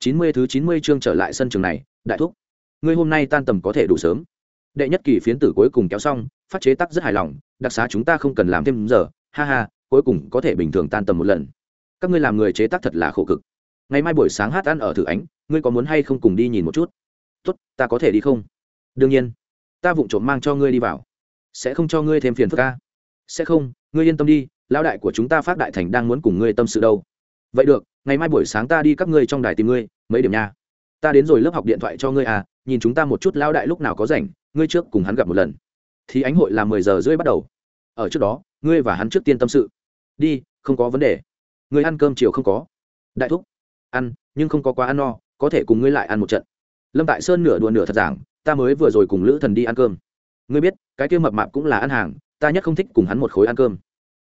chín mươi thứ chín mươi chương trở lại sân trường này, đại thúc. Ngươi hôm nay tan tầm có thể đủ sớm. Đệ nhất kỳ phiến tử cuối cùng kéo xong, phát chế tắc rất hài lòng, đặc xá chúng ta không cần làm thêm giờ. Ha ha, cuối cùng có thể bình thường tan tầm một lần. Các ngươi làm người chế tác thật là khổ cực. Ngày mai buổi sáng hát ăn ở thử ánh, ngươi có muốn hay không cùng đi nhìn một chút? Tốt, ta có thể đi không? Đương nhiên. Ta vụng trộm mang cho ngươi đi vào. Sẽ không cho ngươi thêm phiền phức ca sẽ không, ngươi yên tâm đi, lão đại của chúng ta phát đại thành đang muốn cùng ngươi tâm sự đâu. Vậy được ngày mai buổi sáng ta đi các ngươi trong đài tìm ngươi, mấy điểm nha. Ta đến rồi lớp học điện thoại cho ngươi à nhìn chúng ta một chút lao đại lúc nào có rảnh, ngươi trước cùng hắn gặp một lần. Thì ánh hội là mười giờ rưỡi bắt đầu. Ở trước đó, ngươi và hắn trước tiên tâm sự. Đi, không có vấn đề. Ngươi ăn cơm chiều không có. Đại thúc, ăn, nhưng không có quá ăn no, có thể cùng ngươi lại ăn một trận. Lâm tại sơn nửa đùa nửa thật giảng, ta mới vừa rồi cùng lữ thần đi ăn cơm. Ngươi biết, cái kia mập mạp cũng là ăn hàng, ta nhất không thích cùng hắn một khối ăn cơm.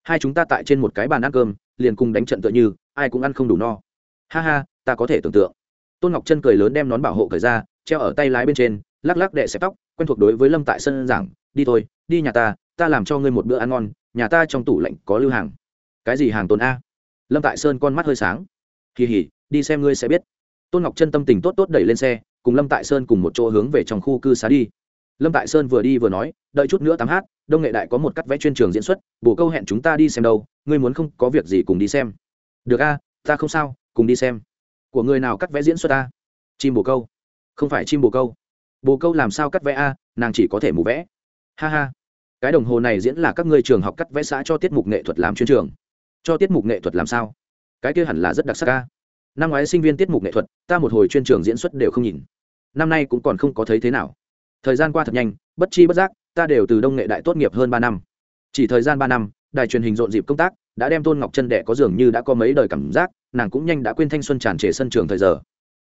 Hai chúng ta tại trên một cái bàn ăn cơm, liền cùng đánh trận tựa như ai cũng ăn không đủ no. Ha ha, ta có thể tưởng tượng. Tôn ngọc chân cười lớn đem nón bảo hộ cởi ra, treo ở tay lái bên trên, lắc lắc đệ xẹp tóc, quen thuộc đối với lâm tại sân giảng, đi thôi, đi nhà ta ta làm cho ngươi một bữa ăn ngon, nhà ta trong tủ lạnh có lưu hàng. Cái gì hàng tồn a? Lâm tại sơn con mắt hơi sáng. Kỳ hỉ đi xem ngươi sẽ biết. Tôn ngọc chân tâm tình tốt tốt đẩy lên xe, cùng lâm tại sơn cùng một chỗ hướng về trong khu cư xá đi. Lâm tại sơn vừa đi vừa nói, đợi chút nữa tám h đông nghệ đại có một cắt vẽ chuyên trường diễn xuất, bổ câu hẹn chúng ta đi xem đâu, ngươi muốn không có việc gì cùng đi xem được a, ta không sao, cùng đi xem. Của người nào cắt vẽ diễn xuất a? Chim bồ câu. Không phải chim bồ câu. Bồ câu làm sao cắt vẽ a, nàng chỉ có thể mù vẽ. Ha ha. Cái đồng hồ này diễn là các ngươi trường học cắt vẽ xã cho tiết mục nghệ thuật làm chuyên trường. Cho tiết mục nghệ thuật làm sao? Cái kia hẳn là rất đặc sắc ca năm ngoái sinh viên tiết mục nghệ thuật, ta một hồi chuyên trường diễn xuất đều không nhìn. Năm nay cũng còn không có thấy thế nào. Thời gian qua thật nhanh, bất chi bất giác, ta đều từ đông nghệ đại tốt nghiệp hơn ba năm. Chỉ thời gian ba năm, đài truyền hình rộn dịp công tác đã đem tôn ngọc chân đệ có dường như đã có mấy đời cảm giác, nàng cũng nhanh đã quên thanh xuân tràn trề sân trường thời giờ.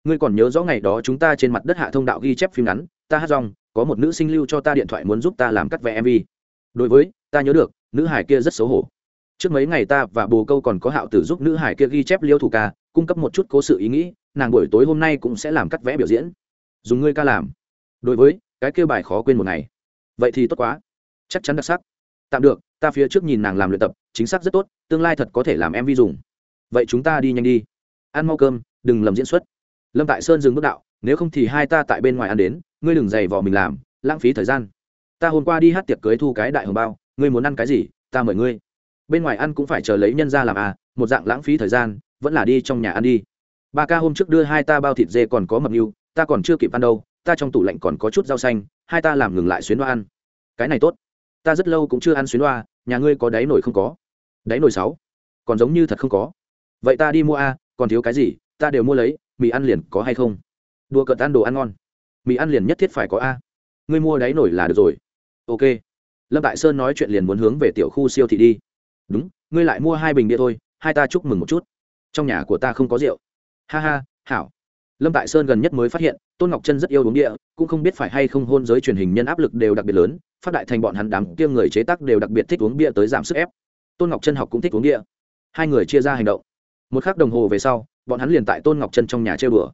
Ngươi còn nhớ rõ ngày đó chúng ta trên mặt đất hạ thông đạo ghi chép phim ngắn, ta hát rong, có một nữ sinh lưu cho ta điện thoại muốn giúp ta làm cắt vẽ mv đối với, ta nhớ được, nữ hải kia rất xấu hổ. Trước mấy ngày ta và bồ câu còn có hạo tử giúp nữ hải kia ghi chép liêu thủ ca, cung cấp một chút cố sự ý nghĩ, nàng buổi tối hôm nay cũng sẽ làm cắt vẽ biểu diễn. Dùng ngươi ca làm. Đối với, cái kêu bài khó quên một ngày. Vậy thì tốt quá. Chắc chắn đặc sắc tạm được, ta phía trước nhìn nàng làm luyện tập, chính xác rất tốt, tương lai thật có thể làm em vi dùng. Vậy chúng ta đi nhanh đi. Ăn mau cơm, đừng lầm diễn xuất. Lâm tại sơn dừng bước đạo, nếu không thì hai ta tại bên ngoài ăn đến, ngươi đừng giày vò mình làm, lãng phí thời gian. Ta hôm qua đi hát tiệc cưới thu cái đại hồng bao, ngươi muốn ăn cái gì, ta mời ngươi. Bên ngoài ăn cũng phải chờ lấy nhân ra làm à một dạng lãng phí thời gian, vẫn là đi trong nhà ăn đi. Ba ca hôm trước đưa hai ta bao thịt dê còn có mập mưu ta còn chưa kịp ăn đâu, ta trong tủ lạnh còn có chút rau xanh, hai ta làm ngừng lại xuyến đoa ăn. Cái này tốt ta rất lâu cũng chưa ăn xuyến đoa nhà ngươi có đáy nổi không có? Đáy nổi sáu. Còn giống như thật không có. Vậy ta đi mua a, còn thiếu cái gì, ta đều mua lấy, mì ăn liền có hay không? Đua cợt ăn đồ ăn ngon. Mì ăn liền nhất thiết phải có a. Ngươi mua đáy nổi là được rồi. Ok. Lâm tại sơn nói chuyện liền muốn hướng về tiểu khu siêu thị đi. Đúng, ngươi lại mua hai bình bia thôi, hai ta chúc mừng một chút. Trong nhà của ta không có rượu. Ha ha, hảo. Lâm tại sơn gần nhất mới phát hiện, tôn ngọc chân rất yêu uống địa cũng không biết phải hay không hôn giới truyền hình nhân áp lực đều đặc biệt lớn phát đại thành bọn hắn đám kia người chế tác đều đặc biệt thích uống bia tới giảm sức ép. Tôn ngọc chân học cũng thích uống bia, hai người chia ra hành động. Một khắc đồng hồ về sau bọn hắn liền tại tôn ngọc chân trong nhà chơi bừa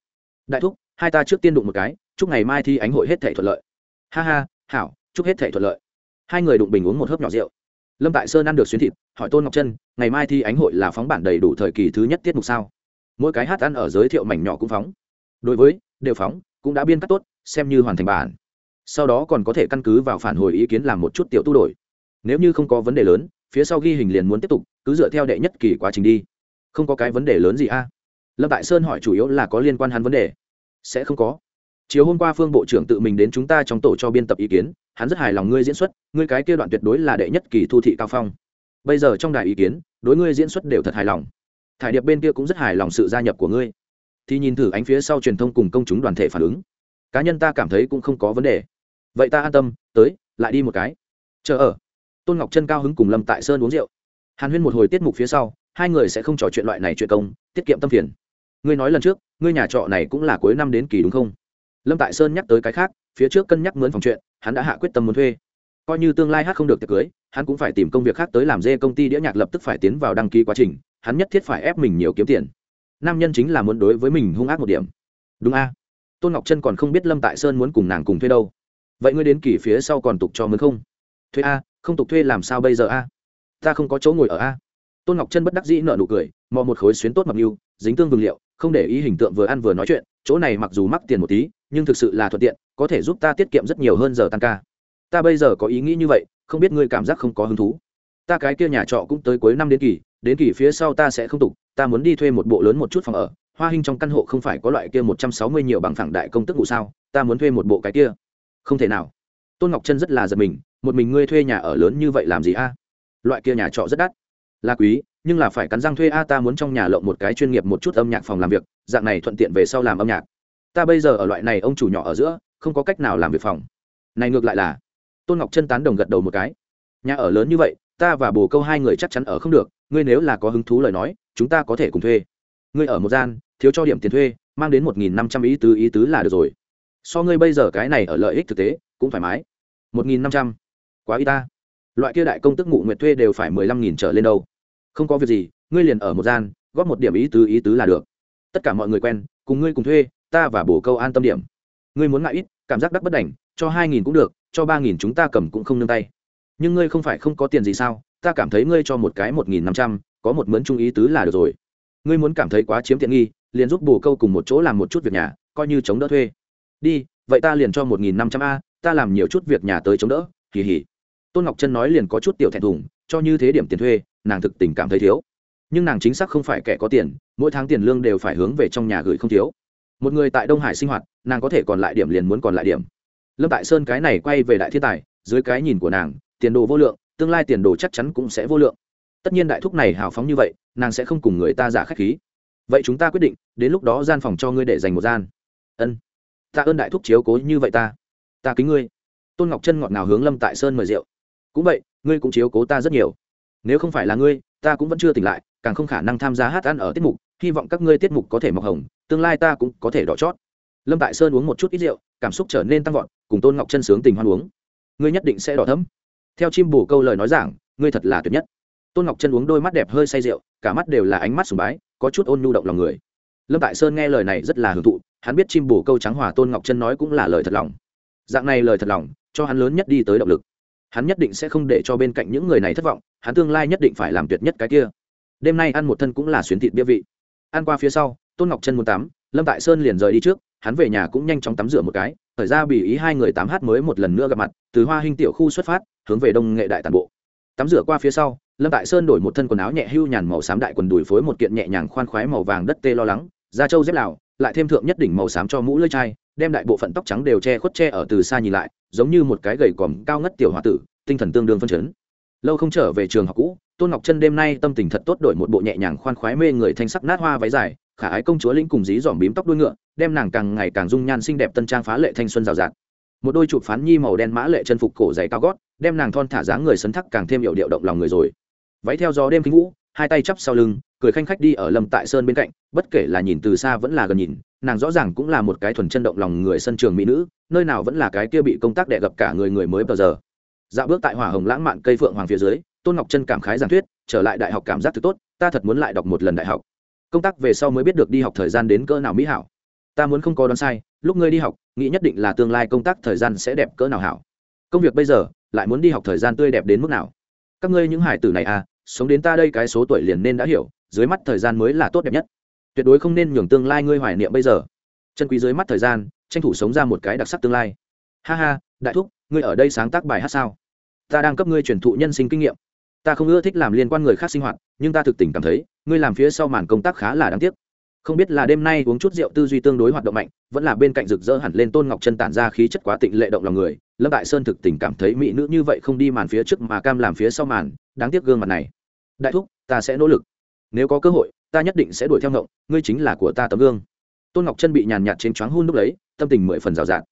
đại thúc hai ta trước tiên đụng một cái chúc ngày mai thi ánh hội hết thể thuận lợi. Ha ha hảo chúc hết thể thuận lợi. Hai người đụng bình uống một hớp nhỏ rượu. Lâm tại sơn ăn được xuyến thịt hỏi tôn ngọc chân ngày mai thi ánh hội là phóng bản đầy đủ thời kỳ thứ nhất tiết mục sao? Mỗi cái hát ăn ở giới thiệu mảnh nhỏ cũng phóng. Đối với đều phóng cũng đã biên cắt tốt xem như hoàn thành bản sau đó còn có thể căn cứ vào phản hồi ý kiến làm một chút tiểu tu đổi. Nếu như không có vấn đề lớn, phía sau ghi hình liền muốn tiếp tục, cứ dựa theo đệ nhất kỳ quá trình đi. Không có cái vấn đề lớn gì a? Lâm tại sơn hỏi chủ yếu là có liên quan hắn vấn đề. Sẽ không có. Chiều hôm qua phương bộ trưởng tự mình đến chúng ta trong tổ cho biên tập ý kiến, hắn rất hài lòng ngươi diễn xuất, ngươi cái kia đoạn tuyệt đối là đệ nhất kỳ thu thị cao phong. Bây giờ trong đài ý kiến, đối ngươi diễn xuất đều thật hài lòng. Thải điệp bên kia cũng rất hài lòng sự gia nhập của ngươi. Thì nhìn thử ánh phía sau truyền thông cùng công chúng đoàn thể phản ứng cá nhân ta cảm thấy cũng không có vấn đề. Vậy ta an tâm, tới, lại đi một cái. Chờ ở. Tôn ngọc chân cao hứng cùng lâm tại sơn uống rượu. Hàn huyên một hồi tiết mục phía sau, hai người sẽ không trò chuyện loại này chuyện công, tiết kiệm tâm phiền. Ngươi nói lần trước, ngươi nhà trọ này cũng là cuối năm đến kỳ đúng không? Lâm tại sơn nhắc tới cái khác, phía trước cân nhắc mướn phòng chuyện, hắn đã hạ quyết tâm muốn thuê. Coi như tương lai hát không được tiệc cưới, hắn cũng phải tìm công việc khác tới làm dê công ty đĩa nhạc lập tức phải tiến vào đăng ký quá trình, hắn nhất thiết phải ép mình nhiều kiếm tiền. Nam nhân chính là muốn đối với mình hung ác một điểm. Đúng a? Tôn ngọc trân còn không biết lâm tại sơn muốn cùng nàng cùng thuê đâu. Vậy ngươi đến kỳ phía sau còn tục cho mướn không? Thuê a, không tục thuê làm sao bây giờ a? Ta không có chỗ ngồi ở a. Tôn ngọc chân bất đắc dĩ nợ nụ cười, mò một khối xuyến tốt mập mưu dính tương vừng liệu, không để ý hình tượng vừa ăn vừa nói chuyện, chỗ này mặc dù mắc tiền một tí, nhưng thực sự là thuận tiện, có thể giúp ta tiết kiệm rất nhiều hơn giờ tăng ca. Ta bây giờ có ý nghĩ như vậy, không biết ngươi cảm giác không có hứng thú. Ta cái kia nhà trọ cũng tới cuối năm đến kỳ đến kỳ phía sau ta sẽ không tục, ta muốn đi thuê một bộ lớn một chút phòng ở hoa hình trong căn hộ không phải có loại kia một trăm sáu mươi nhiều bằng phẳng đại công tức ngụ sao, ta muốn thuê một bộ cái kia. Không thể nào. Tôn ngọc chân rất là giật mình, một mình ngươi thuê nhà ở lớn như vậy làm gì a? Loại kia nhà trọ rất đắt. Là quý, nhưng là phải cắn răng thuê a, ta muốn trong nhà lộng một cái chuyên nghiệp một chút âm nhạc phòng làm việc, dạng này thuận tiện về sau làm âm nhạc. Ta bây giờ ở loại này ông chủ nhỏ ở giữa, không có cách nào làm việc phòng. Này ngược lại là, tôn ngọc chân tán đồng gật đầu một cái. Nhà ở lớn như vậy, ta và bồ câu hai người chắc chắn ở không được, ngươi nếu là có hứng thú lời nói, chúng ta có thể cùng thuê ngươi ở một gian, thiếu cho điểm tiền thuê, mang đến một nghìn năm trăm ý tứ ý tứ là được rồi. So ngươi bây giờ cái này ở lợi ích thực tế, cũng thoải mái. một nghìn năm trăm, quá y ta. Loại kia đại công tức ngụ nguyệt thuê đều phải mười lăm nghìn trở lên đâu. Không có việc gì, ngươi liền ở một gian, góp một điểm ý tứ ý tứ là được. Tất cả mọi người quen, cùng ngươi cùng thuê, ta và bổ câu an tâm điểm. Ngươi muốn ngại ít, cảm giác đắc bất đảnh cho hai nghìn cũng được, cho ba nghìn chúng ta cầm cũng không nương tay. Nhưng ngươi không phải không có tiền gì sao, ta cảm thấy ngươi cho một cái một nghìn năm trăm, có một mớn trung ý tứ là được rồi ngươi muốn cảm thấy quá chiếm tiện nghi, liền giúp bồ câu cùng một chỗ làm một chút việc nhà, coi như chống đỡ thuê. Đi, vậy ta liền cho một nghìn năm trăm a, ta làm nhiều chút việc nhà tới chống đỡ kỳ hỉ tôn ngọc chân nói liền có chút tiểu thẹn thùng, cho như thế điểm tiền thuê, nàng thực tình cảm thấy thiếu. Nhưng nàng chính xác không phải kẻ có tiền, mỗi tháng tiền lương đều phải hướng về trong nhà gửi không thiếu. Một người tại đông hải sinh hoạt, nàng có thể còn lại điểm liền muốn còn lại điểm. Lâm tại sơn cái này quay về đại thiên tài, dưới cái nhìn của nàng, tiền đồ vô lượng, tương lai tiền đồ chắc chắn cũng sẽ vô lượng tất nhiên đại thúc này hào phóng như vậy, nàng sẽ không cùng người ta giả k h á c h khí. Vậy chúng ta quyết định, đến lúc đó gian phòng cho ngươi để dành một gian. Ân. Tạ ơn đại thúc chiếu cố như vậy ta. Ta kính ngươi. Tôn ngọc chân ngọt ngào hướng lâm tại sơn mời rượu. Cũng vậy, ngươi cũng chiếu cố ta rất nhiều. Nếu không phải là ngươi, ta cũng vẫn chưa tỉnh lại, càng không khả năng tham gia hát ăn ở tiết mục, hy vọng các ngươi tiết mục có thể mọc hồng, tương lai ta cũng có thể đỏ chót. Lâm tại sơn uống một chút ít rượu, cảm xúc trở nên tăng vọt, cùng tôn ngọc chân sướng tình hoan uống. Ngươi nhất định sẽ đỏ thấm theo chim bù câu lời nói giảng, ngươi thật là tuyệt nhất tôn ngọc chân uống đôi mắt đẹp hơi say rượu, cả mắt đều là ánh mắt sùng bái, có chút ôn nhu động lòng người. Lâm tại sơn nghe lời này rất là hưởng thụ, hắn biết chim bổ câu trắng hòa tôn ngọc chân nói cũng là lời thật lòng. Dạng này lời thật lòng, cho hắn lớn nhất đi tới động lực. Hắn nhất định sẽ không để cho bên cạnh những người này thất vọng, hắn tương lai nhất định phải làm tuyệt nhất cái kia. Đêm nay ăn một thân cũng là xuyến thịt bia vị. Ăn qua phía sau, tôn ngọc chân muốn tắm, lâm tại sơn liền rời đi trước, hắn về nhà cũng nhanh chóng tắm rửa một cái, thời ra bị ý hai người tám h mới một lần nữa gặp mặt, từ hoa hình tiểu khu xuất phát, hướng về đông nghệ đại tàn bộ. Tắm rửa qua phía sau lâm tại sơn đổi một thân quần áo nhẹ hưu nhàn màu xám đại quần đùi phối một kiện nhẹ nhàng khoan khoái màu vàng đất tê lo lắng, da trâu dép lào, lại thêm thượng nhất đỉnh màu xám cho mũ lưỡi chai, đem đại bộ phận tóc trắng đều che khuất che ở từ xa nhìn lại, giống như một cái gầy còm cao ngất tiểu h tử, tinh thần tương đương phân chấn. Lâu không trở về trường học cũ, tôn ngọc chân đêm nay tâm tình thật tốt đổi một bộ nhẹ nhàng khoan khoái mê người thanh sắc nát hoa váy dài, khả ái công chúa linh cùng dí dỏm bím tóc đuôi ngựa, đem nàng càng ngày càng dung nhan xinh đẹp tân trang phá lệ thanh xuân rào rạt. Một đôi chụp phán nhi màu đen mã lệ chân phục cổ dày cao gót, đem nàng thon thả dáng người sấn thắc càng thêm hiệu điệu động lòng người rồi váy theo gió đêm kinh vũ, hai tay chắp sau lưng, cười khanh khách đi ở lâm tại sơn bên cạnh, bất kể là nhìn từ xa vẫn là gần nhìn, nàng rõ ràng cũng là một cái thuần chân động lòng người sân trường mỹ nữ, nơi nào vẫn là cái kia bị công tác đẻ gặp cả người người mới bao giờ. Dạo bước tại hỏa hồng lãng mạn cây phượng hoàng phía dưới, tôn ngọc chân cảm khái giảng thuyết, trở lại đại học cảm giác thực tốt, ta thật muốn lại đọc một lần đại học. Công tác về sau mới biết được đi học thời gian đến cỡ nào mỹ hảo. Ta muốn không có đoán sai, lúc ngươi đi học, nghĩ nhất định là tương lai công tác thời gian sẽ đẹp cỡ nào hảo. Công việc bây giờ, lại muốn đi học thời gian tươi đẹp đến mức nào? Các ngươi những hải tử này à sống đến ta đây cái số tuổi liền nên đã hiểu, dưới mắt thời gian mới là tốt đẹp nhất. Tuyệt đối không nên nhường tương lai ngươi hoài niệm bây giờ. Chân quý dưới mắt thời gian, tranh thủ sống ra một cái đặc sắc tương lai. Ha ha, đại thúc, ngươi ở đây sáng tác bài hát sao? Ta đang cấp ngươi truyền thụ nhân sinh kinh nghiệm. Ta không ưa thích làm liên quan người khác sinh hoạt, nhưng ta thực tình cảm thấy, ngươi làm phía sau màn công tác khá là đáng tiếc không biết là đêm nay uống chút rượu tư duy tương đối hoạt động mạnh, vẫn là bên cạnh rực rỡ hẳn lên tôn ngọc chân tản ra khí chất quá tịnh lệ động lòng người, lâm đại sơn thực tình cảm thấy mỹ nữ như vậy không đi màn phía trước mà cam làm phía sau màn, đáng tiếc gương mặt này. Đại thúc, ta sẽ nỗ lực. Nếu có cơ hội, ta nhất định sẽ đuổi theo ngộng, ngươi chính là của ta tấm gương. Tôn ngọc chân bị nhàn nhạt trên choáng hôn lúc đấy, tâm tình mười phần rào rạt.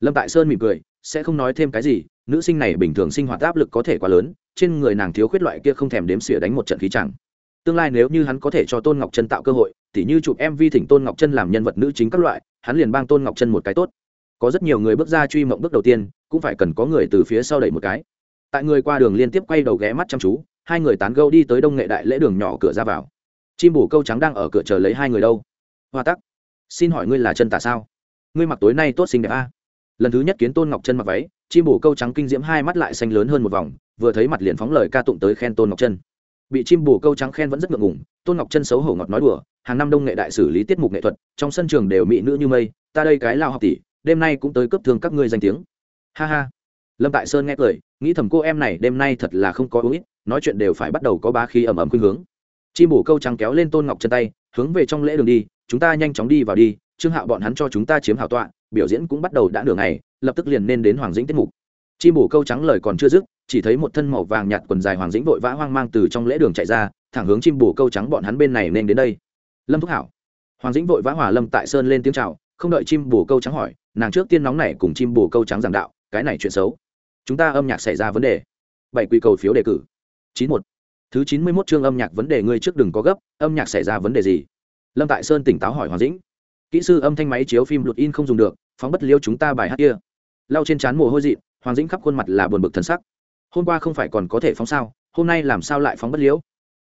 Lâm tại sơn mỉm cười, sẽ không nói thêm cái gì, nữ sinh này bình thường sinh hoạt áp lực có thể quá lớn, trên người nàng thiếu khuyết loại kia không thèm đếm xỉa đánh một trận khí chẳng. Tương lai nếu như hắn có thể cho tôn ngọc chân tạo cơ hội tỉ như chụp mv thỉnh tôn ngọc chân làm nhân vật nữ chính các loại, hắn liền bang tôn ngọc chân một cái tốt. Có rất nhiều người bước ra truy mộng bước đầu tiên, cũng phải cần có người từ phía sau đẩy một cái. Tại người qua đường liên tiếp quay đầu ghé mắt chăm chú, hai người tán gâu đi tới đông nghệ đại lễ đường nhỏ cửa ra vào. Chim bổ câu trắng đang ở cửa chờ lấy hai người đâu? Hoa tắc, xin hỏi ngươi là chân tả sao? Ngươi mặc tối nay tốt xinh đẹp a. Lần thứ nhất kiến tôn ngọc chân mặc váy, chim bổ câu trắng kinh diễm hai mắt lại xanh lớn hơn một vòng, vừa thấy mặt liền phóng lời ca tụng tới khen tôn ngọc chân bị chim bồ câu trắng khen vẫn rất ngượng ngùng, tôn ngọc chân xấu hổ ngọt nói đùa, hàng năm đông nghệ đại xử lý tiết mục nghệ thuật, trong sân trường đều mỹ nữ như mây, ta đây cái lao học tỷ, đêm nay cũng tới cấp thương các ngươi danh tiếng. Ha ha. Lâm tại sơn nghe cười, nghĩ thầm cô em này đêm nay thật là không có uống ít nói chuyện đều phải bắt đầu có ba khí ẩm ẩm khuynh hướng. Chim bổ câu trắng kéo lên tôn ngọc chân tay, hướng về trong lễ đường đi, chúng ta nhanh chóng đi vào đi, trương hạo bọn hắn cho chúng ta chiếm hảo tọa, biểu diễn cũng bắt đầu đã nửa ngày, lập tức liền nên đến hoàng dĩnh tiết mục chim bổ câu trắng lời còn chưa dứt, chỉ thấy một thân màu vàng nhạt quần dài hoàng dĩnh vội vã hoang mang từ trong lễ đường chạy ra, thẳng hướng chim bổ câu trắng bọn hắn bên này nên đến đây. Lâm thúc hảo. Hoàng dĩnh vội vã hòa lâm tại sơn lên tiếng chào, không đợi chim bổ câu trắng hỏi, nàng trước tiên nóng này cùng chim bổ câu trắng giảng đạo, cái này chuyện xấu. Chúng ta âm nhạc xảy ra vấn đề. Bảy quy cầu phiếu đề cử. Chín một. Thứ chín mươi mốt chương âm nhạc vấn đề ngươi trước đừng có gấp, âm nhạc xảy ra vấn đề gì? Lâm tại sơn tỉnh táo hỏi hoàng dĩnh. Kỹ sư âm thanh máy chiếu phim lụt in không dùng được, phóng bất liêu chúng ta bài hát kia. Lau trên trán mồ hôi dị hoàng dĩnh khắp khuôn mặt là buồn bực thần sắc. Hôm qua không phải còn có thể phóng sao, hôm nay làm sao lại phóng bất liễu?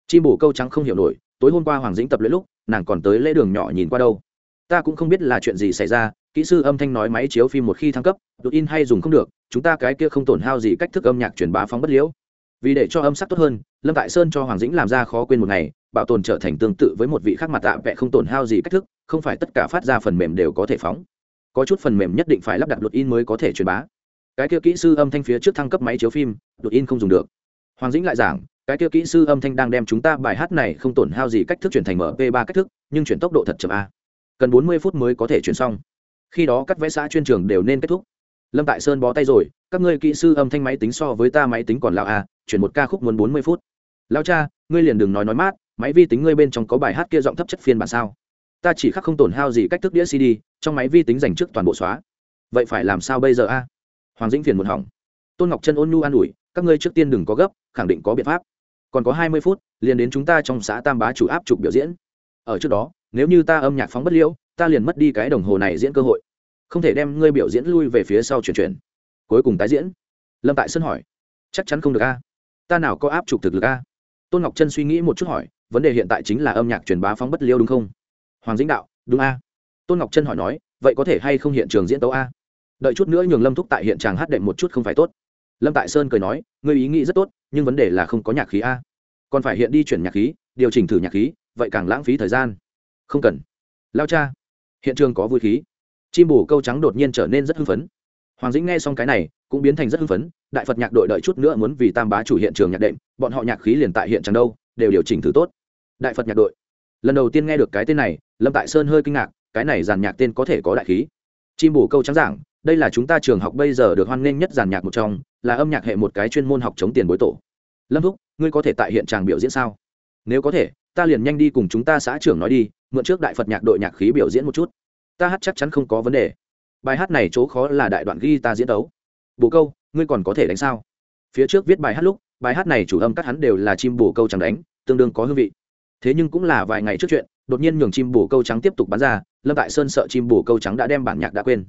Chim bổ câu trắng không hiểu nổi, tối hôm qua hoàng dĩnh tập luyện lúc, nàng còn tới lễ đường nhỏ nhìn qua đâu. Ta cũng không biết là chuyện gì xảy ra, kỹ sư âm thanh nói máy chiếu phim một khi thăng cấp, đột in hay dùng không được, chúng ta cái kia không tổn hao gì cách thức âm nhạc truyền bá phóng bất liễu. Vì để cho âm sắc tốt hơn, lâm tại sơn cho hoàng dĩnh làm ra khó quên một ngày, bảo tồn trở thành tương tự với một vị khác mặt tạ vẽ không tổn hao gì cách thức, không phải tất cả phát ra phần mềm đều có thể phóng. Có chút phần mềm nhất định phải lắp đặt đột in mới có thể truyền bá cái kia kỹ sư âm thanh phía trước thăng cấp máy chiếu phim, đột in không dùng được. Hoàng dĩnh lại giảng, cái kia kỹ sư âm thanh đang đem chúng ta bài hát này không tổn hao gì cách thức chuyển thành mp ba cách thức, nhưng chuyển tốc độ thật chậm a. Cần bốn mươi phút mới có thể chuyển xong. Khi đó các vẽ xã chuyên trường đều nên kết thúc. Lâm tại sơn bó tay rồi, các ngươi kỹ sư âm thanh máy tính so với ta máy tính còn lão a, chuyển một ca khúc muốn bốn mươi phút. Lao cha, ngươi liền đừng nói nói mát, máy vi tính ngươi bên trong có bài hát kia giọng thấp chất phiên bản sao? Ta chỉ khắc không tổn hao gì cách thức đĩa cd trong máy vi tính dành trước toàn bộ xóa. Vậy phải làm sao bây giờ a? Hoàng dĩnh phiền một hỏng. Tôn ngọc chân ôn nhu an ủi, các ngươi trước tiên đừng có gấp, khẳng định có biện pháp. Còn có hai mươi phút, liền đến chúng ta trong xã tam bá chủ áp trục biểu diễn. Ở trước đó, nếu như ta âm nhạc phóng bất liễu, ta liền mất đi cái đồng hồ này diễn cơ hội. Không thể đem ngươi biểu diễn lui về phía sau chuyển chuyển. Cuối cùng tái diễn. Lâm tại sân hỏi. Chắc chắn không được a. Ta nào có áp trục thực lực a? Tôn ngọc chân suy nghĩ một chút hỏi, vấn đề hiện tại chính là âm nhạc truyền bá phóng bất liêu đúng không? Hoàng dĩnh đạo, đúng a. Tôn ngọc chân hỏi nói, vậy có thể hay không hiện trường diễn tấu a? Đợi chút nữa nhường lâm thúc tại hiện tràng hát đệm một chút không phải tốt. Lâm tại sơn cười nói, ngươi ý nghĩ rất tốt, nhưng vấn đề là không có nhạc khí a. Còn phải hiện đi chuyển nhạc khí, điều chỉnh thử nhạc khí, vậy càng lãng phí thời gian. Không cần. Lao cha. Hiện trường có vui khí. Chim bù câu trắng đột nhiên trở nên rất hưng phấn. Hoàng dĩnh nghe xong cái này, cũng biến thành rất hưng phấn, đại phật nhạc đội đợi chút nữa muốn vì tam bá chủ hiện trường nhạc đệm, bọn họ nhạc khí liền tại hiện trường đâu, đều điều chỉnh thử tốt. Đại phật nhạc đội. Lần đầu tiên nghe được cái tên này, lâm tại sơn hơi kinh ngạc, cái này giàn nhạc tên có thể có đại khí. Chim bù câu trắng giảng đây là chúng ta trường học bây giờ được hoan nghênh nhất giàn nhạc một trong, là âm nhạc hệ một cái chuyên môn học chống tiền bối tổ. Lâm thúc, ngươi có thể tại hiện tràng biểu diễn sao? Nếu có thể, ta liền nhanh đi cùng chúng ta xã trưởng nói đi, mượn trước đại phật nhạc đội nhạc khí biểu diễn một chút. Ta hát chắc chắn không có vấn đề. Bài hát này chỗ khó là đại đoạn ghi ta diễn đấu bồ câu, ngươi còn có thể đánh sao? Phía trước viết bài hát lúc, bài hát này chủ âm các hắn đều là chim bồ câu chẳng đánh, tương đương có hương vị. Thế nhưng cũng là vài ngày trước chuyện, đột nhiên nhường chim bồ câu trắng tiếp tục bắn ra, lâm tại sơn sợ chim bồ câu trắng đã đem bản nhạc đã quên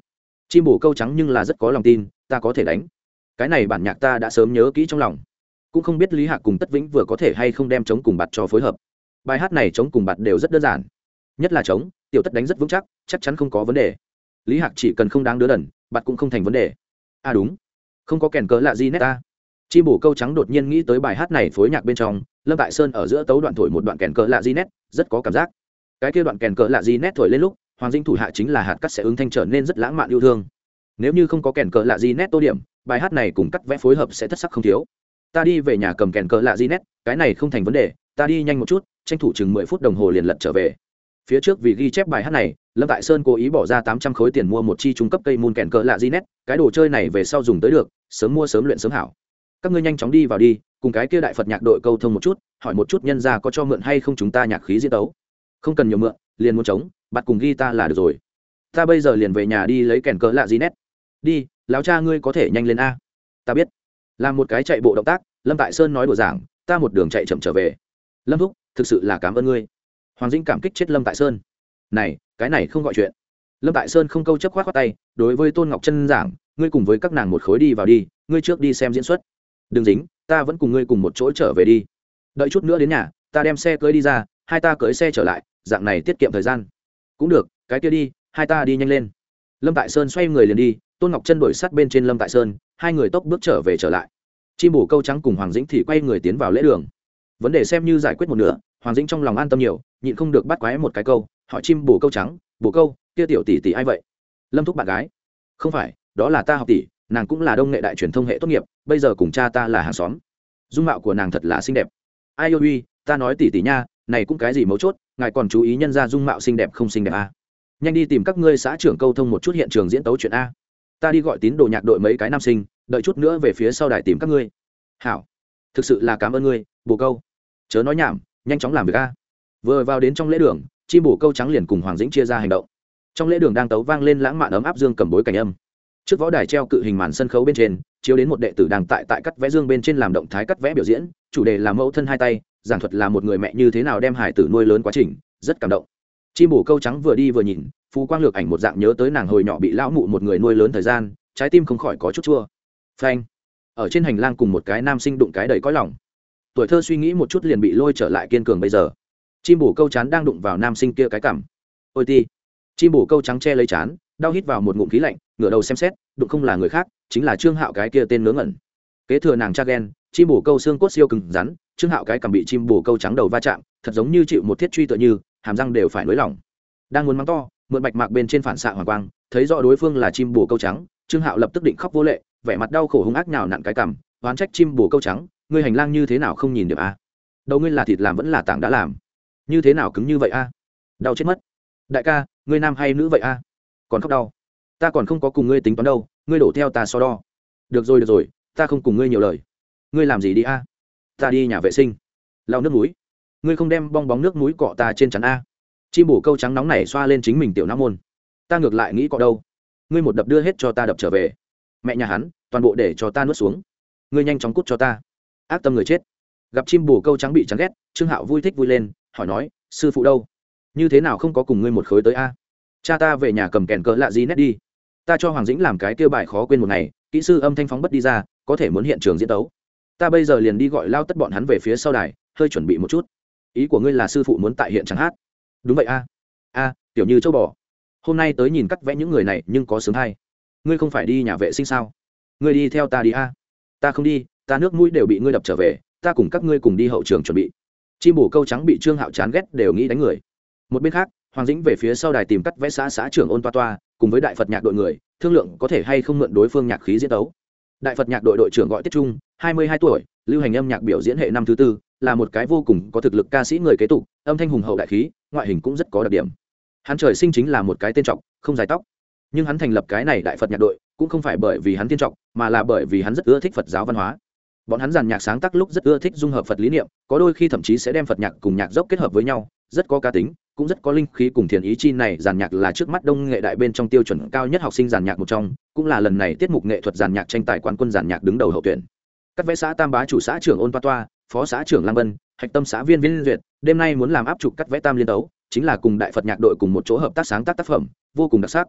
chim bổ câu trắng nhưng là rất có lòng tin, ta có thể đánh. Cái này bản nhạc ta đã sớm nhớ kỹ trong lòng. Cũng không biết lý hạc cùng tất vĩnh vừa có thể hay không đem chống cùng bạt cho phối hợp. Bài hát này chống cùng bạt đều rất đơn giản. Nhất là chống, tiểu tất đánh rất vững chắc chắc chắn không có vấn đề. Lý hạc chỉ cần không đáng đứa đần, bạt cũng không thành vấn đề. À đúng, không có kèn cớ lạ gì nét ta. Chim bổ câu trắng đột nhiên nghĩ tới bài hát này phối nhạc bên trong, lâm tại sơn ở giữa tấu đoạn thổi một đoạn kèn cớ lạ di nét, rất có cảm giác. Cái kia đoạn kèn cớ lạ di nét thổi lên lúc hoàng dinh thủ hạ chính là hạt cắt sẽ ứng thanh trở nên rất lãng mạn yêu thương. Nếu như không có kèn cờ lạ di nét tô điểm, bài hát này cùng cắt vẽ phối hợp sẽ thất sắc không thiếu. Ta đi về nhà cầm kèn cờ lạ di nét, cái này không thành vấn đề, ta đi nhanh một chút, tranh thủ chừng mười phút đồng hồ liền lật trở về. Phía trước vì ghi chép bài hát này, lâm tại sơn cố ý bỏ ra tám trăm khối tiền mua một chi trung cấp cây môn kèn cờ lạ di nét, cái đồ chơi này về sau dùng tới được, sớm mua sớm luyện sớm hảo. Các ngươi nhanh chóng đi vào đi, cùng cái kia đại phật nhạc đội câu thông một chút, hỏi một chút nhân ra có cho mượn hay không chúng ta nhạc khí diễn tấu. Không cần nhiều mượn, liền muốn chống bắt cùng ghi ta là được rồi. Ta bây giờ liền về nhà đi lấy kèn cỡ lạ gì nét. Đi, lão cha ngươi có thể nhanh lên a. Ta biết. Làm một cái chạy bộ động tác, lâm tại sơn nói đùa giảng, ta một đường chạy chậm trở về. Lâm thúc, thực sự là cảm ơn ngươi. Hoàng dĩnh cảm kích chết lâm tại sơn. Này, cái này không gọi chuyện. Lâm tại sơn không câu chấp khoát khoát tay, đối với tôn ngọc chân giảng, ngươi cùng với các nàng một khối đi vào đi, ngươi trước đi xem diễn xuất. Đừng dính, ta vẫn cùng ngươi cùng một chỗ trở về đi. Đợi chút nữa đến nhà, ta đem xe cưới đi ra, hai ta cưới xe trở lại, dạng này tiết kiệm thời gian cũng được, cái kia đi, hai ta đi nhanh lên. Lâm tại sơn xoay người liền đi, tôn ngọc chân đổi sát bên trên lâm tại sơn, hai người tốc bước trở về trở lại. Chim bổ câu trắng cùng hoàng dĩnh thì quay người tiến vào lễ đường. Vấn đề xem như giải quyết một nửa, hoàng dĩnh trong lòng an tâm nhiều, nhịn không được bắt quái một cái câu, hỏi chim bổ câu trắng bổ câu, kia tiểu tỷ tỷ ai vậy? Lâm thúc bạn gái, không phải, đó là ta học tỷ, nàng cũng là đông nghệ đại truyền thông hệ tốt nghiệp, bây giờ cùng cha ta là hàng xóm. Dung mạo của nàng thật là xinh đẹp. Ai ôi uy, ta nói tỷ tỷ nha, này cũng cái gì mấu chốt ngài còn chú ý nhân ra dung mạo xinh đẹp không xinh đẹp a nhanh đi tìm các ngươi xã trưởng câu thông một chút hiện trường diễn tấu chuyện a. Ta đi gọi tín đồ nhạc đội mấy cái nam sinh, đợi chút nữa về phía sau đài tìm các ngươi. Hảo. Thực sự là cảm ơn ngươi, bồ câu. Chớ nói nhảm, nhanh chóng làm việc a. Vừa vào đến trong lễ đường, chim bồ câu trắng liền cùng hoàng dĩnh chia ra hành động. Trong lễ đường đang tấu vang lên lãng mạn ấm áp dương cầm bối cảnh âm. Trước võ đài treo cự hình màn sân khấu bên trên, chiếu đến một đệ tử đang tại tại cắt vẽ dương bên trên làm động thái cắt vẽ biểu diễn, chủ đề là mẫu thân hai tay giảng thuật là một người mẹ như thế nào đem hải tử nuôi lớn quá trình, rất cảm động. Chim bổ câu trắng vừa đi vừa nhìn, phú quang lược ảnh một dạng nhớ tới nàng hồi nhỏ bị lão mụ một người nuôi lớn thời gian, trái tim không khỏi có chút chua. Phanh. Ở trên hành lang cùng một cái nam sinh đụng cái đầy cõi lòng. Tuổi thơ suy nghĩ một chút liền bị lôi trở lại kiên cường bây giờ. Chim bổ câu chán đang đụng vào nam sinh kia cái cảm ôi ti. Chim bổ câu trắng che lấy chán, đau hít vào một ngụm khí lạnh, ngửa đầu xem xét, đụng không là người khác, chính là trương hạo cái kia tên ngớ ngẩn. Kế thừa nàng cha ghen chim bổ câu xương cốt siêu cứng rắn trương hạo cái cầm bị chim bồ câu trắng đầu va chạm, thật giống như chịu một thiết truy tựa như, hàm răng đều phải nới lỏng. Đang muốn mắng to, mượn bạch mạc bên trên phản xạ hoàng quang, thấy rõ đối phương là chim bồ câu trắng, trương hạo lập tức định khóc vô lệ, vẻ mặt đau khổ hung ác nào nặn cái cằm oán trách chim bồ câu trắng, ngươi hành lang như thế nào không nhìn được a? À? đầu ngươi là thịt làm vẫn là tảng đã làm. Như thế nào cứng như vậy a? Đau chết mất. Đại ca, ngươi nam hay nữ vậy a? Còn khóc đau. Ta còn không có cùng ngươi tính toán đâu, ngươi đổ theo ta so đo. Được rồi được rồi, ta không cùng ngươi nhiều lời. Ngươi làm gì đi a? Ta đi nhà vệ sinh. Lau nước núi ngươi không đem bong bóng nước núi cọ ta trên chắn a. Chim bổ câu trắng nóng này xoa lên chính mình tiểu não môn. Ta ngược lại nghĩ cọ đâu? Ngươi một đập đưa hết cho ta đập trở về. Mẹ nhà hắn, toàn bộ để cho ta nuốt xuống. Ngươi nhanh chóng cút cho ta. Ác tâm người chết. Gặp chim bổ câu trắng bị chán ghét, trương hạo vui thích vui lên, hỏi nói, sư phụ đâu? Như thế nào không có cùng ngươi một khối tới a? Cha ta về nhà cầm kèn cỡ lạ gì nét đi. Ta cho hoàng dĩnh làm cái tiêu bài khó quên một ngày, kỹ sư âm thanh phóng bất đi ra, có thể muốn hiện trường diễn tấu ta bây giờ liền đi gọi lao tất bọn hắn về phía sau đài, hơi chuẩn bị một chút. Ý của ngươi là sư phụ muốn tại hiện chẳng hát. Đúng vậy a. A, tiểu như châu bò. Hôm nay tới nhìn cắt vẽ những người này, nhưng có sướng hay ngươi không phải đi nhà vệ sinh sao? Ngươi đi theo ta đi a. Ta không đi, ta nước mũi đều bị ngươi đập trở về, ta cùng các ngươi cùng đi hậu trường chuẩn bị. Chim bổ câu trắng bị trương hạo chán ghét đều nghĩ đánh người. Một bên khác, hoàng dĩnh về phía sau đài tìm cắt vẽ xã xã trưởng ôn toa toa, cùng với đại phật nhạc đội người, thương lượng có thể hay không mượn đối phương nhạc khí diễn tấu. Đại phật nhạc đội đội trưởng gọi tiết trung hai mươi hai tuổi, lưu hành âm nhạc biểu diễn hệ năm thứ tư, là một cái vô cùng có thực lực ca sĩ người kế tục, âm thanh hùng hậu đại khí, ngoại hình cũng rất có đặc điểm. Hắn trời sinh chính là một cái tên trọc, không dài tóc. Nhưng hắn thành lập cái này đại phật nhạc đội, cũng không phải bởi vì hắn tiên trọng mà là bởi vì hắn rất ưa thích phật giáo văn hóa. Bọn hắn giàn nhạc sáng tác lúc rất ưa thích dung hợp phật lý niệm, có đôi khi thậm chí sẽ đem phật nhạc cùng nhạc dốc kết hợp với nhau, rất có cá tính, cũng rất có linh khí cùng thiền ý chi này giàn nhạc là trước mắt đông nghệ đại bên trong tiêu chuẩn cao nhất học sinh giàn nhạc một trong, cũng là lần này tiết mục nghệ thuật giàn nhạc tranh tài quán quân giàn nhạc đứng đầu hậu tuyển các vẽ xã tam bá chủ xã trưởng ôn toa toa, phó xã trưởng lam vân, hạch tâm xã viên viên duyệt, đêm nay muốn làm áp trục cắt vẽ tam liên đấu chính là cùng đại phật nhạc đội cùng một chỗ hợp tác sáng tác tác phẩm, vô cùng đặc sắc.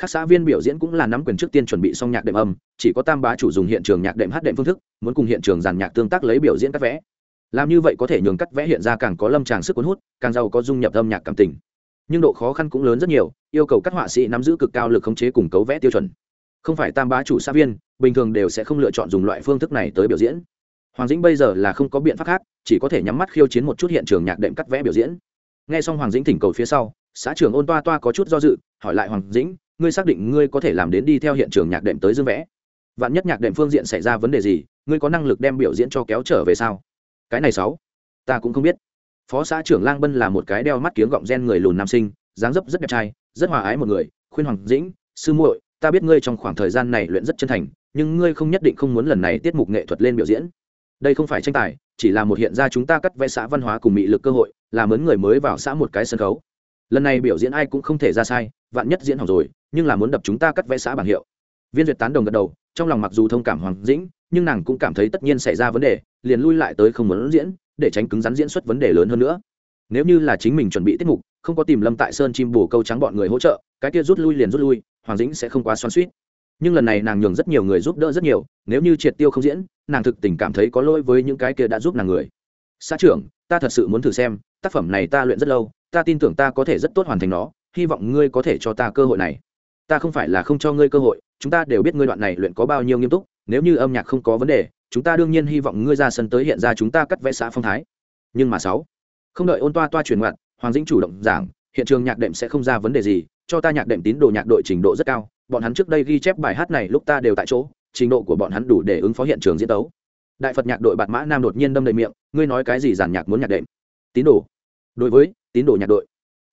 Các xã viên biểu diễn cũng là nắm quyền trước tiên chuẩn bị xong nhạc đệm âm, chỉ có tam bá chủ dùng hiện trường nhạc đệm hát đệm phương thức, muốn cùng hiện trường giàn nhạc tương tác lấy biểu diễn cắt vẽ. Làm như vậy có thể nhường cắt vẽ hiện ra càng có lâm tràng sức cuốn hút, càng giàu có dung nhập âm nhạc cảm tình. Nhưng độ khó khăn cũng lớn rất nhiều, yêu cầu các họa sĩ nắm giữ cực cao lực khống chế cùng cấu vẽ tiêu chuẩn không phải tam bá chủ xã viên, bình thường đều sẽ không lựa chọn dùng loại phương thức này tới biểu diễn. Hoàng dĩnh bây giờ là không có biện pháp khác, chỉ có thể nhắm mắt khiêu chiến một chút hiện trường nhạc đệm cắt vẽ biểu diễn. N g h e xong hoàng dĩnh thỉnh cầu phía sau, xã trưởng ôn toa toa có chút do dự, hỏi lại hoàng dĩnh, ngươi xác định ngươi có thể làm đến đi theo hiện trường nhạc đệm tới dương vẽ? Vạn nhất nhạc đệm phương diện xảy ra vấn đề gì, ngươi có năng lực đem biểu diễn cho kéo trở về sao? Cái này sáu, ta cũng không biết. Phó xã trưởng lang bân là một cái đeo mắt kiếng gọng gen người lùn nam sinh, dáng dấp rất đẹp trai, rất hòa ái một người. Khuyên hoàng dĩnh, sư muội ta biết ngươi trong khoảng thời gian này luyện rất chân thành, nhưng ngươi không nhất định không muốn lần này tiết mục nghệ thuật lên biểu diễn. Đây không phải tranh tài, chỉ là một hiện ra chúng ta cắt vẽ xã văn hóa cùng mị lực cơ hội làm mướn người mới vào xã một cái sân khấu. Lần này biểu diễn ai cũng không thể ra sai, vạn nhất diễn hỏng rồi, nhưng là muốn đập chúng ta cắt vẽ xã bảng hiệu. Viên duyệt tán đồng gật đầu, trong lòng mặc dù thông cảm hoàng dĩnh, nhưng nàng cũng cảm thấy tất nhiên xảy ra vấn đề, liền lui lại tới không muốn diễn, để tránh cứng rắn diễn xuất vấn đề lớn hơn nữa nếu như là chính mình chuẩn bị tiết mục, không có tìm lâm tại sơn chim bồ câu trắng bọn người hỗ trợ, cái kia rút lui liền rút lui, hoàng dĩnh sẽ không quá xoắn suýt nhưng lần này nàng nhường rất nhiều người giúp đỡ rất nhiều, nếu như triệt tiêu không diễn, nàng thực tình cảm thấy có lỗi với những cái kia đã giúp nàng người. Xã trưởng, ta thật sự muốn thử xem, tác phẩm này ta luyện rất lâu, ta tin tưởng ta có thể rất tốt hoàn thành nó, hy vọng ngươi có thể cho ta cơ hội này. Ta không phải là không cho ngươi cơ hội, chúng ta đều biết ngươi đoạn này luyện có bao nhiêu nghiêm túc, nếu như âm nhạc không có vấn đề, chúng ta đương nhiên hy vọng ngươi ra sân tới hiện ra chúng ta cắt vẽ xã phong thái. Nhưng mà sáu không đợi ôn toa toa truyền ngoặt, hoàng dĩnh chủ động giảng, hiện trường nhạc đệm sẽ không ra vấn đề gì, cho ta nhạc đệm tín đồ nhạc đội trình độ rất cao, bọn hắn trước đây ghi chép bài hát này lúc ta đều tại chỗ, trình độ của bọn hắn đủ để ứng phó hiện trường diễn tấu. Đại phật nhạc đội bạt mã nam đột nhiên đâm đầy miệng, ngươi nói cái gì giàn nhạc muốn nhạc đệm? Tín đồ. Đối với, tín đồ nhạc đội,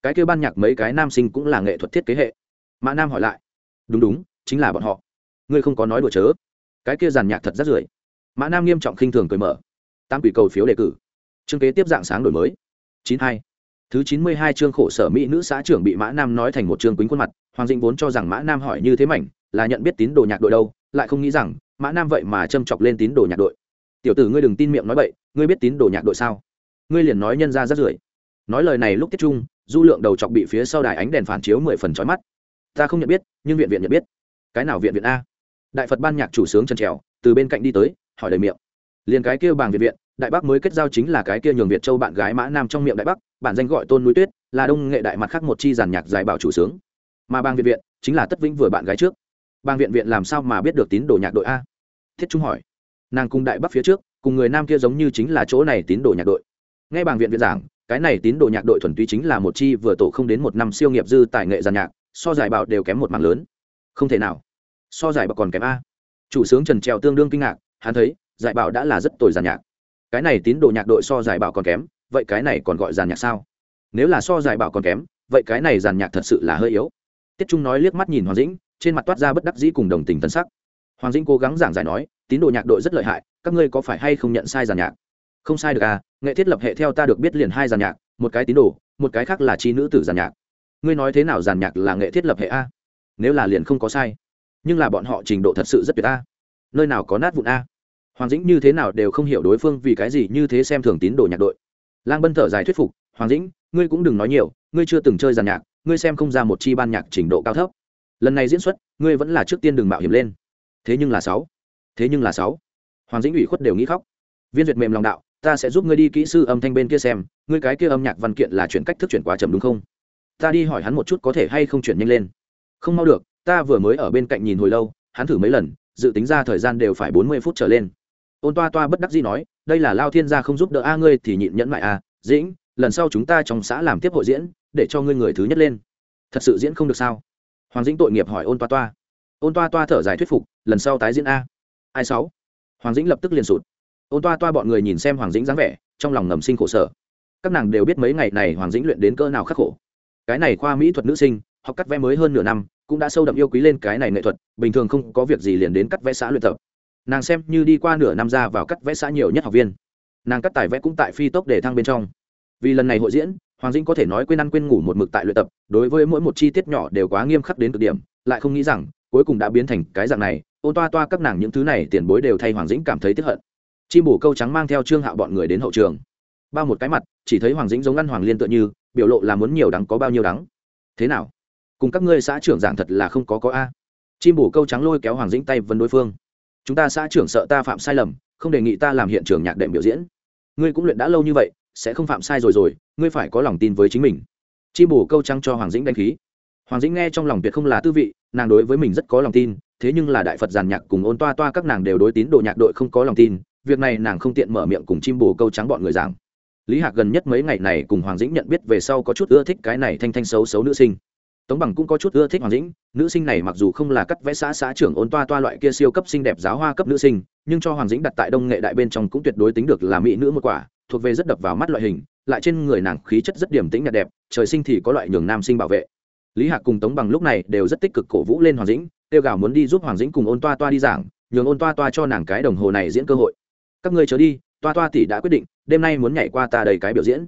cái kêu ban nhạc mấy cái nam sinh cũng là nghệ thuật thiết kế hệ. Mã nam hỏi lại, đúng đúng, chính là bọn họ. Ngươi không có nói đùa chớ. Cái kia giàn nhạc thật rất rưởi. Mã nam nghiêm trọng khinh thường cười mở. Tam quỷ cầu phiếu đề cử. Chương kế tiếp dạng sáng đổi mới chín hai. Thứ chín mươi hai chương khổ sở mỹ nữ xã trưởng bị mã nam nói thành một chương quýnh khuôn mặt, hoàng dĩnh vốn cho rằng mã nam hỏi như thế mảnh, là nhận biết tín đồ nhạc đội đâu, lại không nghĩ rằng, mã nam vậy mà châm chọc lên tín đồ nhạc đội. Tiểu tử ngươi đừng tin miệng nói bậy, ngươi biết tín đồ nhạc đội sao? Ngươi liền nói nhân ra rất rưởi. Nói lời này lúc tiết trung, du lượng đầu chọc bị phía sau đài ánh đèn phản chiếu mười phần trói mắt. Ta không nhận biết, nhưng viện viện nhận biết. Cái nào viện viện a? Đại phật ban nhạc chủ sướng chân trèo, từ bên cạnh đi tới, hỏi đầy miệng. Liền cái kia bàng viện viện đại bắc mới kết giao chính là cái kia nhường việt châu bạn gái mã nam trong miệng đại bắc, bản danh gọi tôn núi tuyết, là đông nghệ đại mặt khác một chi giàn nhạc giải bảo chủ sướng. Mà bang viện viện chính là tất vĩnh vừa bạn gái trước. Bang viện viện làm sao mà biết được tín đồ nhạc đội a? Thiết trung hỏi. Nàng cùng đại bắc phía trước, cùng người nam kia giống như chính là chỗ này tín đồ nhạc đội. Nghe bang viện viện giảng, cái này tín đồ nhạc đội thuần túy chính là một chi vừa tổ không đến một năm siêu nghiệp dư tài nghệ giàn nhạc, so giải bảo đều kém một mạng lớn. Không thể nào. So giải bảo còn kém a. Chủ sướng trần trèo tương đương kinh ngạc, hắn thấy, giải bảo đã là rất tồi giàn nhạc cái này tín đồ nhạc đội so giải bảo còn kém, vậy cái này còn gọi giàn nhạc sao? Nếu là so giải bảo còn kém, vậy cái này giàn nhạc thật sự là hơi yếu. Tiết trung nói liếc mắt nhìn hoàng dĩnh, trên mặt toát ra bất đắc dĩ cùng đồng tình tân sắc. Hoàng dĩnh cố gắng giảng giải nói, tín đồ nhạc đội rất lợi hại, các ngươi có phải hay không nhận sai giàn nhạc? Không sai được à nghệ thiết lập hệ theo ta được biết liền hai giàn nhạc, một cái tín đồ, một cái khác là chi nữ tử giàn nhạc. Ngươi nói thế nào giàn nhạc là nghệ thiết lập hệ a? Nếu là liền không có sai. Nhưng là bọn họ trình độ thật sự rất tuyệt a. Nơi nào có nát vụn a? Hoàng dĩnh như thế nào đều không hiểu đối phương vì cái gì như thế xem thường tín đồ nhạc đội. Lang bân thở dài thuyết phục, hoàng dĩnh, ngươi cũng đừng nói nhiều, ngươi chưa từng chơi giàn nhạc, ngươi xem không ra một chi ban nhạc trình độ cao thấp. Lần này diễn xuất, ngươi vẫn là trước tiên đừng mạo hiểm lên. Thế nhưng là sáu, thế nhưng là sáu. Hoàng dĩnh ủy khuất đều nghĩ khóc. Viên duyệt mềm lòng đạo, ta sẽ giúp ngươi đi kỹ sư âm thanh bên kia xem, ngươi cái kia âm nhạc văn kiện là chuyển cách thức chuyển quá chậm đúng không? Ta đi hỏi hắn một chút có thể hay không chuyển nhanh lên. Không mau được, ta vừa mới ở bên cạnh nhìn hồi lâu, hắn thử mấy lần, dự tính ra thời gian đều phải bốn mươi phút trở lên ôn toa toa bất đắc dĩ nói, đây là lao thiên gia không giúp đỡ a ngươi thì nhịn nhẫn mại a dĩnh, lần sau chúng ta trong xã làm tiếp hội diễn, để cho ngươi người thứ nhất lên. Thật sự diễn không được sao? Hoàng dĩnh tội nghiệp hỏi ôn toa toa. Ôn toa toa thở dài thuyết phục, lần sau tái diễn a. Ai sáu? Hoàng dĩnh lập tức liền sụt. Ôn toa toa bọn người nhìn xem hoàng dĩnh dáng vẻ, trong lòng ngầm sinh khổ sở. Các nàng đều biết mấy ngày này hoàng dĩnh luyện đến cỡ nào khắc khổ. Cái này khoa mỹ thuật nữ sinh, học cắt vẽ mới hơn nửa năm, cũng đã sâu đậm yêu quý lên cái này nghệ thuật, bình thường không có việc gì liền đến cắt vẽ xã luyện tập nàng xem như đi qua nửa năm ra vào cắt vẽ xã nhiều nhất học viên. Nàng cắt tài vẽ cũng tại phi tốc để thăng bên trong. Vì lần này hội diễn, hoàng dĩnh có thể nói quên ăn quên ngủ một mực tại luyện tập, đối với mỗi một chi tiết nhỏ đều quá nghiêm khắc đến cực điểm, lại không nghĩ rằng, cuối cùng đã biến thành cái dạng này, ôn toa toa các nàng những thứ này tiền bối đều thay hoàng dĩnh cảm thấy tiếp hận. Chim bổ câu trắng mang theo trương hạo bọn người đến hậu trường. Bao một cái mặt, chỉ thấy hoàng dĩnh giống ăn hoàng liên tựa như, biểu lộ là muốn nhiều đắng có bao nhiêu đắng. Thế nào? Cùng các ngươi xã trưởng giảng thật là không có có a. Chim bổ câu trắng lôi kéo hoàng dĩnh tay vấn đối phương chúng ta xã trưởng sợ ta phạm sai lầm, không đề nghị ta làm hiện trường nhạc đệm biểu diễn. Ngươi cũng luyện đã lâu như vậy, sẽ không phạm sai rồi rồi, ngươi phải có lòng tin với chính mình. Chim bổ câu trắng cho hoàng dĩnh đánh khí. Hoàng dĩnh nghe trong lòng tuyệt không là tư vị, nàng đối với mình rất có lòng tin, thế nhưng là đại phật giàn nhạc cùng ôn toa toa các nàng đều đối tín đồ nhạc đội không có lòng tin, việc này nàng không tiện mở miệng cùng chim bồ câu trắng bọn người giảng. Lý hạc gần nhất mấy ngày này cùng hoàng dĩnh nhận biết về sau có chút ưa thích cái này thanh thanh xấu xấu nữ sinh tống bằng cũng có chút ưa thích hoàng dĩnh, nữ sinh này mặc dù không là cắt vẽ xã xã trưởng ôn toa toa loại kia siêu cấp xinh đẹp giáo hoa cấp nữ sinh, nhưng cho hoàng dĩnh đặt tại đông nghệ đại bên trong cũng tuyệt đối tính được là mỹ nữ một quả, thuộc về rất đập vào mắt loại hình, lại trên người nàng khí chất rất điểm tĩnh nhạt đẹp, trời sinh thì có loại nhường nam sinh bảo vệ. Lý hạc cùng tống bằng lúc này đều rất tích cực cổ vũ lên hoàng dĩnh tiêu gào muốn đi giúp hoàng dĩnh cùng ôn toa toa đi giảng, nhường ôn toa toa cho nàng cái đồng hồ này diễn cơ hội. Các ngươi chờ đi, toa toa tỷ đã quyết định, đêm nay muốn nhảy qua ta đầy cái biểu diễn.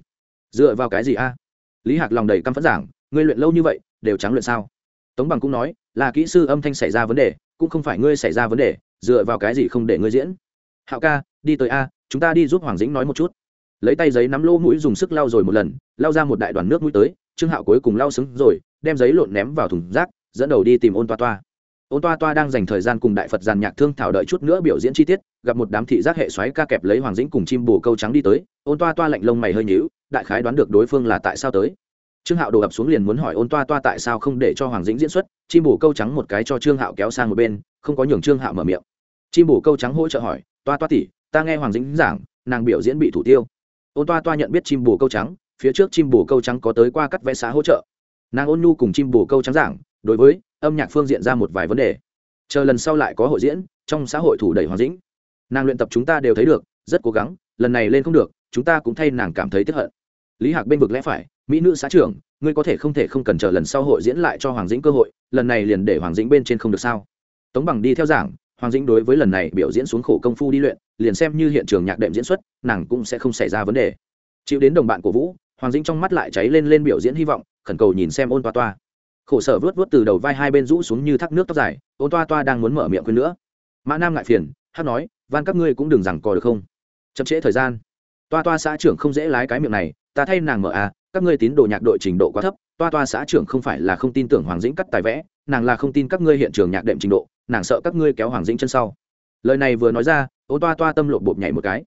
Dựa vào cái gì a? Lý hạc lòng đầy căm phẫn giảng, ngươi luyện lâu như vậy đều trắng luyện sao? Tống bằng cũng nói, là kỹ sư âm thanh xảy ra vấn đề, cũng không phải ngươi xảy ra vấn đề, dựa vào cái gì không để ngươi diễn? Hạo ca, đi tới a, chúng ta đi giúp hoàng dĩnh nói một chút. Lấy tay giấy nắm lỗ mũi dùng sức lau rồi một lần, lau ra một đại đoàn nước mũi tới, trương hạo cuối cùng lau xứng rồi, đem giấy lộn ném vào thùng rác, dẫn đầu đi tìm ôn toa toa. Ôn toa toa đang dành thời gian cùng đại phật giàn nhạc thương thảo đợi chút nữa biểu diễn chi tiết, gặp một đám thị giác hệ xoáy ca kẹp lấy hoàng dĩnh cùng chim bù câu trắng đi tới, ôn toa toa lạnh lông mày hơi nhíu, đại khái đoán được đối phương là tại sao tới trương hạo đổ ập xuống liền muốn hỏi ôn toa toa tại sao không để cho hoàng dĩnh diễn xuất, chim bổ câu trắng một cái cho trương hạo kéo sang một bên, không có nhường trương hạo mở miệng. Chim bổ câu trắng hỗ trợ hỏi, toa toa tỉ ta nghe hoàng dĩnh giảng, nàng biểu diễn bị thủ tiêu. Ôn toa toa nhận biết chim bổ câu trắng, phía trước chim bổ câu trắng có tới qua cắt vẽ xã hỗ trợ. Nàng ôn nhu cùng chim bổ câu trắng giảng, đối với âm nhạc phương diện ra một vài vấn đề. Chờ lần sau lại có hội diễn, trong xã hội thủ đẩy hoàng dĩnh. Nàng luyện tập chúng ta đều thấy được, rất cố gắng, lần này lên không được, chúng ta cũng thay nàng cảm thấy tiếp hận. Lý hạc bên vực lẽ phải mỹ nữ xã trưởng, ngươi có thể không thể không cần chờ lần sau hội diễn lại cho hoàng dĩnh cơ hội, lần này liền để hoàng dĩnh bên trên không được sao? Tống bằng đi theo giảng, hoàng dĩnh đối với lần này biểu diễn xuống khổ công phu đi luyện, liền xem như hiện trường nhạc đệm diễn xuất, nàng cũng sẽ không xảy ra vấn đề. Chịu đến đồng bạn của vũ, hoàng dĩnh trong mắt lại cháy lên lên biểu diễn hy vọng, khẩn cầu nhìn xem ôn toa toa. Khổ sở vớt vớt từ đầu vai hai bên rũ xuống như thác nước tóc dài, ôn toa toa đang muốn mở miệng quên nữa. Mã nam ngại phiền, hát nói, van các ngươi cũng đừng rằng cò được không? Chậm trễ thời gian. Toa toa xã trưởng không dễ lái cái miệng này, ta thay nàng mở à các ngươi tín đồ nhạc đội trình độ quá thấp, toa toa xã trưởng không phải là không tin tưởng hoàng dĩnh cắt tài vẽ, nàng là không tin các ngươi hiện trường nhạc đệm trình độ, nàng sợ các ngươi kéo hoàng dĩnh chân sau. Lời này vừa nói ra, ô toa toa tâm lộ bộp nhảy một cái.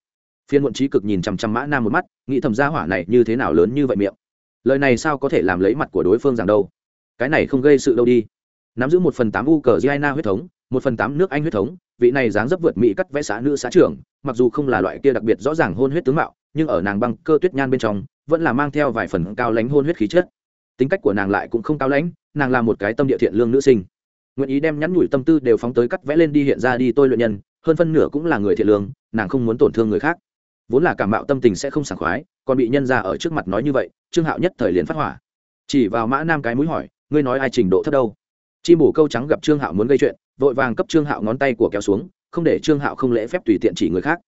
Phiên muộn trí cực nhìn chằm chằm mã nam một mắt, nghĩ thầm gia hỏa này như thế nào lớn như vậy miệng. Lời này sao có thể làm lấy mặt của đối phương rằng đâu? Cái này không gây sự đâu đi. Nắm giữ một phần tám u cờ giana huyết thống, một phần tám nước anh huyết thống, vị này dáng dấp vượt mỹ cắt vẽ xã nữ xã trưởng, mặc dù không là loại kia đặc biệt rõ ràng hôn huyết tướng mạo, nhưng ở nàng băng cơ tuyết nhan bên trong vẫn là mang theo vài phần cao lãnh hôn huyết khí chất. Tính cách của nàng lại cũng không cao lãnh, nàng là một cái tâm địa thiện lương nữ sinh. Nguyện ý đem nhắn nhủi tâm tư đều phóng tới cắt vẽ lên đi hiện ra đi tôi luyện nhân, hơn phân nửa cũng là người thiện lương, nàng không muốn tổn thương người khác. Vốn là cảm mạo tâm tình sẽ không sảng khoái, còn bị nhân ra ở trước mặt nói như vậy, trương hạo nhất thời liền phát hỏa. Chỉ vào mã nam cái mũi hỏi, ngươi nói ai trình độ thấp đâu? Chim bổ câu trắng gặp trương hạo muốn gây chuyện, vội vàng cấp trương hạo ngón tay của kéo xuống, không để trương hạo không lễ phép tùy tiện chỉ người khác.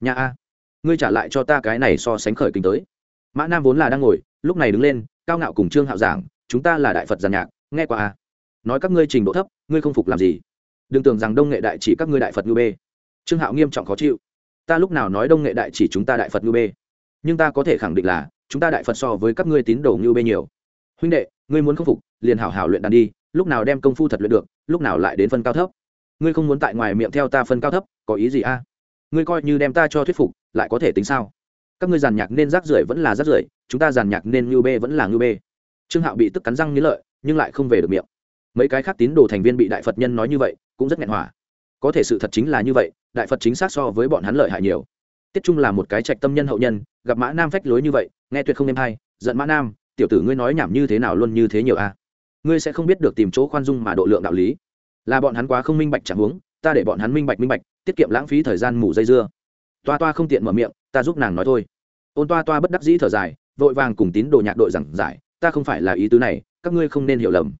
Nhà a, ngươi trả lại cho ta cái này so sánh khởi kinh tới mã nam vốn là đang ngồi, lúc này đứng lên, cao ngạo cùng trương hạo giảng, chúng ta là đại phật giàn nhạc, nghe qua a nói các ngươi trình độ thấp, ngươi không phục làm gì? Đừng tưởng rằng đông nghệ đại chỉ các ngươi đại phật ngư bê. Trương hạo nghiêm trọng khó chịu. Ta lúc nào nói đông nghệ đại chỉ chúng ta đại phật ngư bê? Nhưng ta có thể khẳng định là, chúng ta đại phật so với các ngươi tín đồ ngư bê nhiều. Huynh đệ, ngươi muốn khắc phục, liền hảo hảo luyện đàn đi, lúc nào đem công phu thật luyện được, lúc nào lại đến phân cao thấp. Ngươi không muốn tại ngoài miệng theo ta phân cao thấp, có ý gì a? Ngươi coi như đem ta cho thuyết phục, lại có thể tính sao? Các ngươi giàn nhạc nên rác rưởi vẫn là rác rưởi, chúng ta giàn nhạc nên ngưu bê vẫn là ngưu bê. Trương hạo bị tức cắn răng nghĩ lợi, nhưng lại không về được miệng. Mấy cái khác tín đồ thành viên bị đại phật nhân nói như vậy, cũng rất nghẹn hỏa có thể sự thật chính là như vậy, đại phật chính xác so với bọn hắn lợi hại nhiều. Tiết trung là một cái trạch tâm nhân hậu nhân, gặp mã nam phách lối như vậy, nghe tuyệt không êm hay, giận mã nam, tiểu tử ngươi nói nhảm như thế nào luôn như thế nhiều a ngươi sẽ không biết được tìm chỗ khoan dung mà độ lượng đạo lý. Là bọn hắn quá không minh bạch chẳng huống, ta để bọn hắn minh bạch minh bạch, tiết kiệm lãng phí thời gian mù dây dưa. Toa toa không tiện mở miệng ta giúp nàng nói thôi. Ôn toa toa bất đắc dĩ thở dài, vội vàng cùng tín đồ nhạc đội giảng giải, ta không phải là ý tứ này, các ngươi không nên hiểu lầm.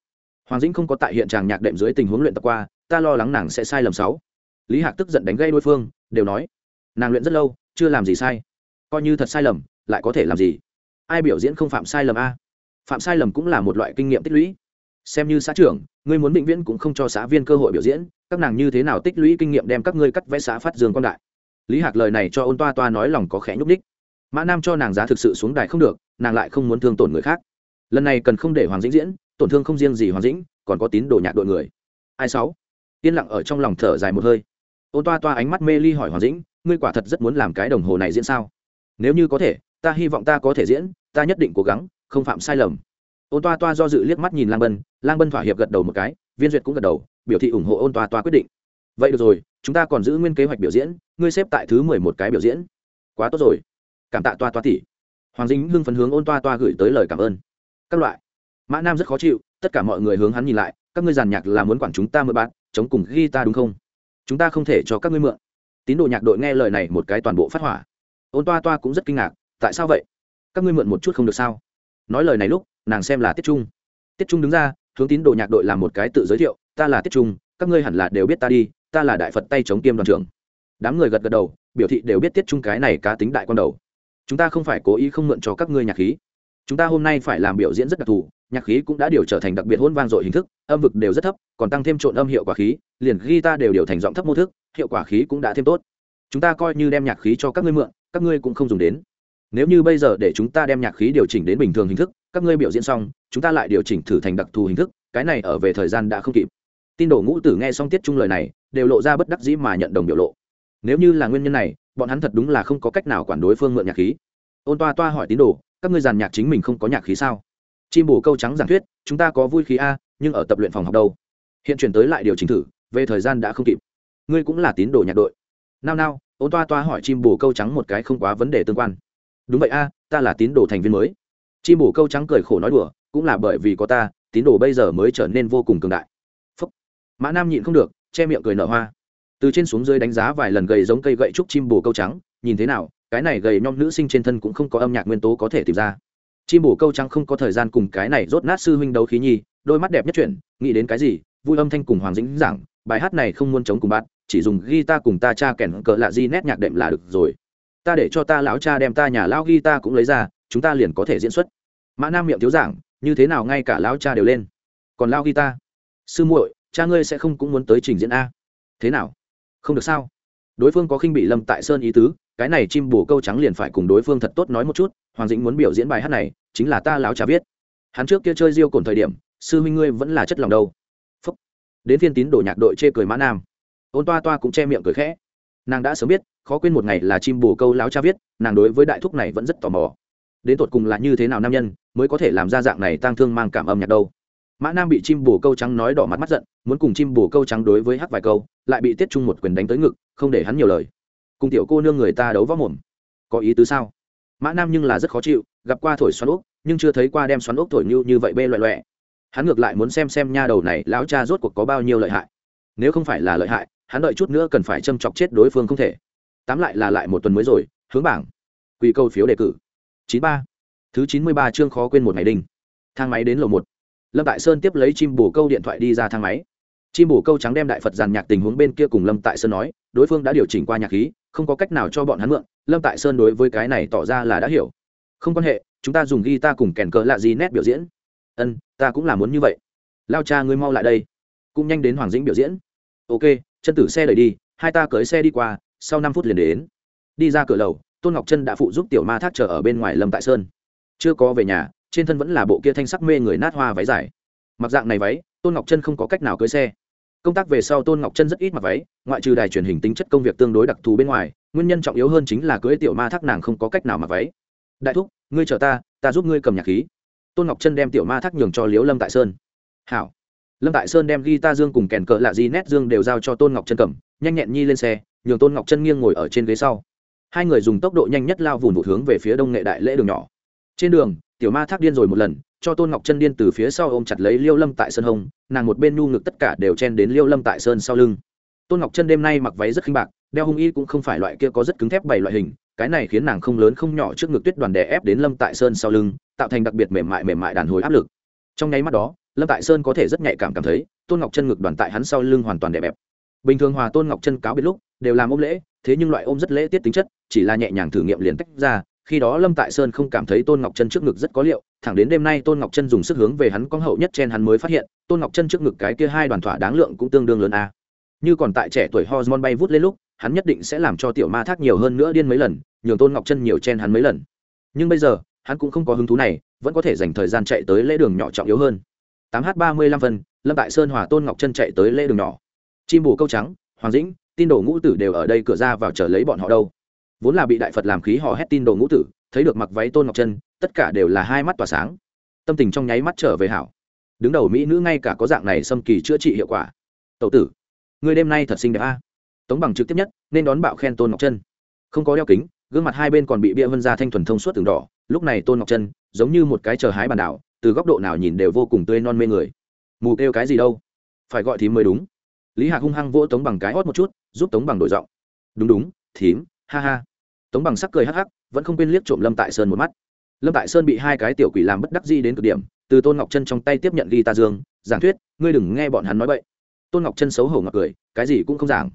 Hoàng dĩnh không có tại hiện tràng nhạc đệm dưới tình huống luyện tập qua, ta lo lắng nàng sẽ sai lầm sáu. Lý hạc tức giận đánh gây đối phương, đều nói, nàng luyện rất lâu, chưa làm gì sai. Coi như thật sai lầm, lại có thể làm gì? Ai biểu diễn không phạm sai lầm a? Phạm sai lầm cũng là một loại kinh nghiệm tích lũy. Xem như xã trưởng, ngươi muốn bệnh viễn cũng không cho xã viên cơ hội biểu diễn, các nàng như thế nào tích lũy kinh nghiệm đem các ngươi cắt vẽ xã phát dương quan đại? Lý hạc lời này cho ôn toa toa nói lòng có khẽ nhúc ních mã nam cho nàng giá thực sự xuống đài không được, nàng lại không muốn thương tổn người khác. Lần này cần không để hoàng dĩnh diễn, tổn thương không riêng gì hoàng dĩnh, còn có tín đồ nhạc đội người. Ai sáu? Yên lặng ở trong lòng thở dài một hơi. Ôn toa toa ánh mắt mê ly hỏi hoàng dĩnh, ngươi quả thật rất muốn làm cái đồng hồ này diễn sao? Nếu như có thể, ta hy vọng ta có thể diễn, ta nhất định cố gắng, không phạm sai lầm. Ôn toa toa do dự liếc mắt nhìn lang bân lang bân thỏa hiệp gật đầu một cái, viên duyệt cũng gật đầu, biểu thị ủng hộ ôn toa toa quyết định vậy được rồi, chúng ta còn giữ nguyên kế hoạch biểu diễn, ngươi xếp tại thứ mười một cái biểu diễn. Quá tốt rồi. Cảm tạ toa toa tỷ. Hoàng dính hưng phấn hướng ôn toa toa gửi tới lời cảm ơn. Các loại. Mã nam rất khó chịu, tất cả mọi người hướng hắn nhìn lại, các ngươi giàn nhạc là muốn quản chúng ta mượn bạn, chống cùng ghi ta đúng không? Chúng ta không thể cho các ngươi mượn. Tín đồ nhạc đội nghe lời này một cái toàn bộ phát hỏa. Ôn toa toa cũng rất kinh ngạc, tại sao vậy? Các ngươi mượn một chút không được sao? Nói lời này lúc, nàng xem là tiết trung. Tiết trung đứng ra, hướng tín đồ nhạc đội làm một cái tự giới thiệu, ta là tiết trung, các ngươi hẳn là đều biết ta đi ta là đại phật tay chống kiêm đoàn trưởng. Đám người gật gật đầu, biểu thị đều biết tiết trung cái này cá tính đại quan đầu. Chúng ta không phải cố ý không mượn cho các ngươi nhạc khí. Chúng ta hôm nay phải làm biểu diễn rất đặc thù, nhạc khí cũng đã điều trở thành đặc biệt hôn vang dội hình thức, âm vực đều rất thấp, còn tăng thêm trộn âm hiệu quả khí, liền ghi ta đều điều thành giọng thấp mô thức, hiệu quả khí cũng đã thêm tốt. Chúng ta coi như đem nhạc khí cho các ngươi mượn, các ngươi cũng không dùng đến. Nếu như bây giờ để chúng ta đem nhạc khí điều chỉnh đến bình thường hình thức, các ngươi biểu diễn xong, chúng ta lại điều chỉnh thử thành đặc thù hình thức, cái này ở về thời gian đã không kịp. Tin đồ ngũ tử nghe xong tiết trung lời này đều lộ ra bất đắc dĩ mà nhận đồng biểu lộ. Nếu như là nguyên nhân này, bọn hắn thật đúng là không có cách nào quản đối phương mượn nhạc khí. Ôn toa toa hỏi tín đồ, các ngươi giàn nhạc chính mình không có nhạc khí sao? Chim Bù câu trắng giảng thuyết, chúng ta có vui khí a, nhưng ở tập luyện phòng học đâu? Hiện chuyển tới lại điều chỉnh thử, về thời gian đã không kịp. Ngươi cũng là tín đồ nhạc đội. Nao nao, ôn toa toa hỏi chim Bù câu trắng một cái không quá vấn đề tương quan. Đúng vậy a, ta là tín đồ thành viên mới. Chim Bù câu trắng cười khổ nói đùa, cũng là bởi vì có ta, tín đồ bây giờ mới trở nên vô cùng cường đại. Phúc. mã nam nhịn không được che miệng cười nở hoa. Từ trên xuống dưới đánh giá vài lần gầy giống cây gậy trúc chim bồ câu trắng, nhìn thế nào, cái này gầy nhom nữ sinh trên thân cũng không có âm nhạc nguyên tố có thể tìm ra. Chim bồ câu trắng không có thời gian cùng cái này rốt nát sư huynh đấu khí nhi, đôi mắt đẹp nhất chuyển, nghĩ đến cái gì, vui âm thanh cùng hoàng dĩnh giảng, bài hát này không muốn chống cùng bạn, chỉ dùng guitar cùng ta cha kèn cờ lạ di nét nhạc đệm là được rồi. Ta để cho ta lão cha đem ta nhà lão guitar cũng lấy ra, chúng ta liền có thể diễn xuất. Mã nam miệng thiếu giảng, như thế nào ngay cả lão cha đều lên. Còn lao guitar? Sư muội cha ngươi sẽ không cũng muốn tới trình diễn a. Thế nào? Không được sao? Đối phương có khinh bị lâm tại sơn ý tứ, cái này chim bồ câu trắng liền phải cùng đối phương thật tốt nói một chút, hoàng dĩnh muốn biểu diễn bài hát này, chính là ta láo trà viết. Hắn trước kia chơi diêu cồn thời điểm, sư huynh ngươi vẫn là chất lòng đâu. Phúc. đến phiên tín đổ nhạc đội chê cười mã nam. Ôn toa toa cũng che miệng cười khẽ. Nàng đã sớm biết, khó quên một ngày là chim bồ câu láo cha viết, nàng đối với đại thúc này vẫn rất tò mò. Đến tột cùng là như thế nào nam nhân, mới có thể làm ra dạng này tang thương mang cảm âm nhạc đâu. Mã nam bị chim bồ câu trắng nói đỏ mặt mắt giận muốn cùng chim bồ câu trắng đối với hắc vài câu, lại bị tiết trung một quyền đánh tới ngực, không để hắn nhiều lời. Cùng tiểu cô nương người ta đấu võ mồm. Có ý tứ sao? Mã nam nhưng là rất khó chịu, gặp qua thổi xoắn ốc, nhưng chưa thấy qua đem xoắn ốc thổi như như vậy bê loẹ loẹ. Hắn ngược lại muốn xem xem nha đầu này lão cha rốt cuộc có bao nhiêu lợi hại. Nếu không phải là lợi hại, hắn đợi chút nữa cần phải châm chọc chết đối phương không thể. Tám lại là lại một tuần mới rồi, hướng bảng. Quỳ câu phiếu đề cử. Chín ba. Thứ chín mươi ba chương khó quên một ngày đinh. Thang máy đến lầu một lâm tại sơn tiếp lấy chim bồ câu điện thoại đi ra thang máy. Chim bồ câu trắng đem đại phật giàn nhạc tình huống bên kia cùng lâm tại sơn nói, đối phương đã điều chỉnh qua nhạc khí, không có cách nào cho bọn hắn mượn, lâm tại sơn đối với cái này tỏ ra là đã hiểu. Không quan hệ, chúng ta dùng ghi ta cùng kèn cờ lạ gì nét biểu diễn. Ân, ta cũng là muốn như vậy. Lao cha ngươi mau lại đây. Cũng nhanh đến hoàng dĩnh biểu diễn. Ok, chân tử xe đẩy đi, hai ta cưới xe đi qua, sau năm phút liền đến. Đi ra cửa lầu, tôn ngọc Trân đã phụ giúp tiểu ma thác chờ ở bên ngoài lâm tại sơn. Chưa có về nhà trên thân vẫn là bộ kia thanh sắc mê người nát hoa váy dài. Mặc dạng này váy, tôn ngọc chân không có cách nào cưới xe. Công tác về sau tôn ngọc chân rất ít mặc váy, ngoại trừ đài truyền hình tính chất công việc tương đối đặc thù bên ngoài, nguyên nhân trọng yếu hơn chính là cưới tiểu ma thác nàng không có cách nào mặc váy. Đại thúc, ngươi chờ ta ta giúp ngươi cầm nhạc khí. Tôn ngọc chân đem tiểu ma thác nhường cho liếu lâm tại sơn. Hảo. Lâm tại sơn đem ghi ta dương cùng kèn cỡ lạ di nét dương đều giao cho tôn ngọc chân cầm, nhanh nhẹn nhi lên xe, nhường tôn ngọc chân nghiêng ngồi ở trên ghế sau. Hai người dùng tốc độ nhanh nhất lao vùn vụt hướng về phía đông nghệ đại lễ đường nhỏ. Trên đường tiểu ma thác điên rồi một lần cho tôn ngọc chân điên từ phía sau ôm chặt lấy liêu lâm tại sơn Hồng, nàng một bên nhu ngực tất cả đều chen đến liêu lâm tại sơn sau lưng. Tôn ngọc chân đêm nay mặc váy rất khinh bạc đeo hung y cũng không phải loại kia có rất cứng thép bảy loại hình cái này khiến nàng không lớn không nhỏ trước ngực tuyết đoàn đè ép đến lâm tại sơn sau lưng tạo thành đặc biệt mềm mại mềm mại đàn hồi áp lực. Trong nháy mắt đó lâm tại sơn có thể rất nhạy cảm cảm thấy tôn ngọc chân ngực đoàn tại hắn sau lưng hoàn toàn đè bẹp. Bình thường hòa tôn ngọc chân cáo biết lúc đều làm ôm lễ thế nhưng loại ôm rất lễ tiết tính chất chỉ là nhẹ nhàng thử nghiệm liền tách ra khi đó lâm tại sơn không cảm thấy tôn ngọc chân trước ngực rất có liệu thẳng đến đêm nay tôn ngọc chân dùng sức hướng về hắn con hậu nhất chen hắn mới phát hiện tôn ngọc chân trước ngực cái kia hai đoàn thỏa đáng lượng cũng tương đương lớn a như còn tại trẻ tuổi hormone bay vút lên lúc hắn nhất định sẽ làm cho tiểu ma thác nhiều hơn nữa điên mấy lần nhường tôn ngọc chân nhiều chen hắn mấy lần nhưng bây giờ hắn cũng không có hứng thú này vẫn có thể dành thời gian chạy tới lễ đường nhỏ trọng yếu hơn tám h ba mươi lăm lâm tại sơn hòa tôn ngọc chân chạy tới lễ đường nhỏ chim bù câu trắng hoàng dĩnh tin đồ ngũ tử đều ở đây cửa ra vào chờ lấy bọn họ đâu vốn là bị đại phật làm khí họ hét tin đồ ngũ tử, thấy được mặc váy tôn ngọc chân, tất cả đều là hai mắt tỏa sáng. Tâm tình trong nháy mắt trở về hảo. Đứng đầu mỹ nữ ngay cả có dạng này xâm kỳ chữa trị hiệu quả. Tậu tử, người đêm nay thật xinh đẹp a. Tống bằng trực tiếp nhất, nên đón bạo khen tôn ngọc chân. Không có đeo kính, gương mặt hai bên còn bị bia vân ra thanh thuần thông suốt từng đỏ, lúc này tôn ngọc chân, giống như một cái chờ hái bàn đảo, từ góc độ nào nhìn đều vô cùng tươi non mê người. Mù kêu cái gì đâu? Phải gọi thím mới đúng. Lý hạc hung hăng vỗ tống bằng cái hót một chút, giúp tống bằng đổi giọng. Đúng đúng, thím, ha ha tống bằng sắc cười hắc hắc, vẫn không quên liếc trộm lâm tại sơn một mắt. Lâm tại sơn bị hai cái tiểu quỷ làm bất đắc di đến cực điểm, từ tôn ngọc chân trong tay tiếp nhận ghi ta dương, giảng thuyết, ngươi đừng nghe bọn hắn nói vậy tôn ngọc chân xấu hổ ngọc cười, cái gì cũng không giảng.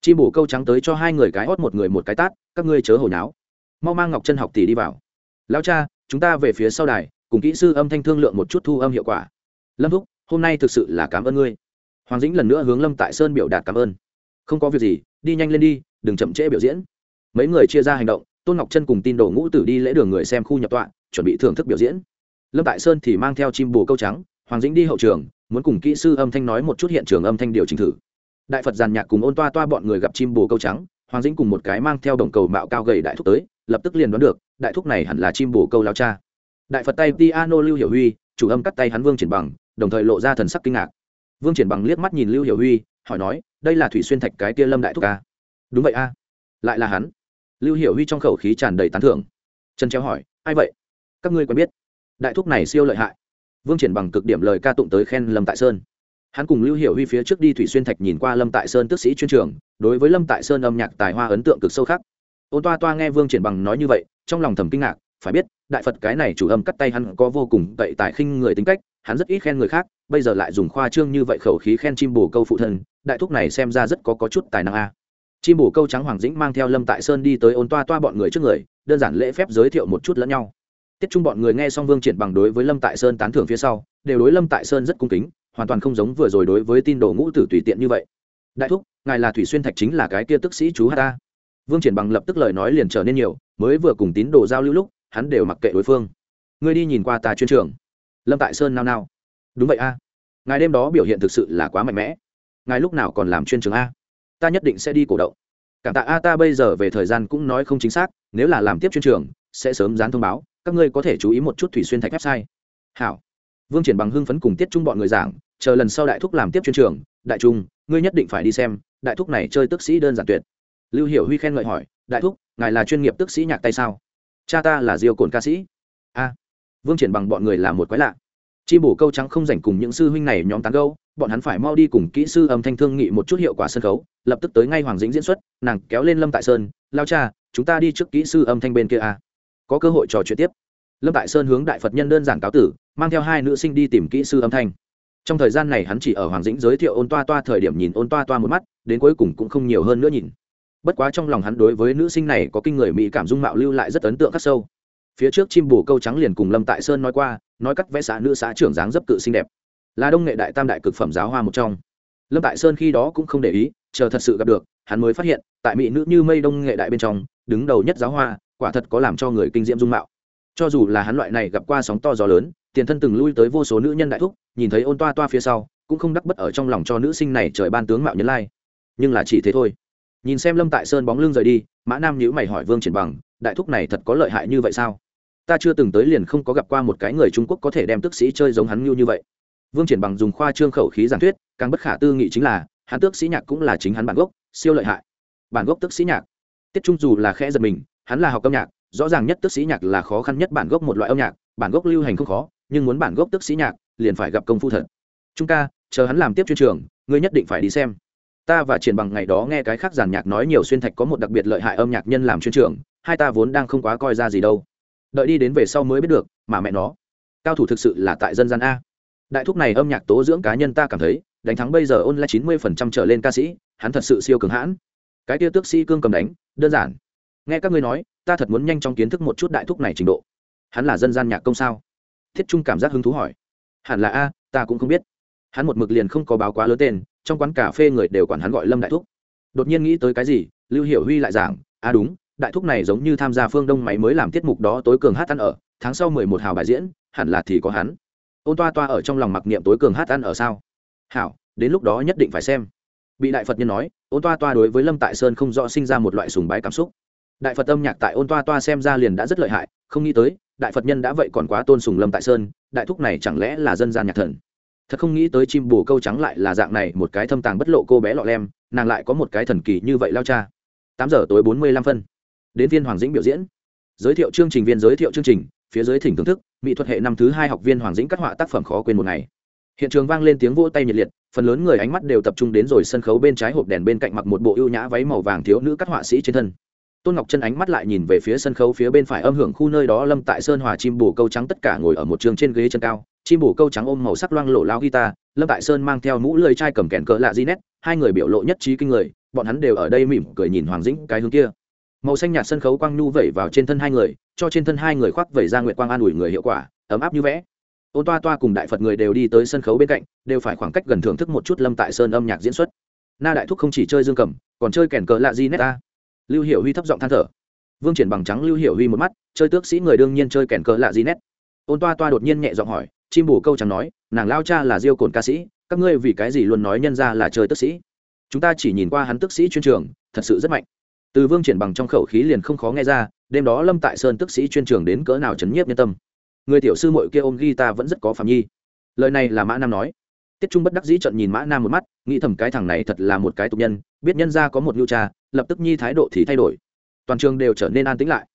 Chi bổ câu trắng tới cho hai người cái hót một người một cái tát, các ngươi chớ hồi náo. Mau mang ngọc chân học tỷ đi vào. Lao cha, chúng ta về phía sau đài, cùng kỹ sư âm thanh thương lượng một chút thu âm hiệu quả. Lâm thúc, hôm nay thực sự là cảm ơn ngươi. Hoàng dĩnh lần nữa hướng lâm tại sơn biểu đạt cảm ơn. Không có việc gì, đi nhanh lên đi, đừng chậm trễ biểu diễn mấy người chia ra hành động, tôn ngọc chân cùng tin đồ ngũ tử đi lễ đường người xem khu nhập tọa, chuẩn bị thưởng thức biểu diễn. Lâm tại sơn thì mang theo chim bồ câu trắng, hoàng dĩnh đi hậu trường, muốn cùng kỹ sư âm thanh nói một chút hiện trường âm thanh điều chỉnh thử. Đại phật giàn nhạc cùng ôn toa toa bọn người gặp chim bồ câu trắng, hoàng dĩnh cùng một cái mang theo đồng cầu mạo cao gầy đại thúc tới, lập tức liền đoán được, đại thúc này hẳn là chim bồ câu lao cha. Đại phật tay piano lưu hiểu huy, chủ âm cắt tay hắn vương triển bằng, đồng thời lộ ra thần sắc kinh ngạc. Vương triển bằng liếc mắt nhìn lưu hiểu huy, hỏi nói, đây là thủy xuyên thạch cái tia lâm đại thúc ca đúng vậy a. Lại là hắn lưu hiểu huy trong khẩu khí tràn đầy tán thưởng. Trần treo hỏi ai vậy? Các ngươi quen biết? Đại thúc này siêu lợi hại. Vương triển bằng cực điểm lời ca tụng tới khen lâm tại sơn. Hắn cùng lưu hiểu huy phía trước đi thủy xuyên thạch nhìn qua lâm tại sơn tức sĩ chuyên trường đối với lâm tại sơn âm nhạc tài hoa ấn tượng cực sâu khác ôn toa toa nghe vương triển bằng nói như vậy trong lòng thầm kinh ngạc phải biết đại phật cái này chủ âm cắt tay hắn có vô cùng cậy tài khinh người tính cách hắn rất ít khen người khác bây giờ lại dùng khoa trương như vậy khẩu khí khen chim bồ câu phụ thân đại thúc này xem ra rất có, có chút tài năng a chim bổ câu trắng hoàng dĩnh mang theo lâm tại sơn đi tới ôn toa toa bọn người trước người, đơn giản lễ phép giới thiệu một chút lẫn nhau. Tiết trung bọn người nghe xong vương triển bằng đối với lâm tại sơn tán thưởng phía sau, đều đối lâm tại sơn rất cung kính, hoàn toàn không giống vừa rồi đối với tin đồ ngũ tử tùy tiện như vậy. Đại thúc, ngài là thủy xuyên thạch chính là cái kia tức sĩ chú hát ta. Vương triển bằng lập tức lời nói liền trở nên nhiều, mới vừa cùng tín đồ giao lưu lúc, hắn đều mặc kệ đối phương. Ngươi đi nhìn qua ta chuyên trường. Lâm tại sơn nao nao. Đúng vậy a, ngài đêm đó biểu hiện thực sự là quá mạnh mẽ. Ngài lúc nào còn làm chuyên trường a? Ta nhất định sẽ đi cổ động. Cảm tạ a ta bây giờ về thời gian cũng nói không chính xác, nếu là làm tiếp chuyên trường, sẽ sớm dán thông báo, các ngươi có thể chú ý một chút thủy xuyên thạch website. Hảo. Vương triển bằng hưng phấn cùng tiết trung bọn người giảng, chờ lần sau đại thúc làm tiếp chuyên trường, đại trung, ngươi nhất định phải đi xem, đại thúc này chơi tức sĩ đơn giản tuyệt. Lưu hiểu huy khen ngợi hỏi, đại thúc, ngài là chuyên nghiệp tức sĩ nhạc tay sao? Cha ta là diêu cồn ca sĩ. A. Vương triển bằng bọn người là một quái lạ chi bổ câu trắng không rảnh cùng những sư huynh này nhóm tán gâu bọn hắn phải mau đi cùng kỹ sư âm thanh thương nghị một chút hiệu quả sân khấu, lập tức tới ngay hoàng dĩnh diễn xuất, nàng kéo lên lâm tại sơn, lao cha, chúng ta đi trước kỹ sư âm thanh bên kia a. Có cơ hội trò chuyện tiếp. Lâm tại sơn hướng đại phật nhân đơn giản cáo tử, mang theo hai nữ sinh đi tìm kỹ sư âm thanh. Trong thời gian này hắn chỉ ở hoàng dĩnh giới thiệu ôn toa toa thời điểm nhìn ôn toa toa một mắt, đến cuối cùng cũng không nhiều hơn nữa nhìn. Bất quá trong lòng hắn đối với nữ sinh này có kinh người mỹ cảm dung mạo lưu lại rất ấn tượng khắc sâu. Phía trước chim bù câu trắng liền cùng lâm tại sơn nói qua nói cắt vẽ xã nữ xã trưởng dáng dấp cự xinh đẹp. Là đông nghệ đại tam đại cực phẩm giáo hoa một trong. Lâm tại sơn khi đó cũng không để ý, chờ thật sự gặp được, hắn mới phát hiện, tại mỹ nữ như mây đông nghệ đại bên trong, đứng đầu nhất giáo hoa, quả thật có làm cho người kinh diễm dung mạo. Cho dù là hắn loại này gặp qua sóng to gió lớn, tiền thân từng lui tới vô số nữ nhân đại thúc, nhìn thấy ôn toa toa phía sau, cũng không đắc bất ở trong lòng cho nữ sinh này trời ban tướng mạo nhân lai. Nhưng là chỉ thế thôi. Nhìn xem lâm tại sơn bóng lưng rời đi, mã nam nhữ mày hỏi vương triển bằng, đại thúc này thật có lợi hại như vậy sao? Ta chưa từng tới liền không có gặp qua một cái người trung quốc có thể đem tức sĩ chơi giống hắn như như vậy. Vương triển bằng dùng khoa trương khẩu khí giảng thuyết, càng bất khả tư nghị chính là, hắn tước sĩ nhạc cũng là chính hắn bản gốc, siêu lợi hại. Bản gốc tước sĩ nhạc. Tiết trung dù là khẽ giật mình, hắn là học âm nhạc, rõ ràng nhất tước sĩ nhạc là khó khăn nhất bản gốc một loại âm nhạc, bản gốc lưu hành không khó, nhưng muốn bản gốc tước sĩ nhạc, liền phải gặp công phu thật. Chúng ta chờ hắn làm tiếp chuyên trường, ngươi nhất định phải đi xem. Ta và triển bằng ngày đó nghe cái khác giàn nhạc nói nhiều xuyên thạch có một đặc biệt lợi hại âm nhạc nhân làm chuyên trường, hai ta vốn đang không quá coi ra gì đâu đợi đi đến về sau mới biết được, mà mẹ nó, cao thủ thực sự là tại dân gian a. Đại thúc này âm nhạc tố dưỡng cá nhân ta cảm thấy, đánh thắng bây giờ ôn lại chín mươi phần trăm trở lên ca sĩ, hắn thật sự siêu cường hãn. Cái kia tước sĩ cương cầm đánh, đơn giản. Nghe các ngươi nói, ta thật muốn nhanh chóng kiến thức một chút đại thúc này trình độ. Hắn là dân gian nhạc công sao? Thiết trung cảm giác hứng thú hỏi. Hẳn là a, ta cũng không biết. Hắn một mực liền không có báo quá lớn tên, trong quán cà phê người đều quản hắn gọi lâm đại thúc. Đột nhiên nghĩ tới cái gì, lưu hiểu huy lại giảng, a, đúng đại thúc này giống như tham gia phương đông máy mới làm tiết mục đó tối cường hát ăn ở, tháng sau mười một hào bài diễn, hẳn là thì có hắn. Ôn toa toa ở trong lòng mặc niệm tối cường hát ăn ở sao? Hảo, đến lúc đó nhất định phải xem. Bị đại phật nhân nói, ôn toa toa đối với lâm tại sơn không rõ sinh ra một loại sùng bái cảm xúc. Đại phật âm nhạc tại ôn toa toa xem ra liền đã rất lợi hại, không nghĩ tới, đại phật nhân đã vậy còn quá tôn sùng lâm tại sơn, đại thúc này chẳng lẽ là dân gian nhạc thần? Thật không nghĩ tới chim bồ câu trắng lại là dạng này một cái thâm tàng bất lộ cô bé lọ lem, nàng lại có một cái thần kỳ như vậy lao cha. Tám giờ tối bốn mươi lăm phân đến viên hoàng dĩnh biểu diễn. Giới thiệu chương trình viên giới thiệu chương trình, phía dưới thỉnh thưởng thức, mỹ thuật hệ năm thứ hai học viên hoàng dĩnh cắt họa tác phẩm khó quên một ngày. Hiện trường vang lên tiếng vỗ tay nhiệt liệt, phần lớn người ánh mắt đều tập trung đến rồi sân khấu bên trái hộp đèn bên cạnh mặc một bộ ưu nhã váy màu vàng thiếu nữ cắt họa sĩ trên thân. Tôn ngọc chân ánh mắt lại nhìn về phía sân khấu phía bên phải âm hưởng khu nơi đó lâm tại sơn hòa chim bồ câu trắng tất cả ngồi ở một trường trên ghế chân cao. Chim bồ câu trắng ôm màu sắc loang lộ lao guitar, lâm tại sơn mang theo mũ lưỡi chai cầm kèn cỡ lạ di nét hai người biểu lộ nhất trí kinh người, bọn hắn đều ở đây mỉm cười nhìn hoàng dĩnh cái hướng kia màu xanh nhạt sân khấu quang nhu vẩy vào trên thân hai người, cho trên thân hai người khoác vẩy ra nguyệt quang an ủi người hiệu quả, ấm áp như vẽ. Ôn toa toa cùng đại phật người đều đi tới sân khấu bên cạnh, đều phải khoảng cách gần thưởng thức một chút lâm tại sơn âm nhạc diễn xuất. Na đại thúc không chỉ chơi dương cầm, còn chơi kèn cờ lạ di nét ta. Lưu hiểu huy thấp giọng than thở. Vương triển bằng trắng lưu hiểu huy một mắt, chơi tước sĩ người đương nhiên chơi kèn cờ lạ di nét. Ôn toa toa đột nhiên nhẹ giọng hỏi, chim bù câu chẳng nói, nàng lao cha là diêu cồn ca sĩ, các ngươi vì cái gì luôn nói nhân ra là chơi tước sĩ? Chúng ta chỉ nhìn qua hắn tước sĩ chuyên trường, thật sự rất mạnh từ vương triển bằng trong khẩu khí liền không khó nghe ra, đêm đó lâm tại sơn tức sĩ chuyên trường đến cỡ nào chấn nhiếp nhân tâm. Người tiểu sư mội kia ôm ghi ta vẫn rất có phạm nhi. Lời này là mã nam nói. Tiết trung bất đắc dĩ trận nhìn mã nam một mắt, nghĩ thầm cái thằng này thật là một cái tục nhân, biết nhân ra có một nhu cha, lập tức nhi thái độ thì thay đổi. Toàn trường đều trở nên an tĩnh lại.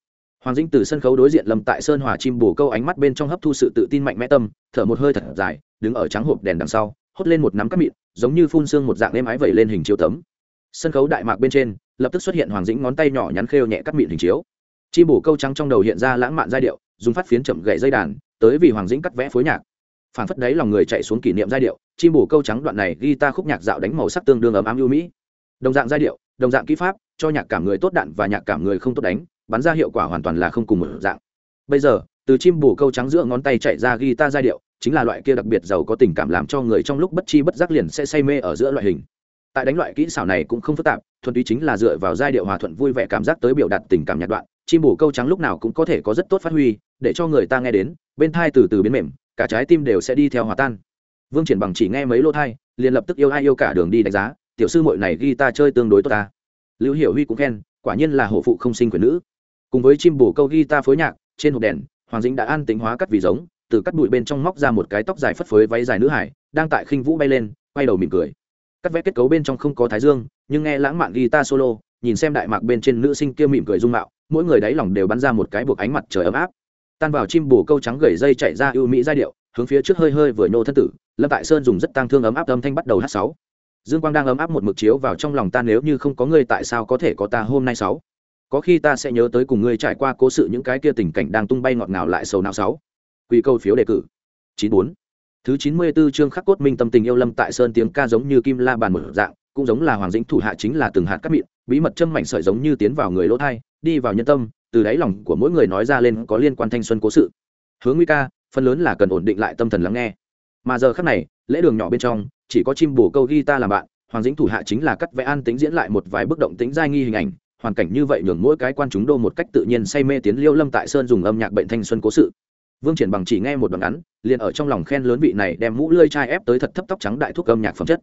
Hoàng dĩnh từ sân khấu đối diện lâm tại sơn hòa chim bù câu ánh mắt bên trong hấp thu sự tự tin mạnh mẽ tâm, thở một hơi thật dài, đứng ở trắng hộp đèn đằng sau, hốt lên một nắm cắt mịn, giống như phun xương một dạng êm ái vẩy lên hình chiếu tấm. Sân khấu đại mạc bên trên lập tức xuất hiện hoàng dĩnh ngón tay nhỏ nhắn khêu nhẹ cắt mịn hình chiếu. Chim bổ câu trắng trong đầu hiện ra lãng mạn giai điệu, dùng phát phiến chậm gậy dây đàn, tới vì hoàng dĩnh cắt vẽ phối nhạc. Phản phất đấy lòng người chạy xuống kỷ niệm giai điệu, chim bổ câu trắng đoạn này ghi ta khúc nhạc dạo đánh màu sắc tương đương ấm ám ưu mỹ. Đồng dạng giai điệu, đồng dạng kỹ pháp, cho nhạc cảm người tốt đạn và nhạc cảm người không tốt đánh, bắn ra hiệu quả hoàn toàn là không cùng một dạng. Bây giờ, từ chim bù câu trắng giữa ngón tay chạy ra guitar giai điệu, chính là loại kia đặc biệt giàu có tình cảm làm cho người trong lúc bất chi bất giác liền sẽ say mê ở giữa loại hình tại đánh loại kỹ xảo này cũng không phức tạp, thuần túy chính là dựa vào giai điệu hòa thuận vui vẻ cảm giác tới biểu đạt tình cảm nhạc đoạn, chim bồ câu trắng lúc nào cũng có thể có rất tốt phát huy, để cho người ta nghe đến, bên thai từ từ biến mềm, cả trái tim đều sẽ đi theo hòa tan. Vương triển bằng chỉ nghe mấy lô thai, liền lập tức yêu ai yêu cả đường đi đánh giá, tiểu sư muội này ghi ta chơi tương đối tốt ta. Lưu hiểu huy cũng khen, quả nhiên là hổ phụ không sinh quyền nữ. Cùng với chim bồ câu ghi ta phối nhạc, trên hộp đèn, hoàng dĩnh đã an tính hóa cắt vì giống, từ cắt bụi bên trong móc ra một cái tóc dài phất phới váy dài nữ hải, đang tại khinh vũ bay lên, quay đầu mỉm cười cắt vẽ kết cấu bên trong không có thái dương, nhưng nghe lãng mạn guitar solo, nhìn xem đại mạc bên trên nữ sinh kia mỉm cười dung mạo, mỗi người đáy lòng đều bắn ra một cái buộc ánh mặt trời ấm áp. Tan vào chim bồ câu trắng gầy dây chạy ra ưu mỹ giai điệu, hướng phía trước hơi hơi vừa nhô thân tử, lâm tại sơn dùng rất tang thương ấm áp âm thanh bắt đầu hát sáu. Dương quang đang ấm áp một mực chiếu vào trong lòng ta nếu như không có ngươi tại sao có thể có ta hôm nay sáu? Có khi ta sẽ nhớ tới cùng ngươi trải qua cố sự những cái kia tình cảnh đang tung bay ngọt ngào lại sầu nào sáu. Quy câu phiếu đề cử. Chín bốn thứ chín mươi 94 chương khắc cốt minh tâm tình yêu lâm tại sơn tiếng ca giống như kim la bàn một dạng, cũng giống là hoàng dĩnh thủ hạ chính là từng hạt cắt mịn, bí mật châm mảnh sợi giống như tiến vào người lỗ thai, đi vào nhân tâm, từ đáy lòng của mỗi người nói ra lên có liên quan thanh xuân cố sự. Hướng nguy ca, phần lớn là cần ổn định lại tâm thần lắng nghe. Mà giờ khắc này, lễ đường nhỏ bên trong, chỉ có chim bồ câu guitar làm bạn, hoàng dĩnh thủ hạ chính là cắt vẽ an tính diễn lại một vài bức động tính giai nghi hình ảnh, hoàn cảnh như vậy nhường mỗi cái quan chúng đô một cách tự nhiên say mê tiến liêu lâm tại sơn dùng âm nhạc bệnh thanh xuân cố sự vương triển bằng chỉ nghe một đoạn ngắn, liền ở trong lòng khen lớn vị này đem mũ lơi chai ép tới thật thấp tóc trắng đại thuốc âm nhạc phẩm chất.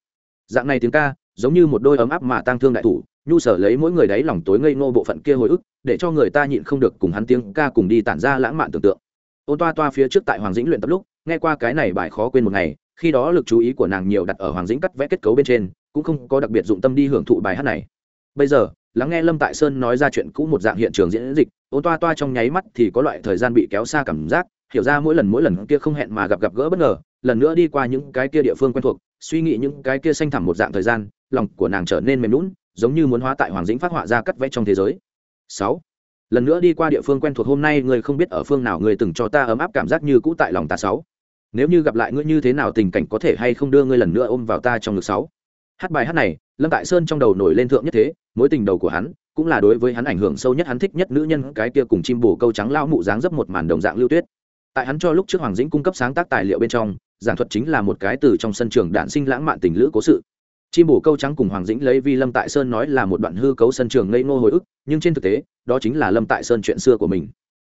Dạng này tiếng ca, giống như một đôi ấm áp mà tang thương đại thủ, nhu sở lấy mỗi người đấy lòng tối ngây ngô bộ phận kia hồi ức, để cho người ta nhịn không được cùng hắn tiếng ca cùng đi tản ra lãng mạn tưởng tượng. Ôn toa toa phía trước tại hoàng dĩnh luyện tập lúc, nghe qua cái này bài khó quên một ngày, khi đó lực chú ý của nàng nhiều đặt ở hoàng dĩnh cắt vẽ kết cấu bên trên, cũng không có đặc biệt dụng tâm đi hưởng thụ bài hát này. Bây giờ, lắng nghe lâm tại sơn nói ra chuyện cũ một dạng hiện trường diễn dịch ôn toa toa trong nháy mắt thì có loại thời gian bị kéo xa cảm giác hiểu ra mỗi lần mỗi lần kia không hẹn mà gặp gặp gỡ bất ngờ, lần nữa đi qua những cái kia địa phương quen thuộc, suy nghĩ những cái kia xanh thẳm một dạng thời gian, lòng của nàng trở nên mềm lún giống như muốn hóa tại hoàng dĩnh phát họa ra cắt vẽ trong thế giới. Sáu, lần nữa đi qua địa phương quen thuộc hôm nay người không biết ở phương nào người từng cho ta ấm áp cảm giác như cũ tại lòng ta. Sáu, nếu như gặp lại ngươi như thế nào tình cảnh có thể hay không đưa ngươi lần nữa ôm vào ta trong ngực? Sáu, hát bài hát này, lâm tại sơn trong đầu nổi lên thượng nhất thế, mối tình đầu của hắn cũng là đối với hắn ảnh hưởng sâu nhất, hắn thích nhất nữ nhân cái kia cùng chim bồ câu trắng lao mụ dáng dấp một màn đồng dạng lưu tuyết tại hắn cho lúc trước hoàng dĩnh cung cấp sáng tác tài liệu bên trong, giảng thuật chính là một cái từ trong sân trường đạn sinh lãng mạn tình lữ cố sự. Chim bổ câu trắng cùng hoàng dĩnh lấy vi lâm tại sơn nói là một đoạn hư cấu sân trường ngây ngô hồi ức, nhưng trên thực tế, đó chính là lâm tại sơn chuyện xưa của mình.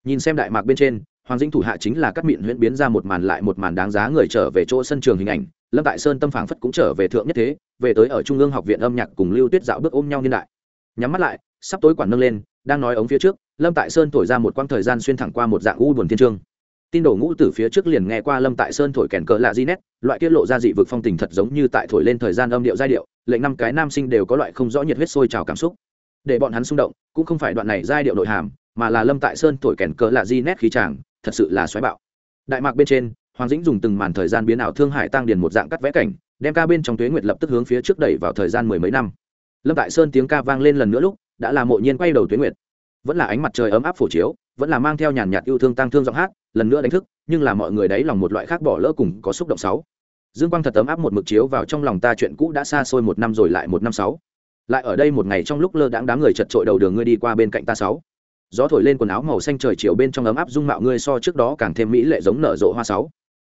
Nhìn xem đại mạc bên trên, hoàng dĩnh thủ hạ chính là cắt miệng huyễn biến ra một màn lại một màn đáng giá người trở về chỗ sân trường hình ảnh. Lâm tại sơn tâm phảng phất cũng trở về thượng nhất thế, về tới ở trung ương học viện âm nhạc cùng lưu tuyết dạo bước ôm nhau niên đại. Nhắm mắt lại, sắp tối quản nâng lên, đang nói ống phía trước, lâm tại sơn thổi ra một quãng thời gian xuyên thẳng qua một dạng u buồn thiên trương tin đồ ngũ từ phía trước liền nghe qua lâm tại sơn thổi kèn cỡ lạ di nét, loại tiết lộ ra dị vực phong tình thật giống như tại thổi lên thời gian âm điệu giai điệu, lệnh năm cái nam sinh đều có loại không rõ nhiệt huyết sôi trào cảm xúc. Để bọn hắn xung động, cũng không phải đoạn này giai điệu nội hàm, mà là lâm tại sơn thổi kèn cỡ lạ di nét khí tràng thật sự là xoáy bạo. Đại mạc bên trên, hoàng dĩnh dùng từng màn thời gian biến ảo thương hải tăng điền một dạng cắt vẽ cảnh, đem ca bên trong tuế nguyệt lập tức hướng phía trước đẩy vào thời gian mười mấy năm. Lâm tại sơn tiếng ca vang lên lần nữa lúc, đã là mộ nhiên quay đầu tuế nguyệt vẫn là ánh mặt trời ấm áp phổ chiếu, vẫn là mang theo nhàn nhạt yêu thương tăng thương giọng hát, lần nữa đánh thức, nhưng là mọi người đấy lòng một loại khác bỏ lỡ cùng có xúc động sáu. Dương quang thật ấm áp một mực chiếu vào trong lòng ta chuyện cũ đã xa xôi một năm rồi lại một năm sáu. Lại ở đây một ngày trong lúc lơ đãng đám người chật trội đầu đường ngươi đi qua bên cạnh ta sáu. Gió thổi lên quần áo màu xanh trời chiều bên trong ấm áp dung mạo ngươi so trước đó càng thêm mỹ lệ giống nở rộ hoa sáu.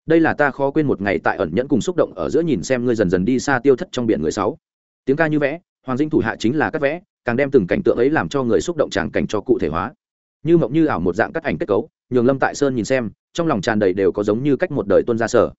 Đây là ta khó quên một ngày tại ẩn nhẫn cùng xúc động ở giữa nhìn xem ngươi dần dần đi xa tiêu thất trong biển người sáu. Tiếng ca như vẽ, hoàng dinh thủ hạ chính là cắt vẽ càng đem từng cảnh tượng ấy làm cho người xúc động tràng cảnh cho cụ thể hóa. Như mộng như ảo một dạng cắt ảnh kết cấu, nhường lâm tại sơn nhìn xem, trong lòng tràn đầy đều có giống như cách một đời tuân ra sở.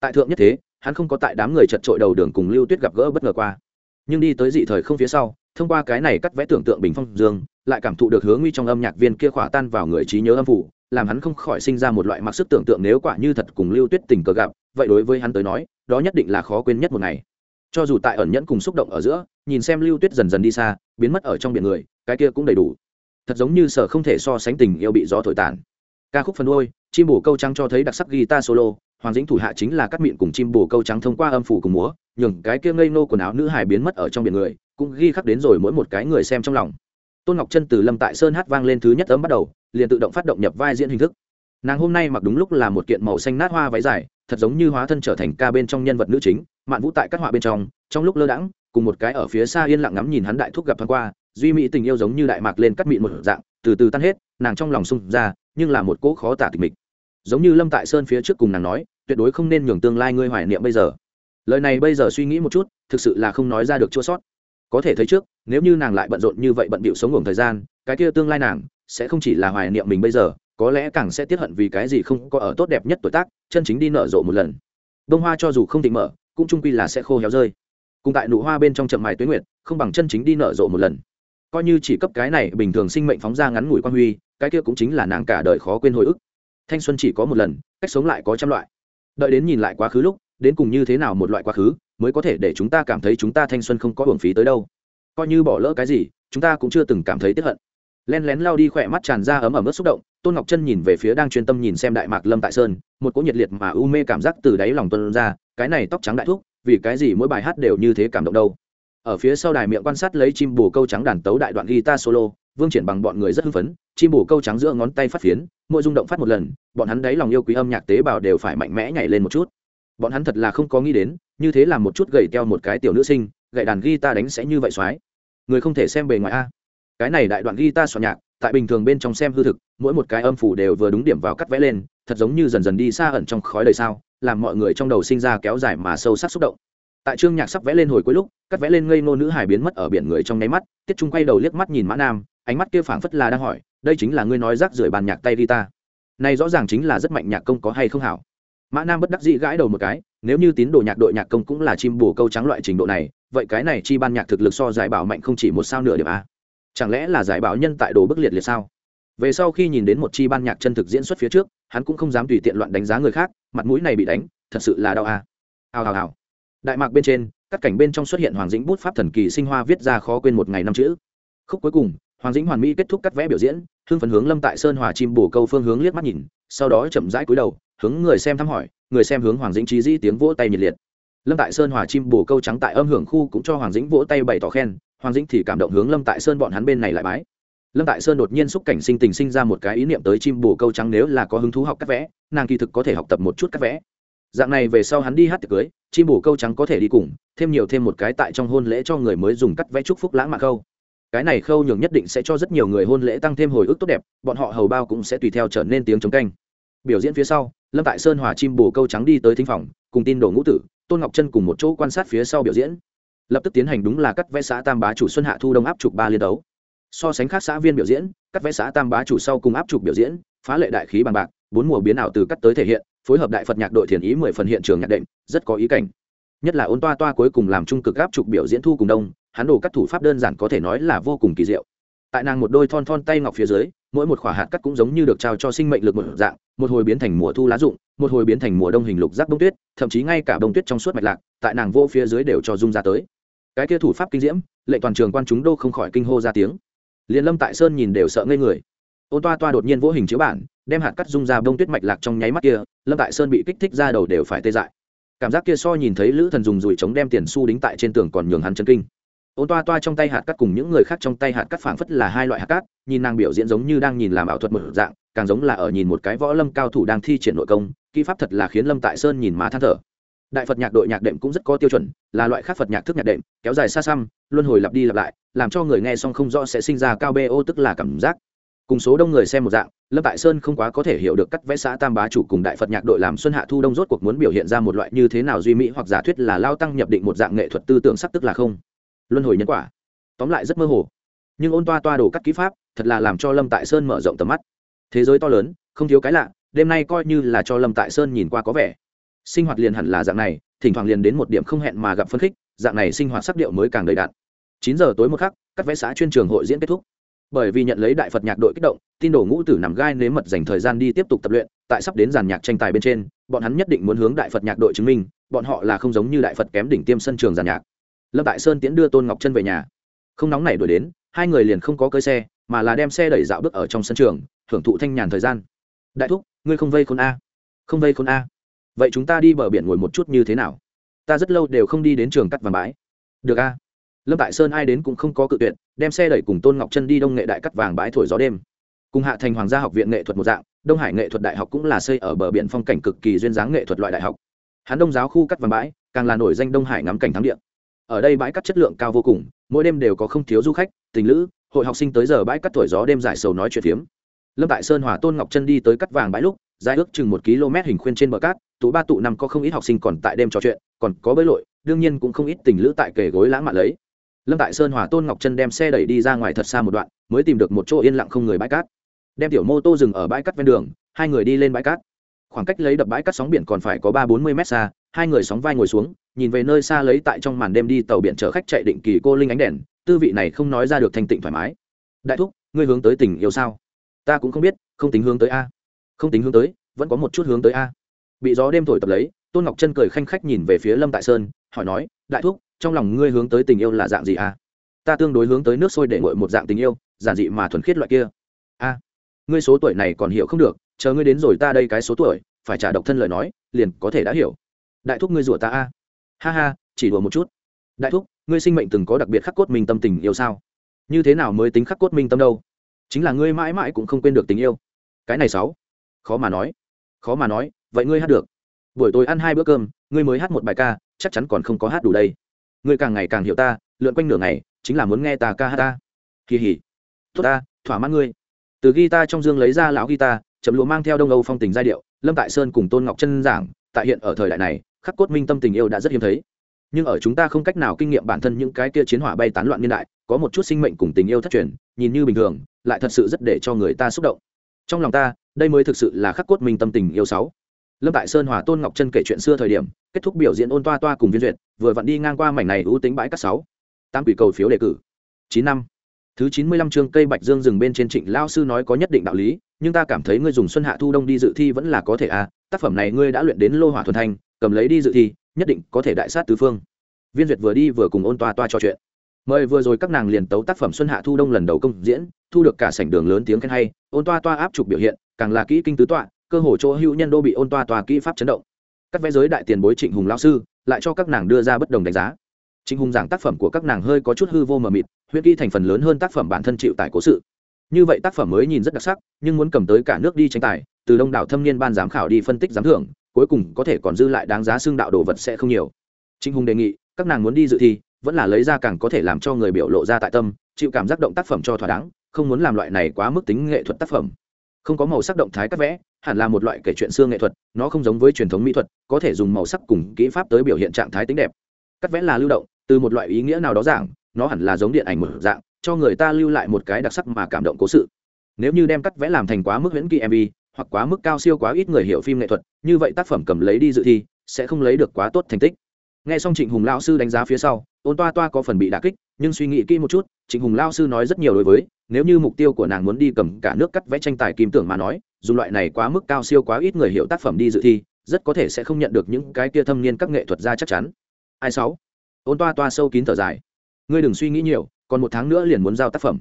Tại thượng nhất thế, hắn không có tại đám người chật trội đầu đường cùng lưu tuyết gặp gỡ bất ngờ qua. Nhưng đi tới dị thời không phía sau, thông qua cái này cắt vẽ tưởng tượng bình phong dương, lại cảm thụ được hướng nguy trong âm nhạc viên kia khỏa tan vào người trí nhớ âm phủ, làm hắn không khỏi sinh ra một loại mặc sức tưởng tượng nếu quả như thật cùng lưu tuyết tình cờ gặp, vậy đối với hắn tới nói, đó nhất định là khó quên nhất một ngày cho dù tại ẩn nhẫn cùng xúc động ở giữa, nhìn xem lưu tuyết dần dần đi xa, biến mất ở trong biển người, cái kia cũng đầy đủ. Thật giống như sở không thể so sánh tình yêu bị gió thổi tàn. Ca khúc phần đôi chim bồ câu trắng cho thấy đặc sắc guitar solo, hoàng dĩnh thủ hạ chính là cắt miệng cùng chim bồ câu trắng thông qua âm phủ cùng múa, nhường cái kia ngây nô quần áo nữ hài biến mất ở trong biển người, cũng ghi khắc đến rồi mỗi một cái người xem trong lòng. Tôn ngọc chân từ lâm tại sơn hát vang lên thứ nhất ấm bắt đầu, liền tự động phát động nhập vai diễn hình thức. Nàng hôm nay mặc đúng lúc là một kiện màu xanh nát hoa váy dài, thật giống như hóa thân trở thành ca bên trong nhân vật nữ chính mạn vũ tại các họa bên trong trong lúc lơ đãng, cùng một cái ở phía xa yên lặng ngắm nhìn hắn đại thúc gặp thoáng qua, duy mỹ tình yêu giống như đại mạc lên cắt mịn một dạng, từ từ tan hết, nàng trong lòng sung ra, nhưng là một cỗ khó tả tịch mịch. Giống như lâm tại sơn phía trước cùng nàng nói, tuyệt đối không nên nhường tương lai ngươi hoài niệm bây giờ. Lời này bây giờ suy nghĩ một chút, thực sự là không nói ra được chua sót. Có thể thấy trước, nếu như nàng lại bận rộn như vậy bận bịu sống ngủ thời gian, cái kia tương lai nàng sẽ không chỉ là hoài niệm mình bây giờ, có lẽ càng sẽ tiết hận vì cái gì không có ở tốt đẹp nhất tuổi tác, chân chính đi nở rộ một lần. Bông hoa cho dù không thịnh mở cũng trung quy là sẽ khô héo rơi. Cùng tại nụ hoa bên trong chậm mài tuyến nguyệt, không bằng chân chính đi nở rộ một lần. Coi như chỉ cấp cái này bình thường sinh mệnh phóng ra ngắn ngủi quan huy, cái kia cũng chính là nàng cả đời khó quên hồi ức. Thanh xuân chỉ có một lần, cách sống lại có trăm loại. Đợi đến nhìn lại quá khứ lúc, đến cùng như thế nào một loại quá khứ, mới có thể để chúng ta cảm thấy chúng ta thanh xuân không có hưởng phí tới đâu. Coi như bỏ lỡ cái gì, chúng ta cũng chưa từng cảm thấy tiếp hận. Len lén lao đi khỏe mắt tràn ra ấm ẩm ướt xúc động, tôn ngọc chân nhìn về phía đang chuyên tâm nhìn xem đại mạc lâm tại sơn, một cỗ nhiệt liệt mà u mê cảm giác từ đáy lòng tuân ra cái này tóc trắng đại thuốc vì cái gì mỗi bài hát đều như thế cảm động đâu? Ở phía sau đài miệng quan sát lấy chim bồ câu trắng đàn tấu đại đoạn guitar solo, vương triển bằng bọn người rất hưng phấn, chim bồ câu trắng giữa ngón tay phát phiến, mỗi rung động phát một lần, bọn hắn đáy lòng yêu quý âm nhạc tế bào đều phải mạnh mẽ nhảy lên một chút. Bọn hắn thật là không có nghĩ đến, như thế là một chút gậy theo một cái tiểu nữ sinh, gậy đàn guitar đánh sẽ như vậy soái người không thể xem bề ngoài a. Cái này đại đoạn guitar soạn nhạc, tại bình thường bên trong xem hư thực, mỗi một cái âm phủ đều vừa đúng điểm vào cắt vẽ lên, thật giống như dần dần đi xa ẩn trong khói đời sao làm mọi người trong đầu sinh ra kéo dài mà sâu sắc xúc động. Tại chương nhạc sắp vẽ lên hồi cuối lúc, cắt vẽ lên ngây ngô nữ hải biến mất ở biển người trong nháy mắt, tiết trung quay đầu liếc mắt nhìn mã nam, ánh mắt kia phảng phất là đang hỏi, đây chính là ngươi nói rác rưởi bàn nhạc tay guitar này rõ ràng chính là rất mạnh nhạc công có hay không hảo? Mã nam bất đắc dĩ gãi đầu một cái, nếu như tín đồ nhạc đội nhạc công cũng là chim bổ câu trắng loại trình độ này, vậy cái này chi ban nhạc thực lực so giải bảo mạnh không chỉ một sao nửa điểm a. Chẳng lẽ là giải bảo nhân tại đồ bức liệt liệt sao? Về sau khi nhìn đến một chi ban nhạc chân thực diễn xuất phía trước, hắn cũng không dám tùy tiện loạn đánh giá người khác, mặt mũi này bị đánh, thật sự là đau à? hào hào hào. Đại mạc bên trên, các cảnh bên trong xuất hiện hoàng dĩnh bút pháp thần kỳ sinh hoa viết ra khó quên một ngày năm chữ. Khúc cuối cùng, hoàng dĩnh hoàn mỹ kết thúc cắt vẽ biểu diễn, hương phần hướng lâm tại sơn hòa chim bổ câu phương hướng liếc mắt nhìn, sau đó chậm rãi cúi đầu, hướng người xem thăm hỏi, người xem hướng hoàng dĩnh trí dĩ tiếng vỗ tay nhiệt liệt. Lâm tại sơn hòa chim bổ câu trắng tại âm hưởng khu cũng cho hoàng dĩnh vỗ tay bày tỏ khen, hoàng dĩnh thì cảm động hướng lâm tại sơn bọn hắn bên này lại bái lâm tại sơn đột nhiên xúc cảnh sinh tình sinh ra một cái ý niệm tới chim bồ câu trắng nếu là có hứng thú học cắt vẽ, nàng kỳ thực có thể học tập một chút cắt vẽ. Dạng này về sau hắn đi hát tiệc cưới, chim bồ câu trắng có thể đi cùng, thêm nhiều thêm một cái tại trong hôn lễ cho người mới dùng cắt vẽ chúc phúc lãng mạn khâu. Cái này khâu nhường nhất định sẽ cho rất nhiều người hôn lễ tăng thêm hồi ức tốt đẹp, bọn họ hầu bao cũng sẽ tùy theo trở nên tiếng chống canh. Biểu diễn phía sau, lâm tại sơn hòa chim bồ câu trắng đi tới thính phòng, cùng tin đồ ngũ tử, tôn ngọc chân cùng một chỗ quan sát phía sau biểu diễn. Lập tức tiến hành đúng là cắt vẽ xã tam bá chủ xuân hạ thu đông áp chụp ba liên đấu so sánh khác xã viên biểu diễn cắt vẽ xã tam bá chủ sau cùng áp trục biểu diễn, phá lệ đại khí bằng bạc, bốn mùa biến ảo từ cắt tới thể hiện, phối hợp đại phật nhạc đội thiền ý mười phần hiện trường nhạc đệm, rất có ý cảnh. Nhất là ôn toa toa cuối cùng làm trung cực áp trục biểu diễn thu cùng đông, hắn đồ các thủ pháp đơn giản có thể nói là vô cùng kỳ diệu. Tại nàng một đôi thon thon tay ngọc phía dưới, mỗi một khỏa hạt cắt cũng giống như được trao cho sinh mệnh lực một dạng, một hồi biến thành mùa thu lá rụng, một hồi biến thành mùa đông hình lục rác bông tuyết, thậm chí ngay cả bông tuyết trong suốt mạch lạc, tại nàng vô phía dưới đều cho dung ra tới. Cái kia thủ pháp kinh diễm lệnh toàn trường quan chúng đô không khỏi kinh hô ra tiếng liền lâm tại sơn nhìn đều sợ ngây người. Ôn toa toa đột nhiên vô hình chiếu bản, đem hạt cắt dung ra bông tuyết mạch lạc trong nháy mắt kia, lâm tại sơn bị kích thích ra đầu đều phải tê dại. Cảm giác kia so nhìn thấy lữ thần dùng dùi chống đem tiền su đính tại trên tường còn nhường hắn chân kinh. Ôn toa toa trong tay hạt cắt cùng những người khác trong tay hạt cắt phảng phất là hai loại hạt cát nhìn nàng biểu diễn giống như đang nhìn làm ảo thuật một dạng, càng giống là ở nhìn một cái võ lâm cao thủ đang thi triển nội công, kỹ pháp thật là khiến lâm tại sơn nhìn má than thở đại phật nhạc đội nhạc đệm cũng rất có tiêu chuẩn, là loại khác phật nhạc thức nhạc đệm, kéo dài xa xăm, luân hồi lặp đi lặp lại, làm cho người nghe xong không rõ sẽ sinh ra cao bê ô, tức là cảm giác. Cùng số đông người xem một dạng, lâm tại sơn không quá có thể hiểu được cắt vẽ xã tam bá chủ cùng đại phật nhạc đội làm xuân hạ thu đông rốt cuộc muốn biểu hiện ra một loại như thế nào duy mỹ hoặc giả thuyết là lao tăng nhập định một dạng nghệ thuật tư tưởng sắc tức là không. Luân hồi nhân quả. Tóm lại rất mơ hồ. Nhưng ôn toa toa đồ cắt ký pháp, thật là làm cho lâm tại sơn mở rộng tầm mắt. Thế giới to lớn, không thiếu cái lạ, đêm nay coi như là cho lâm tại sơn nhìn qua có vẻ sinh hoạt liền hẳn là dạng này, thỉnh thoảng liền đến một điểm không hẹn mà gặp phân khích, dạng này sinh hoạt sắc điệu mới càng đầy đạn chín giờ tối một khắc, các vẽ xã chuyên trường hội diễn kết thúc. Bởi vì nhận lấy đại phật nhạc đội kích động, tin đổ ngũ tử nằm gai nếm mật dành thời gian đi tiếp tục tập luyện, tại sắp đến giàn nhạc tranh tài bên trên, bọn hắn nhất định muốn hướng đại phật nhạc đội chứng minh, bọn họ là không giống như đại phật kém đỉnh tiêm sân trường giàn nhạc. Lâm tại sơn tiễn đưa tôn ngọc chân về nhà. Không nóng này đuổi đến, hai người liền không có cơi xe, mà là đem xe đẩy dạo bước ở trong sân trường, hưởng thụ thanh nhàn thời gian. Đại thúc, ngươi không vây khôn a, không vây khôn a vậy chúng ta đi bờ biển ngồi một chút như thế nào? Ta rất lâu đều không đi đến trường cắt vàng bãi. Được a. Lâm tại sơn ai đến cũng không có cự tuyệt, đem xe đẩy cùng tôn ngọc chân đi đông nghệ đại cắt vàng bãi thổi gió đêm. Cùng hạ thành hoàng gia học viện nghệ thuật một dạng, đông hải nghệ thuật đại học cũng là xây ở bờ biển phong cảnh cực kỳ duyên dáng nghệ thuật loại đại học. Hắn đông giáo khu cắt vàng bãi, càng là nổi danh đông hải ngắm cảnh thắng điện ở đây bãi cắt chất lượng cao vô cùng, mỗi đêm đều có không thiếu du khách, tình lữ, hội học sinh tới giờ bãi cắt thổi gió đêm giải sầu nói chuyện phiếm. Lâm tại sơn hòa tôn ngọc chân đi tới cắt vàng bãi lúc dài ước chừng một km hình khuyên trên bờ cát, tụ ba tụ năm có không ít học sinh còn tại đêm trò chuyện, còn có bơi lội, đương nhiên cũng không ít tình lữ tại kề gối lãng mạn lấy. Lâm tại sơn hòa tôn ngọc chân đem xe đẩy đi ra ngoài thật xa một đoạn, mới tìm được một chỗ yên lặng không người bãi cát. Đem tiểu mô tô dừng ở bãi cát ven đường, hai người đi lên bãi cát. Khoảng cách lấy đập bãi cát sóng biển còn phải có ba bốn mươi mét xa, hai người sóng vai ngồi xuống, nhìn về nơi xa lấy tại trong màn đêm đi tàu biển chở khách chạy định kỳ cô linh ánh đèn, tư vị này không nói ra được thanh tịnh thoải mái. Đại thúc, ngươi hướng tới tình yêu sao? Ta cũng không biết, không tính hướng tới a không tính hướng tới, vẫn có một chút hướng tới a. Bị gió đêm thổi tập lấy, tôn ngọc chân cười khanh khách nhìn về phía lâm tại sơn, hỏi nói, đại thúc, trong lòng ngươi hướng tới tình yêu là dạng gì a? Ta tương đối hướng tới nước sôi để ngội một dạng tình yêu, giản dị mà thuần khiết loại kia. A, ngươi số tuổi này còn hiểu không được, chờ ngươi đến rồi ta đây cái số tuổi, phải trả độc thân lời nói, liền có thể đã hiểu. Đại thúc ngươi rủa ta a. Ha ha, chỉ đùa một chút. Đại thúc, ngươi sinh mệnh từng có đặc biệt khắc cốt minh tâm tình yêu sao? Như thế nào mới tính khắc cốt minh tâm đâu? Chính là ngươi mãi mãi cũng không quên được tình yêu. Cái này sáu khó mà nói. Khó mà nói, vậy ngươi hát được. Buổi tối ăn hai bữa cơm, ngươi mới hát một bài ca, chắc chắn còn không có hát đủ đây. Ngươi càng ngày càng hiểu ta, lượn quanh nửa ngày, chính là muốn nghe ta ca hát ta. Kỳ hỉ tốt ta, thỏa mãn ngươi. Từ guitar trong dương lấy ra lão guitar chấm lúa mang theo đông âu phong tình giai điệu, lâm tại sơn cùng tôn ngọc chân giảng, tại hiện ở thời đại này, khắc cốt minh tâm tình yêu đã rất hiếm thấy. Nhưng ở chúng ta không cách nào kinh nghiệm bản thân những cái kia chiến hỏa bay tán loạn niên đại, có một chút sinh mệnh cùng tình yêu thất truyền, nhìn như bình thường, lại thật sự rất để cho người ta xúc động. Trong lòng ta đây mới thực sự là khắc cốt minh tâm tình yêu sáu. Lâm tại sơn hòa tôn ngọc chân kể chuyện xưa thời điểm, kết thúc biểu diễn ôn toa toa cùng viên duyệt, vừa vặn đi ngang qua mảnh này ưu tính bãi cát sáu. Tam quỷ cầu phiếu đề cử. Chín năm. Thứ chín mươi lăm chương cây bạch dương rừng bên trên trịnh lao sư nói có nhất định đạo lý, nhưng ta cảm thấy ngươi dùng xuân hạ thu đông đi dự thi vẫn là có thể à tác phẩm này ngươi đã luyện đến lô hỏa thuần thanh cầm lấy đi dự thi, nhất định có thể đại sát tứ phương. Viên duyệt vừa đi vừa cùng ôn toa toa trò chuyện mời vừa rồi các nàng liền tấu tác phẩm xuân hạ thu đông lần đầu công diễn, thu được cả sảnh đường lớn tiếng khen hay, ôn toa toa áp trục biểu hiện, càng là kỹ kinh tứ tọa, cơ hồ chỗ hữu nhân đô bị ôn toa toa kỹ pháp chấn động. Các vẽ giới đại tiền bối trịnh hùng lao sư lại cho các nàng đưa ra bất đồng đánh giá. Trịnh hùng giảng tác phẩm của các nàng hơi có chút hư vô mờ mịt huyết ghi thành phần lớn hơn tác phẩm bản thân chịu tại cố sự. Như vậy tác phẩm mới nhìn rất đặc sắc, nhưng muốn cầm tới cả nước đi tranh tài, từ đông đảo thâm niên ban giám khảo đi phân tích giám thưởng, cuối cùng có thể còn dư lại đáng giá xương đạo đồ vật sẽ không nhiều. Trịnh hùng đề nghị, các nàng muốn đi dự thi vẫn là lấy ra càng có thể làm cho người biểu lộ ra tại tâm, chịu cảm giác động tác phẩm cho thỏa đáng, không muốn làm loại này quá mức tính nghệ thuật tác phẩm. Không có màu sắc động thái cắt vẽ, hẳn là một loại kể chuyện xưa nghệ thuật, nó không giống với truyền thống mỹ thuật, có thể dùng màu sắc cùng kỹ pháp tới biểu hiện trạng thái tính đẹp. Cắt vẽ là lưu động, từ một loại ý nghĩa nào đó giảng nó hẳn là giống điện ảnh một dạng, cho người ta lưu lại một cái đặc sắc mà cảm động cố sự. Nếu như đem cắt vẽ làm thành quá mức huyễn kỳ mv hoặc quá mức cao siêu quá ít người hiểu phim nghệ thuật, như vậy tác phẩm cầm lấy đi dự thi, sẽ không lấy được quá tốt thành tích nghe xong trịnh hùng lao sư đánh giá phía sau, ôn toa toa có phần bị đà kích, nhưng suy nghĩ kỹ một chút, trịnh hùng lao sư nói rất nhiều đối với, nếu như mục tiêu của nàng muốn đi cầm cả nước cắt vẽ tranh tài kim tưởng mà nói, dù loại này quá mức cao siêu quá ít người hiểu tác phẩm đi dự thi, rất có thể sẽ không nhận được những cái kia thâm niên các nghệ thuật gia chắc chắn. Ai sáu? Ôn toa toa sâu kín thở dài. Ngươi đừng suy nghĩ nhiều, còn một tháng nữa liền muốn giao tác phẩm.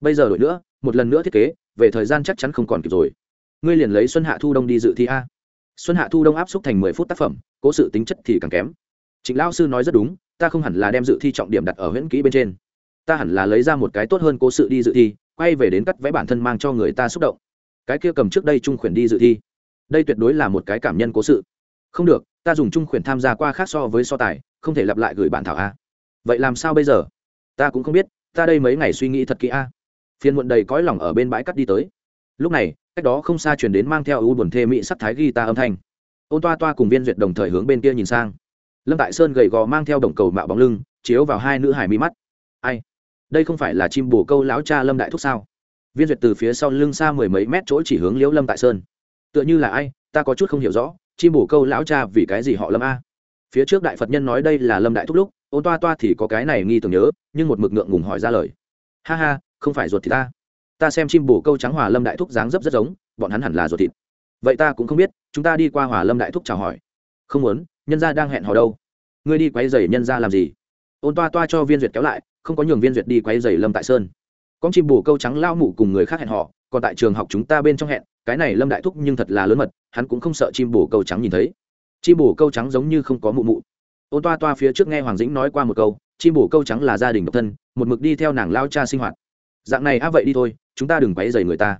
Bây giờ đổi nữa, một lần nữa thiết kế, về thời gian chắc chắn không còn kịp rồi. Ngươi liền lấy xuân hạ thu đông đi dự thi a. Xuân hạ thu đông áp xúc thành mười phút tác phẩm, cố sự tính chất thì càng kém trịnh lão sư nói rất đúng, ta không hẳn là đem dự thi trọng điểm đặt ở huyễn kỹ bên trên. Ta hẳn là lấy ra một cái tốt hơn cố sự đi dự thi, quay về đến cắt vẽ bản thân mang cho người ta xúc động. Cái kia cầm trước đây trung khuyển đi dự thi. Đây tuyệt đối là một cái cảm nhân cố sự. Không được, ta dùng trung khuyển tham gia qua khác so với so tài, không thể lặp lại gửi bản thảo a. Vậy làm sao bây giờ? Ta cũng không biết, ta đây mấy ngày suy nghĩ thật kỹ a. Phiên muộn đầy cõi lòng ở bên bãi cắt đi tới. Lúc này, cách đó không xa truyền đến mang theo u buồn thê mỹ sắc thái ghi ta âm thanh. Ôn toa toa cùng viên duyệt đồng thời hướng bên kia nhìn sang lâm tại sơn gầy gò mang theo đồng cầu mạo bóng lưng, chiếu vào hai nữ hải mi mắt. Ai? Đây không phải là chim bồ câu lão cha lâm đại thúc sao? Viên duyệt từ phía sau lưng xa mười mấy mét chỗ chỉ hướng liễu lâm tại sơn. Tựa như là ai? Ta có chút không hiểu rõ, chim bồ câu lão cha vì cái gì họ lâm a? Phía trước đại phật nhân nói đây là lâm đại thúc lúc, ôn toa toa thì có cái này nghi tưởng nhớ, nhưng một mực ngượng ngùng hỏi ra lời. Ha ha, không phải ruột thì ta. Ta xem chim bồ câu trắng hòa lâm đại thúc dáng dấp rất giống, bọn hắn hẳn là ruột thịt. Vậy ta cũng không biết, chúng ta đi qua hòa lâm đại thúc chào hỏi. Không muốn nhân gia đang hẹn hò đâu? Ngươi đi quay dày nhân gia làm gì? Ôn toa toa cho viên duyệt kéo lại, không có nhường viên duyệt đi quay dày lâm tại sơn. Con chim bồ câu trắng lao mụ cùng người khác hẹn họ còn tại trường học chúng ta bên trong hẹn, cái này lâm đại thúc nhưng thật là lớn mật, hắn cũng không sợ chim bồ câu trắng nhìn thấy. Chim bồ câu trắng giống như không có mụ mụ. Ôn toa toa phía trước nghe hoàng dĩnh nói qua một câu, chim bồ câu trắng là gia đình độc thân, một mực đi theo nàng lao cha sinh hoạt. Dạng này á vậy đi thôi, chúng ta đừng quấy dày người ta.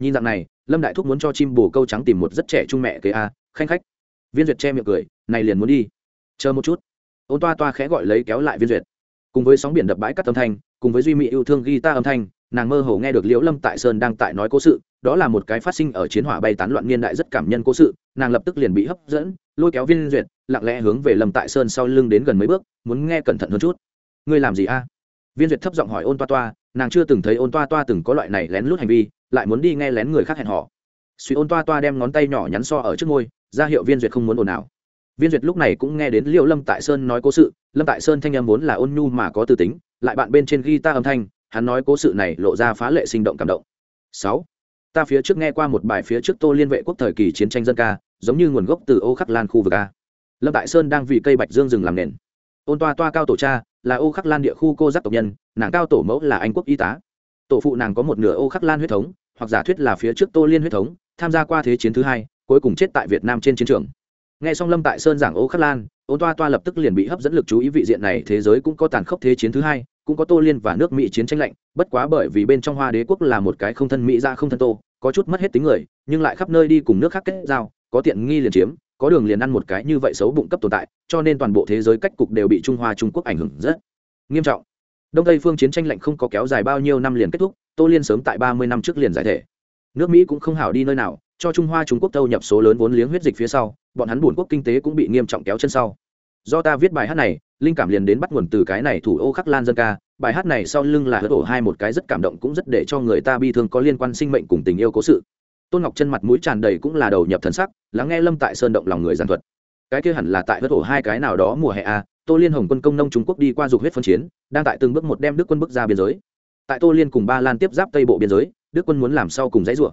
Nhìn dạng này, lâm đại thúc muốn cho chim bồ câu trắng tìm một rất trẻ trung mẹ kế a, khanh khách viên duyệt che miệng cười, này liền muốn đi. Chờ một chút. Ôn toa toa khẽ gọi lấy kéo lại viên duyệt. Cùng với sóng biển đập bãi cắt âm thanh, cùng với duy mỹ yêu thương ghi ta âm thanh, nàng mơ hồ nghe được liễu lâm tại sơn đang tại nói cố sự, đó là một cái phát sinh ở chiến hỏa bay tán loạn niên đại rất cảm nhân cố sự, nàng lập tức liền bị hấp dẫn, lôi kéo viên duyệt, lặng lẽ hướng về lâm tại sơn sau lưng đến gần mấy bước, muốn nghe cẩn thận hơn chút. Ngươi làm gì a? Viên duyệt thấp giọng hỏi ôn toa toa, nàng chưa từng thấy ôn toa toa từng có loại này lén lút hành vi, lại muốn đi nghe lén người khác hẹn họ suy ôn toa toa đem ngón tay nhỏ nhắn so ở trước môi ra hiệu viên duyệt không muốn ồn ào. Viên duyệt lúc này cũng nghe đến liệu lâm tại sơn nói cố sự, lâm tại sơn thanh em vốn là ôn nhu mà có từ tính, lại bạn bên trên ghi ta âm thanh, hắn nói cố sự này lộ ra phá lệ sinh động cảm động. Sáu, ta phía trước nghe qua một bài phía trước tô liên vệ quốc thời kỳ chiến tranh dân ca, giống như nguồn gốc từ ô khắc lan khu vực a. Lâm tại sơn đang vì cây bạch dương rừng làm nền. Ôn toa toa cao tổ cha, là ô khắc lan địa khu cô giác tộc nhân, nàng cao tổ mẫu là anh quốc y tá. Tổ phụ nàng có một nửa ô khắc lan huyết thống, hoặc giả thuyết là phía trước tô liên huyết thống, tham gia qua thế chiến thứ hai cuối cùng chết tại việt nam trên chiến trường. Nghe xong lâm tại sơn giảng ô khắc lan, ô toa toa lập tức liền bị hấp dẫn lực chú ý vị diện này, thế giới cũng có tàn khốc thế chiến thứ hai, cũng có tô liên và nước mỹ chiến tranh lạnh, bất quá bởi vì bên trong hoa đế quốc là một cái không thân mỹ ra không thân tô, có chút mất hết tính người, nhưng lại khắp nơi đi cùng nước khác kết giao, có tiện nghi liền chiếm, có đường liền ăn một cái như vậy xấu bụng cấp tồn tại, cho nên toàn bộ thế giới cách cục đều bị trung hoa trung quốc ảnh hưởng rất nghiêm trọng. Đông tây phương chiến tranh lạnh không có kéo dài bao nhiêu năm liền kết thúc, tô liên sớm tại ba mươi năm trước liền giải thể. Nước mỹ cũng không hảo đi nơi nào cho trung hoa trung quốc thâu nhập số lớn vốn liếng huyết dịch phía sau, bọn hắn buồn quốc kinh tế cũng bị nghiêm trọng kéo chân sau. Do ta viết bài hát này, linh cảm liền đến bắt nguồn từ cái này thủ ô khắc lan dân ca. Bài hát này sau lưng là hớt ổ hai một cái rất cảm động cũng rất để cho người ta bi thương có liên quan sinh mệnh cùng tình yêu cố sự. Tôn ngọc chân mặt mũi tràn đầy cũng là đầu nhập thần sắc, lắng nghe lâm tại sơn động lòng người giàn thuật. Cái kia hẳn là tại hớt ổ hai cái nào đó mùa hè a, tô liên hồng quân công nông trung quốc đi qua dục huyết phân chiến, đang tại từng bước một đem đức quân bước ra biên giới. Tại tô liên cùng ba lan tiếp giáp tây bộ biên giới, đức quân muốn làm sau cùng dãy rủa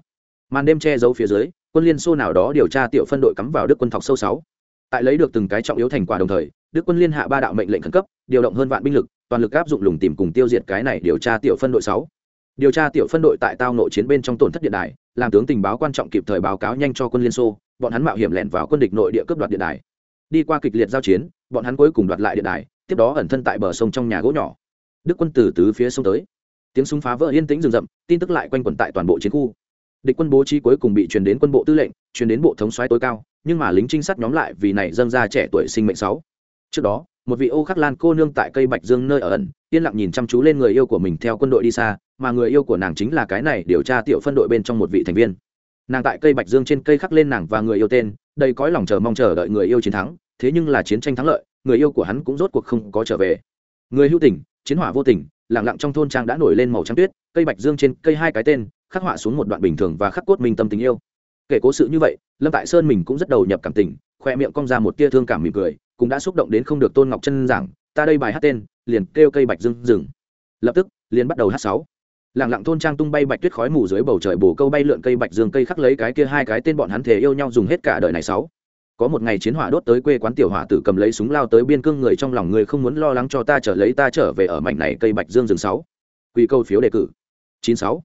màn đêm che giấu phía dưới, quân liên xô nào đó điều tra tiểu phân đội cắm vào đức quân thọc sâu sáu. Tại lấy được từng cái trọng yếu thành quả đồng thời, đức quân liên hạ ba đạo mệnh lệnh khẩn cấp, điều động hơn vạn binh lực, toàn lực áp dụng lùng tìm cùng tiêu diệt cái này điều tra tiểu phân đội sáu. Điều tra tiểu phân đội tại tao nội chiến bên trong tổn thất điện đài, làm tướng tình báo quan trọng kịp thời báo cáo nhanh cho quân liên xô, bọn hắn mạo hiểm lẻn vào quân địch nội địa cướp đoạt điện đài. Đi qua kịch liệt giao chiến, bọn hắn cuối cùng đoạt lại điện đài, tiếp đó ẩn thân tại bờ sông trong nhà gỗ nhỏ. Đức quân từ tứ phía sông tới. Tiếng súng phá vỡ yên tĩnh rừng rậm, tin tức lại quanh quẩn tại toàn bộ chiến khu địch quân bố trí cuối cùng bị truyền đến quân bộ tư lệnh, truyền đến bộ thống soái tối cao, nhưng mà lính trinh sát nhóm lại vì này dâng ra trẻ tuổi sinh mệnh sáu. Trước đó, một vị ô khắc lan cô nương tại cây bạch dương nơi ở ẩn, yên lặng nhìn chăm chú lên người yêu của mình theo quân đội đi xa, mà người yêu của nàng chính là cái này điều tra tiểu phân đội bên trong một vị thành viên. Nàng tại cây bạch dương trên cây khắc lên nàng và người yêu tên, đầy cõi lòng chờ mong chờ đợi người yêu chiến thắng, thế nhưng là chiến tranh thắng lợi, người yêu của hắn cũng rốt cuộc không có trở về. Người hữu tình, chiến hỏa vô tình, lặng lặng trong thôn trang đã nổi lên màu trắng tuyết, cây bạch dương trên cây hai cái tên khắc họa xuống một đoạn bình thường và khắc cốt minh tâm tình yêu. Kể cố sự như vậy, lâm tại sơn mình cũng rất đầu nhập cảm tình, khoe miệng cong ra một tia thương cảm mỉm cười, cũng đã xúc động đến không được tôn ngọc chân giảng, ta đây bài hát tên, liền kêu cây bạch dương rừng. Lập tức, liền bắt đầu hát sáu. Lẳng lặng thôn trang tung bay bạch tuyết khói mù dưới bầu trời bổ câu bay lượn cây bạch dương cây khắc lấy cái kia hai cái tên bọn hắn thể yêu nhau dùng hết cả đời này sáu. Có một ngày chiến hỏa đốt tới quê quán tiểu hỏa tử cầm lấy súng lao tới biên cương người trong lòng người không muốn lo lắng cho ta trở lấy ta trở về ở mảnh này cây bạch dương rừng sáu. Quy câu phiếu đề cử. Chín sáu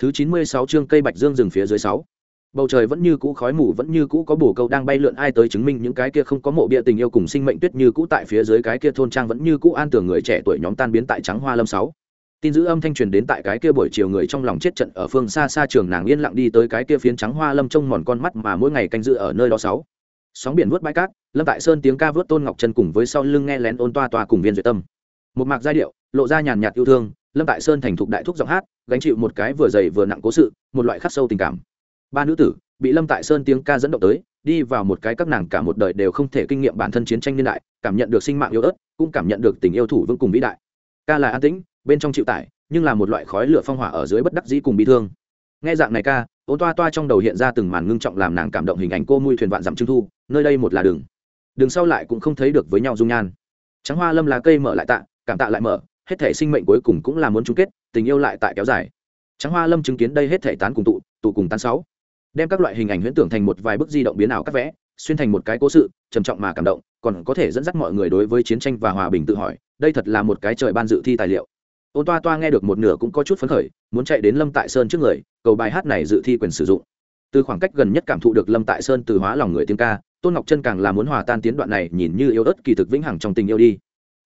thứ chín mươi sáu chương cây bạch dương rừng phía dưới sáu. Bầu trời vẫn như cũ, khói mù vẫn như cũ, có bổ câu đang bay lượn, ai tới chứng minh những cái kia không có mộ bia tình yêu cùng sinh mệnh tuyết như cũ tại phía dưới cái kia thôn trang vẫn như cũ an tưởng người trẻ tuổi nhóm tan biến tại trắng hoa lâm sáu. Tin giữ âm thanh truyền đến tại cái kia buổi chiều người trong lòng chết trận ở phương xa xa trường nàng yên lặng đi tới cái kia phiến trắng hoa lâm trông mòn con mắt mà mỗi ngày canh giữ ở nơi đó sáu. Sóng biển vuốt bãi cát, lâm tại sơn tiếng ca vớt tôn ngọc chân cùng với sau lưng nghe lén ôn toa toa cùng viên duyệt tâm. Một mạc giai điệu, lộ ra nhàn nhạt yêu thương lâm tại sơn thành thục đại thúc giọng hát, gánh chịu một cái vừa dày vừa nặng cố sự, một loại khắc sâu tình cảm. Ba nữ tử, bị lâm tại sơn tiếng ca dẫn động tới, đi vào một cái các nàng cả một đời đều không thể kinh nghiệm bản thân chiến tranh niên đại, cảm nhận được sinh mạng yêu ớt, cũng cảm nhận được tình yêu thủ vững cùng vĩ đại. Ca là an tĩnh, bên trong chịu tải, nhưng là một loại khói lửa phong hỏa ở dưới bất đắc dĩ cùng bị thương. Nghe dạng này ca, ôn toa toa trong đầu hiện ra từng màn ngưng trọng làm nàng cảm động hình ảnh cô mui thuyền vạn dặm trung thu, nơi đây một là đường. Đường sau lại cũng không thấy được với nhau dung nhan. Trắng hoa lâm lá cây mở lại tạ, cảm tạ lại mở hết thể sinh mệnh cuối cùng cũng là muốn chung kết, tình yêu lại tại kéo dài. Trắng hoa lâm chứng kiến đây hết thể tán cùng tụ tụ cùng tán sáu. Đem các loại hình ảnh huyễn tưởng thành một vài bức di động biến ảo cắt vẽ, xuyên thành một cái cố sự, trầm trọng mà cảm động, còn có thể dẫn dắt mọi người đối với chiến tranh và hòa bình tự hỏi, đây thật là một cái trời ban dự thi tài liệu. Ôn toa toa nghe được một nửa cũng có chút phấn khởi, muốn chạy đến lâm tại sơn trước người, cầu bài hát này dự thi quyền sử dụng. Từ khoảng cách gần nhất cảm thụ được lâm tại sơn từ hóa lòng người tiếng ca, tôn ngọc chân càng là muốn hòa tan tiến đoạn này nhìn như yêu ớt kỳ thực vĩnh hằng trong tình yêu đi.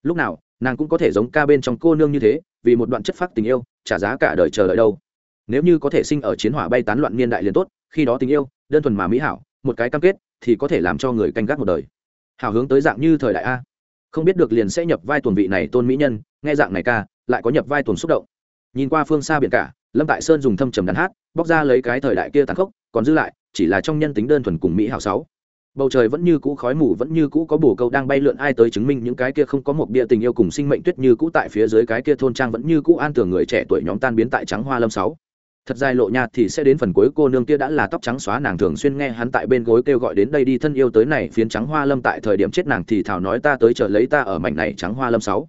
Lúc nào nàng cũng có thể giống ca bên trong cô nương như thế, vì một đoạn chất phát tình yêu, trả giá cả đời chờ đợi đâu. Nếu như có thể sinh ở chiến hỏa bay tán loạn niên đại liền tốt, khi đó tình yêu, đơn thuần mà mỹ hảo, một cái cam kết, thì có thể làm cho người canh gác một đời. Hào hướng tới dạng như thời đại a. Không biết được liền sẽ nhập vai tuần vị này tôn mỹ nhân, nghe dạng này ca, lại có nhập vai tuần xúc động. Nhìn qua phương xa biển cả, lâm tại sơn dùng thâm trầm đàn hát, bóc ra lấy cái thời đại kia tàn khốc, còn dư lại, chỉ là trong nhân tính đơn thuần cùng mỹ hào sáu bầu trời vẫn như cũ, khói mù vẫn như cũ, có bồ câu đang bay lượn, ai tới chứng minh những cái kia không có một bia tình yêu cùng sinh mệnh tuyết như cũ tại phía dưới cái kia thôn trang vẫn như cũ an tưởng người trẻ tuổi nhóm tan biến tại trắng hoa lâm sáu. Thật dài lộ nhạt thì sẽ đến phần cuối, cô nương kia đã là tóc trắng xóa, nàng thường xuyên nghe hắn tại bên gối kêu gọi đến đây đi, thân yêu tới này, phiến trắng hoa lâm tại thời điểm chết nàng thì thảo nói ta tới chờ lấy ta ở mảnh này trắng hoa lâm sáu.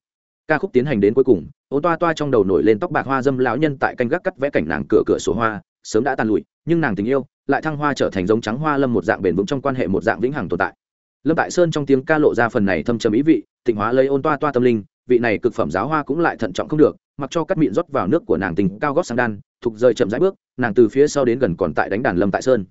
Ca khúc tiến hành đến cuối cùng ố toa toa trong đầu nổi lên tóc bạc hoa dâm, lão nhân tại canh gác cắt vẽ cảnh nàng cửa cửa sổ hoa sớm đã tàn lụi, nhưng nàng tình yêu lại thăng hoa trở thành giống trắng hoa lâm một dạng bền vững trong quan hệ một dạng vĩnh hằng tồn tại. Lâm tại sơn trong tiếng ca lộ ra phần này thâm trầm ý vị, tịnh hóa lấy ôn toa toa tâm linh, vị này cực phẩm giáo hoa cũng lại thận trọng không được, mặc cho cắt mịn rót vào nước của nàng tình cao gót sang đan, thục rơi chậm rãi bước, nàng từ phía sau đến gần còn tại đánh đàn lâm tại sơn.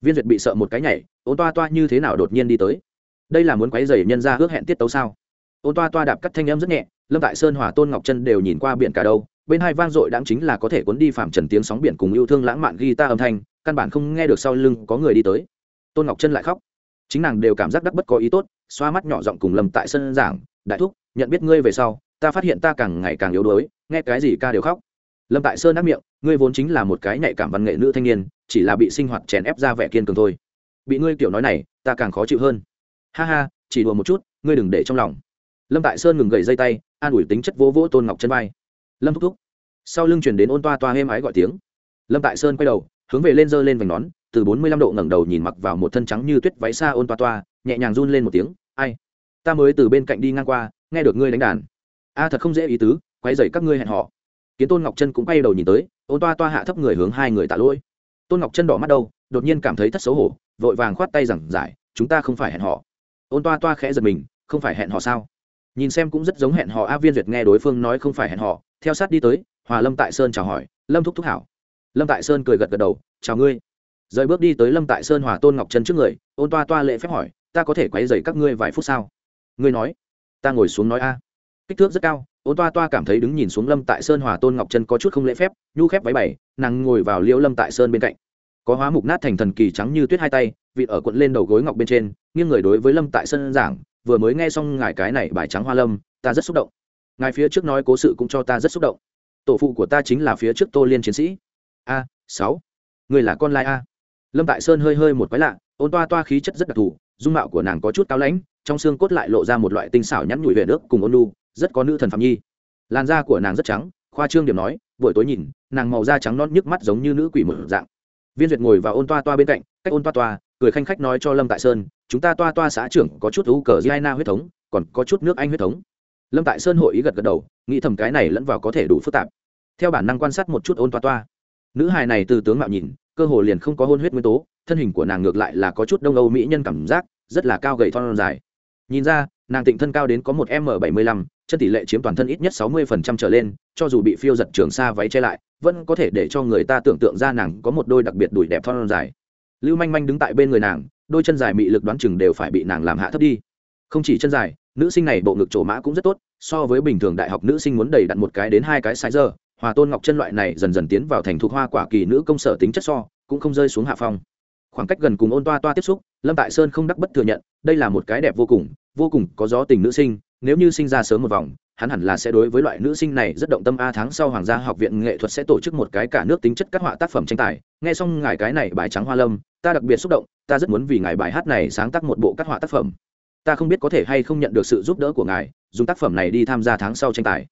Viên duyệt bị sợ một cái nhảy, ôn toa toa như thế nào đột nhiên đi tới? Đây là muốn quấy dày nhân ra ước hẹn tiết tấu sao? Ôn toa toa đạp cắt thanh âm rất nhẹ lâm tại sơn hòa tôn ngọc chân đều nhìn qua biển cả đâu, bên hai vang dội đáng chính là có thể cuốn đi phạm trần tiếng sóng biển cùng yêu thương lãng mạn ghi ta âm thanh, căn bản không nghe được sau lưng có người đi tới. Tôn ngọc chân lại khóc. Chính nàng đều cảm giác đắc bất có ý tốt, xoa mắt nhỏ giọng cùng Lâm tại sân giảng, đại thúc, nhận biết ngươi về sau, ta phát hiện ta càng ngày càng yếu đuối, nghe cái gì ca đều khóc. Lâm tại sơn đắc miệng, ngươi vốn chính là một cái nhạy cảm văn nghệ nữ thanh niên, chỉ là bị sinh hoạt chèn ép ra vẻ kiên cường thôi. Bị ngươi kiểu nói này, ta càng khó chịu hơn. Ha ha, chỉ đùa một chút, ngươi đừng để trong lòng lâm tại sơn ngừng gậy dây tay, an ủi tính chất vỗ vỗ tôn ngọc chân vai. Lâm thúc thúc. Sau lưng chuyển đến ôn toa toa êm ái gọi tiếng. Lâm tại sơn quay đầu, hướng về lên dơ lên vành nón, từ bốn mươi lăm độ ngẩng đầu nhìn mặc vào một thân trắng như tuyết váy xa ôn toa toa, nhẹ nhàng run lên một tiếng, ai? Ta mới từ bên cạnh đi ngang qua, nghe được ngươi đánh đàn. A, thật không dễ ý tứ quay dậy các ngươi hẹn họ kiến tôn ngọc chân cũng quay đầu nhìn tới, ôn toa toa hạ thấp người hướng hai người tạ lỗi. Tôn ngọc chân đỏ mắt đâu, đột nhiên cảm thấy thất xấu hổ, vội vàng khoát tay rằng giải, chúng ta không phải hẹn họ ôn toa toa khẽ giật mình, không phải hẹn họ sao? Nhìn xem cũng rất giống hẹn họ a viên duyệt nghe đối phương nói không phải hẹn họ theo sát đi tới, hòa lâm tại sơn chào hỏi, lâm thúc thúc hảo. Lâm tại sơn cười gật gật đầu, chào ngươi. Rời bước đi tới lâm tại sơn hòa tôn ngọc chân trước người, ôn toa toa lệ phép hỏi, ta có thể quấy dày các ngươi vài phút sao? Ngươi nói, ta ngồi xuống nói a. Kích thước rất cao, ôn toa toa cảm thấy đứng nhìn xuống lâm tại sơn hòa tôn ngọc chân có chút không lễ phép, nhu khép váy bày, nàng ngồi vào liễu lâm tại sơn bên cạnh có hóa mục nát thành thần kỳ trắng như tuyết hai tay, vị ở quận lên đầu gối ngọc bên trên, nghiêng người đối với lâm tại sơn giảng, vừa mới nghe xong ngài cái này bài trắng hoa lâm, ta rất xúc động. Ngài phía trước nói cố sự cũng cho ta rất xúc động. Tổ phụ của ta chính là phía trước tô liên chiến sĩ. A, sáu. Người là con lai a. Lâm tại sơn hơi hơi một quái lạ, ôn toa toa khí chất rất đặc thù, dung mạo của nàng có chút cao lãnh, trong xương cốt lại lộ ra một loại tinh xảo nhắn nhủi về nước cùng ôn lu rất có nữ thần phạm nhi. Làn da của nàng rất trắng, khoa trương điểm nói, buổi tối nhìn, nàng màu da trắng non nhức mắt giống như nữ quỷ mở dạng viên duyệt ngồi và ôn toa toa bên cạnh, cách ôn toa toa, cười khanh khách nói cho lâm tại sơn, chúng ta toa toa xã trưởng có chút u cờ giai huyết thống, còn có chút nước anh huyết thống. Lâm tại sơn hội ý gật gật đầu, nghĩ thầm cái này lẫn vào có thể đủ phức tạp. Theo bản năng quan sát một chút ôn toa toa, nữ hài này từ tướng mạo nhìn, cơ hồ liền không có hôn huyết nguyên tố, thân hình của nàng ngược lại là có chút đông âu mỹ nhân cảm giác, rất là cao gầy thon dài. Nhìn ra, nàng tịnh thân cao đến có một m bảy mươi lăm, chân tỷ lệ chiếm toàn thân ít nhất sáu mươi phần trăm trở lên, cho dù bị phiêu giật trường xa váy che lại vẫn có thể để cho người ta tưởng tượng ra nàng có một đôi đặc biệt đùi đẹp thon dài. Lưu manh manh đứng tại bên người nàng, đôi chân dài mị lực đoán chừng đều phải bị nàng làm hạ thấp đi. Không chỉ chân dài, nữ sinh này bộ ngực trổ mã cũng rất tốt, so với bình thường đại học nữ sinh muốn đầy đặn một cái đến hai cái sai giờ hòa tôn ngọc chân loại này dần dần tiến vào thành thuộc hoa quả kỳ nữ công sở tính chất so, cũng không rơi xuống hạ phong. Khoảng cách gần cùng ôn toa toa tiếp xúc, lâm tại sơn không đắc bất thừa nhận, đây là một cái đẹp vô cùng vô cùng có gió tình nữ sinh nếu như sinh ra sớm một vòng, hắn hẳn là sẽ đối với loại nữ sinh này rất động tâm. A tháng sau hoàng gia học viện nghệ thuật sẽ tổ chức một cái cả nước tính chất các họa tác phẩm tranh tài. Nghe xong ngài cái này bài trắng hoa lâm, ta đặc biệt xúc động, ta rất muốn vì ngài bài hát này sáng tác một bộ các họa tác phẩm. Ta không biết có thể hay không nhận được sự giúp đỡ của ngài, dùng tác phẩm này đi tham gia tháng sau tranh tài.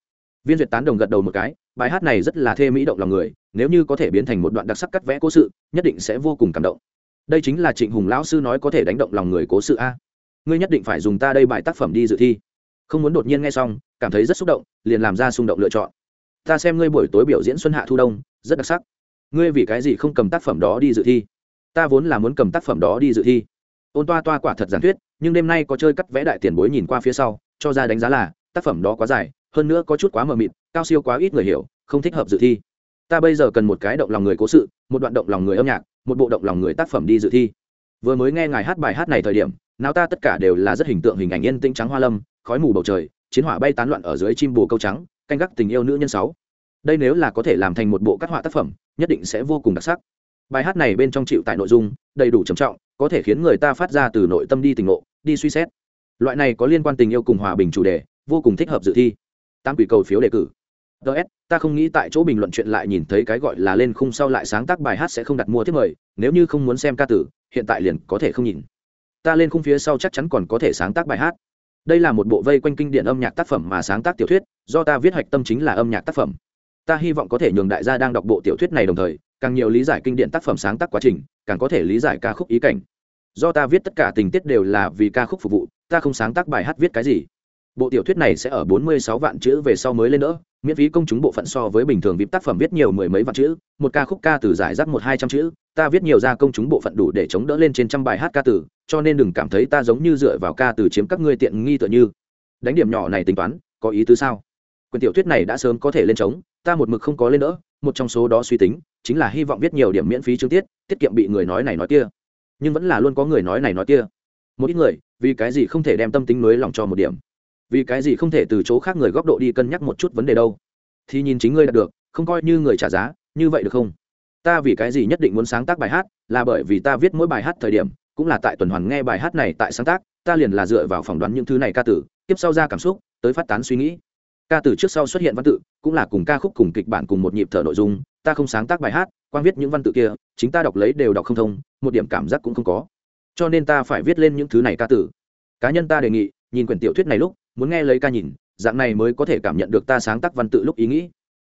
Viên duyệt tán đồng gật đầu một cái, bài hát này rất là thê mỹ động lòng người, nếu như có thể biến thành một đoạn đặc sắc cắt vẽ cố sự, nhất định sẽ vô cùng cảm động. Đây chính là trịnh hùng lão sư nói có thể đánh động lòng người cố sự a. Ngươi nhất định phải dùng ta đây bài tác phẩm đi dự thi không muốn đột nhiên nghe xong, cảm thấy rất xúc động, liền làm ra xung động lựa chọn. Ta xem ngươi buổi tối biểu diễn xuân hạ thu đông, rất đặc sắc. Ngươi vì cái gì không cầm tác phẩm đó đi dự thi? Ta vốn là muốn cầm tác phẩm đó đi dự thi. Ôn toa toa quả thật giản thuyết, nhưng đêm nay có chơi cắt vẽ đại tiền bối nhìn qua phía sau, cho ra đánh giá là, tác phẩm đó quá dài, hơn nữa có chút quá mờ mịt, cao siêu quá ít người hiểu, không thích hợp dự thi. Ta bây giờ cần một cái động lòng người cố sự, một đoạn động lòng người âm nhạc, một bộ động lòng người tác phẩm đi dự thi. Vừa mới nghe ngài hát bài hát này thời điểm nào ta tất cả đều là rất hình tượng hình ảnh yên tĩnh trắng hoa lâm khói mù bầu trời, chiến hỏa bay tán loạn ở dưới chim bồ câu trắng, canh gác tình yêu nữ nhân sáu. Đây nếu là có thể làm thành một bộ các họa tác phẩm, nhất định sẽ vô cùng đặc sắc. Bài hát này bên trong chịu tại nội dung, đầy đủ trầm trọng, có thể khiến người ta phát ra từ nội tâm đi tình ngộ, đi suy xét. Loại này có liên quan tình yêu cùng hòa bình chủ đề, vô cùng thích hợp dự thi. Tam quỷ cầu phiếu đề cử. Ts ta không nghĩ tại chỗ bình luận chuyện lại nhìn thấy cái gọi là lên khung sau lại sáng tác bài hát sẽ không đặt mua thiết mời, nếu như không muốn xem ca tử, hiện tại liền có thể không nhìn. Ta lên khung phía sau chắc chắn còn có thể sáng tác bài hát đây là một bộ vây quanh kinh điển âm nhạc tác phẩm mà sáng tác tiểu thuyết, do ta viết hoạch tâm chính là âm nhạc tác phẩm. Ta hy vọng có thể nhường đại gia đang đọc bộ tiểu thuyết này đồng thời, càng nhiều lý giải kinh điển tác phẩm sáng tác quá trình, càng có thể lý giải ca khúc ý cảnh. Do ta viết tất cả tình tiết đều là vì ca khúc phục vụ, ta không sáng tác bài hát viết cái gì bộ tiểu thuyết này sẽ ở bốn mươi sáu vạn chữ về sau mới lên nữa, miễn phí công chúng bộ phận so với bình thường vip tác phẩm viết nhiều mười mấy vạn chữ, một ca khúc ca từ giải rác một hai trăm chữ, ta viết nhiều ra công chúng bộ phận đủ để chống đỡ lên trên trăm bài hát ca từ, cho nên đừng cảm thấy ta giống như dựa vào ca từ chiếm các ngươi tiện nghi tựa như. Đánh điểm nhỏ này tính toán, có ý tứ sao? Quyền tiểu thuyết này đã sớm có thể lên trống, ta một mực không có lên đỡ một trong số đó suy tính chính là hy vọng viết nhiều điểm miễn phí chương tiết tiết kiệm bị người nói này nói kia. Nhưng vẫn là luôn có người nói này nói kia. Một ít người, vì cái gì không thể đem tâm tính nới lòng cho một điểm? Vì cái gì không thể từ chỗ khác người góc độ đi cân nhắc một chút vấn đề đâu? Thì nhìn chính ngươi đạt được, không coi như người trả giá, như vậy được không? Ta vì cái gì nhất định muốn sáng tác bài hát, là bởi vì ta viết mỗi bài hát thời điểm, cũng là tại tuần hoàn nghe bài hát này tại sáng tác, ta liền là dựa vào phỏng đoán những thứ này ca tử, tiếp sau ra cảm xúc, tới phát tán suy nghĩ. Ca từ trước sau xuất hiện văn tự, cũng là cùng ca khúc cùng kịch bản cùng một nhịp thở nội dung, ta không sáng tác bài hát quan viết những văn tự kia, chính ta đọc lấy đều đọc không thông, một điểm cảm giác cũng không có. Cho nên ta phải viết lên những thứ này ca tử. Cá nhân ta đề nghị, nhìn quyển tiểu thuyết này lúc muốn nghe lấy ca nhìn, dạng này mới có thể cảm nhận được ta sáng tác văn tự lúc ý nghĩ.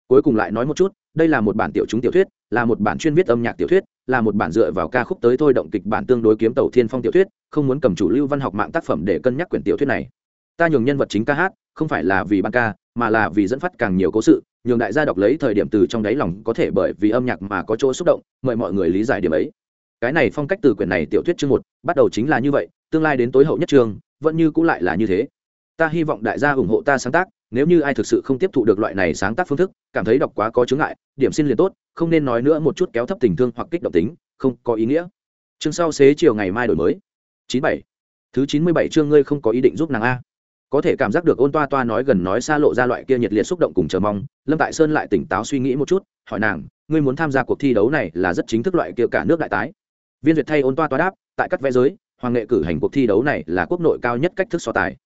Cuối cùng lại nói một chút, đây là một bản tiểu chúng tiểu thuyết, là một bản chuyên viết âm nhạc tiểu thuyết, là một bản dựa vào ca khúc tới thôi động kịch bản tương đối kiếm tàu thiên phong tiểu thuyết, không muốn cầm chủ lưu văn học mạng tác phẩm để cân nhắc quyển tiểu thuyết này. Ta nhường nhân vật chính ca hát, không phải là vì ban ca, mà là vì dẫn phát càng nhiều cố sự, nhường đại gia đọc lấy thời điểm từ trong đáy lòng có thể bởi vì âm nhạc mà có chỗ xúc động, mời mọi người lý giải điểm ấy. Cái này phong cách từ quyển này tiểu thuyết chương một, bắt đầu chính là như vậy, tương lai đến tối hậu nhất chương vẫn như cũng lại là như thế ta hy vọng đại gia ủng hộ ta sáng tác, nếu như ai thực sự không tiếp thụ được loại này sáng tác phương thức, cảm thấy đọc quá có chướng ngại, điểm xin liền tốt, không nên nói nữa một chút kéo thấp tình thương hoặc kích động tính, không có ý nghĩa. Chương sau xế chiều ngày mai đổi mới. Chín bảy. Thứ chín mươi bảy chương ngươi không có ý định giúp nàng a. Có thể cảm giác được ôn toa toa nói gần nói xa lộ ra loại kia nhiệt liệt xúc động cùng chờ mong, lâm tại sơn lại tỉnh táo suy nghĩ một chút, hỏi nàng, ngươi muốn tham gia cuộc thi đấu này là rất chính thức loại kia cả nước đại tái. Viên duyệt thay ôn toa toa đáp, tại các vé giới, hoàng nghệ cử hành cuộc thi đấu này là quốc nội cao nhất cách thức so tài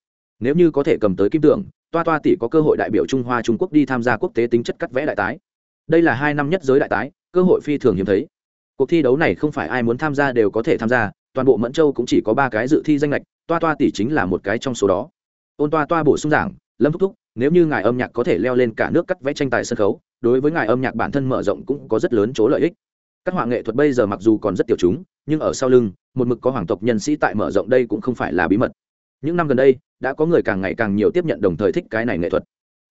nếu như có thể cầm tới kim tưởng, toa toa tỷ có cơ hội đại biểu trung hoa trung quốc đi tham gia quốc tế tính chất cắt vẽ đại tái. Đây là hai năm nhất giới đại tái, cơ hội phi thường hiếm thấy. Cuộc thi đấu này không phải ai muốn tham gia đều có thể tham gia, toàn bộ mẫn châu cũng chỉ có ba cái dự thi danh lệch, toa toa tỷ chính là một cái trong số đó. Ôn toa toa bổ sung giảng, lâm thúc thúc, nếu như ngài âm nhạc có thể leo lên cả nước cắt vẽ tranh tài sân khấu, đối với ngài âm nhạc bản thân mở rộng cũng có rất lớn chỗ lợi ích. Các họa nghệ thuật bây giờ mặc dù còn rất tiểu chúng, nhưng ở sau lưng, một mực có hoàng tộc nhân sĩ tại mở rộng đây cũng không phải là bí mật những năm gần đây, đã có người càng ngày càng nhiều tiếp nhận đồng thời thích cái này nghệ thuật.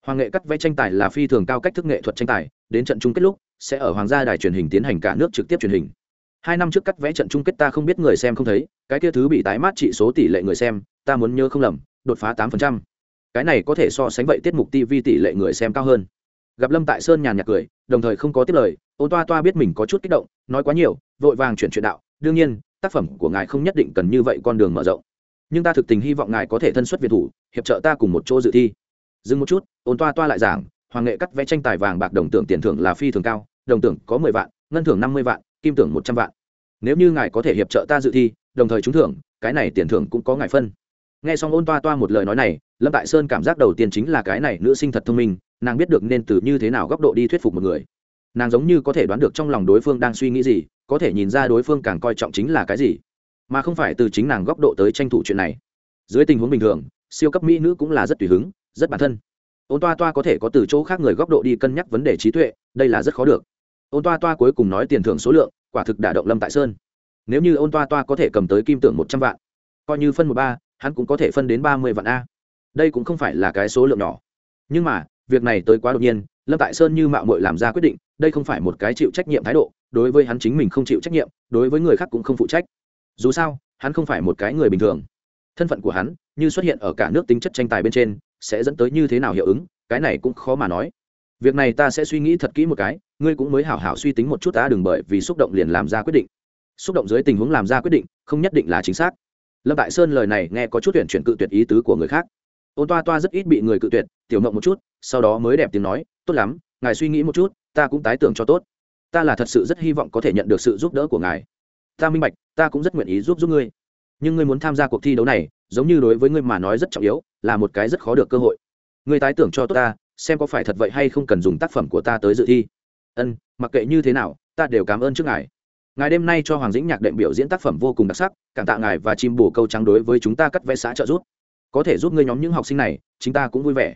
Hoàng nghệ cắt vẽ tranh tài là phi thường cao cách thức nghệ thuật tranh tài, đến trận chung kết lúc, sẽ ở hoàng gia đài truyền hình tiến hành cả nước trực tiếp truyền hình. Hai năm trước cắt vẽ trận chung kết ta không biết người xem không thấy, cái kia thứ bị tái mát trị số tỷ lệ người xem, ta muốn nhớ không lầm, đột phá tám cái này có thể so sánh vậy tiết mục tv tỷ lệ người xem cao hơn. Gặp lâm tại sơn nhàn nhạt cười, đồng thời không có tiết lời ôn toa toa biết mình có chút kích động, nói quá nhiều, vội vàng chuyển chuyện đạo, đương nhiên, tác phẩm của ngài không nhất định cần như vậy con đường mở rộng nhưng ta thực tình hy vọng ngài có thể thân xuất việt thủ, hiệp trợ ta cùng một chỗ dự thi. Dừng một chút, ôn toa toa lại giảng, hoàng nghệ cắt vẽ tranh tài vàng bạc đồng tưởng tiền thưởng là phi thường cao, đồng tưởng có mười vạn, ngân thưởng năm mươi vạn, kim tưởng một trăm vạn. Nếu như ngài có thể hiệp trợ ta dự thi, đồng thời trúng thưởng, cái này tiền thưởng cũng có ngài phân. Nghe xong ôn toa toa một lời nói này, lâm tại sơn cảm giác đầu tiên chính là cái này nữ sinh thật thông minh, nàng biết được nên từ như thế nào góc độ đi thuyết phục một người. Nàng giống như có thể đoán được trong lòng đối phương đang suy nghĩ gì, có thể nhìn ra đối phương càng coi trọng chính là cái gì mà không phải từ chính nàng góc độ tới tranh thủ chuyện này. Dưới tình huống bình thường, siêu cấp mỹ nữ cũng là rất tùy hứng, rất bản thân. Ôn toa toa có thể có từ chỗ khác người góc độ đi cân nhắc vấn đề trí tuệ, đây là rất khó được. Ôn toa toa cuối cùng nói tiền thưởng số lượng, quả thực đả động lâm tại sơn. Nếu như ôn toa toa có thể cầm tới kim tưởng một trăm vạn, coi như phân một ba, hắn cũng có thể phân đến ba mươi vạn a. Đây cũng không phải là cái số lượng nhỏ. Nhưng mà, việc này tới quá đột nhiên, lâm tại sơn như mạo mội làm ra quyết định, đây không phải một cái chịu trách nhiệm thái độ, đối với hắn chính mình không chịu trách nhiệm, đối với người khác cũng không phụ trách dù sao, hắn không phải một cái người bình thường. Thân phận của hắn, như xuất hiện ở cả nước tính chất tranh tài bên trên, sẽ dẫn tới như thế nào hiệu ứng, cái này cũng khó mà nói. Việc này ta sẽ suy nghĩ thật kỹ một cái, ngươi cũng mới hảo hảo suy tính một chút ta đừng bởi vì xúc động liền làm ra quyết định. Xúc động dưới tình huống làm ra quyết định, không nhất định là chính xác. Lâm tại sơn lời này nghe có chút tuyển chuyển cự tuyệt ý tứ của người khác. Ôn toa toa rất ít bị người cự tuyệt, tiểu mộng một chút, sau đó mới đẹp tiếng nói, tốt lắm, ngài suy nghĩ một chút, ta cũng tái tưởng cho tốt. Ta là thật sự rất hy vọng có thể nhận được sự giúp đỡ của ngài ta minh bạch, ta cũng rất nguyện ý giúp giúp ngươi. Nhưng ngươi muốn tham gia cuộc thi đấu này, giống như đối với ngươi mà nói rất trọng yếu, là một cái rất khó được cơ hội. Ngươi tái tưởng cho tốt ta, xem có phải thật vậy hay không cần dùng tác phẩm của ta tới dự thi. Ân, mặc kệ như thế nào, ta đều cảm ơn trước ngài. Ngài đêm nay cho hoàng dĩnh nhạc đệm biểu diễn tác phẩm vô cùng đặc sắc, cảm tạ ngài và chim bổ câu trắng đối với chúng ta cắt vẽ xã trợ giúp. Có thể giúp ngươi nhóm những học sinh này chúng ta cũng vui vẻ.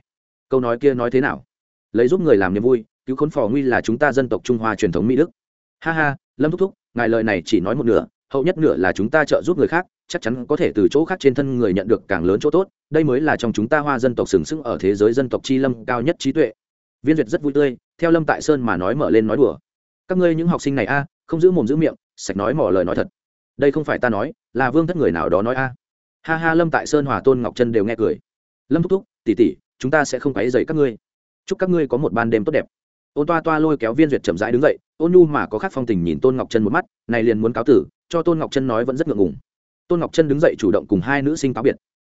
Câu nói kia nói thế nào? Lấy giúp người làm niềm vui, cứu khốn phò nguy là chúng ta dân tộc trung hoa truyền thống mỹ đức. Ha ha, lâm thúc thúc ngài lời này chỉ nói một nửa, hậu nhất nửa là chúng ta trợ giúp người khác, chắc chắn có thể từ chỗ khác trên thân người nhận được càng lớn chỗ tốt, đây mới là trong chúng ta hoa dân tộc sừng sững ở thế giới dân tộc chi lâm cao nhất trí tuệ. Viên duyệt rất vui tươi, theo lâm tại sơn mà nói mở lên nói đùa. Các ngươi những học sinh này a, không giữ mồm giữ miệng, sạch nói mỏ lời nói thật. Đây không phải ta nói, là vương thất người nào đó nói a. Ha ha, lâm tại sơn hòa tôn ngọc trân đều nghe cười. Lâm thúc thúc tỉ tỉ chúng ta sẽ không quấy dày các ngươi. Chúc các ngươi có một ban đêm tốt đẹp ôn toa toa lôi kéo viên duyệt chậm rãi đứng dậy, ôn nhu mà có khác phong tình nhìn tôn ngọc chân một mắt, này liền muốn cáo tử, cho tôn ngọc chân nói vẫn rất ngượng ngùng. Tôn ngọc Chân đứng dậy chủ động cùng hai nữ sinh cáo biệt.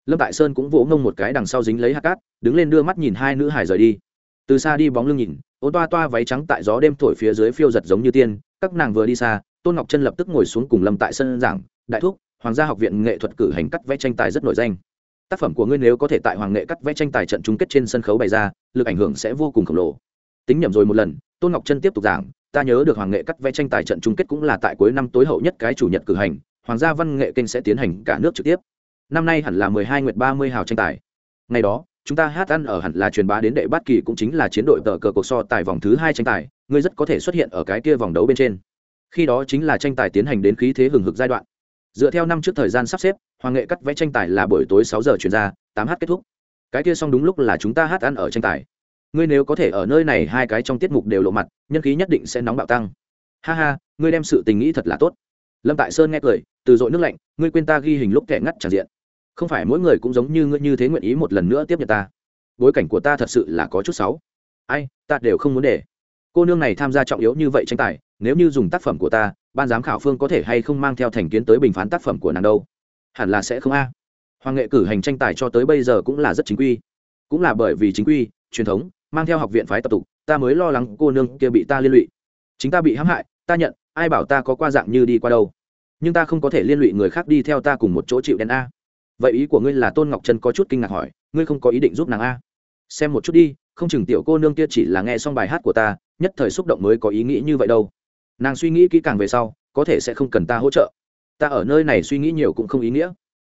Lâm tại sơn cũng vỗ ngông một cái đằng sau dính lấy hạt cát, đứng lên đưa mắt nhìn hai nữ hải rời đi. Từ xa đi bóng lưng nhìn, ôn toa toa váy trắng tại gió đêm thổi phía dưới phiêu giật giống như tiên, các nàng vừa đi xa, tôn ngọc chân lập tức ngồi xuống cùng lâm tại Sơn giảng, đại thúc, hoàng gia học viện nghệ thuật cử hành cắt vẽ tranh tài rất nổi danh. Tác phẩm của ngươi nếu có thể tại hoàng nghệ cắt vẽ tranh tài trận chung kết trên sân khấu bày ra, lực ảnh hưởng sẽ vô cùng khổng lồ tính nhầm rồi một lần, tôn ngọc trân tiếp tục giảng, ta nhớ được hoàng nghệ cắt vẽ tranh tài trận chung kết cũng là tại cuối năm tối hậu nhất cái chủ nhật cử hành, hoàng gia văn nghệ kênh sẽ tiến hành cả nước trực tiếp. Năm nay hẳn là mười hai nguyệt ba mươi hào tranh tài. Ngày đó, chúng ta hát ăn ở hẳn là truyền bá đến đệ bát kỳ cũng chính là chiến đội tờ cờ cuộc so tại vòng thứ hai tranh tài, ngươi rất có thể xuất hiện ở cái kia vòng đấu bên trên. Khi đó chính là tranh tài tiến hành đến khí thế hừng hực giai đoạn. Dựa theo năm trước thời gian sắp xếp, hoàng nghệ cắt vẽ tranh tài là buổi tối sáu giờ chuyển ra, tám h kết thúc. Cái kia xong đúng lúc là chúng ta hát ăn ở tranh tài ngươi nếu có thể ở nơi này hai cái trong tiết mục đều lộ mặt, nhân khí nhất định sẽ nóng bạo tăng. Ha ha, ngươi đem sự tình nghĩ thật là tốt. Lâm tại sơn nghe cười, từ dội nước lạnh, ngươi quên ta ghi hình lúc kẻ ngắt tràn diện. Không phải mỗi người cũng giống như ngươi như thế nguyện ý một lần nữa tiếp nhận ta. Bối cảnh của ta thật sự là có chút xấu. Ai, ta đều không muốn để. Cô nương này tham gia trọng yếu như vậy tranh tài, nếu như dùng tác phẩm của ta, ban giám khảo phương có thể hay không mang theo thành kiến tới bình phán tác phẩm của nàng đâu? Hẳn là sẽ không a. Hoàng nghệ cử hành tranh tài cho tới bây giờ cũng là rất chính quy. Cũng là bởi vì chính quy, truyền thống mang theo học viện phái tập tục, ta mới lo lắng cô nương kia bị ta liên lụy. Chính ta bị hãm hại, ta nhận, ai bảo ta có qua dạng như đi qua đâu. Nhưng ta không có thể liên lụy người khác đi theo ta cùng một chỗ chịu đen a. Vậy ý của ngươi là tôn ngọc trân có chút kinh ngạc hỏi, ngươi không có ý định giúp nàng a? Xem một chút đi, không chừng tiểu cô nương kia chỉ là nghe xong bài hát của ta, nhất thời xúc động mới có ý nghĩ như vậy đâu. Nàng suy nghĩ kỹ càng về sau, có thể sẽ không cần ta hỗ trợ. Ta ở nơi này suy nghĩ nhiều cũng không ý nghĩa.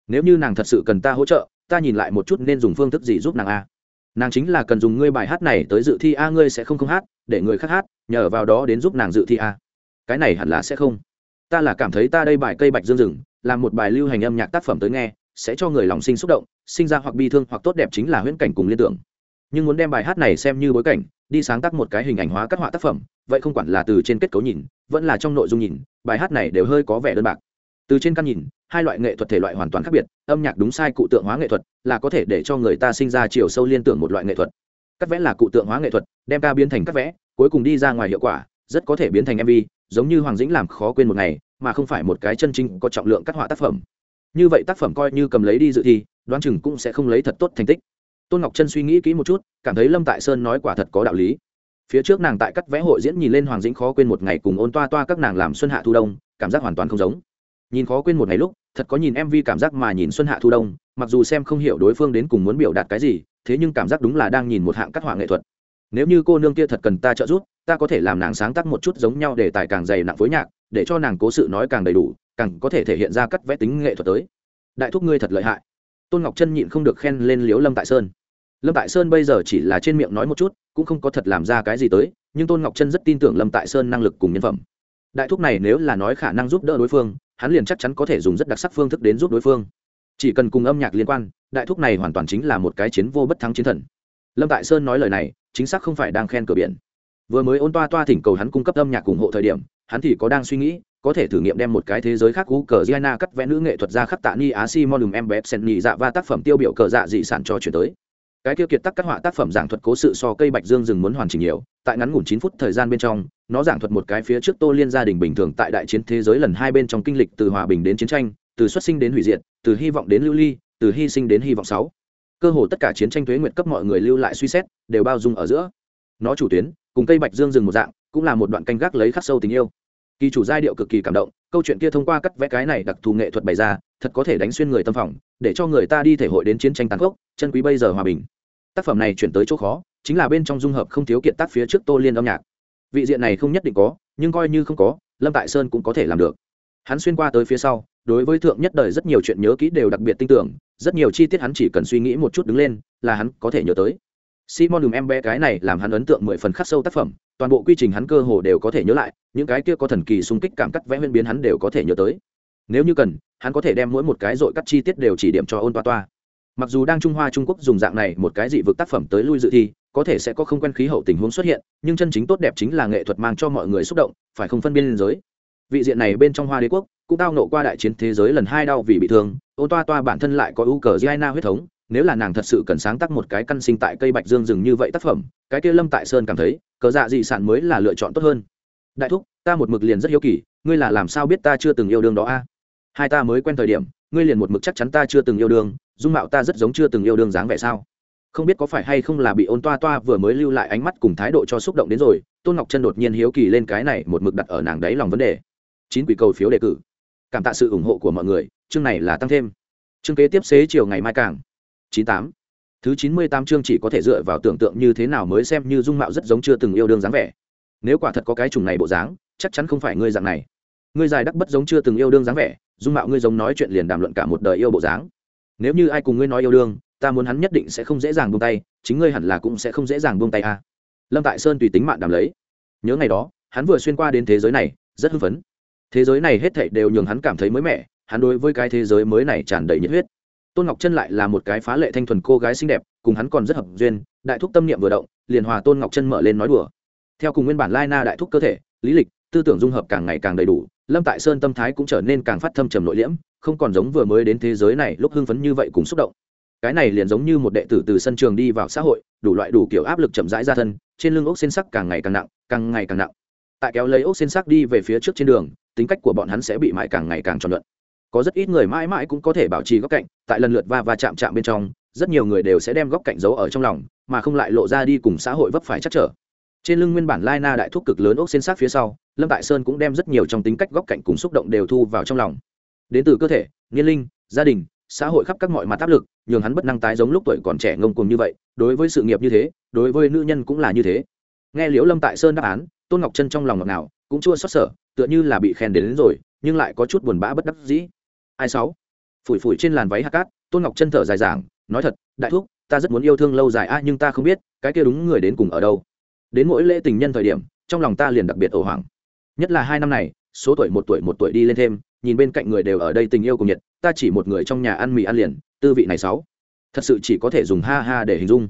Nếu như nàng thật sự cần ta hỗ trợ, ta nhìn lại một chút nên dùng phương thức gì giúp nàng a? Nàng chính là cần dùng ngươi bài hát này tới dự thi a, ngươi sẽ không không hát, để người khác hát, nhờ vào đó đến giúp nàng dự thi a. Cái này hẳn là sẽ không. Ta là cảm thấy ta đây bài cây bạch dương rừng là một bài lưu hành âm nhạc tác phẩm tới nghe, sẽ cho người lòng sinh xúc động, sinh ra hoặc bi thương hoặc tốt đẹp chính là huyễn cảnh cùng liên tưởng. Nhưng muốn đem bài hát này xem như bối cảnh, đi sáng tác một cái hình ảnh hóa các họa tác phẩm, vậy không quản là từ trên kết cấu nhìn, vẫn là trong nội dung nhìn, bài hát này đều hơi có vẻ đơn bạc từ trên căn nhìn, hai loại nghệ thuật thể loại hoàn toàn khác biệt, âm nhạc đúng sai cụ tượng hóa nghệ thuật, là có thể để cho người ta sinh ra chiều sâu liên tưởng một loại nghệ thuật. Cắt vẽ là cụ tượng hóa nghệ thuật, đem ca biến thành cắt vẽ, cuối cùng đi ra ngoài hiệu quả, rất có thể biến thành mv giống như hoàng dĩnh làm khó quên một ngày, mà không phải một cái chân chính có trọng lượng cắt họa tác phẩm. Như vậy tác phẩm coi như cầm lấy đi dự thi, đoán chừng cũng sẽ không lấy thật tốt thành tích. Tôn ngọc trân suy nghĩ kỹ một chút, cảm thấy lâm tại sơn nói quả thật có đạo lý. Phía trước nàng tại cắt vẽ hội diễn nhìn lên hoàng dĩnh khó quên một ngày cùng ôn toa toa các nàng làm xuân hạ thu đông, cảm giác hoàn toàn không giống nhìn khó quên một ngày lúc, thật có nhìn mv cảm giác mà nhìn xuân hạ thu đông, mặc dù xem không hiểu đối phương đến cùng muốn biểu đạt cái gì, thế nhưng cảm giác đúng là đang nhìn một hạng cắt họa nghệ thuật. Nếu như cô nương kia thật cần ta trợ giúp, ta có thể làm nàng sáng tác một chút giống nhau để tài càng dày nặng phối nhạc, để cho nàng cố sự nói càng đầy đủ, càng có thể thể hiện ra cắt vẽ tính nghệ thuật tới. Đại thúc ngươi thật lợi hại. Tôn ngọc chân nhịn không được khen lên liếu lâm tại sơn. Lâm tại sơn bây giờ chỉ là trên miệng nói một chút, cũng không có thật làm ra cái gì tới, nhưng tôn ngọc chân rất tin tưởng lâm tại sơn năng lực cùng nhân phẩm. Đại thúc này nếu là nói khả năng giúp đỡ đối phương hắn liền chắc chắn có thể dùng rất đặc sắc phương thức đến giúp đối phương. Chỉ cần cùng âm nhạc liên quan, đại thúc này hoàn toàn chính là một cái chiến vô bất thắng chiến thần. Lâm tại sơn nói lời này, chính xác không phải đang khen cửa biển. Vừa mới ôn toa toa thỉnh cầu hắn cung cấp âm nhạc ủng hộ thời điểm, hắn thì có đang suy nghĩ, có thể thử nghiệm đem một cái thế giới khác cú cờ giana cắt vẽ nữ nghệ thuật ra khắc tạ ni á si modum em bép sen nhị dạ và tác phẩm tiêu biểu cờ dạ dị sản cho chuyển tới cái kia kiệt tác các họa tác phẩm giảng thuật cố sự so cây bạch dương rừng muốn hoàn chỉnh nhiều, tại ngắn ngủn chín phút thời gian bên trong, nó giảng thuật một cái phía trước tô liên gia đình bình thường tại đại chiến thế giới lần hai bên trong kinh lịch từ hòa bình đến chiến tranh, từ xuất sinh đến hủy diệt, từ hy vọng đến lưu ly, từ hy sinh đến hy vọng sáu. Cơ hồ tất cả chiến tranh thuế nguyện cấp mọi người lưu lại suy xét, đều bao dung ở giữa. Nó chủ tuyến, cùng cây bạch dương rừng một dạng, cũng là một đoạn canh gác lấy khắc sâu tình yêu. Kỳ chủ giai điệu cực kỳ cảm động, câu chuyện kia thông qua cắt vẽ cái này đặc thù nghệ thuật bày ra, thật có thể đánh xuyên người tâm phòng, để cho người ta đi thể hội đến chiến tranh tàn khốc, chân quý bây giờ hòa bình tác phẩm này chuyển tới chỗ khó, chính là bên trong dung hợp không thiếu kiện tác phía trước tô liên âm nhạc. Vị diện này không nhất định có, nhưng coi như không có, lâm tại sơn cũng có thể làm được. Hắn xuyên qua tới phía sau, đối với thượng nhất đời rất nhiều chuyện nhớ kỹ đều đặc biệt tin tưởng, rất nhiều chi tiết hắn chỉ cần suy nghĩ một chút đứng lên, là hắn có thể nhớ tới. Simon đùm em bé cái này làm hắn ấn tượng mười phần khắc sâu tác phẩm, toàn bộ quy trình hắn cơ hồ đều có thể nhớ lại, những cái kia có thần kỳ xung kích cảm cắt vẽ huyên biến hắn đều có thể nhớ tới. Nếu như cần, hắn có thể đem mỗi một cái dội cắt chi tiết đều chỉ điểm cho ôn toa toa mặc dù đang trung hoa trung quốc dùng dạng này một cái dị vực tác phẩm tới lui dự thi, có thể sẽ có không quen khí hậu tình huống xuất hiện, nhưng chân chính tốt đẹp chính là nghệ thuật mang cho mọi người xúc động, phải không phân biên giới. Vị diện này bên trong hoa đế quốc, cũng tao nộ qua đại chiến thế giới lần hai đau vì bị thương, Ô toa toa bản thân lại có ưu cờ giaina huyết thống, nếu là nàng thật sự cần sáng tác một cái căn sinh tại cây bạch dương rừng như vậy tác phẩm, cái kia lâm tại sơn cảm thấy, cờ dạ dị sản mới là lựa chọn tốt hơn. Đại thúc, ta một mực liền rất hiếu kỳ, ngươi là làm sao biết ta chưa từng yêu đương đó a? Hai ta mới quen thời điểm ngươi liền một mực chắc chắn ta chưa từng yêu đương, dung mạo ta rất giống chưa từng yêu đương dáng vẻ sao? Không biết có phải hay không là bị ôn toa toa vừa mới lưu lại ánh mắt cùng thái độ cho xúc động đến rồi, tôn ngọc chân đột nhiên hiếu kỳ lên cái này một mực đặt ở nàng đấy lòng vấn đề. Chín quỷ cầu phiếu đề cử. Cảm tạ sự ủng hộ của mọi người, chương này là tăng thêm. Chương kế tiếp xế chiều ngày mai càng. Chín tám. Thứ chín mươi tám chương chỉ có thể dựa vào tưởng tượng như thế nào mới xem như dung mạo rất giống chưa từng yêu đương dáng vẻ. Nếu quả thật có cái chủng này bộ dáng, chắc chắn không phải ngươi dạng này. Ngươi dài đắc bất giống chưa từng yêu đương dáng vẻ dung mạo ngươi giống nói chuyện liền đàm luận cả một đời yêu bộ dáng. Nếu như ai cùng ngươi nói yêu đương, ta muốn hắn nhất định sẽ không dễ dàng buông tay, chính ngươi hẳn là cũng sẽ không dễ dàng buông tay a à. lâm tại sơn tùy tính mạng đàm lấy. Nhớ ngày đó, hắn vừa xuyên qua đến thế giới này, rất hưng phấn. Thế giới này hết thảy đều nhường hắn cảm thấy mới mẻ, hắn đối với cái thế giới mới này tràn đầy nhiệt huyết. Tôn ngọc chân lại là một cái phá lệ thanh thuần cô gái xinh đẹp, cùng hắn còn rất hợp duyên, đại thúc tâm niệm vừa động, liền hòa tôn ngọc chân mở lên nói đùa. Theo cùng nguyên bản lai na đại thúc cơ thể, lý lịch, tư tưởng dung hợp càng ngày càng đầy đủ lâm tại sơn tâm thái cũng trở nên càng phát thâm trầm nội liễm, không còn giống vừa mới đến thế giới này lúc hưng phấn như vậy cùng xúc động. Cái này liền giống như một đệ tử từ sân trường đi vào xã hội, đủ loại đủ kiểu áp lực chậm rãi ra thân, trên lưng ốc xên sắc càng ngày càng nặng, càng ngày càng nặng. Tại kéo lấy ốc xên sắc đi về phía trước trên đường, tính cách của bọn hắn sẽ bị mãi càng ngày càng tròn luận. Có rất ít người mãi mãi cũng có thể bảo trì góc cạnh, tại lần lượt va va chạm chạm bên trong, rất nhiều người đều sẽ đem góc cạnh giấu ở trong lòng, mà không lại lộ ra đi cùng xã hội vấp phải chắc trở trên lưng nguyên bản lai na đại thuốc cực lớn ốc xên sát phía sau lâm tại sơn cũng đem rất nhiều trong tính cách góc cạnh cùng xúc động đều thu vào trong lòng. Đến từ cơ thể nghiên linh gia đình xã hội khắp các mọi mặt áp lực nhường hắn bất năng tái giống lúc tuổi còn trẻ ngông cuồng như vậy đối với sự nghiệp như thế đối với nữ nhân cũng là như thế. Nghe liễu lâm tại sơn đáp án tôn ngọc chân trong lòng ngọt nào cũng chưa xót sở tựa như là bị khen đến, đến rồi nhưng lại có chút buồn bã bất đắc dĩ. Ai sáu? Phủi phủi trên làn váy hạ cát tôn ngọc chân thở dài giảng nói thật đại thúc ta rất muốn yêu thương lâu dài a nhưng ta không biết cái kia đúng người đến cùng ở đâu đến mỗi lễ tình nhân thời điểm, trong lòng ta liền đặc biệt ổ hoảng. Nhất là hai năm này, số tuổi một tuổi một tuổi đi lên thêm, nhìn bên cạnh người đều ở đây tình yêu cùng nhiệt, ta chỉ một người trong nhà ăn mì ăn liền, tư vị này sáu. Thật sự chỉ có thể dùng ha ha để hình dung.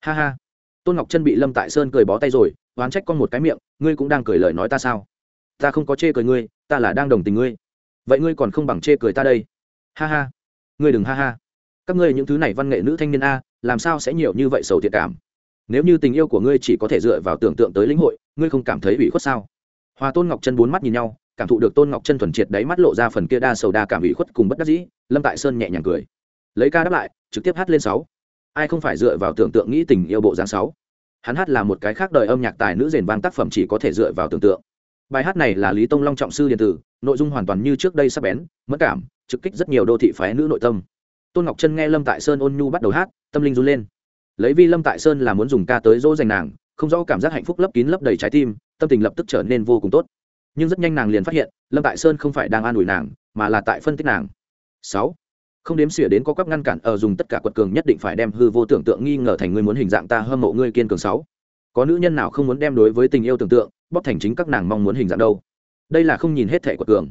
Ha ha. Tôn ngọc chân bị lâm tại sơn cười bó tay rồi, oán trách con một cái miệng, ngươi cũng đang cười lời nói ta sao? Ta không có chê cười ngươi, ta là đang đồng tình ngươi. Vậy ngươi còn không bằng chê cười ta đây. Ha ha. Ngươi đừng ha ha. Các ngươi những thứ này văn nghệ nữ thanh niên a, làm sao sẽ nhiều như vậy sầu thiệt cảm? Nếu như tình yêu của ngươi chỉ có thể dựa vào tưởng tượng tới lĩnh hội, ngươi không cảm thấy ủy khuất sao? Hòa tôn ngọc chân bốn mắt nhìn nhau, cảm thụ được tôn ngọc chân thuần triệt đáy mắt lộ ra phần kia đa sầu đa cảm ủy khuất cùng bất đắc dĩ, lâm tại sơn nhẹ nhàng cười. Lấy ca đáp lại, trực tiếp hát lên sáu. Ai không phải dựa vào tưởng tượng nghĩ tình yêu bộ dáng sáu? Hắn hát là một cái khác đời âm nhạc tài nữ rền vang tác phẩm chỉ có thể dựa vào tưởng tượng. Bài hát này là lý tông long trọng sư điện tử, nội dung hoàn toàn như trước đây sắp bén mất cảm, trực kích rất nhiều đô thị phái nữ nội tâm. Tôn ngọc chân nghe lâm tại sơn ôn nhu bắt đầu hát, tâm linh run lên lấy vi lâm tại sơn là muốn dùng ca tới dỗ dành nàng, không rõ cảm giác hạnh phúc lấp kín lấp đầy trái tim, tâm tình lập tức trở nên vô cùng tốt. Nhưng rất nhanh nàng liền phát hiện, lâm tại sơn không phải đang an ủi nàng, mà là tại phân tích nàng. Sáu, không đếm xỉa đến có quắp ngăn cản ở dùng tất cả quật cường nhất định phải đem hư vô tưởng tượng nghi ngờ thành người muốn hình dạng ta hâm mộ ngươi kiên cường sáu. Có nữ nhân nào không muốn đem đối với tình yêu tưởng tượng, bóp thành chính các nàng mong muốn hình dạng đâu? Đây là không nhìn hết thể quật cường.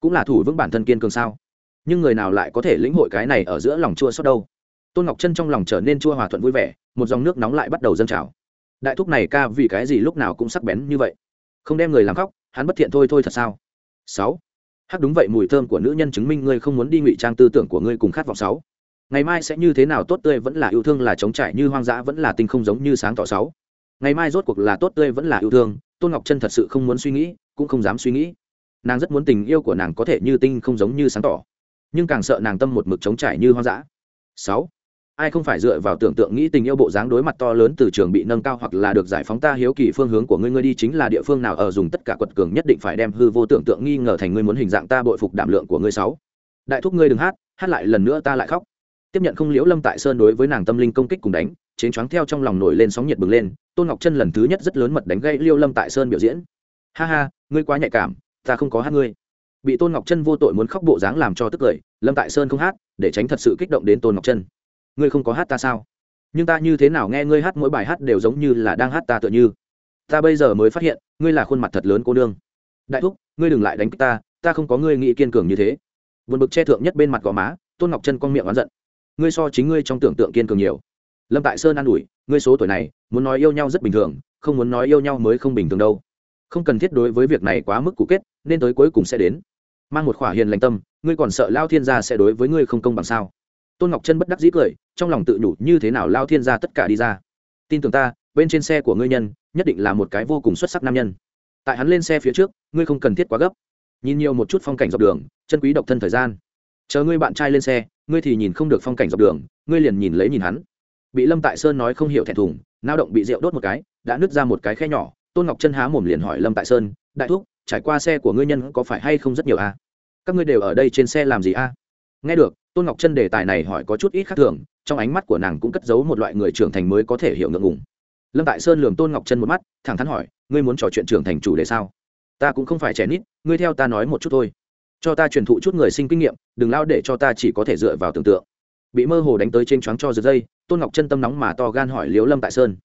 Cũng là thủ vững bản thân kiên cường sao? Nhưng người nào lại có thể lĩnh hội cái này ở giữa lòng chua xót đâu? Tôn ngọc chân trong lòng trở nên chua hòa thuận vui vẻ, một dòng nước nóng lại bắt đầu dâng trào. Đại thúc này ca vì cái gì lúc nào cũng sắc bén như vậy? Không đem người làm khóc, hắn bất thiện thôi thôi thật sao? Sáu. Hắc đúng vậy, mùi thơm của nữ nhân chứng minh ngươi không muốn đi ngụy trang tư tưởng của ngươi cùng khát vọng sáu. Ngày mai sẽ như thế nào, tốt tươi vẫn là yêu thương, là chống trải như hoang dã vẫn là tinh không giống như sáng tỏ sáu. Ngày mai rốt cuộc là tốt tươi vẫn là yêu thương, tôn ngọc chân thật sự không muốn suy nghĩ, cũng không dám suy nghĩ. Nàng rất muốn tình yêu của nàng có thể như tinh không giống như sáng tỏ, nhưng càng sợ nàng tâm một mực chống trải như hoang dã. Sáu ai không phải dựa vào tưởng tượng nghĩ tình yêu bộ dáng đối mặt to lớn từ trường bị nâng cao hoặc là được giải phóng ta hiếu kỳ phương hướng của ngươi ngươi đi chính là địa phương nào, ở dùng tất cả quật cường nhất định phải đem hư vô tưởng tượng nghi ngờ thành ngươi muốn hình dạng ta bội phục đảm lượng của ngươi sáu. Đại thúc ngươi đừng hát hát lại lần nữa ta lại khóc. Tiếp nhận không liễu lâm tại sơn đối với nàng tâm linh công kích cùng đánh, chiến choáng theo trong lòng nổi lên sóng nhiệt bừng lên, tôn ngọc chân lần thứ nhất rất lớn mật đánh gây liêu lâm tại sơn biểu diễn. Ha ha, ngươi quá nhạy cảm, ta không có hát ngươi. Bị tôn ngọc chân vô tội muốn khóc bộ dáng làm cho tức cười, lâm tại sơn không hát, để tránh thật sự kích động đến tôn ngọc chân ngươi không có hát ta sao? Nhưng ta như thế nào nghe ngươi hát mỗi bài hát đều giống như là đang hát ta tựa như. Ta bây giờ mới phát hiện, ngươi là khuôn mặt thật lớn cô nương. Đại thúc, ngươi đừng lại đánh kích ta ta không có ngươi nghĩ kiên cường như thế. Vượt bực che thượng nhất bên mặt gò má, tôn ngọc chân con miệng oán giận. Ngươi so chính ngươi trong tưởng tượng kiên cường nhiều. Lâm tại sơn an ủi, ngươi số tuổi này, muốn nói yêu nhau rất bình thường, không muốn nói yêu nhau mới không bình thường đâu. Không cần thiết đối với việc này quá mức cụ kết, nên tới cuối cùng sẽ đến. Mang một khỏa hiền lành tâm, ngươi còn sợ lao thiên gia sẽ đối với ngươi không công bằng sao? Tôn ngọc chân bất đắc dĩ cười, trong lòng tự nhủ, như thế nào lao thiên gia tất cả đi ra? Tin tưởng ta, bên trên xe của ngươi nhân, nhất định là một cái vô cùng xuất sắc nam nhân. Tại hắn lên xe phía trước, ngươi không cần thiết quá gấp. Nhìn nhiều một chút phong cảnh dọc đường, chân quý độc thân thời gian. Chờ ngươi bạn trai lên xe, ngươi thì nhìn không được phong cảnh dọc đường, ngươi liền nhìn lấy nhìn hắn. Bị lâm tại sơn nói không hiểu thẹn thùng lao động bị rượu đốt một cái, đã nứt ra một cái khe nhỏ. Tôn ngọc chân há mồm liền hỏi lâm tại sơn, đại thúc, trải qua xe của ngươi nhân có phải hay không rất nhiều a các ngươi đều ở đây trên xe làm gì a nghe được tôn ngọc chân đề tài này hỏi có chút ít khác thường, trong ánh mắt của nàng cũng cất giấu một loại người trưởng thành mới có thể hiểu ngượng ngùng. Lâm tại sơn lường tôn ngọc chân một mắt, thẳng thắn hỏi, ngươi muốn trò chuyện trưởng thành chủ đề sao? Ta cũng không phải trẻ nít, ngươi theo ta nói một chút thôi. Cho ta truyền thụ chút người sinh kinh nghiệm, đừng lao để cho ta chỉ có thể dựa vào tưởng tượng. Bị mơ hồ đánh tới trên choáng cho giật dây, tôn ngọc chân tâm nóng mà to gan hỏi liếu lâm tại sơn.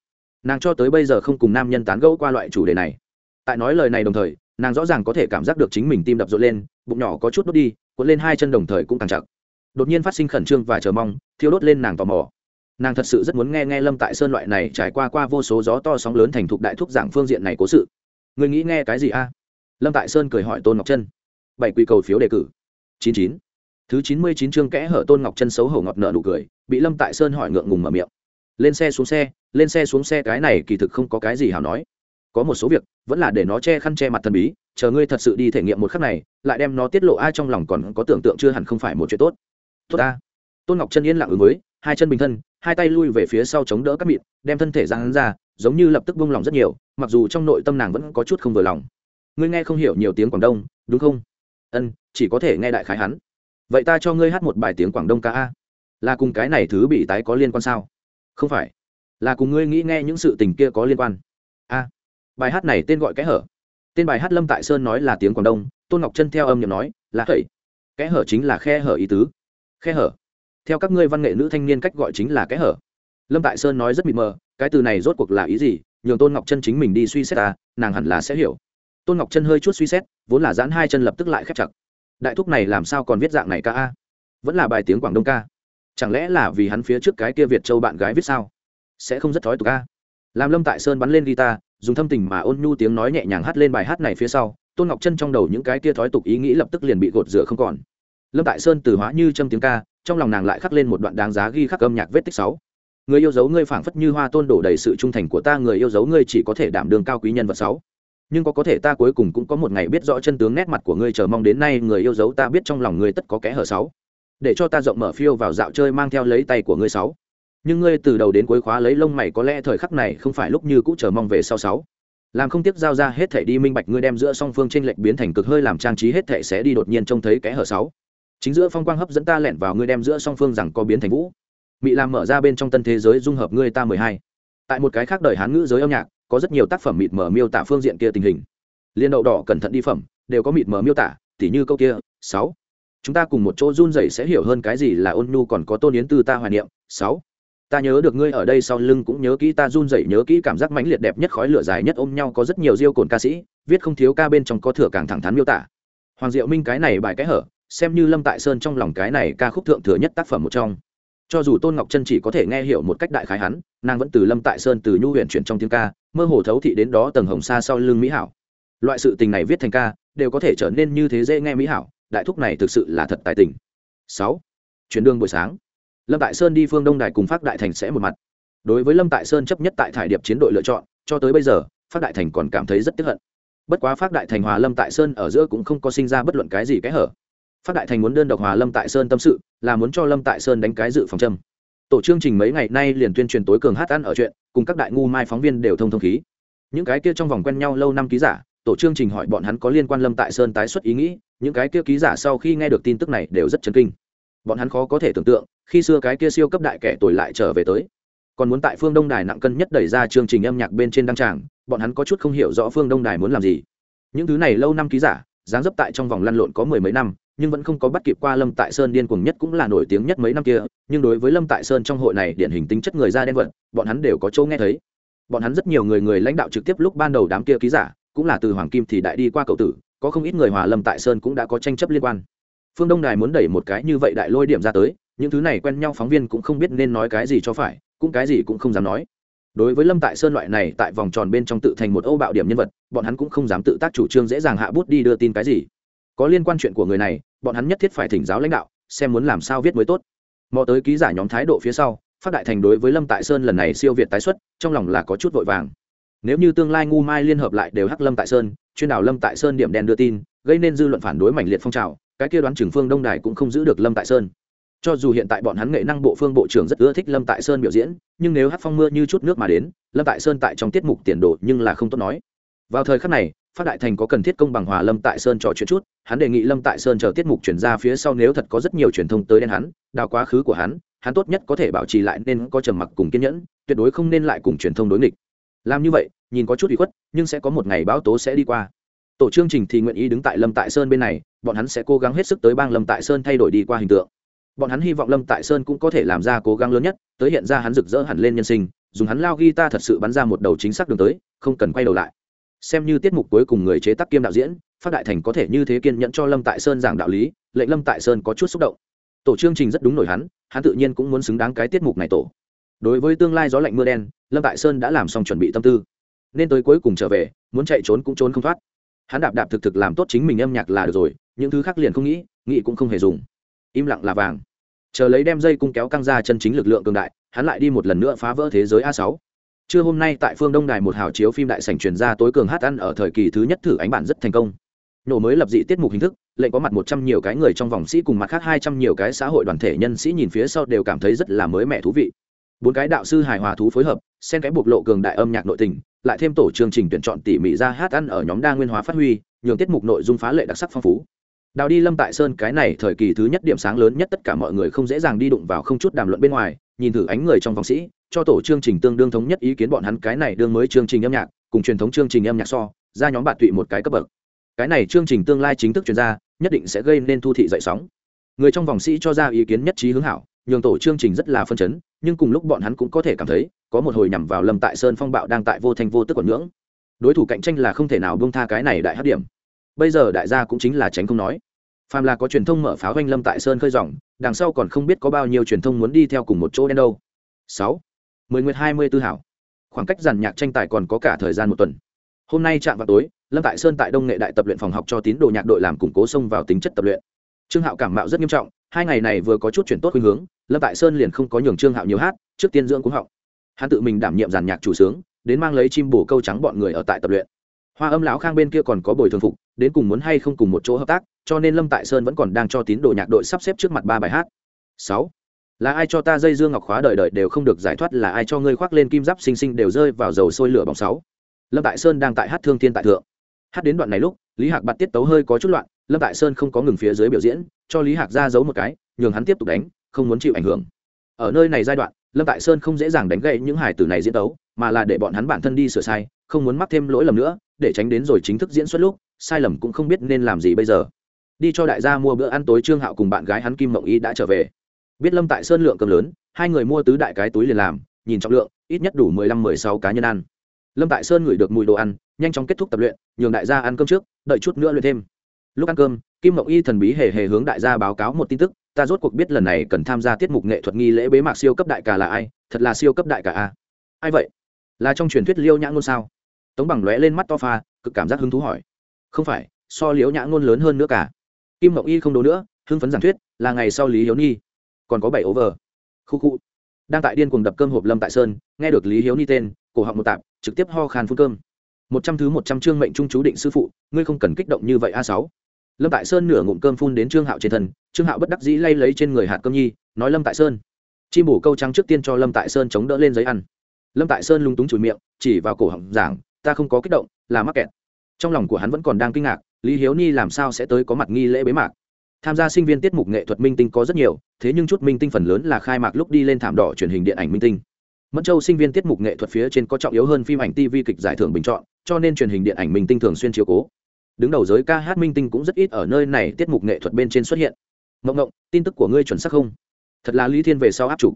Nàng cho tới bây giờ không cùng nam nhân tán gẫu qua loại chủ đề này. Tại nói lời này đồng thời, nàng rõ ràng có thể cảm giác được chính mình tim đập rộn lên, bụng nhỏ có chút đốt đi, cuộn lên hai chân đồng thời cũng càng chặt đột nhiên phát sinh khẩn trương và chờ mong, thiêu đốt lên nàng tò mò. Nàng thật sự rất muốn nghe nghe lâm tại sơn loại này trải qua qua vô số gió to sóng lớn thành thục đại thúc giảng phương diện này cố sự. Người nghĩ nghe cái gì a? Lâm tại sơn cười hỏi tôn ngọc chân bảy quy cầu phiếu đề cử. Chín chín. Thứ chín mươi chín chương kẽ hở tôn ngọc chân xấu hổ ngọt nợ nụ cười, bị lâm tại sơn hỏi ngượng ngùng mở miệng. Lên xe xuống xe, lên xe xuống xe cái này kỳ thực không có cái gì hảo nói. Có một số việc, vẫn là để nó che khăn che mặt thần bí, chờ ngươi thật sự đi thể nghiệm một khắc này, lại đem nó tiết lộ ai trong lòng còn có tưởng tượng chưa hẳn không phải một chuyện tốt tốt ta. Tôn ngọc chân yên lặng ứng với, hai chân bình thân, hai tay lui về phía sau chống đỡ các mịn, đem thân thể ra hắn ra, giống như lập tức buông lòng rất nhiều, mặc dù trong nội tâm nàng vẫn có chút không vừa lòng. Ngươi nghe không hiểu nhiều tiếng quảng đông, đúng không? Ân, chỉ có thể nghe đại khái hắn. Vậy ta cho ngươi hát một bài tiếng quảng đông ca a. Là cùng cái này thứ bị tái có liên quan sao? Không phải. Là cùng ngươi nghĩ nghe những sự tình kia có liên quan. A. Bài hát này tên gọi kẽ hở. Tên bài hát lâm tại sơn nói là tiếng quảng đông, tôn ngọc chân theo âm nhầm nói là thầy kẽ hở chính là khe hở ý tứ khe hở. Theo các ngươi văn nghệ nữ thanh niên cách gọi chính là kẽ hở. Lâm tại sơn nói rất mịt mờ, cái từ này rốt cuộc là ý gì? Nhường tôn ngọc chân chính mình đi suy xét ta nàng hẳn là sẽ hiểu. Tôn ngọc chân hơi chút suy xét, vốn là giãn hai chân lập tức lại khép chặt. Đại thúc này làm sao còn viết dạng này ca a? Vẫn là bài tiếng quảng đông ca. Chẳng lẽ là vì hắn phía trước cái kia việt châu bạn gái viết sao? Sẽ không rất thói tục ca làm lâm tại sơn bắn lên guitar, dùng thâm tình mà ôn nhu tiếng nói nhẹ nhàng hát lên bài hát này phía sau, tôn ngọc chân trong đầu những cái kia thói tục ý nghĩ lập tức liền bị gột rửa không còn lâm tại sơn từ hóa như châm tiếng ca, trong lòng nàng lại khắc lên một đoạn đáng giá ghi khắc âm nhạc vết tích sáu. Người yêu dấu ngươi phảng phất như hoa tôn đổ đầy sự trung thành của ta, người yêu dấu ngươi chỉ có thể đảm đương cao quý nhân vật sáu. Nhưng có có thể ta cuối cùng cũng có một ngày biết rõ chân tướng nét mặt của ngươi, chờ mong đến nay người yêu dấu ta biết trong lòng ngươi tất có kẽ hở sáu. Để cho ta rộng mở phiêu vào dạo chơi mang theo lấy tay của ngươi sáu. Nhưng ngươi từ đầu đến cuối khóa lấy lông mày có lẽ thời khắc này không phải lúc như cũ chờ mong về sau sáu. Làm không tiếc giao ra hết thể đi, minh bạch ngươi đem giữa song phương trên lệch biến thành cực hơi, làm trang trí hết thể sẽ đi đột nhiên trông thấy kẽ hở sáu chính giữa phong quang hấp dẫn ta lẻn vào ngươi đem giữa song phương rằng có biến thành vũ. Mỹ làm mở ra bên trong tân thế giới dung hợp ngươi ta mười hai. Tại một cái khác đời hán ngữ giới âm nhạc, có rất nhiều tác phẩm mịt mở miêu tả phương diện kia tình hình. Liên đậu đỏ cẩn thận đi phẩm, đều có mịt mở miêu tả, tỉ như câu kia, sáu. Chúng ta cùng một chỗ run rẩy sẽ hiểu hơn cái gì là ôn nhu còn có tôn yến tư ta hoài niệm, sáu. Ta nhớ được ngươi ở đây sau lưng cũng nhớ kỹ ta run rẩy nhớ kỹ cảm giác mãnh liệt đẹp nhất khói lửa dài nhất ôm nhau có rất nhiều diêu cồn ca sĩ, viết không thiếu ca bên trong có thừa càng thẳng thắn miêu tả. Hoàng diệu minh cái này bài cái hở xem như lâm tại sơn trong lòng cái này ca khúc thượng thừa nhất tác phẩm một trong. Cho dù tôn ngọc chân chỉ có thể nghe hiểu một cách đại khái hắn, nàng vẫn từ lâm tại sơn từ nhu huyện chuyển trong tiếng ca, mơ hồ thấu thị đến đó tầng hồng xa sau lưng mỹ hảo. Loại sự tình này viết thành ca, đều có thể trở nên như thế dễ nghe mỹ hảo, đại thúc này thực sự là thật tài tình. Sáu, chuyển đường buổi sáng. Lâm tại sơn đi phương đông đài cùng phát đại thành sẽ một mặt. Đối với lâm tại sơn chấp nhất tại thải điệp chiến đội lựa chọn, cho tới bây giờ, phát đại thành còn cảm thấy rất tiếc hận. Bất quá phát đại thành hòa lâm tại sơn ở giữa cũng không có sinh ra bất luận cái gì kẽ hở phát đại thành muốn đơn độc hòa lâm tại sơn tâm sự, là muốn cho lâm tại sơn đánh cái dự phòng châm. Tổ chương trình mấy ngày nay liền tuyên truyền tối cường hát ăn ở chuyện, cùng các đại ngu mai phóng viên đều thông thông khí. Những cái kia trong vòng quen nhau lâu năm ký giả, tổ chương trình hỏi bọn hắn có liên quan lâm tại sơn tái xuất ý nghĩ, những cái kia ký giả sau khi nghe được tin tức này đều rất chấn kinh. Bọn hắn khó có thể tưởng tượng, khi xưa cái kia siêu cấp đại kẻ tuổi lại trở về tới. Còn muốn tại phương đông đài nặng cân nhất đẩy ra chương trình âm nhạc bên trên đăng tràng, bọn hắn có chút không hiểu rõ phương đông đài muốn làm gì. Những thứ này lâu năm ký giả, dáng dấp tại trong vòng lăn lộn có mười mấy năm nhưng vẫn không có bắt kịp qua lâm tại sơn điên cuồng nhất cũng là nổi tiếng nhất mấy năm kia, nhưng đối với lâm tại sơn trong hội này điển hình tính chất người da đen vận bọn hắn đều có chỗ nghe thấy. Bọn hắn rất nhiều người người lãnh đạo trực tiếp lúc ban đầu đám kia ký giả, cũng là từ hoàng kim thì đại đi qua cậu tử, có không ít người hòa lâm tại sơn cũng đã có tranh chấp liên quan. Phương đông đài muốn đẩy một cái như vậy đại lôi điểm ra tới, những thứ này quen nhau phóng viên cũng không biết nên nói cái gì cho phải, cũng cái gì cũng không dám nói. Đối với lâm tại sơn loại này tại vòng tròn bên trong tự thành một ô bạo điểm nhân vật, bọn hắn cũng không dám tự tác chủ trương dễ dàng hạ bút đi đưa tin cái gì. Có liên quan chuyện của người này bọn hắn nhất thiết phải thỉnh giáo lãnh đạo, xem muốn làm sao viết mới tốt. Mò tới ký giả nhóm thái độ phía sau, phát đại thành đối với lâm tại sơn lần này siêu việt tái xuất, trong lòng là có chút vội vàng. Nếu như tương lai ngu mai liên hợp lại đều hắc lâm tại sơn, chuyên đảo lâm tại sơn điểm đen đưa tin, gây nên dư luận phản đối mạnh liệt phong trào, cái kia đoán trưởng phương đông đài cũng không giữ được lâm tại sơn. Cho dù hiện tại bọn hắn nghệ năng bộ phương bộ trưởng rất ưa thích lâm tại sơn biểu diễn, nhưng nếu hát phong mưa như chút nước mà đến, lâm tại sơn tại trong tiết mục tiền đồ nhưng là không tốt nói. Vào thời khắc này phát đại thành có cần thiết công bằng hòa lâm tại sơn trò chuyện chút, hắn đề nghị lâm tại sơn chờ tiết mục chuyển ra phía sau nếu thật có rất nhiều truyền thông tới đen hắn, đào quá khứ của hắn hắn tốt nhất có thể bảo trì lại nên có trầm mặc cùng kiên nhẫn, tuyệt đối không nên lại cùng truyền thông đối nghịch. Làm như vậy, nhìn có chút bị khuất, nhưng sẽ có một ngày báo tố sẽ đi qua. Tổ chương trình thì nguyện ý đứng tại lâm tại sơn bên này, bọn hắn sẽ cố gắng hết sức tới bang lâm tại sơn thay đổi đi qua hình tượng. Bọn hắn hy vọng lâm tại sơn cũng có thể làm ra cố gắng lớn nhất, tới hiện ra hắn rực rỡ hẳn lên nhân sinh, dùng hắn lao ghi ta thật sự bắn ra một đầu chính xác đường tới, không cần quay đầu lại xem như tiết mục cuối cùng người chế tác kiêm đạo diễn, phát đại thành có thể như thế kiên nhẫn cho lâm tại sơn giảng đạo lý, lệnh lâm tại sơn có chút xúc động. Tổ chương trình rất đúng nổi hắn hắn tự nhiên cũng muốn xứng đáng cái tiết mục này tổ. Đối với tương lai gió lạnh mưa đen, lâm tại sơn đã làm xong chuẩn bị tâm tư. Nên tới cuối cùng trở về, muốn chạy trốn cũng trốn không thoát. Hắn đạp đạp thực thực làm tốt chính mình âm nhạc là được rồi, những thứ khác liền không nghĩ nghĩ cũng không hề dùng. Im lặng là vàng. Chờ lấy đem dây cung kéo căng ra chân chính lực lượng cường đại, hắn lại đi một lần nữa phá vỡ thế giới a sáu trưa hôm nay tại phương đông đài một hào chiếu phim đại sảnh truyền ra tối cường hát ăn ở thời kỳ thứ nhất thử ánh bản rất thành công. Nổ mới lập dị tiết mục hình thức, lệnh có mặt một trăm nhiều cái người trong vòng sĩ cùng mặt khác hai trăm nhiều cái xã hội đoàn thể nhân sĩ nhìn phía sau đều cảm thấy rất là mới mẻ thú vị. Bốn cái đạo sư hài hòa thú phối hợp, xen cái bộc lộ cường đại âm nhạc nội tình, lại thêm tổ chương trình tuyển chọn tỉ mỉ ra hát ăn ở nhóm đa nguyên hóa phát huy, nhường tiết mục nội dung phá lệ đặc sắc phong phú. Đào đi lâm tại sơn, cái này thời kỳ thứ nhất điểm sáng lớn nhất tất cả mọi người không dễ dàng đi đụng vào không chút đàm luận bên ngoài, nhìn thử ánh người trong vòng sĩ cho tổ chương trình tương đương thống nhất ý kiến bọn hắn cái này đương mới chương trình âm nhạc, cùng truyền thống chương trình âm nhạc so, ra nhóm bạn tụy một cái cấp bậc. Cái này chương trình tương lai chính thức chuyển ra, nhất định sẽ gây nên thu thị dậy sóng. Người trong vòng sĩ cho ra ý kiến nhất trí hướng hảo, nhường tổ chương trình rất là phân chấn, nhưng cùng lúc bọn hắn cũng có thể cảm thấy, có một hồi nhằm vào lâm tại sơn phong bạo đang tại vô thanh vô tức còn ngưỡng. Đối thủ cạnh tranh là không thể nào bông tha cái này đại hát điểm. Bây giờ đại gia cũng chính là tránh không nói. Phàm là có truyền thông mở pháo doanh lâm tại sơn khơi dòng, đằng sau còn không biết có bao nhiêu truyền thông muốn đi theo cùng một chỗ đen đâu. Sáu mười nguyệt hai mươi tư hảo. Khoảng cách giàn nhạc tranh tài còn có cả thời gian một tuần. Hôm nay chạm vào tối, lâm tại sơn tại đông nghệ đại tập luyện phòng học cho tín đồ nhạc đội làm củng cố xông vào tính chất tập luyện. Trương hạo cảm mạo rất nghiêm trọng, hai ngày này vừa có chút chuyển tốt khuynh hướng, lâm tại sơn liền không có nhường trương hạo nhiều hát, trước tiên dưỡng cúng họng. Hắn tự mình đảm nhiệm giàn nhạc chủ sướng, đến mang lấy chim bổ câu trắng bọn người ở tại tập luyện. Hoa âm lão khang bên kia còn có bồi thường phục, đến cùng muốn hay không cùng một chỗ hợp tác, cho nên lâm tại sơn vẫn còn đang cho tín đồ nhạc đội sắp xếp trước mặt ba bài hát. Sáu là ai cho ta dây dương ngọc khóa đời đời đều không được giải thoát, là ai cho ngươi khoác lên kim giáp xinh xinh đều rơi vào dầu sôi lửa bỏng sáu. Lâm tại sơn đang tại hát thương thiên tại thượng. Hát đến đoạn này lúc, lý hạc bạt tiết tấu hơi có chút loạn, lâm tại sơn không có ngừng phía dưới biểu diễn, cho lý hạc ra giấu một cái, nhường hắn tiếp tục đánh, không muốn chịu ảnh hưởng. Ở nơi này giai đoạn, lâm tại sơn không dễ dàng đánh gậy những hải tử này diễn tấu, mà là để bọn hắn bản thân đi sửa sai, không muốn mắc thêm lỗi lầm nữa, để tránh đến rồi chính thức diễn xuất lúc, sai lầm cũng không biết nên làm gì bây giờ. Đi cho đại gia mua bữa ăn tối trương hạo cùng bạn gái hắn kim mộng y đã trở về biết lâm tại sơn lượng cơm lớn, hai người mua tứ đại cái túi liền làm, nhìn trọng lượng, ít nhất đủ mười lăm, mười sáu cá nhân ăn. Lâm tại sơn ngửi được mùi đồ ăn, nhanh chóng kết thúc tập luyện, nhường đại gia ăn cơm trước, đợi chút nữa luyện thêm. Lúc ăn cơm, kim mộng y thần bí hề hề hướng đại gia báo cáo một tin tức, ta rốt cuộc biết lần này cần tham gia tiết mục nghệ thuật nghi lễ bế mạc siêu cấp đại cả là ai, thật là siêu cấp đại cả a. Ai vậy? Là trong truyền thuyết liêu nhã ngôn sao? Tống bằng lóe lên mắt to pha, cực cảm giác hứng thú hỏi. Không phải, so liễu nhã ngôn lớn hơn nữa cả. Kim mộng y không đố nữa, hưng phấn giảng thuyết, là ngày sau lý hiếu nhi còn có bảy over. Khu khu. Đang tại điên cuồng đập cơm hộp lâm tại sơn, nghe được lý hiếu ni tên, cổ họng một tạp, trực tiếp ho khan phun cơm. Một trăm thứ một trăm chương mệnh trung chú định sư phụ, ngươi không cần kích động như vậy a sáu. Lâm tại sơn nửa ngụm cơm phun đến trương hạo trên thân, trương hạo bất đắc dĩ lay lấy trên người hạt cơm nhi, nói lâm tại sơn. Chim bổ câu trắng trước tiên cho lâm tại sơn chống đỡ lên giấy ăn. Lâm tại sơn lung túng chùi miệng, chỉ vào cổ họng giảng, ta không có kích động, là mắc kẹt. Trong lòng của hắn vẫn còn đang kinh ngạc, lý hiếu ni làm sao sẽ tới có mặt nghi lễ bế mạc? Tham gia sinh viên tiết mục nghệ thuật minh tinh có rất nhiều, thế nhưng chút minh tinh phần lớn là khai mạc lúc đi lên thảm đỏ truyền hình điện ảnh minh tinh. Mẫn châu sinh viên tiết mục nghệ thuật phía trên có trọng yếu hơn phim ảnh tv kịch giải thưởng bình chọn, cho nên truyền hình điện ảnh minh tinh thường xuyên chiếu cố. Đứng đầu giới ca hát minh tinh cũng rất ít ở nơi này tiết mục nghệ thuật bên trên xuất hiện. Mộng mộng tin tức của ngươi chuẩn xác không? Thật là lý thiên về sau áp chủ.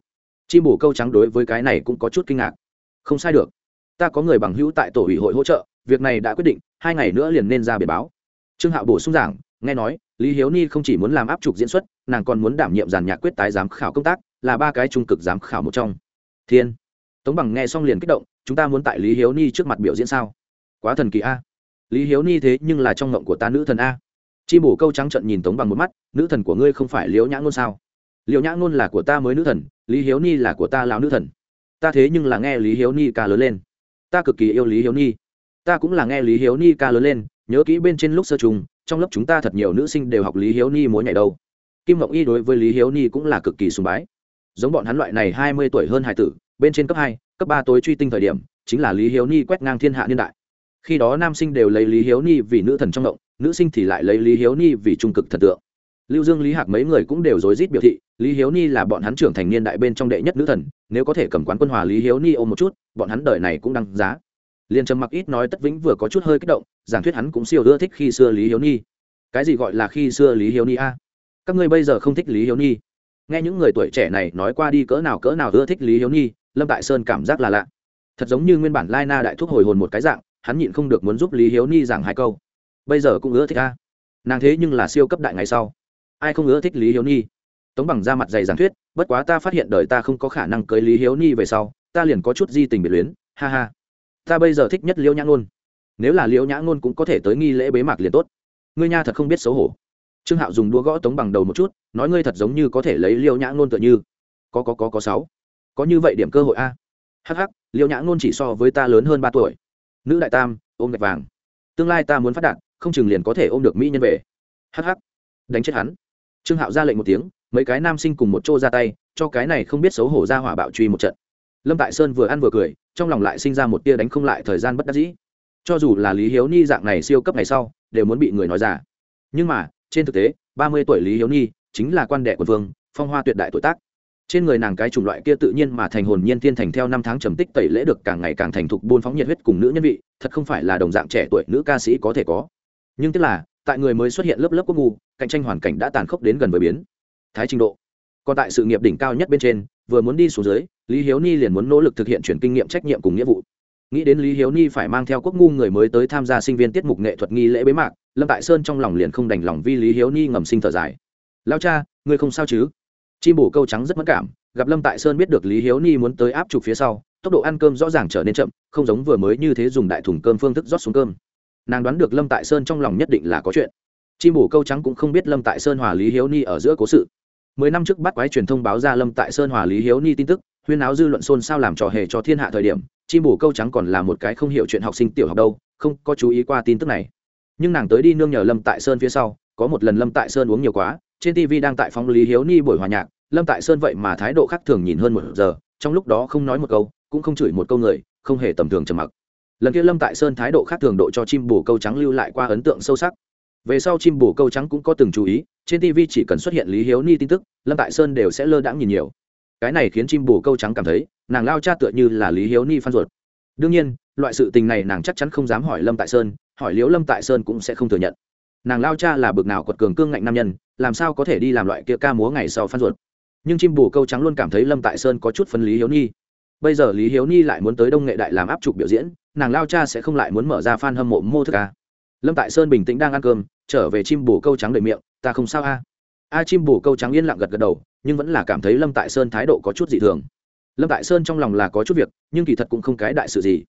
Chim bổ câu trắng đối với cái này cũng có chút kinh ngạc. Không sai được. Ta có người bằng hữu tại tổ ủy hội hỗ trợ, việc này đã quyết định, hai ngày nữa liền nên ra biển báo. Trương hạo bổ sung giảng, nghe nói lý hiếu ni không chỉ muốn làm áp trục diễn xuất, nàng còn muốn đảm nhiệm giàn nhạc quyết tái giám khảo công tác, là ba cái trung cực giám khảo một trong. Thiên. Tống bằng nghe xong liền kích động, chúng ta muốn tại lý hiếu ni trước mặt biểu diễn sao? Quá thần kỳ a. Lý hiếu ni thế nhưng là trong ngộng của ta nữ thần a. Chi bổ câu trắng trận nhìn tống bằng một mắt, nữ thần của ngươi không phải liễu nhã ngôn sao? Liễu nhã ngôn là của ta mới nữ thần, lý hiếu ni là của ta lão nữ thần. Ta thế nhưng là nghe lý hiếu ni ca lớn lên. Ta cực kỳ yêu lý hiếu ni. Ta cũng là nghe lý hiếu ni ca lớn lên, nhớ kỹ bên trên lúc sơ trùng trong lớp chúng ta thật nhiều nữ sinh đều học lý hiếu ni múa nhảy đâu. Kim ngọc y đối với lý hiếu ni cũng là cực kỳ sùng bái. Giống bọn hắn loại này hai mươi tuổi hơn hai tử, bên trên cấp hai, cấp ba tối truy tinh thời điểm, chính là lý hiếu ni quét ngang thiên hạ niên đại. Khi đó nam sinh đều lấy lý hiếu ni vì nữ thần trong động, nữ sinh thì lại lấy lý hiếu ni vì trung cực thần tượng. Lưu dương, lý hạc mấy người cũng đều rối rít biểu thị, lý hiếu ni là bọn hắn trưởng thành niên đại bên trong đệ nhất nữ thần, nếu có thể cầm quán quân hòa lý hiếu ni ôm một chút, bọn hắn đời này cũng đăng giá liền trầm mặc ít nói tất vĩnh vừa có chút hơi kích động, giảng thuyết hắn cũng siêu ưa thích khi xưa lý hiếu ni cái gì gọi là khi xưa lý hiếu ni a? Các ngươi bây giờ không thích lý hiếu ni nghe những người tuổi trẻ này nói qua đi cỡ nào cỡ nào ưa thích lý hiếu ni lâm tại sơn cảm giác là lạ. Thật giống như nguyên bản lai na đại thúc hồi hồn một cái dạng, hắn nhịn không được muốn giúp lý hiếu ni giảng hai câu. Bây giờ cũng ưa thích a. Nàng thế nhưng là siêu cấp đại ngày sau. Ai không ưa thích lý hiếu ni tống bằng ra mặt dày giảng thuyết, bất quá ta phát hiện đời ta không có khả năng cưới lý hiếu ni về sau, ta liền có chút di tình biệt luyến. Ha ha ta bây giờ thích nhất liễu nhã ngôn. Nếu là liễu nhã ngôn cũng có thể tới nghi lễ bế mạc liền tốt. Ngươi nha thật không biết xấu hổ. Trương hạo dùng đũa gõ tống bằng đầu một chút nói ngươi thật giống như có thể lấy liễu nhã ngôn tựa như. Có có có có sáu. Có như vậy điểm cơ hội a? Hắc hắc, liễu nhã ngôn chỉ so với ta lớn hơn ba tuổi. Nữ đại tam ôm gạch vàng. Tương lai ta muốn phát đạt không chừng liền có thể ôm được mỹ nhân về. Hắc hắc, đánh chết hắn. Trương hạo ra lệnh một tiếng mấy cái nam sinh cùng một chỗ ra tay cho cái này không biết xấu hổ ra hỏa bạo truy một trận lâm tại sơn vừa ăn vừa cười, trong lòng lại sinh ra một tia đánh không lại thời gian bất đắc dĩ. Cho dù là lý hiếu ni dạng này siêu cấp ngày sau, đều muốn bị người nói giả nhưng mà, trên thực tế, ba mươi tuổi lý hiếu ni chính là quan đệ của vương, phong hoa tuyệt đại tuổi tác. Trên người nàng cái chủng loại kia tự nhiên mà thành hồn nhiên thiên thành theo năm tháng trầm tích tẩy lễ được càng ngày càng thành thục buôn phóng nhiệt huyết cùng nữ nhân vị, thật không phải là đồng dạng trẻ tuổi nữ ca sĩ có thể có. Nhưng tức là, tại người mới xuất hiện lớp lớp quốc ngu, cạnh tranh hoàn cảnh đã tàn khốc đến gần với biến. Thái trình độ. Còn tại sự nghiệp đỉnh cao nhất bên trên vừa muốn đi xuống dưới, lý hiếu ni liền muốn nỗ lực thực hiện chuyển kinh nghiệm, trách nhiệm cùng nghĩa vụ. Nghĩ đến lý hiếu ni phải mang theo quốc ngu người mới tới tham gia sinh viên tiết mục nghệ thuật nghi lễ bế mạc, lâm tại sơn trong lòng liền không đành lòng vì lý hiếu ni ngầm sinh thở dài. Lao cha, ngươi không sao chứ? Chim bổ câu trắng rất mất cảm, gặp lâm tại sơn biết được lý hiếu ni muốn tới áp trục phía sau, tốc độ ăn cơm rõ ràng trở nên chậm, không giống vừa mới như thế dùng đại thùng cơm phương thức rót xuống cơm. Nàng đoán được lâm tại sơn trong lòng nhất định là có chuyện. Chim bổ câu trắng cũng không biết lâm tại sơn hòa lý hiếu ni ở giữa cố sự mười năm trước bắt quái truyền thông báo ra lâm tại sơn hòa lý hiếu ni tin tức, huyên áo dư luận xôn xao làm trò hề cho thiên hạ thời điểm, chim bù câu trắng còn là một cái không hiểu chuyện học sinh tiểu học đâu, không có chú ý qua tin tức này. Nhưng nàng tới đi nương nhờ lâm tại sơn phía sau, có một lần lâm tại sơn uống nhiều quá, trên tv đang tại phóng lý hiếu ni buổi hòa nhạc, lâm tại sơn vậy mà thái độ khác thường nhìn hơn một giờ, trong lúc đó không nói một câu, cũng không chửi một câu người, không hề tầm thường trầm mặc. Lần kia lâm tại sơn thái độ khác thường độ cho chim bù câu trắng lưu lại qua ấn tượng sâu sắc về sau chim bổ câu trắng cũng có từng chú ý, trên tv chỉ cần xuất hiện lý hiếu ni tin tức, lâm tại sơn đều sẽ lơ đãng nhìn nhiều. Cái này khiến chim bổ câu trắng cảm thấy, nàng lao cha tựa như là lý hiếu ni phan ruột. Đương nhiên, loại sự tình này nàng chắc chắn không dám hỏi lâm tại sơn, hỏi liếu lâm tại sơn cũng sẽ không thừa nhận. Nàng lao cha là bực nào quật cường cương ngạnh nam nhân, làm sao có thể đi làm loại kia ca múa ngày sau phan ruột. Nhưng chim bù câu trắng luôn cảm thấy lâm tại sơn có chút phân lý hiếu ni. Bây giờ lý hiếu ni lại muốn tới đông nghệ đại làm áp trục biểu diễn, nàng lao cha sẽ không lại muốn mở ra f a n hâm mộ mô thức ca lâm tại sơn bình tĩnh đang ăn cơm, trở về chim bổ câu trắng đầy miệng, ta không sao a. A chim bổ câu trắng yên lặng gật gật đầu, nhưng vẫn là cảm thấy lâm tại sơn thái độ có chút dị thường. Lâm tại sơn trong lòng là có chút việc, nhưng kỳ thật cũng không cái đại sự gì.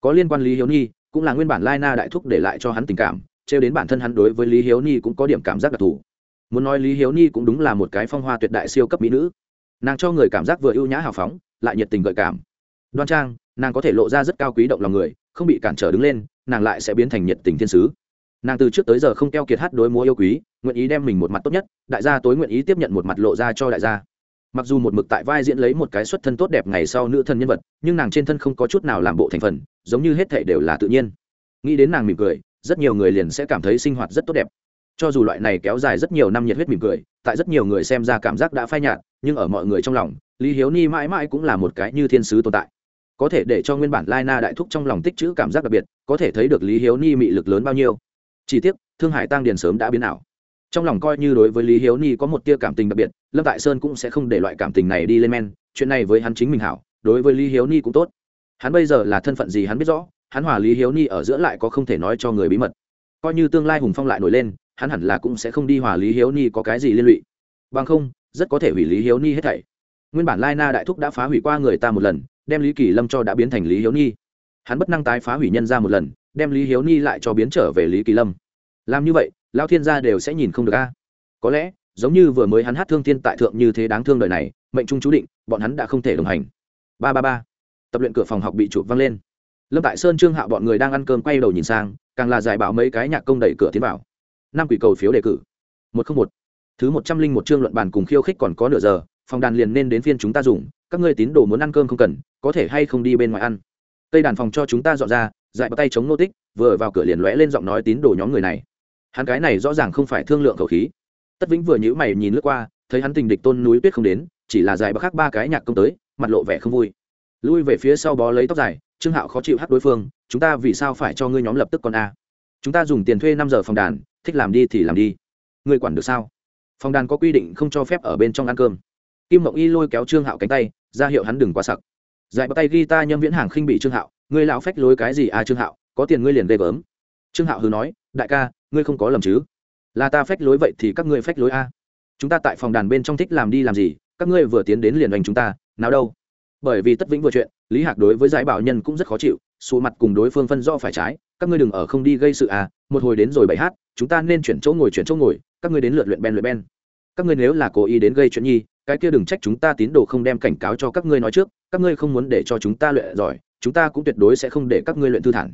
Có liên quan lý hiếu ni cũng là nguyên bản lai na đại thúc để lại cho hắn tình cảm, trêu đến bản thân hắn đối với lý hiếu ni cũng có điểm cảm giác đặc thù. Muốn nói lý hiếu ni cũng đúng là một cái phong hoa tuyệt đại siêu cấp mỹ nữ. Nàng cho người cảm giác vừa ưu nhã hào phóng, lại nhiệt tình gợi cảm. Đoan trang, nàng có thể lộ ra rất cao quý động lòng người, không bị cản trở đứng lên nàng lại sẽ biến thành nhiệt tình thiên sứ. Nàng từ trước tới giờ không keo kiệt hát đối múa yêu quý, nguyện ý đem mình một mặt tốt nhất, đại gia tối nguyện ý tiếp nhận một mặt lộ ra cho đại gia. Mặc dù một mực tại vai diễn lấy một cái xuất thân tốt đẹp ngày sau nữ thân nhân vật, nhưng nàng trên thân không có chút nào làm bộ thành phần, giống như hết thể đều là tự nhiên. Nghĩ đến nàng mỉm cười, rất nhiều người liền sẽ cảm thấy sinh hoạt rất tốt đẹp. Cho dù loại này kéo dài rất nhiều năm nhiệt huyết mỉm cười, tại rất nhiều người xem ra cảm giác đã phai nhạt, nhưng ở mọi người trong lòng, lý hiếu ni mãi mãi cũng là một cái như thiên sứ tồn tại có thể để cho nguyên bản lai na đại thúc trong lòng tích chữ cảm giác đặc biệt, có thể thấy được lý hiếu ni mị lực lớn bao nhiêu. Chỉ tiếc, thương hải tăng điền sớm đã biến ảo. Trong lòng coi như đối với lý hiếu ni có một tia cảm tình đặc biệt, lâm tại sơn cũng sẽ không để loại cảm tình này đi lên men, chuyện này với hắn chính mình hảo, đối với lý hiếu ni cũng tốt. Hắn bây giờ là thân phận gì hắn biết rõ, hắn hòa lý hiếu ni ở giữa lại có không thể nói cho người bí mật. Coi như tương lai hùng phong lại nổi lên, hắn hẳn là cũng sẽ không đi hòa lý hiếu ni có cái gì liên lụy. Bằng không, rất có thể hủy lý hiếu ni hết thảy. Nguyên bản lai na đại thúc đã phá hủy qua người ta một lần đem lý kỳ lâm cho đã biến thành lý hiếu Nhi, hắn bất năng tái phá hủy nhân ra một lần đem lý hiếu Nhi lại cho biến trở về lý kỳ lâm. Làm như vậy lao thiên gia đều sẽ nhìn không được a. Có lẽ giống như vừa mới hắn hát thương thiên tại thượng như thế đáng thương đời này mệnh trung chú định bọn hắn đã không thể đồng hành. Ba ba ba. Tập luyện cửa phòng học bị chụp văng lên. Lâm tại sơn trương hạo bọn người đang ăn cơm quay đầu nhìn sang càng là giải bảo mấy cái nhạc công đẩy cửa tiến vào. Năm quỷ cầu phiếu đề cử. Một không một. Thứ một trăm linh một chương luận bàn cùng khiêu khích còn có nửa giờ phòng đàn liền nên đến phiên chúng ta dùng các ngươi tín đồ muốn ăn cơm không cần, có thể hay không đi bên ngoài ăn. Tây đàn phòng cho chúng ta dọn ra, dại bắt tay chống nô tích, vừa vào cửa liền lóe lên giọng nói tín đồ nhóm người này. Hắn cái này rõ ràng không phải thương lượng khẩu khí. Tất vĩnh vừa nhữ mày nhìn lướt qua, thấy hắn tình địch tôn núi tuyết không đến, chỉ là dài bắc khác ba cái nhạc công tới, mặt lộ vẻ không vui. Lui về phía sau bó lấy tóc dài, trương hạo khó chịu hát đối phương, chúng ta vì sao phải cho ngươi nhóm lập tức con a? Chúng ta dùng tiền thuê năm giờ phòng đàn, thích làm đi thì làm đi. Ngươi quản được sao? Phòng đàn có quy định không cho phép ở bên trong ăn cơm. Kim mộng y lôi kéo trương hạo cánh tay ra hiệu hắn đừng quá sặc. Dạy bắt tay ghi ta nhân viễn hàng khinh bị trương hạo, ngươi lão phách lối cái gì à trương hạo, có tiền ngươi liền ghê gớm. Trương hạo hừ nói, đại ca, ngươi không có lầm chứ? Là ta phách lối vậy thì các ngươi phách lối a. Chúng ta tại phòng đàn bên trong thích làm đi làm gì, các ngươi vừa tiến đến liền đánh chúng ta, nào đâu. Bởi vì tất vĩnh vừa chuyện, lý hạc đối với giải bảo nhân cũng rất khó chịu, xù mặt cùng đối phương phân do phải trái, các ngươi đừng ở không đi gây sự à một hồi đến rồi bày hát, chúng ta nên chuyển chỗ ngồi, chuyển chỗ ngồi, các ngươi đến lượt luyện ben luyện ben. Các ngươi nếu là cố ý đến gây chuyện nhi cái kia đừng trách chúng ta tín đồ không đem cảnh cáo cho các ngươi nói trước, các ngươi không muốn để cho chúng ta luyện giỏi, chúng ta cũng tuyệt đối sẽ không để các ngươi luyện thư thản.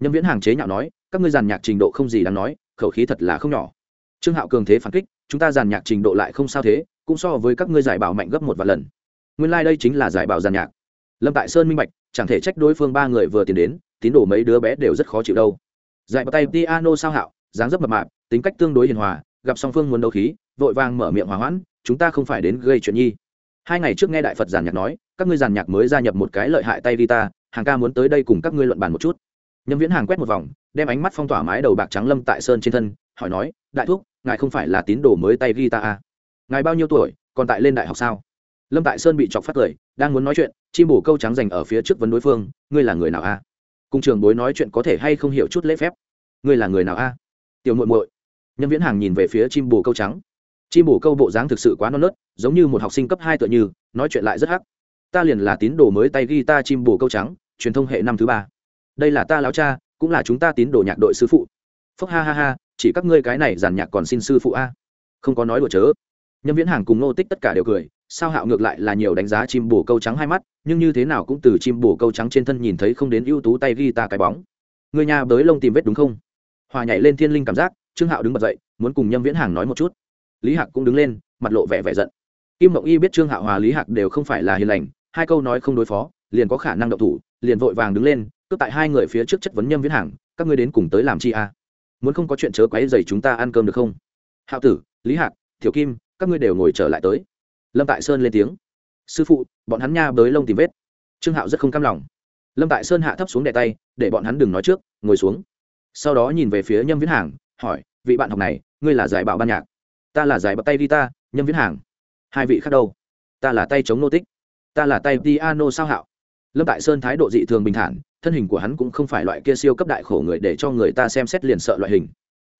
Nhân viễn hàng chế nhạo nói, các ngươi giàn nhạc trình độ không gì đáng nói, khẩu khí thật là không nhỏ. Trương hạo cường thế phản kích, chúng ta giàn nhạc trình độ lại không sao thế, cũng so với các ngươi giải bảo mạnh gấp một vài lần. Nguyên lai、like、đây chính là giải bảo giàn nhạc. Lâm tại sơn minh bạch, chẳng thể trách đối phương ba người vừa tiến đến, tín đồ mấy đứa bé đều rất khó chịu đâu. Giải bảo tay piano sao hạo, dáng dấp mập mạp, tính cách tương đối hiền hòa gặp song phương muốn đấu khí, vội vàng mở miệng hòa hoãn, chúng ta không phải đến gây chuyện nhi hai ngày trước nghe đại phật giàn nhạc nói, các ngươi giàn nhạc mới gia nhập một cái lợi hại tay guitar hàng ca muốn tới đây cùng các ngươi luận bàn một chút nhâm viễn hàng quét một vòng, đem ánh mắt phong tỏa mái đầu bạc trắng lâm tại sơn trên thân, hỏi nói, đại thúc, ngài không phải là tín đồ mới tay guitar à? ngài bao nhiêu tuổi, còn tại lên đại học sao lâm tại sơn bị chọc phát cười, đang muốn nói chuyện, chim bổ câu trắng dành ở phía trước vấn đối phương, ngươi là người nào a à? cùng trường bối nói chuyện có thể hay không hiểu chút lễ phép ngươi là người nào a à? tiểu muội muội nhân viễn hàng nhìn về phía chim bồ câu trắng. Chim bồ câu bộ dáng thực sự quá non nớt, giống như một học sinh cấp hai tựa như, nói chuyện lại rất hắc. Ta liền là tín đồ mới tay ghi ta chim bồ câu trắng, truyền thông hệ năm thứ ba. Đây là ta láo cha, cũng là chúng ta tín đồ nhạc đội sư phụ. Phúc ha ha ha, chỉ các ngươi cái này giàn nhạc còn xin sư phụ a. Không có nói đùa chớ. Nhân viễn hàng cùng nô tích tất cả đều cười, sao hạo ngược lại là nhiều đánh giá chim bồ câu trắng hai mắt, nhưng như thế nào cũng từ chim bồ câu trắng trên thân nhìn thấy không đến ưu tú tay ghi ta cái bóng. Người nhà bới lông tìm vết đúng không? Hòa nhảy lên thiên linh cảm giác trương hạo đứng bật dậy, muốn cùng nhâm viễn hàng nói một chút. Lý hạc cũng đứng lên, mặt lộ vẻ vẻ giận. Kim mộng y biết trương hạo hòa lý hạc đều không phải là hiền lành, hai câu nói không đối phó, liền có khả năng động thủ, liền vội vàng đứng lên, cướp tại hai người phía trước chất vấn nhâm viễn hàng, các ngươi đến cùng tới làm chi a? À? muốn không có chuyện chớ quấy dày chúng ta ăn cơm được không? Hạo tử, lý hạc thiểu kim, các ngươi đều ngồi trở lại tới. Lâm tại sơn lên tiếng. Sư phụ, bọn hắn nha bới lông tìm vết. Trương hạo rất không cam lòng. Lâm tại sơn hạ thấp xuống đè tay, để bọn hắn đừng nói trước, ngồi xuống. Sau đó nhìn về phía nhâm viễn hàng hỏi, vị bạn học này, ngươi là giải bảo ban nhạc. Ta là giải bậc tay guitar, nhân viễn hàng. Hai vị khác đâu? Ta là tay chống nô tích ta là tay piano sao hạo? Lâm tại sơn thái độ dị thường bình thản, thân hình của hắn cũng không phải loại kia siêu cấp đại khổ người để cho người ta xem xét liền sợ loại hình.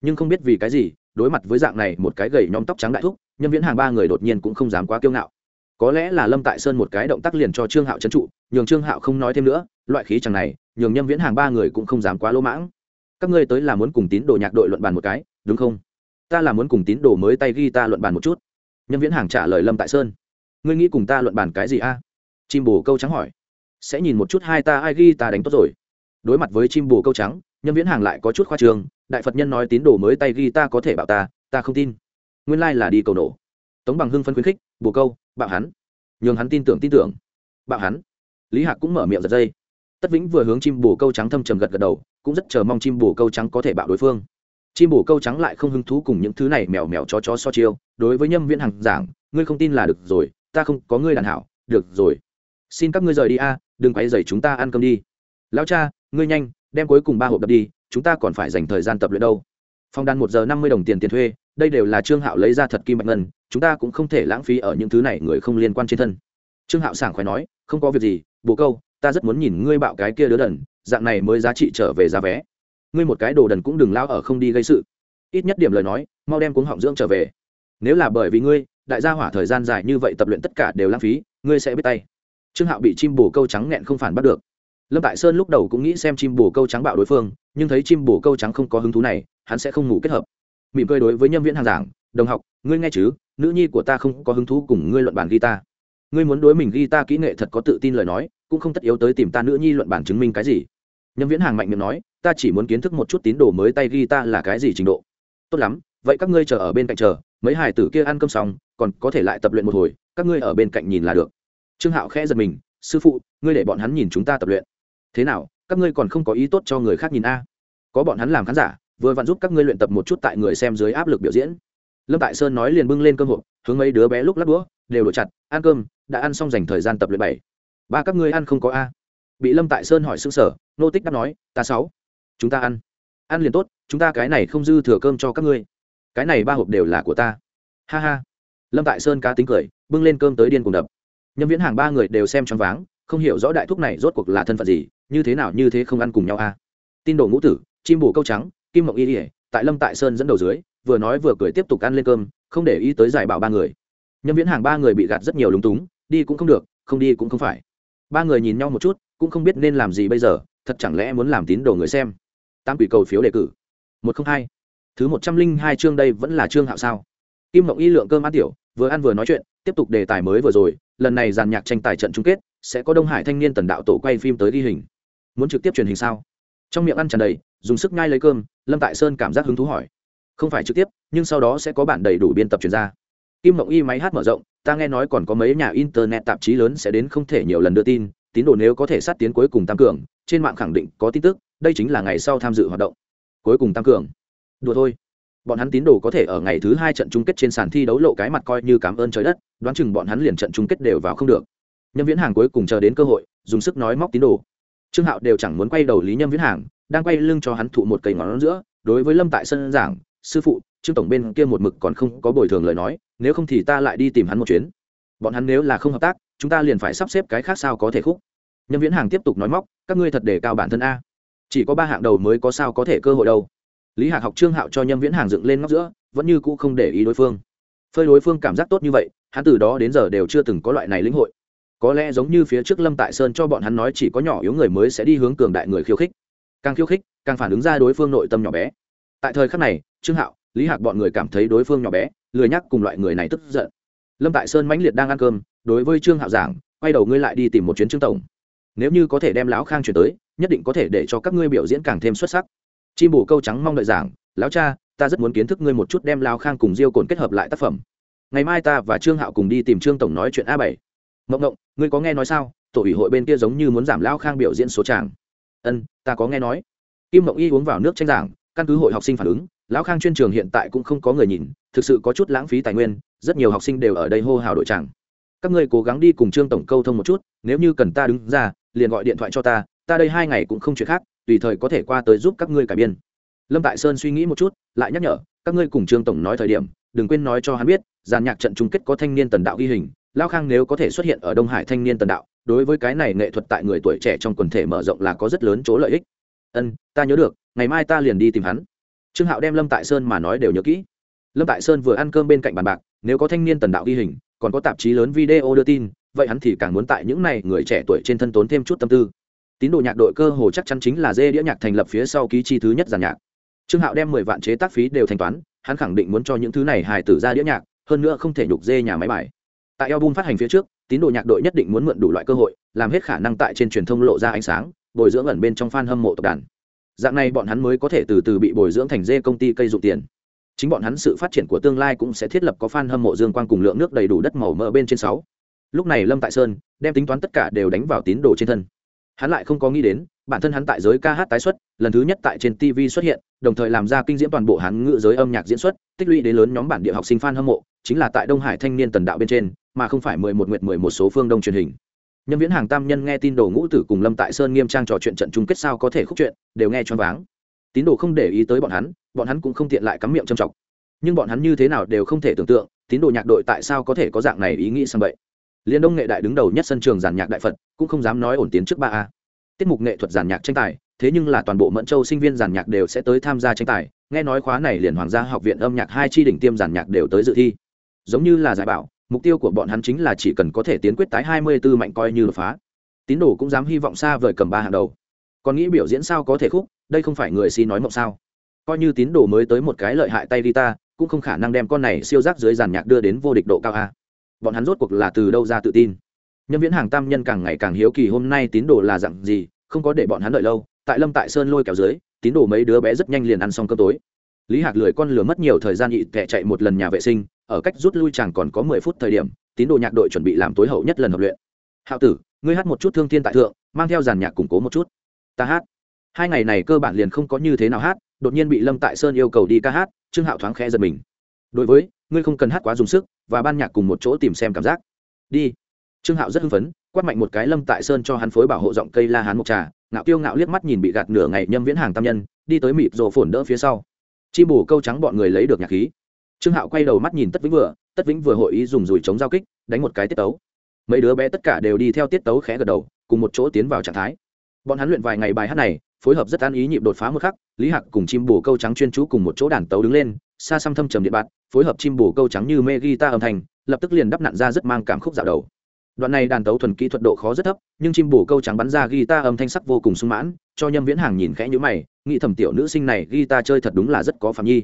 Nhưng không biết vì cái gì, đối mặt với dạng này một cái gầy nhóm tóc trắng đại thúc, nhân viễn hàng ba người đột nhiên cũng không dám quá kiêu ngạo. Có lẽ là lâm tại sơn một cái động tác liền cho trương hạo trấn trụ, nhường trương hạo không nói thêm nữa, loại khí chẳng này, nhường nhân viễn hàng ba người cũng không dám quá lỗ mãng các ngươi tới là muốn cùng tín đồ nhạc đội luận bàn một cái, đúng không? Ta là muốn cùng tín đồ mới tay ghi ta luận bàn một chút. Nhân viễn hàng trả lời lâm tại sơn. Ngươi nghĩ cùng ta luận bàn cái gì a? Chim bồ câu trắng hỏi. Sẽ nhìn một chút hai ta ai ghi ta đánh tốt rồi. Đối mặt với chim bồ câu trắng, nhân viễn hàng lại có chút khoa trường đại phật nhân nói tín đồ mới tay ghi ta có thể bảo ta ta không tin. Nguyên lai là đi cầu nổ. Tống bằng hưng phân khuyến khích, bồ câu, bạo hắn. Nhường hắn tin tưởng tin tưởng. Bạo hắn. Lý hạc cũng mở miệng giật dây. Tất vĩnh vừa hướng chim bồ câu trắng thâm trầm gật gật đầu cũng rất chờ mong chim bồ câu trắng có thể bạo đối phương. Chim bồ câu trắng lại không hứng thú cùng những thứ này mèo mèo chó chó so chiêu. Đối với nhâm viễn hằng giảng, ngươi không tin là được rồi, ta không, có ngươi đàn hảo, được rồi. Xin các ngươi rời đi a, đừng quay dày chúng ta ăn cơm đi. Lão cha, ngươi nhanh, đem cuối cùng ba hộp đập đi, chúng ta còn phải dành thời gian tập luyện đâu. Phong đan một giờ năm mươi đồng tiền tiền thuê, đây đều là trương hạo lấy ra thật kim bạch ngân, chúng ta cũng không thể lãng phí ở những thứ này người không liên quan trên thân. Trương hạo sảng khoái nói, không có việc gì, bồ câu, ta rất muốn nhìn ngươi bạo cái kia đứa đần dạng này mới giá trị trở về giá vé. Ngươi một cái đồ đần cũng đừng lao ở không đi gây sự. Ít nhất điểm lời nói, mau đem cuống họng dưỡng trở về. Nếu là bởi vì ngươi, đại gia hỏa thời gian dài như vậy tập luyện tất cả đều lãng phí, ngươi sẽ biết tay. Trương hạo bị chim bồ câu trắng nghẹn không phản bắt được. Lâm tại sơn lúc đầu cũng nghĩ xem chim bồ câu trắng bạo đối phương, nhưng thấy chim bồ câu trắng không có hứng thú này, hắn sẽ không ngủ kết hợp. Mỉm cười đối với nhân viên hàng giảng, đồng học, ngươi nghe chứ, nữ nhi của ta không có hứng thú cùng ngươi luận bản ghi ta ngươi muốn đối mình ghi ta kỹ nghệ thật có tự tin lời nói, cũng không tất yếu tới tìm ta nữ nhi luận bản chứng minh cái gì nhân viên hàng mạnh miệng nói, ta chỉ muốn kiến thức một chút tín đồ mới tay ghi ta là cái gì trình độ. Tốt lắm, vậy các ngươi chờ ở bên cạnh chờ, mấy hải tử kia ăn cơm xong, còn có thể lại tập luyện một hồi, các ngươi ở bên cạnh nhìn là được. Trương hạo khẽ giật mình, sư phụ, ngươi để bọn hắn nhìn chúng ta tập luyện. Thế nào, các ngươi còn không có ý tốt cho người khác nhìn a? Có bọn hắn làm khán giả, vừa vặn giúp các ngươi luyện tập một chút tại người xem dưới áp lực biểu diễn. Lâm tại sơn nói liền bưng lên cơm hộp, hướng mấy đứa bé lúc lắp đũa đều đổ chặt, ăn cơm, đã ăn xong dành thời gian tập luyện bảy. Ba các ngươi ăn không có a? Bị lâm tại sơn hỏi xương sở nô tích đáp nói, ta sáu, chúng ta ăn. Ăn liền tốt, chúng ta cái này không dư thừa cơm cho các ngươi. Cái này ba hộp đều là của ta. Ha ha. Lâm tại sơn cá tính cười, bưng lên cơm tới điên cùng đập. Nhân viễn hàng ba người đều xem choáng váng, không hiểu rõ đại thúc này rốt cuộc là thân phận gì, như thế nào như thế không ăn cùng nhau a tin đồ ngũ tử, chim bù câu trắng, kim mộng y ỉa tại lâm tại sơn dẫn đầu dưới, vừa nói vừa cười tiếp tục ăn lên cơm, không để ý tới giải bảo ba người. Nhân viễn hàng ba người bị gạt rất nhiều lúng túng, đi cũng không được, không đi cũng không phải. Ba người nhìn nhau một chút cũng không biết nên làm gì bây giờ, thật chẳng lẽ muốn làm tín đồ người xem? Tam quỷ cầu phiếu đề cử. Một không hai. Thứ một trăm linh hai chương đây vẫn là chương hạo sao? Kim mộng y lượng cơm ăn tiểu, vừa ăn vừa nói chuyện, tiếp tục đề tài mới vừa rồi, lần này giàn nhạc tranh tài trận chung kết, sẽ có đông hải thanh niên tần đạo tổ quay phim tới ghi hình. Muốn trực tiếp truyền hình sao? Trong miệng ăn tràn đầy, dùng sức nhai lấy cơm, lâm tại sơn cảm giác hứng thú hỏi. Không phải trực tiếp, nhưng sau đó sẽ có bản đầy đủ biên tập truyền ra. Kim mộng y máy hát mở rộng, ta nghe nói còn có mấy nhà internet tạp chí lớn sẽ đến không thể nhiều lần đưa tin tín đồ nếu có thể sát tiến cuối cùng tam cường, trên mạng khẳng định có tin tức, đây chính là ngày sau tham dự hoạt động. Cuối cùng tam cường. Đùa thôi. Bọn hắn tín đồ có thể ở ngày thứ hai trận chung kết trên sàn thi đấu lộ cái mặt coi như cảm ơn trời đất, đoán chừng bọn hắn liền trận chung kết đều vào không được. Nhân viễn hàng cuối cùng chờ đến cơ hội, dùng sức nói móc tín đồ. Trương hạo đều chẳng muốn quay đầu lý nhân viễn hàng, đang quay lưng cho hắn thụ một cây ngón giữa, đối với lâm tại sân giảng, sư phụ, trương tổng bên kia một mực còn không có bồi thường lời nói, nếu không thì ta lại đi tìm hắn một chuyến. Bọn hắn nếu là không hợp tác chúng ta liền phải sắp xếp cái khác sao có thể khúc. Nhân viễn hàng tiếp tục nói móc, các ngươi thật để cao bản thân a. Chỉ có ba hạng đầu mới có sao có thể cơ hội đâu. Lý hạc học trương hạo cho nhân viễn hàng dựng lên ngóc giữa, vẫn như cũ không để ý đối phương. Phơi đối phương cảm giác tốt như vậy, hắn từ đó đến giờ đều chưa từng có loại này lĩnh hội. Có lẽ giống như phía trước lâm tại sơn cho bọn hắn nói chỉ có nhỏ yếu người mới sẽ đi hướng cường đại người khiêu khích. Càng khiêu khích, càng phản ứng ra đối phương nội tâm nhỏ bé. Tại thời khắc này, trương hạo, lý hạc bọn người cảm thấy đối phương nhỏ bé, lười nhắc cùng loại người này tức giận lâm tại sơn mãnh liệt đang ăn cơm, đối với trương hạo giảng, quay đầu ngươi lại đi tìm một chuyến trương tổng. Nếu như có thể đem lão khang chuyển tới, nhất định có thể để cho các ngươi biểu diễn càng thêm xuất sắc. Chim bổ câu trắng mong đợi giảng, lão cha, ta rất muốn kiến thức ngươi một chút đem lao khang cùng diêu cồn kết hợp lại tác phẩm. Ngày mai ta và trương hạo cùng đi tìm trương tổng nói chuyện a bảy. Mộng mộng ngươi có nghe nói sao? Tổ ủy hội bên kia giống như muốn giảm lao khang biểu diễn số tràng. Ân, ta có nghe nói. Kim mộng y uống vào nước tranh giảng, căn cứ hội học sinh phản ứng, lão khang chuyên trường hiện tại cũng không có người nhìn, thực sự có chút lãng phí tài nguyên rất nhiều học sinh đều ở đây hô hào đội tràng các ngươi cố gắng đi cùng trương tổng câu thông một chút, nếu như cần ta đứng ra, liền gọi điện thoại cho ta ta đây hai ngày cũng không chuyện khác, tùy thời có thể qua tới giúp các ngươi cải biên. Lâm tại sơn suy nghĩ một chút, lại nhắc nhở, các ngươi cùng trương tổng nói thời điểm, đừng quên nói cho hắn biết giàn nhạc trận chung kết có thanh niên tần đạo ghi hình, lao khang nếu có thể xuất hiện ở đông hải thanh niên tần đạo, đối với cái này nghệ thuật tại người tuổi trẻ trong quần thể mở rộng là có rất lớn chỗ lợi ích. Ân, ta nhớ được, ngày mai ta liền đi tìm hắn. Trương hạo đem lâm tại sơn mà nói đều nhớ kỹ lâm tại sơn vừa ăn cơm bên cạnh bàn bạc, nếu có thanh niên tần đạo ghi hình, còn có tạp chí lớn video đưa tin, vậy hắn thì càng muốn tại những n à y người trẻ tuổi trên thân tốn thêm chút tâm tư. Tín đồ nhạc đội cơ hồ chắc chắn chính là dê đĩa nhạc thành lập phía sau ký chi thứ nhất giàn nhạc. Trương hạo đem mười vạn chế tác phí đều thanh toán, hắn khẳng định muốn cho những thứ này hài tử ra đĩa nhạc, hơn nữa không thể nhục dê nhà máy bài. Tại album phát hành phía trước, tín đồ nhạc đội nhất định muốn mượn đủ loại cơ hội, làm hết khả năng tại trên truyền thông lộ ra ánh sáng, bồi dưỡng ẩn bên trong fan hâm mộ tộc đàn. Dạng này bọn hắn mới có thể từ từ bị bồi dưỡng thành dê công ty cây dụng tiền chính bọn hắn sự phát triển của tương lai cũng sẽ thiết lập có fan hâm mộ dương quang cùng lượng nước đầy đủ đất màu mỡ bên trên sáu. Lúc này lâm tại sơn đem tính toán tất cả đều đánh vào tín đồ trên thân. Hắn lại không có nghĩ đến, bản thân hắn tại giới ca hát tái xuất, lần thứ nhất tại trên tv xuất hiện, đồng thời làm ra kinh diễn toàn bộ hắn ngữ giới âm nhạc diễn xuất, tích lũy đến lớn nhóm bản địa học sinh fan hâm mộ, chính là tại đông hải thanh niên tần đạo bên trên, mà không phải mười một nguyệt mười một số phương đông truyền hình. Nhân viễn hàng tam nhân nghe tin đồ ngũ tử cùng lâm tại sơn nghiêm trang trò chuyện trận chung kết sao có thể khúc chuyện, đều nghe choáng váng tín đồ không để ý tới bọn hắn bọn hắn cũng không tiện lại cắm miệng châm chọc. Nhưng bọn hắn như thế nào đều không thể tưởng tượng, tín đồ nhạc đội tại sao có thể có dạng này ý nghĩ sang vậy liên đông nghệ đại đứng đầu nhất sân trường giàn nhạc đại phật, cũng không dám nói ổn tiến trước ba a. Tiết mục nghệ thuật giàn nhạc tranh tài, thế nhưng là toàn bộ mẫn châu sinh viên giàn nhạc đều sẽ tới tham gia tranh tài. Nghe nói khóa này liền hoàng gia học viện âm nhạc hai chi đỉnh tiêm giàn nhạc đều tới dự thi. Giống như là giải bảo, mục tiêu của bọn hắn chính là chỉ cần có thể tiến quyết tái hai mươi 24 mạnh coi như đột phá. Tín đồ cũng dám hy vọng xa vời cầm ba hàng đầu. Còn nghĩ biểu diễn sao có thể khúc đây không phải người si nói mộng sao? Coi như tín đồ mới tới một cái lợi hại tay guitar cũng không khả năng đem con này siêu rác dưới giàn nhạc đưa đến vô địch độ cao a. Bọn hắn rốt cuộc là từ đâu ra tự tin? Nhân viễn hàng tam nhân càng ngày càng hiếu kỳ hôm nay tín đồ là dặn gì, không có để bọn hắn đợi lâu, tại lâm tại sơn lôi kéo dưới, tín đồ mấy đứa bé rất nhanh liền ăn xong cơm tối. Lý hạc lười con lừa mất nhiều thời gian nhị tệ chạy một lần nhà vệ sinh, ở cách rút lui chẳng còn có mười phút thời điểm, tín đồ nhạc đội chuẩn bị làm tối hậu nhất lần hợp luyện. Hạo tử, ngươi hát một chút thương thiên tại thượng, mang theo giàn nhạc củng cố một chút. Ta hát hai ngày này cơ bản liền không có như thế nào hát, đột nhiên bị lâm tại sơn yêu cầu đi ca hát, trương hạo thoáng khẽ giật mình. Đối với, ngươi không cần hát quá dùng sức, và ban nhạc cùng một chỗ tìm xem cảm giác. Đi. Trương hạo rất hưng phấn, quát mạnh một cái lâm tại sơn cho hắn phối bảo hộ giọng cây la hán mộc trà, ngạo kiêu ngạo liếc mắt nhìn bị gạt nửa ngày nhâm viễn hàng tam nhân, đi tới mịp rồ phồn đỡ phía sau. Chim bù câu trắng bọn người lấy được nhạc khí. Trương hạo quay đầu mắt nhìn tất vĩnh vừa, tất vĩnh vừa hội ý dùng dùi chống giao kích, đánh một cái tiết tấu. Mấy đứa bé tất cả đều đi theo tiết tấu khẽ gật đầu, cùng một chỗ tiến vào trạng thái. Bọn hắn luyện vài ngày bài hát này phối hợp rất an ý nhịp đột phá một khắc, lý hạc cùng chim bồ câu trắng chuyên chú cùng một chỗ đàn tấu đứng lên, xa xăm thâm trầm địa bạt, phối hợp chim bồ câu trắng như mê guitar âm thanh, lập tức liền đắp nặn ra rất mang cảm khúc dạo đầu. Đoạn này đàn tấu thuần kỹ thuật độ khó rất thấp, nhưng chim bồ câu trắng bắn ra guitar âm thanh sắc vô cùng sung mãn, cho nhâm viễn hàng nhìn khẽ nhữ mày, nghĩ thẩm tiểu nữ sinh này guitar chơi thật đúng là rất có phạm nhi.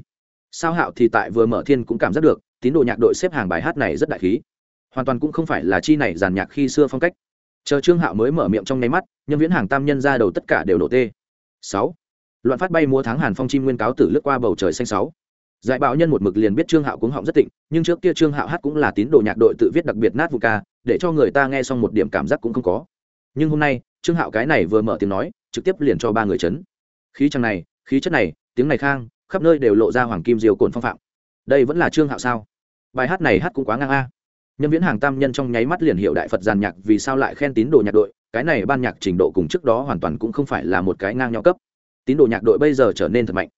Sao hạo thì tại vừa mở thiên cũng cảm giác được, tín đồ nhạc đội xếp hàng bài hát này rất đại khí. Hoàn toàn cũng không phải là chi này giàn nhạc khi xưa phong cách. Chờ trương hạo mới mở miệng trong nháy mắt nhân viễn hàng tam nhân ra đầu tất cả đều nổ tê sáu. Loạn phát bay múa tháng hàn phong chim nguyên cáo tử lướt qua bầu trời xanh sáu. Giải bảo nhân một mực liền biết trương hạo cuống họng rất tịnh, nhưng trước kia trương hạo hát cũng là tín đồ nhạc đội tự viết đặc biệt nát vụ ca, để cho người ta nghe xong một điểm cảm giác cũng không có. Nhưng hôm nay, trương hạo cái này vừa mở tiếng nói, trực tiếp liền cho ba người chấn. Khí chẳng này, khí chất này, tiếng này khang, khắp nơi đều lộ ra hoàng kim diều cồn phong phạm. Đây vẫn là trương hạo sao? Bài hát này hát cũng quá ngang a nhân viễn hàng tam nhân trong nháy mắt liền hiệu đại phật giàn nhạc vì sao lại khen tín đồ nhạc đội, cái này ban nhạc trình độ cùng trước đó hoàn toàn cũng không phải là một cái ngang nhau cấp. Tín đồ nhạc đội bây giờ trở nên thật mạnh.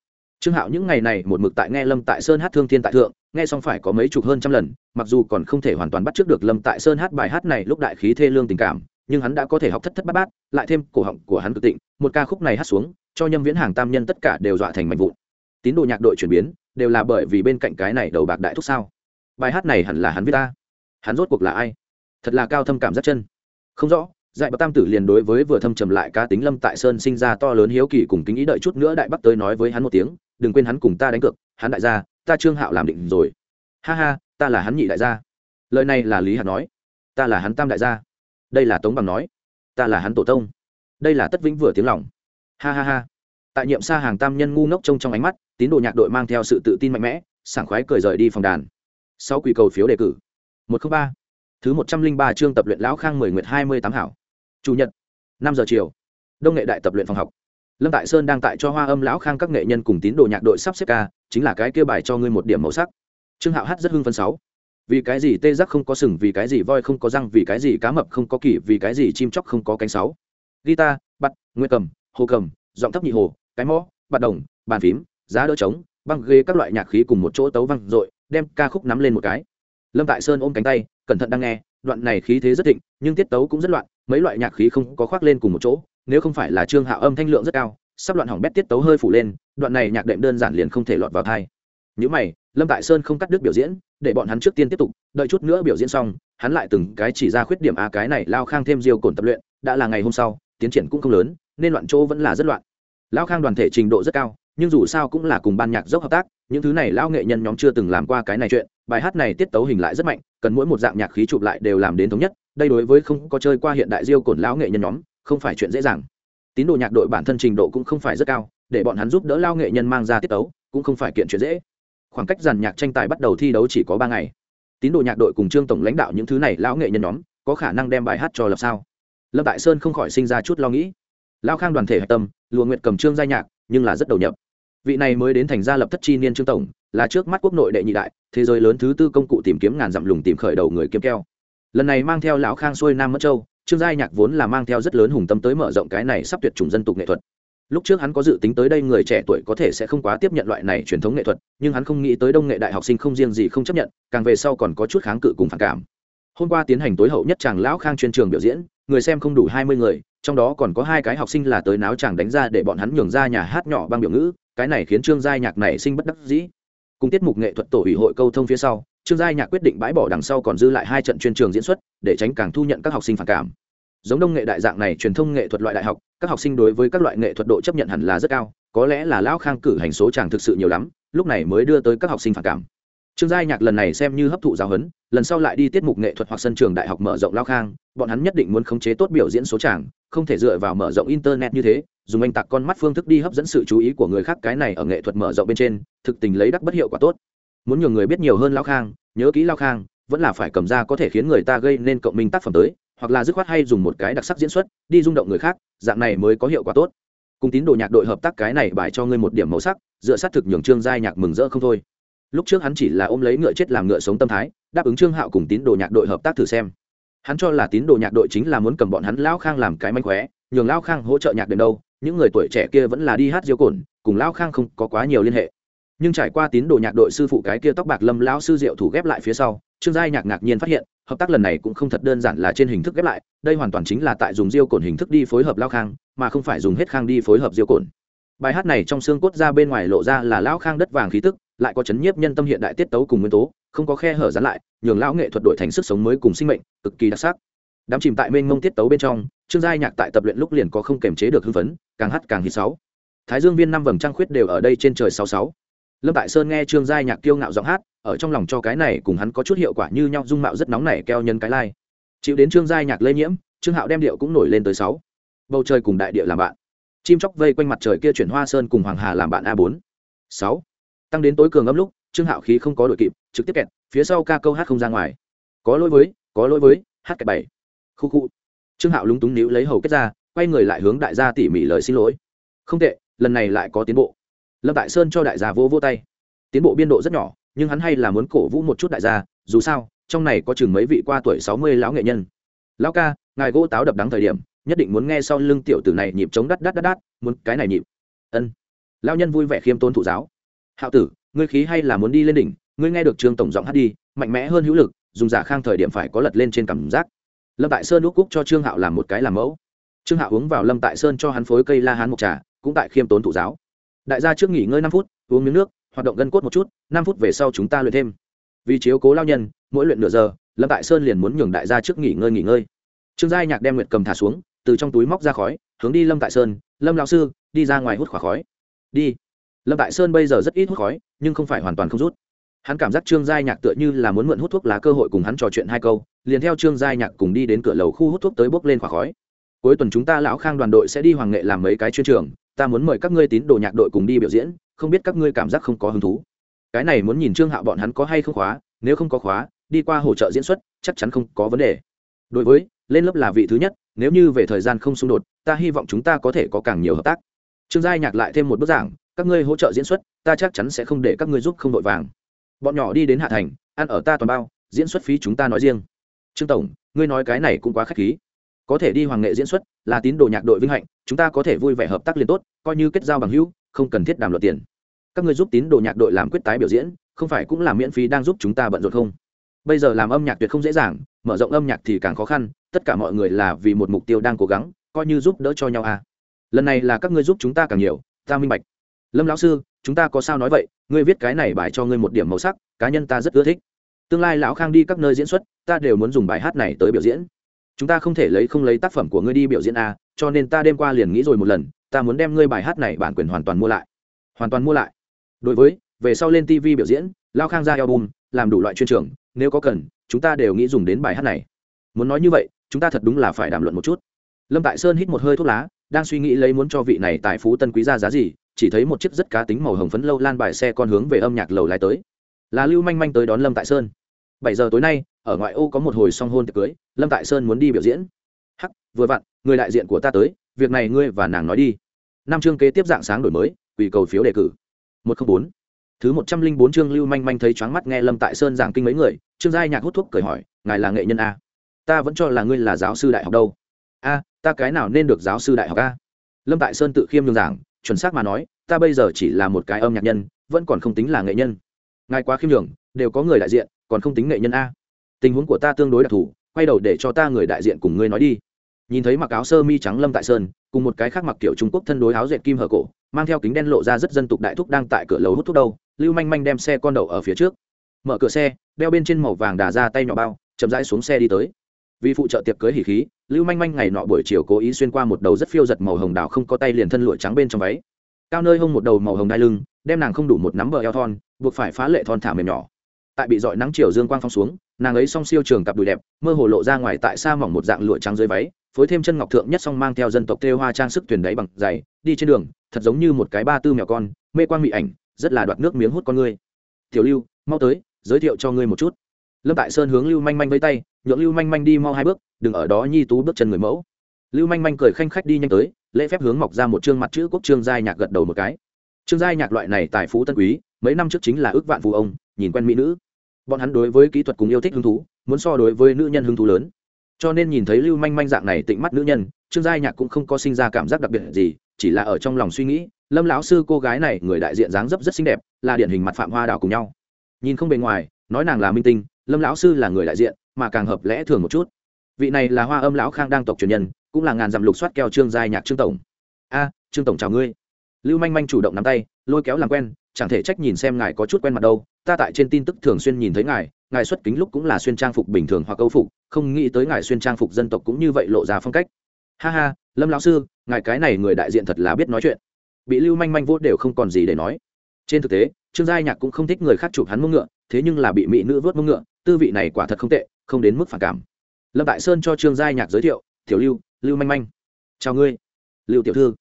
Trương hạo những ngày này một mực tại nghe lâm tại sơn hát thương thiên tại thượng, nghe xong phải có mấy chục hơn trăm lần, mặc dù còn không thể hoàn toàn bắt trước được lâm tại sơn hát bài hát này lúc đại khí thê lương tình cảm, nhưng hắn đã có thể học thất thất bát bát, lại thêm cổ họng của hắn cực tịnh, một ca khúc này hát xuống, cho Nhâm viễn hàng tam nhân tất cả đều dọa thành mạnh vụn. Tín đồ nhạc đội chuyển biến, đều là bởi vì bên cạnh cái này đầu bạc đại thúc sao. Bài hát này hẳn là hắn viết ta hắn rốt cuộc là ai? Thật là cao thâm cảm giác chân. Không rõ dạy bậc tam tử liền đối với vừa thâm trầm lại cá tính lâm tại sơn sinh ra to lớn hiếu kỳ cùng kính ý đợi chút nữa đại bắc tới nói với hắn một tiếng, đừng quên hắn cùng ta đánh cược, hắn đại gia, ta trương hạo làm định rồi. Ha ha, ta là hắn nhị đại gia. Lời này là lý hạt nói. Ta là hắn tam đại gia. Đây là tống bằng nói. Ta là hắn tổ tông. Đây là tất vĩnh vừa tiếng lòng. Ha ha ha. Tại nhiệm xa hàng tam nhân ngu ngốc trông trong ánh mắt, tín đồ nhạc đội mang theo sự tự tin mạnh mẽ, sảng khoái cười rời đi phòng đàn. Sau quỷ cầu phiếu đề cử một trăm ba. Thứ một trăm linh ba chương tập luyện lão khang mười nguyệt hai mươi tám hảo. Chủ nhật, năm giờ chiều. Đông nghệ đại tập luyện phòng học. Lâm tại sơn đang tại cho hoa âm lão khang các nghệ nhân cùng tín đồ nhạc đội sắp xếp ca, chính là cái kêu bài cho ngươi một điểm màu sắc. Trương hạo hát rất hưng phân sáu. Vì cái gì tê giác không có sừng, vì cái gì voi không có răng, vì cái gì cá mập không có kỷ, vì cái gì chim chóc không có cánh sáu. Guitar bắt nguyên cầm, hồ cầm, giọng thấp nhị hồ, cái mõ, bạt đồng, bàn phím, giá đỡ trống, băng ghế các loại nhạc khí cùng một chỗ tấu văng r đem ca khúc nắm lên một cái lâm tại sơn ôm cánh tay, cẩn thận đang nghe, đoạn này khí thế rất thịnh, nhưng tiết tấu cũng rất loạn, mấy loại nhạc khí không có khoác lên cùng một chỗ, nếu không phải là trương hạ âm thanh lượng rất cao, sắp loạn hỏng bét tiết tấu hơi phủ lên, đoạn này nhạc đệm đơn giản liền không thể lọt vào thai. Những mày, lâm tại sơn không cắt đứt biểu diễn, để bọn hắn trước tiên tiếp tục, đợi chút nữa biểu diễn xong, hắn lại từng cái chỉ ra khuyết điểm a cái này lao khang thêm diều cồn tập luyện, đã là ngày hôm sau, tiến triển cũng không lớn, nên loạn chỗ vẫn là rất loạn. Lao khang đoàn thể trình độ rất cao, nhưng dù sao cũng là cùng ban nhạc dốc hợp tác những thứ này lão nghệ nhân nhóm chưa từng làm qua cái này chuyện, bài hát này tiết tấu hình lại rất mạnh, cần mỗi một dạng nhạc khí chụp lại đều làm đến thống nhất, đây đối với không có chơi qua hiện đại diêu cổn lão nghệ nhân nhóm, không phải chuyện dễ dàng. Tín đồ nhạc đội bản thân trình độ cũng không phải rất cao, để bọn hắn giúp đỡ lao nghệ nhân mang ra tiết tấu, cũng không phải kiện chuyện dễ. Khoảng cách giàn nhạc tranh tài bắt đầu thi đấu chỉ có ba ngày. Tín đồ nhạc đội cùng trương tổng lãnh đạo những thứ này lão nghệ nhân nhóm, có khả năng đem bài hát cho lập sao? Lâm tại sơn không khỏi sinh ra chút lo nghĩ. Lao khang đoàn thể hạch tâm lùa nguyện cầm trương giai nhạc, nhưng là rất đầu nhập vị này mới đến thành gia lập thất chi niên trương tổng, là trước mắt quốc nội đệ nhị đại, thế giới lớn thứ tư công cụ tìm kiếm ngàn dặm lùng tìm khởi đầu người kiếm keo. Lần này mang theo lão khang xuôi nam mất châu, trương giai nhạc vốn là mang theo rất lớn hùng tâm tới mở rộng cái này sắp tuyệt chủng dân tục nghệ thuật. Lúc trước hắn có dự tính tới đây người trẻ tuổi có thể sẽ không quá tiếp nhận loại này truyền thống nghệ thuật, nhưng hắn không nghĩ tới đông nghệ đại học sinh không riêng gì không chấp nhận, càng về sau còn có chút kháng cự cùng phản cảm. Hôm qua tiến hành tối hậu nhất chàng lão khang chuyên trường biểu diễn, người xem không đủ hai mươi người trong đó còn có hai cái học sinh là tới náo chàng đánh ra để bọn hắn nhường ra nhà hát nhỏ băng biểu ngữ, cái này khiến trương giai nhạc này sinh bất đắc dĩ. Cùng tiết mục nghệ thuật tổ ủy hội câu thông phía sau, trương giai nhạc quyết định bãi bỏ đằng sau còn dư lại hai trận chuyên trường diễn xuất, để tránh càng thu nhận các học sinh phản cảm. Giống đông nghệ đại dạng này truyền thông nghệ thuật loại đại học, các học sinh đối với các loại nghệ thuật độ chấp nhận hẳn là rất cao, có lẽ là lão khang cử hành số chàng thực sự nhiều lắm, lúc này mới đưa tới các học sinh phản cảm trương giai nhạc lần này xem như hấp thụ giáo huấn, lần sau lại đi tiết mục nghệ thuật hoặc sân trường đại học mở rộng lao khang, bọn hắn nhất định muốn khống chế tốt biểu diễn số chàng không thể dựa vào mở rộng internet như thế, dùng anh tặc con mắt phương thức đi hấp dẫn sự chú ý của người khác, cái này ở nghệ thuật mở rộng bên trên, thực tình lấy đắc bất hiệu quả tốt. Muốn nhiều người biết nhiều hơn lao khang, nhớ kỹ lao khang, vẫn là phải cầm ra có thể khiến người ta gây nên cộng minh tác phẩm tới, hoặc là dứt khoát hay dùng một cái đặc sắc diễn xuất, đi rung động người khác, dạng này mới có hiệu quả tốt. Cùng tín đồ nhạc đội hợp tác cái này bài cho ngươi một điểm màu sắc, dựa sát thực nhường trương giai nhạc mừng rỡ không thôi lúc trước hắn chỉ là ôm lấy ngựa chết làm ngựa sống tâm thái, đáp ứng trương hạo cùng tín đồ nhạc đội hợp tác thử xem. Hắn cho là tín đồ nhạc đội chính là muốn cầm bọn hắn lão khang làm cái mánh khóe, nhường lão khang hỗ trợ nhạc đến đâu, những người tuổi trẻ kia vẫn là đi hát diêu cồn cùng lão khang không có quá nhiều liên hệ. Nhưng trải qua tín đồ nhạc đội sư phụ cái kia tóc bạc lâm lão sư diệu thủ ghép lại phía sau, trương giai nhạc ngạc nhiên phát hiện, hợp tác lần này cũng không thật đơn giản là trên hình thức ghép lại, đây hoàn toàn chính là tại dùng diêu cồn hình thức đi phối hợp lao khang, mà không phải dùng hết khang đi phối hợp diêu cồn bài hát này trong xương cốt ra bên ngoài lộ ra là lão khang đất vàng khí tức, lại có chấn nhiếp nhân tâm hiện đại tiết tấu cùng nguyên tố, không có khe hở dán lại, nhường lão nghệ thuật đổi thành sức sống mới cùng sinh mệnh, cực kỳ đặc sắc. Đám chìm tại mênh mông tiết tấu bên trong, trương giai nhạc tại tập luyện lúc liền có không kềm chế được hưng phấn, càng hát càng hít sáu. Thái dương viên năm vầng trăng khuyết đều ở đây trên trời sáu sáu. Lâm tại sơn nghe trương giai nhạc kiêu ngạo giọng hát, ở trong lòng cho cái này cùng hắn có chút hiệu quả như nhau dung mạo rất nóng này keo nhân cái lai. Chịu đến trương giai nhạc lây nhiễm, trương hạo đem điệu cũng nổi lên tới sáu. Bầu trời cùng đại địa làm bạn chim chóc vây quanh mặt trời kia chuyển hoa sơn cùng hoàng hà làm bạn a bốn. Sáu. Tăng đến tối cường âm lúc, trương hạo khí không có đội kịp, trực tiếp kẹt, phía sau ca câu hát không ra ngoài. Có lỗi với, có lỗi với, hát kẹt bảy. Khu khu. Trương hạo lúng túng níu lấy hầu kết ra, quay người lại hướng đại gia tỉ mỉ lời xin lỗi. Không tệ, lần này lại có tiến bộ. Lâm tại sơn cho đại gia vô vô tay. Tiến bộ biên độ rất nhỏ, nhưng hắn hay là muốn cổ vũ một chút đại gia, dù sao, trong này có chừng mấy vị qua tuổi sáu mươi lão nghệ nhân. Lão ca, ngài gỗ táo đập đắng thời điểm nhất định muốn nghe sau lưng tiểu tử này nhịp chống đắt đắt đắt đắt, muốn cái này nhịp. Ân. Lao nhân vui vẻ khiêm tốn thụ giáo. Hạo tử, ngươi khí hay là muốn đi lên đỉnh, ngươi nghe được trương tổng giọng hát đi, mạnh mẽ hơn hữu lực, dùng giả khang thời điểm phải có lật lên trên cảm giác. Lâm tại sơn úc cúc cho trương hạo làm một cái làm mẫu. Trương hạo uống vào lâm tại sơn cho hắn phối cây la hán mộc trà, cũng tại khiêm tốn thụ giáo. Đại gia trước nghỉ ngơi năm phút, uống miếng nước, hoạt động gân cốt một chút, năm phút về sau chúng ta luyện thêm. Vì chiếu cố lao nhân, mỗi luyện nửa giờ, lâm tại sơn liền muốn nhường đại gia trước nghỉ ngơi nghỉ ngơi. Trương giai nhạc đem nguyệt cầm thả xuống từ trong túi móc ra khói, hướng đi lâm tại sơn. Lâm lao sư, đi ra ngoài hút khỏa khói. Đi. Lâm tại sơn bây giờ rất ít hút khói, nhưng không phải hoàn toàn không rút. Hắn cảm giác trương giai nhạc tựa như là muốn mượn hút thuốc lá cơ hội cùng hắn trò chuyện hai câu, liền theo trương giai nhạc cùng đi đến cửa lầu khu hút thuốc tới bốc lên khỏa khói. Cuối tuần chúng ta lão khang đoàn đội sẽ đi hoàng nghệ làm mấy cái chuyên trường, ta muốn mời các ngươi tín đồ nhạc đội cùng đi biểu diễn, không biết các ngươi cảm giác không có hứng thú. Cái này muốn nhìn trương hạo bọn hắn có hay không khóa, nếu không có khóa, đi qua hỗ trợ diễn xuất, chắc chắn không có vấn đề. Đối với, lên lớp là vị thứ nhất nếu như về thời gian không xung đột, ta hy vọng chúng ta có thể có càng nhiều hợp tác. Trương giai nhạc lại thêm một bức giảng, các ngươi hỗ trợ diễn xuất, ta chắc chắn sẽ không để các ngươi giúp không đội vàng. Bọn nhỏ đi đến hạ thành, ăn ở ta toàn bao, diễn xuất phí chúng ta nói riêng. Trương tổng, ngươi nói cái này cũng quá k h á c h khí. Có thể đi hoàng nghệ diễn xuất, là tín đồ nhạc đội vinh hạnh, chúng ta có thể vui vẻ hợp tác liền tốt, coi như kết giao bằng hữu, không cần thiết đàm luận tiền. Các ngươi giúp tín đồ nhạc đội làm quyết tái biểu diễn, không phải cũng là miễn phí đang giúp chúng ta bận rộn không? Bây giờ làm âm nhạc tuyệt không dễ dàng, mở rộng âm nhạc thì càng khó khăn, tất cả mọi người là vì một mục tiêu đang cố gắng, coi như giúp đỡ cho nhau à. Lần này là các ngươi giúp chúng ta càng nhiều, ta minh bạch. Lâm lão sư, chúng ta có sao nói vậy? Ngươi viết cái này bài cho ngươi một điểm màu sắc, cá nhân ta rất ưa thích. Tương lai lão khang đi các nơi diễn xuất, ta đều muốn dùng bài hát này tới biểu diễn. Chúng ta không thể lấy không lấy tác phẩm của ngươi đi biểu diễn à? cho nên ta đêm qua liền nghĩ rồi một lần, ta muốn đem ngươi bài hát này bản quyền hoàn toàn mua lại. Hoàn toàn mua lại. Đối với, về sau lên tv biểu diễn lao khang ra album, làm đủ loại chuyên trường nếu có cần, chúng ta đều nghĩ dùng đến bài hát này. Muốn nói như vậy, chúng ta thật đúng là phải đàm luận một chút. Lâm tại sơn hít một hơi thuốc lá, đang suy nghĩ lấy muốn cho vị này tại phú tân quý ra giá gì, chỉ thấy một chiếc rất cá tính màu hồng phấn lâu lan bài xe con hướng về âm nhạc lầu lái tới. Là lưu manh manh tới đón lâm tại sơn. Bảy giờ tối nay, ở ngoại ô có một hồi song hôn tiệc cưới, lâm tại sơn muốn đi biểu diễn. Hắc, vừa vặn, người đại diện của ta tới, việc này ngươi và nàng nói đi. Năm chương kế tiếp dạng sáng đổi mới quỷ cầu phiếu đề cử. Một không bốn thứ một trăm linh bốn chương lưu manh manh thấy choáng mắt nghe lâm tại sơn giảng kinh mấy người, trương giai nhạc hút thuốc cười hỏi, ngài là nghệ nhân a? Ta vẫn cho là ngươi là giáo sư đại học đâu. A, ta cái nào nên được giáo sư đại học a? Lâm tại sơn tự khiêm nhường giảng, chuẩn xác mà nói, ta bây giờ chỉ là một cái âm nhạc nhân, vẫn còn không tính là nghệ nhân. Ngài quá khiêm nhường, đều có người đại diện, còn không tính nghệ nhân a? Tình huống của ta tương đối đặc thù, quay đầu để cho ta người đại diện cùng ngươi nói đi. Nhìn thấy mặc áo sơ mi trắng lâm tại sơn, cùng một cái khác mặc kiểu trung quốc thân đối áo dệt kim hở cổ, mang theo kính đen lộ ra rất dân tục đại thúc đang tại cửa lầu hút thuốc đâu lưu manh manh đem xe con đậu ở phía trước. Mở cửa xe, đeo bên trên màu vàng đà ra tay nhỏ bao, chậm rãi xuống xe đi tới. Vì phụ trợ tiệc cưới hỉ khí, lưu manh manh ngày nọ buổi chiều cố ý xuyên qua một đầu rất phiêu giật màu hồng đào không có tay liền thân lụa trắng bên trong váy. Cao nơi hông một đầu màu hồng đai lưng, đem nàng không đủ một nắm bờ eo thon, buộc phải phá lệ thon thả mềm nhỏ. Tại bị dọi nắng chiều dương quang phong xuống, nàng ấy song siêu trường cặp đùi đẹp, mơ hồ lộ ra ngoài tại xa mỏng một dạng lụa trắng dưới váy, phối thêm chân ngọc thượng nhất song mang theo dân tộc thêu hoa trang sức tuyển đáy bằng dày đi trên đường, thật giống như một cái ba tư mèo con, mê quang mị ảnh rất là đoạt nước miếng hút con ngươi. Tiểu lưu, mau tới, giới thiệu cho ngươi một chút. Lâm tại sơn hướng lưu manh manh với tay, nhượng lưu manh manh đi mau hai bước, đừng ở đó nhi tú bước chân người mẫu. Lưu manh manh cười khanh khách đi nhanh tới, lễ phép hướng mọc ra một chương mặt chữ quốc trương giai nhạc gật đầu một cái. Trương giai nhạc loại này tài phú tân quý, mấy năm trước chính là ước vạn phù ông, nhìn quen mỹ nữ. Bọn hắn đối với kỹ thuật cùng yêu thích hứng thú, muốn so đối với nữ nhân hứng thú lớn. Cho nên nhìn thấy lưu manh manh dạng này tịnh mắt nữ nhân, trương giai nhạc cũng không có sinh ra cảm giác đặc biệt gì, chỉ là ở trong lòng suy nghĩ lâm lão sư cô gái này, người đại diện dáng dấp rất xinh đẹp, là điển hình mặt phạm hoa đào cùng nhau. Nhìn không bề ngoài, nói nàng là minh tinh, lâm lão sư là người đại diện, mà càng hợp lẽ thường một chút. Vị này là hoa âm lão khang đang tộc truyền nhân, cũng là ngàn dặm lục soát keo trương giai nhạc trương tổng. A, trương tổng chào ngươi. Lưu manh manh chủ động nắm tay, lôi kéo làm quen, chẳng thể trách nhìn xem ngài có chút quen mặt đâu, ta tại trên tin tức thường xuyên nhìn thấy ngài ngài xuất kính lúc cũng là xuyên trang phục bình thường hoặc câu phục, không nghĩ tới ngài xuyên trang phục dân tộc cũng như vậy lộ ra phong cách. Ha ha, lâm lão sư, ngài cái này người đại diện thật là biết nói chuyện bị lưu manh manh vô đều không còn gì để nói. Trên thực tế, trương giai nhạc cũng không thích người khác chụp hắn mông ngựa, thế nhưng là bị mỹ nữ vớt mông ngựa, tư vị này quả thật không tệ, không đến mức phản cảm. Lâm tại sơn cho trương giai nhạc giới thiệu, tiểu lưu lưu manh manh. Chào ngươi. Lưu tiểu thư.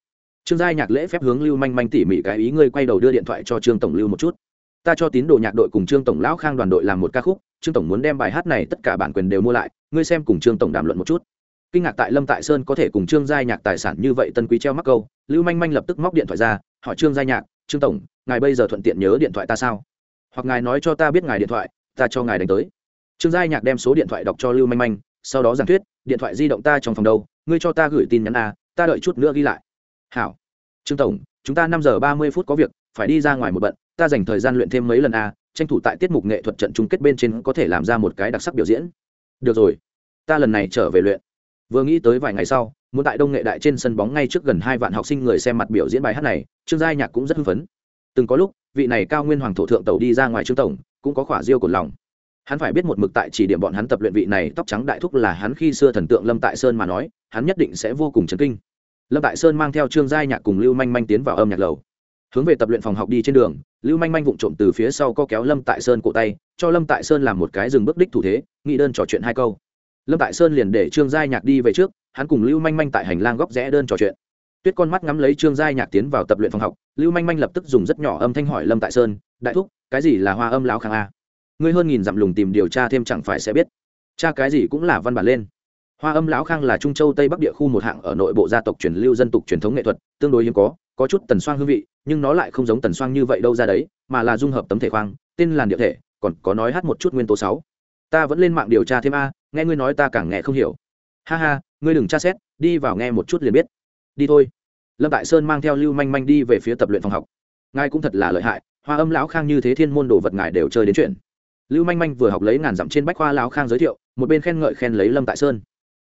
Trương giai nhạc lễ phép hướng lưu manh manh tỉ mỉ cái ý, ngươi quay đầu đưa điện thoại cho trương tổng lưu một chút. Ta cho tín đồ nhạc đội cùng trương tổng lão khang đoàn đội làm một ca khúc, trương tổng muốn đem bài hát này tất cả bản quyền đều mua lại, ngươi xem cùng trương tổng đàm luận một chút kinh ngạc tại lâm tại sơn có thể cùng trương giai nhạc tài sản như vậy tân quý treo mắc câu, lưu manh manh lập tức móc điện thoại ra, hỏi trương giai nhạc, trương tổng, ngài bây giờ thuận tiện nhớ điện thoại ta sao? Hoặc ngài nói cho ta biết ngài điện thoại, ta cho ngài đánh tới. Trương giai nhạc đem số điện thoại đọc cho lưu manh manh, sau đó giảng thuyết, điện thoại di động ta trong phòng đâu, ngươi cho ta gửi tin nhắn a ta đợi chút nữa ghi lại. Hảo. Trương tổng, chúng ta năm giờ ba mươi phút có việc, phải đi ra ngoài một bận, ta dành thời gian luyện thêm mấy lần a tranh thủ tại tiết mục nghệ thuật trận chung kết bên trên có thể làm ra một cái đặc sắc biểu diễn. Được rồi, ta lần này trở về luyện vừa nghĩ tới vài ngày sau, muốn tại đông nghệ đại trên sân bóng ngay trước gần hai vạn học sinh người xem mặt biểu diễn bài hát này, trương giai nhạc cũng rất hưng phấn. Từng có lúc, vị này cao nguyên hoàng thổ thượng tàu đi ra ngoài trương tổng, cũng có khỏa diêu cột lòng. Hắn phải biết một mực tại chỉ điểm bọn hắn tập luyện vị này tóc trắng đại thúc là hắn khi xưa thần tượng lâm tại sơn mà nói, hắn nhất định sẽ vô cùng chấn kinh. Lâm tại sơn mang theo trương giai nhạc cùng lưu manh manh tiến vào âm nhạc lầu. Hướng về tập luyện phòng học đi trên đường, lưu manh manh vụng trộm từ phía sau co kéo lâm tại sơn cổ tay, cho lâm tại sơn làm một cái dừng bước đích thủ thế nghĩ đơn trò chuyện hai câu lâm tại sơn liền để trương giai nhạc đi về trước, hắn cùng lưu manh manh tại hành lang góc rẽ đơn trò chuyện. Tuyết con mắt ngắm lấy trương giai nhạc tiến vào tập luyện phòng học, lưu manh manh lập tức dùng rất nhỏ âm thanh hỏi lâm tại sơn, đại thúc, cái gì là hoa âm lão khang a? Ngươi hơn nghìn dặm lùng tìm điều tra thêm chẳng phải sẽ biết. Cha cái gì cũng là văn bản lên. Hoa âm lão khang là trung châu tây bắc địa khu một hạng ở nội bộ gia tộc truyền lưu dân tục truyền thống nghệ thuật, tương đối hiếm có có chút tần xoang hương vị, nhưng nó lại không giống tần xoang như vậy đâu ra đấy, mà là dung hợp tấm thể khoang, tên làn địa thể, còn có nói hát một chút nguyên tố sáu. Ta vẫn lên mạng điều tra thêm a nghe ngươi nói ta càng nghe không hiểu. Ha ha, ngươi đừng tra xét, đi vào nghe một chút liền biết. Đi thôi. Lâm tại sơn mang theo lưu manh manh đi về phía tập luyện phòng học. Ngài cũng thật là lợi hại, hoa âm lão khang như thế thiên môn đồ vật ngài đều chơi đến chuyện. Lưu manh manh vừa học lấy ngàn dặm trên bách khoa lão khang giới thiệu, một bên khen ngợi khen lấy lâm tại sơn.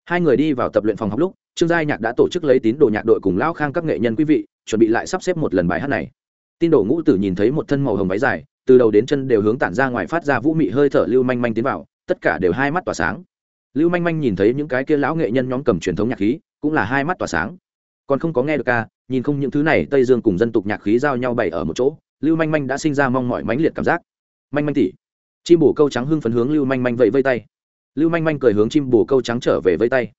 Hai người đi vào tập luyện phòng học lúc, trương giai nhạc đã tổ chức lấy tín đồ nhạc đội cùng lão khang các nghệ nhân quý vị, chuẩn bị lại sắp xếp một lần bài hát này. Tin đồ ngũ tử nhìn thấy một thân màu hồng váy dài, từ đầu đến chân đều hướng tản ra ngoài phát ra vũ mị hơi thở lưu manh manh tiến vào, tất cả đều hai mắt tỏa sáng lưu manh manh nhìn thấy những cái kia lão nghệ nhân nhóm cầm truyền thống nhạc khí cũng là hai mắt tỏa sáng. Còn không có nghe được ca nhìn không những thứ này tây dương cùng dân tục nhạc khí giao nhau bày ở một chỗ lưu manh manh đã sinh ra mong mỏi mãnh liệt cảm giác. Manh manh tỉ chim bổ câu trắng hưng phấn hướng lưu manh manh vẫy vây tay. Lưu manh manh cười hướng chim bổ câu trắng trở về vây tay.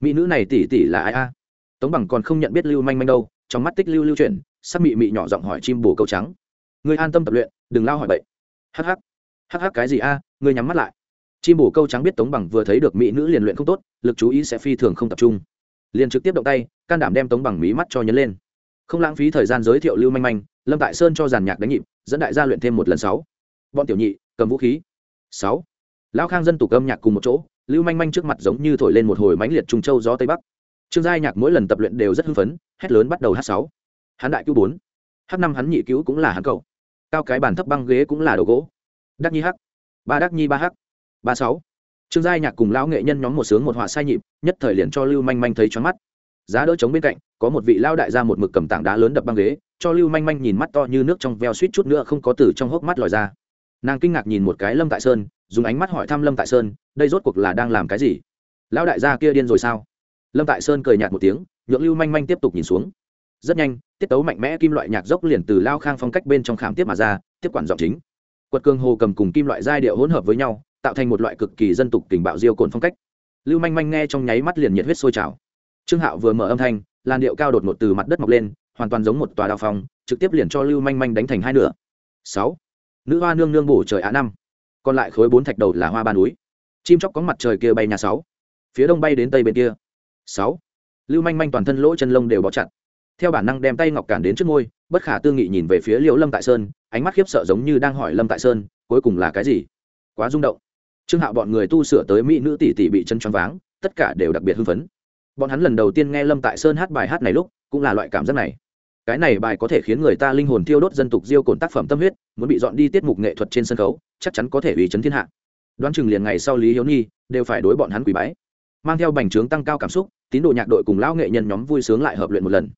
Mỹ nữ này tỉ tỉ là ai a? Tống bằng còn không nhận biết lưu manh manh đâu trong mắt tích lưu lưu chuyển sắc mị mị nhỏ giọng hỏi chim bổ câu trắng. Người an tâm tập luyện đừng lao hỏi bậy. Hắc hắc, hắc hắc cái gì a? À? người nhắm mắt lại chim bổ câu trắng biết tống bằng vừa thấy được mỹ nữ liền luyện không tốt, lực chú ý sẽ phi thường không tập trung. Liền trực tiếp động tay, can đảm đem tống bằng mí mắt cho nhấn lên. Không lãng phí thời gian giới thiệu lưu manh manh, lâm tại sơn cho giàn nhạc đánh nhịp, dẫn đại gia luyện thêm một lần sáu. Bọn tiểu nhị, cầm vũ khí. Sáu. Lão khang dân tục âm nhạc cùng một chỗ, lưu manh manh trước mặt giống như thổi lên một hồi mãnh liệt trung châu gió tây bắc. Trương giai nhạc mỗi lần tập luyện đều rất hưng phấn, hét lớn bắt đầu hát sáu. Hắn đại cứu bốn. H năm hắn nhị cứu cũng là hắn cậu. Cao cái bàn thấp băng ghế cũng là đồ gỗ. Đắc nhi h ba đắc nhi ba h ba sáu. Trương giai nhạc cùng lão nghệ nhân nhóm một sướng một họa sai nhịp, nhất thời liền cho lưu manh manh thấy choáng mắt. Giá đỡ trống bên cạnh, có một vị lao đại ra một mực cầm tảng đá lớn đập băng ghế, cho lưu manh manh nhìn mắt to như nước trong veo suýt chút nữa không có từ trong hốc mắt lòi ra. Nàng kinh ngạc nhìn một cái lâm tại sơn, dùng ánh mắt hỏi thăm lâm tại sơn, đây rốt cuộc là đang làm cái gì? Lão đại gia kia điên rồi sao? Lâm tại sơn cười nhạt một tiếng, nhượng lưu manh manh tiếp tục nhìn xuống. Rất nhanh, tiết tấu mạnh mẽ kim loại nhạc dốc liền từ lao khang phong cách bên trong khám tiếp mà ra, tiếp quản giọng chính. Quật cường hồ cầm cùng kim loại giai điệu hỗn hợp với nhau tạo thành một loại cực kỳ dân tục tình bạo diêu cồn phong cách. Lưu manh manh nghe trong nháy mắt liền nhiệt huyết sôi trào. Trương hạo vừa mở âm thanh, làn điệu cao đột ngột từ mặt đất mọc lên, hoàn toàn giống một tòa đao phong, trực tiếp liền cho lưu manh manh đánh thành hai nửa. Sáu. Nữ hoa nương nương bổ trời á năm. Còn lại khối bốn thạch đầu là hoa ba núi. Chim chóc có mặt trời kia bay nhà sáu. Phía đông bay đến tây bên kia. Sáu. Lưu manh manh toàn thân lỗ chân lông đều bó chặt. Theo bản năng đem tay ngọc cản đến trước môi, bất khả tư nghị nhìn về phía liễu lâm tại sơn, ánh mắt khiếp sợ giống như đang hỏi lâm tại sơn, cuối cùng là cái gì? Quá rung động trương hạo bọn người tu sửa tới mỹ nữ tỷ tỷ bị chân choáng váng, tất cả đều đặc biệt hưng phấn. Bọn hắn lần đầu tiên nghe lâm tại sơn hát bài hát này lúc, cũng là loại cảm giác này. Cái này bài có thể khiến người ta linh hồn thiêu đốt dân tục diêu cồn tác phẩm tâm huyết, muốn bị dọn đi tiết mục nghệ thuật trên sân khấu, chắc chắn có thể ủy chấn thiên hạ. Đoán chừng liền ngày sau lý hiếu nhi đều phải đối bọn hắn quỷ bái. Mang theo bành trướng tăng cao cảm xúc, tín đồ nhạc đội cùng lão nghệ nhân nhóm vui sướng lại hợp luyện một lần.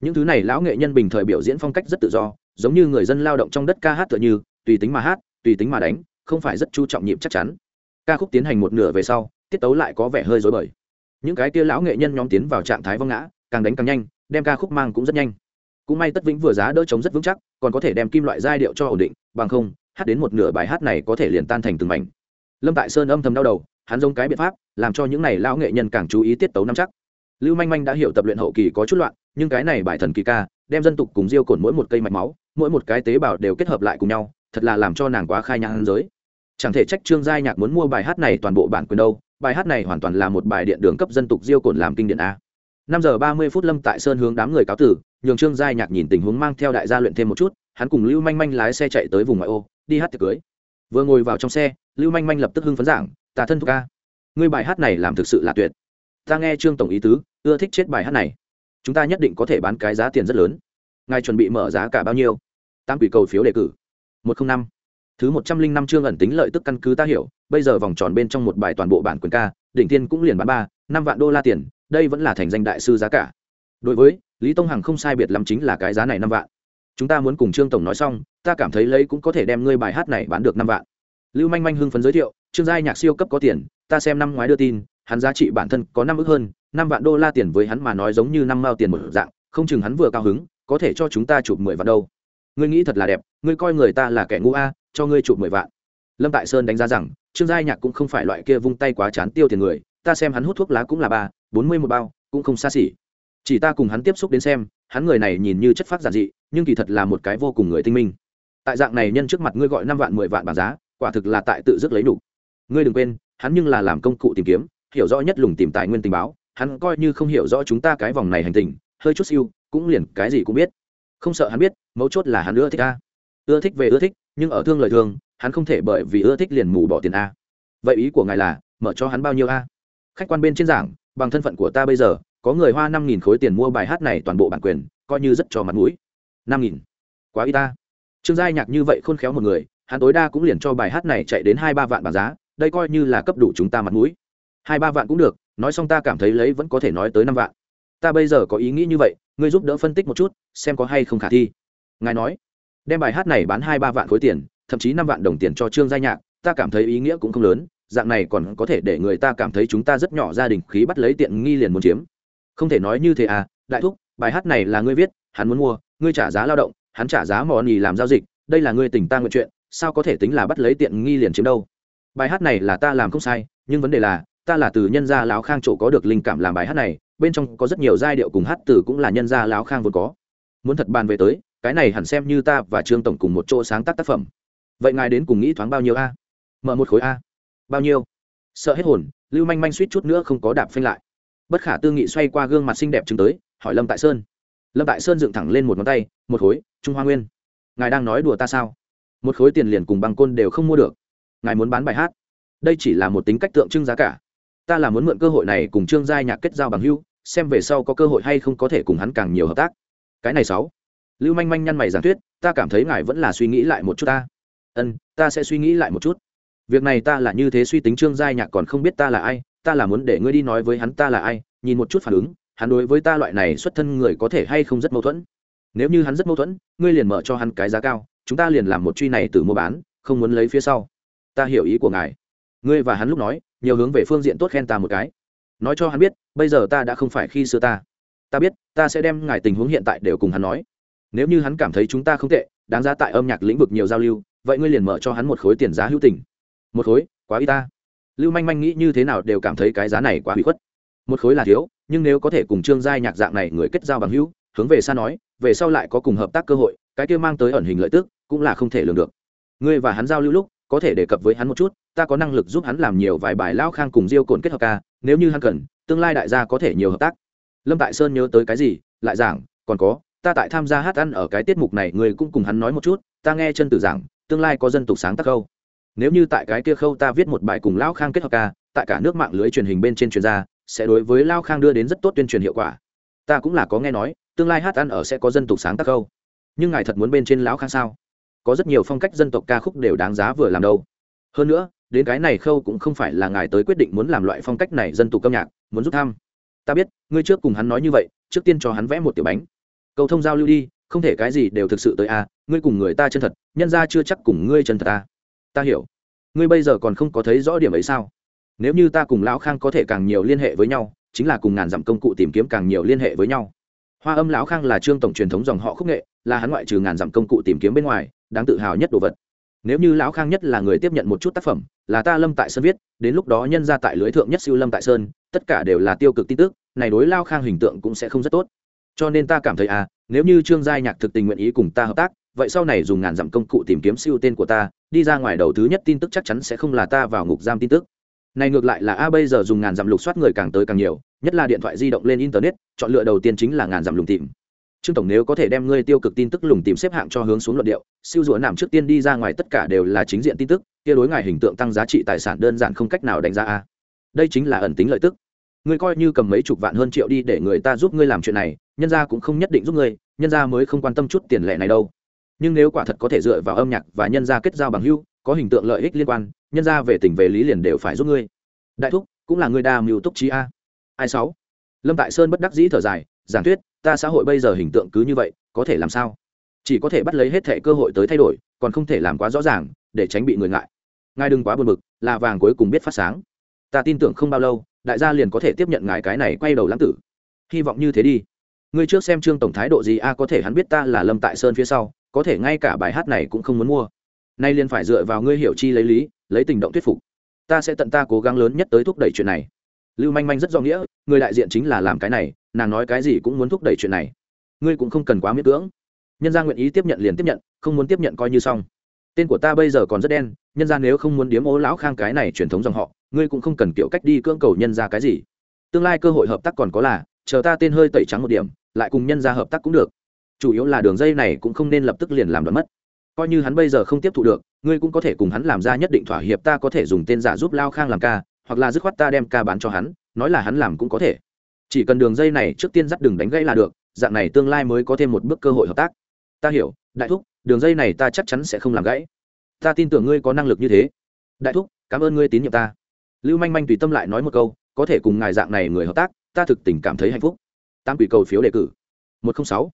Những thứ này lão nghệ nhân bình thời biểu diễn phong cách rất tự do, giống như người dân lao động trong đất ca hát tựa như, tùy tính mà hát, tùy tính mà đánh, không phải rất chú trọng nhịp chắc chắn ca khúc tiến hành một nửa về sau, tiết tấu lại có vẻ hơi dối bời. Những cái kia lão nghệ nhân nhóm tiến vào trạng thái vong ngã, càng đánh càng nhanh, đem ca khúc mang cũng rất nhanh. Cũng may tất vĩnh vừa giá đỡ chống rất vững chắc, còn có thể đem kim loại giai điệu cho ổn định, bằng không, hát đến một nửa bài hát này có thể liền tan thành từng mảnh. Lâm tại sơn âm thầm đau đầu, hắn giống cái biện pháp, làm cho những này lão nghệ nhân càng chú ý tiết tấu năm chắc. Lưu manh manh đã hiểu tập luyện hậu kỳ có chút loạn, nhưng cái này bài thần kỳ ca, đem dân tục cùng diêu cồn mỗi một cây mạch máu, mỗi một cái tế bào đều kết hợp lại cùng nhau, thật là làm cho nàng quá khai nhang giới chẳng thể trách trương giai nhạc muốn mua bài hát này toàn bộ bản quyền đâu, bài hát này hoàn toàn là một bài điện đường cấp dân tục diêu cồn làm kinh điển a. Năm giờ ba mươi phút lâm tại sơn hướng đám người cáo tử, nhường trương giai nhạc nhìn tình huống mang theo đại gia luyện thêm một chút, hắn cùng lưu manh manh lái xe chạy tới vùng ngoại ô, đi hát tiệc cưới. Vừa ngồi vào trong xe, lưu manh manh lập tức hưng phấn giảng, tà thân thuộc ca ngươi bài hát này làm thực sự là tuyệt. Ta nghe trương tổng ý tứ, ưa thích chết bài hát này. Chúng ta nhất định có thể bán cái giá tiền rất lớn. Ngài chuẩn bị mở giá cả bao nhiêu? Tam quỷ cầu phiếu đề cử. Một trăm năm thứ một trăm linh năm chương ẩn tính lợi tức căn cứ ta hiểu, bây giờ vòng tròn bên trong một bài toàn bộ bản quyền ca, đỉnh tiên cũng liền bán ba, năm vạn đô la tiền, đây vẫn là thành danh đại sư giá cả. Đối với, lý tông hằng không sai biệt lắm chính là cái giá này năm vạn. Chúng ta muốn cùng trương tổng nói xong, ta cảm thấy lấy cũng có thể đem ngươi bài hát này bán được năm vạn. Lưu manh manh hưng phấn giới thiệu, trương giai nhạc siêu cấp có tiền, ta xem năm ngoái đưa tin, hắn giá trị bản thân có năm ước hơn, năm vạn đô la tiền với hắn mà nói giống như năm mao tiền một dạng, không chừng hắn vừa cao hứng, có thể cho chúng ta chụp mười vạn đâu. Ngươi nghĩ thật là đẹp, ngươi coi người ta là kẻ ngu a cho ngươi chụp mười vạn. Lâm tại sơn đánh giá rằng, trương giai nhạc cũng không phải loại kia vung tay quá chán tiêu tiền người, ta xem hắn hút thuốc lá cũng là ba, bốn mươi một bao, cũng không xa xỉ. Chỉ ta cùng hắn tiếp xúc đến xem, hắn người này nhìn như chất phát giản dị, nhưng kỳ thật là một cái vô cùng người tinh minh. Tại dạng này nhân trước mặt ngươi gọi năm vạn, mười vạn bảng giá, quả thực là tại tự dứt lấy đủ. Ngươi đừng quên, hắn nhưng là làm công cụ tìm kiếm, hiểu rõ nhất lùng tìm tài nguyên tình báo, hắn coi như không hiểu rõ chúng ta cái vòng này hành tình, hơi chút siêu, cũng liền cái gì cũng biết. Không sợ hắn biết, mấu chốt là hắn ưa thích a ưa thích về ưa thích nhưng ở thương lời thương, hắn không thể bởi vì ưa thích liền mù bỏ tiền a. Vậy ý của ngài là, mở cho hắn bao nhiêu a? Khách quan bên trên giảng, bằng thân phận của ta bây giờ, có người hoa năm nghìn khối tiền mua bài hát này toàn bộ bản quyền, coi như rất cho mặt mũi. năm nghìn. Quá y ta trương giai nhạc như vậy khôn khéo một người, hắn tối đa cũng liền cho bài hát này chạy đến hai ba vạn bảng giá, đây coi như là cấp đủ chúng ta mặt mũi. Hai ba vạn cũng được, nói xong ta cảm thấy lấy vẫn có thể nói tới năm vạn. Ta bây giờ có ý nghĩ như vậy, ngươi giúp đỡ phân tích một chút, xem có hay không khả thi. Ngài nói đem bài hát này bán hai ba vạn khối tiền, thậm chí năm vạn đồng tiền cho trương giai nhạc, ta cảm thấy ý nghĩa cũng không lớn, dạng này còn có thể để người ta cảm thấy chúng ta rất nhỏ gia đình khí bắt lấy tiện nghi liền muốn chiếm. Không thể nói như thế à đại thúc, bài hát này là ngươi viết, hắn muốn mua, ngươi trả giá lao động, hắn trả giá mò nhì làm giao dịch, đây là ngươi tình ta nguyện chuyện, sao có thể tính là bắt lấy tiện nghi liền chiếm đâu? Bài hát này là ta làm không sai, nhưng vấn đề là, ta là từ nhân gia láo khang chỗ có được linh cảm làm bài hát này, bên trong có rất nhiều giai điệu cùng hát từ cũng là nhân gia láo khang vốn có. Muốn thật bàn về tới cái này hẳn xem như ta và trương tổng cùng một chỗ sáng tác tác phẩm. Vậy ngài đến cùng nghĩ thoáng bao nhiêu a? Mở một khối a. Bao nhiêu? Sợ hết hồn, lưu manh manh suýt chút nữa không có đạp phanh lại. Bất khả tư nghị xoay qua gương mặt xinh đẹp chứng tới, hỏi lâm tại sơn. Lâm tại sơn dựng thẳng lên một ngón tay, một khối, trung hoa nguyên. Ngài đang nói đùa ta sao? Một khối tiền liền cùng bằng côn đều không mua được. Ngài muốn bán bài hát. Đây chỉ là một tính cách tượng trưng giá cả. Ta là muốn mượn cơ hội này cùng trương giai nhạc kết giao bằng hưu xem về sau có cơ hội hay không có thể cùng hắn càng nhiều hợp tác. Cái này sáu lưu manh manh nhăn mày giảng thuyết, ta cảm thấy ngài vẫn là suy nghĩ lại một chút ta. Ân, ta sẽ suy nghĩ lại một chút. Việc này ta là như thế suy tính trương giai nhạc còn không biết ta là ai, ta là muốn để ngươi đi nói với hắn ta là ai, nhìn một chút phản ứng, hắn đối với ta loại này xuất thân người có thể hay không rất mâu thuẫn. Nếu như hắn rất mâu thuẫn, ngươi liền mở cho hắn cái giá cao, chúng ta liền làm một truy này từ mua bán, không muốn lấy phía sau. Ta hiểu ý của ngài. Ngươi và hắn lúc nói, nhiều hướng về phương diện tốt khen ta một cái. Nói cho hắn biết, bây giờ ta đã không phải khi xưa ta. Ta biết, ta sẽ đem ngài tình huống hiện tại đều cùng hắn nói nếu như hắn cảm thấy chúng ta không tệ, đáng giá tại âm nhạc lĩnh vực nhiều giao lưu, vậy ngươi liền mở cho hắn một khối tiền giá hữu tình. Một khối? Quá y ta. Lưu manh manh nghĩ như thế nào đều cảm thấy cái giá này quá hủy khuất. Một khối là thiếu, nhưng nếu có thể cùng trương giai nhạc dạng này người kết giao bằng hữu, hướng về xa nói, về sau lại có cùng hợp tác cơ hội, cái kia mang tới ẩn hình lợi tức, cũng là không thể lường được. Ngươi và hắn giao lưu lúc, có thể đề cập với hắn một chút, ta có năng lực giúp hắn làm nhiều vài bài lao khang cùng diêu cồn kết hợp ca, nếu như hắn cần, tương lai đại gia có thể nhiều hợp tác. Lâm tại sơn nhớ tới cái gì, lại giảng, còn có ta tại tham gia hát ăn ở cái tiết mục này người cũng cùng hắn nói một chút, ta nghe chân tử giảng, tương lai có dân tục sáng tác khâu. Nếu như tại cái kia khâu ta viết một bài cùng lao khang kết hợp ca, tại cả nước mạng lưới truyền hình bên trên truyền ra sẽ đối với lao khang đưa đến rất tốt tuyên truyền hiệu quả. Ta cũng là có nghe nói, tương lai hát ăn ở sẽ có dân tục sáng tác khâu. Nhưng ngài thật muốn bên trên lão khang sao? Có rất nhiều phong cách dân tộc ca khúc đều đáng giá vừa làm đâu. Hơn nữa, đến cái này khâu cũng không phải là ngài tới quyết định muốn làm loại phong cách này dân tộc âm nhạc, muốn giúp tham. ta biết, ngươi trước cùng hắn nói như vậy, trước tiên cho hắn vẽ một tiểu bánh cầu thông giao lưu đi, không thể cái gì đều thực sự tới a, ngươi cùng người ta chân thật, nhân ra chưa chắc cùng ngươi chân thật ta ta hiểu. Ngươi bây giờ còn không có thấy rõ điểm ấy sao? Nếu như ta cùng lão khang có thể càng nhiều liên hệ với nhau, chính là cùng ngàn dặm công cụ tìm kiếm càng nhiều liên hệ với nhau. Hoa âm lão khang là trương tổng truyền thống dòng họ khúc nghệ, là hắn ngoại trừ ngàn dặm công cụ tìm kiếm bên ngoài, đáng tự hào nhất đồ vật. Nếu như lão khang nhất là người tiếp nhận một chút tác phẩm, là ta lâm tại sơn viết, đến lúc đó nhân ra tại lưới thượng nhất siêu lâm tại sơn, tất cả đều là tiêu cực tin tức, này đối lao khang hình tượng cũng sẽ không rất tốt cho nên ta cảm thấy à nếu như trương giai nhạc thực tình nguyện ý cùng ta hợp tác, vậy sau này dùng ngàn dặm công cụ tìm kiếm siêu tên của ta, đi ra ngoài đầu thứ nhất tin tức chắc chắn sẽ không là ta vào ngục giam tin tức. Này ngược lại là a bây giờ dùng ngàn dặm lục soát người càng tới càng nhiều, nhất là điện thoại di động lên internet, chọn lựa đầu tiên chính là ngàn dặm lùng tìm. Trương tổng nếu có thể đem ngươi tiêu cực tin tức lùng tìm xếp hạng cho hướng xuống luận điệu, siêu rủa nằm trước tiên đi ra ngoài tất cả đều là chính diện tin tức, kia đối ngài hình tượng tăng giá trị tài sản đơn giản không cách nào đánh giá a đây chính là ẩn tính lợi tức. Ngươi coi như cầm mấy chục vạn hơn triệu đi để người ta giúp ngươi làm chuyện này nhân gia cũng không nhất định giúp ngươi, nhân gia mới không quan tâm chút tiền lệ này đâu. Nhưng nếu quả thật có thể dựa vào âm nhạc và nhân gia kết giao bằng hữu, có hình tượng lợi ích liên quan, nhân gia về tình về lý liền đều phải giúp ngươi. Đại thúc, cũng là người đa mưu túc trí a. Ai sáu? Lâm tại sơn bất đắc dĩ thở dài, giảng thuyết, ta xã hội bây giờ hình tượng cứ như vậy, có thể làm sao? Chỉ có thể bắt lấy hết thệ cơ hội tới thay đổi, còn không thể làm quá rõ ràng, để tránh bị người ngại. Ngài đừng quá buồn bực, là vàng cuối cùng biết phát sáng. Ta tin tưởng không bao lâu, đại gia liền có thể tiếp nhận ngài cái này quay đầu lãng tử. Hy vọng như thế đi ngươi trước xem trương tổng thái độ gì, a, có thể hắn biết ta là lâm tại sơn phía sau, có thể ngay cả bài hát này cũng không muốn mua. Nay liền phải dựa vào ngươi hiểu chi lấy lý, lấy tình động thuyết phục. Ta sẽ tận ta cố gắng lớn nhất tới thúc đẩy chuyện này. Lưu manh manh rất do nghĩa, người đại diện chính là làm cái này, nàng nói cái gì cũng muốn thúc đẩy chuyện này. Ngươi cũng không cần quá miễn cưỡng. Nhân gia nguyện ý tiếp nhận liền tiếp nhận, không muốn tiếp nhận coi như xong. Tên của ta bây giờ còn rất đen, nhân gia nếu không muốn điếm ố lão khang cái này truyền thống dòng họ, ngươi cũng không cần kiểu cách đi cưỡng cầu nhân gia cái gì. Tương lai cơ hội hợp tác còn có là, chờ ta tên hơi tẩy trắng một điểm lại cùng nhân gia hợp tác cũng được. Chủ yếu là đường dây này cũng không nên lập tức liền làm đoán mất. Coi như hắn bây giờ không tiếp thu được, ngươi cũng có thể cùng hắn làm ra nhất định thỏa hiệp, ta có thể dùng tên giả giúp lao khang làm ca, hoặc là dứt khoát ta đem ca bán cho hắn, nói là hắn làm cũng có thể. Chỉ cần đường dây này trước tiên dắt đường đánh gãy là được, dạng này tương lai mới có thêm một bước cơ hội hợp tác. Ta hiểu, đại thúc, đường dây này ta chắc chắn sẽ không làm gãy. Ta tin tưởng ngươi có năng lực như thế. Đại thúc, cảm ơn ngươi tín nhiệm ta. Lưu manh manh tùy tâm lại nói một câu, có thể cùng ngài dạng này người hợp tác, ta thực tình cảm thấy hạnh phúc tám quỷ cầu phiếu đề cử. Một trăm sáu.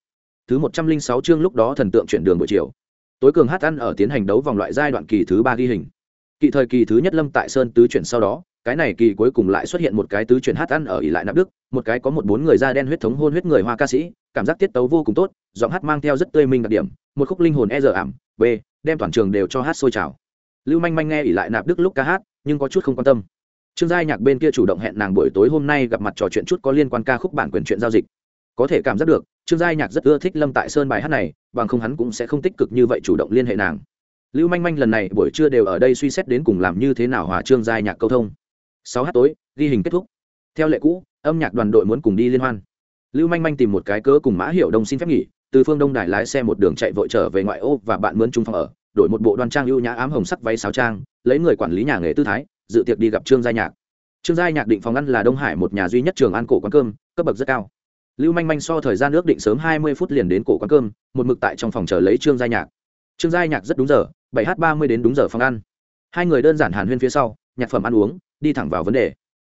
Thứ một trăm linh sáu chương lúc đó thần tượng chuyển đường buổi chiều. Tối cường hát ăn ở tiến hành đấu vòng loại giai đoạn kỳ thứ ba ghi hình. Kỳ thời kỳ thứ nhất lâm tại sơn tứ chuyển sau đó, cái này kỳ cuối cùng lại xuất hiện một cái tứ chuyển hát ăn ở ỉ lại nạp đức, một cái có một bốn người da đen huyết thống hôn huyết người hoa ca sĩ, cảm giác tiết tấu vô cùng tốt, giọng hát mang theo rất tươi minh đặc điểm, một khúc linh hồn e giờ ảm b đem toàn trường đều cho hát sôi trào. Lưu manh manh nghe ỉ lại nạp đức lúc ca hát, nhưng có chút không quan tâm trương giai nhạc bên kia chủ động hẹn nàng buổi tối hôm nay gặp mặt trò chuyện chút có liên quan ca khúc bản quyền chuyện giao dịch. Có thể cảm giác được, trương giai nhạc rất ưa thích lâm tại sơn bài hát này, bằng không hắn cũng sẽ không tích cực như vậy chủ động liên hệ nàng. Lưu manh manh lần này buổi trưa đều ở đây suy xét đến cùng làm như thế nào hòa trương giai nhạc câu thông. Sáu h tối, ghi hình kết thúc. Theo lệ cũ, âm nhạc đoàn đội muốn cùng đi liên hoan. Lưu manh manh tìm một cái cớ cùng mã hiệu đông xin phép nghỉ, từ phương đông đài lái xe một đường chạy vội trở về ngoại ô và bạn mướn chung phòng ở, đổi một bộ đoan trang ưu nhã ám hồng sắc váy sáo trang, lấy người quản lý nhà nghề tư thái dự tiệc đi gặp trương gia nhạc. Trương gia nhạc định phòng ăn là đông hải một nhà duy nhất trường ăn cổ quán cơm, cấp bậc rất cao. Lưu manh manh so thời gian ước định sớm hai mươi phút liền đến cổ quán cơm, một mực tại trong phòng chờ lấy trương gia nhạc. Trương gia nhạc rất đúng giờ, bảy h ba mươi đến đúng giờ phòng ăn. Hai người đơn giản hàn huyên phía sau, nhạc phẩm ăn uống, đi thẳng vào vấn đề.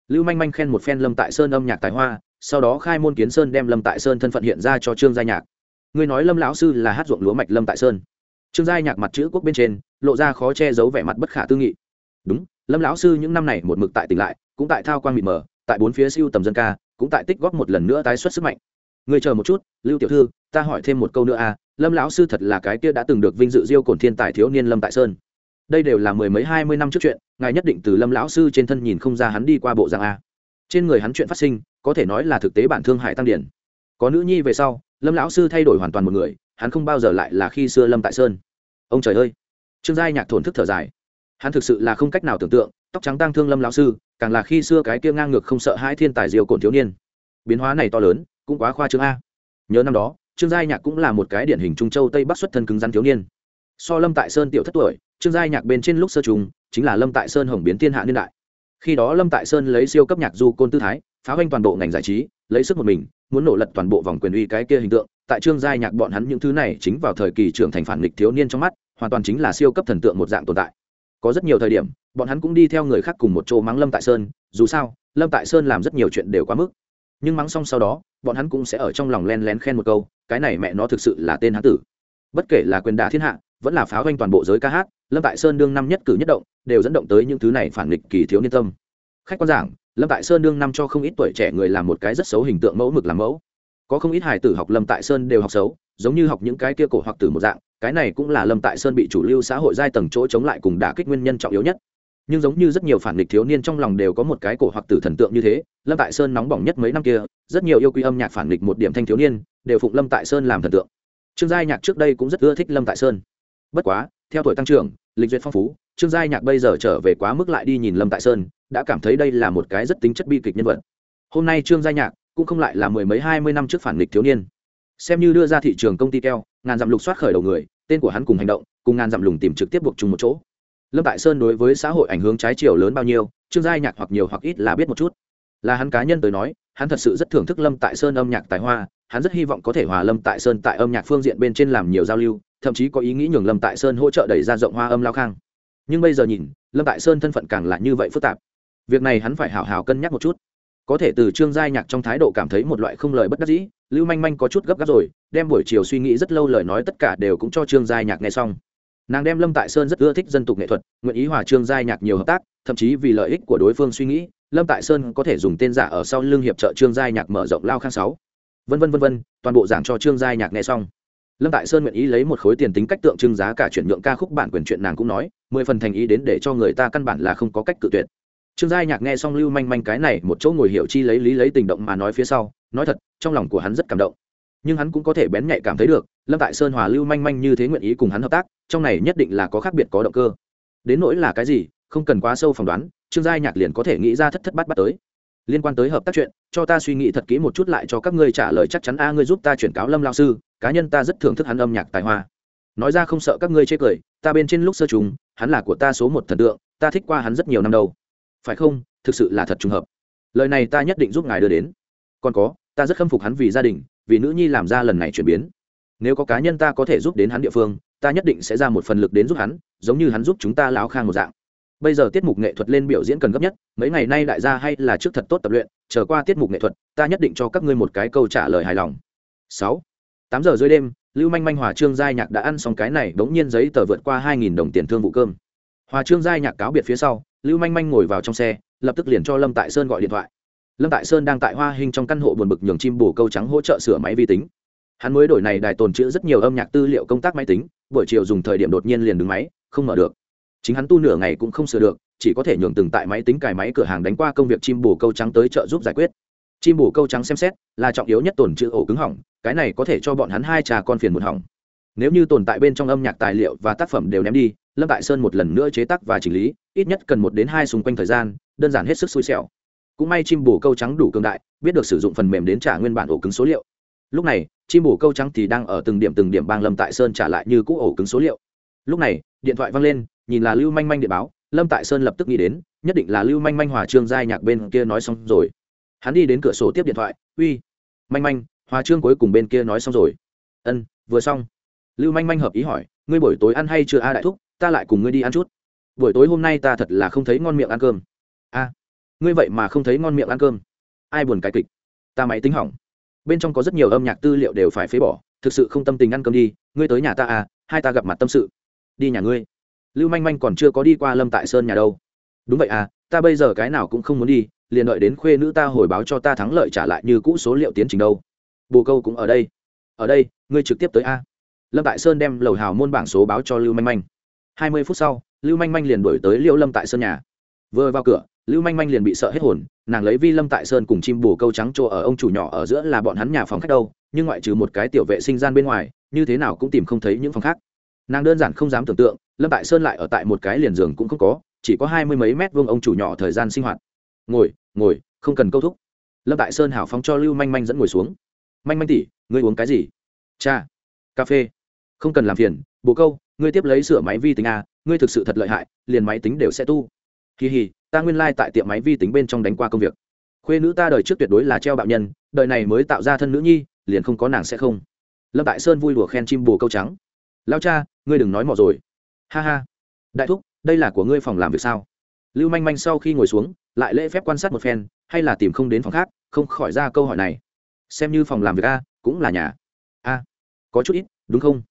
Lưu manh manh khen một phen lâm tại sơn âm nhạc tài hoa, sau đó khai môn kiến sơn đem lâm tại sơn thân phận hiện ra cho trương gia nhạc. Người nói lâm lão sư là hát ruộng lúa mạch lâm tại sơn. Trương gia nhạc mặt chữ quốc bên trên, lộ ra khó che giấu vẻ mặt bất khả tư nghị. Đúng lâm lão sư những năm này một mực tại tỉnh lại, cũng tại thao quang mịt mờ, tại bốn phía siêu tầm dân ca, cũng tại tích góp một lần nữa tái xuất sức mạnh. Người chờ một chút, lưu tiểu thư, ta hỏi thêm một câu nữa à lâm lão sư thật là cái kia đã từng được vinh dự diêu cổn thiên tài thiếu niên lâm tại sơn. Đây đều là mười mấy hai mươi năm trước chuyện, ngài nhất định từ lâm lão sư trên thân nhìn không ra hắn đi qua bộ dạng a. Trên người hắn chuyện phát sinh, có thể nói là thực tế bản thương hải tăng điển. Có nữ nhi về sau, lâm lão sư thay đổi hoàn toàn một người, hắn không bao giờ lại là khi xưa lâm tại sơn. Ông trời ơi! Trương giai nhạc thổn thức thở dài hắn thực sự là không cách nào tưởng tượng, tóc trắng tăng thương lâm lão sư, càng là khi xưa cái kia ngang ngược không sợ hai thiên tài diều cồn thiếu niên. Biến hóa này to lớn, cũng quá khoa trương a. Nhớ năm đó, trương giai nhạc cũng là một cái điển hình trung châu tây bắc xuất thân cứng rắn thiếu niên. So lâm tại sơn tiểu thất tuổi, trương giai nhạc bên trên lúc sơ trùng, chính là lâm tại sơn hồng biến thiên hạ niên đại. Khi đó lâm tại sơn lấy siêu cấp nhạc du côn tư thái, phá hoanh toàn bộ ngành giải trí, lấy sức một mình, muốn nổ lật toàn bộ vòng quyền uy cái kia hình tượng, tại trương giai nhạc bọn hắn những thứ này chính vào thời kỳ trưởng thành phản nghịch thiếu niên trong mắt, hoàn toàn chính là siêu cấp thần tượng một dạng tồn tại có rất nhiều thời điểm, bọn hắn cũng đi theo người khác cùng một chỗ mắng lâm tại sơn, dù sao, lâm tại sơn làm rất nhiều chuyện đều quá mức. Nhưng mắng xong sau đó, bọn hắn cũng sẽ ở trong lòng len lén khen một câu, cái này mẹ nó thực sự là tên hán tử. Bất kể là quyền đà thiên hạ, vẫn là pháo doanh toàn bộ giới ca hát, lâm tại sơn đương năm nhất cử nhất động, đều dẫn động tới những thứ này phản nghịch kỳ thiếu niên tâm. Khách quan giảng, lâm tại sơn đương năm cho không ít tuổi trẻ người làm một cái rất xấu hình tượng mẫu mực làm mẫu. Có không ít hài tử học lâm tại sơn đều học xấu, giống như học những cái kia cổ hoặc tử một dạng cái này cũng là lâm tại sơn bị chủ lưu xã hội giai tầng chỗ chống lại cùng đả kích nguyên nhân trọng yếu nhất. Nhưng giống như rất nhiều phản nghịch thiếu niên trong lòng đều có một cái cổ hoặc tử thần tượng như thế, lâm tại sơn nóng bỏng nhất mấy năm kia, rất nhiều yêu quý âm nhạc phản nghịch một điểm thanh thiếu niên, đều phụng lâm tại sơn làm thần tượng. Trương giai nhạc trước đây cũng rất ưa thích lâm tại sơn. Bất quá, theo tuổi tăng trưởng, lịch duyệt phong phú, trương giai nhạc bây giờ trở về quá mức lại đi nhìn lâm tại sơn, đã cảm thấy đây là một cái rất tính chất bi kịch nhân vật. Hôm nay trương giai nhạc cũng không lại là mười mấy hai mươi năm trước phản nghịch thiếu niên. Xem như đưa ra thị trường công ty keo ngàn dặm lục soát khởi đầu người, tên của hắn cùng hành động, cùng ngàn dặm lùng tìm trực tiếp buộc chung một chỗ. Lâm tại sơn đối với xã hội ảnh hưởng trái chiều lớn bao nhiêu, trương giai nhạc hoặc nhiều hoặc ít là biết một chút. Là hắn cá nhân tới nói, hắn thật sự rất thưởng thức lâm tại sơn âm nhạc tài hoa, hắn rất hy vọng có thể hòa lâm tại sơn tại âm nhạc phương diện bên trên làm nhiều giao lưu, thậm chí có ý nghĩ nhường lâm tại sơn hỗ trợ đẩy ra rộng hoa âm lao khang. Nhưng bây giờ nhìn, lâm tại sơn thân phận càng là như vậy phức tạp. Việc này hắn phải hào hào cân nhắc một chút. Có thể từ trương giai nhạc trong thái độ cảm thấy một loại không lời bất đắc dĩ lưu manh manh có chút gấp gáp rồi, đem buổi chiều suy nghĩ rất lâu lời nói tất cả đều cũng cho trương giai nhạc nghe xong. Nàng đem lâm tại sơn rất ưa thích dân tục nghệ thuật, nguyện ý hòa trương giai nhạc nhiều hợp tác, thậm chí vì lợi ích của đối phương suy nghĩ, lâm tại sơn có thể dùng tên giả ở sau lưng hiệp trợ trương giai nhạc mở rộng lao khang sáu. V v v v toàn bộ giảng cho trương giai nhạc nghe xong. Lâm tại sơn nguyện ý lấy một khối tiền tính cách tượng trưng giá cả chuyển nhượng ca khúc bản quyền chuyện nàng cũng nói, mười phần thành ý đến để cho người ta căn bản là không có cách cự tuyệt trương giai nhạc nghe xong lưu manh manh cái này, một chỗ ngồi hiểu chi lấy lý lấy tình động mà nói phía sau, nói thật, trong lòng của hắn rất cảm động. Nhưng hắn cũng có thể bén nhạy cảm thấy được, lâm tại sơn hòa lưu manh manh như thế nguyện ý cùng hắn hợp tác, trong này nhất định là có khác biệt có động cơ. Đến nỗi là cái gì, không cần quá sâu phỏng đoán, trương giai nhạc liền có thể nghĩ ra thất thất bát bát tới. Liên quan tới hợp tác chuyện, cho ta suy nghĩ thật kỹ một chút lại cho các ngươi trả lời chắc chắn. A, ngươi giúp ta chuyển cáo lâm lao sư, cá nhân ta rất thưởng thức hắn âm nhạc tài hoa. Nói ra không sợ các ngươi chê cười, ta bên trên lúc sơ trùng, hắn là của ta số một thần tượng, ta thích qua hắn rất nhiều năm đâu phải không? Thực sự là thật trùng hợp. Lời này ta nhất định giúp ngài đưa đến. Còn có, ta rất khâm phục hắn vì gia đình, vì nữ nhi làm ra lần này chuyển biến. Nếu có cá nhân ta có thể giúp đến hắn địa phương, ta nhất định sẽ ra một phần lực đến giúp hắn, giống như hắn giúp chúng ta láo khang một dạng. Bây giờ tiết mục nghệ thuật lên biểu diễn cần gấp nhất, mấy ngày nay đại gia hay là trước thật tốt tập luyện trở qua tiết mục nghệ thuật, ta nhất định cho các ngươi một cái câu trả lời hài lòng. Sáu. Tám giờ dưới đêm, lưu manh manh, hòa trương giai nhạc đã ăn xong cái này, đống nhiên giấy tờ vượt qua hai nghìn đồng tiền thương vụ cơm. Hòa trương giai nhạc cáo biệt phía sau lưu manh manh ngồi vào trong xe, lập tức liền cho lâm tại sơn gọi điện thoại. Lâm tại sơn đang tại hoa hình trong căn hộ buồn bực nhường chim bổ câu trắng hỗ trợ sửa máy vi tính. Hắn mới đổi này đài tồn chữ rất nhiều âm nhạc tư liệu công tác máy tính, buổi chiều dùng thời điểm đột nhiên liền đứng máy, không mở được. Chính hắn tu nửa ngày cũng không sửa được, chỉ có thể nhường từng tại máy tính cài máy cửa hàng đánh qua công việc chim bồ câu trắng tới trợ giúp giải quyết. Chim bồ câu trắng xem xét, là trọng yếu nhất tồn chữ ổ cứng hỏng, cái này có thể cho bọn hắn hai trà con phiền một hỏng. Nếu như tồn tại bên trong âm nhạc tài liệu và tác phẩm đều ném đi lâm tại sơn một lần nữa chế tác và chỉnh lý, ít nhất cần một đến hai xung quanh thời gian, đơn giản hết sức xui xẻo. Cũng may chim bồ câu trắng đủ cường đại, biết được sử dụng phần mềm đến trả nguyên bản ổ cứng số liệu. Lúc này, chim bồ câu trắng thì đang ở từng điểm từng điểm bang lâm tại sơn trả lại như cũ ổ cứng số liệu. Lúc này, điện thoại văng lên, nhìn là lưu manh manh điện báo, lâm tại sơn lập tức nghĩ đến, nhất định là lưu manh manh hòa trương giai nhạc bên kia nói xong rồi. Hắn đi đến cửa sổ tiếp điện thoại, uy, manh manh, hòa trương cuối cùng bên kia nói xong rồi. Ân, vừa xong. Lưu manh manh hợp ý hỏi, ngươi buổi tối ăn hay chưa, a đại thúc? Ta lại cùng ngươi đi ăn chút. Buổi tối hôm nay ta thật là không thấy ngon miệng ăn cơm. A, ngươi vậy mà không thấy ngon miệng ăn cơm. Ai buồn cái kịch. Ta máy tính hỏng. Bên trong có rất nhiều âm nhạc tư liệu đều phải phế bỏ. Thực sự không tâm tình ăn cơm đi. Ngươi tới nhà ta à hai ta gặp mặt tâm sự. Đi nhà ngươi. Lưu manh manh còn chưa có đi qua lâm tại sơn nhà đâu. Đúng vậy à ta bây giờ cái nào cũng không muốn đi, liền đợi đến khuê nữ ta hồi báo cho ta thắng lợi trả lại như cũ số liệu tiến trình đâu. Bồ câu cũng ở đây. Ở đây, ngươi trực tiếp tới a. Lâm tại sơn đem lầu hào môn bảng số báo cho lưu manh manh hai mươi phút sau, lưu manh manh liền đổi tới liễu lâm tại sơn nhà. Vừa vào cửa, lưu manh manh liền bị sợ hết hồn, nàng lấy vi lâm tại sơn cùng chim bù câu trắng chỗ ở ông chủ nhỏ ở giữa là bọn hắn nhà phòng khách đâu, nhưng ngoại trừ một cái tiểu vệ sinh gian bên ngoài, như thế nào cũng tìm không thấy những phòng khác. Nàng đơn giản không dám tưởng tượng, lâm tại sơn lại ở tại một cái liền giường cũng không có, chỉ có hai mươi mấy mét vuông ông chủ nhỏ thời gian sinh hoạt. Ngồi ngồi, không cần câu thúc. Lâm tại sơn hảo phóng cho lưu manh manh dẫn ngồi xuống. Manh manh tỉ ngươi uống cái gì? Cha, cà phê. Không cần làm phiền, bồ câu ngươi tiếp lấy sửa máy vi tính a, ngươi thực sự thật lợi hại, liền máy tính đều sẽ tu. Kỳ hì, ta nguyên lai、like、tại tiệm máy vi tính bên trong đánh qua công việc. Khuê nữ ta đời trước tuyệt đối là treo bạo nhân, đời này mới tạo ra thân nữ nhi, liền không có nàng sẽ không. Lâm Đại sơn vui đùa khen chim bồ câu trắng. Lao cha, ngươi đừng nói mỏ rồi. Ha ha. Đại thúc, đây là của ngươi phòng làm việc sao? Lưu manh manh sau khi ngồi xuống, lại lễ phép quan sát một phen, hay là tìm không đến phòng khác, không khỏi ra câu hỏi này. Xem như phòng làm việc a, cũng là nhà. A. Có chút ít, đúng không?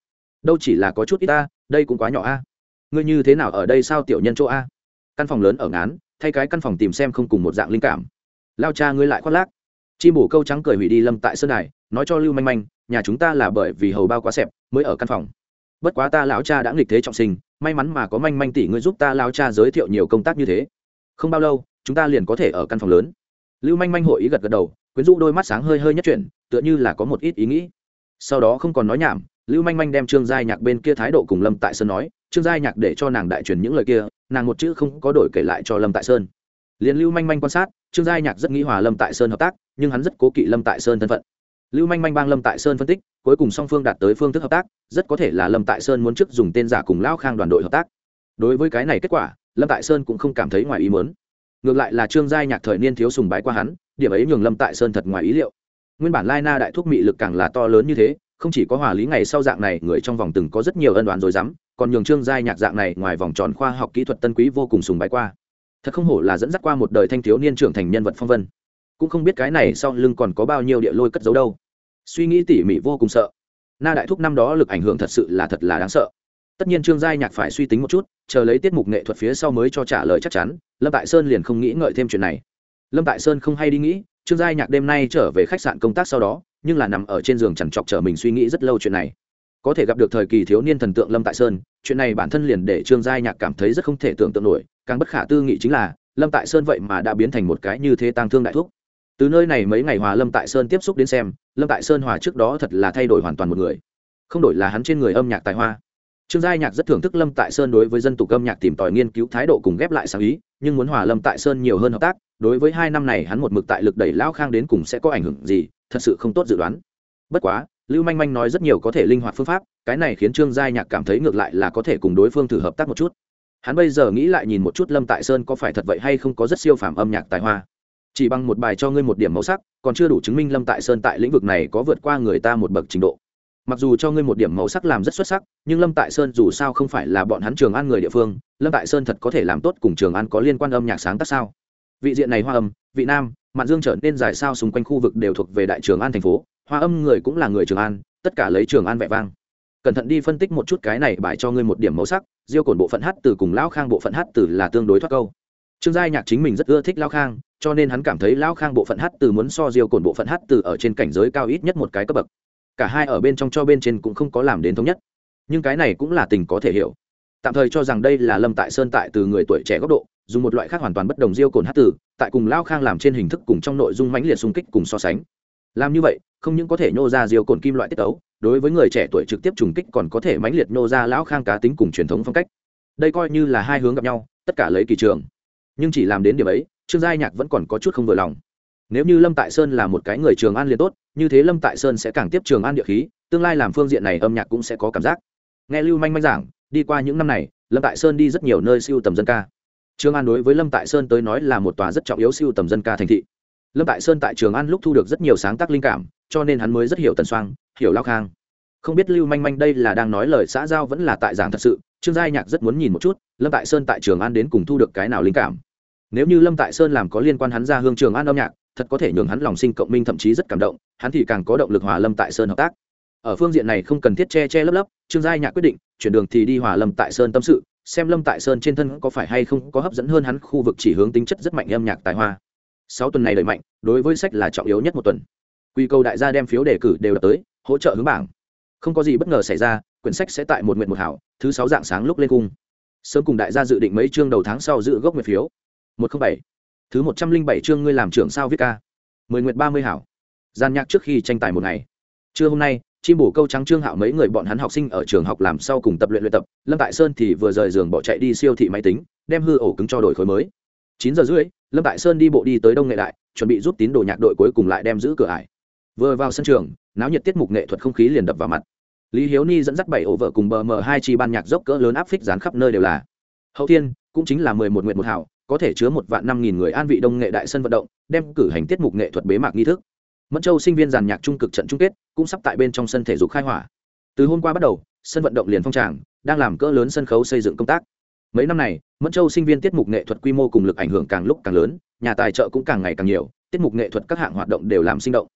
Đâu chỉ là có chút ít ta đây cũng quá nhỏ a. Ngươi như thế nào ở đây sao tiểu nhân chỗ a? Căn phòng lớn ở ngán, thay cái căn phòng tìm xem không cùng một dạng linh cảm. Lao cha ngươi lại khoác lác. Chim bổ câu trắng cười hủy đi lâm tại sơn này nói cho lưu manh manh, nhà chúng ta là bởi vì hầu bao quá xẹp, mới ở căn phòng. Bất quá ta lão cha đã nghịch thế trọng sinh, may mắn mà có manh manh tỷ ngươi giúp ta lao cha giới thiệu nhiều công tác như thế. Không bao lâu, chúng ta liền có thể ở căn phòng lớn. Lưu manh manh hội ý gật gật đầu, quyến rũ đôi mắt sáng hơi hơi nhất chuyển, tựa như là có một ít ý nghĩ. Sau đó không còn nói nhảm lưu manh manh đem trương giai nhạc bên kia thái độ cùng lâm tại sơn nói, trương giai nhạc để cho nàng đại truyền những lời kia, nàng một chữ không có đổi kể lại cho lâm tại sơn. Liền lưu manh manh quan sát, trương giai nhạc rất nghĩ hòa lâm tại sơn hợp tác, nhưng hắn rất cố kỵ lâm tại sơn thân phận. Lưu manh manh bang lâm tại sơn phân tích, cuối cùng song phương đạt tới phương thức hợp tác, rất có thể là lâm tại sơn muốn trước dùng tên giả cùng lão khang đoàn đội hợp tác. Đối với cái này kết quả, lâm tại sơn cũng không cảm thấy ngoài ý mớn ngược lại là trương giai nhạc thời niên thiếu sùng bái qua hắn, điểm ấy nhường lâm tại sơn thật ngoài ý liệu. Nguyên bản lai na đại thuốc mị lực càng là to lớn như thế không chỉ có hòa lý ngày sau dạng này, người trong vòng từng có rất nhiều ân đoán rồi dám còn nhường trương giai nhạc dạng này ngoài vòng tròn khoa học kỹ thuật tân quý vô cùng sùng bái qua. Thật không hổ là dẫn dắt qua một đời thanh thiếu niên trưởng thành nhân vật phong vân. Cũng không biết cái này sau lưng còn có bao nhiêu địa lôi cất giấu đâu. Suy nghĩ tỉ mỉ vô cùng sợ. Na đại thúc năm đó lực ảnh hưởng thật sự là thật là đáng sợ. Tất nhiên trương giai nhạc phải suy tính một chút, chờ lấy tiết mục nghệ thuật phía sau mới cho trả lời chắc chắn, lâm tại sơn liền không nghĩ ngợi thêm chuyện này. Lâm tại sơn không hay đi nghĩ, trương giai nhạc đêm nay trở về khách sạn công tác sau đó nhưng là nằm ở trên giường chằn trọc chở mình suy nghĩ rất lâu chuyện này. Có thể gặp được thời kỳ thiếu niên thần tượng lâm tại sơn, chuyện này bản thân liền để trương giai nhạc cảm thấy rất không thể tưởng tượng nổi, càng bất khả tư nghị chính là, lâm tại sơn vậy mà đã biến thành một cái như thế tang thương đại thúc. Từ nơi này mấy ngày hòa lâm tại sơn tiếp xúc đến xem, lâm tại sơn hòa trước đó thật là thay đổi hoàn toàn một người. Không đổi là hắn trên người âm nhạc tài hoa. Trương giai nhạc rất thưởng thức lâm tại sơn đối với dân tục âm nhạc tìm tòi nghiên cứu thái độ cùng ghép lại sáng ý, nhưng muốn hòa lâm tại sơn nhiều hơn hợp tác, đối với hai năm này hắn một mực tại lực đẩy lão khang đến cùng sẽ có ảnh hưởng gì thật sự không tốt dự đoán. Bất quá, lưu manh manh nói rất nhiều có thể linh hoạt phương pháp, cái này khiến trương giai nhạc cảm thấy ngược lại là có thể cùng đối phương thử hợp tác một chút. Hắn bây giờ nghĩ lại nhìn một chút lâm tại sơn có phải thật vậy hay không có rất siêu phàm âm nhạc tài hoa. Chỉ bằng một bài cho ngươi một điểm màu sắc, còn chưa đủ chứng minh lâm tại sơn tại lĩnh vực này có vượt qua người ta một bậc trình độ. Mặc dù cho ngươi một điểm màu sắc làm rất xuất sắc, nhưng lâm tại sơn dù sao không phải là bọn hắn trường an người địa phương, lâm tại sơn thật có thể làm tốt cùng trường an có liên quan âm nhạc sáng tác sao? Vị diện này hoa âm, vị nam, mạn dương trở nên dài sao xung quanh khu vực đều thuộc về đại trường an thành phố. Hoa âm người cũng là người trường an, tất cả lấy trường an vẻ vang. Cẩn thận đi phân tích một chút cái này bài cho ngươi một điểm màu sắc, diêu cổn bộ phận hát từ cùng lão khang bộ phận hát từ là tương đối thoát câu. Trương giai nhạc chính mình rất ưa thích lão khang, cho nên hắn cảm thấy lão khang bộ phận hát từ muốn so diêu cổn bộ phận hát từ ở trên cảnh giới cao ít nhất một cái cấp bậc. Cả hai ở bên trong cho bên trên cũng không có làm đến thống nhất. Nhưng cái này cũng là tình có thể hiểu. Tạm thời cho rằng đây là lâm tại sơn tại từ người tuổi trẻ góc độ dùng một loại khác hoàn toàn bất đồng diêu cồn hát tử, tại cùng lao khang làm trên hình thức cùng trong nội dung mãnh liệt xung kích cùng so sánh. Làm như vậy, không những có thể nhô ra diêu cồn kim loại tiết tấu, đối với người trẻ tuổi trực tiếp trùng kích còn có thể mãnh liệt nhô ra lão khang cá tính cùng truyền thống phong cách. Đây coi như là hai hướng gặp nhau, tất cả lấy kỳ trường. Nhưng chỉ làm đến điểm ấy, trương giai nhạc vẫn còn có chút không vừa lòng. Nếu như lâm tại sơn là một cái người trường an liền tốt, như thế lâm tại sơn sẽ càng tiếp trường an địa khí, tương lai làm phương diện này âm nhạc cũng sẽ có cảm giác. Nghe lưu manh manh giảng, đi qua những năm này, lâm tại sơn đi rất nhiều nơi siêu tầm dân ca trường an đối với lâm tại sơn tới nói là một tòa rất trọng yếu siêu tầm dân ca thành thị. Lâm tại sơn tại trường an lúc thu được rất nhiều sáng tác linh cảm, cho nên hắn mới rất hiểu tần soang, hiểu lao khang. Không biết lưu manh manh đây là đang nói lời xã giao vẫn là tại giảng thật sự, trương giai nhạc rất muốn nhìn một chút, lâm tại sơn tại trường an đến cùng thu được cái nào linh cảm. Nếu như lâm tại sơn làm có liên quan hắn ra hương trường an âm nhạc, thật có thể nhường hắn lòng sinh cộng minh thậm chí rất cảm động, hắn thì càng có động lực hòa lâm tại sơn hợp tác. Ở phương diện này không cần thiết che che lấp lấp, trương giai nhạc quyết định, chuyển đường thì đi hòa lâm tại sơn tâm sự xem lâm tại sơn trên thân có phải hay không có hấp dẫn hơn hắn khu vực chỉ hướng tính chất rất mạnh âm nhạc tài hoa. Sáu tuần này đẩy mạnh, đối với sách là trọng yếu nhất một tuần. Quy cầu đại gia đem phiếu đề cử đều đập tới, hỗ trợ hướng bảng. Không có gì bất ngờ xảy ra, quyển sách sẽ tại một nguyện một hảo, thứ sáu dạng sáng lúc lên cung. Sớm cùng đại gia dự định mấy chương đầu tháng sau giữ gốc nguyện phiếu. Một trăm bảy. Thứ một trăm linh bảy chương ngươi làm trưởng sao viết ca. Mười nguyện ba mươi hảo. Gian nhạc trước khi tranh tài một ngày. Trưa hôm nay chim bổ câu trắng trương hạo mấy người bọn hắn học sinh ở trường học làm sau cùng tập luyện luyện tập, lâm tại sơn thì vừa rời giường bỏ chạy đi siêu thị máy tính, đem hư ổ cứng cho đổi khối mới. Chín giờ rưỡi, lâm tại sơn đi bộ đi tới đông nghệ đại, chuẩn bị giúp tín đồ nhạc đội cuối cùng lại đem giữ cửa ải. Vừa vào sân trường, náo nhiệt tiết mục nghệ thuật không khí liền đập vào mặt. Lý hiếu ni dẫn dắt bảy ổ vợ cùng bờ mờ hai chi ban nhạc dốc cỡ lớn áp phích dán khắp nơi đều là. Hậu thiên, cũng chính là mười một nguyện một hảo, có thể chứa một vạn năm nghìn người an vị đông nghệ đại sân vận động, đem cử hành tiết mục nghệ thuật bế mạc nghi thức mẫn châu sinh viên giàn nhạc trung cực trận chung kết, cũng sắp tại bên trong sân thể dục khai hỏa. Từ hôm qua bắt đầu, sân vận động liền phong tràng, đang làm cỡ lớn sân khấu xây dựng công tác. Mấy năm này, mẫn châu sinh viên tiết mục nghệ thuật quy mô cùng lực ảnh hưởng càng lúc càng lớn, nhà tài trợ cũng càng ngày càng nhiều, tiết mục nghệ thuật các hạng hoạt động đều làm sinh động.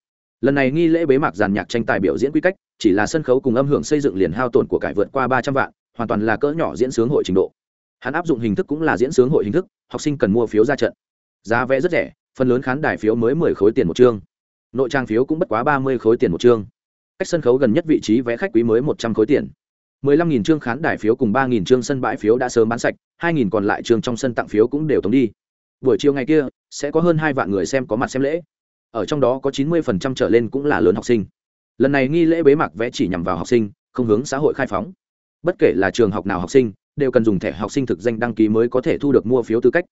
Lần này nghi lễ bế mạc giàn nhạc tranh tài biểu diễn quy cách, chỉ là sân khấu cùng âm hưởng xây dựng liền hao tổn của cải vượt qua ba trăm vạn, hoàn toàn là cỡ nhỏ diễn sướng hội trình độ. Hắn áp dụng hình thức cũng là diễn sướng hội hình thức, học sinh cần mua phiếu ra trận. Giá vé rất rẻ, phần lớn khán đài phiếu mới mười khối tiền một chương nội trang phiếu cũng bất quá ba mươi khối tiền một chương. Cách sân khấu gần nhất vị trí vé khách quý mới một trăm khối tiền. Mười lăm nghìn chương khán đài phiếu cùng ba nghìn chương sân bãi phiếu đã sớm bán sạch, hai nghìn còn lại chương trong sân tặng phiếu cũng đều tống đi. Buổi chiều ngày kia, sẽ có hơn hai vạn người xem có mặt xem lễ. Ở trong đó có chín mươi phần trăm trở lên cũng là lớn học sinh. Lần này nghi lễ bế mạc vẽ chỉ nhằm vào học sinh, không hướng xã hội khai phóng. Bất kể là trường học nào học sinh, đều cần dùng thẻ học sinh thực danh đăng ký mới có thể thu được mua phiếu tư cách.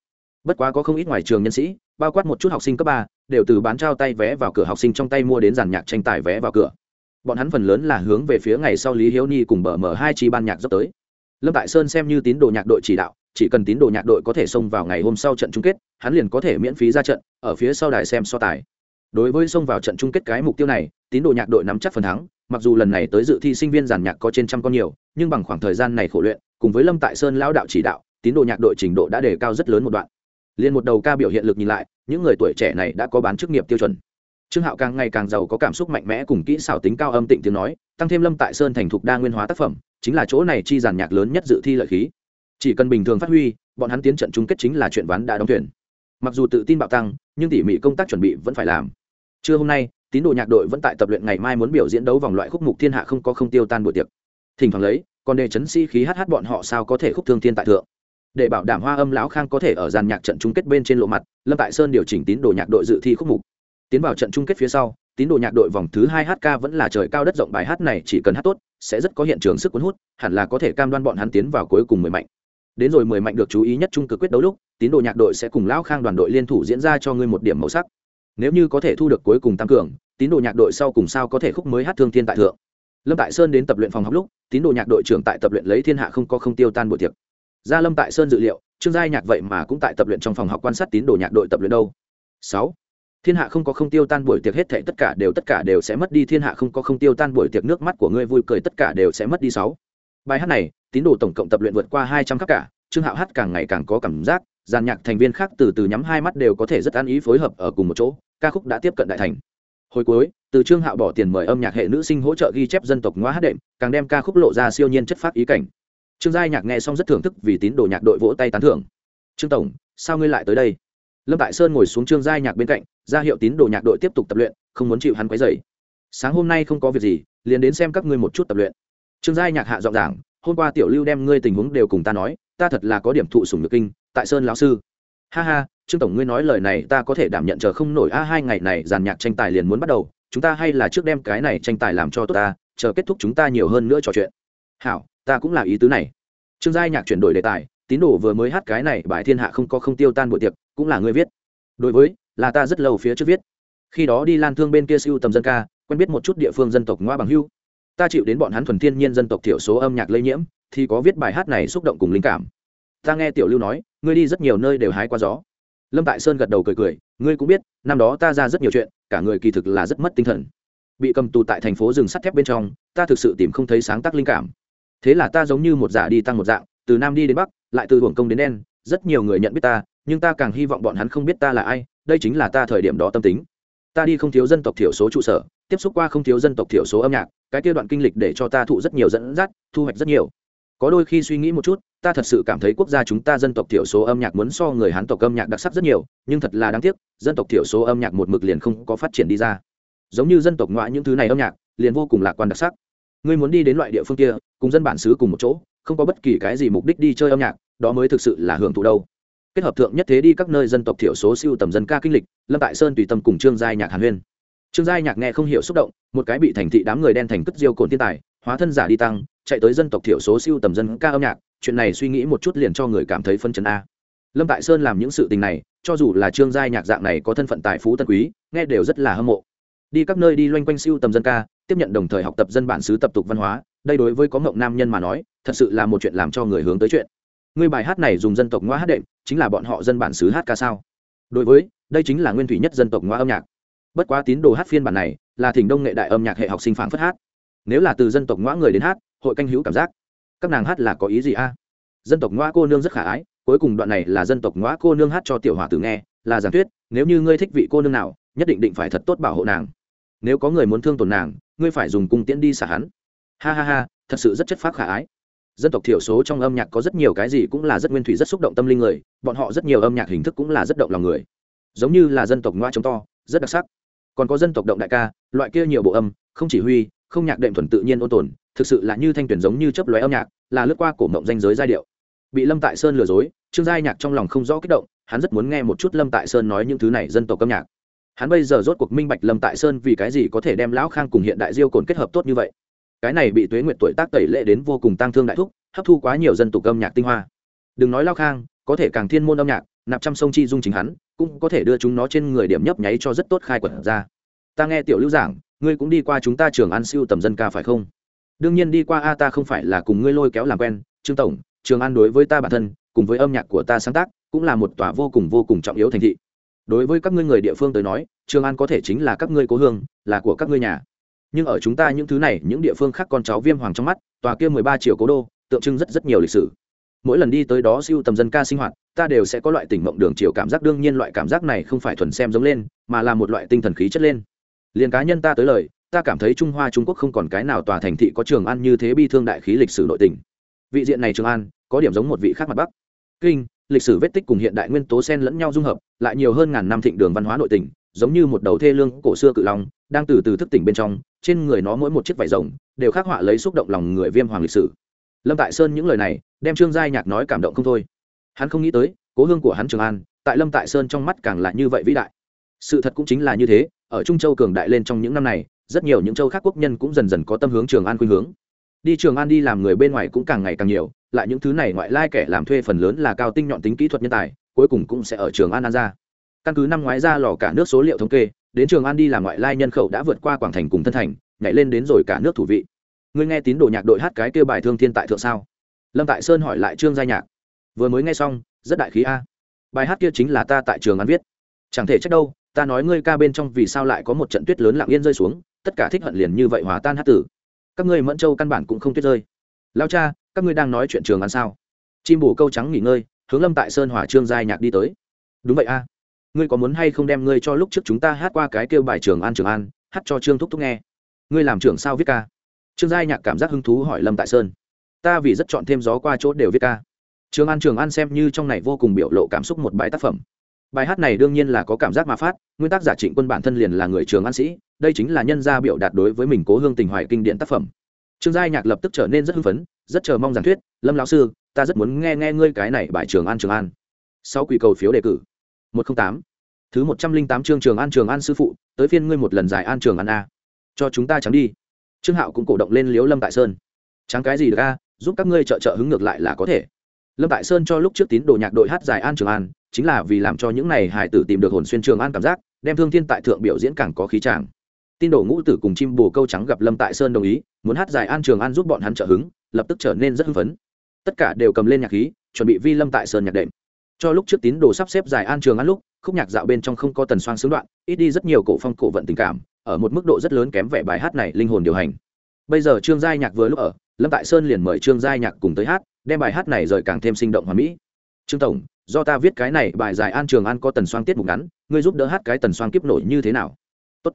Bất quá có không ít ngoài trường nhân sĩ, bao quát một chút học sinh cấp ba đều từ bán trao tay vé vào cửa học sinh trong tay mua đến giàn nhạc tranh tài vé vào cửa. Bọn hắn phần lớn là hướng về phía ngày sau lý hiếu ni cùng bờ mở hai chi ban nhạc dốc tới. Lâm tại sơn xem như tín đồ nhạc đội chỉ đạo, chỉ cần tín đồ nhạc đội có thể xông vào ngày hôm sau trận chung kết, hắn liền có thể miễn phí ra trận, ở phía sau đài xem so tài. Đối với xông vào trận chung kết cái mục tiêu này, tín đồ nhạc đội nắm chắc phần thắng, mặc dù lần này tới dự thi sinh viên giàn nhạc có trên trăm con nhiều, nhưng bằng khoảng thời gian này khổ luyện, cùng với lâm tại sơn lao đạo chỉ đạo, tín đồ nhạc đội trình độ đã đề cao rất lớn một đoạn liền một đầu ca biểu hiện lực nhìn lại, những người tuổi trẻ này đã có bán chức nghiệp tiêu chuẩn. Trương hạo càng ngày càng giàu có cảm xúc mạnh mẽ cùng kỹ xảo tính cao âm tịnh tiếng nói, tăng thêm lâm tại sơn thành thục đa nguyên hóa tác phẩm, chính là chỗ này chi giàn nhạc lớn nhất dự thi lợi khí. Chỉ cần bình thường phát huy, bọn hắn tiến trận chung kết chính là chuyện ván đã đóng thuyền. Mặc dù tự tin bạo tăng, nhưng tỉ mỉ công tác chuẩn bị vẫn phải làm. Trưa hôm nay, tín đồ nhạc đội vẫn tại tập luyện ngày mai muốn biểu diễn đấu vòng loại khúc mục thiên hạ không có không tiêu tan buổi tiệc. Thỉnh thoảng lấy, còn đề chấn sĩ khí hát bọn họ sao có thể khúc thương thiên tại thượng để bảo đảm hoa âm lão khang có thể ở dàn nhạc trận chung kết bên trên lộ mặt, lâm tại sơn điều chỉnh tín đồ nhạc đội dự thi khúc mục. Tiến vào trận chung kết phía sau, tín đồ nhạc đội vòng thứ hai hk vẫn là trời cao đất rộng bài hát này chỉ cần hát tốt, sẽ rất có hiện trường sức cuốn hút, hẳn là có thể cam đoan bọn hắn tiến vào cuối cùng mười mạnh. Đến rồi mười mạnh được chú ý nhất trung cực quyết đấu lúc, tín đồ nhạc đội sẽ cùng lão khang đoàn đội liên thủ diễn ra cho ngươi một điểm màu sắc. Nếu như có thể thu được cuối cùng tăng cường, tín đồ nhạc đội sau cùng sao có thể khúc mới hát thương thiên tại thượng. Lâm tại sơn đến tập luyện phòng học lúc, tín đồ nhạc đội trưởng tại tập luyện lấy thiên hạ không có không tiêu tan buổi tiệc gia lâm tại sơn dự liệu, trương giai nhạc vậy mà cũng tại tập luyện trong phòng học quan sát tín đồ nhạc đội tập luyện đâu. Sáu, thiên hạ không có không tiêu tan buổi tiệc hết thảy tất cả đều tất cả đều sẽ mất đi, thiên hạ không có không tiêu tan buổi tiệc nước mắt của ngươi vui cười tất cả đều sẽ mất đi. Sáu, bài hát này, tín đồ tổng cộng tập luyện vượt qua hai trăm khắc cả, trương hạo hát càng ngày càng có cảm giác giàn nhạc thành viên khác từ từ nhắm hai mắt đều có thể rất an ý phối hợp ở cùng một chỗ, ca khúc đã tiếp cận đại thành. Hồi cuối, từ trương hạo bỏ tiền mời âm nhạc hệ nữ sinh hỗ trợ ghi chép dân tộc ngoa hát đệm, càng đem ca khúc lộ ra siêu nhiên chất phát ý cảnh trương giai nhạc nghe xong rất thưởng thức vì tín đồ nhạc đội vỗ tay tán thưởng. Trương tổng, sao ngươi lại tới đây? Lâm tại sơn ngồi xuống trương giai nhạc bên cạnh, ra hiệu tín đồ nhạc đội tiếp tục tập luyện, không muốn chịu hắn quấy dày sáng hôm nay không có việc gì, liền đến xem các ngươi một chút tập luyện. Trương giai nhạc hạ giọng giảng, hôm qua tiểu lưu đem ngươi tình huống đều cùng ta nói, ta thật là có điểm thụ sủng nhược kinh, tại sơn lão sư. Ha ha, trương tổng ngươi nói lời này ta có thể đảm nhận chờ không nổi a, hai ngày này giàn nhạc tranh tài liền muốn bắt đầu, chúng ta hay là trước đem cái này tranh tài làm cho tốt ta, chờ kết thúc chúng ta nhiều hơn nữa trò chuyện. Hảo ta cũng là ý tứ này. Trương giai nhạc chuyển đổi đề tài, tín đồ vừa mới hát cái này bài thiên hạ không có không tiêu tan buổi tiệc, cũng là ngươi viết. Đối với, là ta rất lâu phía trước viết. Khi đó đi lan thương bên kia siêu tầm dân ca, quen biết một chút địa phương dân tộc ngoa bằng hưu. Ta chịu đến bọn hắn thuần thiên nhiên dân tộc thiểu số âm nhạc lây nhiễm, thì có viết bài hát này xúc động cùng linh cảm. Ta nghe tiểu lưu nói, ngươi đi rất nhiều nơi đều hái qua gió. Lâm tại sơn gật đầu cười cười, ngươi cũng biết, năm đó ta ra rất nhiều chuyện, cả người kỳ thực là rất mất tinh thần. Bị cầm tù tại thành phố rừng sắt thép bên trong, ta thực sự tìm không thấy sáng tác linh cảm thế là ta giống như một giả đi tăng một dạng, từ nam đi đến bắc, lại từ hưởng công đến đen, rất nhiều người nhận biết ta, nhưng ta càng hy vọng bọn hắn không biết ta là ai, đây chính là ta thời điểm đó tâm tính. Ta đi không thiếu dân tộc thiểu số trụ sở, tiếp xúc qua không thiếu dân tộc thiểu số âm nhạc, cái kia đoạn kinh lịch để cho ta thụ rất nhiều dẫn dắt, thu hoạch rất nhiều. Có đôi khi suy nghĩ một chút, ta thật sự cảm thấy quốc gia chúng ta dân tộc thiểu số âm nhạc muốn so người hán tộc âm nhạc đặc sắc rất nhiều, nhưng thật là đáng tiếc, dân tộc thiểu số âm nhạc một mực liền không có phát triển đi ra. Giống như dân tộc ngoại những thứ này âm nhạc, liền vô cùng lạc quan đặc sắc ngươi muốn đi đến loại địa phương kia, cùng dân bản xứ cùng một chỗ, không có bất kỳ cái gì mục đích đi chơi âm nhạc, đó mới thực sự là hưởng thụ đâu. Kết hợp thượng nhất thế đi các nơi dân tộc thiểu số siêu tầm dân ca kinh lịch, lâm tại sơn tùy tâm cùng trương giai nhạc hàn huyên. Trương giai nhạc nghe không hiểu xúc động, một cái bị thành thị đám người đen thành cất diêu cồn thiên tài, hóa thân giả đi tăng, chạy tới dân tộc thiểu số siêu tầm dân ca âm nhạc, chuyện này suy nghĩ một chút liền cho người cảm thấy phân chấn a. Lâm tại sơn làm những sự tình này, cho dù là trương giai nhạc dạng này có thân phận tài phú tân quý, nghe đều rất là hâm mộ. Đi các nơi đi loanh quanh siêu tầm dân ca tiếp nhận đồng thời học tập dân bản xứ tập tục văn hóa, đây đối với có mộng nam nhân mà nói, thật sự là một chuyện làm cho người hướng tới chuyện. Người bài hát này dùng dân tộc ngoa hát đệm, chính là bọn họ dân bản xứ hát ca sao? Đối với, đây chính là nguyên thủy nhất dân tộc ngoa âm nhạc. Bất quá tín đồ hát phiên bản này, là thỉnh đông nghệ đại âm nhạc hệ học sinh phản phất hát. Nếu là từ dân tộc ngoa người đến hát, hội canh hữu cảm giác. Các nàng hát là có ý gì a? Dân tộc ngoa cô nương rất khả ái, cuối cùng đoạn này là dân tộc ngoa cô nương hát cho tiểu hòa tử nghe, là giảng thuyết, nếu như ngươi thích vị cô nương nào, nhất định định phải thật tốt bảo hộ nàng. Nếu có người muốn thương tổn nàng ngươi phải dùng cung tiễn đi xả hắn. Ha ha ha, thật sự rất chất phác khả ái. Dân tộc thiểu số trong âm nhạc có rất nhiều cái gì cũng là rất nguyên thủy, rất xúc động tâm linh người, bọn họ rất nhiều âm nhạc hình thức cũng là rất động lòng người. Giống như là dân tộc ngoa trống to, rất đặc sắc. Còn có dân tộc động đại ca, loại kia nhiều bộ âm, không chỉ huy, không nhạc đệm thuần tự nhiên ôn tồn, thực sự là như thanh tuyển giống như chấp lóe âm nhạc, là lướt qua cổ mộng danh giới giai điệu. Bị lâm tại sơn lừa dối, trương giai nhạc trong lòng không rõ kích động, hắn rất muốn nghe một chút lâm tại sơn nói những thứ này dân tộc âm nhạc hắn bây giờ rốt cuộc minh bạch lâm tại sơn vì cái gì có thể đem lão khang cùng hiện đại diêu cồn kết hợp tốt như vậy. Cái này bị tuế nguyệt tuổi tác tẩy lệ đến vô cùng tăng thương đại thúc, hấp thu quá nhiều dân tục âm nhạc tinh hoa. Đừng nói lao khang, có thể càng thiên môn âm nhạc, nạp trăm sông chi dung chính hắn, cũng có thể đưa chúng nó trên người điểm nhấp nháy cho rất tốt khai quật ra. Ta nghe tiểu lưu giảng, ngươi cũng đi qua chúng ta trường ăn siêu tầm dân ca phải không? Đương nhiên đi qua a ta không phải là cùng ngươi lôi kéo làm quen, trương tổng, trường an đối với ta bản thân, cùng với âm nhạc của ta sáng tác, cũng là một tòa vô cùng vô cùng trọng yếu thành thị đối với các ngươi người địa phương tới nói, trường an có thể chính là các ngươi cố hương, là của các ngươi nhà. Nhưng ở chúng ta những thứ này, những địa phương khác con cháu viêm hoàng trong mắt, tòa kia mười ba triệu cố đô, tượng trưng rất rất nhiều lịch sử. Mỗi lần đi tới đó siêu tầm dân ca sinh hoạt, ta đều sẽ có loại tỉnh mộng đường chiều cảm giác, đương nhiên loại cảm giác này không phải thuần xem giống lên, mà là một loại tinh thần khí chất lên. Liền cá nhân ta tới lời, ta cảm thấy trung hoa trung quốc không còn cái nào tòa thành thị có trường an như thế bi thương đại khí lịch sử nội tỉnh. Vị diện này trường an, có điểm giống một vị khác mặt bắc. Kinh lịch sử vết tích cùng hiện đại nguyên tố sen lẫn nhau dung hợp, lại nhiều hơn ngàn năm thịnh đường văn hóa nội tỉnh giống như một đầu thê lương cổ xưa cự long, đang từ từ thức tỉnh bên trong, trên người nó mỗi một chiếc vải rồng đều khắc họa lấy xúc động lòng người viêm hoàng lịch sử. Lâm tại sơn những lời này đem trương giai nhạc nói cảm động không thôi. Hắn không nghĩ tới, cố hương của hắn trường an, tại lâm tại sơn trong mắt càng là như vậy vĩ đại. Sự thật cũng chính là như thế, ở trung châu cường đại lên trong những năm này, rất nhiều những châu khác quốc nhân cũng dần dần có tâm hướng trường an khuynh hướng. Đi trường an đi làm người bên ngoài cũng càng ngày càng nhiều lại những thứ này ngoại lai kẻ làm thuê phần lớn là cao tinh nhọn tính kỹ thuật nhân tài, cuối cùng cũng sẽ ở trường an an ra. Căn cứ năm ngoái ra lò cả nước số liệu thống kê, đến trường an đi làm ngoại lai nhân khẩu đã vượt qua quảng thành cùng thân thành, nhảy lên đến rồi cả nước thủ vị. Ngươi nghe tín đồ nhạc đội hát cái kêu bài thương thiên tại thượng sao? Lâm tại sơn hỏi lại trương gia nhạc. Vừa mới nghe xong, rất đại khí a. Bài hát kia chính là ta tại trường ăn viết. Chẳng thể trách đâu, ta nói ngươi ca bên trong vì sao lại có một trận tuyết lớn lặng yên rơi xuống, tất cả thích hận liền như vậy hòa tan hát tử. Các ngươi mẫn châu căn bản cũng không tuyết rơi. Lao cha các ngươi đang nói chuyện trường ăn sao? Chim bù câu trắng nghỉ ngơi, hướng lâm tại sơn hỏa trương giai nhạc đi tới. Đúng vậy a. Ngươi có muốn hay không đem ngươi cho lúc trước chúng ta hát qua cái kêu bài trường an trường an hát cho trương thúc thúc nghe? Ngươi làm trưởng sao viết ca? Trương giai nhạc cảm giác hứng thú hỏi lâm tại sơn. Ta vì rất chọn thêm gió qua chỗ đều viết ca. Trường an trường an xem như trong này vô cùng biểu lộ cảm xúc một bài tác phẩm. Bài hát này đương nhiên là có cảm giác mà phát, nguyên tắc giả trịnh quân bản thân liền là người trường an sĩ, đây chính là nhân gia biểu đạt đối với mình cố hương tình hoài kinh điển tác phẩm. Trương giai nhạc lập tức trở nên rất hưng phấn rất chờ mong giảng thuyết, lâm lão sư, ta rất muốn nghe nghe ngươi cái này bài trường an trường an. Sau quỷ cầu phiếu đề cử. Một trăm tám. Thứ một trăm linh tám chương trường an trường an sư phụ, tới phiên ngươi một lần giải an trường an a. Cho chúng ta trắng đi. Trương hạo cũng cổ động lên liếu lâm tại sơn. Trắng cái gì được a, giúp các ngươi trợ trợ hứng ngược lại là có thể. Lâm tại sơn cho lúc trước tín đồ nhạc đội hát giải an trường an, chính là vì làm cho những này hải tử tìm được hồn xuyên trường an cảm giác, đem thương thiên tại thượng biểu diễn càng có khí tràng tin đồ ngũ tử cùng chim bồ câu trắng gặp lâm tại sơn đồng ý, muốn hát giải an trường an giúp bọn hắn trợ hứng lập tức trở nên rất hưng phấn. Tất cả đều cầm lên nhạc khí, chuẩn bị vi lâm tại sơn nhạc đệm. Cho lúc trước tín đồ sắp xếp giải an trường an lúc, khúc nhạc dạo bên trong không có tần xoang xướng đoạn, ít đi rất nhiều cổ phong cổ vận tình cảm, ở một mức độ rất lớn kém vẻ bài hát này linh hồn điều hành. Bây giờ trương giai nhạc vừa lúc ở, lâm tại sơn liền mời trương giai nhạc cùng tới hát, đem bài hát này rời càng thêm sinh động hoàn mỹ. Trương tổng, do ta viết cái này bài giải an trường an có tần xoang tiết mục ngắn, ngươi giúp đỡ hát cái tần xoang kiếp nổi như thế nào? Tốt,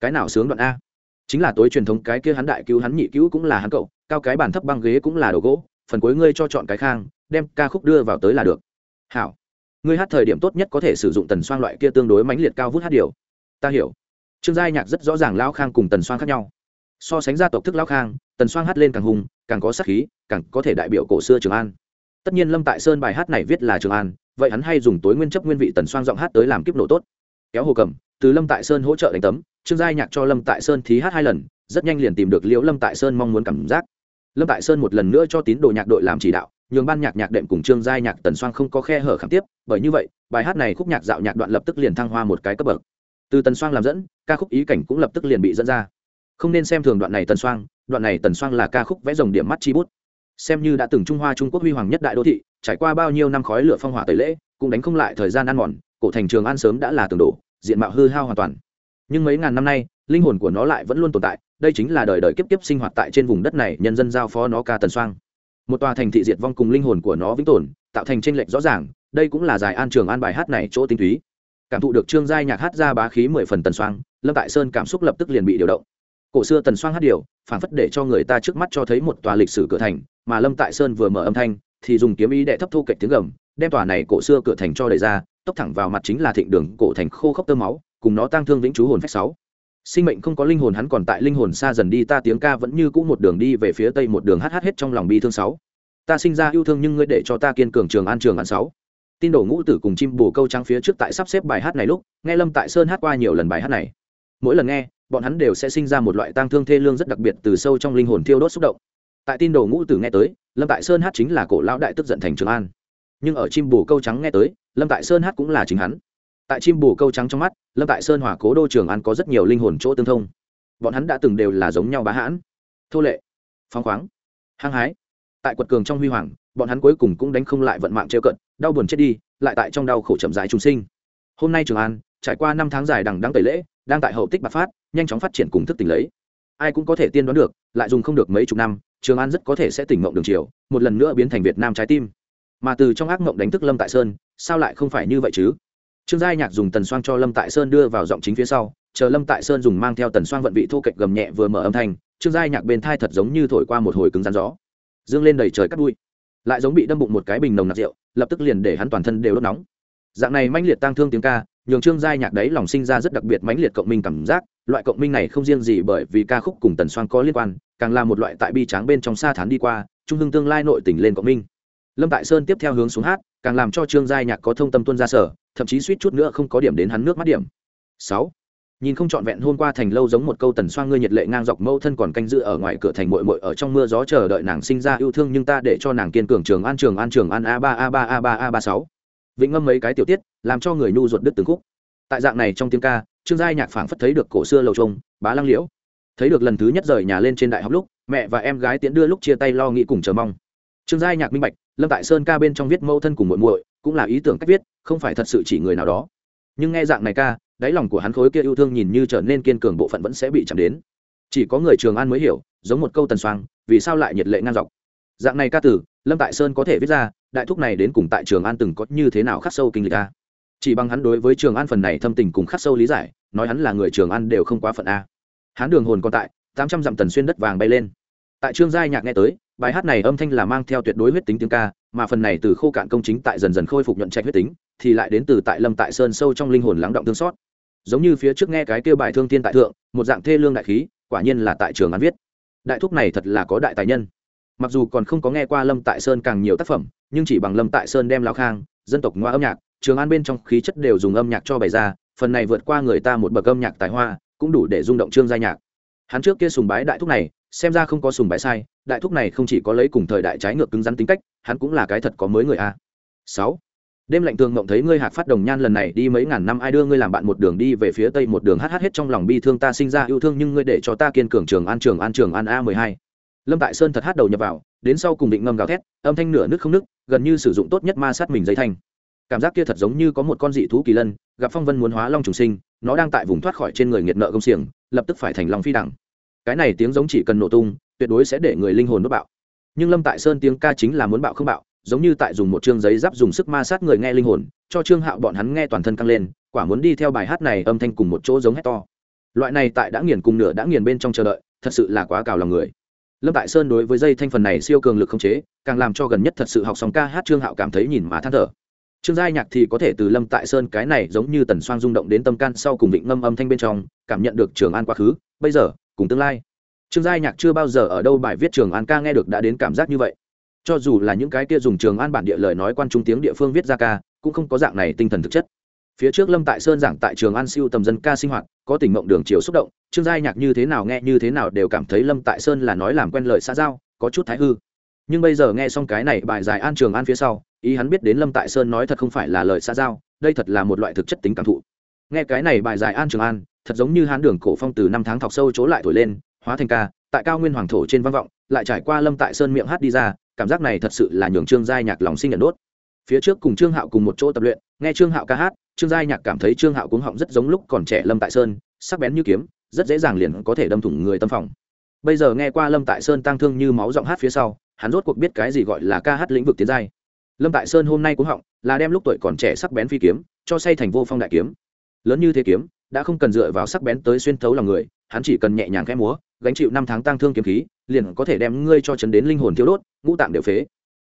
cái nào sướng đoạn a? Chính là tối truyền thống cái kia hắn đại cứu hắn nhị cứu cũng là hắn cậu cao cái bàn thấp băng ghế cũng là đồ gỗ, phần cuối ngươi cho chọn cái khang, đem ca khúc đưa vào tới là được. Hảo. Ngươi hát thời điểm tốt nhất có thể sử dụng tần xoang loại kia tương đối mãnh liệt cao vút hát điều. Ta hiểu. Trương giai nhạc rất rõ ràng lao khang cùng tần xoang khác nhau. So sánh gia tộc thức lao khang, tần xoang hát lên càng hùng, càng có sắc khí, càng có thể đại biểu cổ xưa trường an. Tất nhiên lâm tại sơn bài hát này viết là trường an, vậy hắn hay dùng tối nguyên chấp nguyên vị tần xoang giọng hát tới làm kiếp nổ tốt. Kéo hồ cầm, từ lâm tại sơn hỗ trợ đánh tấm, trương giai nhạc cho lâm tại sơn thí hát hai lần, rất nhanh liền tìm được liễu lâm tại sơn mong muốn cảm giác lâm tại sơn một lần nữa cho tín đồ nhạc đội làm chỉ đạo, nhường ban nhạc nhạc đệm cùng trương giai nhạc tần xoang không có khe hở khảm tiếp, bởi như vậy, bài hát này khúc nhạc dạo nhạc đoạn lập tức liền thăng hoa một cái cấp bậc. Từ tần xoang làm dẫn, ca khúc ý cảnh cũng lập tức liền bị dẫn ra. Không nên xem thường đoạn này tần xoang đoạn này tần xoang là ca khúc vẽ dòng điểm mắt chi bút. Xem như đã từng trung hoa trung quốc huy hoàng nhất đại đô thị, trải qua bao nhiêu năm khói lửa phong hỏa tẩy lễ, cũng đánh không lại thời gian ăn mòn, cổ thành trường an sớm đã là tường đổ, diện mạo hư hao hoàn toàn. Nhưng mấy ngàn năm nay, linh hồn của nó lại vẫn luôn tồn tại đây chính là đời đời kiếp kiếp sinh hoạt tại trên vùng đất này, nhân dân giao phó nó ca tần xoang một tòa thành thị diệt vong cùng linh hồn của nó vĩnh tồn, tạo thành tranh lệch rõ ràng, đây cũng là giải an trường an bài hát này chỗ tinh túy. Cảm thụ được trương giai nhạc hát ra bá khí mười phần tần xoang lâm tại sơn cảm xúc lập tức liền bị điều động. Cổ xưa tần xoang hát điều phản phất để cho người ta trước mắt cho thấy một tòa lịch sử cửa thành, mà lâm tại sơn vừa mở âm thanh, thì dùng kiếm ý đệ thấp thu kệch tiếng gầm, đem tòa này cổ xưa cửa thành cho đẩy ra, tốc thẳng vào mặt chính là thịnh đường cổ thành khô khốc tơ máu, cùng nó tăng thương vĩnh chú hồn phách sáu sinh mệnh không có linh hồn hắn còn tại linh hồn xa dần đi, ta tiếng ca vẫn như cũ một đường đi về phía tây, một đường hát hát hết trong lòng bi thương sáu. Ta sinh ra yêu thương nhưng ngươi để cho ta kiên cường trường an trường an sáu. Tin đổ ngũ tử cùng chim bồ câu trắng phía trước tại sắp xếp bài hát này lúc, nghe lâm tại sơn hát qua nhiều lần bài hát này. Mỗi lần nghe, bọn hắn đều sẽ sinh ra một loại tang thương thê lương rất đặc biệt từ sâu trong linh hồn thiêu đốt xúc động. Tại tin đồ ngũ tử nghe tới, lâm tại sơn hát chính là cổ lão đại tức giận thành trường an. Nhưng ở chim bồ câu trắng nghe tới, lâm tại sơn hát cũng là chính hắn tại chim bồ câu trắng trong mắt, lâm tại sơn hòa cố đô trường an có rất nhiều linh hồn chỗ tương thông. Bọn hắn đã từng đều là giống nhau bá hãn. Thô lệ, phóng khoáng, hăng hái. Tại quật cường trong huy hoàng, bọn hắn cuối cùng cũng đánh không lại vận mạng trêu cận, đau buồn chết đi, lại tại trong đau khổ chậm dài trùng sinh. Hôm nay trường an, trải qua năm tháng dài đằng đắng tẩy lễ, đang tại hậu tích bạc phát, nhanh chóng phát triển cùng thức tỉnh lấy. Ai cũng có thể tiên đoán được, lại dùng không được mấy chục năm, trường an rất có thể sẽ tỉnh mộng đường chiều một lần nữa biến thành việt nam trái tim. Mà từ trong ác mộng đánh thức lâm tại sơn, sao lại không phải như vậy chứ? Trương giai nhạc dùng tần xoang cho lâm tại sơn đưa vào giọng chính phía sau, chờ lâm tại sơn dùng mang theo tần xoang vận vị thô kệch gầm nhẹ vừa mở âm thanh, trương giai nhạc bên thai thật giống như thổi qua một hồi cứng rắn gió. Dương lên đầy trời cắt đuôi lại giống bị đâm bụng một cái bình nồng nặc rượu, lập tức liền để hắn toàn thân đều đốt nóng. Dạng này manh liệt tăng thương tiếng ca, nhường trương giai nhạc đấy lòng sinh ra rất đặc biệt mãnh liệt cộng minh cảm giác, loại cộng minh này không riêng gì bởi vì ca khúc cùng tần xoang có liên quan, càng là một loại tại bi tráng bên trong xa thán đi qua, trung hưng tương lai nội tỉnh lên cộng minh. Lâm tại sơn tiếp theo hướng xuống hát, càng làm cho trương giai nhạc có thông tâm tuân ra sở thậm chí suýt chút nữa không có điểm đến hắn nước mắt điểm. Sáu. Nhìn không trọn vẹn hôm qua thành lâu giống một câu tần xoang ngươi nhiệt lệ ngang dọc mâu thân còn canh giữ ở ngoài cửa thành mội mội ở trong mưa gió chờ đợi nàng sinh ra yêu thương nhưng ta để cho nàng kiên cường trường an trường an trường an a ba a ba a ba a ba sáu. Vĩnh ngâm mấy cái tiểu tiết, làm cho người nhu ruột đứt từng khúc. Tại dạng này trong tiếng ca, trương giai nhạc phảng phất thấy được cổ xưa lầu trông, bá lăng liễu. Thấy được lần thứ nhất rời nhà lên trên đại học lúc, mẹ và em gái tiễn đưa lúc chia tay lo nghĩ cùng chờ mong. Trương giai nhạc minh bạch, lâm tại sơn ca bên trong viết mâu thân cùng muội muội cũng là ý tưởng cách viết, không phải thật sự chỉ người nào đó. Nhưng nghe dạng này ca, đáy lòng của hắn khối kia yêu thương nhìn như trở nên kiên cường bộ phận vẫn sẽ bị chạm đến. Chỉ có người trường an mới hiểu, giống một câu tần xoang vì sao lại nhiệt lệ ngang dọc. Dạng này ca tử, lâm tại sơn có thể viết ra, đại thúc này đến cùng tại trường an từng có như thế nào khắc sâu kinh lịch a? Chỉ bằng hắn đối với trường an phần này thâm tình cùng khắc sâu lý giải, nói hắn là người trường an đều không quá phận a. Hắn đường hồn còn tại, tám trăm dặm tần xuyên đất vàng bay lên. Tại trương giai nhạc nghe tới, bài hát này âm thanh là mang theo tuyệt đối huyết tính tiếng ca mà phần này từ khô cạn công chính tại dần dần khôi phục nhuận trạch huyết tính, thì lại đến từ tại lâm tại sơn sâu trong linh hồn lắng động thương xót. Giống như phía trước nghe cái kêu bài thương thiên tại thượng, một dạng thê lương đại khí, quả nhiên là tại trường án viết. Đại thúc này thật là có đại tài nhân. Mặc dù còn không có nghe qua lâm tại sơn càng nhiều tác phẩm, nhưng chỉ bằng lâm tại sơn đem lao khang, dân tộc ngoa âm nhạc, trường an bên trong khí chất đều dùng âm nhạc cho bày ra, phần này vượt qua người ta một bậc âm nhạc tài hoa, cũng đủ để rung động trương gia nhạc hắn trước kia sùng bái đại thúc này, xem ra không có sùng bái sai, đại thúc này không chỉ có lấy cùng thời đại trái ngược cứng rắn tính cách, hắn cũng là cái thật có mới người a. Sáu. Đêm lạnh tường mộng thấy ngươi hạc phát đồng nhan lần này đi mấy ngàn năm, ai đưa ngươi làm bạn một đường đi về phía tây, một đường hát hát hết trong lòng bi thương ta sinh ra yêu thương, nhưng ngươi để cho ta kiên cường trường an trường an trường an a mười hai. Lâm tại sơn thật hát đầu nhập vào, đến sau cùng định ngâm gào thét, âm thanh nửa nước không nước gần như sử dụng tốt nhất ma sát mình dây thanh. Cảm giác kia thật giống như có một con dị thú kỳ lân, gặp phong vân muốn hóa long trùng sinh, nó đang tại vùng thoát khỏi trên người nghiệt nợ công xiềng lập tức phải thành lòng phi đẳng. Cái này tiếng giống chỉ cần nổ tung, tuyệt đối sẽ để người linh hồn đốt bạo. Nhưng lâm tại sơn tiếng ca chính là muốn bạo không bạo, giống như tại dùng một chương giấy giáp dùng sức ma sát người nghe linh hồn, cho trương hạo bọn hắn nghe toàn thân căng lên, quả muốn đi theo bài hát này âm thanh cùng một chỗ giống hét to. Loại này tại đã nghiền cùng nửa đã nghiền bên trong chờ đợi, thật sự là quá cào lòng người. Lâm tại sơn đối với dây thanh phần này siêu cường lực không chế, càng làm cho gần nhất thật sự học xong ca hát trương hạo cảm thấy nhìn mà than thở trương giai nhạc thì có thể từ lâm tại sơn cái này giống như tần xoang rung động đến tâm can sau cùng vịnh ngâm âm thanh bên trong, cảm nhận được trường an quá khứ, bây giờ, cùng tương lai. Trương giai nhạc chưa bao giờ ở đâu bài viết trường an ca nghe được đã đến cảm giác như vậy. Cho dù là những cái kia dùng trường an bản địa lời nói quan trung tiếng địa phương viết ra ca, cũng không có dạng này tinh thần thực chất. Phía trước lâm tại sơn giảng tại trường an siêu tầm dân ca sinh hoạt, có tình mộng đường chiều xúc động, trương giai nhạc như thế nào nghe như thế nào đều cảm thấy lâm tại sơn là nói làm quen lời xã giao, có chút thái hư. Nhưng bây giờ nghe xong cái này bài dài an trường an phía sau ý hắn biết đến lâm tại sơn nói thật không phải là lời xa giao, đây thật là một loại thực chất tính cảm thụ. Nghe cái này bài dài an trường an, thật giống như hán đường cổ phong từ năm tháng thọc sâu chỗ lại thổi lên, hóa thành ca, tại cao nguyên hoàng thổ trên văn vọng, lại trải qua lâm tại sơn miệng hát đi ra, cảm giác này thật sự là nhường trương giai nhạc lòng sinh nhận đốt phía trước cùng trương hạo cùng một chỗ tập luyện, nghe trương hạo ca hát, trương giai nhạc cảm thấy trương hạo cuống họng rất giống lúc còn trẻ lâm tại sơn, sắc bén như kiếm, rất dễ dàng liền có thể đâm thủng người tâm phòng. Bây giờ nghe qua lâm tại sơn tăng thương như máu giọng hát phía sau, hắn rốt cuộc biết cái gì gọi là ca hát lĩnh vực tiến giai lâm tại sơn hôm nay cũng họng, là đem lúc tuổi còn trẻ sắc bén phi kiếm, cho say thành vô phong đại kiếm. Lớn như thế kiếm, đã không cần dựa vào sắc bén tới xuyên thấu lòng người, hắn chỉ cần nhẹ nhàng khẽ múa, gánh chịu năm tháng tăng thương kiếm khí, liền có thể đem ngươi cho chấn đến linh hồn thiếu đốt, ngũ tạng đều phế.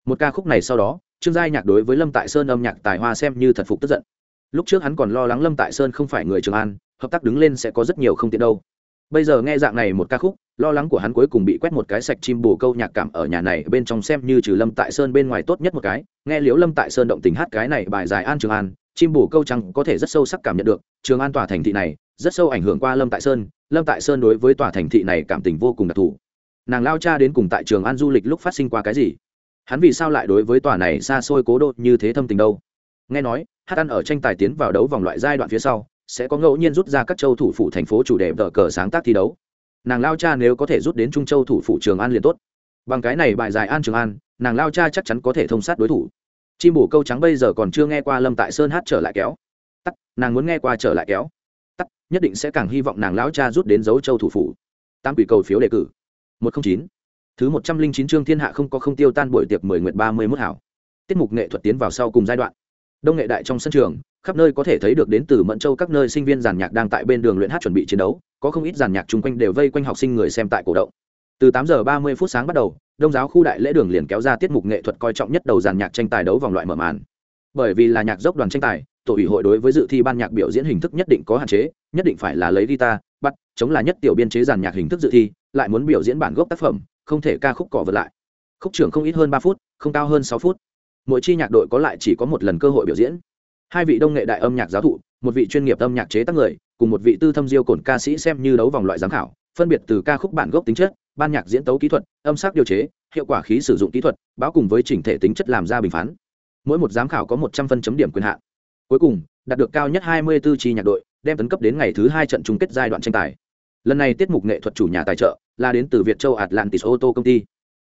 Một ca khúc này sau đó, trương giai nhạc đối với lâm tại sơn âm nhạc tài hoa xem như thật phục tức giận. Lúc trước hắn còn lo lắng lâm tại sơn không phải người trường an, hợp tác đứng lên sẽ có rất nhiều không tiện đâu bây giờ nghe dạng này một ca khúc, lo lắng của hắn cuối cùng bị quét một cái sạch chim bồ câu nhạc cảm ở nhà này bên trong xem như trừ lâm tại sơn bên ngoài tốt nhất một cái. Nghe liếu lâm tại sơn động tình hát cái này bài dài an trường an, chim bồ câu trắng có thể rất sâu sắc cảm nhận được, trường an tòa thành thị này rất sâu ảnh hưởng qua lâm tại sơn, lâm tại sơn đối với tòa thành thị này cảm tình vô cùng đặc thù. Nàng lao cha đến cùng tại trường an du lịch lúc phát sinh qua cái gì? Hắn vì sao lại đối với tòa này xa xôi cố độ như thế thâm tình đâu? Nghe nói, hát ăn ở tranh tài tiến vào đấu vòng loại giai đoạn phía sau sẽ có ngẫu nhiên rút ra các châu thủ phủ thành phố chủ đề vợ cờ sáng tác thi đấu. Nàng lao cha nếu có thể rút đến trung châu thủ phủ trường an liền tốt. Bằng cái này bài dài an trường an, nàng lao cha chắc chắn có thể thông sát đối thủ. Chim bổ câu trắng bây giờ còn chưa nghe qua lâm tại sơn hát trở lại kéo. Tắt, nàng muốn nghe qua trở lại kéo. Tắt, nhất định sẽ càng hy vọng nàng lão cha rút đến dấu châu thủ phủ. Tam quỷ cầu phiếu đề cử. Một trăm chín. Thứ một trăm linh chín chương thiên hạ không có không tiêu tan buổi tiệc mười nguyệt ba mươi mốt hảo. Tiết mục nghệ thuật tiến vào sau cùng giai đoạn. Đông nghệ đại trong sân trường khắp nơi có thể thấy được đến từ mẫn châu các nơi sinh viên giàn nhạc đang tại bên đường luyện hát chuẩn bị chiến đấu, có không ít giàn nhạc chung quanh đều vây quanh học sinh người xem tại cổ động. Từ tám giờ ba mươi phút sáng bắt đầu, đông giáo khu đại lễ đường liền kéo ra tiết mục nghệ thuật coi trọng nhất đầu giàn nhạc tranh tài đấu vòng loại mở màn. Bởi vì là nhạc dốc đoàn tranh tài, tổ ủy hội đối với dự thi ban nhạc biểu diễn hình thức nhất định có hạn chế, nhất định phải là lấy guitar bắt chống là nhất tiểu biên chế giàn nhạc hình thức dự thi, lại muốn biểu diễn bản gốc tác phẩm, không thể ca khúc cỏ vượt lại. Khúc trưởng không ít hơn ba phút, không cao hơn sáu phút. Mỗi chi nhạc đội có lại chỉ có một lần cơ hội biểu diễn hai vị đông nghệ đại âm nhạc giáo thụ, một vị chuyên nghiệp âm nhạc chế tác người, cùng một vị tư thâm diêu cổn ca sĩ xem như đấu vòng loại giám khảo, phân biệt từ ca khúc bản gốc tính chất, ban nhạc diễn tấu kỹ thuật, âm sắc điều chế, hiệu quả khí sử dụng kỹ thuật, báo cùng với chỉnh thể tính chất làm ra bình phán. Mỗi một giám khảo có một trăm phân chấm điểm quyền hạn. Cuối cùng, đạt được cao nhất hai mươi 24 chi nhạc đội, đem tấn cấp đến ngày thứ hai trận chung kết giai đoạn tranh tài. Lần này tiết mục nghệ thuật chủ nhà tài trợ là đến từ việt châu atlantis ô tô công ty.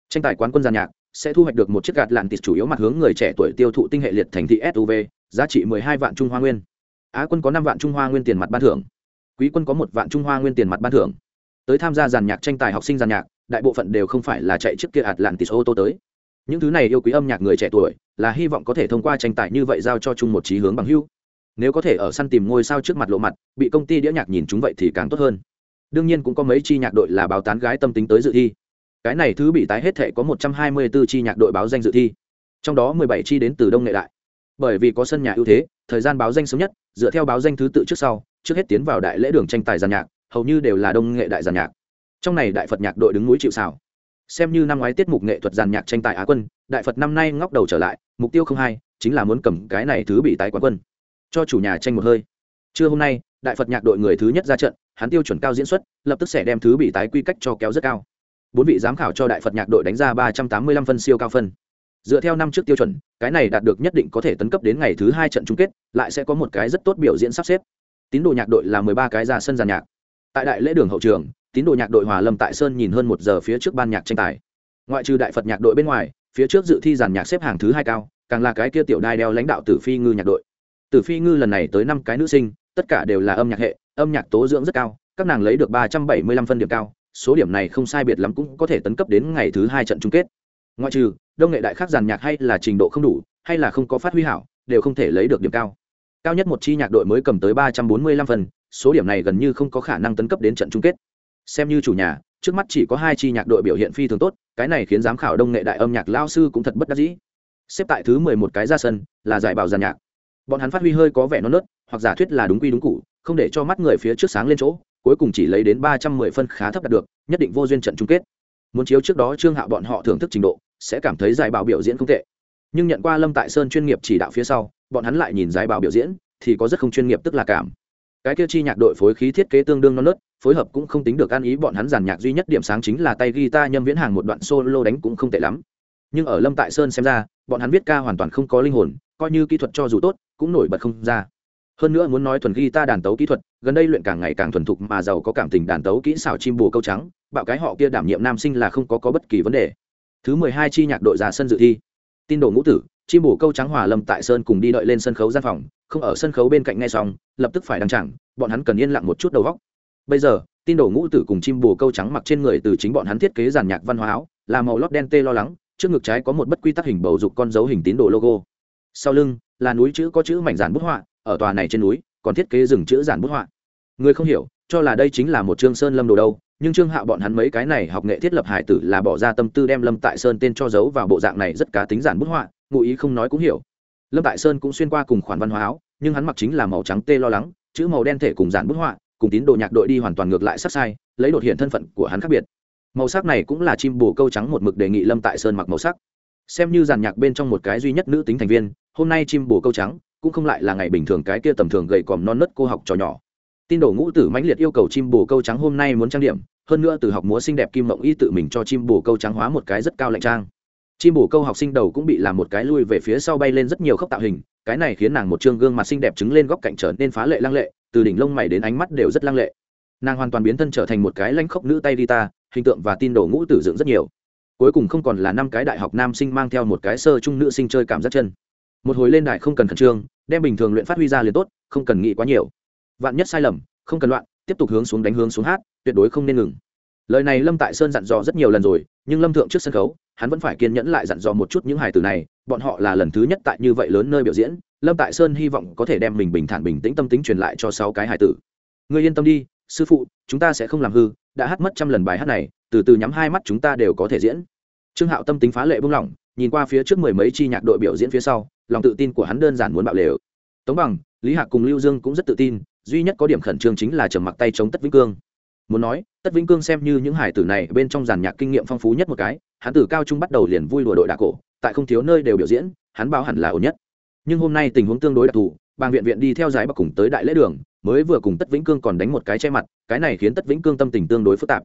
Tranh tài quán quân giàn nhạc sẽ thu hoạch được một chiếc gạt lạn tịt chủ yếu mặt hướng người trẻ tuổi tiêu thụ tinh hệ liệt thành thị suv giá trị mười hai vạn trung hoa nguyên. Á quân có năm vạn trung hoa nguyên tiền mặt ban thưởng. Quý quân có một vạn trung hoa nguyên tiền mặt ban thưởng. Tới tham gia giàn nhạc tranh tài học sinh giàn nhạc, đại bộ phận đều không phải là chạy chiếc kia ạt lạn tịt ô tô tới. Những thứ này yêu quý âm nhạc người trẻ tuổi, là hy vọng có thể thông qua tranh tài như vậy giao cho chung một trí hướng bằng hưu nếu có thể ở săn tìm ngôi sao trước mặt lộ mặt, bị công ty đĩa nhạc nhìn chúng vậy thì càng tốt hơn. Đương nhiên cũng có mấy chi nhạc đội là báo tán gái tâm tính tới dự thi. Cái này thứ bị tái hết thể có một trăm hai mươi 124 chi nhạc đội báo danh dự thi. Trong đó mười bảy chi đến từ đông nghệ đại bởi vì có sân nhà ưu thế, thời gian báo danh sớm nhất, dựa theo báo danh thứ tự trước sau, trước hết tiến vào đại lễ đường tranh tài giàn nhạc, hầu như đều là đông nghệ đại giàn nhạc. Trong này đại phật nhạc đội đứng núi chịu xảo xem như năm ngoái tiết mục nghệ thuật giàn nhạc tranh tài á quân, đại phật năm nay ngóc đầu trở lại, mục tiêu không hai, chính là muốn cầm cái này thứ bị tái quán quân. Cho chủ nhà tranh một hơi. Trưa hôm nay, đại phật nhạc đội người thứ nhất ra trận, hắn tiêu chuẩn cao diễn xuất, lập tức sẽ đem thứ bị tái quy cách cho kéo rất cao. Bốn vị giám khảo cho đại phật nhạc đội đánh ra ba trăm tám mươi lăm phân siêu cao phân dựa theo năm trước tiêu chuẩn, cái này đạt được nhất định có thể tấn cấp đến ngày thứ hai trận chung kết, lại sẽ có một cái rất tốt biểu diễn sắp xếp. Tín đồ nhạc đội là mười ba cái ra sân giàn nhạc. Tại đại lễ đường hậu trường, tín đồ nhạc đội hòa lâm tại sơn nhìn hơn một giờ phía trước ban nhạc tranh tài. Ngoại trừ đại phật nhạc đội bên ngoài, phía trước dự thi giàn nhạc xếp hàng thứ hai cao, càng là cái kia tiểu đai đeo lãnh đạo tử phi ngư nhạc đội. Tử phi ngư lần này tới năm cái nữ sinh, tất cả đều là âm nhạc hệ, âm nhạc tố dưỡng rất cao, các nàng lấy được ba trăm bảy mươi lăm phân điểm cao, số điểm này không sai biệt lắm cũng có thể tấn cấp đến ngày thứ hai trận chung kết. Ngoại trừ đông nghệ đại khác giàn nhạc hay là trình độ không đủ, hay là không có phát huy hảo, đều không thể lấy được điểm cao. Cao nhất một chi nhạc đội mới cầm tới ba trăm bốn mươi lăm phần, số điểm này gần như không có khả năng tấn cấp đến trận chung kết. Xem như chủ nhà, trước mắt chỉ có hai chi nhạc đội biểu hiện phi thường tốt, cái này khiến giám khảo đông nghệ đại âm nhạc lao sư cũng thật bất đắc dĩ. Xếp tại thứ mười một cái ra sân, là giải bảo giàn nhạc. Bọn hắn phát huy hơi có vẻ non nớt, hoặc giả thuyết là đúng quy đúng cụ không để cho mắt người phía trước sáng lên chỗ, cuối cùng chỉ lấy đến ba trăm mười phân khá thấp đạt được, nhất định vô duyên trận chung kết. Muốn chiếu trước đó trương hạo bọn họ thưởng thức trình độ sẽ cảm thấy giải bảo biểu diễn không tệ. Nhưng nhận qua lâm tại sơn chuyên nghiệp chỉ đạo phía sau, bọn hắn lại nhìn giải bảo biểu diễn, thì có rất không chuyên nghiệp tức là cảm. Cái kia chi nhạc đội phối khí thiết kế tương đương non nớt, phối hợp cũng không tính được ăn ý bọn hắn giàn nhạc duy nhất điểm sáng chính là tay guitar nhâm viễn hàng một đoạn solo đánh cũng không tệ lắm. Nhưng ở lâm tại sơn xem ra, bọn hắn viết ca hoàn toàn không có linh hồn, coi như kỹ thuật cho dù tốt, cũng nổi bật không ra. Hơn nữa muốn nói thuần guitar đàn tấu kỹ thuật, gần đây luyện càng ngày càng thuần thục mà giàu có cảm tình đàn tấu kỹ xảo chim bù câu trắng, bạo cái họ kia đảm nhiệm nam sinh là không có có bất kỳ vấn đề thứ mười hai chi nhạc đội ra sân dự thi. Tin đồ ngũ tử, chim bổ câu trắng hòa lâm tại sơn cùng đi đợi lên sân khấu gian phòng, không ở sân khấu bên cạnh ngay xong, lập tức phải đăng chẳng bọn hắn cần yên lặng một chút đầu góc bây giờ, tin đồ ngũ tử cùng chim bồ câu trắng mặc trên người từ chính bọn hắn thiết kế giàn nhạc văn hóa áo, là màu lót đen tê lo lắng, trước ngực trái có một bất quy tắc hình bầu dục con dấu hình tín đồ logo. Sau lưng, là núi chữ có chữ mảnh giản bút họa, ở tòa này trên núi, còn thiết kế rừng chữ giản bút họa. Người không hiểu, cho là đây chính là một trương sơn lâm đồ đâu nhưng trương hạo bọn hắn mấy cái này học nghệ thiết lập hải tử là bỏ ra tâm tư đem lâm tại sơn tên cho giấu vào bộ dạng này rất cá tính giản bút họa, ngụ ý không nói cũng hiểu. Lâm tại sơn cũng xuyên qua cùng khoản văn hóa áo, nhưng hắn mặc chính là màu trắng tê lo lắng, chữ màu đen thể cùng giản bút họa, cùng tín đồ nhạc đội đi hoàn toàn ngược lại sắc sai, lấy đột hiện thân phận của hắn khác biệt. Màu sắc này cũng là chim bồ câu trắng một mực đề nghị lâm tại sơn mặc màu sắc. Xem như giàn nhạc bên trong một cái duy nhất nữ tính thành viên, hôm nay chim bồ câu trắng cũng không lại là ngày bình thường cái kia tầm thường gầy còm non nớt cô học trò nhỏ. Tin đồ ngũ tử mãnh liệt yêu cầu chim bồ câu trắng hôm nay muốn trang điểm hơn nữa từ học múa xinh đẹp kim mộng y tự mình cho chim bồ câu trắng hóa một cái rất cao lạnh trang. Chim bồ câu học sinh đầu cũng bị làm một cái lui về phía sau bay lên rất nhiều khóc tạo hình, cái này khiến nàng một chương gương mặt xinh đẹp trứng lên góc cạnh trở nên phá lệ lăng lệ, từ đỉnh lông mày đến ánh mắt đều rất lăng lệ. Nàng hoàn toàn biến thân trở thành một cái lanh khốc nữ tay đi ta hình tượng và tin đồ ngũ tử dựng rất nhiều. Cuối cùng không còn là năm cái đại học nam sinh mang theo một cái sơ trung nữ sinh chơi cảm giác chân. Một hồi lên đại không cần khẩn trương, đem bình thường luyện phát huy ra liền tốt, không cần nghĩ quá nhiều. Vạn nhất sai lầm, không cần loạn, tiếp tục hướng xuống đánh hướng xuống hát tuyệt đối không nên ngừng. Lời này lâm tại sơn dặn dò rất nhiều lần rồi, nhưng lâm thượng trước sân khấu, hắn vẫn phải kiên nhẫn lại dặn dò một chút những hài từ này, bọn họ là lần thứ nhất tại như vậy lớn nơi biểu diễn, lâm tại sơn hy vọng có thể đem mình bình thản bình tĩnh tâm tính truyền lại cho sáu cái hài tử. Người yên tâm đi, sư phụ, chúng ta sẽ không làm hư, đã hát mất trăm lần bài hát này, từ từ nhắm hai mắt chúng ta đều có thể diễn. Trương hạo tâm tính phá lệ buông lỏng, nhìn qua phía trước mười mấy chi nhạc đội biểu diễn phía sau, lòng tự tin của hắn đơn giản muốn bạo lều. Tống bằng, lý hạc cùng lưu dương cũng rất tự tin, duy nhất có điểm khẩn trương chính là trầm mặc tay chống tất vĩnh cương muốn nói, tất vĩnh cương xem như những hải tử này bên trong giàn nhạc kinh nghiệm phong phú nhất một cái, hắn từ cao trung bắt đầu liền vui đùa đội đà cổ, tại không thiếu nơi đều biểu diễn, hắn báo hẳn là ổn nhất. Nhưng hôm nay tình huống tương đối đặc thù, bàng viện viện đi theo giải bắc cùng tới đại lễ đường, mới vừa cùng tất vĩnh cương còn đánh một cái che mặt, cái này khiến tất vĩnh cương tâm tình tương đối phức tạp.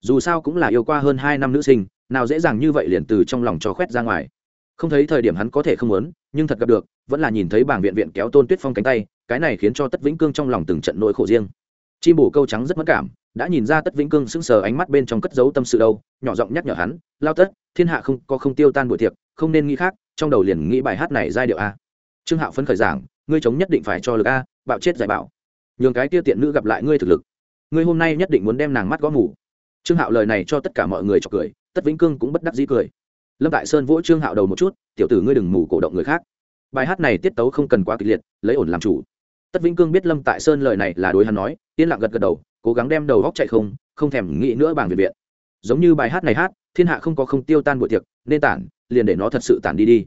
Dù sao cũng là yêu qua hơn hai năm nữ sinh, nào dễ dàng như vậy liền từ trong lòng cho khoét ra ngoài. Không thấy thời điểm hắn có thể không muốn, nhưng thật gặp được, vẫn là nhìn thấy bảng viện viện kéo tôn tuyết phong cánh tay, cái này khiến cho tất vĩnh cương trong lòng từng trận nỗi khổ riêng. Chim bổ câu trắng rất mất cảm đã nhìn ra tất vĩnh cương sững sờ ánh mắt bên trong cất giấu tâm sự đâu, nhỏ giọng nhắc nhở hắn, lao tất, thiên hạ không, có không tiêu tan buổi tiệc, không nên nghĩ khác, trong đầu liền nghĩ bài hát này giai điệu a. Trương hạo phấn khởi giảng, ngươi chống nhất định phải cho lực a, bạo chết giải bảo nhường cái tiêu tiện nữ gặp lại ngươi thực lực. Ngươi hôm nay nhất định muốn đem nàng mắt gõ mù. Trương hạo lời này cho tất cả mọi người cho cười, tất vĩnh cương cũng bất đắc dĩ cười. Lâm tại sơn vỗ trương hạo đầu một chút, tiểu tử ngươi đừng mù cổ động người khác. Bài hát này tiết tấu không cần quá kịch liệt, lấy ổn làm chủ. Tất vĩnh cương biết lâm tại sơn lời này là đối hắn nói, yên lặng gật gật đầu cố gắng đem đầu góc chạy không không thèm nghĩ nữa bảng việt viện. Giống như bài hát này hát, thiên hạ không có không tiêu tan buổi tiệc, nên tản, liền để nó thật sự tản đi đi.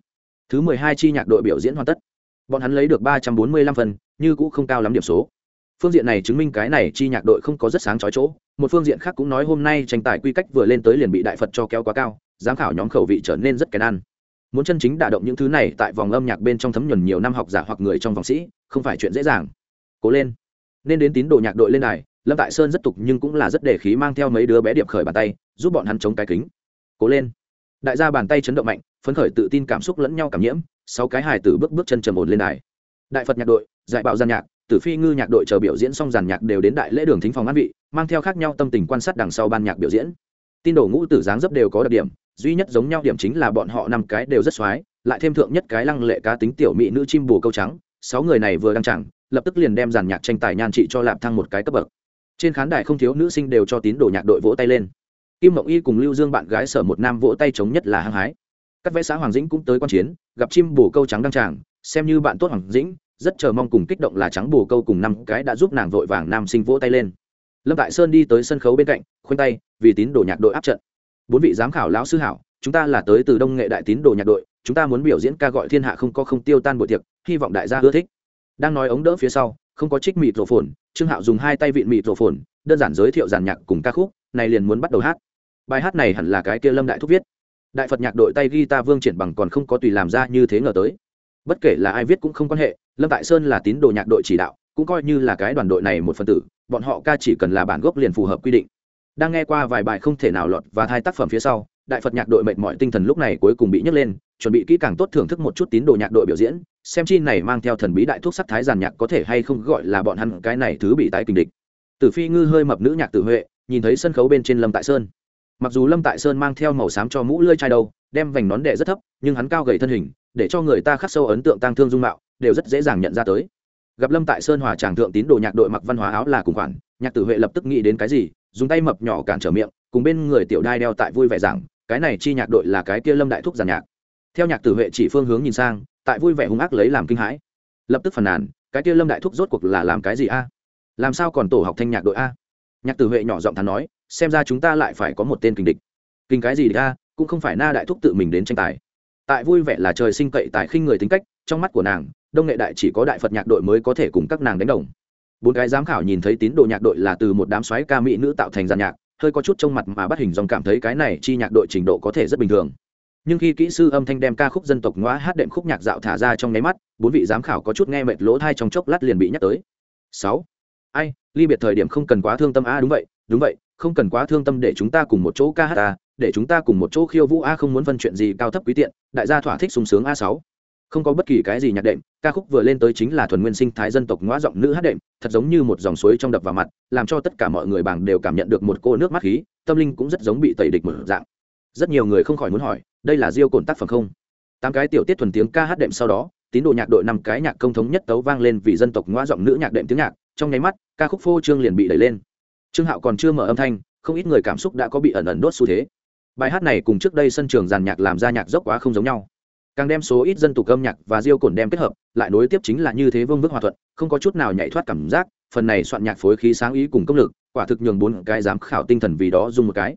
Thứ mười hai chi nhạc đội biểu diễn hoàn tất. Bọn hắn lấy được ba trăm bốn mươi lăm phần, như cũ không cao lắm điểm số. Phương diện này chứng minh cái này chi nhạc đội không có rất sáng chói chỗ, một phương diện khác cũng nói hôm nay tranh tài quy cách vừa lên tới liền bị đại phật cho kéo quá cao, giám khảo nhóm khẩu vị trở nên rất kén ăn. Muốn chân chính đả động những thứ này tại vòng âm nhạc bên trong thấm nhuần nhiều năm học giả hoặc người trong vòng sĩ, không phải chuyện dễ dàng. Cố lên. Nên đến tín đồ nhạc đội lên này lâm tại sơn rất tục nhưng cũng là rất để khí mang theo mấy đứa bé điệp khởi bàn tay, giúp bọn hắn chống cái kính. Cố lên. Đại gia bàn tay chấn động mạnh, phấn khởi tự tin cảm xúc lẫn nhau cảm nhiễm sáu cái hài tử bước bước chân trầm ổn lên đài. Đại phật nhạc đội, dạy bạo gian nhạc, tử phi ngư nhạc đội chờ biểu diễn xong giàn nhạc đều đến đại lễ đường thính phòng an vị, mang theo khác nhau tâm tình quan sát đằng sau ban nhạc biểu diễn. Tin đồ ngũ tử dáng dấp đều có đặc điểm, duy nhất giống nhau điểm chính là bọn họ năm cái đều rất xoái lại thêm thượng nhất cái lăng lệ cá tính tiểu mỹ nữ chim bù câu trắng, sáu người này vừa đăng chẳng lập tức liền đem giàn nhạc tranh tài nhan trị cho lạp thăng một cái cấp bậc trên khán đài không thiếu nữ sinh đều cho tín đồ nhạc đội vỗ tay lên. Kim mộng y cùng lưu dương bạn gái sở một nam vỗ tay chống nhất là hăng hái. Các vẽ xã hoàng dĩnh cũng tới quan chiến, gặp chim bù câu trắng đăng tràng, xem như bạn tốt hoàng dĩnh, rất chờ mong cùng kích động là trắng bù câu cùng năm cái đã giúp nàng vội vàng nam sinh vỗ tay lên. Lâm tại sơn đi tới sân khấu bên cạnh, khoanh tay, vì tín đồ nhạc đội áp trận. Bốn vị giám khảo lão sư hảo, chúng ta là tới từ đông nghệ đại tín đồ nhạc đội, chúng ta muốn biểu diễn ca gọi thiên hạ không có không tiêu tan buổi tiệc, hy vọng đại gia ưa thích. Đang nói ống đỡ phía sau, không có trích mịt rổ phồn trương hạo dùng hai tay vịn mịt rổ phồn, đơn giản giới thiệu giàn nhạc cùng ca khúc, này liền muốn bắt đầu hát. Bài hát này hẳn là cái kia lâm đại thúc viết. Đại phật nhạc đội tay guitar vương triển bằng còn không có tùy làm ra như thế ngờ tới. Bất kể là ai viết cũng không quan hệ, lâm tại sơn là tín đồ nhạc đội chỉ đạo, cũng coi như là cái đoàn đội này một phần tử, bọn họ ca chỉ cần là bản gốc liền phù hợp quy định. Đang nghe qua vài bài không thể nào lọt và hai tác phẩm phía sau, đại phật nhạc đội mệnh mọi tinh thần lúc này cuối cùng bị nhấc lên chuẩn bị kỹ càng tốt thưởng thức một chút tín đồ nhạc đội biểu diễn, xem chi này mang theo thần bí đại thuốc sắc thái giàn nhạc có thể hay không gọi là bọn hắn cái này thứ bị tái kinh địch. Tử phi ngư hơi mập nữ nhạc tử huệ, nhìn thấy sân khấu bên trên lâm tại sơn. Mặc dù lâm tại sơn mang theo màu xám cho mũ lơi chai đầu, đem vành nón đệ rất thấp, nhưng hắn cao gầy thân hình, để cho người ta khắc sâu ấn tượng tăng thương dung mạo, đều rất dễ dàng nhận ra tới. Gặp lâm tại sơn hòa tràng thượng tín đồ nhạc đội mặc văn hóa áo là cùng khoản, nhạc tử huệ lập tức nghĩ đến cái gì, dùng tay mập nhỏ cản trở miệng, cùng bên người tiểu đai đeo tại vui vẻ rằng cái này chi nhạc đội là cái kia lâm đại thúc giàn nhạc theo nhạc tử huệ chỉ phương hướng nhìn sang, tại vui vẻ hung ác lấy làm kinh hãi. Lập tức phàn nàn, cái kia lâm đại thúc rốt cuộc là làm cái gì a? Làm sao còn tổ học thanh nhạc đội a? Nhạc tử huệ nhỏ giọng thắn nói, xem ra chúng ta lại phải có một tên kình địch. Kinh cái gì a? Cũng không phải na đại thúc tự mình đến tranh tài. Tại vui vẻ là trời sinh cậy tại khinh người tính cách, trong mắt của nàng, đông nghệ đại chỉ có đại phật nhạc đội mới có thể cùng các nàng đánh đồng. Bốn cái giám khảo nhìn thấy tín đồ nhạc đội là từ một đám xoáy ca mỹ nữ tạo thành giàn nhạc, hơi có chút trông mặt mà bắt hình dòng cảm thấy cái này chi nhạc đội trình độ có thể rất bình thường nhưng khi kỹ sư âm thanh đem ca khúc dân tộc ngõa hát đệm khúc nhạc dạo thả ra trong nháy mắt, bốn vị giám khảo có chút nghe mệt lỗ thai trong chốc lát liền bị nhắc tới. Sáu. Ai, ly biệt thời điểm không cần quá thương tâm a, đúng vậy đúng vậy, không cần quá thương tâm để chúng ta cùng một chỗ ca hát a, để chúng ta cùng một chỗ khiêu vũ a, không muốn phân chuyện gì cao thấp quý tiện, đại gia thỏa thích sung sướng a sáu. Không có bất kỳ cái gì nhạc đệm, ca khúc vừa lên tới chính là thuần nguyên sinh thái dân tộc ngoã giọng nữ hát đệm, thật giống như một dòng suối trong đập vào mặt, làm cho tất cả mọi người bảng đều cảm nhận được một cô nước mắt khí, tâm linh cũng rất giống bị tẩy địch mở dạng. Rất nhiều người không khỏi muốn hỏi đây là diêu cồn tác phẩm không? Tám cái tiểu tiết thuần tiếng ca hát đệm sau đó, tín đồ nhạc đội năm cái nhạc công thống nhất tấu vang lên vì dân tộc ngoa giọng nữ nhạc đệm tiếng nhạc, trong nháy mắt, ca khúc phô trương liền bị đẩy lên. Trương hạo còn chưa mở âm thanh, không ít người cảm xúc đã có bị ẩn ẩn đốt xu thế. Bài hát này cùng trước đây sân trường giàn nhạc làm ra nhạc dốc quá không giống nhau. Càng đem số ít dân tục âm nhạc và diêu cồn đem kết hợp, lại nối tiếp chính là như thế vương vức hòa thuận, không có chút nào nhảy thoát cảm giác, phần này soạn nhạc phối khí sáng ý cùng công lực, quả thực nhường bốn cái giám khảo tinh thần vì đó dùng một cái.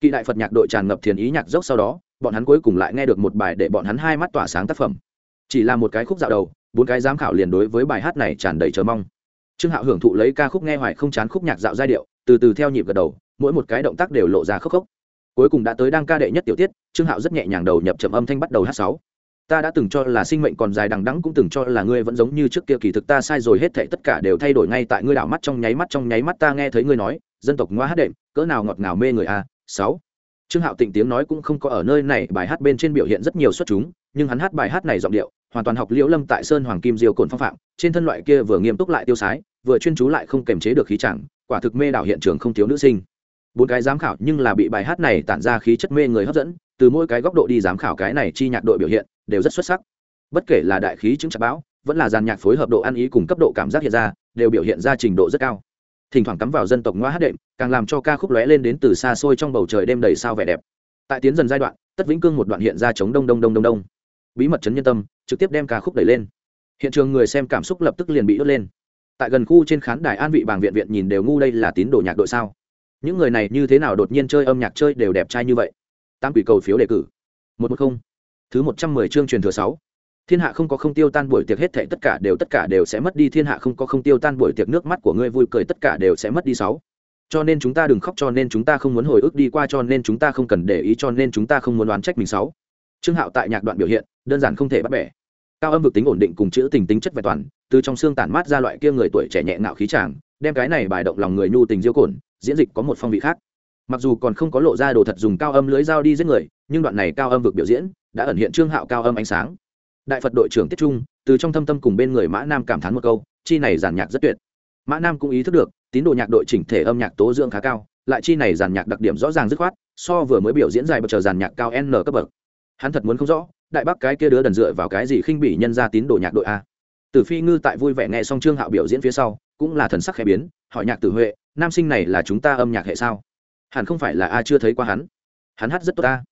Kỵ đại phật nhạc đội tràn ngập thiền ý nhạc dốc sau đó bọn hắn cuối cùng lại nghe được một bài để bọn hắn hai mắt tỏa sáng tác phẩm. Chỉ là một cái khúc dạo đầu, bốn cái giám khảo liền đối với bài hát này tràn đầy chờ mong. Trương hạo hưởng thụ lấy ca khúc nghe hoài không chán khúc nhạc dạo giai điệu, từ từ theo nhịp gật đầu, mỗi một cái động tác đều lộ ra khốc khốc. Cuối cùng đã tới đang ca đệ nhất tiểu tiết, trương hạo rất nhẹ nhàng đầu nhập chậm âm thanh bắt đầu hát sáu. Ta đã từng cho là sinh mệnh còn dài đằng đẵng cũng từng cho là ngươi vẫn giống như trước kia kỳ thực ta sai rồi hết thảy tất cả đều thay đổi ngay tại ngươi đảo mắt trong nháy mắt trong nháy mắt ta nghe thấy ngươi nói, dân tộc ngoa hát đệm, cỡ nào ngọt ngào mê người a, sáu trương hạo tịnh tiếng nói cũng không có ở nơi này, bài hát bên trên biểu hiện rất nhiều xuất chúng, nhưng hắn hát bài hát này giọng điệu, hoàn toàn học liễu lâm tại sơn hoàng kim diêu cồn phong phạm, trên thân loại kia vừa nghiêm túc lại tiêu sái, vừa chuyên chú lại không kềm chế được khí chẳng, quả thực mê đảo hiện trường không thiếu nữ sinh. Bốn cái giám khảo nhưng là bị bài hát này tản ra khí chất mê người hấp dẫn, từ mỗi cái góc độ đi giám khảo cái này chi nhạc đội biểu hiện, đều rất xuất sắc. Bất kể là đại khí chứng chặt bão, vẫn là dàn nhạc phối hợp độ ăn ý cùng cấp độ cảm giác hiện ra, đều biểu hiện ra trình độ rất cao thỉnh thoảng cắm vào dân tộc ngoa hát đệm, càng làm cho ca khúc lóe lên đến từ xa xôi trong bầu trời đêm đầy sao vẻ đẹp. Tại tiến dần giai đoạn, tất vĩnh cương một đoạn hiện ra chống đông đông đông đông đông. Bí mật chấn nhân tâm, trực tiếp đem ca khúc đẩy lên. Hiện trường người xem cảm xúc lập tức liền bị đốt lên. Tại gần khu trên khán đài an vị bàng viện viện nhìn đều ngu đây là tín đồ nhạc đội sao? Những người này như thế nào đột nhiên chơi âm nhạc chơi đều đẹp trai như vậy? Tam quỷ cầu phiếu đề cử. Một một không. Thứ một trăm mười chương truyền thừa sáu thiên hạ không có không tiêu tan buổi tiệc, hết thảy tất cả đều, tất cả đều sẽ mất đi. Thiên hạ không có không tiêu tan buổi tiệc, nước mắt của ngươi vui cười, tất cả đều sẽ mất đi. Sáu. Cho nên chúng ta đừng khóc, cho nên chúng ta không muốn hồi ức đi qua, cho nên chúng ta không cần để ý, cho nên chúng ta không muốn đoán trách mình. Sáu. Trương hạo tại nhạc đoạn biểu hiện, đơn giản không thể bắt bẻ. Cao âm vực tính ổn định cùng chữ tình tính chất vẹn toàn, từ trong xương tản mát ra loại kia người tuổi trẻ nhẹ ngạo khí tràng đem cái này bài động lòng người nhu tình diêu cồn diễn dịch có một phong vị khác. Mặc dù còn không có lộ ra đồ thật dùng cao âm lưới dao đi giết người, nhưng đoạn này cao âm vực biểu diễn đã ẩn hiện trương hạo cao âm ánh sáng đại phật đội trưởng tiết trung, từ trong thâm tâm cùng bên người mã nam cảm thán một câu, chi này giàn nhạc rất tuyệt. Mã nam cũng ý thức được, tín đồ nhạc đội chỉnh thể âm nhạc tố dưỡng khá cao, lại chi này giàn nhạc đặc điểm rõ ràng dứt khoát, so vừa mới biểu diễn dài bậc chờ giàn nhạc cao n cấp bậc. Hắn thật muốn không rõ, đại bác cái kia đứa đần dựa vào cái gì khinh bỉ nhân ra tín đồ nhạc đội a? Tử phi ngư tại vui vẻ nghe xong trương hạo biểu diễn phía sau, cũng là thần sắc khẽ biến, hỏi nhạc tử huệ, nam sinh này là chúng ta âm nhạc hệ sao? Hẳn không phải là a chưa thấy qua hắn? Hắn hát rất tốt ta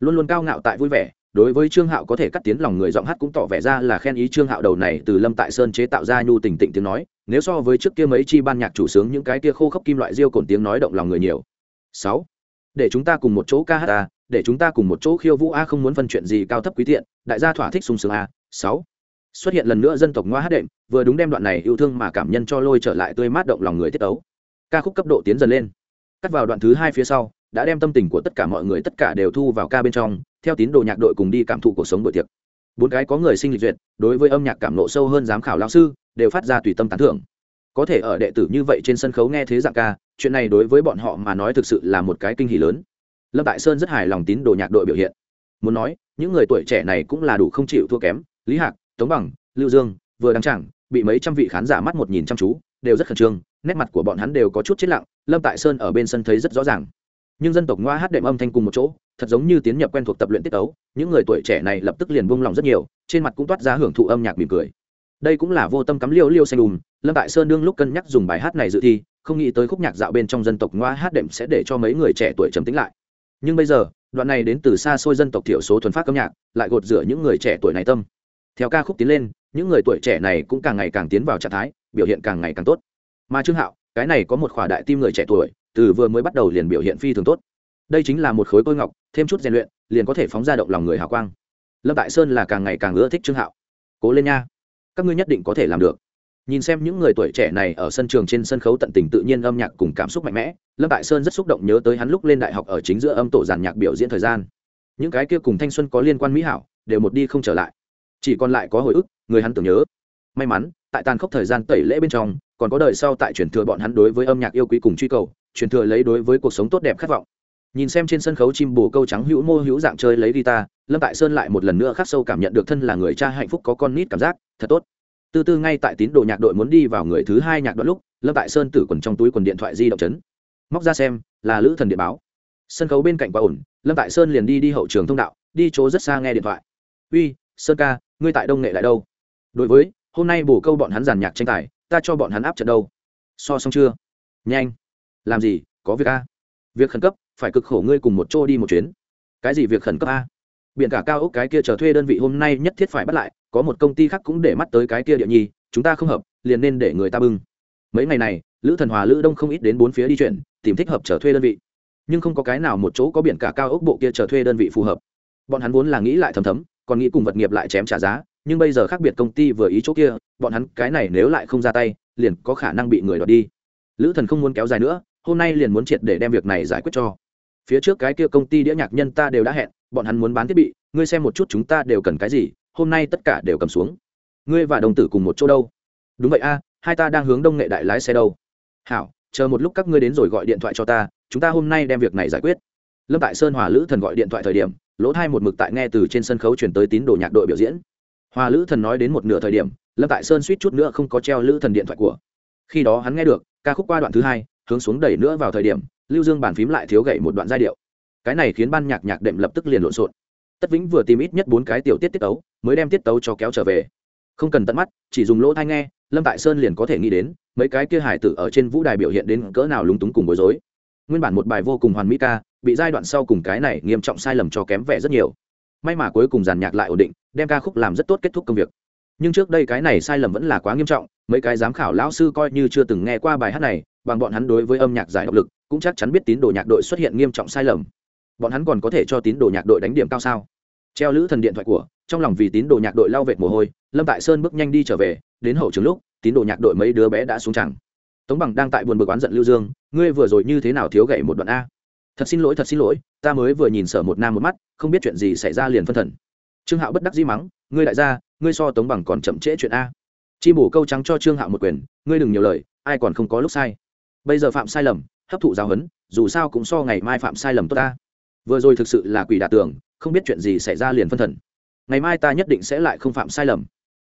luôn luôn cao ngạo tại vui vẻ đối với trương hạo có thể cắt tiến lòng người, giọng hát cũng tỏ vẻ ra là khen ý trương hạo đầu này từ lâm tại sơn chế tạo ra nhu tình tịnh tiếng nói. Nếu so với trước kia mấy chi ban nhạc chủ sướng, những cái kia khô khốc kim loại riêu cồn tiếng nói động lòng người nhiều. Sáu. Để chúng ta cùng một chỗ ca hát a để chúng ta cùng một chỗ khiêu vũ a không muốn phân chuyện gì cao thấp quý tiện, đại gia thỏa thích sung sướng a sáu. Xuất hiện lần nữa dân tộc ngoa hát đệm, vừa đúng đem đoạn này yêu thương mà cảm nhân cho lôi trở lại tươi mát động lòng người tiết tấu. Ca khúc cấp độ tiến dần lên. Cắt vào đoạn thứ hai phía sau, đã đem tâm tình của tất cả mọi người, tất cả đều thu vào ca bên trong theo tín đồ nhạc đội cùng đi cảm thụ cuộc sống buổi tiệc, bốn cái có người sinh lịch duyệt, đối với âm nhạc cảm nộ sâu hơn giám khảo lao sư, đều phát ra tùy tâm tán thưởng. Có thể ở đệ tử như vậy trên sân khấu nghe thế dạng ca, chuyện này đối với bọn họ mà nói thực sự là một cái kinh hỷ lớn. Lâm tại sơn rất hài lòng tín đồ nhạc đội biểu hiện. Muốn nói, những người tuổi trẻ này cũng là đủ không chịu thua kém, lý hạc, tống bằng, lưu dương, vừa đăng chẳng bị mấy trăm vị khán giả mắt một nhìn chăm chú, đều rất khẩn trương, nét mặt của bọn hắn đều có chút chết lặng, lâm tại sơn ở bên sân thấy rất rõ ràng nhưng dân tộc ngoa hát đệm âm thanh cùng một chỗ, thật giống như tiến nhập quen thuộc tập luyện tiết tấu, những người tuổi trẻ này lập tức liền buông lòng rất nhiều, trên mặt cũng toát ra hưởng thụ âm nhạc mỉm cười. Đây cũng là vô tâm cắm liêu liêu xanh đùm, lâm tại sơn đương lúc cân nhắc dùng bài hát này dự thi, không nghĩ tới khúc nhạc dạo bên trong dân tộc ngoa hát đệm sẽ để cho mấy người trẻ tuổi trầm tính lại. Nhưng bây giờ, đoạn này đến từ xa xôi dân tộc thiểu số thuần phát âm nhạc, lại gột rửa những người trẻ tuổi này tâm. Theo ca khúc tiến lên, những người tuổi trẻ này cũng càng ngày càng tiến vào trạng thái, biểu hiện càng ngày càng tốt. Mà trương hạo cái này có một khỏa đại tim người trẻ tuổi, từ vừa mới bắt đầu liền biểu hiện phi thường tốt. Đây chính là một khối côi ngọc, thêm chút rèn luyện, liền có thể phóng ra động lòng người hào quang. Lâm tại sơn là càng ngày càng ưa thích trương hạo. Cố lên nha. Các ngươi nhất định có thể làm được. Nhìn xem những người tuổi trẻ này ở sân trường trên sân khấu tận tình tự nhiên âm nhạc cùng cảm xúc mạnh mẽ, lâm tại sơn rất xúc động nhớ tới hắn lúc lên đại học ở chính giữa âm tổ giàn nhạc biểu diễn thời gian. Những cái kia cùng thanh xuân có liên quan mỹ hảo, đều một đi không trở lại. Chỉ còn lại có hồi ức, người hắn tưởng nhớ may mắn, tại tàn khốc thời gian tẩy lễ bên trong, còn có đời sau tại truyền thừa bọn hắn đối với âm nhạc yêu quý cùng truy cầu, truyền thừa lấy đối với cuộc sống tốt đẹp khát vọng. Nhìn xem trên sân khấu chim bồ câu trắng hữu mô hữu dạng chơi lấy guitar, lâm tại sơn lại một lần nữa khắc sâu cảm nhận được thân là người cha hạnh phúc có con nít cảm giác, thật tốt. Từ tư ngay tại tín đồ nhạc đội muốn đi vào người thứ hai nhạc đoạn lúc, lâm tại sơn tử quần trong túi quần điện thoại di động chấn. Móc ra xem, là lữ thần điện báo. Sân khấu bên cạnh quá ổn, lâm tại sơn liền đi đi hậu trường thông đạo, đi chỗ rất xa nghe điện thoại. Uy, sơn ca, ngươi tại đông nghệ lại đâu? Đối với hôm nay bổ câu bọn hắn giàn nhạc tranh tài, ta cho bọn hắn áp trận đâu? So xong chưa? Nhanh. Làm gì? Có việc a? Việc khẩn cấp, phải cực khổ ngươi cùng một chỗ đi một chuyến. Cái gì việc khẩn cấp a? Biển cả cao ốc cái kia chờ thuê đơn vị hôm nay nhất thiết phải bắt lại, có một công ty khác cũng để mắt tới cái kia địa nhi, chúng ta không hợp, liền nên để người ta bưng. Mấy ngày này, lữ thần hòa lữ đông không ít đến bốn phía đi chuyển tìm thích hợp trở thuê đơn vị. Nhưng không có cái nào một chỗ có biển cả cao ốc bộ kia trở thuê đơn vị phù hợp. Bọn hắn vốn là nghĩ lại thầm thấm còn nghĩ cùng vật nghiệp lại chém trả giá nhưng bây giờ khác biệt công ty vừa ý chỗ kia, bọn hắn cái này nếu lại không ra tay, liền có khả năng bị người đoạt đi. Lữ thần không muốn kéo dài nữa, hôm nay liền muốn triệt để đem việc này giải quyết cho. Phía trước cái kia công ty đĩa nhạc nhân ta đều đã hẹn, bọn hắn muốn bán thiết bị, ngươi xem một chút chúng ta đều cần cái gì, hôm nay tất cả đều cầm xuống. Ngươi và đồng tử cùng một chỗ đâu? Đúng vậy a, hai ta đang hướng đông nghệ đại lái xe đâu. Hảo, chờ một lúc các ngươi đến rồi gọi điện thoại cho ta, chúng ta hôm nay đem việc này giải quyết. Lâm tại sơn hòa lữ thần gọi điện thoại thời điểm, lỗ thai một mực tại nghe từ trên sân khấu chuyển tới tín đồ nhạc đội biểu diễn hòa lữ thần nói đến một nửa thời điểm, lâm tại sơn suýt chút nữa không có treo lữ thần điện thoại của. Khi đó hắn nghe được, ca khúc qua đoạn thứ hai, hướng xuống đẩy nữa vào thời điểm, lưu dương bàn phím lại thiếu gậy một đoạn giai điệu. Cái này khiến ban nhạc nhạc đệm lập tức liền lộn xộn. Tất vĩnh vừa tìm ít nhất bốn cái tiểu tiết tiết tấu, mới đem tiết tấu cho kéo trở về. Không cần tận mắt, chỉ dùng lỗ thai nghe, lâm tại sơn liền có thể nghĩ đến, mấy cái kia hải tử ở trên vũ đài biểu hiện đến cỡ nào lúng túng cùng bối rối. Nguyên bản một bài vô cùng hoàn mỹ ca, bị giai đoạn sau cùng cái này nghiêm trọng sai lầm cho kém vẻ rất nhiều may mà cuối cùng giàn nhạc lại ổn định, đem ca khúc làm rất tốt kết thúc công việc. Nhưng trước đây cái này sai lầm vẫn là quá nghiêm trọng, mấy cái giám khảo lão sư coi như chưa từng nghe qua bài hát này, bằng bọn hắn đối với âm nhạc giải độc lực, cũng chắc chắn biết tín đồ nhạc đội xuất hiện nghiêm trọng sai lầm. Bọn hắn còn có thể cho tín đồ nhạc đội đánh điểm cao sao? Treo lữ thần điện thoại của, trong lòng vì tín đồ nhạc đội lao vệt mồ hôi, lâm tại sơn bước nhanh đi trở về, đến hậu trường lúc, tín đồ nhạc đội mấy đứa bé đã xuống chẳng tống bằng đang tại buồn bực oán giận lưu dương, ngươi vừa rồi như thế nào thiếu gậy một đoạn a? Thật xin lỗi, thật xin lỗi, ta mới vừa nhìn sở một nam một mắt, không biết chuyện gì xảy ra liền phân thần. Trương hạo bất đắc dĩ mắng, ngươi đại gia, ngươi so tống bằng còn chậm trễ chuyện a. Chi bổ câu trắng cho trương hạo một quyền, ngươi đừng nhiều lời, ai còn không có lúc sai. Bây giờ phạm sai lầm, hấp thụ giáo huấn, dù sao cũng so ngày mai phạm sai lầm tốt ta. Vừa rồi thực sự là quỷ đả tường, không biết chuyện gì xảy ra liền phân thần. Ngày mai ta nhất định sẽ lại không phạm sai lầm.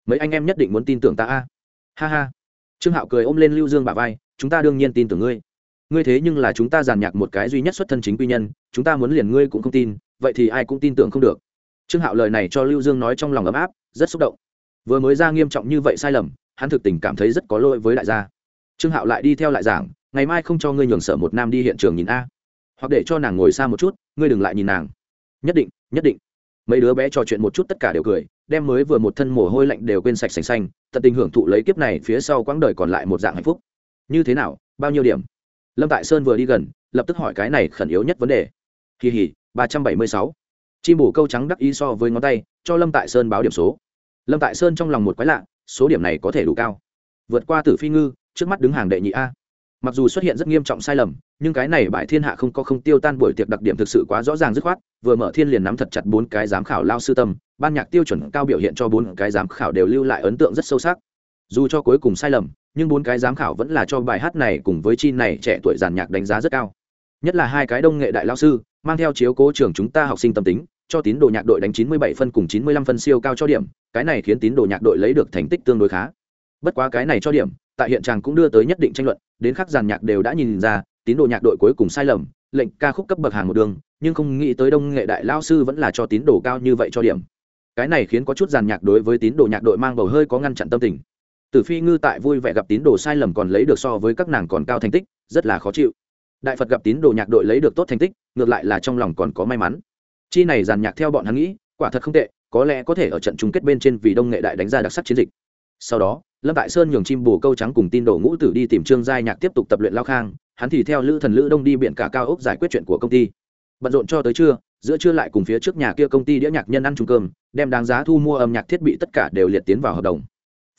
Mấy anh em nhất định muốn tin tưởng ta a. Ha ha. Trương hạo cười ôm lên lưu dương bà vai, chúng ta đương nhiên tin tưởng ngươi ngươi thế nhưng là chúng ta giàn nhạc một cái duy nhất xuất thân chính quy nhân, chúng ta muốn liền ngươi cũng không tin, vậy thì ai cũng tin tưởng không được. Trương hạo lời này cho lưu dương nói trong lòng ấm áp, rất xúc động. Vừa mới ra nghiêm trọng như vậy sai lầm, hắn thực tình cảm thấy rất có lỗi với đại gia. Trương hạo lại đi theo lại giảng, ngày mai không cho ngươi nhường sở một nam đi hiện trường nhìn a. Hoặc để cho nàng ngồi xa một chút, ngươi đừng lại nhìn nàng. Nhất định nhất định. Mấy đứa bé trò chuyện một chút tất cả đều cười, đem mới vừa một thân mồ hôi lạnh đều quên sạch sành xanh, tận tình hưởng thụ lấy kiếp này phía sau quãng đời còn lại một dạng hạnh phúc. Như thế nào, bao nhiêu điểm? Lâm tại sơn vừa đi gần, lập tức hỏi cái này khẩn yếu nhất vấn đề. Kỳ hỉ, ba trăm bảy mươi sáu. Chim bổ câu trắng đắc ý so với ngón tay, cho lâm tại sơn báo điểm số. Lâm tại sơn trong lòng một quái lạ, số điểm này có thể đủ cao. Vượt qua tử phi ngư, trước mắt đứng hàng đệ nhị a. Mặc dù xuất hiện rất nghiêm trọng sai lầm, nhưng cái này bại thiên hạ không có không tiêu tan buổi tiệc đặc điểm thực sự quá rõ ràng dứt khoát, vừa mở thiên liền nắm thật chặt bốn cái giám khảo lao sư tâm, ban nhạc tiêu chuẩn cao biểu hiện cho bốn cái giám khảo đều lưu lại ấn tượng rất sâu sắc. Dù cho cuối cùng sai lầm nhưng bốn cái giám khảo vẫn là cho bài hát này cùng với chi này trẻ tuổi giàn nhạc đánh giá rất cao. Nhất là hai cái đông nghệ đại lao sư, mang theo chiếu cố trường chúng ta học sinh tâm tính, cho tín đồ nhạc đội đánh 97 phân cùng 95 phân siêu cao cho điểm, cái này khiến tín đồ nhạc đội lấy được thành tích tương đối khá. Bất quá cái này cho điểm, tại hiện trạng cũng đưa tới nhất định tranh luận, đến khắc giàn nhạc đều đã nhìn ra, tín đồ nhạc đội cuối cùng sai lầm, lệnh ca khúc cấp bậc hàng một đường, nhưng không nghĩ tới đông nghệ đại lao sư vẫn là cho tín đồ cao như vậy cho điểm. Cái này khiến có chút giàn nhạc đối với tín đồ nhạc đội mang bầu hơi có ngăn chặn tâm tình tử phi ngư tại vui vẻ gặp tín đồ sai lầm còn lấy được so với các nàng còn cao thành tích, rất là khó chịu. Đại phật gặp tín đồ nhạc đội lấy được tốt thành tích, ngược lại là trong lòng còn có may mắn. Chi này giàn nhạc theo bọn hắn nghĩ, quả thật không tệ, có lẽ có thể ở trận chung kết bên trên vì đông nghệ đại đánh ra đặc sắc chiến dịch. Sau đó, lâm tại sơn nhường chim bồ câu trắng cùng tin đồ ngũ tử đi tìm trương giai nhạc tiếp tục tập luyện lao khang, hắn thì theo lữ thần lữ đông đi biển cả cao ốc giải quyết chuyện của công ty. Bận rộn cho tới trưa, giữa trưa lại cùng phía trước nhà kia công ty đĩa nhạc nhân ăn chung cơm, đem đáng giá thu mua âm nhạc thiết bị tất cả đều liệt tiến vào hợp đồng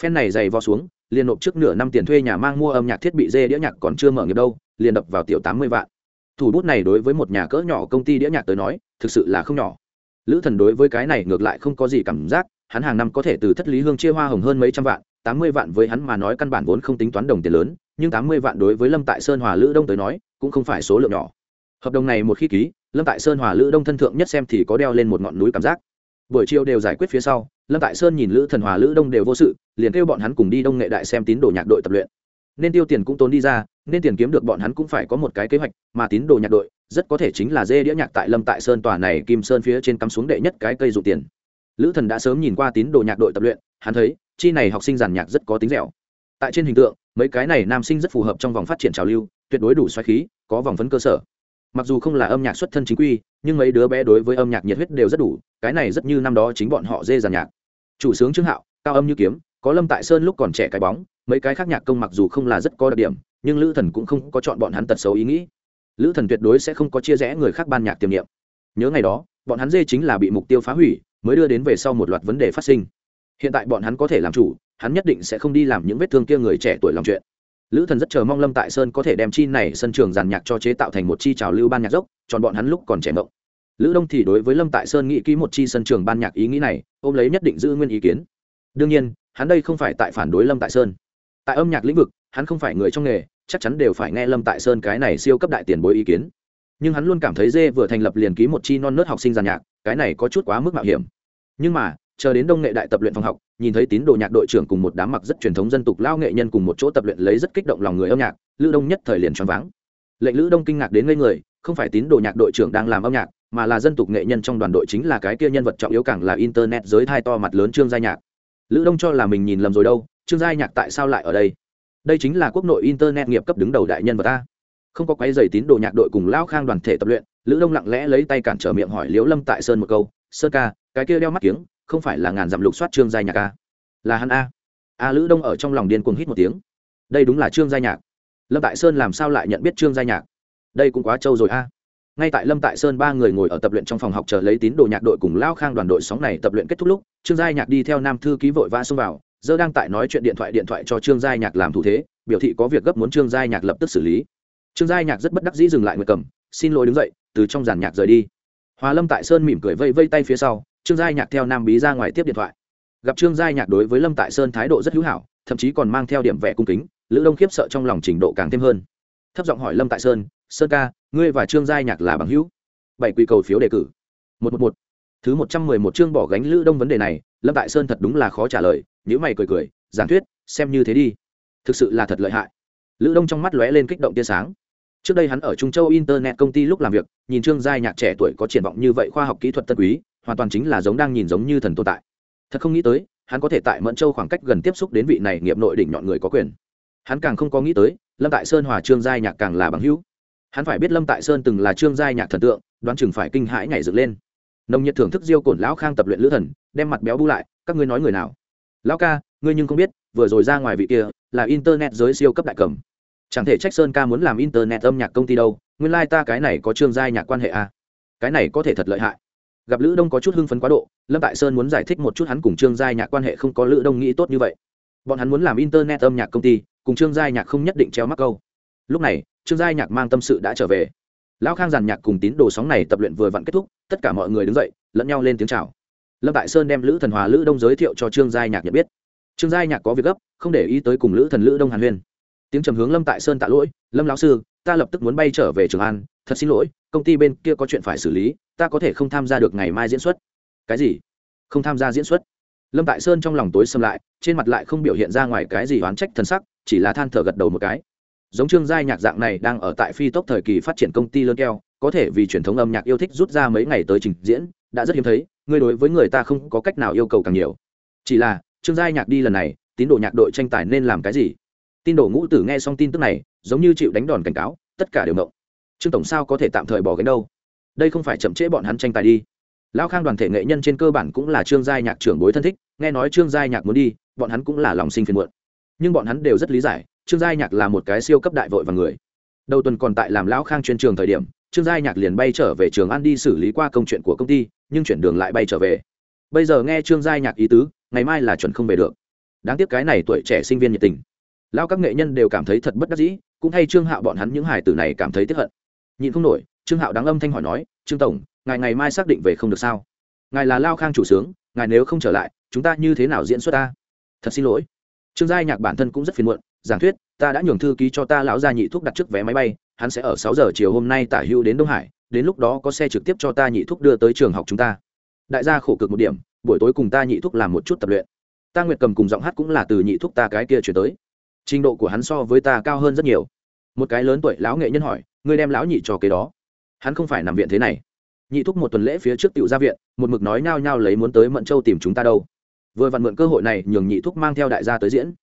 phen này dày vo xuống, liền nộp trước nửa năm tiền thuê nhà mang mua âm nhạc thiết bị dê đĩa nhạc còn chưa mở nghiệp đâu, liền đập vào tiểu tám mươi vạn. Thủ bút này đối với một nhà cỡ nhỏ công ty đĩa nhạc tới nói, thực sự là không nhỏ. Lữ thần đối với cái này ngược lại không có gì cảm giác, hắn hàng năm có thể từ thất lý hương chia hoa hồng hơn mấy trăm vạn, tám mươi vạn với hắn mà nói căn bản vốn không tính toán đồng tiền lớn, nhưng tám mươi vạn đối với lâm tại sơn hòa lữ đông tới nói, cũng không phải số lượng nhỏ. Hợp đồng này một khi ký, lâm tại sơn hòa lữ đông thân thượng nhất xem thì có đeo lên một ngọn núi cảm giác. Buổi chiều đều giải quyết phía sau lâm tại sơn nhìn lữ thần hòa lữ đông đều vô sự liền kêu bọn hắn cùng đi đông nghệ đại xem tín đồ nhạc đội tập luyện nên tiêu tiền cũng tốn đi ra nên tiền kiếm được bọn hắn cũng phải có một cái kế hoạch mà tín đồ nhạc đội rất có thể chính là dê đĩa nhạc tại lâm tại sơn tòa này kim sơn phía trên cắm xuống đệ nhất cái cây dụ tiền lữ thần đã sớm nhìn qua tín đồ nhạc đội tập luyện hắn thấy chi này học sinh giàn nhạc rất có tính dẻo tại trên hình tượng mấy cái này nam sinh rất phù hợp trong vòng phát triển trào lưu tuyệt đối đủ xoáy khí có vòng phấn cơ sở mặc dù không là âm nhạc xuất thân chính quy nhưng mấy đứa bé đối với âm nhạc nhiệt huyết đều rất đủ cái này rất như năm đó chính bọn họ dê giàn nhạc chủ sướng trương hạo, cao âm như kiếm, có lâm tại sơn lúc còn trẻ cái bóng, mấy cái khác nhạc công mặc dù không là rất có đặc điểm, nhưng lữ thần cũng không có chọn bọn hắn tật xấu ý nghĩ. Lữ thần tuyệt đối sẽ không có chia rẽ người khác ban nhạc tiềm niệm. nhớ ngày đó, bọn hắn dê chính là bị mục tiêu phá hủy, mới đưa đến về sau một loạt vấn đề phát sinh. Hiện tại bọn hắn có thể làm chủ, hắn nhất định sẽ không đi làm những vết thương kia người trẻ tuổi lòng chuyện. Lữ thần rất chờ mong lâm tại sơn có thể đem chi này sân trường giàn nhạc cho chế tạo thành một chi trào lưu ban nhạc dốc, chọn bọn hắn lúc còn trẻ mộng lữ đông thì đối với lâm tại sơn nghĩ ký một chi sân trường ban nhạc ý nghĩ này, ôm lấy nhất định giữ nguyên ý kiến. Đương nhiên, hắn đây không phải tại phản đối lâm tại sơn. Tại âm nhạc lĩnh vực, hắn không phải người trong nghề, chắc chắn đều phải nghe lâm tại sơn cái này siêu cấp đại tiền bối ý kiến. Nhưng hắn luôn cảm thấy dê vừa thành lập liền ký một chi non nớt học sinh giàn nhạc, cái này có chút quá mức mạo hiểm. Nhưng mà, chờ đến đông nghệ đại tập luyện phòng học, nhìn thấy tín đồ nhạc đội trưởng cùng một đám mặc rất truyền thống dân tục lao nghệ nhân cùng một chỗ tập luyện lấy rất kích động lòng người âm nhạc, lữ đông nhất thời liền choáng váng. Lệnh lữ đông kinh ngạc đến ngây người, không phải tín đồ nhạc đội trưởng đang làm âm nhạc mà là dân tục nghệ nhân trong đoàn đội chính là cái kia nhân vật trọng yếu càng là internet giới thai to mặt lớn trương gia nhạc. Lữ đông cho là mình nhìn lầm rồi đâu, trương gia nhạc tại sao lại ở đây? Đây chính là quốc nội internet nghiệp cấp đứng đầu đại nhân vật ta. Không có quái dày tín đồ nhạc đội cùng lão khang đoàn thể tập luyện, lữ đông lặng lẽ lấy tay cản trở miệng hỏi liễu lâm tại sơn một câu, sơn ca, cái kia đeo mắt kiếng, không phải là ngàn dặm lục soát trương gia nhạc a là hắn a. A lữ đông ở trong lòng điên cuồng hít một tiếng. Đây đúng là trương gia nhạc. Lâm tại sơn làm sao lại nhận biết trương gia nhạc? Đây cũng quá trâu rồi a ngay tại lâm tại sơn ba người ngồi ở tập luyện trong phòng học chờ lấy tín đồ nhạc đội cùng lao khang đoàn đội sóng này tập luyện kết thúc lúc, trương giai nhạc đi theo nam thư ký vội vã xông vào dơ đang tại nói chuyện điện thoại điện thoại cho trương giai nhạc làm thủ thế, biểu thị có việc gấp muốn trương giai nhạc lập tức xử lý. Trương giai nhạc rất bất đắc dĩ dừng lại nguyệt cầm xin lỗi, đứng dậy, từ trong giàn nhạc rời đi. Hòa lâm tại sơn mỉm cười vây vây tay phía sau, trương giai nhạc theo nam bí ra ngoài tiếp điện thoại. Gặp trương giai nhạc đối với lâm tại sơn thái độ rất hữu hảo, thậm chí còn mang theo điểm vẻ cung kính, lữ đông khiếp sợ trong lòng trình độ càng thêm hơn. Thấp giọng hỏi lâm tại sơn sơn ca, ngươi và trương giai nhạc là bằng hữu. Bảy quy cầu phiếu đề cử. Một một một. Thứ một trăm mười một chương bỏ gánh lữ đông vấn đề này, lâm tại sơn thật đúng là khó trả lời nếu mày cười cười, giảng thuyết, xem như thế đi. Thực sự là thật lợi hại. Lữ đông trong mắt lóe lên kích động tia sáng. Trước đây hắn ở trung châu internet công ty lúc làm việc, nhìn trương giai nhạc trẻ tuổi có triển vọng như vậy khoa học kỹ thuật tân quý, hoàn toàn chính là giống đang nhìn giống như thần tồn tại. Thật không nghĩ tới, hắn có thể tại mẫn châu khoảng cách gần tiếp xúc đến vị này nghiệp nội đỉnh nhọn người có quyền. Hắn càng không có nghĩ tới, lâm tại sơn hòa trương giai nhạc càng là bằng hữu hắn phải biết lâm tại sơn từng là trương giai nhạc thần tượng, đoán chừng phải kinh hãi nhảy dựng lên. Nồng nhiệt thưởng thức diêu cổn lão khang tập luyện lữ thần, đem mặt béo bu lại, các ngươi nói người nào? Lão ca, ngươi nhưng không biết, vừa rồi ra ngoài vị kia là internet giới siêu cấp đại cầm. Chẳng thể trách sơn ca muốn làm internet âm nhạc công ty đâu, nguyên lai、like、ta cái này có trương giai nhạc quan hệ à. cái này có thể thật lợi hại. Gặp lữ đông có chút hưng phấn quá độ, lâm tại sơn muốn giải thích một chút hắn cùng trương giai nhạc quan hệ không có lữ đông nghĩ tốt như vậy. Bọn hắn muốn làm internet âm nhạc công ty, cùng trương giai nhạc không nhất định treo mắc câu. Lúc này trương giai nhạc mang tâm sự đã trở về. Lão khang giàn nhạc cùng tín đồ sóng này tập luyện vừa vặn kết thúc, tất cả mọi người đứng dậy, lẫn nhau lên tiếng chào. Lâm tại sơn đem lữ thần hòa, lữ đông giới thiệu cho trương giai nhạc nhận biết. Trương giai nhạc có việc gấp, không để ý tới cùng lữ thần, lữ đông hàn huyên. Tiếng trầm hướng lâm tại sơn tạ lỗi, lâm lão sư, ta lập tức muốn bay trở về trường an, thật xin lỗi, công ty bên kia có chuyện phải xử lý, ta có thể không tham gia được ngày mai diễn xuất. Cái gì? Không tham gia diễn xuất. Lâm tại sơn trong lòng tối xâm lại, trên mặt lại không biểu hiện ra ngoài cái gì oán trách thân sắc, chỉ là than thở gật đầu một cái giống trương giai nhạc dạng này đang ở tại phi tốc thời kỳ phát triển công ty lớn keo, có thể vì truyền thống âm nhạc yêu thích rút ra mấy ngày tới trình diễn, đã rất hiếm thấy người đối với người ta không có cách nào yêu cầu càng nhiều. Chỉ là, trương giai nhạc đi lần này, tín đồ nhạc đội tranh tài nên làm cái gì? Tin đồ ngũ tử nghe xong tin tức này, giống như chịu đánh đòn cảnh cáo, tất cả đều ngộng. Trương tổng sao có thể tạm thời bỏ gánh đâu? Đây không phải chậm trễ bọn hắn tranh tài đi. Lão khang đoàn thể nghệ nhân trên cơ bản cũng là trương giai nhạc trưởng bối thân thích, nghe nói trương giai nhạc muốn đi, bọn hắn cũng là lòng sinh phiền muộn. Nhưng bọn hắn đều rất lý giải trương giai nhạc là một cái siêu cấp đại vội và người. Đầu tuần còn tại làm lão khang chuyên trường thời điểm, trương giai nhạc liền bay trở về trường ăn đi xử lý qua công chuyện của công ty, nhưng chuyển đường lại bay trở về. Bây giờ nghe trương giai nhạc ý tứ, ngày mai là chuẩn không về được. Đáng tiếc cái này tuổi trẻ sinh viên nhiệt tình. Lao các nghệ nhân đều cảm thấy thật bất đắc dĩ, cũng thay trương hạo bọn hắn những hải tử này cảm thấy tiếp hận. Nhìn không nổi, trương hạo đáng âm thanh hỏi nói, trương tổng, ngài ngày mai xác định về không được sao? Ngài là lao khang chủ sướng, ngài nếu không trở lại, chúng ta như thế nào diễn xuất ta? Thật xin lỗi. Trương giai nhạc bản thân cũng rất phiền muộn giảng thuyết, ta đã nhường thư ký cho ta lão gia nhị thuốc đặt trước vé máy bay, hắn sẽ ở sáu giờ chiều hôm nay tả hưu đến đông hải, đến lúc đó có xe trực tiếp cho ta nhị thuốc đưa tới trường học chúng ta. Đại gia khổ cực một điểm, buổi tối cùng ta nhị thuốc làm một chút tập luyện. Ta nguyệt cầm cùng giọng hát cũng là từ nhị thuốc ta cái kia chuyển tới. Trình độ của hắn so với ta cao hơn rất nhiều. Một cái lớn tuổi lão nghệ nhân hỏi, ngươi đem lão nhị cho kế đó? Hắn không phải nằm viện thế này. Nhị thúc một tuần lễ phía trước tiểu ra viện, một mực nói nhao nhao lấy muốn tới mận châu tìm chúng ta đâu. Vừa vặn mượn cơ hội này, nhường nhị thúc mang theo đại gia tới diễn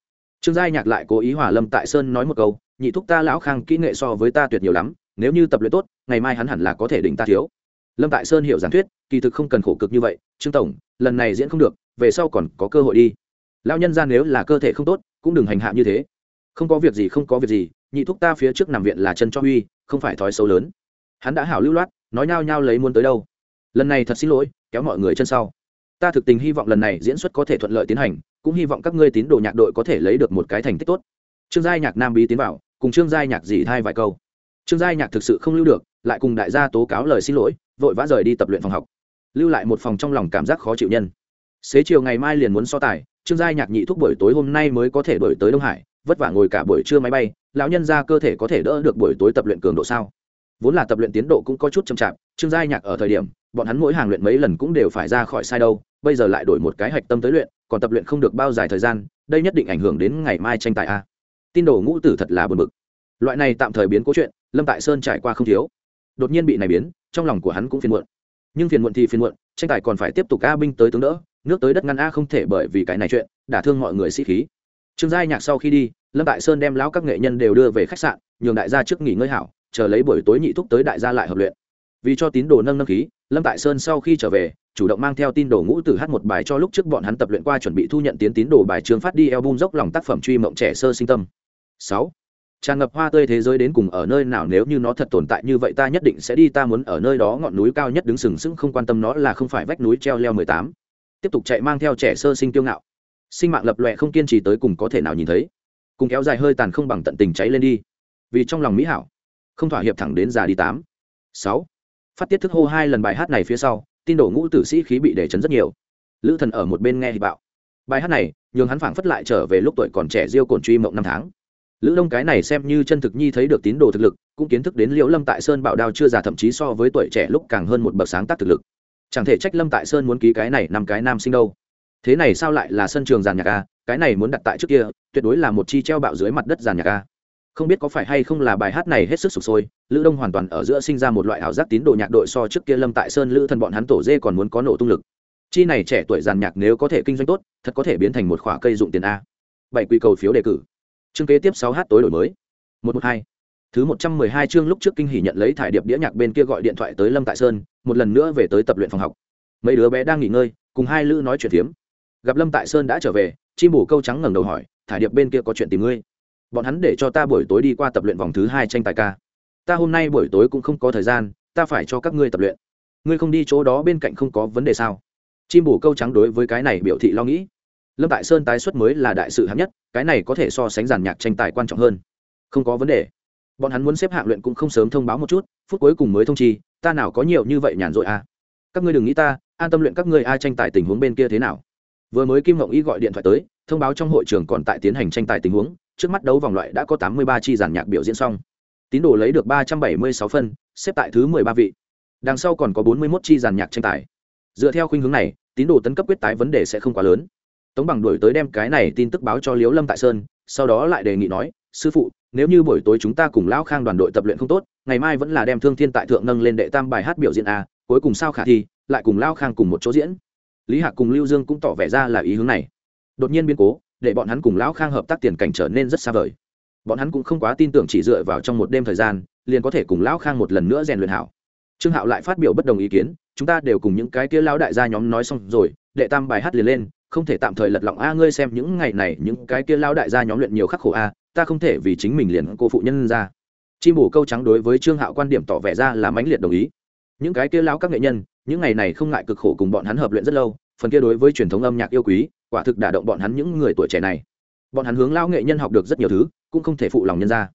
trương giai nhạc lại cố ý hỏa lâm tại sơn nói một câu, nhị thúc ta lão khang kỹ nghệ so với ta tuyệt nhiều lắm, nếu như tập luyện tốt, ngày mai hắn hẳn là có thể đỉnh ta thiếu. Lâm tại sơn hiểu giảng thuyết, kỳ thực không cần khổ cực như vậy, trương tổng, lần này diễn không được, về sau còn có cơ hội đi. Lão nhân ra nếu là cơ thể không tốt, cũng đừng hành hạ như thế. Không có việc gì, không có việc gì, nhị thúc ta phía trước nằm viện là chân cho huy không phải thói xấu lớn. Hắn đã hảo lưu loát, nói nhao nhao lấy muốn tới đâu. Lần này thật xin lỗi, kéo mọi người chân sau. Ta thực tình hy vọng lần này diễn xuất có thể thuận lợi tiến hành cũng hy vọng các ngươi tín đồ nhạc đội có thể lấy được một cái thành tích tốt. Trương giai nhạc nam bí tiến vào, cùng trương giai nhạc dì thay vài câu. Trương giai nhạc thực sự không lưu được, lại cùng đại gia tố cáo lời xin lỗi, vội vã rời đi tập luyện phòng học. Lưu lại một phòng trong lòng cảm giác khó chịu nhân. Xế chiều ngày mai liền muốn so tài, trương giai nhạc nhị thúc buổi tối hôm nay mới có thể đổi tới đông hải, vất vả ngồi cả buổi trưa máy bay, lão nhân ra cơ thể có thể đỡ được buổi tối tập luyện cường độ sao? Vốn là tập luyện tiến độ cũng có chút chậm chạp, trương giai nhạc ở thời điểm, bọn hắn mỗi hàng luyện mấy lần cũng đều phải ra khỏi sai đâu, bây giờ lại đổi một cái hạch tâm tới luyện còn tập luyện không được bao dài thời gian, đây nhất định ảnh hưởng đến ngày mai tranh tài a. Tin đồ ngũ tử thật là bờ mực loại này tạm thời biến cố chuyện, lâm tại sơn trải qua không thiếu. Đột nhiên bị này biến, trong lòng của hắn cũng phiền muộn. Nhưng phiền muộn thì phiền muộn, tranh tài còn phải tiếp tục a binh tới tướng đỡ, nước tới đất ngăn a không thể bởi vì cái này chuyện, đả thương mọi người sĩ khí. Trương giai nhạc sau khi đi, lâm tại sơn đem lão các nghệ nhân đều đưa về khách sạn, nhường đại gia trước nghỉ ngơi hảo, chờ lấy buổi tối nhị thúc tới đại gia lại hợp luyện. Vì cho tín đồ nâng nâng khí lâm tại sơn sau khi trở về, chủ động mang theo tin đồ ngũ tử hát một bài cho lúc trước bọn hắn tập luyện qua chuẩn bị thu nhận tiến tín đồ bài trường phát đi album dốc lòng tác phẩm truy mộng trẻ sơ sinh tâm. Sáu. Tràn ngập hoa tươi thế giới đến cùng ở nơi nào nếu như nó thật tồn tại như vậy ta nhất định sẽ đi, ta muốn ở nơi đó ngọn núi cao nhất đứng sừng sững không quan tâm nó là không phải vách núi treo leo mười tám. Tiếp tục chạy mang theo trẻ sơ sinh tiêu ngạo. Sinh mạng lập lòe không kiên trì tới cùng có thể nào nhìn thấy. Cùng kéo dài hơi tàn không bằng tận tình cháy lên đi. Vì trong lòng mỹ hảo, không thỏa hiệp thẳng đến già đi tám. Sáu phát tiết thức hô hai lần bài hát này phía sau, tin đổ ngũ tử sĩ khí bị để chấn rất nhiều. Lữ thần ở một bên nghe thì bạo bài hát này, nhường hắn phảng phất lại trở về lúc tuổi còn trẻ diêu cồn truy mộng năm tháng. Lữ đông cái này xem như chân thực nhi thấy được tín đồ thực lực, cũng kiến thức đến liễu lâm tại sơn bảo đao chưa già thậm chí so với tuổi trẻ lúc càng hơn một bậc sáng tác thực lực. Chẳng thể trách lâm tại sơn muốn ký cái này năm cái nam sinh đâu. Thế này sao lại là sân trường giàn nhạc a? Cái này muốn đặt tại trước kia, tuyệt đối là một chi treo bạo dưới mặt đất giàn nhạc a không biết có phải hay không là bài hát này hết sức sụp sôi, lữ đông hoàn toàn ở giữa sinh ra một loại ảo giác tín đồ nhạc đội so trước kia lâm tại sơn, lữ thần bọn hắn tổ dê còn muốn có nổ tung lực. Chi này trẻ tuổi giàn nhạc nếu có thể kinh doanh tốt, thật có thể biến thành một khoả cây dụng tiền a. Bảy quy cầu phiếu đề cử. Chương kế tiếp sáu h tối đổi mới. Một một hai. Thứ một trăm mười hai chương lúc trước kinh hỉ nhận lấy thải điệp đĩa nhạc bên kia gọi điện thoại tới lâm tại sơn, một lần nữa về tới tập luyện phòng học. Mấy đứa bé đang nghỉ ngơi, cùng hai lữ nói chuyện phiếm. Gặp lâm tại sơn đã trở về, chim bổ câu trắng ngẩng đầu hỏi, thải điệp bên kia có chuyện tìm ngươi? Bọn hắn để cho ta buổi tối đi qua tập luyện vòng thứ hai tranh tài ca. Ta hôm nay buổi tối cũng không có thời gian, ta phải cho các ngươi tập luyện. Ngươi không đi chỗ đó bên cạnh không có vấn đề sao? Chim bổ câu trắng đối với cái này biểu thị lo nghĩ. Lâm tại sơn tái xuất mới là đại sự hạng nhất, cái này có thể so sánh giàn nhạc tranh tài quan trọng hơn. Không có vấn đề. Bọn hắn muốn xếp hạng luyện cũng không sớm thông báo một chút, phút cuối cùng mới thông chi, ta nào có nhiều như vậy nhàn rỗi à. các ngươi đừng nghĩ ta, an tâm luyện các ngươi ai tranh tài tình huống bên kia thế nào. Vừa mới kim Ngộng y gọi điện thoại tới, thông báo trong hội trường còn tại tiến hành tranh tài tình huống trước mắt đấu vòng loại đã có tám mươi ba chi giàn nhạc biểu diễn xong. Tín đồ lấy được ba trăm bảy mươi sáu phân, xếp tại thứ mười ba vị. Đằng sau còn có bốn mươi mốt chi giàn nhạc tranh tài. Dựa theo khuynh hướng này, tín đồ tấn cấp quyết tái vấn đề sẽ không quá lớn. Tống bằng đuổi tới đem cái này tin tức báo cho liếu lâm tại sơn, sau đó lại đề nghị nói, sư phụ, nếu như buổi tối chúng ta cùng lão khang đoàn đội tập luyện không tốt, ngày mai vẫn là đem thương thiên tại thượng nâng lên đệ tam bài hát biểu diễn a, cuối cùng sao khả thi, lại cùng lao khang cùng một chỗ diễn. Lý hạc cùng lưu dương cũng tỏ vẻ ra là ý hướng này. Đột nhiên biến cố để bọn hắn cùng lão khang hợp tác tiền cảnh trở nên rất xa vời. Bọn hắn cũng không quá tin tưởng chỉ dựa vào trong một đêm thời gian, liền có thể cùng lão khang một lần nữa rèn luyện hảo. Trương hạo lại phát biểu bất đồng ý kiến, chúng ta đều cùng những cái kia lão đại gia nhóm nói xong rồi, đệ tam bài hát liền lên, không thể tạm thời lật lọng. A, ngươi xem những ngày này, những cái kia lão đại gia nhóm luyện nhiều khắc khổ a, ta không thể vì chính mình liền cô phụ nhân ra. Chim bổ câu trắng đối với trương hạo quan điểm tỏ vẻ ra là mãnh liệt đồng ý. Những cái kia lão các nghệ nhân, những ngày này không ngại cực khổ cùng bọn hắn hợp luyện rất lâu, phần kia đối với truyền thống âm nhạc yêu quý quả thực đả động bọn hắn những người tuổi trẻ này. Bọn hắn hướng lão nghệ nhân học được rất nhiều thứ, cũng không thể phụ lòng nhân ra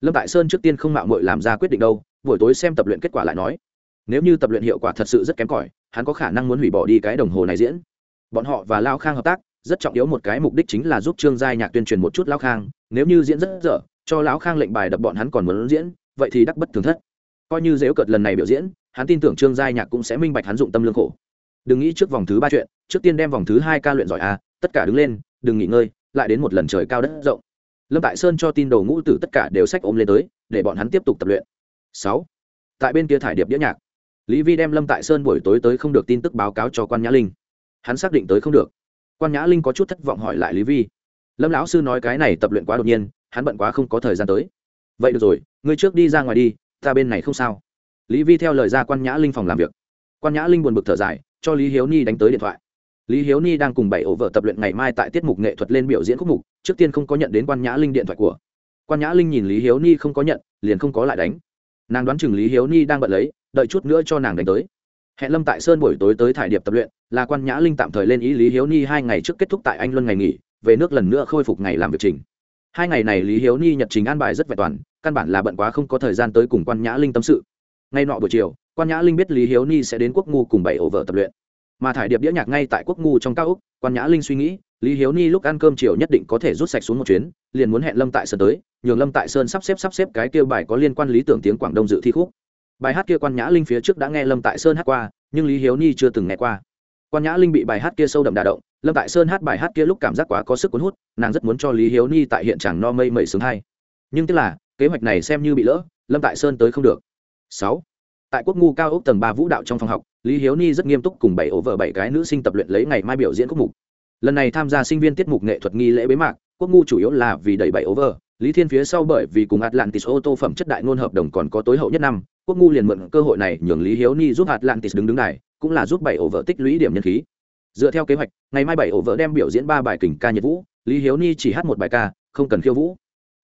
lâm tại sơn trước tiên không mạo mội làm ra quyết định đâu, buổi tối xem tập luyện kết quả lại nói. Nếu như tập luyện hiệu quả thật sự rất kém cỏi, hắn có khả năng muốn hủy bỏ đi cái đồng hồ này diễn. Bọn họ và lao khang hợp tác, rất trọng yếu một cái mục đích chính là giúp trương giai nhạc tuyên truyền một chút lao khang, nếu như diễn rất dở, cho lão khang lệnh bài đập bọn hắn còn muốn diễn, vậy thì đắc bất thường thất. Coi như dễu cợt lần này biểu diễn, hắn tin tưởng trương giai nhạc cũng sẽ minh bạch hắn dụng tâm lương khổ. Đừng nghĩ trước vòng thứ ba chuyện, trước tiên đem vòng thứ hai ca luyện giỏi a tất cả đứng lên, đừng nghỉ ngơi, lại đến một lần trời cao đất rộng. Lâm tại sơn cho tin đầu ngũ tử tất cả đều sách ôm lên tới, để bọn hắn tiếp tục tập luyện. Sáu, tại bên kia thải điệp đĩa nhạc. Lý vi đem lâm tại sơn buổi tối tới không được tin tức báo cáo cho quan nhã linh. Hắn xác định tới không được. Quan nhã linh có chút thất vọng hỏi lại lý vi. Lâm lão sư nói cái này tập luyện quá đột nhiên, hắn bận quá không có thời gian tới. Vậy được rồi, ngươi trước đi ra ngoài đi, ta bên này không sao. Lý vi theo lời ra quan nhã linh phòng làm việc. Quan nhã linh buồn bực thở dài, cho lý hiếu ni đánh tới điện thoại lý hiếu ni đang cùng bảy ổ vợ tập luyện ngày mai tại tiết mục nghệ thuật lên biểu diễn khúc mục, trước tiên không có nhận đến quan nhã linh điện thoại của. Quan nhã linh nhìn lý hiếu ni không có nhận, liền không có lại đánh. Nàng đoán chừng lý hiếu ni đang bận lấy, đợi chút nữa cho nàng đánh tới. Hẹn lâm tại sơn buổi tối tới thải điệp tập luyện, là quan nhã linh tạm thời lên ý lý hiếu ni hai ngày trước kết thúc tại anh luân ngày nghỉ, về nước lần nữa khôi phục ngày làm việc trình. Hai ngày này lý hiếu ni nhật trình an bài rất vẹn toàn, căn bản là bận quá không có thời gian tới cùng quan nhã linh tâm sự. Ngay nọ buổi chiều, quan nhã linh biết lý hiếu ni sẽ đến quốc ngu cùng bảy ổ vợ tập luyện mà thải điệp đĩa nhạc ngay tại quốc ngu trong cao úc, quan nhã linh suy nghĩ, lý hiếu ni lúc ăn cơm chiều nhất định có thể rút sạch xuống một chuyến, liền muốn hẹn lâm tại sơn tới, nhường lâm tại sơn sắp xếp sắp xếp cái kia bài có liên quan lý tưởng tiếng quảng đông dự thi khúc. Bài hát kia quan nhã linh phía trước đã nghe lâm tại sơn hát qua, nhưng lý hiếu ni chưa từng nghe qua. Quan nhã linh bị bài hát kia sâu đậm đà động, lâm tại sơn hát bài hát kia lúc cảm giác quá có sức cuốn hút, nàng rất muốn cho lý hiếu ni tại hiện tràng no mây mẩy sướng hay. Nhưng tức là, kế hoạch này xem như bị lỡ, lâm tại sơn tới không được. Sáu tại quốc ngu cao ốc tầng ba vũ đạo trong phòng học, lý hiếu ni rất nghiêm túc cùng bảy ổ vợ bảy cái nữ sinh tập luyện lấy ngày mai biểu diễn quốc mục. Lần này tham gia sinh viên tiết mục nghệ thuật nghi lễ bế mạc, quốc ngu chủ yếu là vì đẩy bảy over lý thiên phía sau bởi vì cùng atlantis ô tô phẩm chất đại ngôn hợp đồng còn có tối hậu nhất năm, quốc ngu liền mượn cơ hội này nhường lý hiếu ni giúp atlantis đứng đứng này cũng là giúp bảy ổ vợ tích lũy điểm nhân khí. Dựa theo kế hoạch, ngày mai bảy ổ vợ đem biểu diễn ba bài kình ca nhiệt vũ, lý hiếu ni chỉ hát một bài ca, không cần khiêu vũ.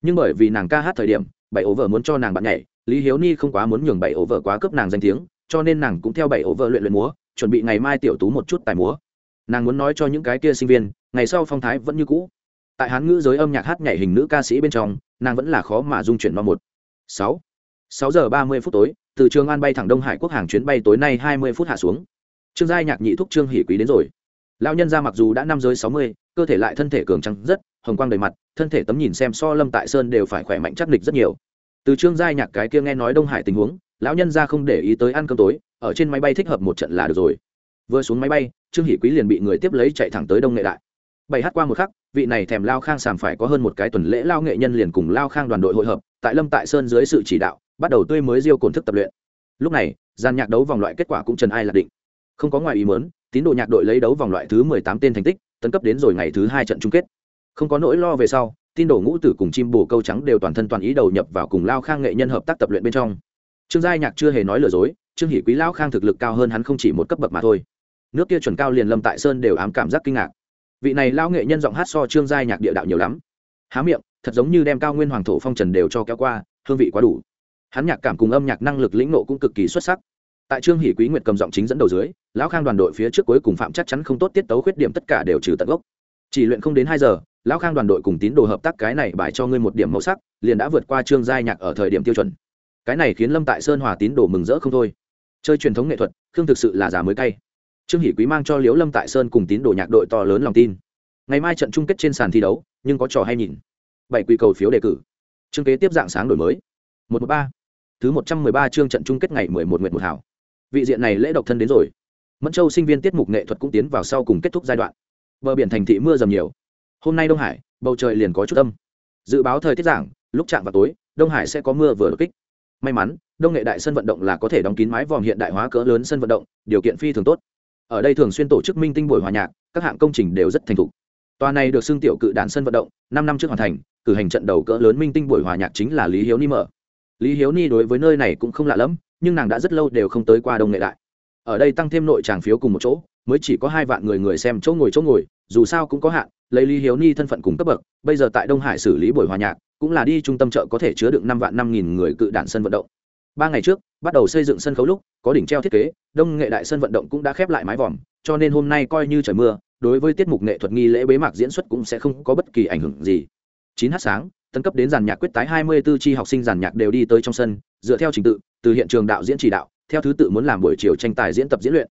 Nhưng bởi vì nàng ca hát thời điểm, bảy ổ vợ muốn cho nàng bạn nhảy lý hiếu ni không quá muốn nhường bảy ổ vợ quá cướp nàng danh tiếng, cho nên nàng cũng theo bảy ổ vợ luyện luyện múa, chuẩn bị ngày mai tiểu tú một chút tài múa. Nàng muốn nói cho những cái kia sinh viên, ngày sau phong thái vẫn như cũ. Tại hán ngữ giới âm nhạc hát nhảy hình nữ ca sĩ bên trong, nàng vẫn là khó mà dung chuyển no một. Sáu sáu giờ ba mươi phút tối, từ trường an bay thẳng đông hải quốc hàng chuyến bay tối nay hai mươi phút hạ xuống. Trương giai nhạc nhị thúc trương hỷ quý đến rồi. Lão nhân ra mặc dù đã năm giới sáu mươi, cơ thể lại thân thể cường trắng rất, hồng quang đầy mặt, thân thể tấm nhìn xem so lâm tại sơn đều phải khỏe mạnh chắc địch rất nhiều từ trương giai nhạc cái kia nghe nói đông hải tình huống, lão nhân ra không để ý tới ăn cơm tối, ở trên máy bay thích hợp một trận là được rồi. Vừa xuống máy bay, trương hỷ quý liền bị người tiếp lấy chạy thẳng tới đông nghệ đại. Bảy hát qua một khắc, vị này thèm lao khang sàm phải có hơn một cái tuần lễ lao nghệ nhân liền cùng lao khang đoàn đội hội hợp, tại lâm tại sơn dưới sự chỉ đạo, bắt đầu tươi mới diêu cồn thức tập luyện. Lúc này, gian nhạc đấu vòng loại kết quả cũng trần ai lạc định. Không có ngoài ý mớn tín đồ nhạc đội lấy đấu vòng loại thứ mười tám tên thành tích, tấn cấp đến rồi ngày thứ hai trận chung kết. Không có nỗi lo về sau tin đồ ngũ tử cùng chim bồ câu trắng đều toàn thân toàn ý đầu nhập vào cùng lao khang nghệ nhân hợp tác tập luyện bên trong. Trương giai nhạc chưa hề nói lừa dối, trương hỷ quý lao khang thực lực cao hơn hắn không chỉ một cấp bậc mà thôi. Nước kia chuẩn cao liền lâm tại sơn đều ám cảm giác kinh ngạc. Vị này lao nghệ nhân giọng hát so trương giai nhạc địa đạo nhiều lắm. Há miệng, thật giống như đem cao nguyên hoàng thổ phong trần đều cho kéo qua, hương vị quá đủ. Hắn nhạc cảm cùng âm nhạc năng lực lĩnh nộ cũng cực kỳ xuất sắc. Tại trương hỷ quý nguyệt cầm giọng chính dẫn đầu dưới lão khang đoàn đội phía trước cuối cùng phạm chắc chắn không tốt tiết tấu khuyết điểm tất cả đều trừ tận gốc. Chỉ luyện không đến hai giờ lão khang đoàn đội cùng tín đồ hợp tác cái này bài cho ngươi một điểm màu sắc, liền đã vượt qua trương giai nhạc ở thời điểm tiêu chuẩn. Cái này khiến lâm tại sơn hòa tín đồ mừng rỡ không thôi. Chơi truyền thống nghệ thuật, khương thực sự là giả mới cay. Trương hỷ quý mang cho liễu lâm tại sơn cùng tín đồ nhạc đội to lớn lòng tin. Ngày mai trận chung kết trên sàn thi đấu, nhưng có trò hay nhìn. Bảy quy cầu phiếu đề cử. Chương kế tiếp dạng sáng đổi mới. Một ba. Thứ một trăm mười ba chương trận chung kết ngày mười một nguyện một hảo. Vị diện này lễ độc thân đến rồi. Mẫn châu sinh viên tiết mục nghệ thuật cũng tiến vào sau cùng kết thúc giai đoạn. Bờ biển thành thị mưa dầm nhiều hôm nay đông hải, bầu trời liền có chút âm. Dự báo thời tiết giảng, lúc chạm vào tối, đông hải sẽ có mưa vừa đột kích. May mắn, đông nghệ đại sân vận động là có thể đóng kín mái vòm hiện đại hóa cỡ lớn sân vận động, điều kiện phi thường tốt. Ở đây thường xuyên tổ chức minh tinh buổi hòa nhạc, các hạng công trình đều rất thành thục. Tòa này được xưng tiểu cự đàn sân vận động, năm năm trước hoàn thành, cử hành trận đầu cỡ lớn minh tinh buổi hòa nhạc chính là lý hiếu ni mở. Lý hiếu ni đối với nơi này cũng không lạ lẫm, nhưng nàng đã rất lâu đều không tới qua đông nghệ đại. Ở đây tăng thêm nội tràng phiếu cùng một chỗ mới chỉ có hai vạn người người xem chỗ ngồi chỗ ngồi, dù sao cũng có hạn, lấy lý hiếu ni thân phận cùng cấp bậc, bây giờ tại đông hải xử lý buổi hòa nhạc, cũng là đi trung tâm chợ có thể chứa được năm vạn năm nghìn người cự đạn sân vận động. Ba ngày trước, bắt đầu xây dựng sân khấu lúc, có đỉnh treo thiết kế, đông nghệ đại sân vận động cũng đã khép lại mái vòm, cho nên hôm nay coi như trời mưa, đối với tiết mục nghệ thuật nghi lễ bế mạc diễn xuất cũng sẽ không có bất kỳ ảnh hưởng gì. Chín h sáng tấn cấp đến giàn nhạc quyết tái hai mươi 24 chi học sinh giàn nhạc đều đi tới trong sân, dựa theo trình tự, từ hiện trường đạo diễn chỉ đạo, theo thứ tự muốn làm buổi chiều tranh tài diễn tập diễn luyện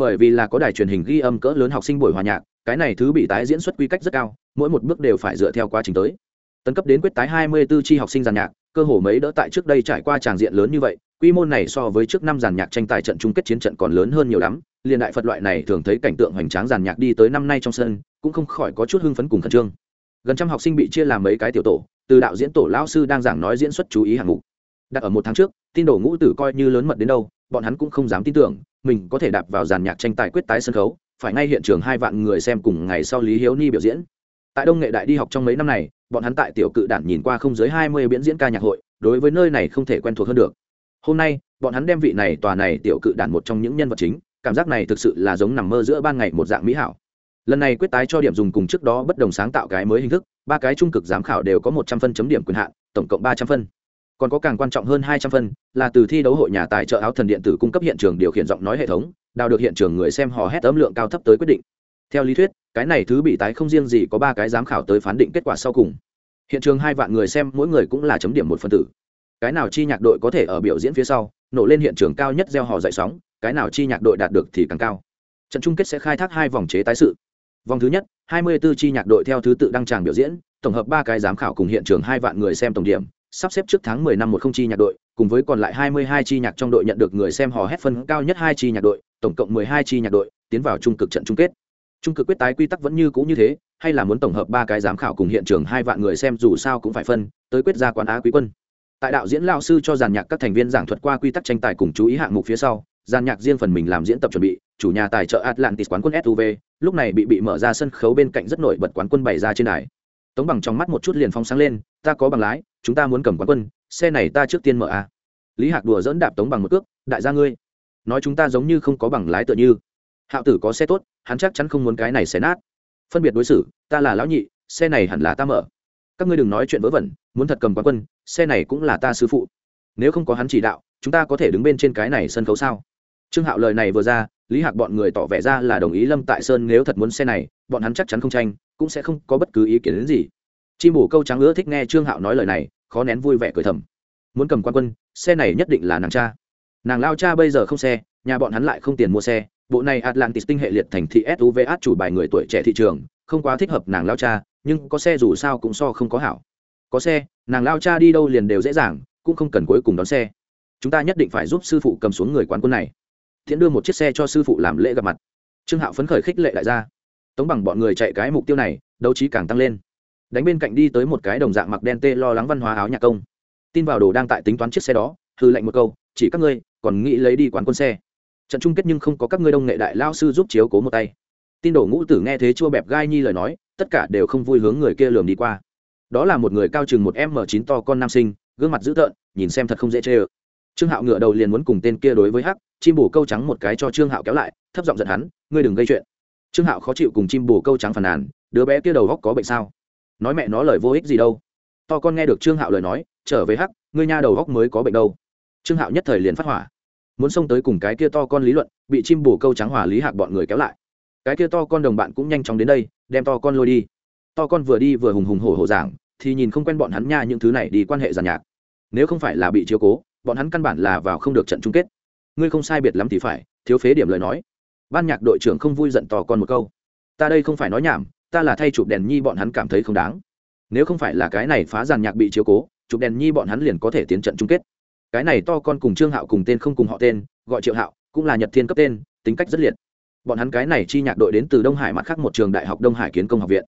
bởi vì là có đài truyền hình ghi âm cỡ lớn học sinh buổi hòa nhạc, cái này thứ bị tái diễn xuất quy cách rất cao, mỗi một bước đều phải dựa theo quá trình tới. Tấn cấp đến quyết tái 24 chi học sinh giàn nhạc, cơ hồ mấy đỡ tại trước đây trải qua tràng diện lớn như vậy, quy mô này so với trước năm giàn nhạc tranh tài trận chung kết chiến trận còn lớn hơn nhiều lắm, liền đại phật loại này thường thấy cảnh tượng hoành tráng giàn nhạc đi tới năm nay trong sân, cũng không khỏi có chút hưng phấn cùng khẩn trương. Gần trăm học sinh bị chia làm mấy cái tiểu tổ, từ đạo diễn tổ lão sư đang giảng nói diễn xuất chú ý hạng mục. Đặt ở một tháng trước, tin đổ ngũ tử coi như lớn mật đến đâu, bọn hắn cũng không dám tin tưởng mình có thể đạp vào dàn nhạc tranh tài quyết tái sân khấu, phải ngay hiện trường hai vạn người xem cùng ngày sau lý hiếu ni biểu diễn. Tại đông nghệ đại đi học trong mấy năm này, bọn hắn tại tiểu cự đản nhìn qua không dưới hai mươi biến diễn ca nhạc hội, đối với nơi này không thể quen thuộc hơn được. Hôm nay, bọn hắn đem vị này tòa này tiểu cự đản một trong những nhân vật chính, cảm giác này thực sự là giống nằm mơ giữa ban ngày một dạng mỹ hảo. Lần này quyết tái cho điểm dùng cùng trước đó bất đồng sáng tạo cái mới hình thức, ba cái trung cực giám khảo đều có một trăm phân chấm điểm quyền hạn, tổng cộng ba trăm phân còn có càng quan trọng hơn hai trăm phân, là từ thi đấu hội nhà tài trợ áo thần điện tử cung cấp hiện trường điều khiển giọng nói hệ thống, đào được hiện trường người xem hò hét âm lượng cao thấp tới quyết định. Theo lý thuyết, cái này thứ bị tái không riêng gì có ba cái giám khảo tới phán định kết quả sau cùng. Hiện trường hai vạn người xem mỗi người cũng là chấm điểm một phân tử. Cái nào chi nhạc đội có thể ở biểu diễn phía sau, nổ lên hiện trường cao nhất gieo hò dậy sóng, cái nào chi nhạc đội đạt được thì càng cao. Trận chung kết sẽ khai thác hai vòng chế tái sự. Vòng thứ nhất, hai mươi 24 chi nhạc đội theo thứ tự đăng tràng biểu diễn, tổng hợp ba cái giám khảo cùng hiện trường hai vạn người xem tổng điểm sắp xếp trước tháng 10 năm một không chi nhạc đội, cùng với còn lại 22 chi nhạc trong đội nhận được người xem hò hét phân cao nhất hai chi nhạc đội, tổng cộng 12 chi nhạc đội, tiến vào trung cực trận chung kết. Trung cực quyết tái quy tắc vẫn như cũ như thế, hay là muốn tổng hợp ba cái giám khảo cùng hiện trường hai vạn người xem dù sao cũng phải phân, tới quyết ra quán á quý quân. Tại đạo diễn lão sư cho giàn nhạc các thành viên giảng thuật qua quy tắc tranh tài cùng chú ý hạng mục phía sau, giàn nhạc riêng phần mình làm diễn tập chuẩn bị, chủ nhà tài trợ atlantis quán quân suv lúc này bị bị mở ra sân khấu bên cạnh rất nổi bật quán quân bày ra trên đài. Tống bằng trong mắt một chút liền phong sáng lên, ta có bằng lái chúng ta muốn cầm quán quân, xe này ta trước tiên mở a. À. lý hạc đùa dỡn đạp tống bằng một cước, đại gia ngươi, nói chúng ta giống như không có bằng lái tựa như. Hạo tử có xe tốt, hắn chắc chắn không muốn cái này xé nát. Phân biệt đối xử, ta là lão nhị, xe này hẳn là ta mở. Các ngươi đừng nói chuyện vớ vẩn, muốn thật cầm quán quân, xe này cũng là ta sư phụ. Nếu không có hắn chỉ đạo, chúng ta có thể đứng bên trên cái này sân khấu sao? Trương hạo lời này vừa ra, lý hạc bọn người tỏ vẻ ra là đồng ý lâm tại sơn nếu thật muốn xe này, bọn hắn chắc chắn không tranh, cũng sẽ không có bất cứ ý kiến đến gì chim bổ câu trắng ưa thích nghe trương hạo nói lời này, khó nén vui vẻ cười thầm. Muốn cầm quan quân, xe này nhất định là nàng cha. Nàng lao cha bây giờ không xe, nhà bọn hắn lại không tiền mua xe. Bộ này atlantis tinh hệ liệt thành thị suv chủ bài người tuổi trẻ thị trường, không quá thích hợp nàng lao cha, nhưng có xe dù sao cũng so không có hảo. Có xe, nàng lao cha đi đâu liền đều dễ dàng, cũng không cần cuối cùng đón xe. Chúng ta nhất định phải giúp sư phụ cầm xuống người quán quân này. Thiện đưa một chiếc xe cho sư phụ làm lễ gặp mặt. Trương hạo phấn khởi khích lệ lại ra. Tống bằng bọn người chạy cái mục tiêu này, đấu trí càng tăng lên đánh bên cạnh đi tới một cái đồng dạng mặc đen tê lo lắng văn hóa áo nhạc công. Tin vào đồ đang tại tính toán chiếc xe đó, hư lệnh một câu, chỉ các ngươi, còn nghĩ lấy đi quán quân xe. Trận chung kết nhưng không có các ngươi đông nghệ đại lao sư giúp chiếu cố một tay. Tin đồ ngũ tử nghe thế chua bẹp gai nhi lời nói, tất cả đều không vui hướng người kia lườm đi qua. Đó là một người cao chừng một m chín to con nam sinh, gương mặt dữ tợn, nhìn xem thật không dễ chê ơ. Trương hạo ngựa đầu liền muốn cùng tên kia đối với hắc, chim bù câu trắng một cái cho trương hạo kéo lại, thấp giọng giận hắn, ngươi đừng gây chuyện. Trương hạo khó chịu cùng chim bù câu trắng phàn nàn, đứa bé kia đầu góc có bệnh sao? Nói mẹ nó lời vô ích gì đâu. To con nghe được trương hạo lời nói, trở về hắc, ngươi nha đầu góc mới có bệnh đâu. Trương hạo nhất thời liền phát hỏa. Muốn xông tới cùng cái kia to con lý luận, bị chim bù câu trắng hỏa lý hạc bọn người kéo lại. Cái kia to con đồng bạn cũng nhanh chóng đến đây, đem to con lôi đi. To con vừa đi vừa hùng hùng hổ hổ giảng, thì nhìn không quen bọn hắn nha những thứ này đi quan hệ giàn nhạc. Nếu không phải là bị chiếu cố, bọn hắn căn bản là vào không được trận chung kết. Ngươi không sai biệt lắm thì phải, thiếu phế điểm lời nói. Ban nhạc đội trưởng không vui giận to con một câu. Ta đây không phải nói nhảm ta là thay chụp đèn nhi bọn hắn cảm thấy không đáng. Nếu không phải là cái này phá giàn nhạc bị chiếu cố, chụp đèn nhi bọn hắn liền có thể tiến trận chung kết. Cái này to con cùng trương hạo cùng tên không cùng họ tên, gọi triệu hạo, cũng là nhật thiên cấp tên, tính cách rất liệt. Bọn hắn cái này chi nhạc đội đến từ đông hải mặt khác một trường đại học đông hải kiến công học viện.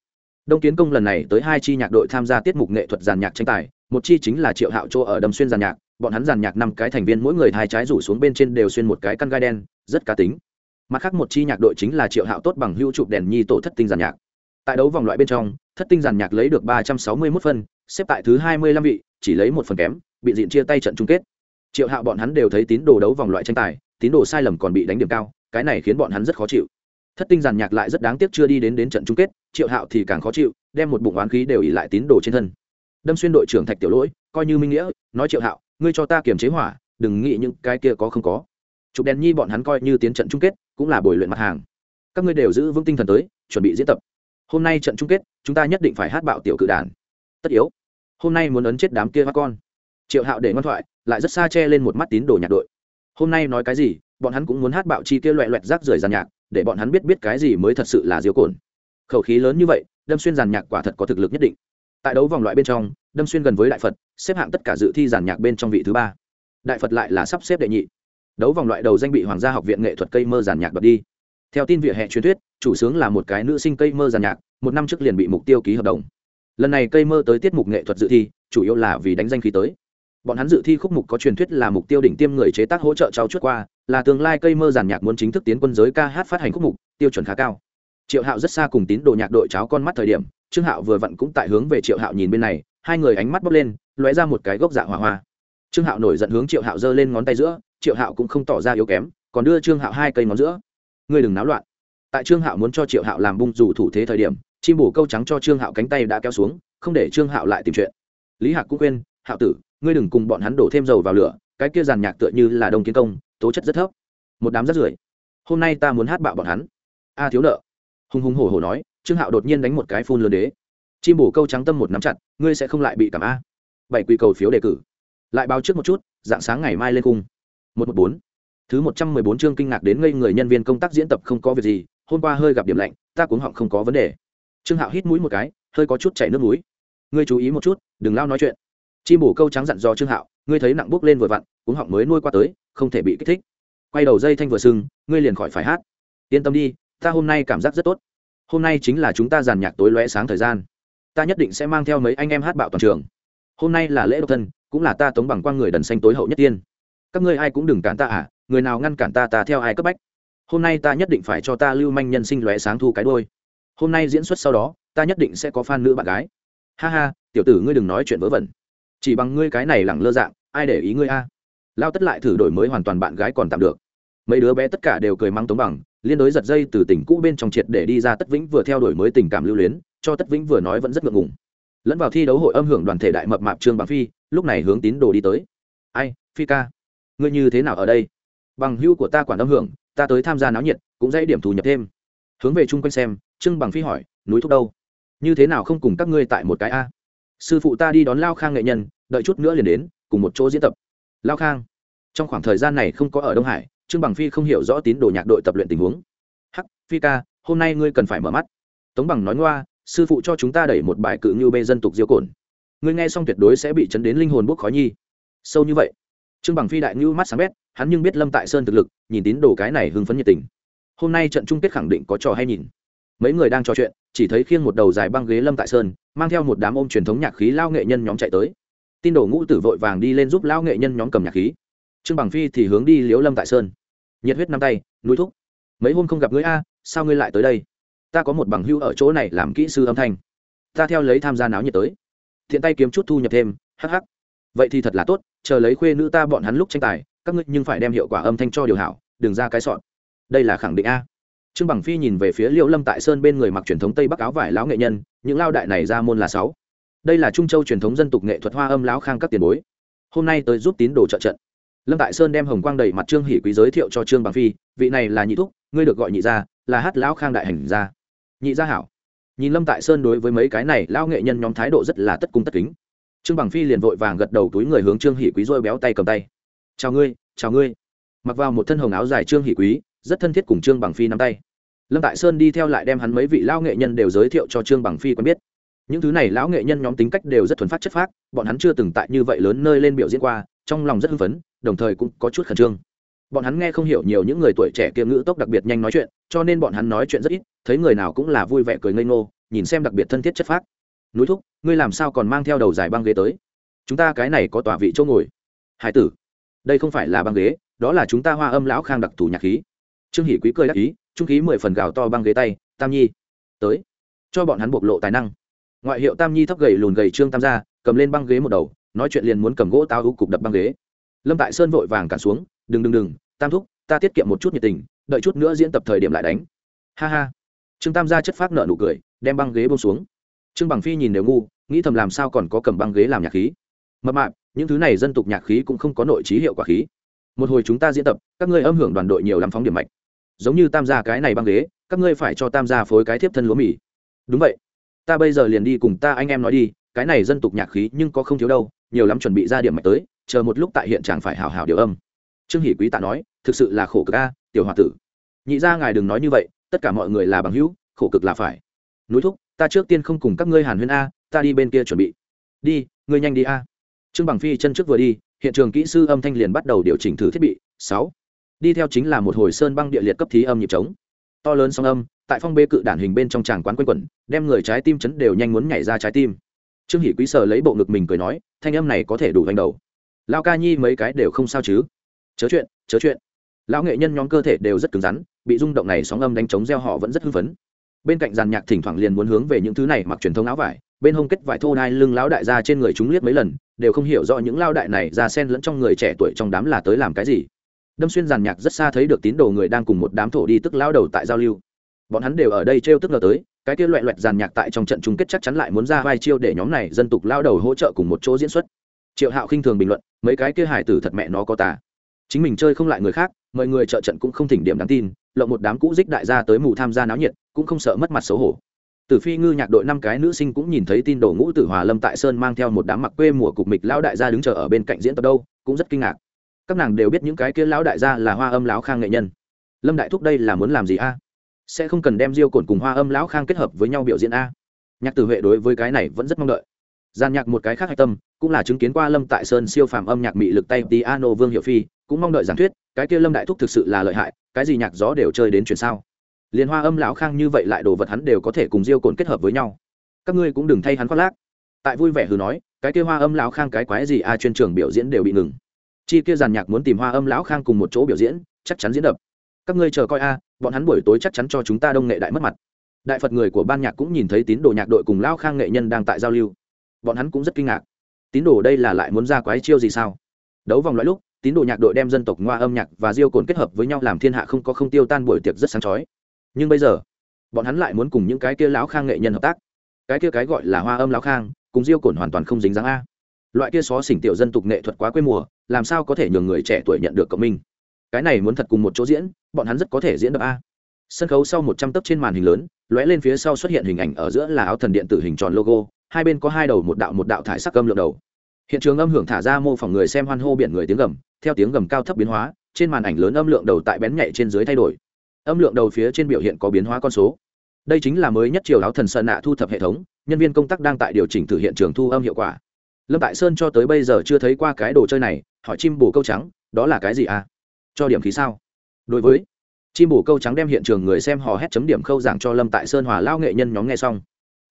Đông kiến công lần này tới hai chi nhạc đội tham gia tiết mục nghệ thuật giàn nhạc tranh tài, một chi chính là triệu hạo chỗ ở đầm xuyên giàn nhạc, bọn hắn giàn nhạc năm cái thành viên mỗi người hai trái rủ xuống bên trên đều xuyên một cái căn gai đen, rất cá tính. Mặt khác một chi nhạc đội chính là triệu hạo tốt bằng hưu chụp đèn nhi tổ thất tinh giàn nhạc tại đấu vòng loại bên trong, thất tinh giàn nhạc lấy được ba trăm sáu mươi 361 phân, xếp tại thứ hai mươi lăm vị, chỉ lấy một phần kém, bị diện chia tay trận chung kết. Triệu hạo bọn hắn đều thấy tín đồ đấu vòng loại tranh tài, tín đồ sai lầm còn bị đánh điểm cao, cái này khiến bọn hắn rất khó chịu. Thất tinh giàn nhạc lại rất đáng tiếc chưa đi đến đến trận chung kết, triệu hạo thì càng khó chịu, đem một bụng oán khí đều ỉ lại tín đồ trên thân. Đâm xuyên đội trưởng thạch tiểu lỗi, coi như minh nghĩa, nói triệu hạo, ngươi cho ta kiềm chế hỏa, đừng nghĩ những cái kia có không có. Chụp đèn nhi bọn hắn coi như tiến trận chung kết, cũng là buổi luyện mặt hàng. Các ngươi đều giữ vững tinh thần tới, chuẩn bị diễn tập hôm nay trận chung kết, chúng ta nhất định phải hát bạo tiểu cự đàn. Tất yếu. Hôm nay muốn ấn chết đám kia hát con. Triệu hạo để ngoan thoại, lại rất xa che lên một mắt tín đồ nhạc đội. Hôm nay nói cái gì, bọn hắn cũng muốn hát bạo chi kia loẹ loẹt rác rưởi giàn nhạc, để bọn hắn biết biết cái gì mới thật sự là diếu cồn. Khẩu khí lớn như vậy, đâm xuyên giàn nhạc quả thật có thực lực nhất định. Tại đấu vòng loại bên trong, đâm xuyên gần với đại phật, xếp hạng tất cả dự thi giàn nhạc bên trong vị thứ ba. Đại phật lại là sắp xếp đệ nhị. Đấu vòng loại đầu danh bị hoàng gia học viện nghệ thuật cây mơ giàn nhạc bật đi theo tin vỉa hè truyền thuyết, chủ sướng là một cái nữ sinh cây mơ giàn nhạc, một năm trước liền bị mục tiêu ký hợp đồng. Lần này cây mơ tới tiết mục nghệ thuật dự thi, chủ yếu là vì đánh danh khí tới. Bọn hắn dự thi khúc mục có truyền thuyết là mục tiêu đỉnh tiêm người chế tác hỗ trợ trao chuốt qua, là tương lai cây mơ giàn nhạc muốn chính thức tiến quân giới ca hát phát hành khúc mục, tiêu chuẩn khá cao. Triệu hạo rất xa cùng tín đồ nhạc đội cháo con mắt thời điểm, trương hạo vừa vặn cũng tại hướng về triệu hạo nhìn bên này, hai người ánh mắt bốc lên, lóe ra một cái gốc dạ hỏa hoa. Trương hạo nổi giận hướng triệu hạo giơ lên ngón tay giữa, triệu hạo cũng không tỏ ra yếu kém, còn đưa trương hạo hai cây ngón giữa ngươi đừng náo loạn. Tại trương hạo muốn cho triệu hạo làm bung dù thủ thế thời điểm, chim bổ câu trắng cho trương hạo cánh tay đã kéo xuống, không để trương hạo lại tìm chuyện. Lý hạc cũng quên hạo tử, ngươi đừng cùng bọn hắn đổ thêm dầu vào lửa, cái kia giàn nhạc tựa như là đông kiến công, tố chất rất thấp. Một đám rất rưởi, hôm nay ta muốn hát bạo bọn hắn. A thiếu nợ. Hùng hùng hổ hổ nói, trương hạo đột nhiên đánh một cái phun lớn đế. Chim bổ câu trắng tâm một nắm chặt, ngươi sẽ không lại bị cảm a. Bảy quy cầu phiếu đề cử. Lại báo trước một chút, dạng sáng ngày mai lên cung một một bốn thứ một trăm mười bốn chương kinh ngạc đến ngây người nhân viên công tác diễn tập không có việc gì, hôm qua hơi gặp điểm lạnh, ta cuống họng không có vấn đề. Trương hạo hít mũi một cái, hơi có chút chảy nước mũi. Ngươi chú ý một chút, đừng lao nói chuyện. Chim bổ câu trắng dặn dò trương hạo, ngươi thấy nặng bốc lên vừa vặn, cuống họng mới nuôi qua tới, không thể bị kích thích. Quay đầu dây thanh vừa sưng, ngươi liền khỏi phải hát. Yên tâm đi, ta hôm nay cảm giác rất tốt. Hôm nay chính là chúng ta giàn nhạc tối lóe sáng thời gian. Ta nhất định sẽ mang theo mấy anh em hát bạo toàn trường. Hôm nay là lễ độc thân, cũng là ta tống bằng quang người đần xanh tối hậu nhất tiên các ngươi ai cũng đừng cản ta à người nào ngăn cản ta ta theo ai cấp bách? Hôm nay ta nhất định phải cho ta lưu manh nhân sinh lóe sáng thu cái đôi. Hôm nay diễn xuất sau đó, ta nhất định sẽ có fan nữ bạn gái. Ha ha, tiểu tử ngươi đừng nói chuyện vớ vẩn. Chỉ bằng ngươi cái này lẳng lơ dạng, ai để ý ngươi a? Lao tất lại thử đổi mới hoàn toàn bạn gái còn tạm được. Mấy đứa bé tất cả đều cười mắng tống bằng, liên đối giật dây từ tỉnh cũ bên trong triệt để đi ra tất vĩnh vừa theo đuổi mới tình cảm lưu luyến, cho tất vĩnh vừa nói vẫn rất ngượng ngùng. Lẫn vào thi đấu hội âm hưởng đoàn thể đại mập mạp trương bằng phi, lúc này hướng tín đồ đi tới. Ai, phi ca? Ngươi như thế nào ở đây? Bằng hữu của ta quản âm hưởng, ta tới tham gia náo nhiệt, cũng dãy điểm thu nhập thêm. Hướng về chung quanh xem, trương bằng phi hỏi, núi thúc đâu? Như thế nào không cùng các ngươi tại một cái a? Sư phụ ta đi đón lao khang nghệ nhân, đợi chút nữa liền đến, cùng một chỗ diễn tập. Lao khang, trong khoảng thời gian này không có ở đông hải, trương bằng phi không hiểu rõ tín đồ nhạc đội tập luyện tình huống. Hắc, phi ca, hôm nay ngươi cần phải mở mắt. Tống bằng nói ngoa, sư phụ cho chúng ta đẩy một bài cự như bê dân tục diêu cồn ngươi nghe xong tuyệt đối sẽ bị chấn đến linh hồn bốc khói nhi. Sâu như vậy trương bằng phi đại ngưu mắt sáng bét, hắn nhưng biết lâm tại sơn thực lực, nhìn tín đồ cái này hưng phấn nhiệt tình. Hôm nay trận chung kết khẳng định có trò hay nhìn. Mấy người đang trò chuyện, chỉ thấy khiêng một đầu dài băng ghế lâm tại sơn, mang theo một đám ôm truyền thống nhạc khí lao nghệ nhân nhóm chạy tới. Tin đồ ngũ tử vội vàng đi lên giúp lao nghệ nhân nhóm cầm nhạc khí. Trương bằng phi thì hướng đi liếu lâm tại sơn. Nhiệt huyết năm tay, núi thúc. Mấy hôm không gặp ngươi a, sao ngươi lại tới đây? Ta có một bằng hưu ở chỗ này làm kỹ sư âm thanh. Ta theo lấy tham gia náo nhiệt tới. Thiện tay kiếm chút thu nhập thêm hh vậy thì thật là tốt, chờ lấy khuê nữ ta bọn hắn lúc tranh tài, các ngươi nhưng phải đem hiệu quả âm thanh cho điều hảo, đừng ra cái sọn đây là khẳng định a. Trương bằng phi nhìn về phía liễu lâm tại sơn bên người mặc truyền thống tây bắc áo vải lão nghệ nhân, những lao đại này ra môn là sáu. Đây là trung châu truyền thống dân tục nghệ thuật hoa âm lão khang các tiền bối. Hôm nay tới giúp tín đồ trợ trận. Lâm tại sơn đem hồng quang đầy mặt trương hỷ quý giới thiệu cho trương bằng phi, vị này là nhị thúc, ngươi được gọi nhị gia, là hát lão khang đại hành gia. Nhị gia hảo. Nhìn lâm tại sơn đối với mấy cái này, lão nghệ nhân nhóm thái độ rất là tất cung tất kính trương bằng phi liền vội vàng gật đầu túi người hướng trương hỷ quý dôi béo tay cầm tay. Chào ngươi chào ngươi. Mặc vào một thân hồng áo dài trương hỷ quý, rất thân thiết cùng trương bằng phi nắm tay. Lâm tại sơn đi theo lại đem hắn mấy vị lão nghệ nhân đều giới thiệu cho trương bằng phi quen biết. Những thứ này lão nghệ nhân nhóm tính cách đều rất thuần phát chất phác, bọn hắn chưa từng tại như vậy lớn nơi lên biểu diễn qua, trong lòng rất hưng phấn, đồng thời cũng có chút khẩn trương. Bọn hắn nghe không hiểu nhiều những người tuổi trẻ kia ngữ tốc đặc biệt nhanh nói chuyện, cho nên bọn hắn nói chuyện rất ít, thấy người nào cũng là vui vẻ cười ngây ngô, nhìn xem đặc biệt thân thiết chất phác núi thúc, ngươi làm sao còn mang theo đầu dài băng ghế tới? Chúng ta cái này có tòa vị chỗ ngồi. Hải tử, đây không phải là băng ghế, đó là chúng ta hoa âm lão khang đặc thù nhạc khí. Trương hỷ quý cười đắc ý, trung khí mười phần gào to băng ghế tay, tam nhi, tới. Cho bọn hắn bộc lộ tài năng. Ngoại hiệu tam nhi thấp gầy lùn gầy trương tam gia, cầm lên băng ghế một đầu, nói chuyện liền muốn cầm gỗ tao hữu cục đập băng ghế. Lâm tại sơn vội vàng cản xuống, đừng đừng đừng, tam thúc, ta tiết kiệm một chút nhiệt tình, đợi chút nữa diễn tập thời điểm lại đánh. Ha ha. Trương tam gia chất phát nợ nụ cười, đem băng ghế bông xuống trương bằng phi nhìn đều ngu, nghĩ thầm làm sao còn có cầm băng ghế làm nhạc khí. Mập mạp, những thứ này dân tục nhạc khí cũng không có nội trí hiệu quả khí. Một hồi chúng ta diễn tập, các ngươi âm hưởng đoàn đội nhiều lắm phóng điểm mạnh giống như tam gia cái này băng ghế, các ngươi phải cho tam gia phối cái thiếp thân lúa mì. Đúng vậy. Ta bây giờ liền đi cùng ta anh em nói đi, cái này dân tục nhạc khí nhưng có không thiếu đâu, nhiều lắm chuẩn bị ra điểm mạch tới, chờ một lúc tại hiện trạng phải hào hào điều âm. Trương hỷ quý tạ nói, thực sự là khổ cực a, tiểu h tử. Nhị ra ngài đừng nói như vậy, tất cả mọi người là bằng hữu, khổ cực là phải. Núi thúc ta trước tiên không cùng các ngươi hàn huyên a, ta đi bên kia chuẩn bị. Đi, ngươi nhanh đi a. Trương bằng phi chân trước vừa đi, hiện trường kỹ sư âm thanh liền bắt đầu điều chỉnh thử thiết bị. Sáu. Đi theo chính là một hồi sơn băng địa liệt cấp thí âm nhịp trống. To lớn song âm, tại phong bê cự đản hình bên trong tràng quán quanh quẩn, đem người trái tim chấn đều nhanh muốn nhảy ra trái tim. Trương hỷ quý sở lấy bộ ngực mình cười nói, thanh âm này có thể đủ hành đầu. Lao ca nhi mấy cái đều không sao chứ? Chớ chuyện chớ chuyện. Lão nghệ nhân nhóm cơ thể đều rất cứng rắn, bị rung động này sóng âm đánh trống gieo họ vẫn rất hưng phấn bên cạnh giàn nhạc thỉnh thoảng liền muốn hướng về những thứ này mặc truyền thống áo vải, bên hông kết vải thô đai lưng lão đại ra trên người chúng liếc mấy lần, đều không hiểu rõ những lao đại này ra sen lẫn trong người trẻ tuổi trong đám là tới làm cái gì. Đâm xuyên giàn nhạc rất xa thấy được tín đồ người đang cùng một đám thổ đi tức lao đầu tại giao lưu. Bọn hắn đều ở đây trêu tức ngờ tới, cái kia loẹ loẹt giàn nhạc tại trong trận chung kết chắc chắn lại muốn ra vai chiêu để nhóm này dân tục lao đầu hỗ trợ cùng một chỗ diễn xuất. Triệu hạo khinh thường bình luận, mấy cái kia hải tử thật mẹ nó có tà. Chính mình chơi không lại người khác mọi người trợ trận cũng không thỉnh điểm đáng tin, lộng một đám cũ dích đại gia tới mù tham gia náo nhiệt, cũng không sợ mất mặt xấu hổ. Tử phi ngư nhạc đội năm cái nữ sinh cũng nhìn thấy tin đồ ngũ tử hòa lâm tại sơn mang theo một đám mặc quê mùa cục mịch lão đại gia đứng chờ ở bên cạnh diễn tập đâu, cũng rất kinh ngạc. Các nàng đều biết những cái kia lão đại gia là hoa âm lão khang nghệ nhân. Lâm đại thúc đây là muốn làm gì a? Sẽ không cần đem diêu cồn cùng hoa âm lão khang kết hợp với nhau biểu diễn a? Nhạc tử huệ đối với cái này vẫn rất mong đợi. Gian nhạc một cái khác hạch tâm, cũng là chứng kiến qua lâm tại sơn siêu phàm âm nhạc mị lực tay piano vương hiệu phi, cũng mong đợi giảng thuyết cái kia lâm đại thúc thực sự là lợi hại, cái gì nhạc gió đều chơi đến chuyện sao? Liên hoa âm lão khang như vậy lại đồ vật hắn đều có thể cùng diêu cồn kết hợp với nhau. Các ngươi cũng đừng thay hắn khoác lác. Tại vui vẻ hừ nói, cái kia hoa âm lão khang cái quái gì a, chuyên trường biểu diễn đều bị ngừng. Chi kia giàn nhạc muốn tìm hoa âm lão khang cùng một chỗ biểu diễn, chắc chắn diễn đập. Các ngươi chờ coi a, bọn hắn buổi tối chắc chắn cho chúng ta đông nghệ đại mất mặt. Đại phật người của ban nhạc cũng nhìn thấy tín đồ nhạc đội cùng lão khang nghệ nhân đang tại giao lưu. Bọn hắn cũng rất kinh ngạc. Tín đồ đây là lại muốn ra quái chiêu gì sao? Đấu vòng loại lúc tín đồ nhạc đội đem dân tộc ngoa âm nhạc và diêu cồn kết hợp với nhau làm thiên hạ không có không tiêu tan buổi tiệc rất sáng chói. Nhưng bây giờ, bọn hắn lại muốn cùng những cái kia lão khang nghệ nhân hợp tác. Cái kia cái gọi là hoa âm lão khang, cùng diêu cồn hoàn toàn không dính dáng a. Loại kia xó xỉnh tiểu dân tục nghệ thuật quá quê mùa, làm sao có thể nhường người trẻ tuổi nhận được cộng minh? Cái này muốn thật cùng một chỗ diễn, bọn hắn rất có thể diễn được a. Sân khấu sau một trăm tấc trên màn hình lớn, lóe lên phía sau xuất hiện hình ảnh ở giữa là áo thần điện tử hình tròn logo, hai bên có hai đầu một đạo một đạo thải sắc âm lượng đầu hiện trường âm hưởng thả ra mô phỏng người xem hoan hô biển người tiếng gầm, theo tiếng gầm cao thấp biến hóa, trên màn ảnh lớn âm lượng đầu tại bén nhạy trên dưới thay đổi. Âm lượng đầu phía trên biểu hiện có biến hóa con số. Đây chính là mới nhất chiều áo thần sơn nạ thu thập hệ thống, nhân viên công tác đang tại điều chỉnh thử hiện trường thu âm hiệu quả. Lâm tại sơn cho tới bây giờ chưa thấy qua cái đồ chơi này, hỏi chim bù câu trắng, đó là cái gì à? Cho điểm khí sao? Đối với chim bù câu trắng đem hiện trường người xem hò hét chấm điểm khâu giảng cho lâm tại sơn hòa lao nghệ nhân nhóm nghe xong.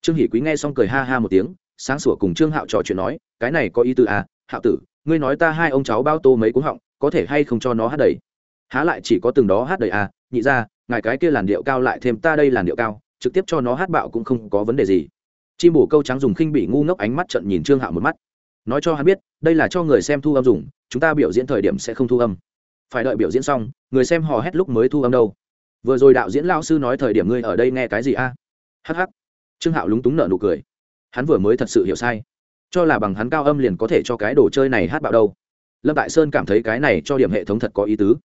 Trương hỷ quý nghe xong cười ha ha một tiếng sáng sủa cùng trương hạo trò chuyện nói, cái này có ý tư à hạo tử, ngươi nói ta hai ông cháu bao tô mấy cúng họng, có thể hay không cho nó hát đầy? Há lại chỉ có từng đó hát đầy à nhị ra ngài cái kia làn điệu cao lại thêm ta đây làn điệu cao, trực tiếp cho nó hát bạo cũng không có vấn đề gì. Chim bổ câu trắng dùng khinh bị ngu ngốc ánh mắt trận nhìn trương hạo một mắt. Nói cho hắn biết, đây là cho người xem thu âm dùng, chúng ta biểu diễn thời điểm sẽ không thu âm. Phải đợi biểu diễn xong, người xem hò hét lúc mới thu âm đâu. Vừa rồi đạo diễn lao sư nói thời điểm ngươi ở đây nghe cái gì a? À? hh trương hạo lúng túng nợ nụ cười hắn vừa mới thật sự hiểu sai. Cho là bằng hắn cao âm liền có thể cho cái đồ chơi này hát bạo đâu. Lâm tại sơn cảm thấy cái này cho điểm hệ thống thật có ý tứ.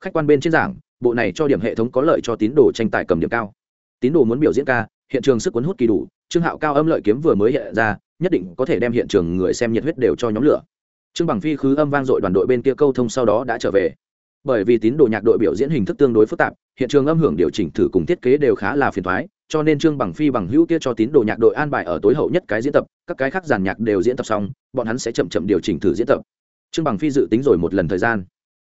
Khách quan bên trên giảng, bộ này cho điểm hệ thống có lợi cho tín đồ tranh tài cầm điểm cao. Tín đồ muốn biểu diễn ca, hiện trường sức cuốn hút kỳ đủ, trương hạo cao âm lợi kiếm vừa mới hiện ra, nhất định có thể đem hiện trường người xem nhiệt huyết đều cho nhóm lửa. Trương bằng phi khứ âm vang dội đoàn đội bên kia câu thông sau đó đã trở về. Bởi vì tín đồ nhạc đội biểu diễn hình thức tương đối phức tạp, hiện trường âm hưởng điều chỉnh thử cùng thiết kế đều khá là phiền thoái cho nên trương bằng phi bằng hữu kia cho tín đồ nhạc đội an bài ở tối hậu nhất cái diễn tập, các cái khác giàn nhạc đều diễn tập xong, bọn hắn sẽ chậm chậm điều chỉnh thử diễn tập. Trương bằng phi dự tính rồi một lần thời gian.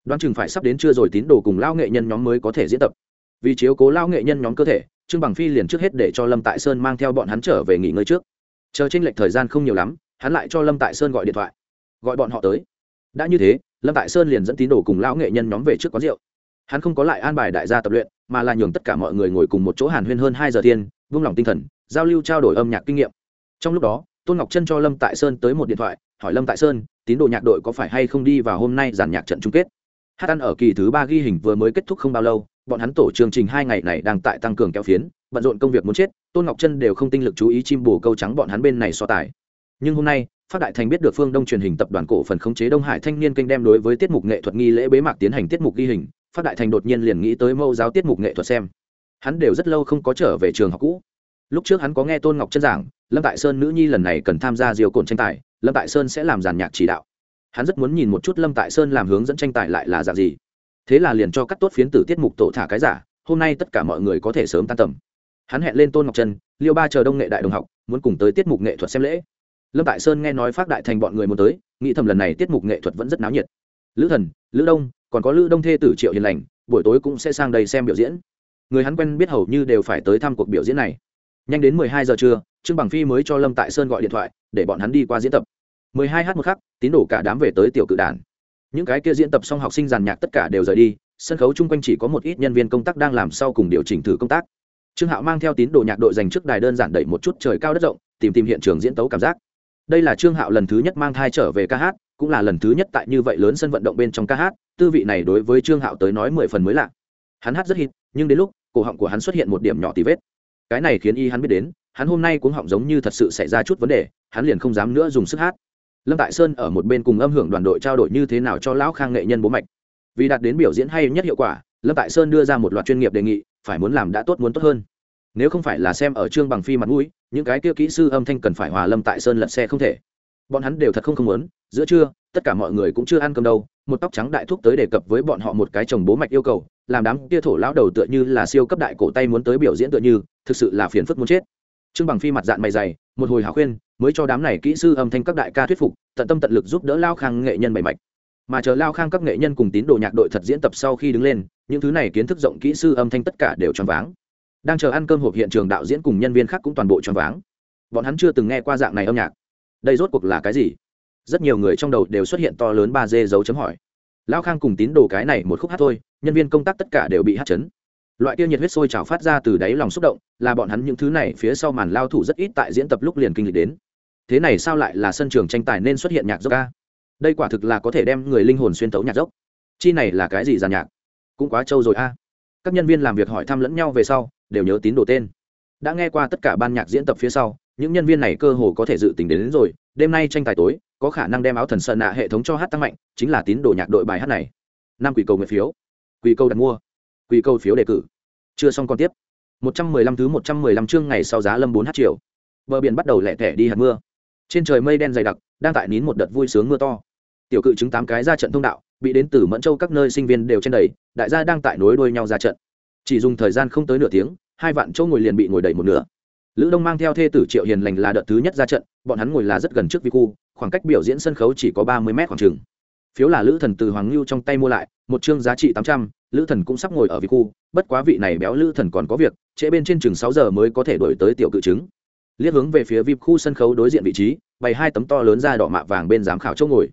Đoán chừng phải sắp đến chưa rồi tín đồ cùng lao nghệ nhân nhóm mới có thể diễn tập. Vì chiếu cố lao nghệ nhân nhóm cơ thể, trương bằng phi liền trước hết để cho lâm tại sơn mang theo bọn hắn trở về nghỉ ngơi trước. Chờ tranh lệch thời gian không nhiều lắm, hắn lại cho lâm tại sơn gọi điện thoại. Gọi bọn họ tới. Đã như thế, lâm tại sơn liền dẫn tín đồ cùng lão nghệ nhân nhóm về trước quán rượu. Hắn không có lại an bài đại gia tập luyện mà là nhường tất cả mọi người ngồi cùng một chỗ hàn huyên hơn hai giờ thiên, vung lòng tinh thần, giao lưu trao đổi âm nhạc kinh nghiệm. Trong lúc đó, tôn ngọc chân cho lâm tại sơn tới một điện thoại, hỏi lâm tại sơn, tín đồ nhạc đội có phải hay không đi vào hôm nay giàn nhạc trận chung kết? Hát ăn ở kỳ thứ ba ghi hình vừa mới kết thúc không bao lâu, bọn hắn tổ chương trình hai ngày này đang tại tăng cường kéo phiến, bận rộn công việc muốn chết, tôn ngọc chân đều không tinh lực chú ý chim bồ câu trắng bọn hắn bên này so tài. Nhưng hôm nay, phát đại thành biết được phương đông truyền hình tập đoàn cổ phần khống chế đông hải thanh niên kênh đem đối với tiết mục nghệ thuật nghi lễ bế mạc tiến hành tiết mục ghi hình phát đại thành đột nhiên liền nghĩ tới mẫu giáo tiết mục nghệ thuật xem. Hắn đều rất lâu không có trở về trường học cũ. Lúc trước hắn có nghe tôn ngọc chân giảng, lâm tại sơn nữ nhi lần này cần tham gia diều cồn tranh tài, lâm tại sơn sẽ làm giàn nhạc chỉ đạo. Hắn rất muốn nhìn một chút lâm tại sơn làm hướng dẫn tranh tài lại là dạng gì. Thế là liền cho cắt tốt phiến tử tiết mục tổ thả cái giả, hôm nay tất cả mọi người có thể sớm tan tầm. Hắn hẹn lên tôn ngọc trân liêu ba chờ đông nghệ đại đồng học, muốn cùng tới tiết mục nghệ thuật xem lễ. Lâm tại sơn nghe nói phát đại thành bọn người muốn tới, nghĩ thầm lần này tiết mục nghệ thuật vẫn rất náo nhiệt. Lữ thần, lữ đông còn có lữ đông thê tử triệu hiền lành, buổi tối cũng sẽ sang đây xem biểu diễn. Người hắn quen biết hầu như đều phải tới thăm cuộc biểu diễn này. Nhanh đến mười hai giờ trưa, trương bằng phi mới cho lâm tại sơn gọi điện thoại, để bọn hắn đi qua diễn tập. mười hai h một khắc, tín đổ cả đám về tới tiểu cự đàn. Những cái kia diễn tập xong học sinh giàn nhạc tất cả đều rời đi, sân khấu chung quanh chỉ có một ít nhân viên công tác đang làm sau cùng điều chỉnh thử công tác. Trương hạo mang theo tín đồ nhạc đội dành trước đài đơn giản đẩy một chút trời cao đất rộng, tìm tìm hiện trường diễn tấu cảm giác. Đây là trương hạo lần thứ nhất mang thai trở về ca hát cũng là lần thứ nhất tại như vậy lớn sân vận động bên trong ca hát, tư vị này đối với trương hạo tới nói mười phần mới lạ. Hắn hát rất hít nhưng đến lúc, cổ họng của hắn xuất hiện một điểm nhỏ tí vết. Cái này khiến y hắn biết đến, hắn hôm nay cuống họng giống như thật sự xảy ra chút vấn đề, hắn liền không dám nữa dùng sức hát. Lâm tại sơn ở một bên cùng âm hưởng đoàn đội trao đổi như thế nào cho lão khang nghệ nhân bố mạch. Vì đạt đến biểu diễn hay nhất hiệu quả, lâm tại sơn đưa ra một loạt chuyên nghiệp đề nghị, phải muốn làm đã tốt muốn tốt hơn. Nếu không phải là xem ở trương bằng phi mặt mũi, những cái kia kỹ sư âm thanh cần phải hòa lâm tại sơn lật xe không thể bọn hắn đều thật không không muốn, giữa trưa, tất cả mọi người cũng chưa ăn cơm đâu, một tóc trắng đại thúc tới đề cập với bọn họ một cái chồng bố mạch yêu cầu, làm đám kia thổ lão đầu tựa như là siêu cấp đại cổ tay muốn tới biểu diễn tựa như, thực sự là phiền phức muốn chết. Trương bằng phi mặt dạng mày dày, một hồi hảo khuyên, mới cho đám này kỹ sư âm thanh các đại ca thuyết phục, tận tâm tận lực giúp đỡ lao khang nghệ nhân bày mạch. Mà chờ lao khang các nghệ nhân cùng tín đồ nhạc đội thật diễn tập sau khi đứng lên, những thứ này kiến thức rộng kỹ sư âm thanh tất cả đều choáng váng. Đang chờ ăn cơm hộp hiện trường đạo diễn cùng nhân viên khác cũng toàn bộ choáng váng. Bọn hắn chưa từng nghe qua dạng này âm nhạc đây rốt cuộc là cái gì? Rất nhiều người trong đầu đều xuất hiện to lớn ba dê dấu chấm hỏi. Lao khang cùng tín đồ cái này một khúc hát thôi, nhân viên công tác tất cả đều bị hát chấn. Loại kia nhiệt huyết sôi trào phát ra từ đáy lòng xúc động, là bọn hắn những thứ này phía sau màn lao thủ rất ít tại diễn tập lúc liền kinh lịch đến. Thế này sao lại là sân trường tranh tài nên xuất hiện nhạc dốc ca? Đây quả thực là có thể đem người linh hồn xuyên tấu nhạc dốc. Chi này là cái gì giàn nhạc? Cũng quá trâu rồi a. Các nhân viên làm việc hỏi thăm lẫn nhau về sau, đều nhớ tín đồ tên. Đã nghe qua tất cả ban nhạc diễn tập phía sau những nhân viên này cơ hồ có thể dự tính đến, đến rồi đêm nay tranh tài tối có khả năng đem áo thần sợ nạ hệ thống cho hát tăng mạnh chính là tín đồ nhạc đội bài hát này. Năm quỷ cầu nguyện phiếu. Quỷ cầu đặt mua. Quỷ cầu phiếu đề cử. Chưa xong còn tiếp. 115 thứ 115 chương ngày sau giá lâm 4 h triệu. bờ biển bắt đầu lẹ tẻ đi hạt mưa. Trên trời mây đen dày đặc đang tại nín một đợt vui sướng mưa to. Tiểu cự chứng tám cái ra trận thông đạo bị đến từ mẫn châu các nơi sinh viên đều trên đầy đại gia đang tại nối đuôi nhau ra trận. Chỉ dùng thời gian không tới nửa tiếng hai vạn chỗ ngồi liền bị ngồi đầy một nửa lữ đông mang theo thê tử triệu hiền lành là đợt thứ nhất ra trận, bọn hắn ngồi là rất gần trước vi khu, khoảng cách biểu diễn sân khấu chỉ có ba mươi mét khoảng trường phiếu là lữ thần từ hoàng lưu trong tay mua lại, một chương giá trị tám trăm, lữ thần cũng sắp ngồi ở vi khu, bất quá vị này béo lữ thần còn có việc, trễ bên trên chừng sáu giờ mới có thể đổi tới tiểu cự chứng liếc hướng về phía vip khu sân khấu đối diện vị trí, bày hai tấm to lớn ra đỏ mạ vàng bên giám khảo chỗ ngồi.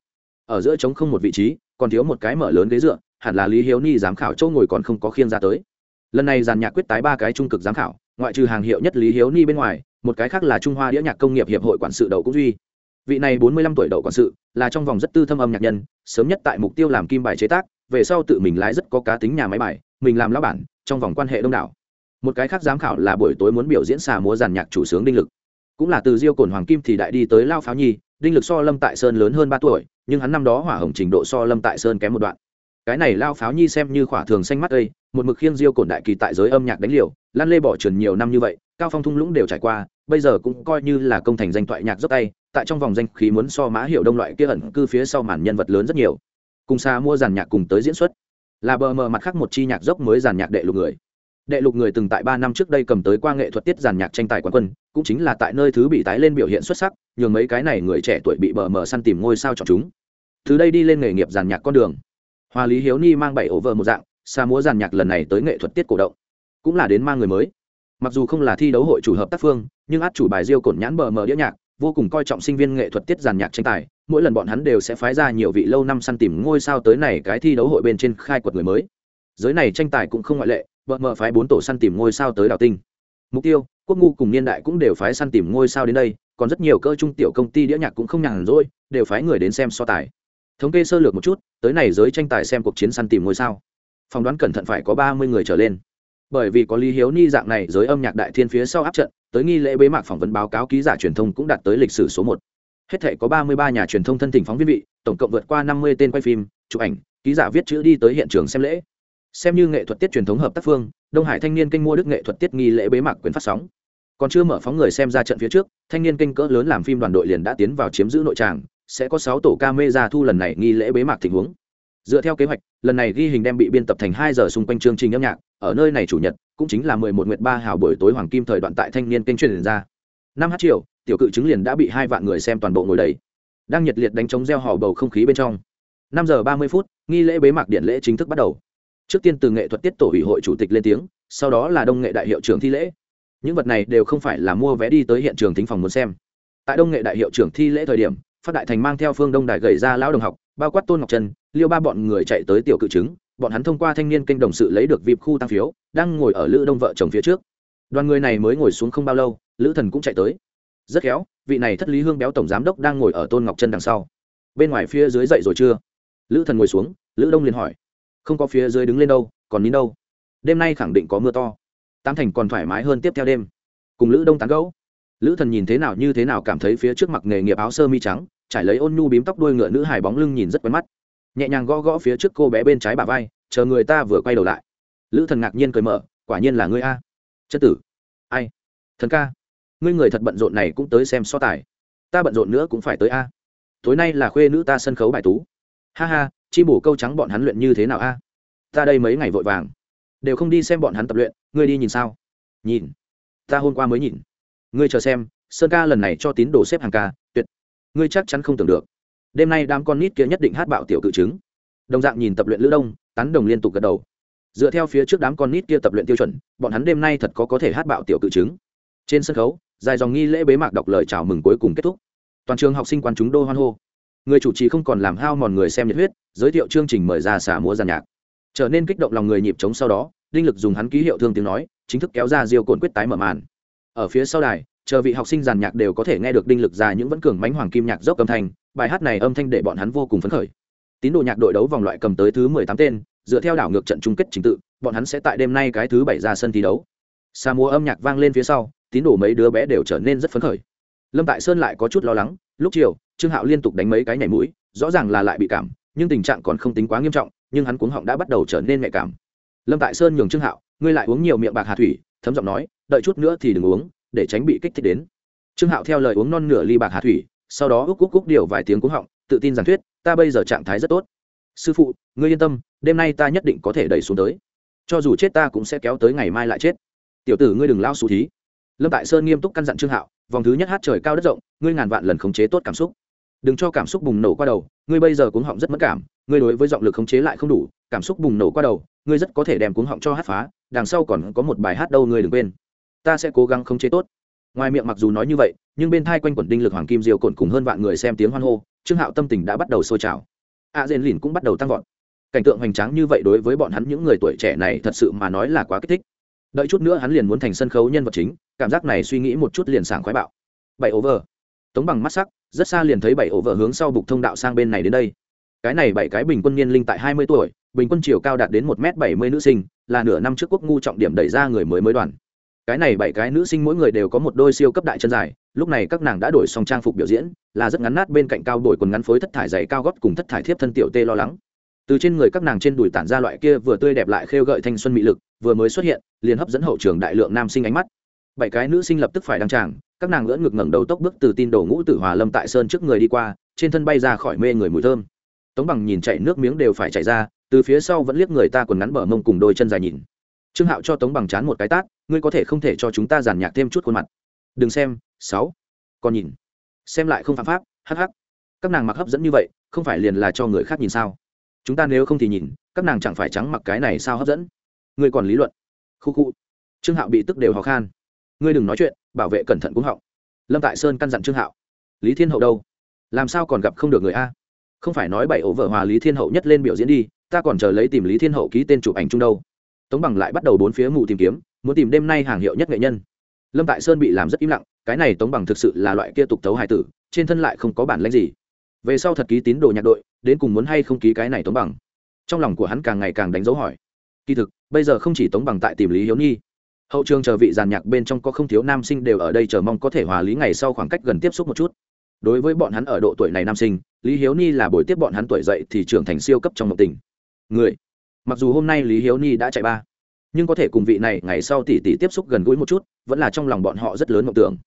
Ở giữa trống không một vị trí, còn thiếu một cái mở lớn ghế dựa, hẳn là lý hiếu ni giám khảo châu ngồi còn không có khiêng ra tới. Lần này giàn nhạc quyết tái ba cái trung cực giám khảo ngoại trừ hàng hiệu nhất lý hiếu ni bên ngoài, một cái khác là trung hoa đĩa nhạc công nghiệp hiệp hội quản sự đậu cũng duy. Vị này bốn mươi lăm tuổi đậu quản sự, là trong vòng rất tư thâm âm nhạc nhân, sớm nhất tại mục tiêu làm kim bài chế tác, về sau tự mình lái rất có cá tính nhà máy bài, mình làm lão bản, trong vòng quan hệ đông đảo. Một cái khác giám khảo là buổi tối muốn biểu diễn xà múa giàn nhạc chủ sướng đinh lực. Cũng là từ diêu cồn hoàng kim thì đại đi tới lao pháo nhi, đinh lực so lâm tại sơn lớn hơn ba tuổi, nhưng hắn năm đó hỏa hồng trình độ so lâm tại sơn kém một đoạn cái này lao pháo nhi xem như khỏa thường xanh mắt đây một mực khiêng diêu cổn đại kỳ tại giới âm nhạc đánh liều lan lê bỏ trườn nhiều năm như vậy, cao phong thung lũng đều trải qua, bây giờ cũng coi như là công thành danh thoại nhạc dốc tay, tại trong vòng danh khí muốn so mã hiệu đông loại kia ẩn cư phía sau màn nhân vật lớn rất nhiều. Cùng xa mua giàn nhạc cùng tới diễn xuất. Là bờ mờ mặt khác một chi nhạc dốc mới giàn nhạc đệ lục người. Đệ lục người từng tại ba năm trước đây cầm tới qua nghệ thuật tiết giàn nhạc tranh tài quán quân, cũng chính là tại nơi thứ bị tái lên biểu hiện xuất sắc, nhường mấy cái này người trẻ tuổi bị bờ mờ săn tìm ngôi sao chọn chúng. Từ đây đi lên nghề nghiệp giàn nhạc con đường hoa lý hiếu ni mang bảy ổ vợ một dạng xa múa giàn nhạc lần này tới nghệ thuật tiết cổ động, cũng là đến mang người mới. Mặc dù không là thi đấu hội chủ hợp tác phương, nhưng át chủ bài diêu cổn nhãn bờ mờ đĩa nhạc, vô cùng coi trọng sinh viên nghệ thuật tiết giàn nhạc tranh tài, mỗi lần bọn hắn đều sẽ phái ra nhiều vị lâu năm săn tìm ngôi sao tới này cái thi đấu hội bên trên khai quật người mới. Giới này tranh tài cũng không ngoại lệ, bờ mờ phái bốn tổ săn tìm ngôi sao tới đào tinh. Mục tiêu, quốc ngu cùng niên đại cũng đều phái săn tìm ngôi sao đến đây, còn rất nhiều cơ trung tiểu công ty đĩa nhạc cũng không nhàn rỗi, đều phái người đến xem so tài thống kê sơ lược một chút, tới này giới tranh tài xem cuộc chiến săn tìm ngôi sao. Phỏng đoán cẩn thận phải có ba mươi người trở lên. Bởi vì có lý hiếu ni dạng này giới âm nhạc đại thiên phía sau áp trận, tới nghi lễ bế mạc phỏng vấn báo cáo ký giả truyền thông cũng đạt tới lịch sử số một. Hết thể có ba mươi ba nhà truyền thông thân tình phóng viên vị, tổng cộng vượt qua năm mươi tên quay phim, chụp ảnh, ký giả viết chữ đi tới hiện trường xem lễ. Xem như nghệ thuật tiết truyền thống hợp tác phương, đông hải thanh niên kênh mua đức nghệ thuật tiết nghi lễ bế mạc quyền phát sóng. Còn chưa mở phóng người xem ra trận phía trước, thanh niên kênh cỡ lớn làm phim đoàn đội liền đã tiến vào chiếm giữ nội tràng sẽ có sáu tổ camera thu lần này nghi lễ bế mạc tình huống. Dựa theo kế hoạch, lần này ghi hình đem bị biên tập thành hai giờ xung quanh chương trình âm nhạc, ở nơi này chủ nhật, cũng chính là mười một nguyệt ba hào buổi tối hoàng kim thời đoạn tại thanh niên kênh truyền ra. Năm h triệu tiểu cự chứng liền đã bị hai vạn người xem toàn bộ ngồi đầy. Đang nhiệt liệt đánh trống reo hò bầu không khí bên trong. Năm giờ ba mươi phút, nghi lễ bế mạc điện lễ chính thức bắt đầu. Trước tiên từ nghệ thuật tiết tổ ủy hội chủ tịch lên tiếng, sau đó là đông nghệ đại hiệu trưởng thi lễ. Những vật này đều không phải là mua vé đi tới hiện trường thính phòng muốn xem. Tại đông nghệ đại hiệu trưởng thi lễ thời điểm phát đại thành mang theo phương đông đài gầy ra lão đồng học bao quát tôn ngọc Trần, liêu ba bọn người chạy tới tiểu cự chứng bọn hắn thông qua thanh niên kênh đồng sự lấy được vịp khu tăng phiếu đang ngồi ở lữ đông vợ chồng phía trước. Đoàn người này mới ngồi xuống không bao lâu lữ thần cũng chạy tới. Rất khéo vị này thất lý hương béo tổng giám đốc đang ngồi ở tôn ngọc trân đằng sau. Bên ngoài phía dưới dậy rồi chưa? Lữ thần ngồi xuống lữ đông liền hỏi. Không có phía dưới đứng lên đâu còn nín đâu? Đêm nay khẳng định có mưa to. Tam thành còn thoải mái hơn tiếp theo đêm. Cùng lữ đông tán gẫu lữ thần nhìn thế nào như thế nào cảm thấy phía trước mặt nghề nghiệp áo sơ mi trắng, trải lấy ôn nhu bím tóc đuôi ngựa nữ hài bóng lưng nhìn rất quen mắt. Nhẹ nhàng gõ gõ phía trước cô bé bên trái bà vai, chờ người ta vừa quay đầu lại. Lữ thần ngạc nhiên cười mở, quả nhiên là ngươi a. Chất tử. Ai? Thần ca. Ngươi người thật bận rộn này cũng tới xem so tài. Ta bận rộn nữa cũng phải tới a. Tối nay là khuê nữ ta sân khấu bài tú. Ha ha, chi bổ câu trắng bọn hắn luyện như thế nào a? Ta đây mấy ngày vội vàng. Đều không đi xem bọn hắn tập luyện, ngươi đi nhìn sao? Nhìn. Ta hôm qua mới nhìn ngươi chờ xem, sơn ca lần này cho tín đồ xếp hàng ca, tuyệt. Ngươi chắc chắn không tưởng được. Đêm nay đám con nít kia nhất định hát bạo tiểu cự chứng đồng dạng nhìn tập luyện lữ đông, tán đồng liên tục gật đầu. Dựa theo phía trước đám con nít kia tập luyện tiêu chuẩn, bọn hắn đêm nay thật có có thể hát bạo tiểu cự chứng trên sân khấu, dài dòng nghi lễ bế mạc đọc lời chào mừng cuối cùng kết thúc. Toàn trường học sinh quan chúng đô hoan hô. Người chủ trì không còn làm hao mòn người xem nhiệt huyết, giới thiệu chương trình mời ra xả múa giàn nhạc. Trở nên kích động lòng người nhịp trống sau đó, đinh lực dùng hắn ký hiệu thương tiếng nói, chính thức kéo ra diêu cồn quyết tái mở màn ở phía sau đài, chờ vị học sinh giàn nhạc đều có thể nghe được đinh lực ra những vẫn cường mánh hoàng kim nhạc dốc âm thanh, bài hát này âm thanh để bọn hắn vô cùng phấn khởi. Tín đồ nhạc đội đấu vòng loại cầm tới thứ mười tám tên, dựa theo đảo ngược trận chung kết trình tự, bọn hắn sẽ tại đêm nay cái thứ bảy ra sân thi đấu. Xa múa âm nhạc vang lên phía sau, tín đồ mấy đứa bé đều trở nên rất phấn khởi. Lâm tại sơn lại có chút lo lắng, lúc chiều, trương hạo liên tục đánh mấy cái nhảy mũi, rõ ràng là lại bị cảm, nhưng tình trạng còn không tính quá nghiêm trọng, nhưng hắn cuống họng đã bắt đầu trở nên nhạy cảm. Lâm tại sơn nhường trương hạo, ngươi lại uống nhiều miệng bạc hà thủy thấm giọng nói đợi chút nữa thì đừng uống, để tránh bị kích thích đến. Trương hạo theo lời uống non nửa ly bạc hà thủy, sau đó úc úc úc điều vài tiếng cuống họng, tự tin giảng thuyết, ta bây giờ trạng thái rất tốt. Sư phụ, ngươi yên tâm, đêm nay ta nhất định có thể đẩy xuống tới. Cho dù chết ta cũng sẽ kéo tới ngày mai lại chết. Tiểu tử ngươi đừng lao xù thí. Lâm tại sơn nghiêm túc căn dặn trương hạo, vòng thứ nhất hát trời cao đất rộng, ngươi ngàn vạn lần khống chế tốt cảm xúc. Đừng cho cảm xúc bùng nổ qua đầu, ngươi bây giờ cuống họng rất mất cảm, ngươi đối với giọng lực khống chế lại không đủ, cảm xúc bùng nổ qua đầu, ngươi rất có thể đem cuống họng cho hát phá, đằng sau còn có một bài hát đâu ngươi đừng quên ta sẽ cố gắng khống chế tốt. Ngoài miệng mặc dù nói như vậy nhưng bên thai quanh quẩn đinh lực hoàng kim diều cồn cùng hơn vạn người xem tiếng hoan hô trương hạo tâm tình đã bắt đầu sôi trào. A à, dền lìn cũng bắt đầu tăng vọt. Cảnh tượng hoành tráng như vậy đối với bọn hắn những người tuổi trẻ này thật sự mà nói là quá kích thích. Đợi chút nữa hắn liền muốn thành sân khấu nhân vật chính cảm giác này suy nghĩ một chút liền sảng khoái bạo. Bảy over. Tống bằng mắt sắc rất xa liền thấy bảy over hướng sau bục thông đạo sang bên này đến đây. Cái này bảy cái bình quân niên linh tại hai mươi tuổi bình quân chiều cao đạt đến một m bảy mươi nữ sinh là nửa năm trước quốc ngu trọng điểm đẩy ra người mới mới đoàn cái này bảy cái nữ sinh mỗi người đều có một đôi siêu cấp đại chân dài, lúc này các nàng đã đổi xong trang phục biểu diễn, là rất ngắn nát bên cạnh cao đổi quần ngắn phối thất thải dày cao gót cùng thất thải thiếp thân tiểu tê lo lắng. Từ trên người các nàng trên đùi tản ra loại kia vừa tươi đẹp lại khêu gợi thanh xuân mị lực, vừa mới xuất hiện, liền hấp dẫn hậu trường đại lượng nam sinh ánh mắt. Bảy cái nữ sinh lập tức phải đăng tràng, các nàng lưỡn ngực ngẩng đầu tốc bước từ tin đồ ngũ tử hòa lâm tại sơn trước người đi qua, trên thân bay ra khỏi mê người mùi thơm. Tống bằng nhìn chạy nước miếng đều phải chạy ra, từ phía sau vẫn liếc người ta quần ngắn bờ mông cùng đôi chân dài nhìn. Trương hạo cho tống bằng chán một cái tát ngươi có thể không thể cho chúng ta giàn nhạc thêm chút khuôn mặt. Đừng xem, sáu. Còn nhìn. Xem lại không phạm pháp hh các nàng mặc hấp dẫn như vậy, không phải liền là cho người khác nhìn sao? Chúng ta nếu không thì nhìn, các nàng chẳng phải trắng mặc cái này sao hấp dẫn? Ngươi còn lý luận. Khu khu. Trương hạo bị tức đều hò khan. Ngươi đừng nói chuyện, bảo vệ cẩn thận cũng họng. Lâm tại sơn căn dặn trương hạo. Lý thiên hậu đâu? Làm sao còn gặp không được người a? Không phải nói bảy ổ vợ hòa lý thiên hậu nhất lên biểu diễn đi, ta còn chờ lấy tìm lý thiên hậu ký tên chụp ảnh chung đâu. Tống bằng lại bắt đầu bốn phía mù tìm kiếm muốn tìm đêm nay hàng hiệu nhất nghệ nhân. Lâm tại sơn bị làm rất im lặng, cái này tống bằng thực sự là loại kia tục tấu hài tử, trên thân lại không có bản lãnh gì. Về sau thật ký tín đồ nhạc đội, đến cùng muốn hay không ký cái này tống bằng? Trong lòng của hắn càng ngày càng đánh dấu hỏi. Kỳ thực, bây giờ không chỉ tống bằng tại tìm lý hiếu nhi, hậu trường chờ vị giàn nhạc bên trong có không thiếu nam sinh đều ở đây chờ mong có thể hòa lý ngày sau khoảng cách gần tiếp xúc một chút. Đối với bọn hắn ở độ tuổi này nam sinh, lý hiếu ni là buổi tiếp bọn hắn tuổi dậy thì trưởng thành siêu cấp trong một tình. Người, mặc dù hôm nay lý hiếu ni đã chạy ba nhưng có thể cùng vị này ngày sau tỷ tỷ tiếp xúc gần gũi một chút, vẫn là trong lòng bọn họ rất lớn mộng tưởng.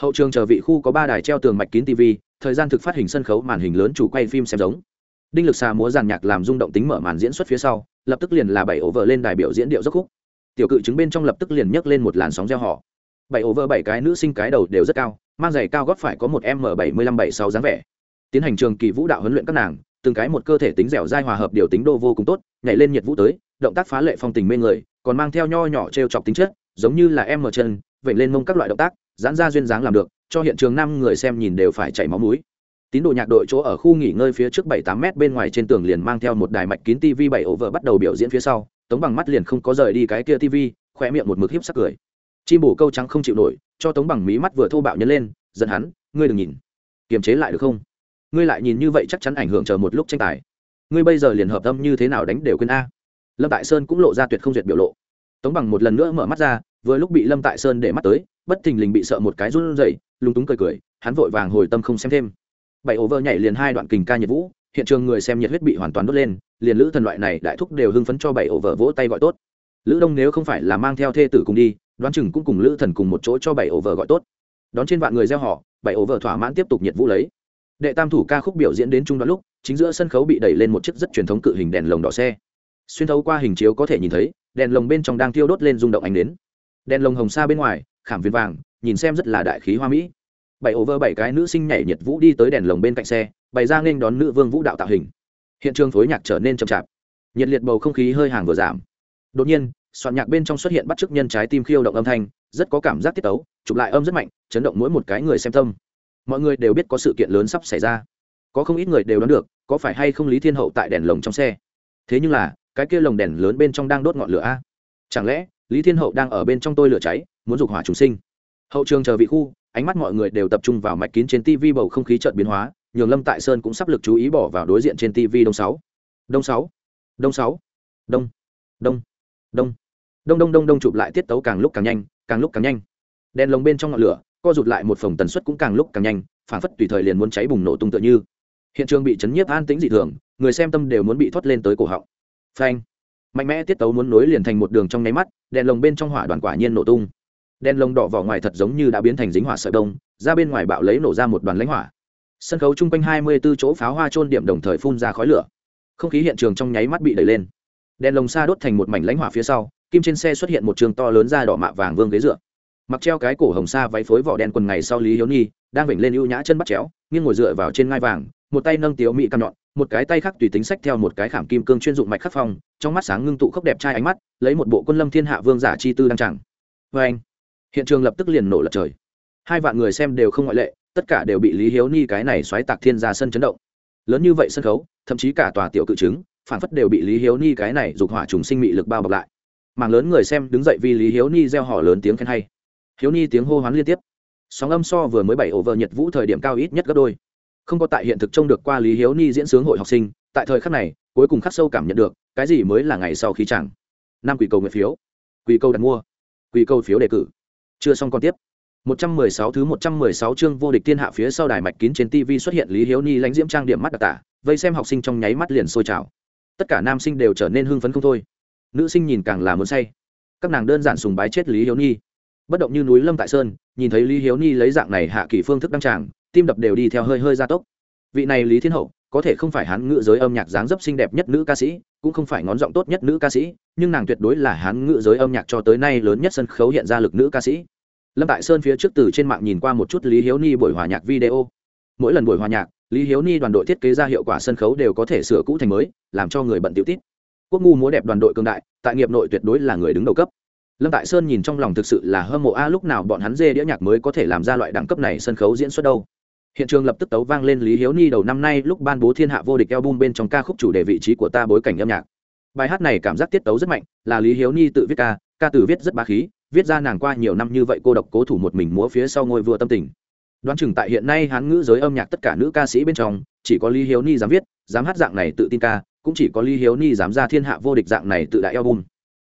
Hậu trường chờ vị khu có ba đài treo tường mạch kín tv thời gian thực phát hình sân khấu màn hình lớn chủ quay phim xem giống. Đinh lực xà múa giàn nhạc làm rung động tính mở màn diễn xuất phía sau, lập tức liền là bảy ổ vợ lên đài biểu diễn điệu dốc khúc. Tiểu cự chứng bên trong lập tức liền nhấc lên một làn sóng gieo họ. Bảy ổ vợ bảy cái nữ sinh cái đầu đều rất cao, mang giày cao gót phải có một m bảy mươi lăm bảy sáu dáng vẻ. Tiến hành trường kỳ vũ đạo huấn luyện các nàng, từng cái một cơ thể tính dẻo dai hòa hợp điều tính đô vô cùng tốt, nhảy lên nhiệt vũ tới, động tác phá lệ phong tình mê người còn mang theo nho nhỏ t r e o chọc tính chất, giống như là em mở chân vẩy lên mông các loại động tác, giãn ra duyên dáng làm được, cho hiện trường năm người xem nhìn đều phải chảy máu mũi. Tín đồ nhạc đội chỗ ở khu nghỉ ngơi phía trước bảy tám m bên ngoài trên tường liền mang theo một đài mạch kín tv bảy ổ vợ bắt đầu biểu diễn phía sau, tống bằng mắt liền không có rời đi cái kia tv khoe miệng một mực hiếp sắc cười. Chim bổ câu trắng không chịu nổi, cho tống bằng mí mắt vừa thô bạo nhấn lên, giận hắn, ngươi đừng nhìn, kiềm chế lại được không? Ngươi lại nhìn như vậy chắc chắn ảnh hưởng chờ một lúc tranh tài. Ngươi bây giờ liền hợp tâm như thế nào đánh đều quên a lâm tại sơn cũng lộ ra tuyệt không duyệt biểu lộ. Tống bằng một lần nữa mở mắt ra, vừa lúc bị lâm tại sơn để mắt tới, bất thình lình bị sợ một cái run rẩy, lúng túng cười cười, hắn vội vàng hồi tâm không xem thêm. Bảy ổ vơ nhảy liền hai đoạn kình ca nhiệt vũ, hiện trường người xem nhiệt huyết bị hoàn toàn đốt lên, liền lữ thần loại này đại thúc đều hưng phấn cho bảy ổ vợ vỗ tay gọi tốt. Lữ đông nếu không phải là mang theo thê tử cùng đi, đoán chừng cũng cùng lữ thần cùng một chỗ cho bảy ổ vợ gọi tốt. Đón trên vạn người gieo họ, bảy ổ vợ thỏa mãn tiếp tục nhiệt vũ lấy. Đệ tam thủ ca khúc biểu diễn đến trung đoạn lúc, chính giữa sân khấu bị đẩy lên một chiếc rất truyền thống cự hình đèn lồng đỏ xe xuyên thấu qua hình chiếu có thể nhìn thấy, đèn lồng bên trong đang thiêu đốt lên rung động ánh đến đèn lồng hồng xa bên ngoài, khảm viên vàng, nhìn xem rất là đại khí hoa mỹ. Bảy ổ vơ bảy cái nữ sinh nhảy nhiệt vũ đi tới đèn lồng bên cạnh xe, bày ra nghênh đón nữ vương vũ đạo tạo hình. Hiện trường phối nhạc trở nên chậm chạp. Nhiệt liệt bầu không khí hơi hàng vừa giảm. Đột nhiên, soạn nhạc bên trong xuất hiện bắt chước nhân trái tim khiêu động âm thanh, rất có cảm giác tiết tấu, chụp lại âm rất mạnh, chấn động mỗi một cái người xem tâm. Mọi người đều biết có sự kiện lớn sắp xảy ra. Có không ít người đều đoán được, có phải hay không lý thiên hậu tại đèn lồng trong xe. Thế nhưng là cái kia lồng đèn lớn bên trong đang đốt ngọn lửa a. Chẳng lẽ, lý thiên hậu đang ở bên trong tôi lửa cháy, muốn dục hỏa chúng sinh? Hậu trường chờ vị khu, ánh mắt mọi người đều tập trung vào mạch kín trên tv bầu không khí chợt biến hóa, nhường lâm tại sơn cũng sắp lực chú ý bỏ vào đối diện trên tv đông sáu. Đông sáu. Đông sáu. Đông. Đông. Đông. Đông đông đông đông chụp lại tiết tấu càng lúc càng nhanh, càng lúc càng nhanh. Đèn lồng bên trong ngọn lửa, co rụt lại một phòng tần suất cũng càng lúc càng nhanh phản phất tùy thời liền muốn cháy bùng nổ tung tựa như. Hiện trường bị chấn nhiếp an tĩnh dị thường, người xem tâm đều muốn bị thoát lên tới cổ họng phanh. Mạnh mẽ tiết tấu muốn nối liền thành một đường trong nháy mắt, đèn lồng bên trong hỏa đoàn quả nhiên nổ tung. Đèn lồng đỏ vỏ ngoài thật giống như đã biến thành dính hỏa sợi đông ra bên ngoài bạo lấy nổ ra một đoàn lãnh hỏa. Sân khấu chung quanh hai mươi 24 chỗ pháo hoa trôn điểm đồng thời phun ra khói lửa. Không khí hiện trường trong nháy mắt bị đẩy lên. Đèn lồng xa đốt thành một mảnh lãnh hỏa phía sau, kim trên xe xuất hiện một trường to lớn da đỏ mạ vàng vương ghế dựa. Mặc treo cái cổ hồng sa váy phối vỏ đen quần ngày sau lý hiếu nhi, đang vểnh lên ưu nhã chân bắt chéo, nghiêng ngồi dựa vào trên ngai vàng, một tay nâng tiếu mỹ cam nhọn một cái tay khác tùy tính sách theo một cái khảm kim cương chuyên dụng mạch khắc phong, trong mắt sáng ngưng tụ khốc đẹp trai ánh mắt, lấy một bộ quân lâm thiên hạ vương giả chi tư đăng tràng. Vê anh, hiện trường lập tức liền nổ lật trời. Hai vạn người xem đều không ngoại lệ, tất cả đều bị lý hiếu ni cái này xoáy tạc thiên ra sân chấn động. Lớn như vậy sân khấu, thậm chí cả tòa tiểu cự chứng phản phất đều bị lý hiếu ni cái này dục hỏa trùng sinh mị lực bao bọc lại. Mảng lớn người xem đứng dậy vì lý hiếu ni gieo họ lớn tiếng khen hay. Hiếu ni tiếng hô hoán liên tiếp. Sóng âm so vừa mới bảy ổ vợ nhật vũ thời điểm cao ít nhất gấp đôi không có tại hiện thực trông được qua lý hiếu ni diễn sướng hội học sinh tại thời khắc này cuối cùng khắc sâu cảm nhận được cái gì mới là ngày sau khi chẳng năm quỷ cầu nguyện phiếu quỷ cầu đặt mua quỷ cầu phiếu đề cử chưa xong còn tiếp 116 thứ 116 chương vô địch thiên hạ phía sau đài mạch kín trên TV xuất hiện Lý Hiếu Ni lãnh diễm trang điểm mắt đặc tả, vây xem học sinh trong nháy mắt liền sôi trào. Tất cả nam sinh đều trở nên hưng phấn không thôi. Nữ sinh nhìn càng là muốn say. Các nàng đơn giản sùng bái chết Lý Hiếu Ni. Bất động như núi Lâm Tại Sơn, nhìn thấy Lý Hiếu Ni lấy dạng này hạ kỳ phương thức đăng tràng, tim đập đều đi theo hơi hơi gia tốc. Vị này Lý Thiên Hậu, có thể không phải hán ngữ giới âm nhạc dáng dấp xinh đẹp nhất nữ ca sĩ, cũng không phải ngón giọng tốt nhất nữ ca sĩ, nhưng nàng tuyệt đối là hán ngữ giới âm nhạc cho tới nay lớn nhất sân khấu hiện ra lực nữ ca sĩ. Lâm tại sơn phía trước từ trên mạng nhìn qua một chút lý hiếu ni buổi hòa nhạc video. Mỗi lần buổi hòa nhạc lý hiếu ni đoàn đội thiết kế ra hiệu quả sân khấu đều có thể sửa cũ thành mới làm cho người bận tiểu tít quốc ngu múa đẹp đoàn đội cương đại tại nghiệp nội tuyệt đối là người đứng đầu cấp. Lâm tại sơn nhìn trong lòng thực sự là hâm mộ a lúc nào bọn hắn dê đĩa nhạc mới có thể làm ra loại đẳng cấp này sân khấu diễn xuất đâu? Hiện trường lập tức tấu vang lên lý hiếu ni đầu năm nay lúc ban bố thiên hạ vô địch album bên trong ca khúc chủ đề vị trí của ta bối cảnh âm nhạc. Bài hát này cảm giác tiết tấu rất mạnh, là lý hiếu ni tự viết ca ca từ viết rất ba khí, viết ra nàng qua nhiều năm như vậy cô độc cố thủ một mình múa phía sau ngôi vua tâm tình. Đoán chừng tại hiện nay hán ngữ giới âm nhạc tất cả nữ ca sĩ bên trong, chỉ có lý hiếu ni dám viết, dám hát dạng này tự tin ca, cũng chỉ có lý hiếu ni dám ra thiên hạ vô địch dạng này tự đại album.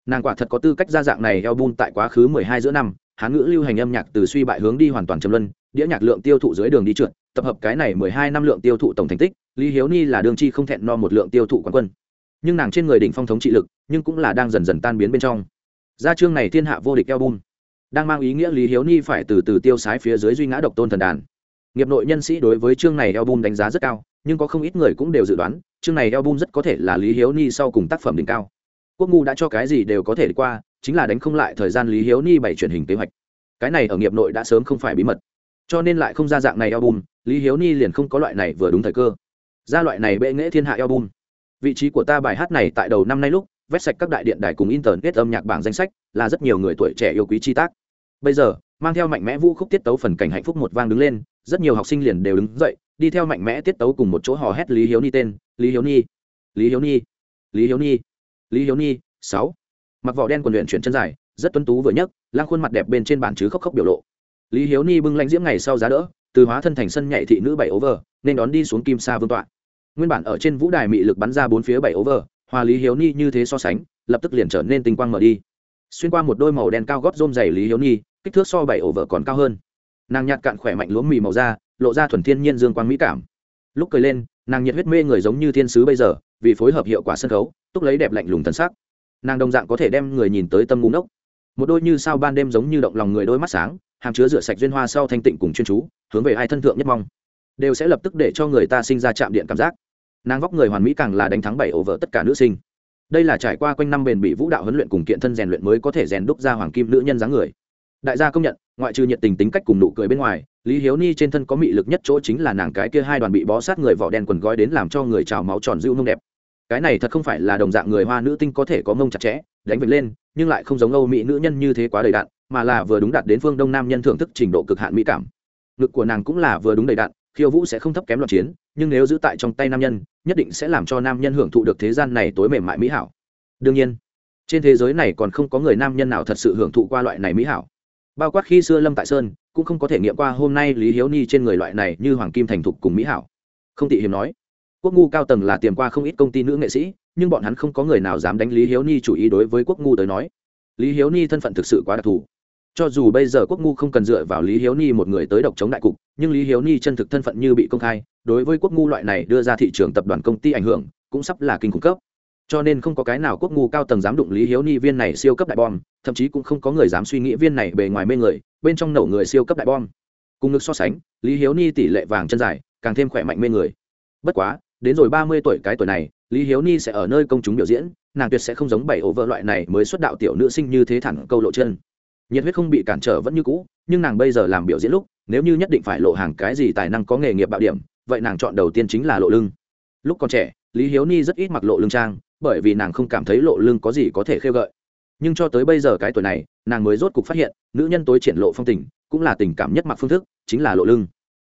Nàng quả thật có tư cách ra dạng này album tại quá khứ mười hai giữa năm, hán ngữ lưu hành âm nhạc từ suy bại hướng đi hoàn toàn châm luân đĩa nhạc lượng tiêu thụ dưới đường đi trượt, tập hợp cái này mười hai năm lượng tiêu thụ tổng thành tích, lý hiếu ni là đương chi không thẹn no một lượng tiêu thụ quán quân. Nhưng nàng trên người đỉnh phong thống trị lực, nhưng cũng là đang dần dần tan biến bên trong. Gia chương này thiên hạ vô địch album, đang mang ý nghĩa lý hiếu ni phải từ từ tiêu sái phía dưới duy ngã độc tôn thần đàn. Nghiệp nội nhân sĩ đối với chương này album đánh giá rất cao, nhưng có không ít người cũng đều dự đoán, chương này album rất có thể là lý hiếu ni sau cùng tác phẩm đỉnh cao. Quốc ngu đã cho cái gì đều có thể đi qua, chính là đánh không lại thời gian lý hiếu ni bày truyền hình kế hoạch. Cái này ở nghiệp nội đã sớm không phải bí mật cho nên lại không ra dạng này album, lý hiếu ni liền không có loại này vừa đúng thời cơ. Ra loại này bệ nghệ thiên hạ album. Vị trí của ta bài hát này tại đầu năm nay lúc, vét sạch các đại điện đài cùng internet âm nhạc bảng danh sách, là rất nhiều người tuổi trẻ yêu quý chi tác. Bây giờ, mang theo mạnh mẽ vũ khúc tiết tấu phần cảnh hạnh phúc một vang đứng lên, rất nhiều học sinh liền đều đứng dậy, đi theo mạnh mẽ tiết tấu cùng một chỗ hò hét lý hiếu ni tên, lý hiếu ni. Lý hiếu ni. Lý hiếu ni. Lý hiếu ni, sáu. Mặc vỏ đen quần luyện chuyển chân dài, rất tuấn tú vừa nhấc, lang khuôn mặt đẹp bên trên bàn chứ khóc khóc biểu lộ lý hiếu ni bưng lãnh diễm ngày sau giá đỡ, từ hóa thân thành sân nhảy thị nữ bảy over, nên đón đi xuống kim sa vương tọa. Nguyên bản ở trên vũ đài mị lực bắn ra bốn phía bảy over, hòa lý hiếu ni như thế so sánh, lập tức liền trở nên tinh quang mở đi. Xuyên qua một đôi màu đen cao gót rôm dày lý hiếu ni, kích thước so bảy over còn cao hơn. Nàng nhạt cạn khỏe mạnh lúa mì màu da, lộ ra thuần thiên nhiên dương quang mỹ cảm. Lúc cười lên, nàng nhiệt huyết mê người giống như thiên sứ bây giờ, vì phối hợp hiệu quả sân khấu, túc lấy đẹp lạnh lùng thân sắc. Nàng đồng dạng có thể đem người nhìn tới tâm ngu nốc. một đôi như sao ban đêm giống như động lòng người đôi mắt sáng hàm chứa rửa sạch duyên hoa sau thanh tịnh cùng chuyên chú, hướng về hai thân thượng nhất mong. Đều sẽ lập tức để cho người ta sinh ra chạm điện cảm giác. Nàng vóc người hoàn mỹ càng là đánh thắng bảy ổ vợ tất cả nữ sinh. Đây là trải qua quanh năm bền bị vũ đạo huấn luyện cùng kiện thân rèn luyện mới có thể rèn đúc ra hoàng kim nữ nhân dáng người. Đại gia công nhận, ngoại trừ nhiệt tình tính cách cùng nụ cười bên ngoài, lý hiếu ni trên thân có mị lực nhất chỗ chính là nàng cái kia hai đoàn bị bó sát người vỏ đen quần gói đến làm cho người trào máu tròn dữ mông đẹp cái này thật không phải là đồng dạng người hoa nữ tinh có thể có mông chặt chẽ, đánh vệt lên, nhưng lại không giống âu mỹ nữ nhân như thế quá đầy đạn mà là vừa đúng đạt đến phương đông nam nhân thưởng thức trình độ cực hạn mỹ cảm. Ngực của nàng cũng là vừa đúng đầy đạn khiêu vũ sẽ không thấp kém loạn chiến, nhưng nếu giữ tại trong tay nam nhân, nhất định sẽ làm cho nam nhân hưởng thụ được thế gian này tối mềm mại mỹ hảo. Đương nhiên, trên thế giới này còn không có người nam nhân nào thật sự hưởng thụ qua loại này mỹ hảo. Bao quát khi xưa lâm tại sơn, cũng không có thể nghiệm qua hôm nay lý hiếu ni trên người loại này như hoàng kim thành thục cùng mỹ hảo. Không tị hiếm nói quốc ngu cao tầng là tiềm qua không ít công ty nữ nghệ sĩ, nhưng bọn hắn không có người nào dám đánh lý hiếu ni chủ ý đối với quốc ngu tới nói. Lý hiếu ni thân phận thực sự quá đặc thù. Cho dù bây giờ quốc ngu không cần dựa vào lý hiếu ni một người tới độc chống đại cục, nhưng lý hiếu ni chân thực thân phận như bị công khai, đối với quốc ngu loại này đưa ra thị trường tập đoàn công ty ảnh hưởng, cũng sắp là kinh khủng cấp. Cho nên không có cái nào quốc ngu cao tầng dám đụng lý hiếu ni viên này siêu cấp đại bom, thậm chí cũng không có người dám suy nghĩ viên này bề ngoài mê người, bên trong nổ người siêu cấp đại bom. Cùng ngực so sánh, lý hiếu ni tỷ lệ vàng chân dài, càng thêm khỏe mạnh mê người. Bất quá đến rồi ba mươi tuổi cái tuổi này, lý hiếu ni sẽ ở nơi công chúng biểu diễn, nàng tuyệt sẽ không giống bảy ổ vợ loại này mới xuất đạo tiểu nữ sinh như thế thẳng câu lộ chân. Nhiệt huyết không bị cản trở vẫn như cũ, nhưng nàng bây giờ làm biểu diễn lúc, nếu như nhất định phải lộ hàng cái gì tài năng có nghề nghiệp bạo điểm, vậy nàng chọn đầu tiên chính là lộ lưng. Lúc còn trẻ, lý hiếu ni rất ít mặc lộ lưng trang, bởi vì nàng không cảm thấy lộ lưng có gì có thể khêu gợi. Nhưng cho tới bây giờ cái tuổi này, nàng mới rốt cục phát hiện, nữ nhân tối triển lộ phong tình, cũng là tình cảm nhất mặc phương thức, chính là lộ lưng.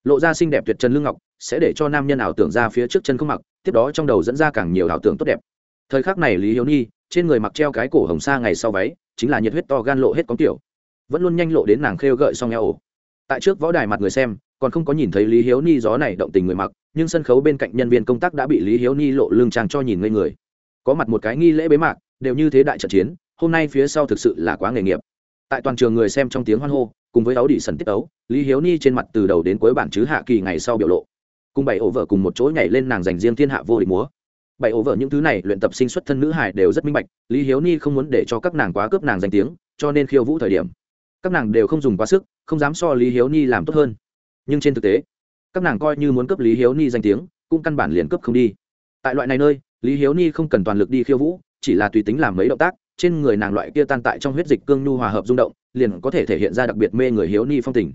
Lộ ra xinh đẹp tuyệt trần lưng ngọc sẽ để cho nam nhân ảo tưởng ra phía trước chân không mặc, tiếp đó trong đầu dẫn ra càng nhiều ảo tưởng tốt đẹp. Thời khắc này lý hiếu ni trên người mặc treo cái cổ hồng sa ngày sau váy, chính là nhiệt huyết to gan lộ hết cóng tiểu. Vẫn luôn nhanh lộ đến nàng khêu gợi xong eo. Ổ tại trước võ đài mặt người xem, còn không có nhìn thấy lý hiếu ni gió này động tình người mặc, nhưng sân khấu bên cạnh nhân viên công tác đã bị lý hiếu ni lộ lương trang cho nhìn ngây người. Có mặt một cái nghi lễ bế mạc, đều như thế đại trận chiến, hôm nay phía sau thực sự là quá nghề nghiệp. Tại toàn trường người xem trong tiếng hoan hô, cùng với áo đỉ sần tiết ấu, lý hiếu ni trên mặt từ đầu đến cuối bản chứ hạ kỳ ngày sau biểu lộ cùng bảy ổ vợ cùng một chỗ nhảy lên nàng dành riêng thiên hạ vô địch múa. Bảy ổ vợ những thứ này luyện tập sinh xuất thân nữ hải đều rất minh bạch, lý hiếu ni không muốn để cho các nàng quá cướp nàng danh tiếng, cho nên khiêu vũ thời điểm. Các nàng đều không dùng quá sức, không dám so lý hiếu ni làm tốt hơn. Nhưng trên thực tế, các nàng coi như muốn cướp lý hiếu ni danh tiếng, cũng căn bản liền cướp không đi. Tại loại này nơi, lý hiếu ni không cần toàn lực đi khiêu vũ, chỉ là tùy tính làm mấy động tác, trên người nàng loại kia tan tại trong huyết dịch cương nhu hòa hợp rung động, liền có thể thể hiện ra đặc biệt mê người hiếu ni phong tình.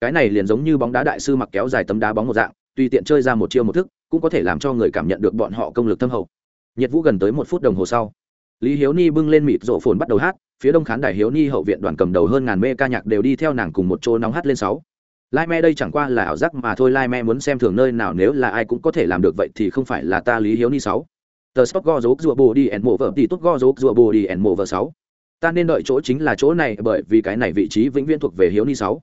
Cái này liền giống như bóng đá đại sư mặc kéo dài tấm đá bóng một dạng tùy tiện chơi ra một chiêu một thức, cũng có thể làm cho người cảm nhận được bọn họ công lực thâm hậu. Nhiệt vũ gần tới một phút đồng hồ sau, lý hiếu ni bưng lên mịt rộ phồn bắt đầu hát, phía đông khán đài hiếu ni hậu viện đoàn cầm đầu hơn ngàn mê ca nhạc đều đi theo nàng cùng một chỗ nóng hát lên sáu. Lai me đây chẳng qua là ảo giác mà thôi, lai me muốn xem thường nơi nào nếu là ai cũng có thể làm được vậy thì không phải là ta lý hiếu ni sáu. Tờ sport go dốc rùa bồ đi ẩn mộ vợ thì tốt go dốc rùa bồ đi ẩn mộ vợ sáu. Ta nên đợi chỗ chính là chỗ này bởi vì cái này vị trí vĩnh viễn thuộc về hiếu ni sáu.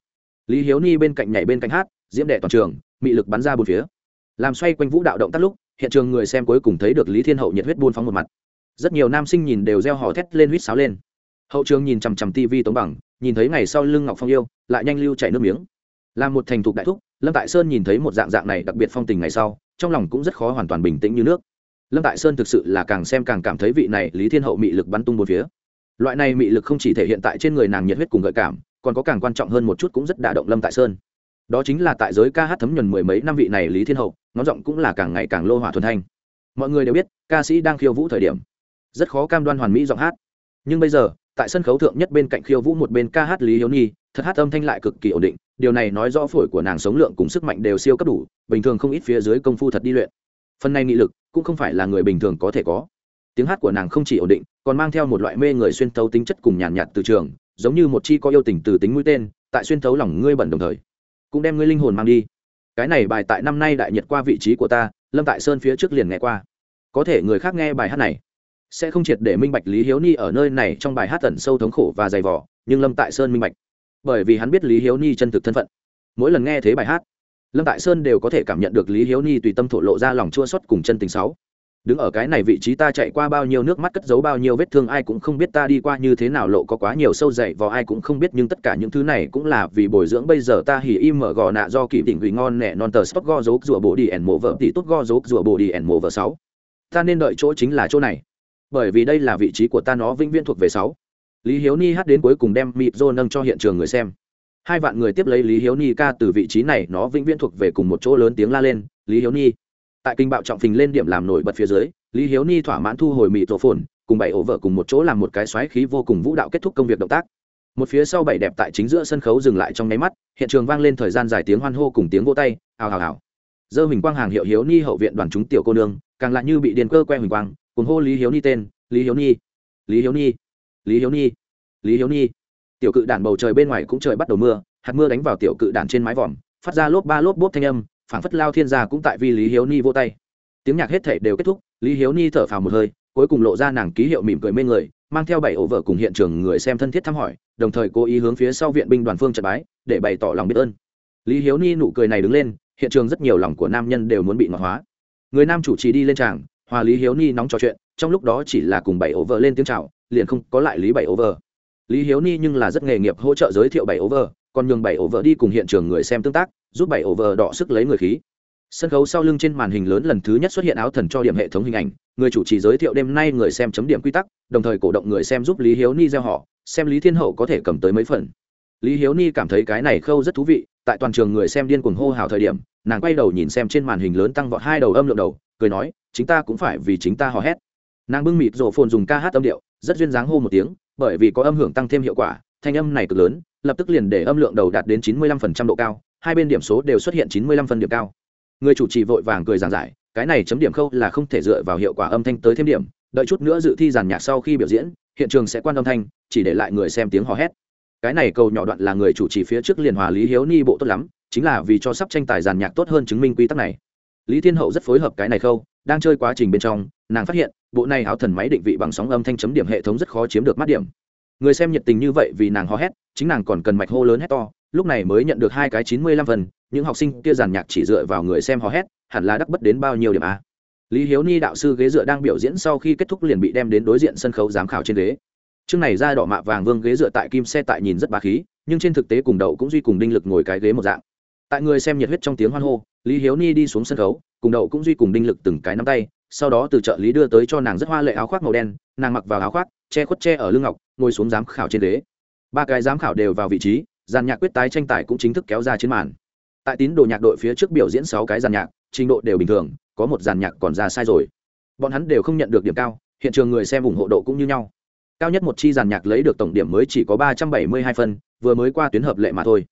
Lý hiếu ni bên cạnh nhảy bên cạnh hát, diễm đệ toàn trường mị lực bắn ra bốn phía. Làm xoay quanh vũ đạo động tác lúc, hiện trường người xem cuối cùng thấy được lý thiên hậu nhiệt huyết buôn phóng một mặt. Rất nhiều nam sinh nhìn đều reo hò thét lên huýt sáo lên. Hậu trường nhìn chằm chằm tv tống bằng, nhìn thấy ngày sau lưng ngọc phong yêu, lại nhanh lưu chảy nước miếng. Là một thành thục đại thúc, lâm tại sơn nhìn thấy một dạng dạng này đặc biệt phong tình ngày sau, trong lòng cũng rất khó hoàn toàn bình tĩnh như nước. Lâm tại sơn thực sự là càng xem càng cảm thấy vị này lý thiên hậu mị lực bắn tung một phía. Loại này mị lực không chỉ thể hiện tại trên người nàng nhiệt huyết cùng gợi cảm, còn có càng quan trọng hơn một chút cũng rất đả động lâm tại sơn đó chính là tại giới ca hát thấm nhuần mười mấy năm vị này lý thiên hậu ngón giọng cũng là càng ngày càng lô hỏa thuần thanh. Mọi người đều biết ca sĩ đang khiêu vũ thời điểm rất khó cam đoan hoàn mỹ giọng hát. Nhưng bây giờ tại sân khấu thượng nhất bên cạnh khiêu vũ một bên ca hát lý hiếu nhi thật hát âm thanh lại cực kỳ ổn định điều này nói rõ phổi của nàng sống lượng cùng sức mạnh đều siêu cấp đủ bình thường không ít phía dưới công phu thật đi luyện. Phần này nghị lực cũng không phải là người bình thường có thể có. Tiếng hát của nàng không chỉ ổn định còn mang theo một loại mê người xuyên thấu tính chất cùng nhàn nhạt, nhạt từ trường giống như một chi có yêu tình từ tính mũi tên tại xuyên thấu lòng ngươi bẩn đồng thời cũng đem ngươi linh hồn mang đi. Cái này bài tại năm nay đại nhiệt qua vị trí của ta, lâm tại sơn phía trước liền nghe qua. Có thể người khác nghe bài hát này, sẽ không triệt để minh bạch lý hiếu ni ở nơi này trong bài hát tẩn sâu thống khổ và dày vỏ nhưng lâm tại sơn minh bạch. Bởi vì hắn biết lý hiếu ni chân thực thân phận. Mỗi lần nghe thấy bài hát, lâm tại sơn đều có thể cảm nhận được lý hiếu ni tùy tâm thổ lộ ra lòng chua xuất cùng chân tình sáu đứng ở cái này vị trí ta chạy qua bao nhiêu nước mắt cất giấu bao nhiêu vết thương, ai cũng không biết ta đi qua như thế nào, lộ có quá nhiều sâu dậy vào ai cũng không biết, nhưng tất cả những thứ này cũng là vì bồi dưỡng. Bây giờ ta hỉ im mở gò nạ do kịp đỉnh vị ngon nẹ non tờ spot go dấu rùa bồ đi ẻn mộ vợ, tỷ tốt go dấu rùa bồ đi ẻn mộ vợ sáu. Ta nên đợi chỗ chính là chỗ này. Bởi vì đây là vị trí của ta, nó vĩnh viễn thuộc về sáu. Lý hiếu ni hát đến cuối cùng đem mịp rô nâng cho hiện trường người xem. Hai vạn người tiếp lấy lý hiếu ni ca từ vị trí này, nó vĩnh viễn thuộc về cùng một chỗ lớn tiếng la lên. Lý hiếu ni tại kinh bạo trọng phình lên điểm làm nổi bật phía dưới, lý hiếu ni thỏa mãn thu hồi mị tổ phồn, cùng bảy ổ vợ cùng một chỗ làm một cái xoáy khí vô cùng vũ đạo kết thúc công việc động tác. Một phía sau bảy đẹp tại chính giữa sân khấu dừng lại trong nháy mắt, hiện trường vang lên thời gian dài tiếng hoan hô cùng tiếng vô tay ào ào ào dơ huỳnh quang hàng hiệu hiếu ni hậu viện đoàn chúng tiểu cô nương, càng lại như bị điền cơ que huỳnh quang cùng hô lý hiếu ni tên, lý hiếu ni, lý hiếu ni, lý hiếu ni, lý hiếu ni. Tiểu cự đản bầu trời bên ngoài cũng trời bắt đầu mưa, hạt mưa đánh vào tiểu cự đản trên mái vòm, phát ra lốp ba lốp bốp thanh âm phảng phất lao thiên gia cũng tại vì lý hiếu ni vô tay. Tiếng nhạc hết thể đều kết thúc, lý hiếu ni thở phào một hơi, cuối cùng lộ ra nàng ký hiệu mỉm cười mê người, mang theo bảy ổ vợ cùng hiện trường người xem thân thiết thăm hỏi, đồng thời cố ý hướng phía sau viện binh đoàn phương trận bái, để bày tỏ lòng biết ơn. Lý hiếu ni nụ cười này đứng lên, hiện trường rất nhiều lòng của nam nhân đều muốn bị ngọt hóa. Người nam chủ trì đi lên tràng, hòa lý hiếu ni nóng trò chuyện, trong lúc đó chỉ là cùng bảy ổ vợ lên tiếng chào, liền không có lại lý bảy ổ vợ. Lý hiếu ni nhưng là rất nghề nghiệp hỗ trợ giới thiệu bảy over còn nhường bảy over đi cùng hiện trường người xem tương tác, giúp bảy over đọ sức lấy người khí. Sân khấu sau lưng trên màn hình lớn lần thứ nhất xuất hiện áo thần cho điểm hệ thống hình ảnh, người chủ trì giới thiệu đêm nay người xem chấm điểm quy tắc, đồng thời cổ động người xem giúp lý hiếu ni gieo họ, xem lý thiên hậu có thể cầm tới mấy phần. Lý hiếu ni cảm thấy cái này khâu rất thú vị, tại toàn trường người xem điên cuồng hô hào thời điểm, nàng quay đầu nhìn xem trên màn hình lớn tăng vọt hai đầu âm lượng đầu, cười nói, chính ta cũng phải vì chính ta hò hét. Nàng bưng mịt rổ phồn dùng ca hát âm điệu, rất duyên dáng hô một tiếng, bởi vì có âm hưởng tăng thêm hiệu quả thanh âm này cực lớn, lập tức liền để âm lượng đầu đạt đến chín mươi lăm phần trăm độ cao, hai bên điểm số đều xuất hiện chín mươi lăm phần điểm cao. Người chủ trì vội vàng cười giảng giải, cái này chấm điểm khâu là không thể dựa vào hiệu quả âm thanh tới thêm điểm, đợi chút nữa dự thi giàn nhạc sau khi biểu diễn, hiện trường sẽ quan âm thanh, chỉ để lại người xem tiếng hò hét. Cái này câu nhỏ đoạn là người chủ trì phía trước liền hòa lý hiếu ni bộ tốt lắm, chính là vì cho sắp tranh tài giàn nhạc tốt hơn chứng minh quy tắc này. Lý thiên hậu rất phối hợp cái này khâu, đang chơi quá trình bên trong, nàng phát hiện, bộ này áo thần máy định vị bằng sóng âm thanh chấm điểm hệ thống rất khó chiếm được mắt điểm người xem nhiệt tình như vậy vì nàng hò hét, chính nàng còn cần mạch hô lớn hét to, lúc này mới nhận được hai cái chín mươi lăm phần, những học sinh kia giàn nhạc chỉ dựa vào người xem hò hét, hẳn là đắc bất đến bao nhiêu điểm a. Lý hiếu ni đạo sư ghế dựa đang biểu diễn sau khi kết thúc liền bị đem đến đối diện sân khấu giám khảo trên ghế. Trước này ra đỏ mạ vàng vương ghế dựa tại kim xe tại nhìn rất bà khí, nhưng trên thực tế cùng đậu cũng duy cùng đinh lực ngồi cái ghế một dạng. Tại người xem nhiệt huyết trong tiếng hoan hô, lý hiếu ni đi xuống sân khấu, cùng đậu cũng duy cùng đinh lực từng cái nắm tay, sau đó từ trợ lý đưa tới cho nàng rất hoa lệ áo khoác màu đen, nàng mặc vào áo khoác che khuất che ở lưng ngọc, ngồi xuống giám khảo trên đế. ba cái giám khảo đều vào vị trí giàn nhạc quyết tái tranh tài cũng chính thức kéo ra trên màn. Tại tín đồ nhạc đội phía trước biểu diễn sáu cái giàn nhạc, trình độ đều bình thường, có một giàn nhạc còn ra sai rồi. Bọn hắn đều không nhận được điểm cao, hiện trường người xem ủng hộ độ cũng như nhau. Cao nhất một chi giàn nhạc lấy được tổng điểm mới chỉ có ba trăm bảy mươi hai phân, vừa mới qua tuyến hợp lệ mà thôi.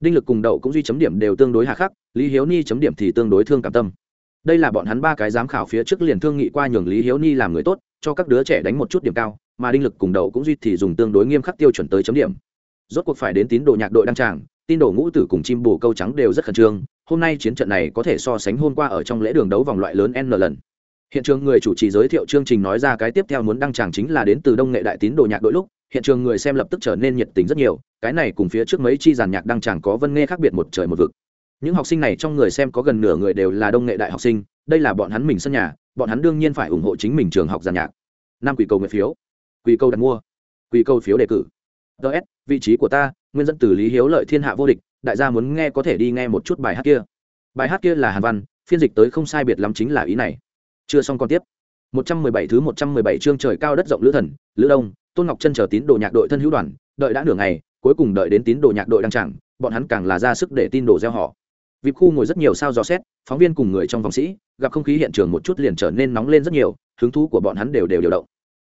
Đinh lực cùng đậu cũng duy chấm điểm đều tương đối hạ khắc, lý hiếu ni chấm điểm thì tương đối thương cảm tâm. Đây là bọn hắn ba cái giám khảo phía trước liền thương nghị qua nhường lý hiếu ni làm người tốt, cho các đứa trẻ đánh một chút điểm cao mà đinh lực cùng đầu cũng duy thì dùng tương đối nghiêm khắc tiêu chuẩn tới chấm điểm. Rốt cuộc phải đến tín đồ nhạc đội đăng tràng, tin đồ ngũ tử cùng chim bồ câu trắng đều rất khẩn trương, hôm nay chiến trận này có thể so sánh hôm qua ở trong lễ đường đấu vòng loại lớn n lần. Hiện trường người chủ trì giới thiệu chương trình nói ra cái tiếp theo muốn đăng tràng chính là đến từ đông nghệ đại tín đồ nhạc đội lúc, hiện trường người xem lập tức trở nên nhiệt tình rất nhiều, cái này cùng phía trước mấy chi giàn nhạc đăng tràng có vân nghe khác biệt một trời một vực. Những học sinh này trong người xem có gần nửa người đều là đông nghệ đại học sinh, đây là bọn hắn mình sân nhà, bọn hắn đương nhiên phải ủng hộ chính mình trường học giàn nhạc. Năm quỷ cầu nguyện phiếu quỷ câu đặt mua quỷ câu phiếu đề cử. Ts vị trí của ta, nguyên dẫn từ lý hiếu lợi thiên hạ vô địch, đại gia muốn nghe có thể đi nghe một chút bài hát kia. Bài hát kia là hàn văn, phiên dịch tới không sai biệt lắm chính là ý này. Chưa xong còn tiếp. 117 thứ 117 chương trời cao đất rộng lữ thần, lữ đông, tôn ngọc chân chờ tín đồ nhạc đội thân hữu đoàn, đợi đã nửa ngày, cuối cùng đợi đến tín đồ nhạc đội đăng chẳng bọn hắn càng là ra sức để tin đồ gieo họ. Vịp khu ngồi rất nhiều sao dò xét phóng viên cùng người trong vòng sĩ, gặp không khí hiện trường một chút liền trở nên nóng lên rất nhiều, hứng thú của bọn hắn đều đều điều động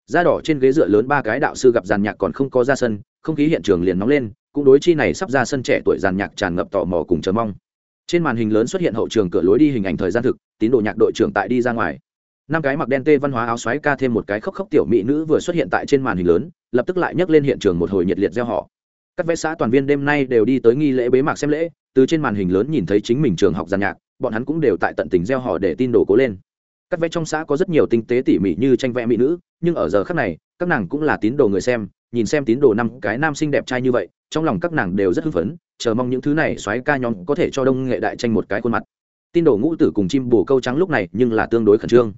da đỏ trên ghế dựa lớn ba cái đạo sư gặp giàn nhạc còn không có ra sân, không khí hiện trường liền nóng lên, cũng đối chi này sắp ra sân trẻ tuổi giàn nhạc tràn ngập tò mò cùng chờ mong. Trên màn hình lớn xuất hiện hậu trường cửa lối đi hình ảnh thời gian thực, tín đồ nhạc đội trưởng tại đi ra ngoài. Năm cái mặc đen tê văn hóa áo xoáy ca thêm một cái khóc khóc tiểu mỹ nữ vừa xuất hiện tại trên màn hình lớn, lập tức lại nhấc lên hiện trường một hồi nhiệt liệt gieo họ. Các vẽ xã toàn viên đêm nay đều đi tới nghi lễ bế mạc xem lễ, từ trên màn hình lớn nhìn thấy chính mình trường học giàn nhạc, bọn hắn cũng đều tại tận tình gieo họ để tin đồ cố lên các vẽ trong xã có rất nhiều tinh tế tỉ mỉ như tranh vẽ mỹ nữ, nhưng ở giờ khác này, các nàng cũng là tín đồ người xem, nhìn xem tín đồ năm cái nam sinh đẹp trai như vậy, trong lòng các nàng đều rất hưng phấn, chờ mong những thứ này xoáy ca nhóm có thể cho đông nghệ đại tranh một cái khuôn mặt. Tin đồ ngũ tử cùng chim bồ câu trắng lúc này nhưng là tương đối khẩn trương.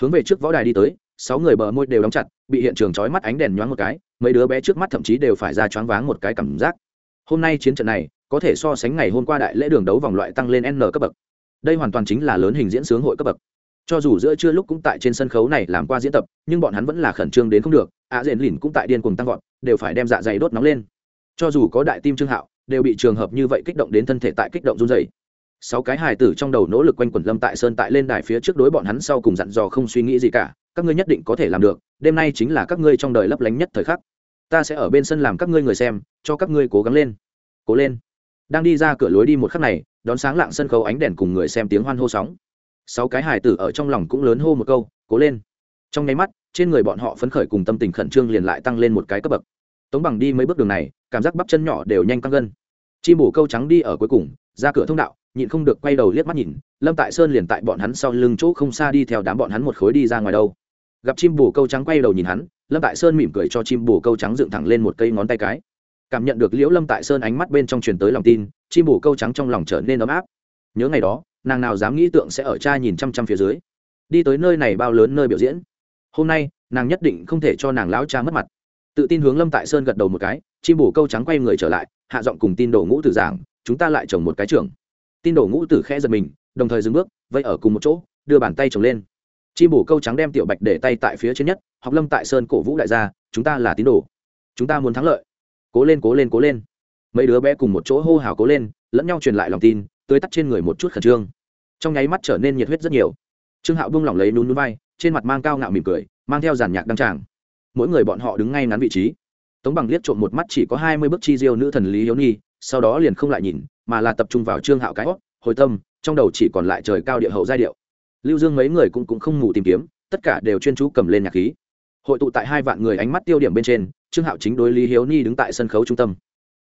Hướng về trước võ đài đi tới, sáu người bờ môi đều đóng chặt, bị hiện trường trói mắt ánh đèn nhoáng một cái, mấy đứa bé trước mắt thậm chí đều phải ra choáng váng một cái cảm giác. Hôm nay chiến trận này, có thể so sánh ngày hôm qua đại lễ đường đấu vòng loại tăng lên n cấp bậc. Đây hoàn toàn chính là lớn hình diễn sướng hội cấp bậc cho dù giữa trưa lúc cũng tại trên sân khấu này làm qua diễn tập nhưng bọn hắn vẫn là khẩn trương đến không được ạ à, lìn cũng tại điên cùng tăng vọt đều phải đem dạ dày đốt nóng lên. Cho dù có đại tim trương hạo đều bị trường hợp như vậy kích động đến thân thể tại kích động run dày sáu cái hài tử trong đầu nỗ lực quanh quẩn lâm tại sơn tại lên đài phía trước đối bọn hắn sau cùng dặn dò không suy nghĩ gì cả các ngươi nhất định có thể làm được đêm nay chính là các ngươi trong đời lấp lánh nhất thời khắc. Ta sẽ ở bên sân làm các ngươi người xem cho các ngươi cố gắng lên. Cố lên. Đang đi ra cửa lối đi một khắc này đón sáng lạng sân khấu ánh đèn cùng người xem tiếng hoan hô sóng sáu cái hài tử ở trong lòng cũng lớn hô một câu, cố lên. Trong nháy mắt, trên người bọn họ phấn khởi cùng tâm tình khẩn trương liền lại tăng lên một cái cấp bậc. Tống bằng đi mấy bước đường này, cảm giác bắp chân nhỏ đều nhanh căng gân. Chim bổ câu trắng đi ở cuối cùng, ra cửa thông đạo, nhịn không được quay đầu liếc mắt nhìn, lâm tại sơn liền tại bọn hắn sau lưng chỗ không xa đi theo đám bọn hắn một khối đi ra ngoài đâu. Gặp chim bồ câu trắng quay đầu nhìn hắn, lâm tại sơn mỉm cười cho chim bồ câu trắng dựng thẳng lên một cây ngón tay cái. Cảm nhận được liễu lâm tại sơn ánh mắt bên trong truyền tới lòng tin, chim bồ câu trắng trong lòng trở nên ấm áp nhớ ngày đó, nàng nào dám nghĩ tượng sẽ ở cha nhìn chăm chăm phía dưới. Đi tới nơi này bao lớn nơi biểu diễn. Hôm nay, nàng nhất định không thể cho nàng lão cha mất mặt. Tự tin hướng lâm tại sơn gật đầu một cái, chim bổ câu trắng quay người trở lại, hạ giọng cùng tin đồ ngũ tử giảng, chúng ta lại trồng một cái trường. Tin đồ ngũ tử khẽ giật mình, đồng thời dừng bước vây ở cùng một chỗ, đưa bàn tay trồng lên. Chim bổ câu trắng đem tiểu bạch để tay tại phía trên nhất, học lâm tại sơn cổ vũ đại gia chúng ta là tín đồ. Chúng ta muốn thắng lợi. Cố lên cố lên cố lên. Mấy đứa bé cùng một chỗ hô hào cố lên, lẫn nhau truyền lại lòng tin tưới tắt trên người một chút khẩn trương. Trong nháy mắt trở nên nhiệt huyết rất nhiều. Trương hạo buông lỏng lấy nún núi vai, trên mặt mang cao ngạo mỉm cười, mang theo giàn nhạc đăng tràng. Mỗi người bọn họ đứng ngay ngắn vị trí. Tống bằng liếc trộm một mắt chỉ có hai mươi bước chi diêu nữ thần lý hiếu nhi, sau đó liền không lại nhìn, mà là tập trung vào trương hạo cái hót, hồi tâm, trong đầu chỉ còn lại trời cao địa hậu giai điệu. Lưu dương mấy người cũng cũng không ngủ tìm kiếm, tất cả đều chuyên chú cầm lên nhạc khí. Hội tụ tại hai vạn người ánh mắt tiêu điểm bên trên, trương hạo chính đối lý hiếu ni đứng tại sân khấu trung tâm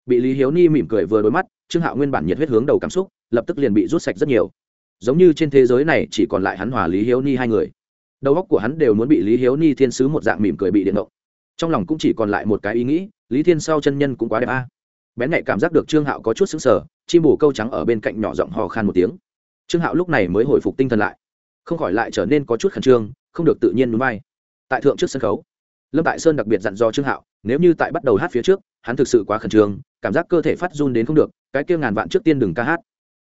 bị lý hiếu ni mỉm cười vừa đôi mắt, trương hạo nguyên bản nhiệt huyết hướng đầu cảm xúc, lập tức liền bị rút sạch rất nhiều. Giống như trên thế giới này chỉ còn lại hắn hòa lý hiếu ni hai người. Đầu óc của hắn đều muốn bị lý hiếu ni thiên sứ một dạng mỉm cười bị điện động trong lòng cũng chỉ còn lại một cái ý nghĩ, lý thiên sau chân nhân cũng quá đẹp a. À. bén nhạy cảm giác được trương hạo có chút xứng sở chim bù câu trắng ở bên cạnh nhỏ giọng hò khan một tiếng. Trương hạo lúc này mới hồi phục tinh thần lại. Không khỏi lại trở nên có chút khẩn trương, không được tự nhiên núi bay. Tại thượng trước sân khấu, lâm tại sơn đặc biệt dặn do trương hạo, nếu như tại bắt đầu hát phía trước, hắn thực sự quá khẩn trương cảm giác cơ thể phát run đến không được, cái kia ngàn vạn trước tiên đừng ca hát.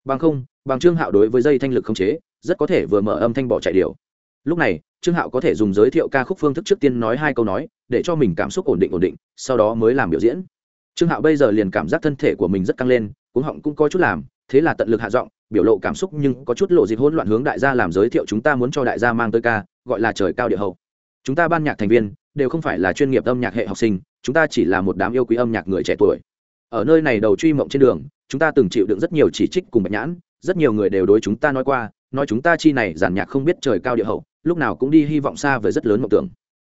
Bằng không, bằng trương hạo đối với dây thanh lực không chế, rất có thể vừa mở âm thanh bỏ chạy điều. Lúc này, trương hạo có thể dùng giới thiệu ca khúc phương thức trước tiên nói hai câu nói, để cho mình cảm xúc ổn định ổn định, sau đó mới làm biểu diễn. Trương hạo bây giờ liền cảm giác thân thể của mình rất căng lên, cuống họng cũng có chút làm, thế là tận lực hạ giọng, biểu lộ cảm xúc nhưng có chút lộ dịp hỗn loạn hướng đại gia làm giới thiệu chúng ta muốn cho đại gia mang tới ca, gọi là trời cao địa hậu. Chúng ta ban nhạc thành viên đều không phải là chuyên nghiệp âm nhạc hệ học sinh, chúng ta chỉ là một đám yêu quý âm nhạc người trẻ tuổi ở nơi này đầu truy mộng trên đường chúng ta từng chịu đựng rất nhiều chỉ trích cùng bạch nhãn rất nhiều người đều đối chúng ta nói qua nói chúng ta chi này giản nhạc không biết trời cao địa hậu lúc nào cũng đi hy vọng xa với rất lớn mộng tưởng.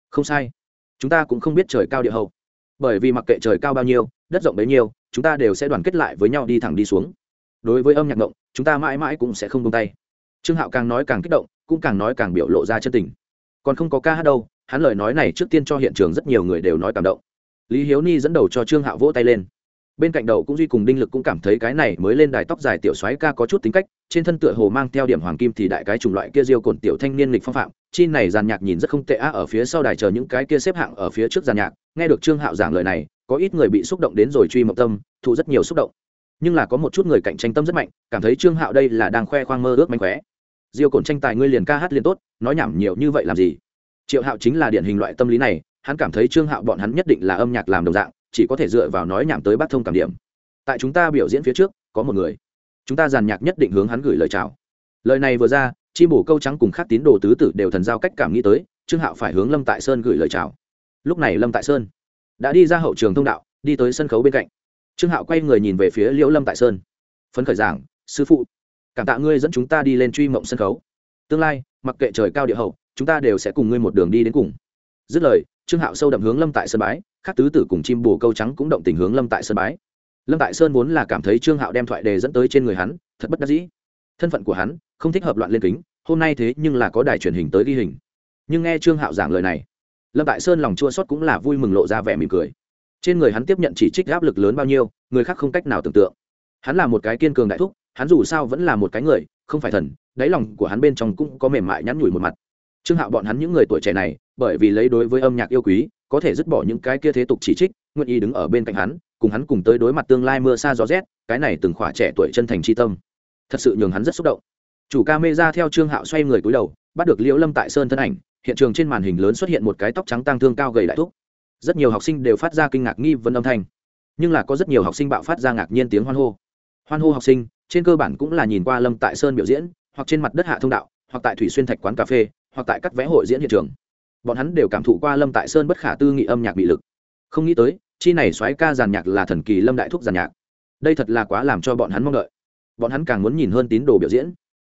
Không sai. Chúng ta cũng không biết trời cao địa hậu. Bởi vì mặc kệ trời cao bao nhiêu đất rộng bấy nhiêu chúng ta đều sẽ đoàn kết lại với nhau đi thẳng đi xuống. Đối với âm nhạc mộng, chúng ta mãi mãi cũng sẽ không tung tay. Trương hạo càng nói càng kích động cũng càng nói càng biểu lộ ra chân tình. Còn không có ca hát đâu hắn lời nói này trước tiên cho hiện trường rất nhiều người đều nói cảm động. Lý hiếu ni dẫn đầu cho trương hạo vỗ tay lên bên cạnh đầu cũng duy cùng đinh lực cũng cảm thấy cái này mới lên đài tóc dài tiểu soái ca có chút tính cách, trên thân tựa hồ mang theo điểm hoàng kim thì đại cái chủng loại kia diêu cồn tiểu thanh niên lịch phong phạm, chi này giàn nhạc nhìn rất không tệ á, ở phía sau đài chờ những cái kia xếp hạng ở phía trước giàn nhạc, nghe được trương hạo giảng lời này, có ít người bị xúc động đến rồi truy mộng tâm, thụ rất nhiều xúc động. Nhưng là có một chút người cạnh tranh tâm rất mạnh, cảm thấy trương hạo đây là đang khoe khoang mơ ước mánh khóe. Diêu cồn tranh tài ngươi liền ca hát liền tốt, nói nhảm nhiều như vậy làm gì? Triệu hạo chính là điển hình loại tâm lý này, hắn cảm thấy trương hạo bọn hắn nhất định là âm nhạc làm đồng dạng chỉ có thể dựa vào nói nhảm tới bắt thông cảm điểm. Tại chúng ta biểu diễn phía trước, có một người. Chúng ta giàn nhạc nhất định hướng hắn gửi lời chào. Lời này vừa ra, chi bổ câu trắng cùng khác tín đồ tứ tử đều thần giao cách cảm nghĩ tới, trương hạo phải hướng lâm tại sơn gửi lời chào. Lúc này lâm tại sơn đã đi ra hậu trường thông đạo, đi tới sân khấu bên cạnh. Trương hạo quay người nhìn về phía liễu lâm tại sơn. Phấn khởi giảng, sư phụ, cảm tạ ngươi dẫn chúng ta đi lên truy mộng sân khấu. Tương lai, mặc kệ trời cao địa hậu, chúng ta đều sẽ cùng ngươi một đường đi đến cùng. Dứt lời, trương hạo sâu đậm hướng lâm tại sân bái các tứ tử cùng chim bồ câu trắng cũng động tình hướng lâm tại Sơn bái. Lâm tại sơn vốn là cảm thấy trương hạo đem thoại đề dẫn tới trên người hắn, thật bất đắc dĩ. Thân phận của hắn không thích hợp loạn lên kính, hôm nay thế nhưng là có đài truyền hình tới ghi hình. Nhưng nghe trương hạo giảng lời này, lâm tại sơn lòng chua sót cũng là vui mừng lộ ra vẻ mỉm cười. Trên người hắn tiếp nhận chỉ trích áp lực lớn bao nhiêu, người khác không cách nào tưởng tượng. Hắn là một cái kiên cường đại thúc, hắn dù sao vẫn là một cái người, không phải thần, đáy lòng của hắn bên trong cũng có mềm mại nhắn nhủi một mặt trương hạo bọn hắn những người tuổi trẻ này, bởi vì lấy đối với âm nhạc yêu quý, có thể dứt bỏ những cái kia thế tục chỉ trích, nguyện ý đứng ở bên cạnh hắn, cùng hắn cùng tới đối mặt tương lai mưa xa gió rét, cái này từng khỏa trẻ tuổi chân thành c tâm. Thật sự nhường hắn rất xúc động. Chủ ca mê ra theo trương hạo xoay người cúi đầu, bắt được liễu lâm tại sơn thân ảnh, hiện trường trên màn hình lớn xuất hiện một cái tóc trắng tang thương cao gầy đại thúc. Rất nhiều học sinh đều phát ra kinh ngạc nghi vấn âm thanh. Nhưng là có rất nhiều học sinh bạo phát ra ngạc nhiên tiếng hoan hô. Hoan hô học sinh, trên cơ bản cũng là nhìn qua lâm tại sơn biểu diễn, hoặc trên mặt đất hạ thông đạo, hoặc tại thủy xuyên thạch quán cà phê hoặc tại các vẽ hội diễn hiện trường. Bọn hắn đều cảm thụ qua lâm tại sơn bất khả tư nghị âm nhạc bị lực. Không nghĩ tới, chi này xoáy ca giàn nhạc là thần kỳ lâm đại thúc giàn nhạc. Đây thật là quá làm cho bọn hắn mong đợi. Bọn hắn càng muốn nhìn hơn tín đồ biểu diễn.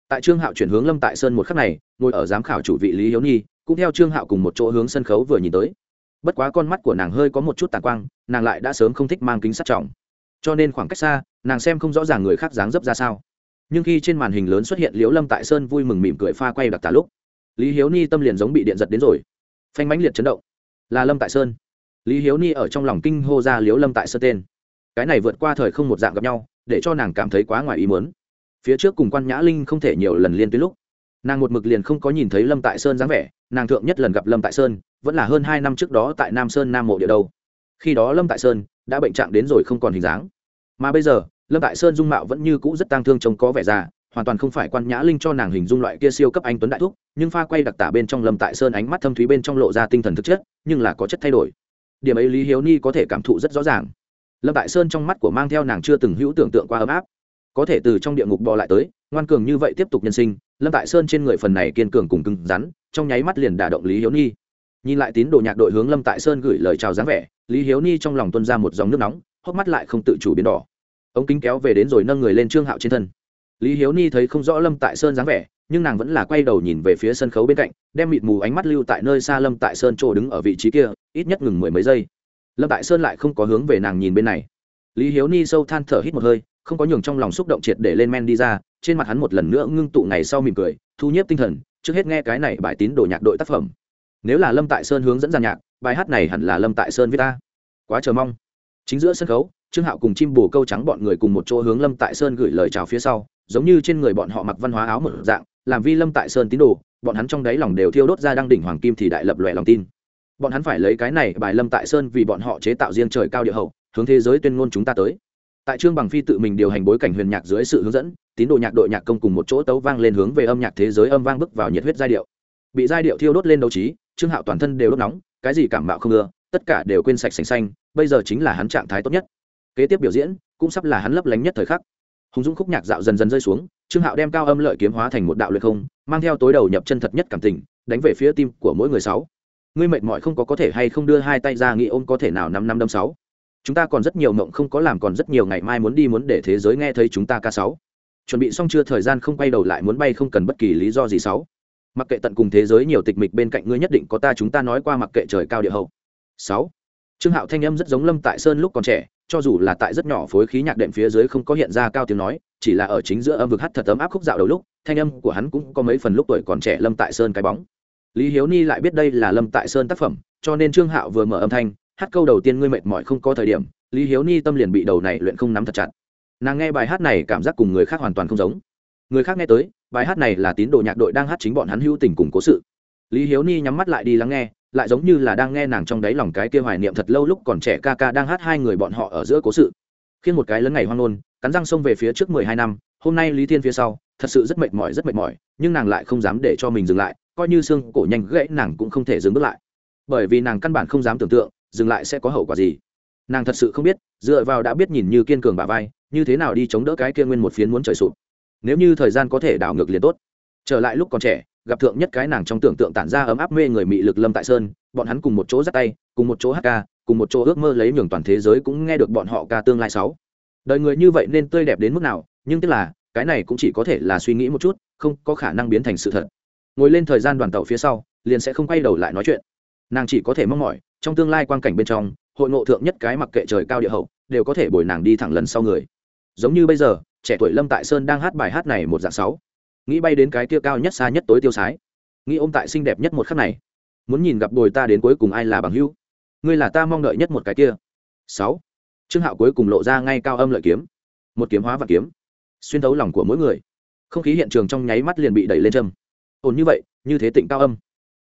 Tại trương hạo chuyển hướng lâm tại sơn một khắc này, ngồi ở giám khảo chủ vị lý hiếu nhi, cũng theo trương hạo cùng một chỗ hướng sân khấu vừa nhìn tới. Bất quá con mắt của nàng hơi có một chút tàn quang, nàng lại đã sớm không thích mang kính sắt trọng. Cho nên khoảng cách xa, nàng xem không rõ ràng người khác dáng dấp ra sao. Nhưng khi trên màn hình lớn xuất hiện liễu lâm tại sơn vui mừng mỉm cười pha quay đặc tả lúc lý hiếu ni tâm liền giống bị điện giật đến rồi. Phanh mãnh liệt chấn động. Là lâm tại sơn. Lý hiếu ni ở trong lòng kinh hô ra liếu lâm tại sơn tên. Cái này vượt qua thời không một dạng gặp nhau, để cho nàng cảm thấy quá ngoài ý muốn. Phía trước cùng quan nhã linh không thể nhiều lần liên tuyến lúc, nàng một mực liền không có nhìn thấy lâm tại sơn dáng vẻ, nàng thượng nhất lần gặp lâm tại sơn, vẫn là hơn hai năm trước đó tại nam sơn nam mộ địa đâu khi đó lâm tại sơn đã bệnh trạng đến rồi không còn hình dáng. Mà bây giờ, lâm tại sơn dung mạo vẫn như cũ rất tang thương trông có vẻ già hoàn toàn không phải quan nhã linh cho nàng hình dung loại kia siêu cấp anh tuấn đại thúc, nhưng pha quay đặc tả bên trong lâm tại sơn ánh mắt thâm thúy bên trong lộ ra tinh thần thực chất, nhưng là có chất thay đổi. Điểm ấy lý hiếu ni có thể cảm thụ rất rõ ràng. Lâm tại sơn trong mắt của mang theo nàng chưa từng hữu tưởng tượng qua ấm áp. Có thể từ trong địa ngục bò lại tới, ngoan cường như vậy tiếp tục nhân sinh, lâm tại sơn trên người phần này kiên cường cùng cứng rắn, trong nháy mắt liền đả động lý hiếu ni. Nhìn lại tín đồ nhạc đội hướng lâm tại sơn gửi lời chào dáng vẻ, lý hiếu ni trong lòng tuân ra một dòng nước nóng, hốc mắt lại không tự chủ biến đỏ. Ống kính kéo về đến rồi nâng người lên trương hạo trên thân lý hiếu ni thấy không rõ lâm tại sơn dáng vẻ, nhưng nàng vẫn là quay đầu nhìn về phía sân khấu bên cạnh, đem mịt mù ánh mắt lưu tại nơi xa lâm tại sơn chỗ đứng ở vị trí kia, ít nhất ngừng mười mấy giây. Lâm tại sơn lại không có hướng về nàng nhìn bên này. Lý hiếu ni sâu than thở hít một hơi, không có nhường trong lòng xúc động triệt để lên men đi ra, trên mặt hắn một lần nữa ngưng tụ ngày sau mỉm cười, thu nhếp tinh thần, trước hết nghe cái này bài tín đồ nhạc đội tác phẩm. Nếu là lâm tại sơn hướng dẫn giàn nhạc, bài hát này hẳn là lâm tại sơn viết ta quá chờ mong. Chính giữa sân khấu, trương hạo cùng chim bồ câu trắng bọn người cùng một chỗ hướng lâm tại sơn gửi lời chào phía sau giống như trên người bọn họ mặc văn hóa áo một dạng, làm vi lâm tại sơn tín đồ, bọn hắn trong đáy lòng đều thiêu đốt ra đăng đỉnh hoàng kim thì đại lập lòe lòng tin. Bọn hắn phải lấy cái này bài lâm tại sơn vì bọn họ chế tạo riêng trời cao địa hậu, hướng thế giới tuyên ngôn chúng ta tới. Tại trương bằng phi tự mình điều hành bối cảnh huyền nhạc dưới sự hướng dẫn, tín đồ nhạc đội nhạc công cùng một chỗ tấu vang lên hướng về âm nhạc thế giới âm vang bước vào nhiệt huyết giai điệu. Bị giai điệu thiêu đốt lên đấu trí, trương hạo toàn thân đều đốt nóng, cái gì cảm mạo không ưa, tất cả đều quên sạch sành xanh, bây giờ chính là hắn trạng thái tốt nhất. Kế tiếp biểu diễn cũng sắp là hắn lấp lánh nhất thời khắc hùng dũng khúc nhạc dạo dần dần rơi xuống, trương hạo đem cao âm lợi kiếm hóa thành một đạo luyện không, mang theo tối đầu nhập chân thật nhất cảm tình, đánh về phía tim của mỗi người sáu. Ngươi mệt mỏi không có có thể hay không đưa hai tay ra nghĩ ôm có thể nào năm năm đâm sáu. Chúng ta còn rất nhiều mộng không có làm còn rất nhiều ngày mai muốn đi muốn để thế giới nghe thấy chúng ta ca sáu. Chuẩn bị xong chưa, thời gian không quay đầu lại muốn bay không cần bất kỳ lý do gì sáu. Mặc kệ tận cùng thế giới nhiều tịch mịch bên cạnh ngươi nhất định có ta, chúng ta nói qua mặc kệ trời cao địa hậu. Sáu. Trương hạo thanh âm rất giống lâm tại sơn lúc còn trẻ cho dù là tại rất nhỏ phối khí nhạc đệm phía dưới không có hiện ra cao tiếng nói, chỉ là ở chính giữa âm vực hát thật ấm áp khúc dạo đầu lúc, thanh âm của hắn cũng có mấy phần lúc tuổi còn trẻ lâm tại sơn cái bóng. Lý hiếu ni lại biết đây là lâm tại sơn tác phẩm, cho nên trương hạo vừa mở âm thanh, hát câu đầu tiên ngươi mệt mỏi không có thời điểm, lý hiếu ni tâm liền bị đầu này luyện không nắm thật chặt. Nàng nghe bài hát này cảm giác cùng người khác hoàn toàn không giống. Người khác nghe tới, bài hát này là tín đồ nhạc đội đang hát chính bọn hắn hữu tình cùng cố sự. Lý hiếu ni nhắm mắt lại đi lắng nghe lại giống như là đang nghe nàng trong đáy lòng cái kia hoài niệm thật lâu lúc còn trẻ ca ca đang hát hai người bọn họ ở giữa cố sự. Khiến một cái lớn ngày hoang nôn cắn răng xông về phía trước mười hai năm, hôm nay lý thiên phía sau, thật sự rất mệt mỏi, rất mệt mỏi, nhưng nàng lại không dám để cho mình dừng lại, coi như xương cổ nhanh gãy nàng cũng không thể dừng bước lại. Bởi vì nàng căn bản không dám tưởng tượng, dừng lại sẽ có hậu quả gì. Nàng thật sự không biết, dựa vào đã biết nhìn như kiên cường bà vai, như thế nào đi chống đỡ cái kia nguyên một phiến muốn trời sụp. Nếu như thời gian có thể đảo ngược liền tốt. Trở lại lúc còn trẻ gặp thượng nhất cái nàng trong tưởng tượng tản ra ấm áp mê người mị lực lâm tại sơn, bọn hắn cùng một chỗ dắt tay, cùng một chỗ hát ca, cùng một chỗ ước mơ lấy nhường toàn thế giới cũng nghe được bọn họ ca tương lai sáu. Đời người như vậy nên tươi đẹp đến mức nào, nhưng tức là, cái này cũng chỉ có thể là suy nghĩ một chút, không có khả năng biến thành sự thật. Ngồi lên thời gian đoàn tàu phía sau, liền sẽ không quay đầu lại nói chuyện. Nàng chỉ có thể mong mỏi, trong tương lai quan cảnh bên trong, hội ngộ thượng nhất cái mặc kệ trời cao địa hậu, đều có thể bồi nàng đi thẳng lần sau người. Giống như bây giờ, trẻ tuổi lâm tại sơn đang hát bài hát này một dạng sáu nghĩ bay đến cái kia cao nhất xa nhất tối tiêu sái. Nghĩ ôm tại xinh đẹp nhất một khắc này. Muốn nhìn gặp bồi ta đến cuối cùng ai là bằng hữu. Ngươi là ta mong đợi nhất một cái kia. Sáu. Trương hạo cuối cùng lộ ra ngay cao âm lợi kiếm. Một kiếm hóa và kiếm. Xuyên thấu lòng của mỗi người. Không khí hiện trường trong nháy mắt liền bị đẩy lên châm ổn như vậy, như thế tịnh cao âm.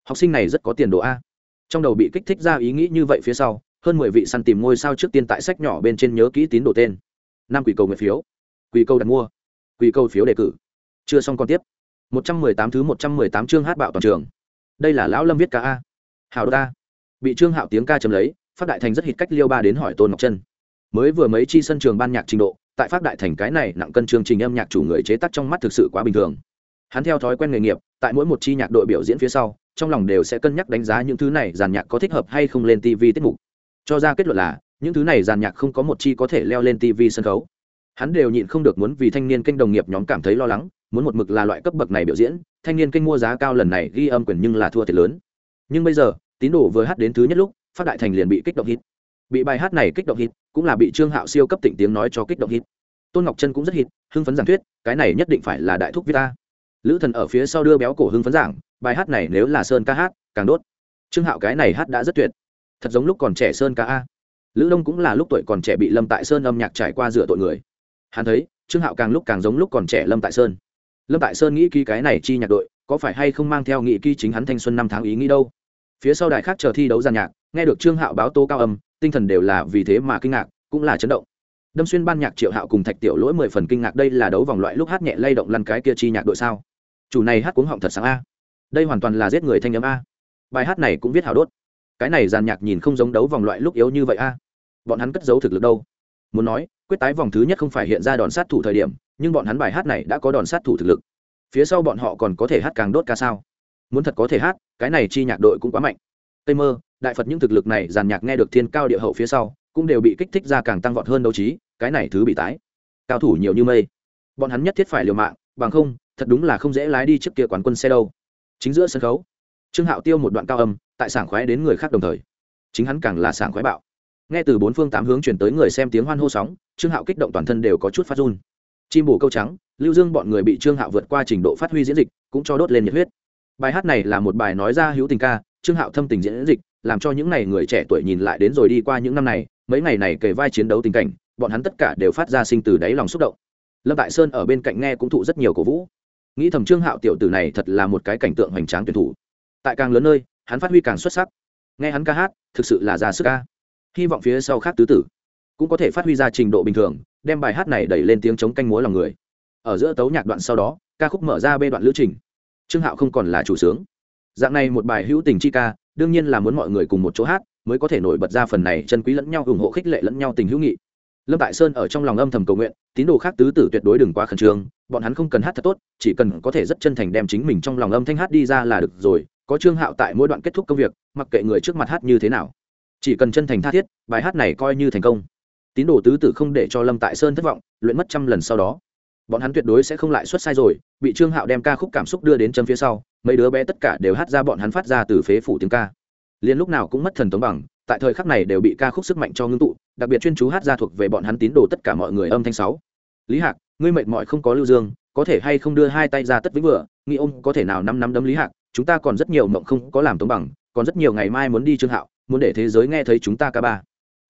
Học sinh này rất có tiền đồ a. Trong đầu bị kích thích ra ý nghĩ như vậy phía sau, hơn mười vị săn tìm ngôi sao trước tiên tại sách nhỏ bên trên nhớ kỹ tín đồ tên. Năm quỷ cầu nguyện phiếu. Quỷ cầu đặt mua. Quỷ cầu phiếu đề cử chưa xong còn tiếp. Một trăm mười tám thứ một trăm mười tám chương hát bạo toàn trường. Đây là lão lâm viết ca a. Hào đô ta. Bị trương hạo tiếng ca chấm lấy, phát đại thành rất hít cách liêu ba đến hỏi tôn ngọc chân mới vừa mấy chi sân trường ban nhạc trình độ, tại phát đại thành cái này nặng cân chương trình âm nhạc chủ người chế tác trong mắt thực sự quá bình thường. Hắn theo thói quen nghề nghiệp, tại mỗi một chi nhạc đội biểu diễn phía sau, trong lòng đều sẽ cân nhắc đánh giá những thứ này giàn nhạc có thích hợp hay không lên tv tiết mục. Cho ra kết luận là, những thứ này giàn nhạc không có một chi có thể leo lên tv sân khấu. Hắn đều nhịn không được muốn vì thanh niên kênh đồng nghiệp nhóm cảm thấy lo lắng muốn một mực là loại cấp bậc này biểu diễn, thanh niên kênh mua giá cao lần này ghi âm quyền nhưng là thua thiệt lớn. Nhưng bây giờ, tín đồ vừa hát đến thứ nhất lúc, phát đại thành liền bị kích động hít. Bị bài hát này kích động hít, cũng là bị trương hạo siêu cấp tỉnh tiếng nói cho kích động hít. Tôn ngọc chân cũng rất hít, hưng phấn giảng thuyết, cái này nhất định phải là đại thúc vita lữ thần ở phía sau đưa béo cổ hưng phấn giảng, bài hát này nếu là sơn ca hát, càng đốt. Trương hạo cái này hát đã rất tuyệt. Thật giống lúc còn trẻ sơn ca a. Lữ đông cũng là lúc tuổi còn trẻ bị lâm tại sơn âm nhạc trải qua dựa tội người. Hắn thấy, trương hạo càng lúc càng giống lúc còn trẻ lâm tại sơn lâm tại sơn nghĩ ký cái này chi nhạc đội, có phải hay không mang theo nghị ký chính hắn thanh xuân năm tháng ý nghĩ đâu? Phía sau đài khác chờ thi đấu giàn nhạc, nghe được trương hạo báo tố cao âm, tinh thần đều là vì thế mà kinh ngạc, cũng là chấn động. Đâm xuyên ban nhạc triệu hạo cùng thạch tiểu lỗi mười phần kinh ngạc đây là đấu vòng loại lúc hát nhẹ lay động lăn cái kia chi nhạc đội sao? Chủ này hát cuống họng thật sáng a. Đây hoàn toàn là giết người thanh âm a. Bài hát này cũng viết hào đốt. Cái này giàn nhạc nhìn không giống đấu vòng loại lúc yếu như vậy a. Bọn hắn cất giấu thực lực đâu? Muốn nói, quyết tái vòng thứ nhất không phải hiện ra đòn sát thủ thời điểm nhưng bọn hắn bài hát này đã có đòn sát thủ thực lực. Phía sau bọn họ còn có thể hát càng đốt ca sao? Muốn thật có thể hát, cái này chi nhạc đội cũng quá mạnh. Tây mơ, đại phật những thực lực này giàn nhạc nghe được thiên cao địa hậu phía sau, cũng đều bị kích thích ra càng tăng vọt hơn đấu trí, cái này thứ bị tái. Cao thủ nhiều như mây. Bọn hắn nhất thiết phải liều mạng, bằng không, thật đúng là không dễ lái đi trước kia quán quân xe đâu. Chính giữa sân khấu, trương hạo tiêu một đoạn cao âm, tại sảng khoái đến người khác đồng thời. Chính hắn càng là sảng khoái bạo. Nghe từ bốn phương tám hướng chuyển tới người xem tiếng hoan hô sóng, trương hạo kích động toàn thân đều có chút phát run chim bổ câu trắng, lưu dương bọn người bị trương hạo vượt qua trình độ phát huy diễn dịch, cũng cho đốt lên nhiệt huyết. Bài hát này là một bài nói ra hữu tình ca, trương hạo thâm tình diễn dịch, làm cho những n à y người trẻ tuổi nhìn lại đến rồi đi qua những năm này, mấy ngày này kề vai chiến đấu tình cảnh, bọn hắn tất cả đều phát ra sinh từ đáy lòng xúc động. Lâm tại sơn ở bên cạnh nghe cũng thụ rất nhiều cổ vũ. Nghĩ thầm trương hạo tiểu tử này thật là một cái cảnh tượng hoành tráng tuyển thủ. Tại càng lớn nơi, hắn phát huy càng xuất sắc. Nghe hắn ca hát, thực sự là ra sức ca. Hy vọng phía sau khác tứ tử cũng có thể phát huy ra trình độ bình thường đem bài hát này đẩy lên tiếng chống canh múa lòng người. Ở giữa tấu nhạc đoạn sau đó, ca khúc mở ra bê đoạn lữ trình. Trương hạo không còn là chủ sướng. Dạng này một bài hữu tình chi ca, đương nhiên là muốn mọi người cùng một chỗ hát, mới có thể nổi bật ra phần này chân quý lẫn nhau, ủng hộ khích lệ lẫn nhau tình hữu nghị. Lâm tại sơn ở trong lòng âm thầm cầu nguyện, tín đồ khác tứ tử tuyệt đối đừng quá khẩn trương, bọn hắn không cần hát thật tốt, chỉ cần có thể rất chân thành đem chính mình trong lòng âm thanh hát đi ra là được rồi, có trương hạo tại mỗi đoạn kết thúc công việc, mặc kệ người trước mặt hát như thế nào. Chỉ cần chân thành tha thiết, bài hát này coi như thành công tín đồ tứ tử không để cho lâm tại sơn thất vọng, luyện mất trăm lần sau đó. Bọn hắn tuyệt đối sẽ không lại xuất sai rồi, bị trương hạo đem ca khúc cảm xúc đưa đến chân phía sau, mấy đứa bé tất cả đều hát ra bọn hắn phát ra từ phế phủ tiếng ca. Liền lúc nào cũng mất thần tống bằng, tại thời khắc này đều bị ca khúc sức mạnh cho ngưng tụ, đặc biệt chuyên chú hát ra thuộc về bọn hắn tín đồ tất cả mọi người âm thanh sáu. Lý hạc, ngươi mệt mỏi không có lưu dương, có thể hay không đưa hai tay ra tất vĩnh vừa nghĩ ông có thể nào năm năm đấm lý hạc, chúng ta còn rất nhiều mộng không có làm tống bằng, còn rất nhiều ngày mai muốn đi trương hạo, muốn để thế giới nghe thấy chúng ta ca ba.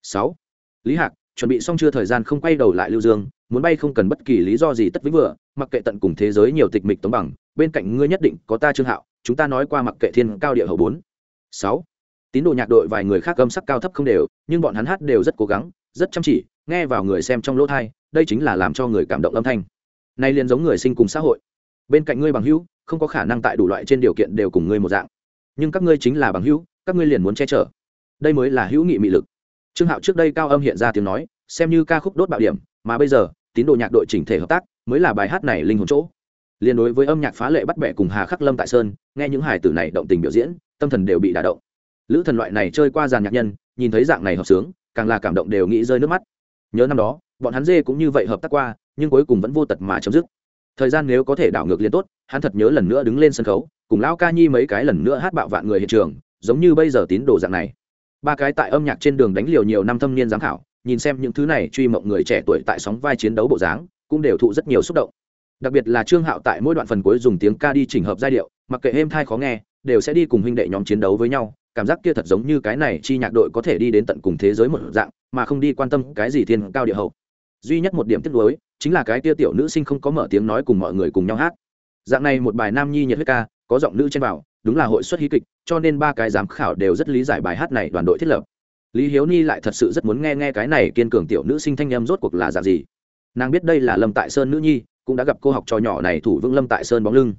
Sáu. Lý hạc chuẩn bị xong chưa thời gian không quay đầu lại lưu dương, muốn bay không cần bất kỳ lý do gì tất vĩnh vừa, mặc kệ tận cùng thế giới nhiều tịch mịch tống bằng, bên cạnh ngươi nhất định có ta trương hạo, chúng ta nói qua mặc kệ thiên cao địa hậu bốn. Sáu. Tín đồ nhạc đội vài người khác âm sắc cao thấp không đều, nhưng bọn hắn hát đều rất cố gắng, rất chăm chỉ, nghe vào người xem trong lỗ thai đây chính là làm cho người cảm động âm thanh. Nay liền giống người sinh cùng xã hội. Bên cạnh ngươi bằng hữu, không có khả năng tại đủ loại trên điều kiện đều cùng ngươi một dạng. Nhưng các ngươi chính là bằng hữu, các ngươi liền muốn che chở. Đây mới là hữu nghị mị lực trương hạo trước đây cao âm hiện ra tiếng nói, xem như ca khúc đốt bạo điểm, mà bây giờ, tín đồ nhạc đội chỉnh thể hợp tác, mới là bài hát này linh hồn chỗ. Liên đối với âm nhạc phá lệ bắt bẻ cùng hà khắc lâm tại sơn, nghe những hài tử này động tình biểu diễn, tâm thần đều bị đả động. Lữ thần loại này chơi qua dàn nhạc nhân, nhìn thấy dạng này hợp sướng, càng là cảm động đều nghĩ rơi nước mắt. Nhớ năm đó, bọn hắn dê cũng như vậy hợp tác qua, nhưng cuối cùng vẫn vô tật mà chấm dứt. Thời gian nếu có thể đảo ngược liền tốt, hắn thật nhớ lần nữa đứng lên sân khấu, cùng lão ca nhi mấy cái lần nữa hát bạo vạn người hiện trường, giống như bây giờ tín đồ dạng này ba cái tại âm nhạc trên đường đánh liều nhiều năm thâm niên giám khảo, nhìn xem những thứ này truy mộng người trẻ tuổi tại sóng vai chiến đấu bộ dáng, cũng đều thụ rất nhiều xúc động. Đặc biệt là trương hạo tại mỗi đoạn phần cuối dùng tiếng ca đi chỉnh hợp giai điệu, mặc kệ êm thai khó nghe, đều sẽ đi cùng huynh đệ nhóm chiến đấu với nhau, cảm giác kia thật giống như cái này chi nhạc đội có thể đi đến tận cùng thế giới một dạng, mà không đi quan tâm cái gì thiên cao địa hậu. Duy nhất một điểm tiếc nuối, chính là cái tia tiểu nữ sinh không có mở tiếng nói cùng mọi người cùng nhau hát. Dạng này một bài nam nhi nhiệt huyết ca, có giọng nữ trên bảo đúng là hội xuất hí kịch, cho nên ba cái giám khảo đều rất lý giải bài hát này đoàn đội thiết lập. Lý hiếu ni lại thật sự rất muốn nghe nghe cái này kiên cường tiểu nữ sinh thanh em rốt cuộc là dạng gì. Nàng biết đây là lâm tại sơn nữ nhi, cũng đã gặp cô học trò nhỏ này thủ vững lâm tại sơn bóng lưng.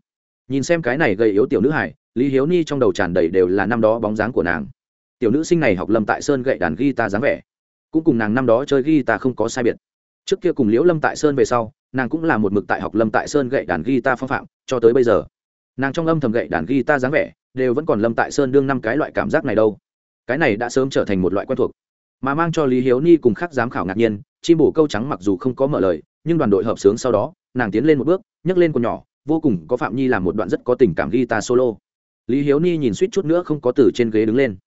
Nhìn xem cái này gây yếu tiểu nữ hải lý hiếu ni trong đầu tràn đầy đều là năm đó bóng dáng của nàng. Tiểu nữ sinh này học lâm tại sơn gậy đàn guitar dáng vẻ, cũng cùng nàng năm đó chơi guitar không có sai biệt. Trước kia cùng liễu lâm tại sơn về sau, nàng cũng là một mực tại học lâm tại sơn gậy đàn guitar phong phạm, cho tới bây giờ nàng trong âm thầm gậy đàn guitar dáng vẻ, đều vẫn còn lâm tại sơn đương năm cái loại cảm giác này đâu. Cái này đã sớm trở thành một loại quen thuộc. Mà mang cho lý hiếu ni cùng khác giám khảo ngạc nhiên, chim bổ câu trắng mặc dù không có mở lời, nhưng đoàn đội hợp sướng sau đó, nàng tiến lên một bước, nhấc lên con nhỏ, vô cùng có phạm nhi làm một đoạn rất có tình cảm guitar solo. Lý hiếu ni nhìn suýt chút nữa không có từ trên ghế đứng lên.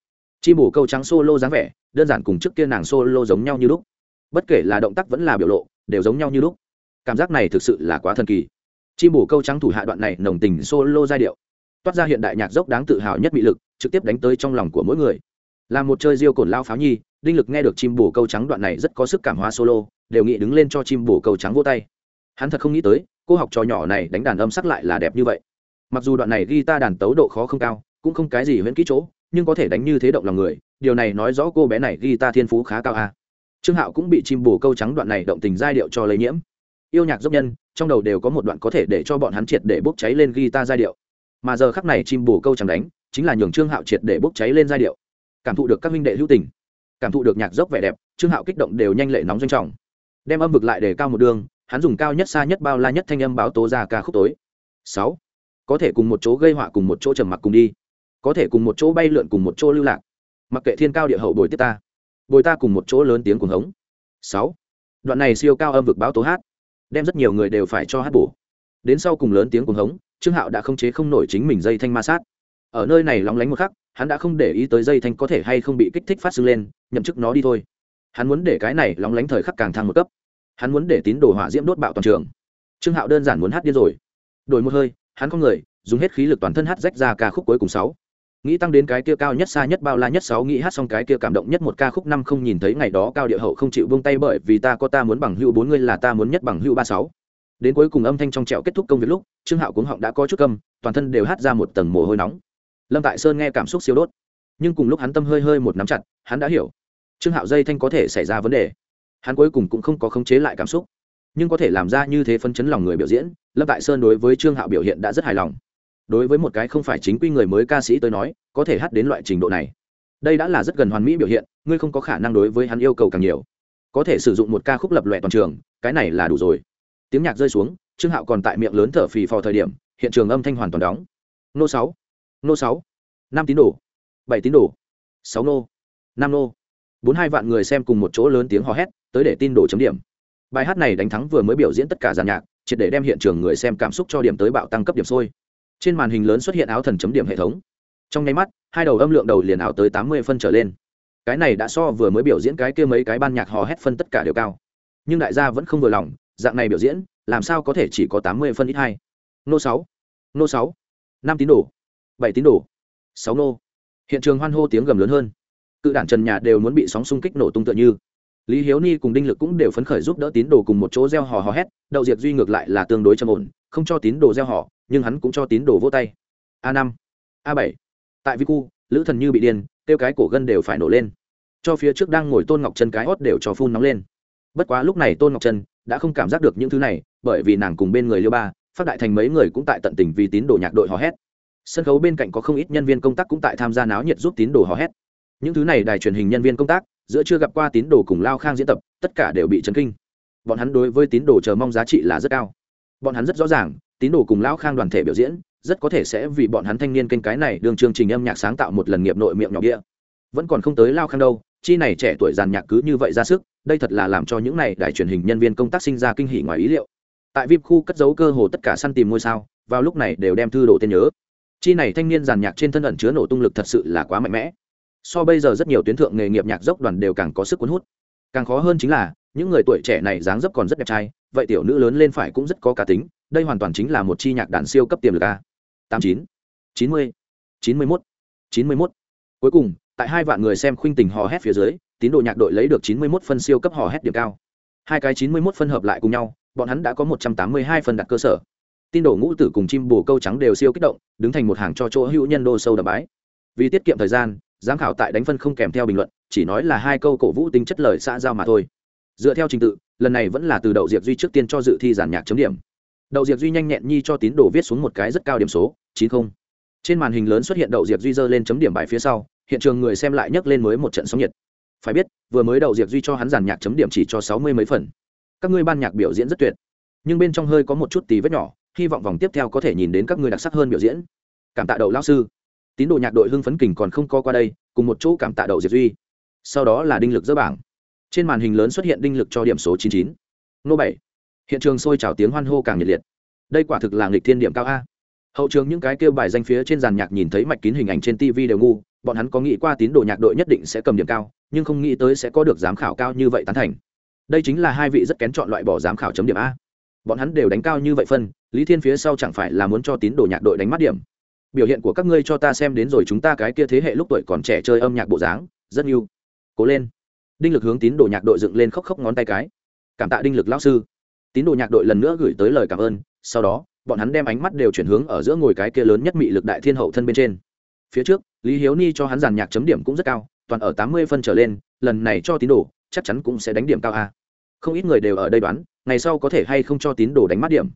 Chim bổ câu trắng solo dáng vẻ, đơn giản cùng trước kia nàng solo giống nhau như lúc. Bất kể là động tác vẫn là biểu lộ, đều giống nhau như lúc. Cảm giác này thực sự là quá thần kỳ chim bổ câu trắng thủ hạ đoạn này nồng tình solo giai điệu. Toát ra hiện đại nhạc dốc đáng tự hào nhất bị lực, trực tiếp đánh tới trong lòng của mỗi người. Là một chơi diêu cồn lao pháo nhi, đinh lực nghe được chim bổ câu trắng đoạn này rất có sức cảm hóa solo, đều nghĩ đứng lên cho chim bổ câu trắng vô tay. Hắn thật không nghĩ tới, cô học trò nhỏ này đánh đàn âm sắc lại là đẹp như vậy. Mặc dù đoạn này ghi ta đàn tấu độ khó không cao, cũng không cái gì huyễn kỹ chỗ, nhưng có thể đánh như thế động lòng người, điều này nói rõ cô bé này ghi ta thiên phú khá cao a. Trương hạo cũng bị chim bồ câu trắng đoạn này động tình giai điệu cho lây nhiễm. Yêu nhạc dốc nhân trong đầu đều có một đoạn có thể để cho bọn hắn triệt để bốc cháy lên ghi ta giai điệu. Mà giờ khắc này chim bổ câu chẳng đánh, chính là nhường trương hạo triệt để bốc cháy lên giai điệu. Cảm thụ được các minh đệ hữu tình, cảm thụ được nhạc dốc vẻ đẹp, trương hạo kích động đều nhanh lệ nóng doanh trọng. Đem âm vực lại để cao một đường, hắn dùng cao nhất, xa nhất, bao la nhất thanh âm báo tố ra ca khúc tối. Sáu. Có thể cùng một chỗ gây họa cùng một chỗ trầm mặc cùng đi. Có thể cùng một chỗ bay lượn cùng một chỗ lưu lạc. Mặc kệ thiên cao địa hậu bồi tiếp ta. Bồi ta cùng một chỗ lớn tiếng cuồng hống. Sáu. Đoạn này siêu cao âm vực báo tố hát đem rất nhiều người đều phải cho hát bổ. Đến sau cùng lớn tiếng cuồng hống, trương hạo đã không chế không nổi chính mình dây thanh ma sát. Ở nơi này lóng lánh một khắc, hắn đã không để ý tới dây thanh có thể hay không bị kích thích phát sưng lên, nhậm chức nó đi thôi. Hắn muốn để cái này lóng lánh thời khắc càng thăng một cấp. Hắn muốn để tín đồ hỏa diễm đốt bạo toàn trường. Trương hạo đơn giản muốn hát điên rồi. Đổi một hơi, hắn không người, dùng hết khí lực toàn thân hát rách ra ca khúc cuối cùng sáu nghĩ tăng đến cái kia cao nhất xa nhất bao la nhất sáu, nghĩ hát xong cái kia cảm động nhất một ca khúc năm không nhìn thấy ngày đó cao địa hậu không chịu buông tay bởi vì ta có ta muốn bằng hữu bốn ngươi là ta muốn nhất bằng hữu ba sáu. Đến cuối cùng âm thanh trong trẹo kết thúc công việc lúc, trương hạo cuống họng đã có chút câm, toàn thân đều hát ra một tầng mồ hôi nóng. Lâm tại sơn nghe cảm xúc siêu đốt. Nhưng cùng lúc hắn tâm hơi hơi một nắm chặt, hắn đã hiểu. Trương hạo dây thanh có thể xảy ra vấn đề. Hắn cuối cùng cũng không có khống chế lại cảm xúc. Nhưng có thể làm ra như thế phân chấn lòng người biểu diễn, lâm tại sơn đối với trương hạo biểu hiện đã rất hài lòng đối với một cái không phải chính quy người mới ca sĩ tới nói, có thể hát đến loại trình độ này. Đây đã là rất gần hoàn mỹ biểu hiện, ngươi không có khả năng đối với hắn yêu cầu càng nhiều. Có thể sử dụng một ca khúc lập loại toàn trường, cái này là đủ rồi. Tiếng nhạc rơi xuống, trương hạo còn tại miệng lớn thở phì phò thời điểm, hiện trường âm thanh hoàn toàn đóng. Nô sáu nô sáu, năm tín đồ, bảy tín đồ, sáu nô, năm nô. Bốn hai vạn người xem cùng một chỗ lớn tiếng hò hét, tới để tin đồ chấm điểm. Bài hát này đánh thắng vừa mới biểu diễn tất cả giàn nhạc, triệt để đem hiện trường người xem cảm xúc cho điểm tới bạo tăng cấp điểm sôi trên màn hình lớn xuất hiện áo thần chấm điểm hệ thống. Trong nháy mắt, hai đầu âm lượng đầu liền ảo tới tám mươi phân trở lên. Cái này đã so vừa mới biểu diễn cái kia mấy cái ban nhạc hò hét phân tất cả đều cao. Nhưng đại gia vẫn không vừa lòng, dạng này biểu diễn, làm sao có thể chỉ có tám mươi phân ít hai? Nô sáu. Nô sáu. Năm tín đồ. Bảy tín đồ. Sáu nô. Hiện trường hoan hô tiếng gầm lớn hơn. Cự đản trần nhà đều muốn bị sóng xung kích nổ tung tựa như. Lý hiếu ni cùng đinh lực cũng đều phấn khởi giúp đỡ tín đồ cùng một chỗ gieo hò hò hét đậu diệt duy ngược lại là tương đối trầm ổn không cho tín đồ gieo hò nhưng hắn cũng cho tín đồ vỗ tay. A năm, a bảy. Tại vi cu lữ thần như bị điên tiêu cái cổ gân đều phải nổ lên. Cho phía trước đang ngồi tôn ngọc chân cái hót đều cho phun nóng lên. Bất quá lúc này tôn ngọc chân đã không cảm giác được những thứ này, bởi vì nàng cùng bên người liêu ba, phát đại thành mấy người cũng tại tận tình vì tín đồ nhạc đội hò hét. Sân khấu bên cạnh có không ít nhân viên công tác cũng tại tham gia náo nhiệt giúp tín đồ hò hét. Những thứ này đài truyền hình nhân viên công tác, giữa chưa gặp qua tín đồ cùng lao khang diễn tập, tất cả đều bị chấn kinh. Bọn hắn đối với tín đồ chờ mong giá trị là rất cao bọn hắn rất rõ ràng, tín đồ cùng Lão khang đoàn thể biểu diễn, rất có thể sẽ vì bọn hắn thanh niên kênh cái này đường chương trình âm nhạc sáng tạo một lần nghiệp nội miệng nhỏ đĩa vẫn còn không tới lao khang đâu, chi này trẻ tuổi giàn nhạc cứ như vậy ra sức, đây thật là làm cho những này đài truyền hình nhân viên công tác sinh ra kinh hỉ ngoài ý liệu. Tại vip khu cất giấu cơ hồ tất cả săn tìm ngôi sao, vào lúc này đều đem thư đồ tên nhớ. Chi này thanh niên giàn nhạc trên thân ẩn chứa nổ tung lực thật sự là quá mạnh mẽ. So bây giờ rất nhiều tuyến thượng nghề nghiệp nhạc dốc đoàn đều càng có sức cuốn hút. Càng khó hơn chính là, những người tuổi trẻ này dáng dấp còn rất đẹp trai vậy tiểu nữ lớn lên phải cũng rất có cá tính, đây hoàn toàn chính là một chi nhạc đàn siêu cấp tiềm lực a. Tám chín chín mươi chín mươi mốt, chín mươi mốt. Cuối cùng, tại hai vạn người xem khuynh tình hò hét phía dưới, tín đồ nhạc đội lấy được chín mươi mốt phân siêu cấp hò hét điểm cao. Hai cái chín mươi mốt phân hợp lại cùng nhau, bọn hắn đã có một trăm tám mươi hai phân đặt cơ sở. Tin đồ ngũ tử cùng chim bồ câu trắng đều siêu kích động, đứng thành một hàng cho chỗ hữu nhân đô sâu đập bái. Vì tiết kiệm thời gian, giám khảo tại đánh phân không kèm theo bình luận, chỉ nói là hai câu cổ vũ tính chất lời xã giao mà thôi. Dựa theo trình tự lần này vẫn là từ đậu diệp duy trước tiên cho dự thi giàn nhạc chấm điểm. Đậu diệp duy nhanh nhẹn nhi cho tín đồ viết xuống một cái rất cao điểm số, chín không. Trên màn hình lớn xuất hiện đậu diệp duy dơ lên chấm điểm bài phía sau, hiện trường người xem lại nhấc lên mới một trận sóng nhiệt. Phải biết, vừa mới đậu diệp duy cho hắn giàn nhạc chấm điểm chỉ cho sáu mươi mấy phần. Các ngươi ban nhạc biểu diễn rất tuyệt. Nhưng bên trong hơi có một chút tí vết nhỏ, hy vọng vòng tiếp theo có thể nhìn đến các ngươi đặc sắc hơn biểu diễn. Cảm tạ đậu lao sư. Tín đồ nhạc đội hưng phấn kình còn không co qua đây, cùng một chỗ cảm tạ đậu diệp duy. Sau đó là đinh lực dỡ bảng trên màn hình lớn xuất hiện đinh lực cho điểm số chín chín. Nô bảy. Hiện trường sôi trào tiếng hoan hô càng nhiệt liệt. Đây quả thực là nghịch thiên điểm cao a. Hậu trường những cái kêu bài danh phía trên giàn nhạc nhìn thấy mạch kín hình ảnh trên tv đều ngu, bọn hắn có nghĩ qua tín đồ nhạc đội nhất định sẽ cầm điểm cao, nhưng không nghĩ tới sẽ có được giám khảo cao như vậy tán thành. Đây chính là hai vị rất kén chọn loại bỏ giám khảo chấm điểm a. Bọn hắn đều đánh cao như vậy phân, lý thiên phía sau chẳng phải là muốn cho tín đồ nhạc đội đánh mắt điểm. Biểu hiện của các ngươi cho ta xem đến rồi chúng ta cái kia thế hệ lúc tuổi còn trẻ chơi âm nhạc bộ dáng, rất yêu. Cố lên đinh lực hướng tín đồ nhạc đội dựng lên khóc khóc ngón tay cái. Cảm tạ đinh lực lão sư. Tín đồ nhạc đội lần nữa gửi tới lời cảm ơn, sau đó, bọn hắn đem ánh mắt đều chuyển hướng ở giữa ngồi cái kia lớn nhất mị lực đại thiên hậu thân bên trên. Phía trước, lý hiếu ni cho hắn giàn nhạc chấm điểm cũng rất cao, toàn ở tám mươi phân trở lên, lần này cho tín đồ, chắc chắn cũng sẽ đánh điểm cao a. Không ít người đều ở đây đoán, ngày sau có thể hay không cho tín đồ đánh mắt điểm.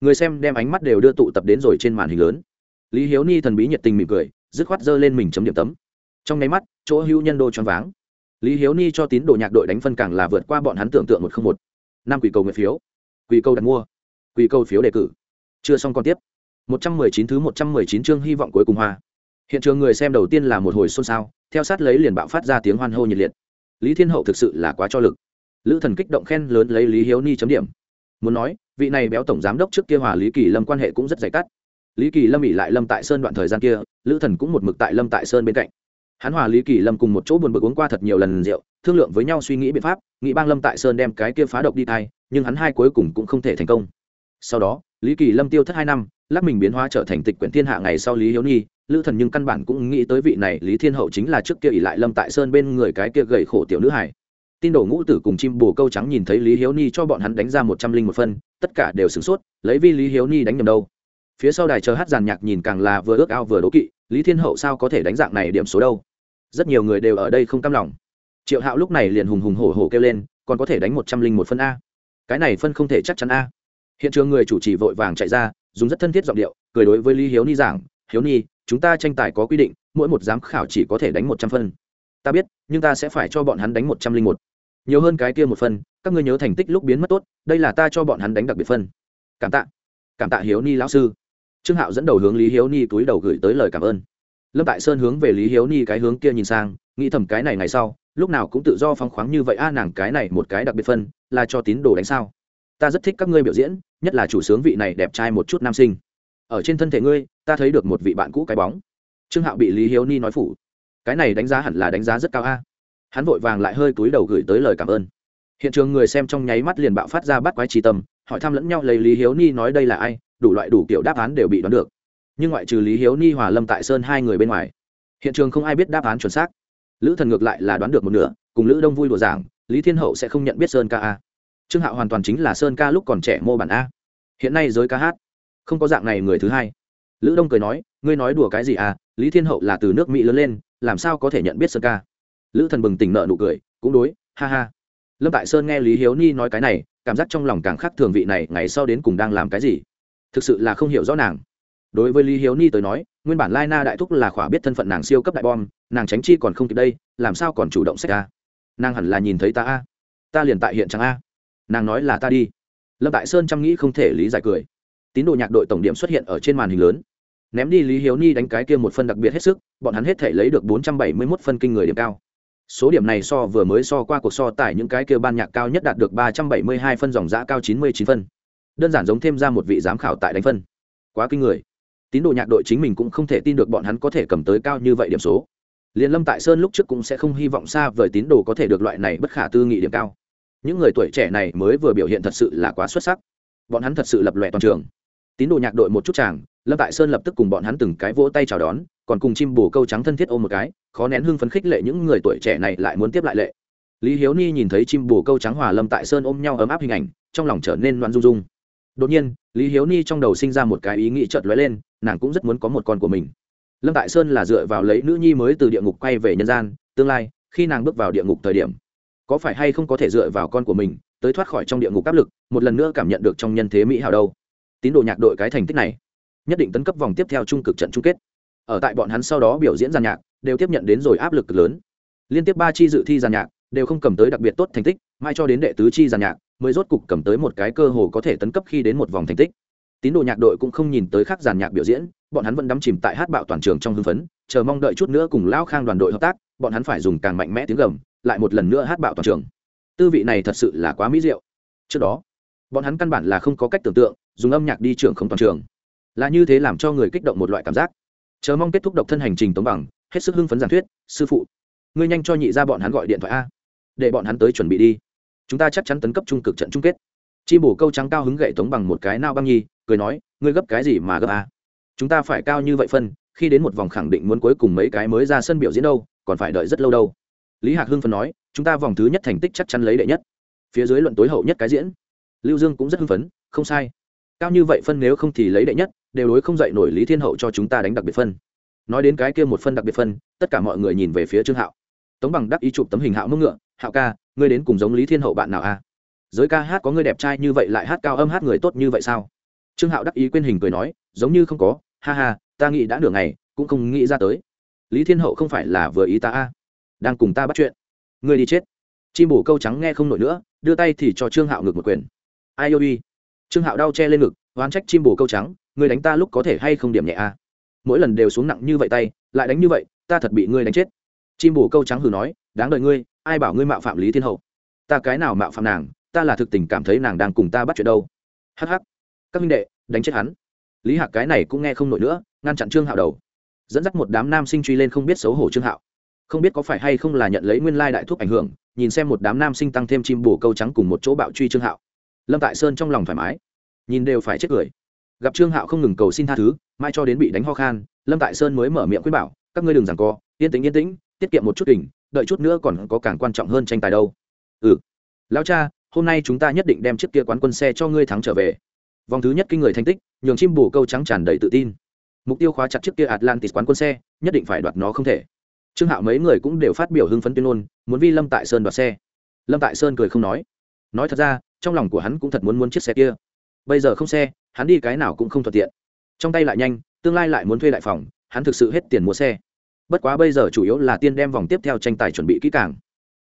Người xem đem ánh mắt đều đưa tụ tập đến rồi trên màn hình lớn. Lý hiếu ni thần bí nhiệt tình mỉm cười, dứt khoát giơ lên mình chấm điểm tấm. Trong nháy mắt, chỗ hữu nhân đô choáng váng lý hiếu ni cho tín đồ nhạc đội đánh phân càng là vượt qua bọn hắn tưởng tượng một không một. Năm quỷ cầu nguyện phiếu. Quỷ cầu đặt mua. Quỷ cầu phiếu đề cử. Chưa xong còn tiếp. Một trăm mười chín thứ một trăm mười chín chương hy vọng cuối cùng hoa. Hiện trường người xem đầu tiên là một hồi xôn xao, theo sát lấy liền bạo phát ra tiếng hoan hô nhiệt liệt. Lý thiên hậu thực sự là quá cho lực. Lữ thần kích động khen lớn lấy lý hiếu ni chấm điểm. Muốn nói, vị này béo tổng giám đốc trước kia hòa lý kỳ lâm quan hệ cũng rất dày cắt. Lý kỳ lâm ỉ lại lâm tại sơn đoạn thời gian kia, lữ thần cũng một mực tại lâm tại sơn bên cạnh hắn hòa lý kỳ lâm cùng một chỗ buồn bực uống qua thật nhiều lần rượu, thương lượng với nhau suy nghĩ biện pháp, nghĩ bang lâm tại sơn đem cái kia phá độc đi thai nhưng hắn hai cuối cùng cũng không thể thành công. Sau đó, lý kỳ lâm tiêu thất hai năm, lắc mình biến hóa trở thành tịch quyển thiên hạ ngày sau lý hiếu nhi, lữ thần nhưng căn bản cũng nghĩ tới vị này lý thiên hậu chính là trước kia ỉ lại lâm tại sơn bên người cái kia gầy khổ tiểu nữ hải tin đồ ngũ tử cùng chim bồ câu trắng nhìn thấy lý hiếu ni cho bọn hắn đánh ra một trăm linh một phân, tất cả đều sửng sốt, lấy vi lý hiếu ni đánh nhầm đâu. Phía sau đài chờ hát giàn nhạc nhìn càng là vừa ước ao vừa đố kỵ, lý thiên hậu sao có thể đánh dạng này điểm số đâu? Rất nhiều người đều ở đây không cam lòng. Triệu hạo lúc này liền hùng hùng hổ hổ kêu lên, còn có thể đánh một trăm linh một phân a. Cái này phân không thể chắc chắn a. Hiện trường người chủ trì vội vàng chạy ra, dùng rất thân thiết giọng điệu, cười đối với lý hiếu ni giảng, hiếu ni chúng ta tranh tài có quy định, mỗi một giám khảo chỉ có thể đánh một trăm phân. Ta biết, nhưng ta sẽ phải cho bọn hắn đánh một trăm linh một. Nhiều hơn cái kia một phân, các ngươi nhớ thành tích lúc biến mất tốt, đây là ta cho bọn hắn đánh đặc biệt phân. Cảm tạ cảm tạ hiếu ni lão sư. Trương hạo dẫn đầu hướng lý hiếu ni túi đầu gửi tới lời cảm ơn lâm tại sơn hướng về lý hiếu ni cái hướng kia nhìn sang, nghĩ thầm cái này ngày sau, lúc nào cũng tự do phóng khoáng như vậy, a, nàng cái này một cái đặc biệt phân, là cho tín đồ đánh sao? Ta rất thích các ngươi biểu diễn, nhất là chủ sướng vị này đẹp trai một chút nam sinh. Ở trên thân thể ngươi, ta thấy được một vị bạn cũ cái bóng. Trương hạo bị lý hiếu ni nói phủ. Cái này đánh giá hẳn là đánh giá rất cao, a. Hắn vội vàng lại hơi túi đầu gửi tới lời cảm ơn. Hiện trường người xem trong nháy mắt liền bạo phát ra bắt quái trí tâm, hỏi thăm lẫn nhau lấy lý hiếu ni nói đây là ai, đủ loại đủ kiểu đáp án đều bị đoán được nhưng ngoại trừ lý hiếu ni hòa lâm tại sơn hai người bên ngoài hiện trường không ai biết đáp án chuẩn xác lữ thần ngược lại là đoán được một nửa cùng lữ đông vui đùa giảng lý thiên hậu sẽ không nhận biết sơn ca a trương hạo hoàn toàn chính là sơn ca lúc còn trẻ mô bản a hiện nay giới ca hát không có dạng này người thứ hai lữ đông cười nói ngươi nói đùa cái gì à lý thiên hậu là từ nước mỹ lớn lên làm sao có thể nhận biết sơn ca lữ thần bừng tỉnh nợ nụ cười cũng đối ha ha lâm tại sơn nghe lý hiếu ni nói cái này cảm giác trong lòng càng khác thường vị này ngày sau đến cùng đang làm cái gì thực sự là không hiểu rõ nàng đối với lý hiếu ni tới nói, nguyên bản lai na đại thúc là khỏa biết thân phận nàng siêu cấp đại bom, nàng tránh chi còn không kịp đây, làm sao còn chủ động sách a? Nàng hẳn là nhìn thấy ta a. Ta liền tại hiện trạng a. Nàng nói là ta đi. Lâm tại sơn chăm nghĩ không thể lý giải cười. Tín đồ nhạc đội tổng điểm xuất hiện ở trên màn hình lớn. Ném đi lý hiếu ni đánh cái kia một phân đặc biệt hết sức, bọn hắn hết thể lấy được bốn trăm bảy mươi mốt phân kinh người điểm cao. Số điểm này so vừa mới so qua cuộc so tải những cái kia ban nhạc cao nhất đạt được ba trăm bảy mươi hai phân, dòng giã cao chín mươi chín phân. Đơn giản giống thêm ra một vị giám khảo tại đánh phân. Quá kinh người tín đồ nhạc đội chính mình cũng không thể tin được bọn hắn có thể cầm tới cao như vậy điểm số. Liền lâm tại sơn lúc trước cũng sẽ không hy vọng xa vời tín đồ có thể được loại này bất khả tư nghị điểm cao. Những người tuổi trẻ này mới vừa biểu hiện thật sự là quá xuất sắc. Bọn hắn thật sự lập lòe toàn trường. Tín đồ nhạc đội một chút chàng, lâm tại sơn lập tức cùng bọn hắn từng cái vỗ tay chào đón, còn cùng chim bồ câu trắng thân thiết ôm một cái, khó nén hưng phấn khích lệ những người tuổi trẻ này lại muốn tiếp lại lệ. Lý hiếu ni nhìn thấy chim bồ câu trắng hòa lâm tại sơn ôm nhau ấm áp hình ảnh, trong lòng trở nên loạn rung rung. Đột nhiên, lý hiếu ni trong đầu sinh ra một cái ý nghĩ chợt lóe lên nàng cũng rất muốn có một con của mình. Lâm tại sơn là dựa vào lấy nữ nhi mới từ địa ngục quay về nhân gian, tương lai, khi nàng bước vào địa ngục thời điểm, có phải hay không có thể dựa vào con của mình tới thoát khỏi trong địa ngục áp lực, một lần nữa cảm nhận được trong nhân thế mỹ hào đâu. Tín đồ nhạc đội cái thành tích này, nhất định tấn cấp vòng tiếp theo trung cực trận chung kết. Ở tại bọn hắn sau đó biểu diễn giàn nhạc, đều tiếp nhận đến rồi áp lực cực lớn. Liên tiếp ba chi dự thi giàn nhạc, đều không cầm tới đặc biệt tốt thành tích mai cho đến đệ tứ chi giàn nhạc, mới rốt cục cầm tới một cái cơ hồ có thể tấn cấp khi đến một vòng thành tích tín đồ nhạc đội cũng không nhìn tới khắc giàn nhạc biểu diễn, bọn hắn vẫn đắm chìm tại hát bạo toàn trường trong hưng phấn, chờ mong đợi chút nữa cùng lao khang đoàn đội hợp tác, bọn hắn phải dùng càng mạnh mẽ tiếng gầm, lại một lần nữa hát bạo toàn trường. Tư vị này thật sự là quá mỹ diệu. Trước đó, bọn hắn căn bản là không có cách tưởng tượng, dùng âm nhạc đi trường không toàn trường. Là như thế làm cho người kích động một loại cảm giác. Chờ mong kết thúc độc thân hành trình tống bằng, hết sức hưng phấn giảng thuyết, sư phụ, ngươi nhanh cho nhị ra bọn hắn gọi điện thoại a, để bọn hắn tới chuẩn bị đi. Chúng ta chắc chắn tấn cấp trung cực trận chung kết. Chi bổ câu trắng cao hứng gậy tống bằng một cái nao băng nhi cười nói, ngươi gấp cái gì mà gấp a? Chúng ta phải cao như vậy phân, khi đến một vòng khẳng định muốn cuối cùng mấy cái mới ra sân biểu diễn đâu, còn phải đợi rất lâu đâu. Lý hạc hưng phân nói, chúng ta vòng thứ nhất thành tích chắc chắn lấy đệ nhất. Phía dưới luận tối hậu nhất cái diễn. Lưu dương cũng rất hưng phấn, không sai. Cao như vậy phân nếu không thì lấy đệ nhất, đều đối không dậy nổi lý thiên hậu cho chúng ta đánh đặc biệt phân. Nói đến cái kia một phân đặc biệt phân, tất cả mọi người nhìn về phía trương hạo. Tống bằng đắc ý chụp tấm hình hạo mông ngựa, hạo ca, ngươi đến cùng giống lý thiên hậu bạn nào a? Giới ca hát có người đẹp trai như vậy lại hát cao âm hát người tốt như vậy sao? Trương hạo đắc ý quên hình cười nói, giống như không có, ha ha, ta nghĩ đã nửa ngày, cũng không nghĩ ra tới. Lý thiên hậu không phải là vừa ý ta a. Đang cùng ta bắt chuyện. Ngươi đi chết. Chim bổ câu trắng nghe không nổi nữa, đưa tay thì cho trương hạo ngực một quyền. Ai yêu đi trương hạo đau che lên ngực, oán trách chim bổ câu trắng, ngươi đánh ta lúc có thể hay không điểm nhẹ a? Mỗi lần đều xuống nặng như vậy tay, lại đánh như vậy, ta thật bị ngươi đánh chết. Chim bổ câu trắng hừ nói, đáng đợi ngươi, ai bảo ngươi mạo phạm lý thiên hậu? Ta cái nào mạo phạm nàng, ta là thực tình cảm thấy nàng đang cùng ta bắt chuyện đâu. Hh các minh đệ, đánh chết hắn. Lý hạc cái này cũng nghe không nổi nữa, ngăn chặn trương hạo đầu. Dẫn dắt một đám nam sinh truy lên không biết xấu hổ trương hạo. Không biết có phải hay không là nhận lấy nguyên lai đại thuốc ảnh hưởng, nhìn xem một đám nam sinh tăng thêm chim bổ câu trắng cùng một chỗ bạo truy trương hạo. Lâm tại sơn trong lòng thoải mái. Nhìn đều phải chết cười. Gặp trương hạo không ngừng cầu xin tha thứ mai cho đến bị đánh ho khan, lâm tại sơn mới mở miệng khuyên bảo, các ngươi đừng rằng co, yên tĩnh yên tĩnh, tiết kiệm một chút đỉnh đợi chút nữa còn có càng quan trọng hơn tranh tài đâu. Ừ. Lão cha, hôm nay chúng ta nhất định đem chiếc kia quán quân xe cho ngươi thắng trở về vòng thứ nhất kinh người thành tích, nhường chim bù câu trắng tràn đầy tự tin. Mục tiêu khóa chặt chiếc kia atlantis quán quân xe, nhất định phải đoạt nó không thể. Trương hạo mấy người cũng đều phát biểu hưng phấn tuyên ngôn, muốn vi lâm tại sơn đoạt xe. Lâm tại sơn cười không nói. Nói thật ra, trong lòng của hắn cũng thật muốn muốn chiếc xe kia. Bây giờ không xe, hắn đi cái nào cũng không thuận tiện. Trong tay lại nhanh, tương lai lại muốn thuê lại phòng, hắn thực sự hết tiền mua xe. Bất quá bây giờ chủ yếu là tiên đem vòng tiếp theo tranh tài chuẩn bị kỹ càng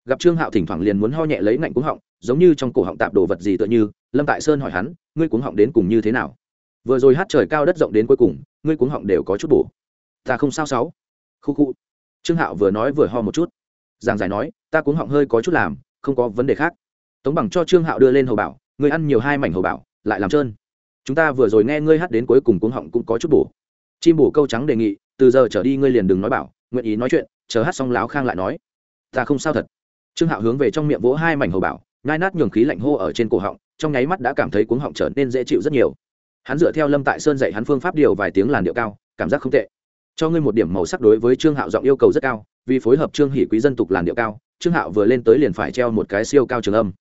gặp trương hạo thỉnh thoảng liền muốn ho nhẹ lấy ngạnh cuống họng giống như trong cổ họng tạp đồ vật gì tựa như lâm tại sơn hỏi hắn ngươi cuống họng đến cùng như thế nào vừa rồi hát trời cao đất rộng đến cuối cùng ngươi cuống họng đều có chút bổ ta không sao sáu khu khu trương hạo vừa nói vừa ho một chút giảng giải nói ta cuống họng hơi có chút làm không có vấn đề khác tống bằng cho trương hạo đưa lên hầu bảo ngươi ăn nhiều hai mảnh hầu bảo lại làm trơn chúng ta vừa rồi nghe ngươi hát đến cuối cùng cuống họng cũng có chút bổ chim bổ câu trắng đề nghị từ giờ trở đi ngươi liền đừng nói bảo nguyện ý nói chuyện chờ hát xong láo khang lại nói ta không sao thật trương hạo hướng về trong miệng vỗ hai mảnh hầu bảo ngai nát nhường khí lạnh hô ở trên cổ họng, trong nháy mắt đã cảm thấy cuống họng trở nên dễ chịu rất nhiều. Hắn dựa theo lâm tại sơn dạy hắn phương pháp điều vài tiếng làn điệu cao, cảm giác không tệ. Cho ngươi một điểm màu sắc đối với trương hạo giọng yêu cầu rất cao, vì phối hợp trương hỷ quý dân tục làn điệu cao, trương hạo vừa lên tới liền phải treo một cái siêu cao trường âm.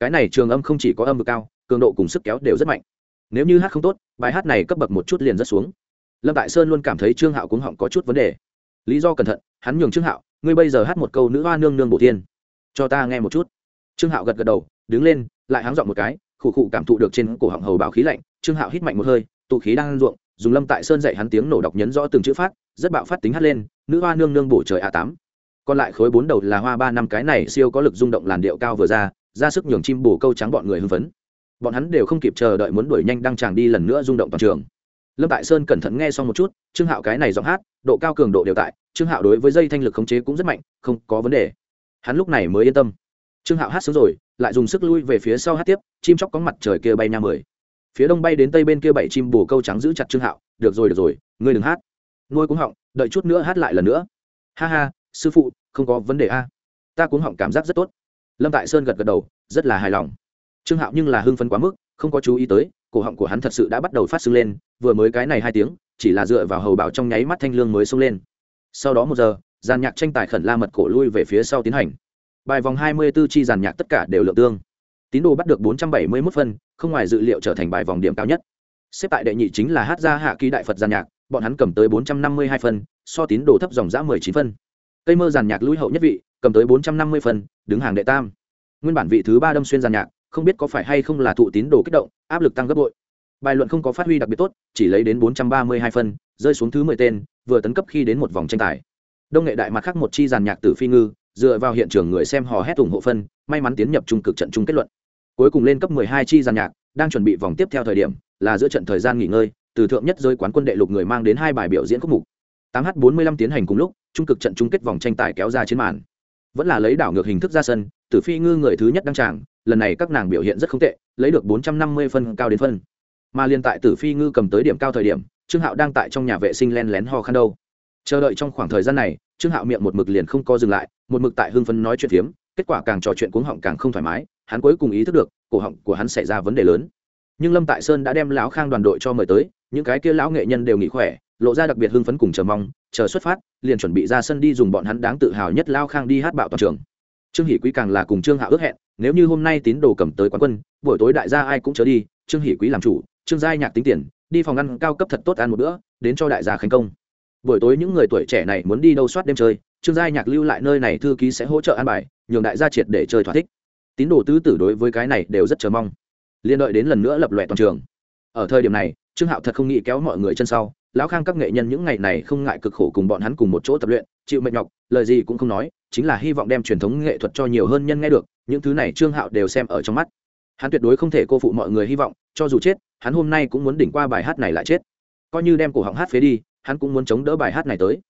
Cái này trường âm không chỉ có âm vực cao, cường độ cùng sức kéo đều rất mạnh. Nếu như hát không tốt, bài hát này cấp bậc một chút liền rất xuống. Lâm tại sơn luôn cảm thấy trương hạo cuống họng có chút vấn đề. Lý do cẩn thận, hắn nhường trương hạo, ngươi bây giờ hát một câu nữ hoa nương nương bổ thiên cho ta nghe một chút. Trương hạo gật gật đầu, đứng lên, lại háng dọn một cái, khụ khụ cảm thụ được trên cổ họng hầu bảo khí lạnh. Trương hạo hít mạnh một hơi, tụ khí đang ruộng, dùng lâm tại sơn dạy hắn tiếng nổ đọc nhấn rõ từng chữ phát, rất bạo phát tính hát lên, nữ hoa nương nương bổ trời a tám. Còn lại khối bốn đầu là hoa ba năm cái này, siêu có lực rung động làn điệu cao vừa ra ra sức nhường chim bổ câu trắng bọn người hưng phấn. Bọn hắn đều không kịp chờ đợi muốn đuổi nhanh đăng tràng đi lần nữa rung động toàn trường. Lâm tại sơn cẩn thận nghe xong một chút, trương hạo cái này giọng hát, độ cao cường độ đều tại, trương hạo đối với dây thanh lực khống chế cũng rất mạnh, không có vấn đề hắn lúc này mới yên tâm. Trương hạo hát sớm rồi, lại dùng sức lui về phía sau hát tiếp, chim chóc có mặt trời kia bay nha mười. Phía đông bay đến tây bên kia bảy chim bù câu trắng giữ chặt trương hạo, được rồi được rồi, ngươi đừng hát. Nuôi cuống họng, đợi chút nữa hát lại lần nữa. Ha ha, sư phụ, không có vấn đề a. Ta cuống họng cảm giác rất tốt. Lâm tại sơn gật gật đầu, rất là hài lòng. Trương hạo nhưng là hưng phấn quá mức, không có chú ý tới, cổ họng của hắn thật sự đã bắt đầu phát sưng lên, vừa mới cái này hai tiếng, chỉ là dựa vào hầu bảo trong nháy mắt thanh lương mới xông lên. Sau đó một giờ giàn nhạc tranh tài khẩn la mật cổ lui về phía sau tiến hành. Bài vòng hai mươi 24 chi giàn nhạc tất cả đều lượng tương. Tín đồ bắt được bốn trăm bảy mươi 471 phân, không ngoài dự liệu trở thành bài vòng điểm cao nhất. Xếp tại đệ nhị chính là hát ra hạ ký đại phật giàn nhạc, bọn hắn cầm tới bốn trăm năm mươi hai phân, so tín đồ thấp dòng giã mười chín phân. Cây mơ giàn nhạc lũi hậu nhất vị, cầm tới bốn trăm năm mươi phân, đứng hàng đệ tam. Nguyên bản vị thứ ba đâm xuyên giàn nhạc, không biết có phải hay không là thụ tín đồ kích động, áp lực tăng gấp bội. Bài luận không có phát huy đặc biệt tốt, chỉ lấy đến bốn trăm ba mươi hai phân, rơi xuống thứ mười tên, vừa tấn cấp khi đến một vòng tranh tài đông nghệ đại mặt khác một chi giàn nhạc tử phi ngư, dựa vào hiện trường người xem hò hét ủng hộ phân, may mắn tiến nhập trung cực trận chung kết luận. Cuối cùng lên cấp mười hai chi giàn nhạc, đang chuẩn bị vòng tiếp theo thời điểm, là giữa trận thời gian nghỉ ngơi, từ thượng nhất rơi quán quân đệ lục người mang đến hai bài biểu diễn khúc mục. tám h bốn mươi lăm tiến hành cùng lúc, trung cực trận chung kết vòng tranh tài kéo ra trên màn. Vẫn là lấy đảo ngược hình thức ra sân, tử phi ngư người thứ nhất đăng tràng, lần này các nàng biểu hiện rất không tệ, lấy được bốn trăm năm mươi phân cao đến phân. Mà liên tại tử phi ngư cầm tới điểm cao thời điểm, trương hạo đang tại trong nhà vệ sinh len lén ho khăn đâu. Chờ đợi trong khoảng thời gian này trương hạo miệng một mực liền không co dừng lại, một mực tại hưng phấn nói chuyện phiếm, kết quả càng trò chuyện cuống họng càng không thoải mái, hắn cuối cùng ý thức được, cổ họng của hắn xảy ra vấn đề lớn. Nhưng lâm tại sơn đã đem lão khang đoàn đội cho mời tới, những cái kia lão nghệ nhân đều nghỉ khỏe, lộ ra đặc biệt hưng phấn cùng chờ mong, chờ xuất phát, liền chuẩn bị ra sân đi dùng bọn hắn đáng tự hào nhất lao khang đi hát bạo toàn trường. Trương hỷ quý càng là cùng trương hạo ước hẹn, nếu như hôm nay tín đồ cầm tới quán quân, buổi tối đại gia ai cũng chớ đi, trương hỷ quý làm chủ, trương giai nhạc tính tiền, đi phòng ăn cao cấp thật tốt ăn một bữa, đến cho đại gia khánh công buổi tối những người tuổi trẻ này muốn đi đâu soát đêm chơi, trương giai nhạc lưu lại nơi này thư ký sẽ hỗ trợ an bài, nhường đại gia triệt để chơi thỏa thích. Tín đồ tứ tử đối với cái này đều rất chờ mong. Liên đợi đến lần nữa lập lòe toàn trường. Ở thời điểm này, trương hạo thật không nghĩ kéo mọi người chân sau, lão khang các nghệ nhân những ngày này không ngại cực khổ cùng bọn hắn cùng một chỗ tập luyện, chịu mệt nhọc, lời gì cũng không nói, chính là hy vọng đem truyền thống nghệ thuật cho nhiều hơn nhân nghe được, những thứ này trương hạo đều xem ở trong mắt. Hắn tuyệt đối không thể cô phụ mọi người hy vọng, cho dù chết, hắn hôm nay cũng muốn đỉnh qua bài hát này lại chết. Coi như đem cổ họng hát phế đi hắn cũng muốn chống đỡ bài hát này tới.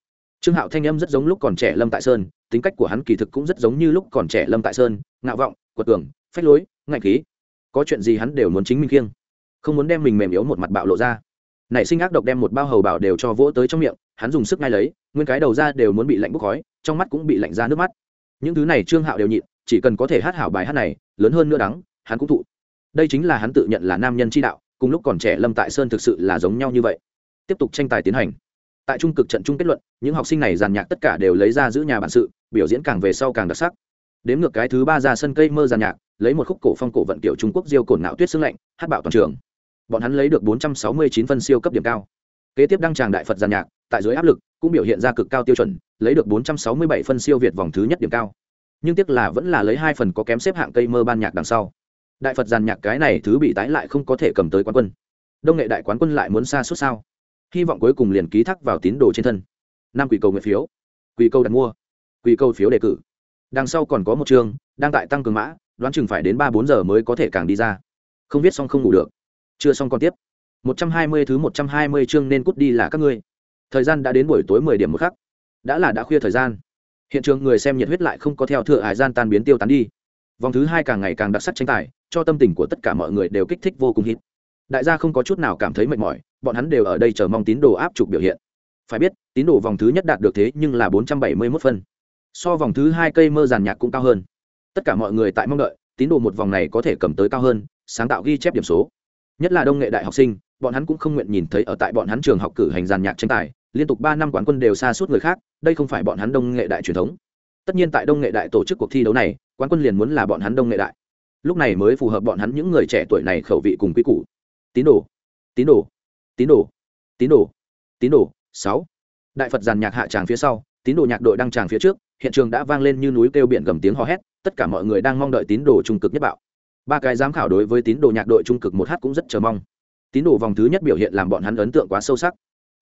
Trương hạo thanh âm rất giống lúc còn trẻ lâm tại sơn, tính cách của hắn kỳ thực cũng rất giống như lúc còn trẻ lâm tại sơn, ngạo vọng, quật cường, phách lối, ngạnh khí. Có chuyện gì hắn đều muốn chính mình khiêng, không muốn đem mình mềm yếu một mặt bạo lộ ra. Nảy sinh ác độc đem một bao hầu bảo đều cho vỗ tới trong miệng, hắn dùng sức ngay lấy, nguyên cái đầu ra đều muốn bị lạnh bốc khói, trong mắt cũng bị lạnh ra nước mắt. Những thứ này trương hạo đều nhịn, chỉ cần có thể hát hảo bài hát này, lớn hơn nữa đắng, hắn cũng thụ. Đây chính là hắn tự nhận là nam nhân chi đạo, cùng lúc còn trẻ lâm tại sơn thực sự là giống nhau như vậy. Tiếp tục tranh tài tiến hành tại trung cực trận chung kết luận, những học sinh này giàn nhạc tất cả đều lấy ra giữ nhà bản sự, biểu diễn càng về sau càng đặc sắc. Đếm ngược cái thứ ba ra sân cây mơ giàn nhạc, lấy một khúc cổ phong cổ vận kiểu trung quốc diêu cổn não tuyết xương lạnh, hát bạo toàn trường. Bọn hắn lấy được 469 phân siêu cấp điểm cao. Kế tiếp đăng tràng đại phật giàn nhạc, tại dưới áp lực, cũng biểu hiện ra cực cao tiêu chuẩn, lấy được 467 phân siêu việt vòng thứ nhất điểm cao. Nhưng tiếc là vẫn là lấy hai phần có kém xếp hạng cây mơ ban nhạc đằng sau. Đại phật giàn nhạc cái này thứ bị tái lại không có thể cầm tới quán quân. Đông nghệ đại quán quân lại muốn xa suốt sao? Hy vọng cuối cùng liền ký thác vào tín đồ trên thân. Năm quỷ cầu nguyện phiếu. Quỷ cầu đặt mua. Quỷ cầu phiếu đề cử. Đằng sau còn có một chương, đang tại tăng cường mã, đoán chừng phải đến ba bốn giờ mới có thể càng đi ra. Không viết xong không ngủ được. Chưa xong còn tiếp. Một trăm hai mươi thứ một trăm hai mươi chương nên cút đi là các ngươi. Thời gian đã đến buổi tối mười điểm một khắc. Đã là đã khuya thời gian. Hiện trường người xem nhiệt huyết lại không có theo thừa hải gian tan biến tiêu tán đi. Vòng thứ hai càng ngày càng đặc sắc tranh tài, cho tâm tình của tất cả mọi người đều kích thích vô cùng hít. Đại gia không có chút nào cảm thấy mệt mỏi bọn hắn đều ở đây chờ mong tín đồ áp trục biểu hiện. Phải biết, tín đồ vòng thứ nhất đạt được thế nhưng là bốn trăm bảy mươi 471 phân. So vòng thứ hai cây mơ giàn nhạc cũng cao hơn. Tất cả mọi người tại mong đợi, tín đồ một vòng này có thể cầm tới cao hơn, sáng tạo ghi chép điểm số. Nhất là đông nghệ đại học sinh, bọn hắn cũng không nguyện nhìn thấy ở tại bọn hắn trường học cử hành giàn nhạc tranh tài, liên tục ba năm quán quân đều xa suốt người khác, đây không phải bọn hắn đông nghệ đại truyền thống. Tất nhiên tại đông nghệ đại tổ chức cuộc thi đấu này, quán quân liền muốn là bọn hắn đông nghệ đại. Lúc này mới phù hợp bọn hắn những người trẻ tuổi này khẩu vị cùng quy củ. Tín đồ tín đồ tín đồ tín đồ tín đồ, sáu. Đại phật giàn nhạc hạ tràng phía sau, tín đồ nhạc đội đăng tràng phía trước, hiện trường đã vang lên như núi kêu biển gầm tiếng hò hét, tất cả mọi người đang mong đợi tín đồ trung cực nhất bạo. Ba cái giám khảo đối với tín đồ nhạc đội trung cực một h cũng rất chờ mong. Tín đồ vòng thứ nhất biểu hiện làm bọn hắn ấn tượng quá sâu sắc.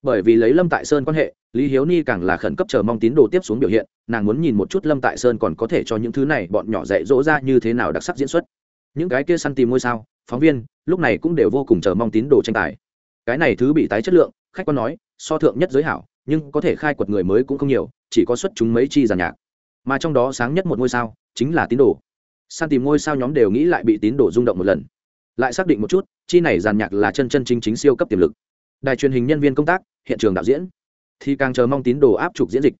Bởi vì lấy lâm tại sơn quan hệ, lý hiếu ni càng là khẩn cấp chờ mong tín đồ tiếp xuống biểu hiện, nàng muốn nhìn một chút lâm tại sơn còn có thể cho những thứ này bọn nhỏ dạy dỗ ra như thế nào đặc sắc diễn xuất. Những cái kia săn tìm ngôi sao, phóng viên, lúc này cũng đều vô cùng chờ mong tín đồ tranh tài cái này thứ bị tái chất lượng, khách quan nói, so thượng nhất giới hảo, nhưng có thể khai quật người mới cũng không nhiều, chỉ có xuất chúng mấy chi giàn nhạc. Mà trong đó sáng nhất một ngôi sao, chính là tín đồ. San tìm ngôi sao nhóm đều nghĩ lại bị tín đồ rung động một lần. Lại xác định một chút, chi này giàn nhạc là chân chân chính chính siêu cấp tiềm lực. Đài truyền hình nhân viên công tác, hiện trường đạo diễn. Thì càng chờ mong tín đồ áp trục diễn dịch.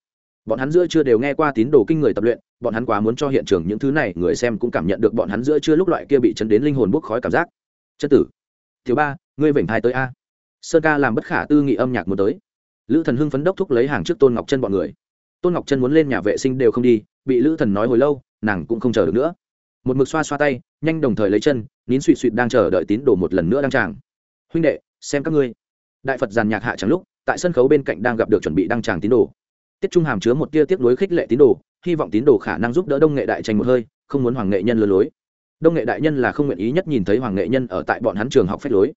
Bọn hắn giữa chưa đều nghe qua tín đồ kinh người tập luyện, bọn hắn quá muốn cho hiện trường những thứ này, người xem cũng cảm nhận được bọn hắn giữa chưa lúc loại kia bị chấn đến linh hồn bốc khói cảm giác. Chất tử. Thiếu ba, ngươi vểnh thai tới a sơn ca làm bất khả tư nghị âm nhạc muốn tới. Lữ thần hưng phấn đốc thúc lấy hàng trước tôn ngọc chân bọn người. Tôn ngọc chân muốn lên nhà vệ sinh đều không đi, bị lữ thần nói hồi lâu, nàng cũng không chờ được nữa. Một mực xoa xoa tay, nhanh đồng thời lấy chân, nín suỵ suỵ đang chờ đợi tín đồ một lần nữa đăng tràng. Huynh đệ, xem các ngươi. Đại phật giàn nhạc hạ chẳng lúc, tại sân khấu bên cạnh đang gặp được chuẩn bị đăng tràng tín đồ. Tiết trung hàm chứa một tia tiếp nối khích lệ tín đồ, hy vọng tín đồ khả năng giúp đỡ đông nghệ đại tranh một hơi, không muốn hoàng nghệ nhân lừa lối. Đông nghệ đại nhân là không nguyện ý nhất nhìn thấy hoàng nghệ nhân ở tại bọn hắn trường học phép lối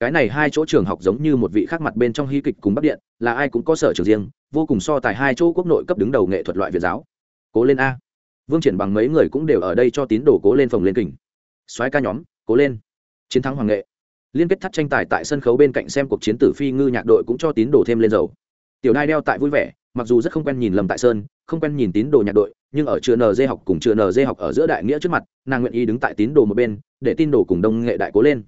cái này hai chỗ trường học giống như một vị khác mặt bên trong hy kịch cùng bắc điện, là ai cũng có sở trường riêng, vô cùng so tài hai chỗ quốc nội cấp đứng đầu nghệ thuật loại việt giáo. Cố lên a. Vương triển bằng mấy người cũng đều ở đây cho tín đồ cố lên phòng lên kình. Soái ca nhóm, cố lên. Chiến thắng hoàng nghệ. Liên kết thắt tranh tài tại sân khấu bên cạnh xem cuộc chiến tử phi ngư nhạc đội cũng cho tín đồ thêm lên dầu. Tiểu đai đeo tại vui vẻ, mặc dù rất không quen nhìn lầm tại sơn, không quen nhìn tín đồ nhạc đội, nhưng ở trường nd học cùng trường nd học ở giữa đại nghĩa trước mặt, nàng nguyện ý đứng tại tín đồ một bên, để tín đồ cùng đông nghệ đại cố lên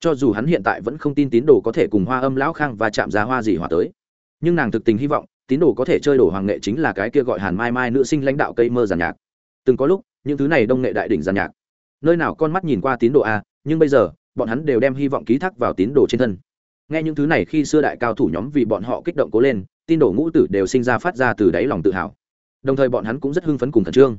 cho dù hắn hiện tại vẫn không tin tín đồ có thể cùng hoa âm lão khang và chạm ra hoa gì hòa tới. Nhưng nàng thực tình hy vọng, tín đồ có thể chơi đổ hoàng nghệ chính là cái kia gọi hàn mai mai nữ sinh lãnh đạo cây mơ giàn nhạc. Từng có lúc, những thứ này đông nghệ đại đỉnh giàn nhạc. Nơi nào con mắt nhìn qua tín đồ a, nhưng bây giờ, bọn hắn đều đem hy vọng ký thác vào tín đồ trên thân. Nghe những thứ này khi xưa đại cao thủ nhóm vì bọn họ kích động cố lên, tin đồ ngũ tử đều sinh ra phát ra từ đáy lòng tự hào. Đồng thời bọn hắn cũng rất hưng phấn cùng khẩn trương.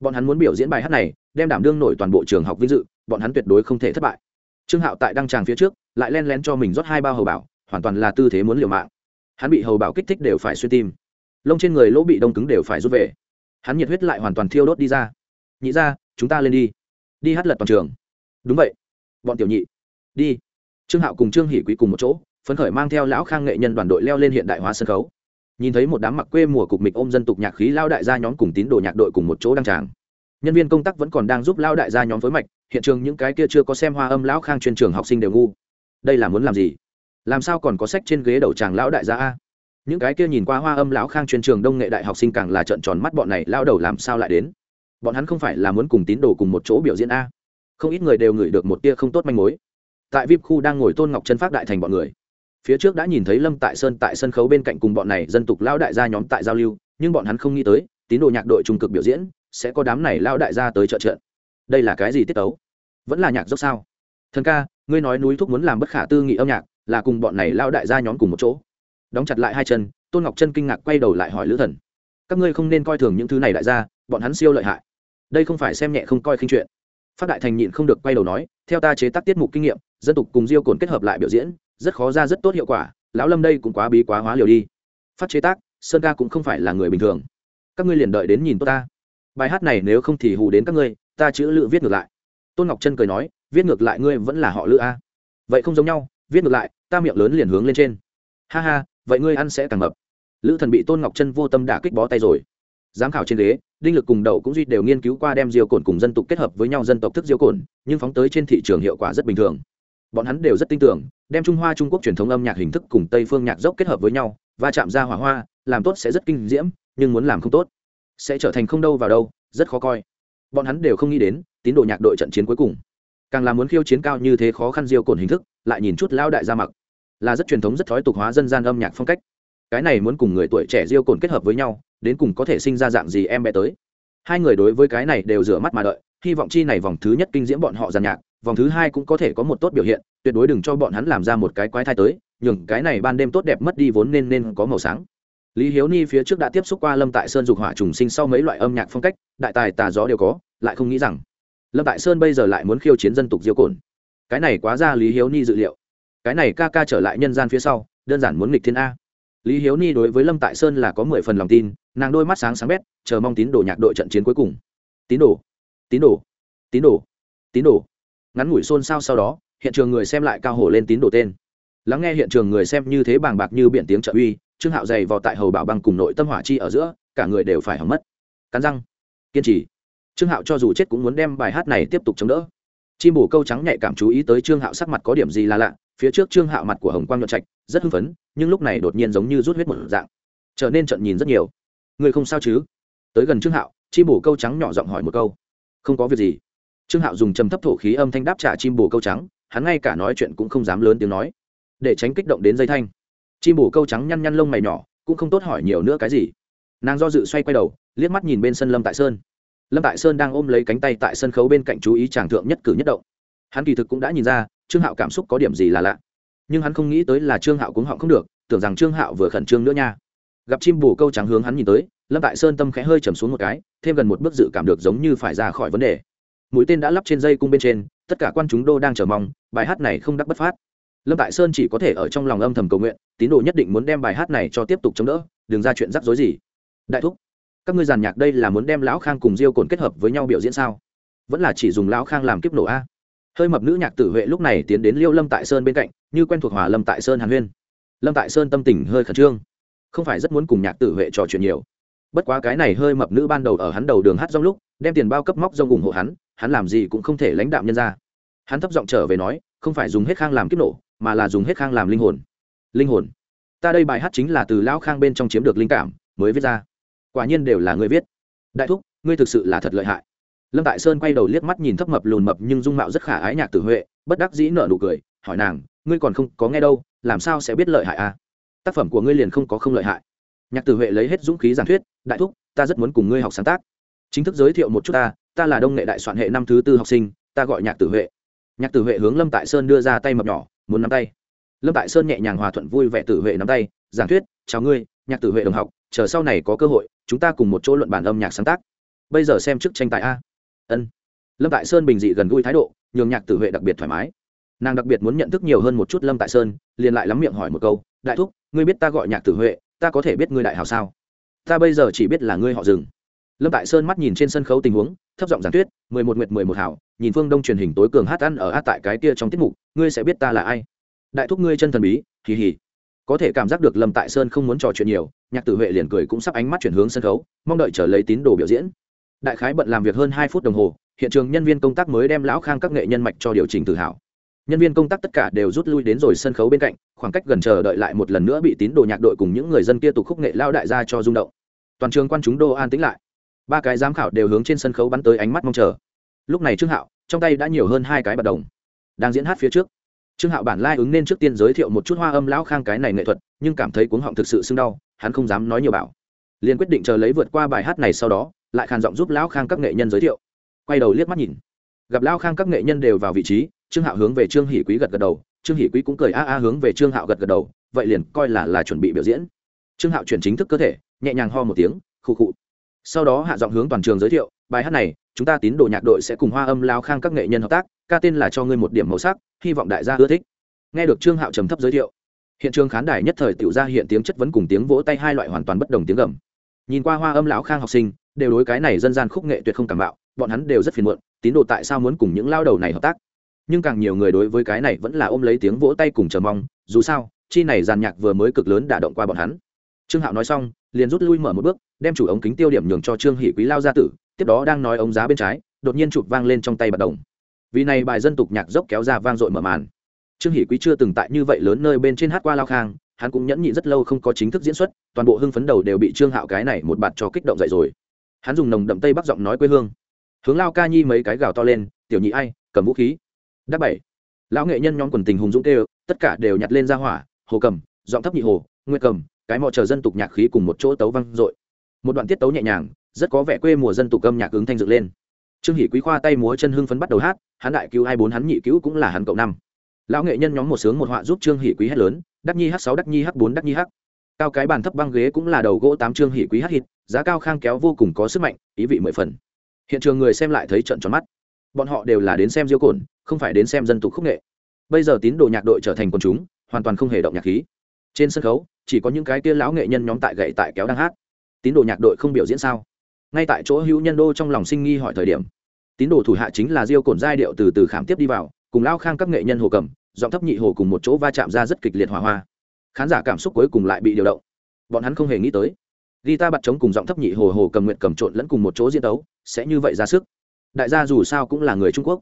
Bọn hắn muốn biểu diễn bài hát này, đem đảm đương nổi toàn bộ trường học vinh dự, bọn hắn tuyệt đối không thể thất bại trương hạo tại đăng tràng phía trước, lại len lén cho mình rót hai bao hầu bảo, hoàn toàn là tư thế muốn liều mạng. Hắn bị hầu bảo kích thích đều phải xuyên tim. Lông trên người lỗ bị đông cứng đều phải rút về. Hắn nhiệt huyết lại hoàn toàn thiêu đốt đi ra. Nhị ra chúng ta lên đi. Đi hát lật toàn trường. Đúng vậy. Bọn tiểu nhị, đi. Trương hạo cùng trương hỷ quý cùng một chỗ, phấn khởi mang theo lão khang nghệ nhân đoàn đội leo lên hiện đại hóa sân khấu. Nhìn thấy một đám mặc quê mùa cục mịch ôm dân tục nhạc khí lao đại gia nhóm cùng tín đồ nhạc đội cùng một chỗ đăng tràng. Nhân viên công tác vẫn còn đang giúp lao đại gia nhóm phối mạch hiện trường những cái kia chưa có xem hoa âm lão khang chuyên trường học sinh đều ngu. Đây là muốn làm gì? Làm sao còn có sách trên ghế đầu tràng lão đại gia a? Những cái kia nhìn qua hoa âm lão khang chuyên trường đông nghệ đại học sinh càng là trợn tròn mắt bọn này lao đầu làm sao lại đến? Bọn hắn không phải là muốn cùng tín đồ cùng một chỗ biểu diễn a? Không ít người đều ngửi được một tia không tốt manh mối. Tại vip khu đang ngồi tôn ngọc chân phát đại thành bọn người. Phía trước đã nhìn thấy lâm tại sơn tại sân khấu bên cạnh cùng bọn này dân tục lão đại gia nhóm tại giao lưu, nhưng bọn hắn không nghĩ tới, tín đồ nhạc đội trung cực biểu diễn, sẽ có đám này lão đại gia tới trợ trận. Đây là cái gì tiết tấu? Vẫn là nhạc dốc sao? Thần ca, ngươi nói núi thúc muốn làm bất khả tư nghị âm nhạc, là cùng bọn này lão đại gia nhóm cùng một chỗ. Đóng chặt lại hai chân, tôn ngọc chân kinh ngạc quay đầu lại hỏi lữ thần. Các ngươi không nên coi thường những thứ này đại gia, bọn hắn siêu lợi hại. Đây không phải xem nhẹ không coi khinh chuyện. Phát đại thành nhịn không được quay đầu nói, theo ta chế tác tiết mục kinh nghiệm, dân tục cùng diêu cồn kết hợp lại biểu diễn, rất khó ra rất tốt hiệu quả, lão lâm đây cũng quá bí quá hóa liều đi. Phát chế tác, sơn ca cũng không phải là người bình thường. Các ngươi liền đợi đến nhìn tôi ta. Bài hát này nếu không thì hù đến các ngươi, ta chữ lự viết ngược lại tôn ngọc chân cười nói, viết ngược lại ngươi vẫn là họ lữ a. Vậy không giống nhau, viết ngược lại, ta miệng lớn liền hướng lên trên. Ha ha, vậy ngươi ăn sẽ càng mập. Lữ thần bị tôn ngọc chân vô tâm đả kích bó tay rồi. Giám khảo trên ghế, đinh lực cùng đậu cũng duy đều nghiên cứu qua đem diều cồn cùng dân tộc kết hợp với nhau dân tộc thức diều cồn nhưng phóng tới trên thị trường hiệu quả rất bình thường. Bọn hắn đều rất tin tưởng, đem trung hoa trung quốc truyền thống âm nhạc hình thức cùng tây phương nhạc dốc kết hợp với nhau và chạm ra hỏa hoa, làm tốt sẽ rất kinh diễm, nhưng muốn làm không tốt, sẽ trở thành không đâu vào đâu, rất khó coi. Bọn hắn đều không nghĩ đến tín đồ nhạc đội trận chiến cuối cùng. Càng là muốn khiêu chiến cao như thế khó khăn diêu cồn hình thức, lại nhìn chút lao đại ra mặc là rất truyền thống, rất thói tục hóa dân gian âm nhạc phong cách. Cái này muốn cùng người tuổi trẻ diêu cồn kết hợp với nhau, đến cùng có thể sinh ra dạng gì em bé tới. Hai người đối với cái này đều rửa mắt mà đợi, hy vọng chi này vòng thứ nhất kinh diễm bọn họ giàn nhạc, vòng thứ hai cũng có thể có một tốt biểu hiện, tuyệt đối đừng cho bọn hắn làm ra một cái quái thai tới, nhường cái này ban đêm tốt đẹp mất đi vốn nên nên có màu sáng. Lý hiếu ni phía trước đã tiếp xúc qua lâm tại sơn dục hỏa trùng sinh sau mấy loại âm nhạc phong cách, đại tài tà gió đều có, lại không nghĩ rằng lâm tại sơn bây giờ lại muốn khiêu chiến dân tục diêu cồn cái này quá ra lý hiếu ni dự liệu. Cái này ca ca trở lại nhân gian phía sau, đơn giản muốn nghịch thiên a. Lý hiếu ni đối với lâm tại sơn là có mười phần lòng tin, nàng đôi mắt sáng sáng bét, chờ mong tín đồ nhạc đội trận chiến cuối cùng. Tín đồ tín đồ tín đồ tín đồ. Ngắn ngủi xôn xao sau đó, hiện trường người xem lại cao hổ lên tín đồ tên. Lắng nghe hiện trường người xem như thế bàng bạc như biển tiếng trợ uy, trương hạo dày vào tại hầu bảo băng cùng nội tâm hỏa chi ở giữa, cả người đều phải hỏng mất. Cắn răng, kiên trì trương hạo cho dù chết cũng muốn đem bài hát này tiếp tục chống đỡ. Chim bổ câu trắng nhạy cảm chú ý tới trương hạo sắc mặt có điểm gì là lạ, phía trước trương hạo mặt của hồng quang nhuận trạch, rất hưng phấn, nhưng lúc này đột nhiên giống như rút huyết một dạng. Trở nên trận nhìn rất nhiều. Người không sao chứ? Tới gần trương hạo, chim bổ câu trắng nhỏ giọng hỏi một câu. Không có việc gì. Trương hạo dùng trầm thấp thổ khí âm thanh đáp trả chim bổ câu trắng, hắn ngay cả nói chuyện cũng không dám lớn tiếng nói. Để tránh kích động đến dây thanh. Chim bổ câu trắng nhăn nhăn lông mày nhỏ, cũng không tốt hỏi nhiều nữa cái gì. Nàng do dự xoay quay đầu, liếc mắt nhìn bên sân lâm tại sơn lâm tại sơn đang ôm lấy cánh tay tại sân khấu bên cạnh chú ý tràng thượng nhất cử nhất động. Hắn kỳ thực cũng đã nhìn ra, trương hạo cảm xúc có điểm gì là lạ. Nhưng hắn không nghĩ tới là trương hạo cũng họng không được, tưởng rằng trương hạo vừa khẩn trương nữa nha. Gặp chim bù câu trắng hướng hắn nhìn tới, lâm tại sơn tâm khẽ hơi chầm xuống một cái, thêm gần một bước dự cảm được giống như phải ra khỏi vấn đề. Mũi tên đã lắp trên dây cung bên trên, tất cả quan chúng đô đang chờ mong, bài hát này không đắc bất phát. Lâm tại sơn chỉ có thể ở trong lòng âm thầm cầu nguyện, tín đồ nhất định muốn đem bài hát này cho tiếp tục chống đỡ, đừng ra chuyện rắc rối gì. Đại thúc các ngươi giàn nhạc đây là muốn đem lão khang cùng diêu cồn kết hợp với nhau biểu diễn sao? Vẫn là chỉ dùng lão khang làm kiếp nổ a? Hơi mập nữ nhạc tử huệ lúc này tiến đến liêu lâm tại sơn bên cạnh, như quen thuộc hòa lâm tại sơn hàn huyên. Lâm tại sơn tâm tình hơi khẩn trương. Không phải rất muốn cùng nhạc tử huệ trò chuyện nhiều. Bất quá cái này hơi mập nữ ban đầu ở hắn đầu đường hát trong lúc, đem tiền bao cấp móc dông ủng hộ hắn hắn làm gì cũng không thể lãnh đạm nhân ra. Hắn thấp giọng trở về nói, không phải dùng hết khang làm kiếp nổ, mà là dùng hết khang làm linh hồn. Linh hồn. Ta đây bài hát chính là từ lão khang bên trong chiếm được linh cảm, mới viết ra quả nhiên đều là người viết. Đại thúc, ngươi thực sự là thật lợi hại. Lâm tại sơn quay đầu liếc mắt nhìn thấp mập lùn mập nhưng dung mạo rất khả ái nhạc tử huệ, bất đắc dĩ nở nụ cười, hỏi nàng, ngươi còn không có nghe đâu, làm sao sẽ biết lợi hại à? Tác phẩm của ngươi liền không có không lợi hại. Nhạc tử huệ lấy hết dũng khí giảng thuyết, đại thúc, ta rất muốn cùng ngươi học sáng tác. Chính thức giới thiệu một chút ta ta là đông nghệ đại soạn hệ năm thứ tư học sinh, ta gọi nhạc tử huệ. Nhạc tử huệ hướng lâm tại sơn đưa ra tay mập nhỏ, muốn nắm tay. Lâm tại sơn nhẹ nhàng hòa thuận vui vẻ tử huệ nắm tay, giảng thuyết, chào ngươi, nhạc tử huệ đồng học chờ sau này có cơ hội, chúng ta cùng một chỗ luận bản âm nhạc sáng tác. Bây giờ xem trước tranh tài a. Ân. Lâm tại sơn bình dị gần gũi thái độ, nhường nhạc tử huệ đặc biệt thoải mái. Nàng đặc biệt muốn nhận thức nhiều hơn một chút lâm tại sơn, liền lại lắm miệng hỏi một câu, đại thúc, ngươi biết ta gọi nhạc tử huệ, ta có thể biết ngươi đại hào sao? Ta bây giờ chỉ biết là ngươi họ dừng. Lâm tại sơn mắt nhìn trên sân khấu tình huống, thấp giọng giảng tuyết mười một nguyệt mười một hảo nhìn phương đông truyền hình tối cường hát ăn ở hát tại cái kia trong tiết mục, ngươi sẽ biết ta là ai. Đại thúc ngươi chân thần bí kỳ hỉ có thể cảm giác được lâm tại sơn không muốn trò chuyện nhiều nhạc tử huệ liền cười cũng sắp ánh mắt chuyển hướng sân khấu, mong đợi trở lấy tín đồ biểu diễn. Đại khái bận làm việc hơn hai phút đồng hồ, hiện trường nhân viên công tác mới đem lão khang các nghệ nhân mạch cho điều chỉnh tự hào. Nhân viên công tác tất cả đều rút lui đến rồi sân khấu bên cạnh, khoảng cách gần chờ đợi lại một lần nữa bị tín đồ nhạc đội cùng những người dân kia tục khúc nghệ lao đại gia cho rung động. Toàn trường quan chúng đô an tĩnh lại. Ba cái giám khảo đều hướng trên sân khấu bắn tới ánh mắt mong chờ. Lúc này trương hạo, trong tay đã nhiều hơn hai cái bật đồng, đang diễn hát phía trước trương hạo bản lai ứng nên trước tiên giới thiệu một chút hoa âm lão khang cái này nghệ thuật, nhưng cảm thấy cuống họng thực sự sưng đau, hắn không dám nói nhiều bảo. Liền quyết định chờ lấy vượt qua bài hát này sau đó, lại khàn giọng giúp lão khang các nghệ nhân giới thiệu. Quay đầu liếc mắt nhìn. Gặp lão khang các nghệ nhân đều vào vị trí, trương hạo hướng về trương hỷ quý gật gật đầu, trương hỷ quý cũng cười a a hướng về trương hạo gật gật đầu, vậy liền coi là là chuẩn bị biểu diễn. Trương hạo chuyển chính thức cơ thể, nhẹ nhàng ho một tiếng, khụ khụ. Sau đó hạ giọng hướng toàn trường giới thiệu, bài hát này, chúng ta tín đồ nhạc đội sẽ cùng hoa âm lao khang các nghệ nhân hợp tác ca tên là cho ngươi một điểm màu sắc, hy vọng đại gia ưa thích. Nghe được trương hạo trầm thấp giới thiệu, hiện trường khán đài nhất thời tự ra hiện tiếng chất vấn cùng tiếng vỗ tay hai loại hoàn toàn bất đồng tiếng gầm. Nhìn qua hoa âm lão khang học sinh, đều đối cái này dân gian khúc nghệ tuyệt không cảm bạo, bọn hắn đều rất phiền muộn, tín đồ tại sao muốn cùng những lao đầu này hợp tác? Nhưng càng nhiều người đối với cái này vẫn là ôm lấy tiếng vỗ tay cùng chờ mong, dù sao, chi này giàn nhạc vừa mới cực lớn đả động qua bọn hắn. Trương hạo nói xong, liền rút lui mở một bước, đem chủ ống kính tiêu điểm nhường cho trương hỷ quý lao gia tử, tiếp đó đang nói ống giá bên trái, đột nhiên chụp vang lên trong tay bật đồng vì này bài dân tục nhạc dốc kéo ra vang dội mở màn. Trương hỷ quý chưa từng tại như vậy lớn nơi bên trên hát qua lao khang, hắn cũng nhẫn nhịn rất lâu không có chính thức diễn xuất, toàn bộ hưng phấn đầu đều bị trương hạo cái này một bạt cho kích động dậy rồi. Hắn dùng nồng đậm tây bắc giọng nói quê hương. Hướng lao ca nhi mấy cái gào to lên, tiểu nhị ai, cầm vũ khí. Đáp bảy. Lão nghệ nhân nhóm quần tình hùng dũng kêu, tất cả đều nhặt lên ra hỏa, hồ cầm, giọng thấp nhị hồ nguyên cầm, cái mò chờ dân tục nhạc khí cùng một chỗ tấu vang dội. Một đoạn tiết tấu nhẹ nhàng, rất có vẻ quê mùa dân tục âm nhạc ứng thanh dựng lên trương hỷ quý khoa tay múa chân hưng phấn bắt đầu hát, hắn đại cứu hai bốn hắn nhị cứu cũng là hắn cậu năm. Lão nghệ nhân nhóm một sướng một họa giúp trương hỷ quý hát lớn, đắc nhi hát sáu, đắc nhi hát bốn, đắc nhi hát. Cao cái bàn thấp băng ghế cũng là đầu gỗ tám trương hỷ quý hát hít, giá cao khang kéo vô cùng có sức mạnh, ý vị mười phần. Hiện trường người xem lại thấy trận tròn mắt. Bọn họ đều là đến xem diêu cồn không phải đến xem dân tục khúc nghệ. Bây giờ tín đồ nhạc đội trở thành quần chúng, hoàn toàn không hề động nhạc khí. Trên sân khấu, chỉ có những cái kia lão nghệ nhân nhóm tại gậy tại kéo đang hát. Tín đồ nhạc đội không biểu diễn sao? Ngay tại chỗ hữu nhân đô trong lòng sinh nghi hỏi thời điểm. Tín đồ thủ hạ chính là diêu Cổn giai điệu từ từ khảm tiếp đi vào, cùng lao khang các nghệ nhân hồ cầm, giọng thấp nhị hồ cùng một chỗ va chạm ra rất kịch liệt hỏa hoa. Khán giả cảm xúc cuối cùng lại bị điều động. Bọn hắn không hề nghĩ tới guitar bật trống cùng giọng thấp nhị hồ hồ cầm nguyện cầm trộn lẫn cùng một chỗ diễn đấu sẽ như vậy ra sức. Đại gia dù sao cũng là người trung quốc.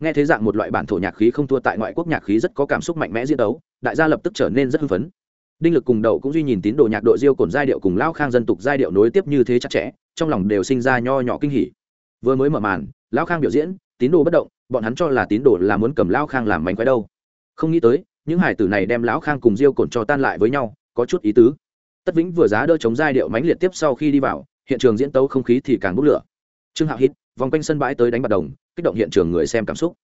Nghe thế dạng một loại bản thổ nhạc khí không thua tại ngoại quốc nhạc khí rất có cảm xúc mạnh mẽ diễn đấu đại gia lập tức trở nên rất hưng phấn đinh lực cùng đậu cũng duy nhìn tín đồ nhạc đội diêu cổn giai điệu cùng Lão khang dân tục giai điệu nối tiếp như thế chặt chẽ, trong lòng đều sinh ra nho nhỏ kinh hỉ. Vừa mới mở màn, Lão khang biểu diễn, tín đồ bất động, bọn hắn cho là tín đồ là muốn cầm Lão khang làm mánh quái đâu. Không nghĩ tới, những hải tử này đem lão khang cùng diêu cổn cho tan lại với nhau, có chút ý tứ. Tất vĩnh vừa giá đỡ chống giai điệu mánh liệt tiếp sau khi đi vào, hiện trường diễn tấu không khí thì càng bốc lửa. Trương hạo hít, vòng quanh sân bãi tới đánh bạt đồng, kích động hiện trường người xem cảm xúc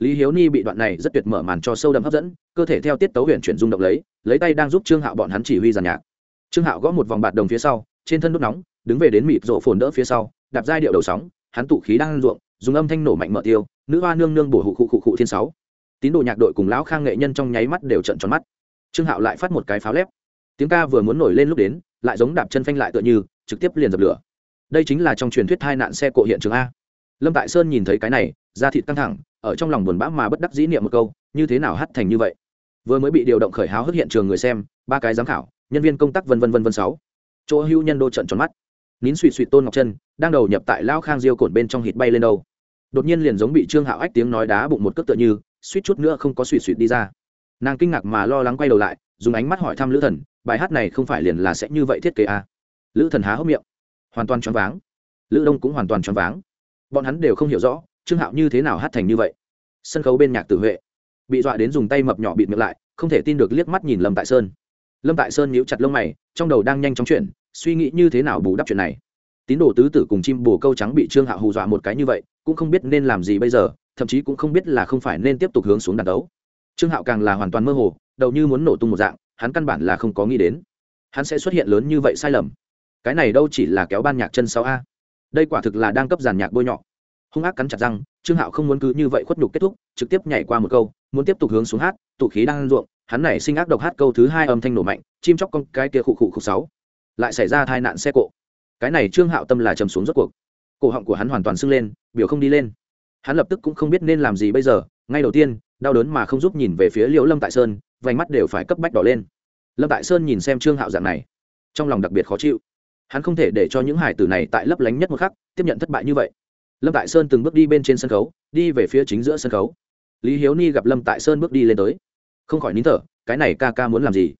lý hiếu ni bị đoạn này rất tuyệt mở màn cho sâu đậm hấp dẫn, cơ thể theo tiết tấu huyện chuyển rung động lấy lấy tay đang giúp trương hạo bọn hắn chỉ huy giàn nhạc. Trương hạo gõ một vòng bạt đồng phía sau, trên thân đốt nóng, đứng về đến mịp rộ phồn đỡ phía sau, đạp giai điệu đầu sóng, hắn tụ khí đang ruộng, dùng âm thanh nổ mạnh mở tiêu, nữ hoa nương nương bổ hụ khụ khụ khụ thiên sáu. Tín đồ nhạc đội cùng lão khang nghệ nhân trong nháy mắt đều trận tròn mắt. Trương hạo lại phát một cái pháo lép. Tiếng ca vừa muốn nổi lên lúc đến, lại giống đạp chân phanh lại tựa như, trực tiếp liền dập lửa. Đây chính là trong truyền thuyết hai nạn xe cộ hiện trường a. Lâm tại sơn nhìn thấy cái này, da thịt căng thẳng ở trong lòng buồn bã mà bất đắc dĩ niệm một câu, như thế nào hát thành như vậy? Vừa mới bị điều động khởi háo hức hiện trường người xem, ba cái giám khảo, nhân viên công tác vân vân vân vân sáu. Chỗ hưu nhân đô trận tròn mắt. Nín suỵ suỵ tôn ngọc chân đang đầu nhập tại lao khang diêu cổn bên trong hít bay lên đâu. Đột nhiên liền giống bị trương hạo ách tiếng nói đá bụng một cước tựa như, suýt chút nữa không có suỵ suỵ đi ra. Nàng kinh ngạc mà lo lắng quay đầu lại, dùng ánh mắt hỏi thăm lữ thần, bài hát này không phải liền là sẽ như vậy thiết kế à? lữ thần há hốc miệng, hoàn toàn choáng váng. Lữ đông cũng hoàn toàn choáng váng. Bọn hắn đều không hiểu rõ trương hạo như thế nào hát thành như vậy? Sân khấu bên nhạc tử huệ. Bị dọa đến dùng tay mập nhỏ bịt miệng lại, không thể tin được liếc mắt nhìn lâm tại sơn. Lâm tại sơn nhíu chặt lông mày, trong đầu đang nhanh chóng chuyển, suy nghĩ như thế nào bù đắp chuyện này. Tín đồ tứ tử cùng chim bồ câu trắng bị trương hạo hù dọa một cái như vậy, cũng không biết nên làm gì bây giờ, thậm chí cũng không biết là không phải nên tiếp tục hướng xuống đàn đấu. Trương hạo càng là hoàn toàn mơ hồ, đầu như muốn nổ tung một dạng, hắn căn bản là không có nghĩ đến. Hắn sẽ xuất hiện lớn như vậy sai lầm. Cái này đâu chỉ là kéo ban nhạc chân sáu a. Đây quả thực là đang cấp giàn nhạc bôi nhọ hung ác cắn chặt răng, trương hạo không muốn cứ như vậy khuất nhục kết thúc, trực tiếp nhảy qua một câu, muốn tiếp tục hướng xuống hát, tụ khí đang ruộng, hắn này sinh ác độc hát câu thứ hai âm thanh nổ mạnh, chim chóc con cái kia khụ khụ khụ sáu. Lại xảy ra tai nạn xe cộ. Cái này trương hạo tâm là trầm xuống rốt cuộc. Cổ họng của hắn hoàn toàn sưng lên, biểu không đi lên. Hắn lập tức cũng không biết nên làm gì bây giờ, ngay đầu tiên, đau đớn mà không giúp nhìn về phía liễu lâm tại sơn, vành mắt đều phải cấp bách đỏ lên. Lâm tại sơn nhìn xem trương hạo dạng này, trong lòng đặc biệt khó chịu. Hắn không thể để cho những hải tử này tại lấp lánh nhất một khắc, tiếp nhận thất bại như vậy lâm tại sơn từng bước đi bên trên sân khấu, đi về phía chính giữa sân khấu. Lý hiếu ni gặp lâm tại sơn bước đi lên tới. Không khỏi nín thở, cái này ca ca muốn làm gì?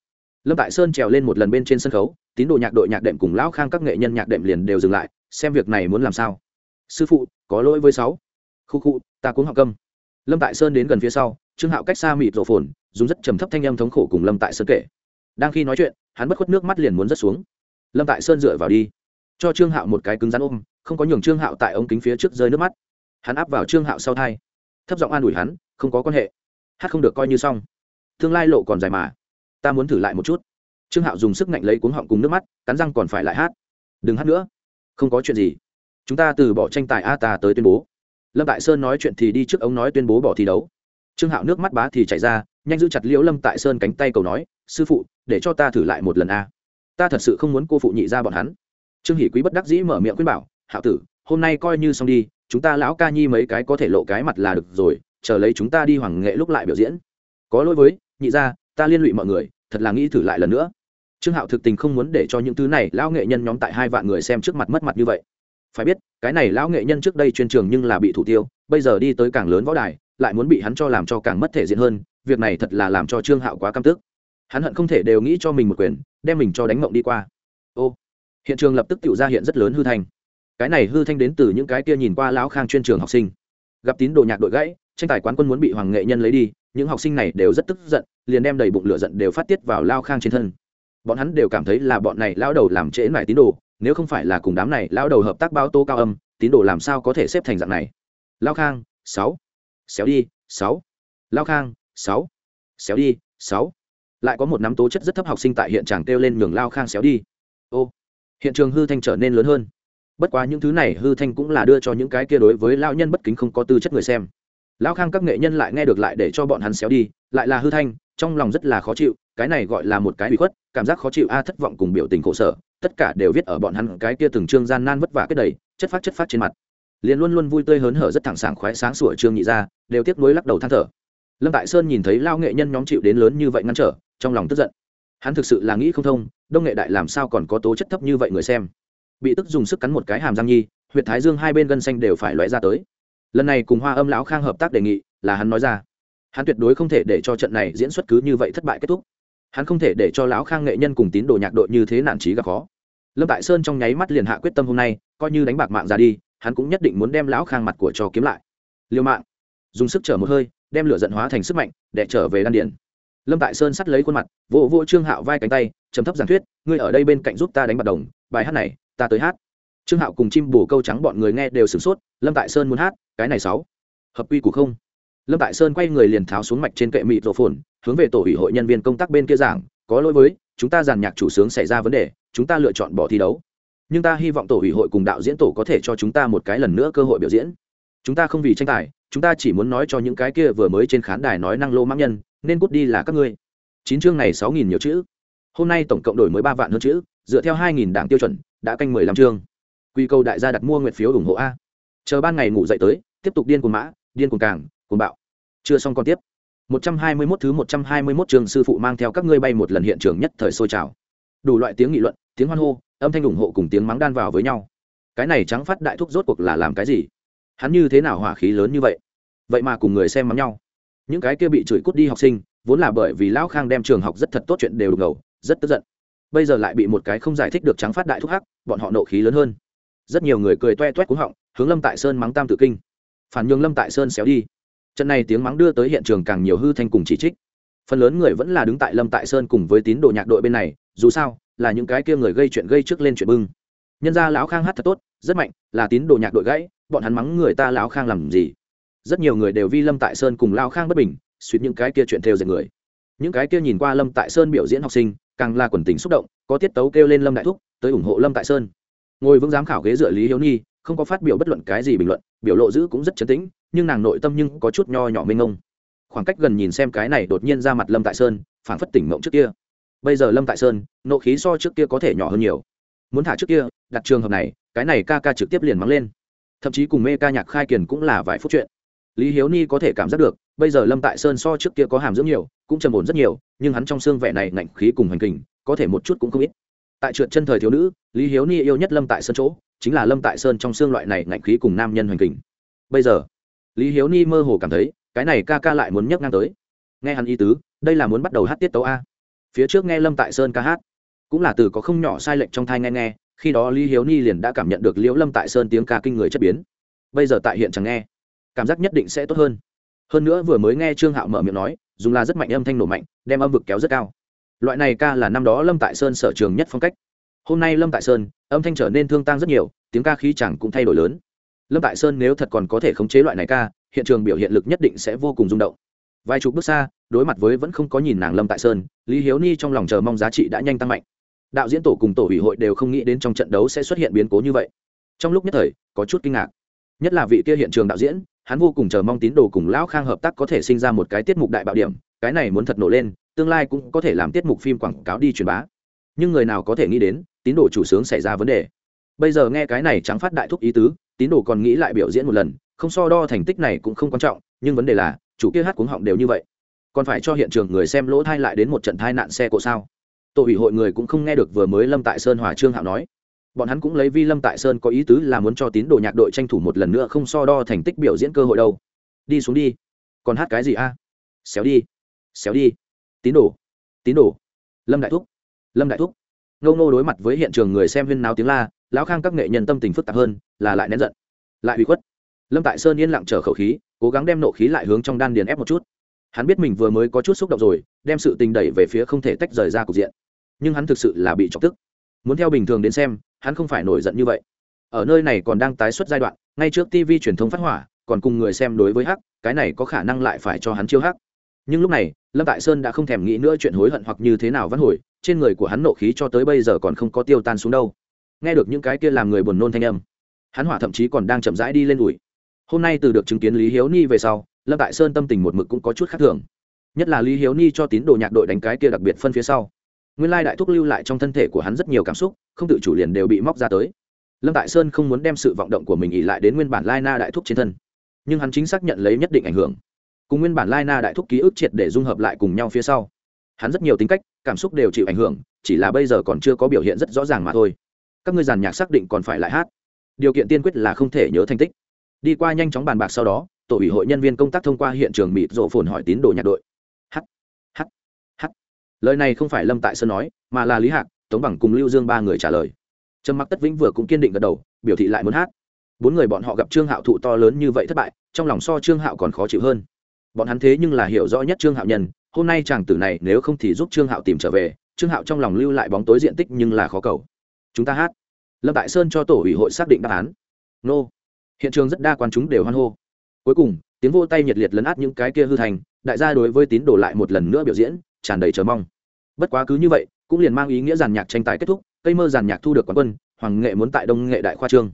Lâm tại sơn trèo lên một lần bên trên sân khấu, tín đồ nhạc đội nhạc đệm cùng lão khang các nghệ nhân nhạc đệm liền đều dừng lại, xem việc này muốn làm sao. Sư phụ, có lỗi với sáu. Khu khu, ta cũng học câm lâm tại sơn đến gần phía sau, trương hạo cách xa mịt rổ phồn, dùng rất trầm thấp thanh âm thống khổ cùng lâm tại sơn kể. Đang khi nói chuyện, hắn bất khuất nước mắt liền muốn rớt xuống. Lâm tại sơn dựa vào đi, cho trương hạo một cái cứng rắn ôm không có nhường trương hạo tại ống kính phía trước rơi nước mắt. Hắn áp vào trương hạo sau thai, thấp giọng an ủi hắn, không có quan hệ. Hát không được coi như xong. Tương lai lộ còn dài mà. Ta muốn thử lại một chút. Trương hạo dùng sức ngạnh lấy cuống họng cùng nước mắt, cắn răng còn phải lại hát. Đừng hát nữa. Không có chuyện gì. Chúng ta từ bỏ tranh tài a ta tới tuyên bố. Lâm tại sơn nói chuyện thì đi trước ống nói tuyên bố bỏ thi đấu. Trương hạo nước mắt bá thì chảy ra, nhanh giữ chặt liễu lâm tại sơn cánh tay cầu nói, sư phụ, để cho ta thử lại một lần a. Ta thật sự không muốn cô phụ nhị ra bọn hắn. Trương hỷ quý bất đắc dĩ mở miệng khuyên bảo hạo tử, hôm nay coi như xong đi, chúng ta lão ca nhi mấy cái có thể lộ cái mặt là được rồi, chờ lấy chúng ta đi hoàng nghệ lúc lại biểu diễn. Có lỗi với, nhị ra ta liên lụy mọi người, thật là nghĩ thử lại lần nữa. Trương hạo thực tình không muốn để cho những thứ này, lão nghệ nhân nhóm tại hai vạn người xem trước mặt mất mặt như vậy. Phải biết, cái này lão nghệ nhân trước đây chuyên trường nhưng là bị thủ tiêu, bây giờ đi tới càng lớn võ đài, lại muốn bị hắn cho làm cho càng mất thể diện hơn, việc này thật là làm cho trương hạo quá căm tức. Hắn hận không thể đều nghĩ cho mình một quyền, đem mình cho đánh mộng đi qua. Ô, hiện trường lập tức tự ra hiện rất lớn hư thành cái này hư thanh đến từ những cái kia nhìn qua lão khang chuyên trường học sinh. Gặp tín đồ nhạc đội gãy, tranh tài quán quân muốn bị hoàng nghệ nhân lấy đi, những học sinh này đều rất tức giận, liền đem đầy bụng lửa giận đều phát tiết vào lao khang trên thân. Bọn hắn đều cảm thấy là bọn này lao đầu làm trễ mải tín đồ, nếu không phải là cùng đám này lao đầu hợp tác báo tố cao âm, tín đồ làm sao có thể xếp thành dạng này? Lao khang, sáu. Xéo đi, sáu. Lao khang, sáu. Xéo đi, sáu. Lại có một nắm tố chất rất thấp học sinh tại hiện trường kêu lên nhường lao khang xéo đi. Ô. Hiện trường hư thanh trở nên lớn hơn bất quá những thứ này hư thanh cũng là đưa cho những cái kia đối với lao nhân bất kính không có tư chất người xem. Lao khang các nghệ nhân lại nghe được lại để cho bọn hắn xéo đi, lại là hư thanh, trong lòng rất là khó chịu, cái này gọi là một cái bị khuất, cảm giác khó chịu, a, thất vọng cùng biểu tình khổ sở, tất cả đều viết ở bọn hắn cái kia từng trương gian nan vất vả kết đầy, chất phát chất phát trên mặt. Liền luôn luôn vui tươi hớn hở rất thẳng sảng khoái sáng sủa trương nhị ra đều tiếc nuối lắc đầu than thở. Lâm tại sơn nhìn thấy lao nghệ nhân nhóm chịu đến lớn như vậy ngăn trở, trong lòng tức giận. Hắn thực sự là nghĩ không thông, đông nghệ đại làm sao còn có tố chất thấp như vậy người xem bị tức dùng sức cắn một cái hàm răng nhi huyện thái dương hai bên gân xanh đều phải loại ra tới. Lần này cùng hoa âm lão khang hợp tác đề nghị, là hắn nói ra. Hắn tuyệt đối không thể để cho trận này diễn xuất cứ như vậy thất bại kết thúc. Hắn không thể để cho lão khang nghệ nhân cùng tín đồ nhạc đội như thế nản trí gặp khó. Lâm tại sơn trong nháy mắt liền hạ quyết tâm hôm nay, coi như đánh bạc mạng ra đi, hắn cũng nhất định muốn đem lão khang mặt của cho kiếm lại. Liêu mạng. Dùng sức chở một hơi, đem lửa giận hóa thành sức mạnh, để trở về đan điển lâm tại sơn sắt lấy khuôn mặt, vỗ vỗ trương hạo vai cánh tay chấm thấp giảng thuyết, ngươi ở đây bên cạnh giúp ta đánh bạc đồng, bài hát này ta tới hát. Trương hạo cùng chim bổ câu trắng bọn người nghe đều sửng sốt, lâm tại sơn muốn hát, cái này sáu. Hợp quy của không? Lâm tại sơn quay người liền tháo xuống mạch trên kệ mịt rổ phồn, hướng về tổ ủy hội nhân viên công tác bên kia giảng, có lỗi với, chúng ta giàn nhạc chủ sướng xảy ra vấn đề, chúng ta lựa chọn bỏ thi đấu. Nhưng ta hy vọng tổ ủy hội cùng đạo diễn tổ có thể cho chúng ta một cái lần nữa cơ hội biểu diễn. Chúng ta không vì tranh tài, chúng ta chỉ muốn nói cho những cái kia vừa mới trên khán đài nói năng lô mắc nhân, nên cút đi là các ngươi. Chín chương này sáu nghìn nhiều chữ. Hôm nay tổng cộng đổi mới ba vạn hơn chữ, dựa theo hai nghìn đảng tiêu chuẩn đã canh mười lăm chương. Quy câu đại gia đặt mua nguyện phiếu ủng hộ a. Chờ ban ngày ngủ dậy tới, tiếp tục điên cuồng mã, điên cuồng càng, cuồng bạo. Chưa xong còn tiếp. 121 thứ 121 trường sư phụ mang theo các ngươi bay một lần hiện trường nhất thời sôi trào. Đủ loại tiếng nghị luận, tiếng hoan hô, âm thanh ủng hộ cùng tiếng mắng đan vào với nhau. Cái này trắng phát đại thúc rốt cuộc là làm cái gì? Hắn như thế nào hỏa khí lớn như vậy? Vậy mà cùng người xem mắng nhau. Những cái kia bị chửi cút đi học sinh, vốn là bởi vì lão khang đem trường học rất thật tốt chuyện đều ngầu rất tức giận bây giờ lại bị một cái không giải thích được trắng phát đại thúc hắc, bọn họ nộ khí lớn hơn. Rất nhiều người cười toe toét cúng họng, hướng lâm tại sơn mắng tam tự kinh. Phản nhường lâm tại sơn xéo đi. Trận này tiếng mắng đưa tới hiện trường càng nhiều hư thanh cùng chỉ trích. Phần lớn người vẫn là đứng tại lâm tại sơn cùng với tín đồ nhạc đội bên này, dù sao, là những cái kia người gây chuyện gây trước lên chuyện bưng. Nhân ra lão khang hát thật tốt, rất mạnh, là tín đồ nhạc đội gãy, bọn hắn mắng người ta lão khang làm gì? Rất nhiều người đều vi lâm tại sơn cùng lao khang bất bình, suýt những cái kia chuyện theo dệt người. Những cái kia nhìn qua lâm tại sơn biểu diễn học sinh càng là quần tình xúc động, có tiết tấu kêu lên lâm đại thúc, tới ủng hộ lâm tại sơn. Ngồi vững giám khảo ghế dựa lý hiếu nhi, không có phát biểu bất luận cái gì bình luận, biểu lộ giữ cũng rất chấn tĩnh, nhưng nàng nội tâm nhưng có chút nho nhỏ mênh ngông khoảng cách gần nhìn xem cái này đột nhiên ra mặt lâm tại sơn phản phất tỉnh mộng trước kia. Bây giờ lâm tại sơn, nộ khí so trước kia có thể nhỏ hơn nhiều. Muốn thả trước kia, đặt trường hợp này, cái này ca ca trực tiếp liền mắng lên. Thậm chí cùng mê ca nhạc khai kiền cũng là vài phút chuyện. Lý hiếu ni có thể cảm giác được, bây giờ lâm tại sơn so trước kia có hàm dưỡng nhiều cũng trầm ổn rất nhiều, nhưng hắn trong xương vẻ này ngạnh khí cùng hành kình, có thể một chút cũng không ít. Tại trượt chân thời thiếu nữ, lý hiếu ni yêu nhất lâm tại sơn chỗ, chính là lâm tại sơn trong xương loại này ngạnh khí cùng nam nhân hành kình. Bây giờ, lý hiếu ni mơ hồ cảm thấy, cái này ca ca lại muốn nhấc ngang tới. Nghe hắn y tứ, đây là muốn bắt đầu hát tiết tấu a. Phía trước nghe lâm tại sơn ca hát, cũng là từ có không nhỏ sai lệch trong thai nghe nghe, khi đó lý hiếu ni liền đã cảm nhận được liễu lâm tại sơn tiếng ca kinh người chất biến. Bây giờ tại hiện chẳng nghe, cảm giác nhất định sẽ tốt hơn. Hơn nữa vừa mới nghe trương hạo mở miệng nói dùng là rất mạnh, âm thanh nổ mạnh, đem âm vực kéo rất cao. Loại này ca là năm đó lâm tại sơn sở trường nhất phong cách. Hôm nay lâm tại sơn, âm thanh trở nên thương tăng rất nhiều, tiếng ca khí chẳng cũng thay đổi lớn. Lâm tại sơn nếu thật còn có thể khống chế loại này ca, hiện trường biểu hiện lực nhất định sẽ vô cùng rung động. Vài chục bước xa, đối mặt với vẫn không có nhìn nàng lâm tại sơn, lý hiếu ni trong lòng chờ mong giá trị đã nhanh tăng mạnh. Đạo diễn tổ cùng tổ ủy hội đều không nghĩ đến trong trận đấu sẽ xuất hiện biến cố như vậy. Trong lúc nhất thời, có chút kinh ngạc nhất là vị kia hiện trường đạo diễn, hắn vô cùng chờ mong tín đồ cùng lão khang hợp tác có thể sinh ra một cái tiết mục đại bạo điểm, cái này muốn thật nổ lên, tương lai cũng có thể làm tiết mục phim quảng cáo đi truyền bá. Nhưng người nào có thể nghĩ đến, tín đồ chủ sướng xảy ra vấn đề. Bây giờ nghe cái này trắng phát đại thúc ý tứ, tín đồ còn nghĩ lại biểu diễn một lần, không so đo thành tích này cũng không quan trọng, nhưng vấn đề là, chủ kia hát cuống họng đều như vậy. Còn phải cho hiện trường người xem lỗ thai lại đến một trận thai nạn xe cộ sao? Tổ ủy hội người cũng không nghe được vừa mới lâm tại sơn hòa trương hạo nói bọn hắn cũng lấy vi lâm tại sơn có ý tứ là muốn cho tín đồ nhạc đội tranh thủ một lần nữa không so đo thành tích biểu diễn cơ hội đâu. Đi xuống đi. Còn hát cái gì a? Xéo đi. Xéo đi. Tín đồ. Tín đồ. Lâm đại thúc. Lâm đại thúc. Ngâu nô đối mặt với hiện trường người xem huyên náo tiếng la, lão khang các nghệ nhân tâm tình phức tạp hơn, là lại nén giận, lại bị khuất. Lâm tại sơn yên lặng trở khẩu khí, cố gắng đem nộ khí lại hướng trong đan điền ép một chút. Hắn biết mình vừa mới có chút xúc động rồi, đem sự tình đẩy về phía không thể tách rời ra cục diện. Nhưng hắn thực sự là bị chọc tức. Muốn theo bình thường đến xem hắn không phải nổi giận như vậy. Ở nơi này còn đang tái xuất giai đoạn, ngay trước tv truyền thông phát hỏa, còn cùng người xem đối với hắc, cái này có khả năng lại phải cho hắn chiêu hắc. Nhưng lúc này, lâm tại sơn đã không thèm nghĩ nữa chuyện hối hận hoặc như thế nào văn hồi, trên người của hắn nộ khí cho tới bây giờ còn không có tiêu tan xuống đâu. Nghe được những cái kia làm người buồn nôn thanh âm, hắn hỏa thậm chí còn đang chậm rãi đi lên ủi hôm nay từ được chứng kiến lý hiếu ni về sau, lâm tại sơn tâm tình một mực cũng có chút khác thường. Nhất là lý hiếu ni cho tín đồ nhạc đội đánh cái kia đặc biệt phân phía sau nguyên lai đại thúc lưu lại trong thân thể của hắn rất nhiều cảm xúc, không tự chủ liền đều bị móc ra tới. Lâm tại sơn không muốn đem sự vọng động của mình ỉ lại đến nguyên bản lai na đại thúc trên thân, nhưng hắn chính xác nhận lấy nhất định ảnh hưởng. Cùng nguyên bản lai na đại thúc ký ức triệt để dung hợp lại cùng nhau phía sau. Hắn rất nhiều tính cách, cảm xúc đều chịu ảnh hưởng, chỉ là bây giờ còn chưa có biểu hiện rất rõ ràng mà thôi. Các ngươi giàn nhạc xác định còn phải lại hát. Điều kiện tiên quyết là không thể nhớ thành tích. Đi qua nhanh chóng bàn bạc sau đó, tổ ủy hội nhân viên công tác thông qua hiện trường mịt rộ phồn hỏi tín đồ nhạc đội lời này không phải lâm tại sơn nói, mà là lý hạc, tống bằng cùng lưu dương ba người trả lời. Trầm mặc tất vĩnh vừa cũng kiên định gật đầu, biểu thị lại muốn hát. Bốn người bọn họ gặp trương hạo thụ to lớn như vậy thất bại, trong lòng so trương hạo còn khó chịu hơn. Bọn hắn thế nhưng là hiểu rõ nhất trương hạo nhân, hôm nay chàng tử này nếu không thì giúp trương hạo tìm trở về, trương hạo trong lòng lưu lại bóng tối diện tích nhưng là khó cầu. Chúng ta hát. Lâm tại sơn cho tổ ủy hội xác định đáp án. Nô. Hiện trường rất đa quan chúng đều hoan hô. Cuối cùng, tiếng vô tay nhiệt liệt lấn át những cái kia hư thành, đại gia đối với tín đồ lại một lần nữa biểu diễn tràn đầy chờ mong. Bất quá cứ như vậy, cũng liền mang ý nghĩa giàn nhạc tranh tài kết thúc, cây mơ giàn nhạc thu được quán quân, hoàng nghệ muốn tại đông nghệ đại khoa trương.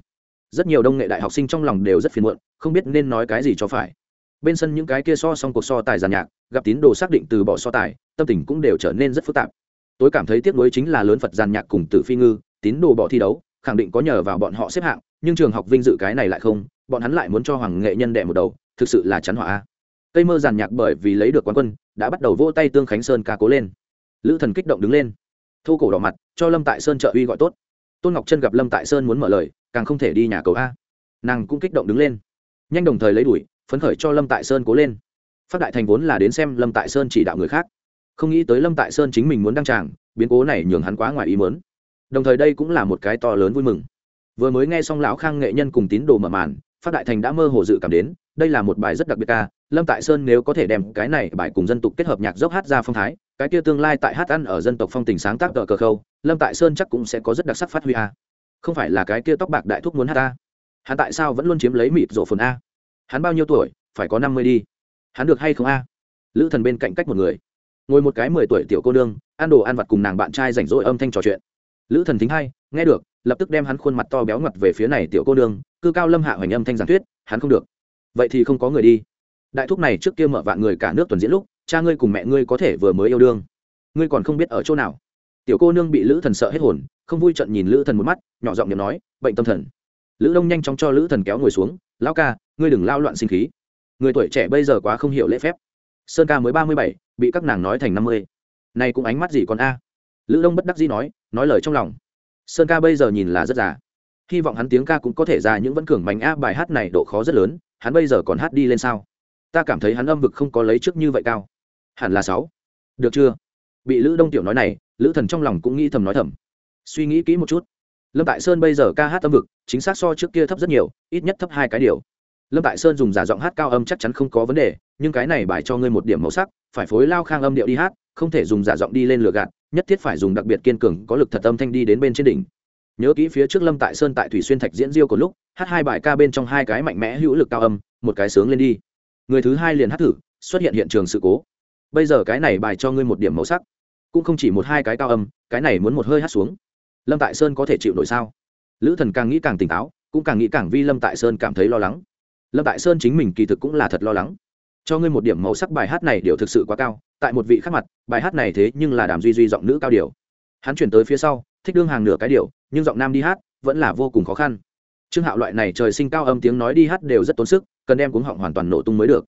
Rất nhiều đông nghệ đại học sinh trong lòng đều rất phiền muộn, không biết nên nói cái gì cho phải. Bên sân những cái kia so xong cuộc so tài giàn nhạc, gặp tín đồ xác định từ bỏ so tài, tâm tình cũng đều trở nên rất phức tạp. Tôi cảm thấy tiếc nuối chính là lớn phật giàn nhạc cùng tử phi ngư, tín đồ bỏ thi đấu, khẳng định có nhờ vào bọn họ xếp hạng, nhưng trường học vinh dự cái này lại không, bọn hắn lại muốn cho hoàng nghệ nhân đệ một đầu, thực sự là chán hỏa cây mơ giàn nhạc bởi vì lấy được quán quân, đã bắt đầu vỗ tay tương khánh sơn ca cố lên. Lữ thần kích động đứng lên. Thu cổ đỏ mặt, cho lâm tại sơn trợ uy gọi tốt. Tôn ngọc chân gặp lâm tại sơn muốn mở lời, càng không thể đi nhà cầu a. Nàng cũng kích động đứng lên. Nhanh đồng thời lấy đuổi, phấn khởi cho lâm tại sơn cố lên. Phát đại thành vốn là đến xem lâm tại sơn chỉ đạo người khác. Không nghĩ tới lâm tại sơn chính mình muốn đăng tràng, biến cố này nhường hắn quá ngoài ý mớn đồng thời đây cũng là một cái to lớn vui mừng. Vừa mới nghe xong lão khang nghệ nhân cùng tín đồ mở màn, phát đại thành đã mơ hồ dự cảm đến, đây là một bài rất đặc biệt ca lâm tại sơn nếu có thể đem cái này bài cùng dân tục kết hợp nhạc dốc hát ra phong thái, cái kia tương lai tại hát ăn ở dân tộc phong tình sáng tác tờ cờ khâu, lâm tại sơn chắc cũng sẽ có rất đặc sắc phát huy a. Không phải là cái kia tóc bạc đại thúc muốn hát a. Hắn tại sao vẫn luôn chiếm lấy mịt rổ phần a? Hắn bao nhiêu tuổi, phải có năm mươi đi. Hắn được hay không a? Lữ thần bên cạnh cách một người. Ngồi một cái mười tuổi tiểu cô nương, ăn đồ ăn vặt cùng nàng bạn trai rảnh rỗi âm thanh trò chuyện. Lữ thần thính hay, nghe được, lập tức đem hắn khuôn mặt to béo ngặt về phía này tiểu cô nương, cư cao lâm hạ hoành âm thanh giảng thuyết, hắn không được. Vậy thì không có người đi đại thúc này trước kia mở vạn người cả nước tuần diễn lúc, cha ngươi cùng mẹ ngươi có thể vừa mới yêu đương. Ngươi còn không biết ở chỗ nào. Tiểu cô nương bị lữ thần sợ hết hồn, không vui trận nhìn lữ thần một mắt, nhỏ giọng nhầm nói, bệnh tâm thần. Lữ đông nhanh chóng cho lữ thần kéo ngồi xuống, lão ca, ngươi đừng lao loạn sinh khí. Người tuổi trẻ bây giờ quá không hiểu lễ phép. Sơn ca mới ba mươi bảy, bị các nàng nói thành năm mươi. Này cũng ánh mắt gì còn a? Lữ đông bất đắc dĩ nói nói lời trong lòng. Sơn ca bây giờ nhìn là rất già. Hy vọng hắn tiếng ca cũng có thể ra những vẫn cường mạnh a, bài hát này độ khó rất lớn, hắn bây giờ còn hát đi lên sao? Ta cảm thấy hắn âm vực không có lấy trước như vậy cao. Hẳn là sáu. Được chưa? Bị lữ đông tiểu nói này, lữ thần trong lòng cũng nghĩ thầm nói thầm. Suy nghĩ kỹ một chút. Lâm tại sơn bây giờ ca hát âm vực, chính xác so trước kia thấp rất nhiều, ít nhất thấp hai cái điều. Lâm tại sơn dùng giả giọng hát cao âm chắc chắn không có vấn đề, nhưng cái này bài cho ngươi một điểm màu sắc, phải phối lao khang âm điệu đi hát, không thể dùng giả giọng đi lên lửa gạt, nhất thiết phải dùng đặc biệt kiên cường, có lực thật âm thanh đi đến bên trên đỉnh. Nhớ kỹ phía trước lâm tại sơn tại thủy xuyên thạch diễn diêu của lúc, hát hai bài ca bên trong hai cái mạnh mẽ hữu lực cao âm, một cái sướng lên đi người thứ hai liền hát thử, xuất hiện hiện trường sự cố. Bây giờ cái này bài cho ngươi một điểm màu sắc. Cũng không chỉ một hai cái cao âm, cái này muốn một hơi hát xuống. Lâm tại sơn có thể chịu nổi sao? Lữ thần càng nghĩ càng tỉnh táo, cũng càng nghĩ càng vi lâm tại sơn cảm thấy lo lắng. Lâm tại sơn chính mình kỳ thực cũng là thật lo lắng. Cho ngươi một điểm màu sắc bài hát này điều thực sự quá cao, tại một vị khác mặt, bài hát này thế nhưng là đàm duy duy giọng nữ cao điều hắn chuyển tới phía sau, thích đương hàng nửa cái điều nhưng giọng nam đi hát vẫn là vô cùng khó khăn. Trương hạo loại này trời sinh cao âm tiếng nói đi hát đều rất tốn sức cần đem cuống họng hoàn toàn nổ tung mới được.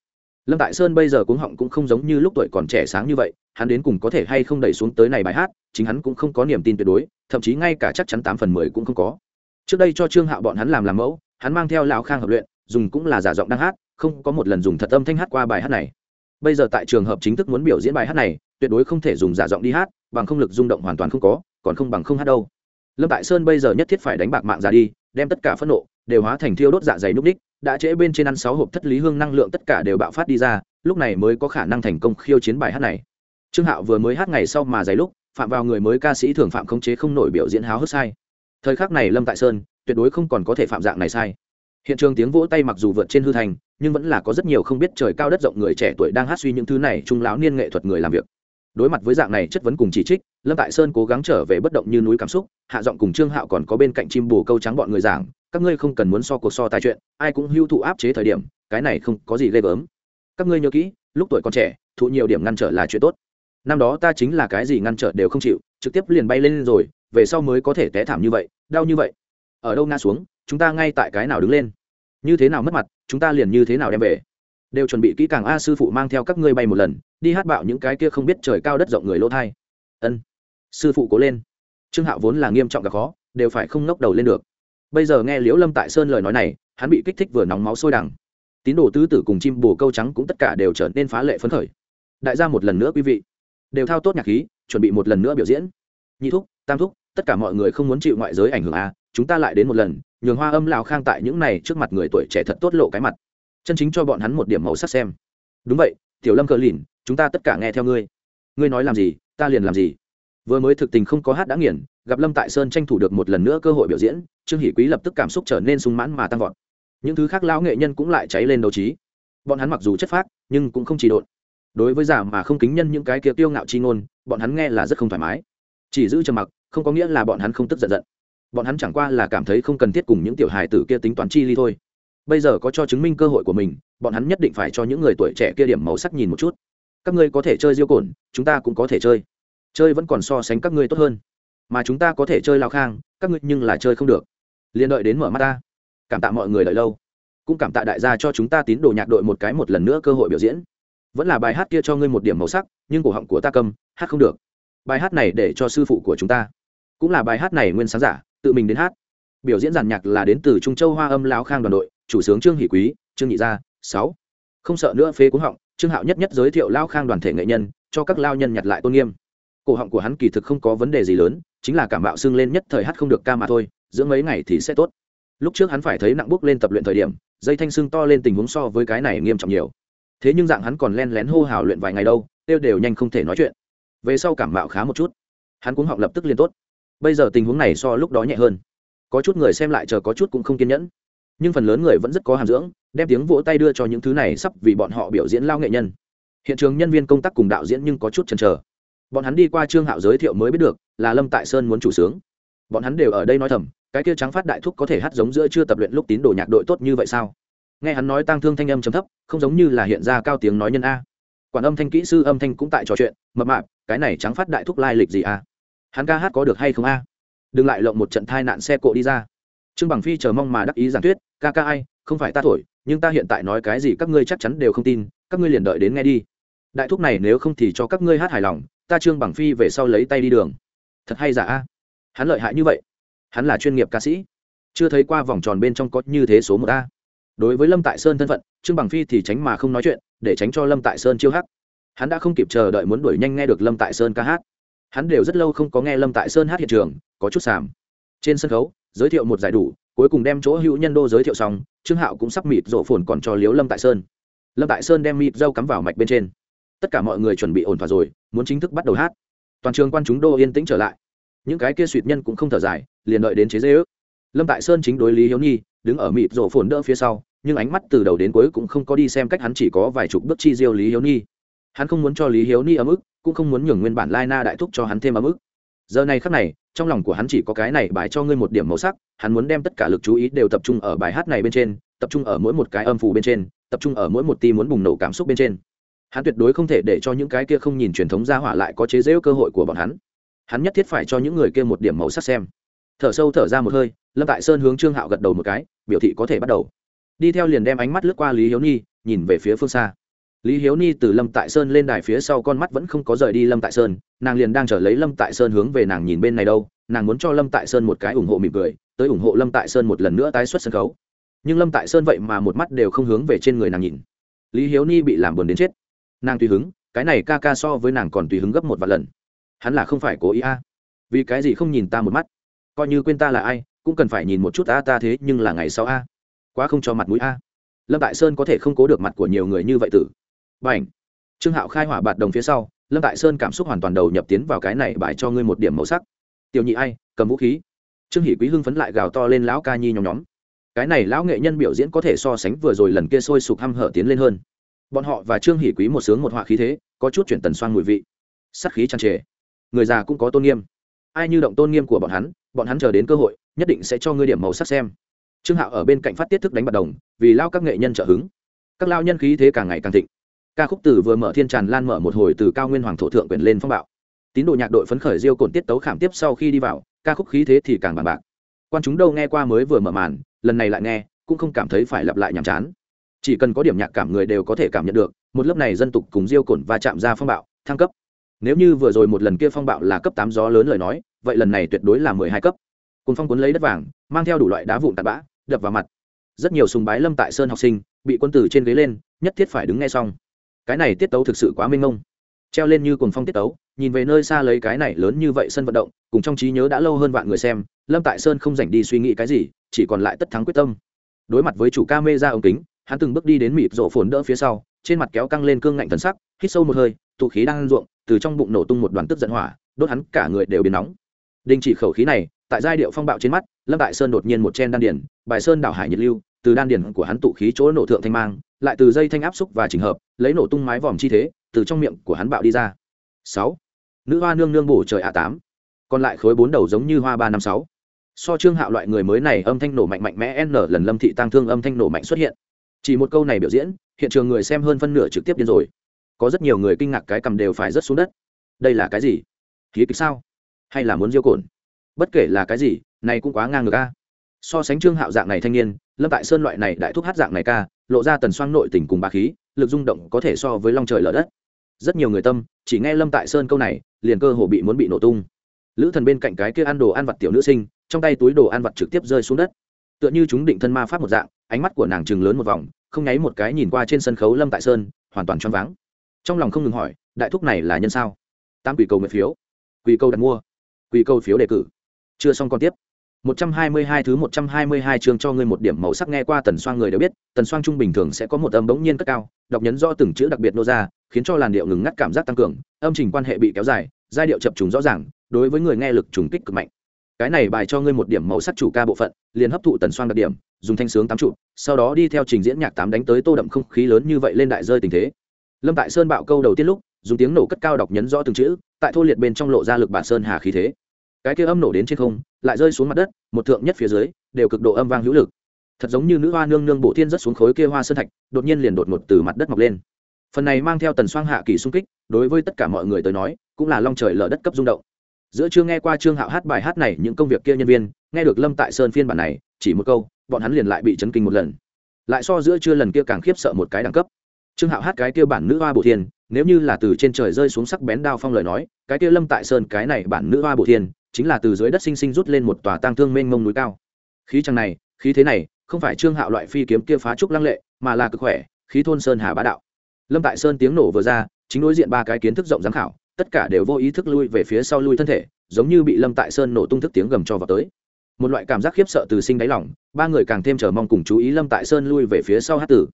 Lâm tại sơn bây giờ cuống họng cũng không giống như lúc tuổi còn trẻ sáng như vậy, hắn đến cùng có thể hay không đẩy xuống tới này bài hát, chính hắn cũng không có niềm tin tuyệt đối, thậm chí ngay cả chắc chắn tám phần mười cũng không có. Trước đây cho trương hạo bọn hắn làm làm mẫu, hắn mang theo lão khang hợp luyện, dùng cũng là giả giọng đang hát, không có một lần dùng thật âm thanh hát qua bài hát này. Bây giờ tại trường hợp chính thức muốn biểu diễn bài hát này, tuyệt đối không thể dùng giả giọng đi hát, bằng không lực rung động hoàn toàn không có, còn không bằng không hát đâu. Lâm tại sơn bây giờ nhất thiết phải đánh bạc mạng ra đi, đem tất cả phẫn nộ đều hóa thành thiêu đốt dạ dày núc đích đã trễ bên trên ăn sáu hộp thất lý hương năng lượng tất cả đều bạo phát đi ra, lúc này mới có khả năng thành công khiêu chiến bài hát này. Trương hạo vừa mới hát ngày sau mà dày lúc, phạm vào người mới ca sĩ thường phạm khống chế không nổi biểu diễn háo hức sai. Thời khắc này lâm tại sơn, tuyệt đối không còn có thể phạm dạng này sai. Hiện trường tiếng vỗ tay mặc dù vượt trên hư thành, nhưng vẫn là có rất nhiều không biết trời cao đất rộng người trẻ tuổi đang hát suy những thứ này, trung lão niên nghệ thuật người làm việc. Đối mặt với dạng này chất vấn cùng chỉ trích lâm tại sơn cố gắng trở về bất động như núi cảm xúc, hạ giọng cùng trương hạo còn có bên cạnh chim bồ câu trắng bọn người giảng, các ngươi không cần muốn so cuộc so tài chuyện, ai cũng hưu thụ áp chế thời điểm, cái này không có gì ghê gớm. Các ngươi nhớ kỹ, lúc tuổi còn trẻ, thụ nhiều điểm ngăn trở là chuyện tốt. Năm đó ta chính là cái gì ngăn trở đều không chịu, trực tiếp liền bay lên rồi, về sau mới có thể té thảm như vậy, đau như vậy. Ở đâu ngã xuống, chúng ta ngay tại cái nào đứng lên? Như thế nào mất mặt, chúng ta liền như thế nào đem về? Đều chuẩn bị kỹ càng a sư phụ mang theo các ngươi bay một lần, đi hát bạo những cái kia không biết trời cao đất rộng người lỗ thai ân. Sư phụ cố lên. Trương hạo vốn là nghiêm trọng gặp khó, đều phải không ngóc đầu lên được. Bây giờ nghe liễu lâm tại sơn lời nói này, hắn bị kích thích vừa nóng máu sôi đằng. Tín đồ tứ tử cùng chim bồ câu trắng cũng tất cả đều trở nên phá lệ phấn khởi. Đại gia một lần nữa quý vị, đều thao tốt nhạc khí, chuẩn bị một lần nữa biểu diễn. Nhị thúc, tam thúc, tất cả mọi người không muốn chịu ngoại giới ảnh hưởng à chúng ta lại đến một lần, nhường hoa âm lào khang tại những này trước mặt người tuổi trẻ thật tốt lộ cái mặt. Chân chính cho bọn hắn một điểm màu sắc xem. Đúng vậy, tiểu lâm cờ lìn, chúng ta tất cả nghe theo ngươi. Ngươi nói làm gì? Ta liền làm gì? Vừa mới thực tình không có hát đã nghiền, gặp lâm tại sơn tranh thủ được một lần nữa cơ hội biểu diễn, trương hỷ quý lập tức cảm xúc trở nên sung mãn mà tăng vọt. Những thứ khác lão nghệ nhân cũng lại cháy lên đấu trí. Bọn hắn mặc dù chất phác, nhưng cũng không chỉ độn. Đối với giả mà không kính nhân những cái kia tiêu ngạo chi ngôn, bọn hắn nghe là rất không thoải mái. Chỉ giữ trầm mặc, không có nghĩa là bọn hắn không tức giận giận. Bọn hắn chẳng qua là cảm thấy không cần thiết cùng những tiểu hài tử kia tính toán chi ly thôi. Bây giờ có cho chứng minh cơ hội của mình, bọn hắn nhất định phải cho những người tuổi trẻ kia điểm màu sắc nhìn một chút các ngươi có thể chơi diêu cồn, chúng ta cũng có thể chơi. Chơi vẫn còn so sánh các ngươi tốt hơn. Mà chúng ta có thể chơi lao khang, các ngươi nhưng là chơi không được. Liên đợi đến mở mắt ta. Cảm tạ mọi người đợi lâu. Cũng cảm tạ đại gia cho chúng ta tín đồ nhạc đội một cái một lần nữa cơ hội biểu diễn. Vẫn là bài hát kia cho ngươi một điểm màu sắc, nhưng cổ họng của ta cầm, hát không được. Bài hát này để cho sư phụ của chúng ta. Cũng là bài hát này nguyên sáng giả, tự mình đến hát. Biểu diễn giàn nhạc là đến từ trung châu hoa âm lao khang đoàn đội, chủ sướng trương hỷ quý, trương nhị gia, sáu. Không sợ nữa phế cuống họng trương hạo nhất nhất giới thiệu lao khang đoàn thể nghệ nhân, cho các lao nhân nhặt lại tôn nghiêm. Cổ họng của hắn kỳ thực không có vấn đề gì lớn, chính là cảm bạo sưng lên nhất thời hát không được ca mà thôi dưỡng mấy ngày thì sẽ tốt. Lúc trước hắn phải thấy nặng bước lên tập luyện thời điểm, dây thanh sưng to lên tình huống so với cái này nghiêm trọng nhiều. Thế nhưng dạng hắn còn len lén hô hào luyện vài ngày đâu tiêu đều nhanh không thể nói chuyện. Về sau cảm bạo khá một chút, hắn cũng họng lập tức liên tốt. Bây giờ tình huống này so lúc đó nhẹ hơn. Có chút người xem lại chờ có chút cũng không kiên nhẫn nhưng phần lớn người vẫn rất có hàm dưỡng, đem tiếng vỗ tay đưa cho những thứ này sắp vì bọn họ biểu diễn lao nghệ nhân. Hiện trường nhân viên công tác cùng đạo diễn nhưng có chút chần chờ. Bọn hắn đi qua trương hạo giới thiệu mới biết được, là lâm tại sơn muốn chủ sướng. Bọn hắn đều ở đây nói thầm, cái kia trắng phát đại thúc có thể hát giống giữa chưa tập luyện lúc tín đồ nhạc đội tốt như vậy sao? Nghe hắn nói tang thương thanh âm chấm thấp, không giống như là hiện ra cao tiếng nói nhân a. Quản âm thanh kỹ sư âm thanh cũng tại trò chuyện, mập mạp, cái này trắng phát đại thúc lai lịch gì a? Hắn ca hát có được hay không a? Đừng lại lộng một trận thai nạn xe cộ đi ra. Trương bằng phi chờ mong mà đắc ý giảng tuyết ca ca ai không phải ta thổi nhưng ta hiện tại nói cái gì các ngươi chắc chắn đều không tin các ngươi liền đợi đến nghe đi. Đại thúc này nếu không thì cho các ngươi hát hài lòng ta trương bằng phi về sau lấy tay đi đường. Thật hay giả a? Hắn lợi hại như vậy? Hắn là chuyên nghiệp ca sĩ. Chưa thấy qua vòng tròn bên trong có như thế số một a. Đối với lâm tại sơn thân phận trương bằng phi thì tránh mà không nói chuyện để tránh cho lâm tại sơn chiêu hát, hắn đã không kịp chờ đợi muốn đuổi nhanh nghe được lâm tại sơn ca hát. Hắn đều rất lâu không có nghe lâm tại sơn hát hiện trường có chút sàm. Trên sân khấu giới thiệu một giải đủ cuối cùng đem chỗ hữu nhân đô giới thiệu xong, trương hạo cũng sắp mịt rộ phồn còn cho liếu lâm tại sơn. Lâm tại sơn đem mịt dâu cắm vào mạch bên trên. Tất cả mọi người chuẩn bị ổn thỏa rồi, muốn chính thức bắt đầu hát. Toàn trường quan chúng đô yên tĩnh trở lại. Những cái kia suỵt nhân cũng không thở dài, liền đợi đến chế dây ước. Lâm tại sơn chính đối lý hiếu nhi, đứng ở mịt rổ phồn đỡ phía sau, nhưng ánh mắt từ đầu đến cuối cũng không có đi xem cách hắn chỉ có vài chục bước chi diêu lý hiếu nhi. Hắn không muốn cho lý hiếu nhi ấm ức, cũng không muốn nhường nguyên bản lai na đại thúc cho hắn thêm ấm ức giờ này khắc này, trong lòng của hắn chỉ có cái này bài cho ngươi một điểm màu sắc, hắn muốn đem tất cả lực chú ý đều tập trung ở bài hát này bên trên, tập trung ở mỗi một cái âm phù bên trên, tập trung ở mỗi một ti muốn bùng nổ cảm xúc bên trên. Hắn tuyệt đối không thể để cho những cái kia không nhìn truyền thống ra hỏa lại có chế giễu cơ hội của bọn hắn. Hắn nhất thiết phải cho những người kia một điểm màu sắc xem. Thở sâu thở ra một hơi, lâm tại sơn hướng trương hạo gật đầu một cái, biểu thị có thể bắt đầu. Đi theo liền đem ánh mắt lướt qua lý hiếu nhi, nhìn về phía phương xa lý hiếu ni từ lâm tại sơn lên đài phía sau con mắt vẫn không có rời đi lâm tại sơn, nàng liền đang chờ lấy lâm tại sơn hướng về nàng nhìn bên này đâu, nàng muốn cho lâm tại sơn một cái ủng hộ mỉm cười, tới ủng hộ lâm tại sơn một lần nữa tái xuất sân khấu. Nhưng lâm tại sơn vậy mà một mắt đều không hướng về trên người nàng nhìn. Lý hiếu ni bị làm buồn đến chết. Nàng tùy hứng, cái này ca ca so với nàng còn tùy hứng gấp một vài lần. Hắn là không phải cố ý a. Vì cái gì không nhìn ta một mắt? Coi như quên ta là ai, cũng cần phải nhìn một chút a ta thế nhưng là ngày sau a. Quá không cho mặt mũi a. Lâm tại sơn có thể không cố được mặt của nhiều người như vậy tử b trương hạo khai hỏa bạt đồng phía sau, lâm tại sơn cảm xúc hoàn toàn đầu nhập tiến vào cái này bài cho ngươi một điểm màu sắc. Tiểu nhị ai, cầm vũ khí. Trương hỷ quý hưng phấn lại gào to lên lão ca nhi nhóm nhóm. Cái này lão nghệ nhân biểu diễn có thể so sánh vừa rồi lần kia sôi sục hăm hở tiến lên hơn. Bọn họ và trương hỷ quý một sướng một họa khí thế, có chút chuyển tần xoan mùi vị. Sắc khí chăn trề. Người già cũng có tôn nghiêm. Ai như động tôn nghiêm của bọn hắn bọn hắn chờ đến cơ hội, nhất định sẽ cho ngươi điểm màu sắc xem. Trương hạo ở bên cạnh phát tiết thức đánh bạt đồng, vì lao các nghệ nhân trợ hứng. Các lao nhân khí thế càng ngày càng thịnh ca khúc tử vừa mở thiên tràn lan mở một hồi từ cao nguyên hoàng thổ thượng quyển lên phong bạo. Tín đồ nhạc đội phấn khởi diêu cồn tiết tấu khảm tiếp sau khi đi vào, ca khúc khí thế thì càng bàn bạc. Quan chúng đâu nghe qua mới vừa mở màn, lần này lại nghe, cũng không cảm thấy phải lặp lại nhàm chán. Chỉ cần có điểm nhạc cảm người đều có thể cảm nhận được, một lớp này dân tục cùng diêu cồn và chạm ra phong bạo, thăng cấp. Nếu như vừa rồi một lần kia phong bạo là cấp tám gió lớn lời nói, vậy lần này tuyệt đối là mười hai cấp. Cùng phong cuốn lấy đất vàng, mang theo đủ loại đá vụn tạt bã, đập vào mặt. Rất nhiều sùng bái lâm tại sơn học sinh, bị quân tử trên ghế lên, nhất thiết phải đứng nghe xong cái này tiết tấu thực sự quá mênh mông. Treo lên như cùng phong tiết tấu, nhìn về nơi xa lấy cái này lớn như vậy sân vận động, cùng trong trí nhớ đã lâu hơn vạn người xem, lâm tại sơn không dành đi suy nghĩ cái gì, chỉ còn lại tất thắng quyết tâm. Đối mặt với chủ ca mê ra ống kính, hắn từng bước đi đến mịp rổ phồn đỡ phía sau, trên mặt kéo căng lên cương ngạnh thần sắc, hít sâu một hơi, tụ khí đang ruộng, từ trong bụng nổ tung một đoàn tức giận hỏa, đốt hắn cả người đều biến nóng. Đình chỉ khẩu khí này, tại giai điệu phong bạo trên mắt, lâm đại sơn đột nhiên một chen đan điển bài sơn đảo hải nhiệt lưu từ đan điển của hắn tụ khí chỗ nổ thượng thanh mang, lại từ dây thanh áp xúc và trình hợp, lấy nổ tung mái vòm chi thế, từ trong miệng của hắn bạo đi ra. Sáu. Nữ hoa nương nương bổ trời a tám. Còn lại khối bốn đầu giống như hoa ba năm sáu. So trương hạo loại người mới này âm thanh nổ mạnh mạnh mẽ n lần lâm thị tăng thương âm thanh nổ mạnh xuất hiện. Chỉ một câu này biểu diễn, hiện trường người xem hơn phân nửa trực tiếp điên rồi. Có rất nhiều người kinh ngạc cái cầm đều phải rớt xuống đất. Đây là cái gì? Khí kịch sao? Hay là muốn diêu cồn? Bất kể là cái gì, này cũng quá ngang ngược a. So sánh trương hạo dạng này thanh niên lâm tại sơn loại này đại thúc hát dạng này ca, lộ ra tần xoang nội tình cùng bà khí, lực rung động có thể so với long trời lở đất. Rất nhiều người tâm, chỉ nghe lâm tại sơn câu này, liền cơ hồ bị muốn bị nổ tung. Lữ thần bên cạnh cái kia ăn đồ ăn vặt tiểu nữ sinh, trong tay túi đồ ăn vặt trực tiếp rơi xuống đất. Tựa như chúng định thân ma pháp một dạng, ánh mắt của nàng chừng lớn một vòng, không nháy một cái nhìn qua trên sân khấu lâm tại sơn, hoàn toàn choáng váng. Trong lòng không ngừng hỏi, đại thúc này là nhân sao? Tam quỷ cầu nguyện phiếu. Quỷ cầu đặt mua. Quỷ cầu phiếu đề cử. Chưa xong còn tiếp. 122 thứ 122 chương cho ngươi một điểm màu sắc nghe qua tần xoang người đều biết, tần xoang trung bình thường sẽ có một âm bỗng nhiên cất cao, đọc nhấn rõ từng chữ đặc biệt nô ra, khiến cho làn điệu ngừng ngắt cảm giác tăng cường, âm trình quan hệ bị kéo dài, giai điệu chập trùng rõ ràng, đối với người nghe lực trùng kích cực mạnh. Cái này bài cho ngươi một điểm màu sắc chủ ca bộ phận, liền hấp thụ tần xoang đặc điểm, dùng thanh sướng tám trụ, sau đó đi theo trình diễn nhạc tám đánh tới tô đậm không khí lớn như vậy lên đại rơi tình thế. Lâm Tại Sơn bạo câu đầu tiên lúc, dùng tiếng nổ cất cao đọc nhấn rõ từng chữ, tại thô liệt bên trong lộ ra lực bản sơn hà khí thế cái kia âm nổ đến trên không, lại rơi xuống mặt đất, một thượng nhất phía dưới, đều cực độ âm vang hữu lực. Thật giống như nữ hoa nương nương bộ thiên rất xuống khối kia hoa sơn thạch, đột nhiên liền đột ngột từ mặt đất mọc lên. Phần này mang theo tần xoang hạ kỳ xung kích, đối với tất cả mọi người tới nói, cũng là long trời lở đất cấp rung động. Giữa chưa nghe qua trương hạo hát bài hát này những công việc kia nhân viên, nghe được lâm tại sơn phiên bản này, chỉ một câu, bọn hắn liền lại bị chấn kinh một lần. Lại so giữa chưa lần kia càng khiếp sợ một cái đẳng cấp. Trương hạo hát cái kia bản nữ hoa bổ thiên, nếu như là từ trên trời rơi xuống sắc bén đao phong lời nói, cái kia lâm tại sơn cái này bản nữ hoa bổ thiên chính là từ dưới đất sinh sinh rút lên một tòa tang thương mênh mông núi cao. Khí trăng này, khí thế này, không phải trương hạo loại phi kiếm kia phá trúc lăng lệ, mà là cực khỏe, khí thôn sơn hà bá đạo. Lâm tại sơn tiếng nổ vừa ra, chính đối diện ba cái kiến thức rộng giám khảo, tất cả đều vô ý thức lui về phía sau lui thân thể, giống như bị lâm tại sơn nổ tung thức tiếng gầm cho vào tới. Một loại cảm giác khiếp sợ từ sinh đáy lỏng ba người càng thêm chờ mong cùng chú ý lâm tại sơn lui về phía sau hát tử.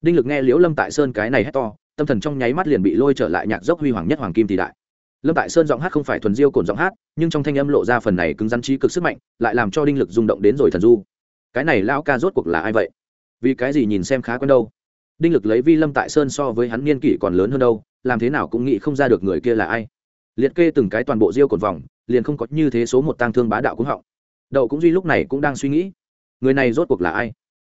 Đinh lực nghe liễu lâm tại sơn cái này hét to, tâm thần trong nháy mắt liền bị lôi trở lại nhạc dốc huy hoàng nhất hoàng kim tỷ đại lâm tại sơn giọng hát không phải thuần diêu cồn giọng hát, nhưng trong thanh âm lộ ra phần này cứng rắn trí cực sức mạnh, lại làm cho đinh lực rung động đến rồi thần du. Cái này lão ca rốt cuộc là ai vậy? Vì cái gì nhìn xem khá quen đâu? Đinh lực lấy vi lâm tại sơn so với hắn niên kỷ còn lớn hơn đâu, làm thế nào cũng nghĩ không ra được người kia là ai. Liệt kê từng cái toàn bộ diêu cột vòng, liền không có như thế số một tang thương bá đạo cũng họng. Đậu cũng duy lúc này cũng đang suy nghĩ, người này rốt cuộc là ai?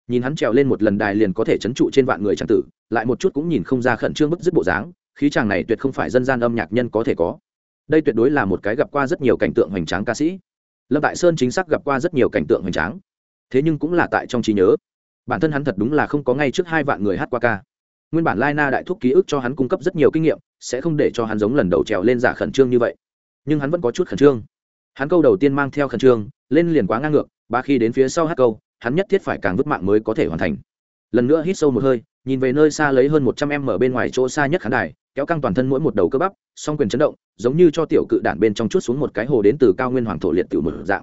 Nhìn hắn trèo lên một lần đài liền có thể chấn trụ trên vạn người trang tử, lại một chút cũng nhìn không ra khẩn trương bức dứt bộ dáng khí chàng này tuyệt không phải dân gian âm nhạc nhân có thể có. Đây tuyệt đối là một cái gặp qua rất nhiều cảnh tượng hoành tráng ca sĩ. Lâm tại sơn chính xác gặp qua rất nhiều cảnh tượng hoành tráng. Thế nhưng cũng là tại trong trí nhớ. Bản thân hắn thật đúng là không có ngay trước hai vạn người hát qua ca. Nguyên bản lai na đại thúc ký ức cho hắn cung cấp rất nhiều kinh nghiệm, sẽ không để cho hắn giống lần đầu trèo lên giả khẩn trương như vậy. Nhưng hắn vẫn có chút khẩn trương. Hắn câu đầu tiên mang theo khẩn trương, lên liền quá ngang ngược, ba khi đến phía sau hát câu, hắn nhất thiết phải càng vứt mạng mới có thể hoàn thành. Lần nữa hít sâu một hơi nhìn về nơi xa lấy hơn một trăm em ở bên ngoài chỗ xa nhất khán đài, kéo căng toàn thân mỗi một đầu cơ bắp, song quyền chấn động, giống như cho tiểu cự đản bên trong chút xuống một cái hồ đến từ cao nguyên hoàng thổ liệt tiểu một dạng.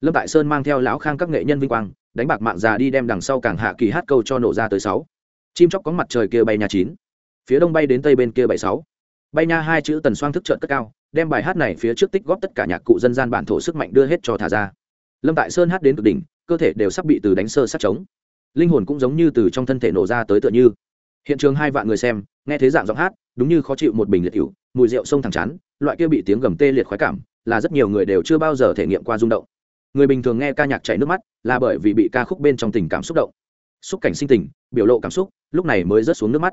Lâm tại sơn mang theo lão khang các nghệ nhân vinh quang, đánh bạc mạng già đi đem đằng sau càng hạ kỳ hát câu cho nổ ra tới sáu. Chim chóc có mặt trời kia bay nhà chín. Phía đông bay đến tây bên kia bảy sáu. Bay nha hai chữ tần xoang thức trợn cất cao, đem bài hát này phía trước tích góp tất cả nhạc cụ dân gian bản thổ sức mạnh đưa hết cho thả ra. Lâm tại sơn hát đến cực đỉnh, cơ thể đều sắp bị từ đánh sơ sát trống linh hồn cũng giống như từ trong thân thể nổ ra tới tựa như. Hiện trường hai vạn người xem, nghe thế dạng giọng hát, đúng như khó chịu một bình liệt cựu mùi rượu sông thẳng chán, loại kia bị tiếng gầm tê liệt khoái cảm, là rất nhiều người đều chưa bao giờ thể nghiệm qua rung động. Người bình thường nghe ca nhạc chảy nước mắt, là bởi vì bị ca khúc bên trong tình cảm xúc động. Xúc cảnh sinh tình, biểu lộ cảm xúc, lúc này mới rớt xuống nước mắt.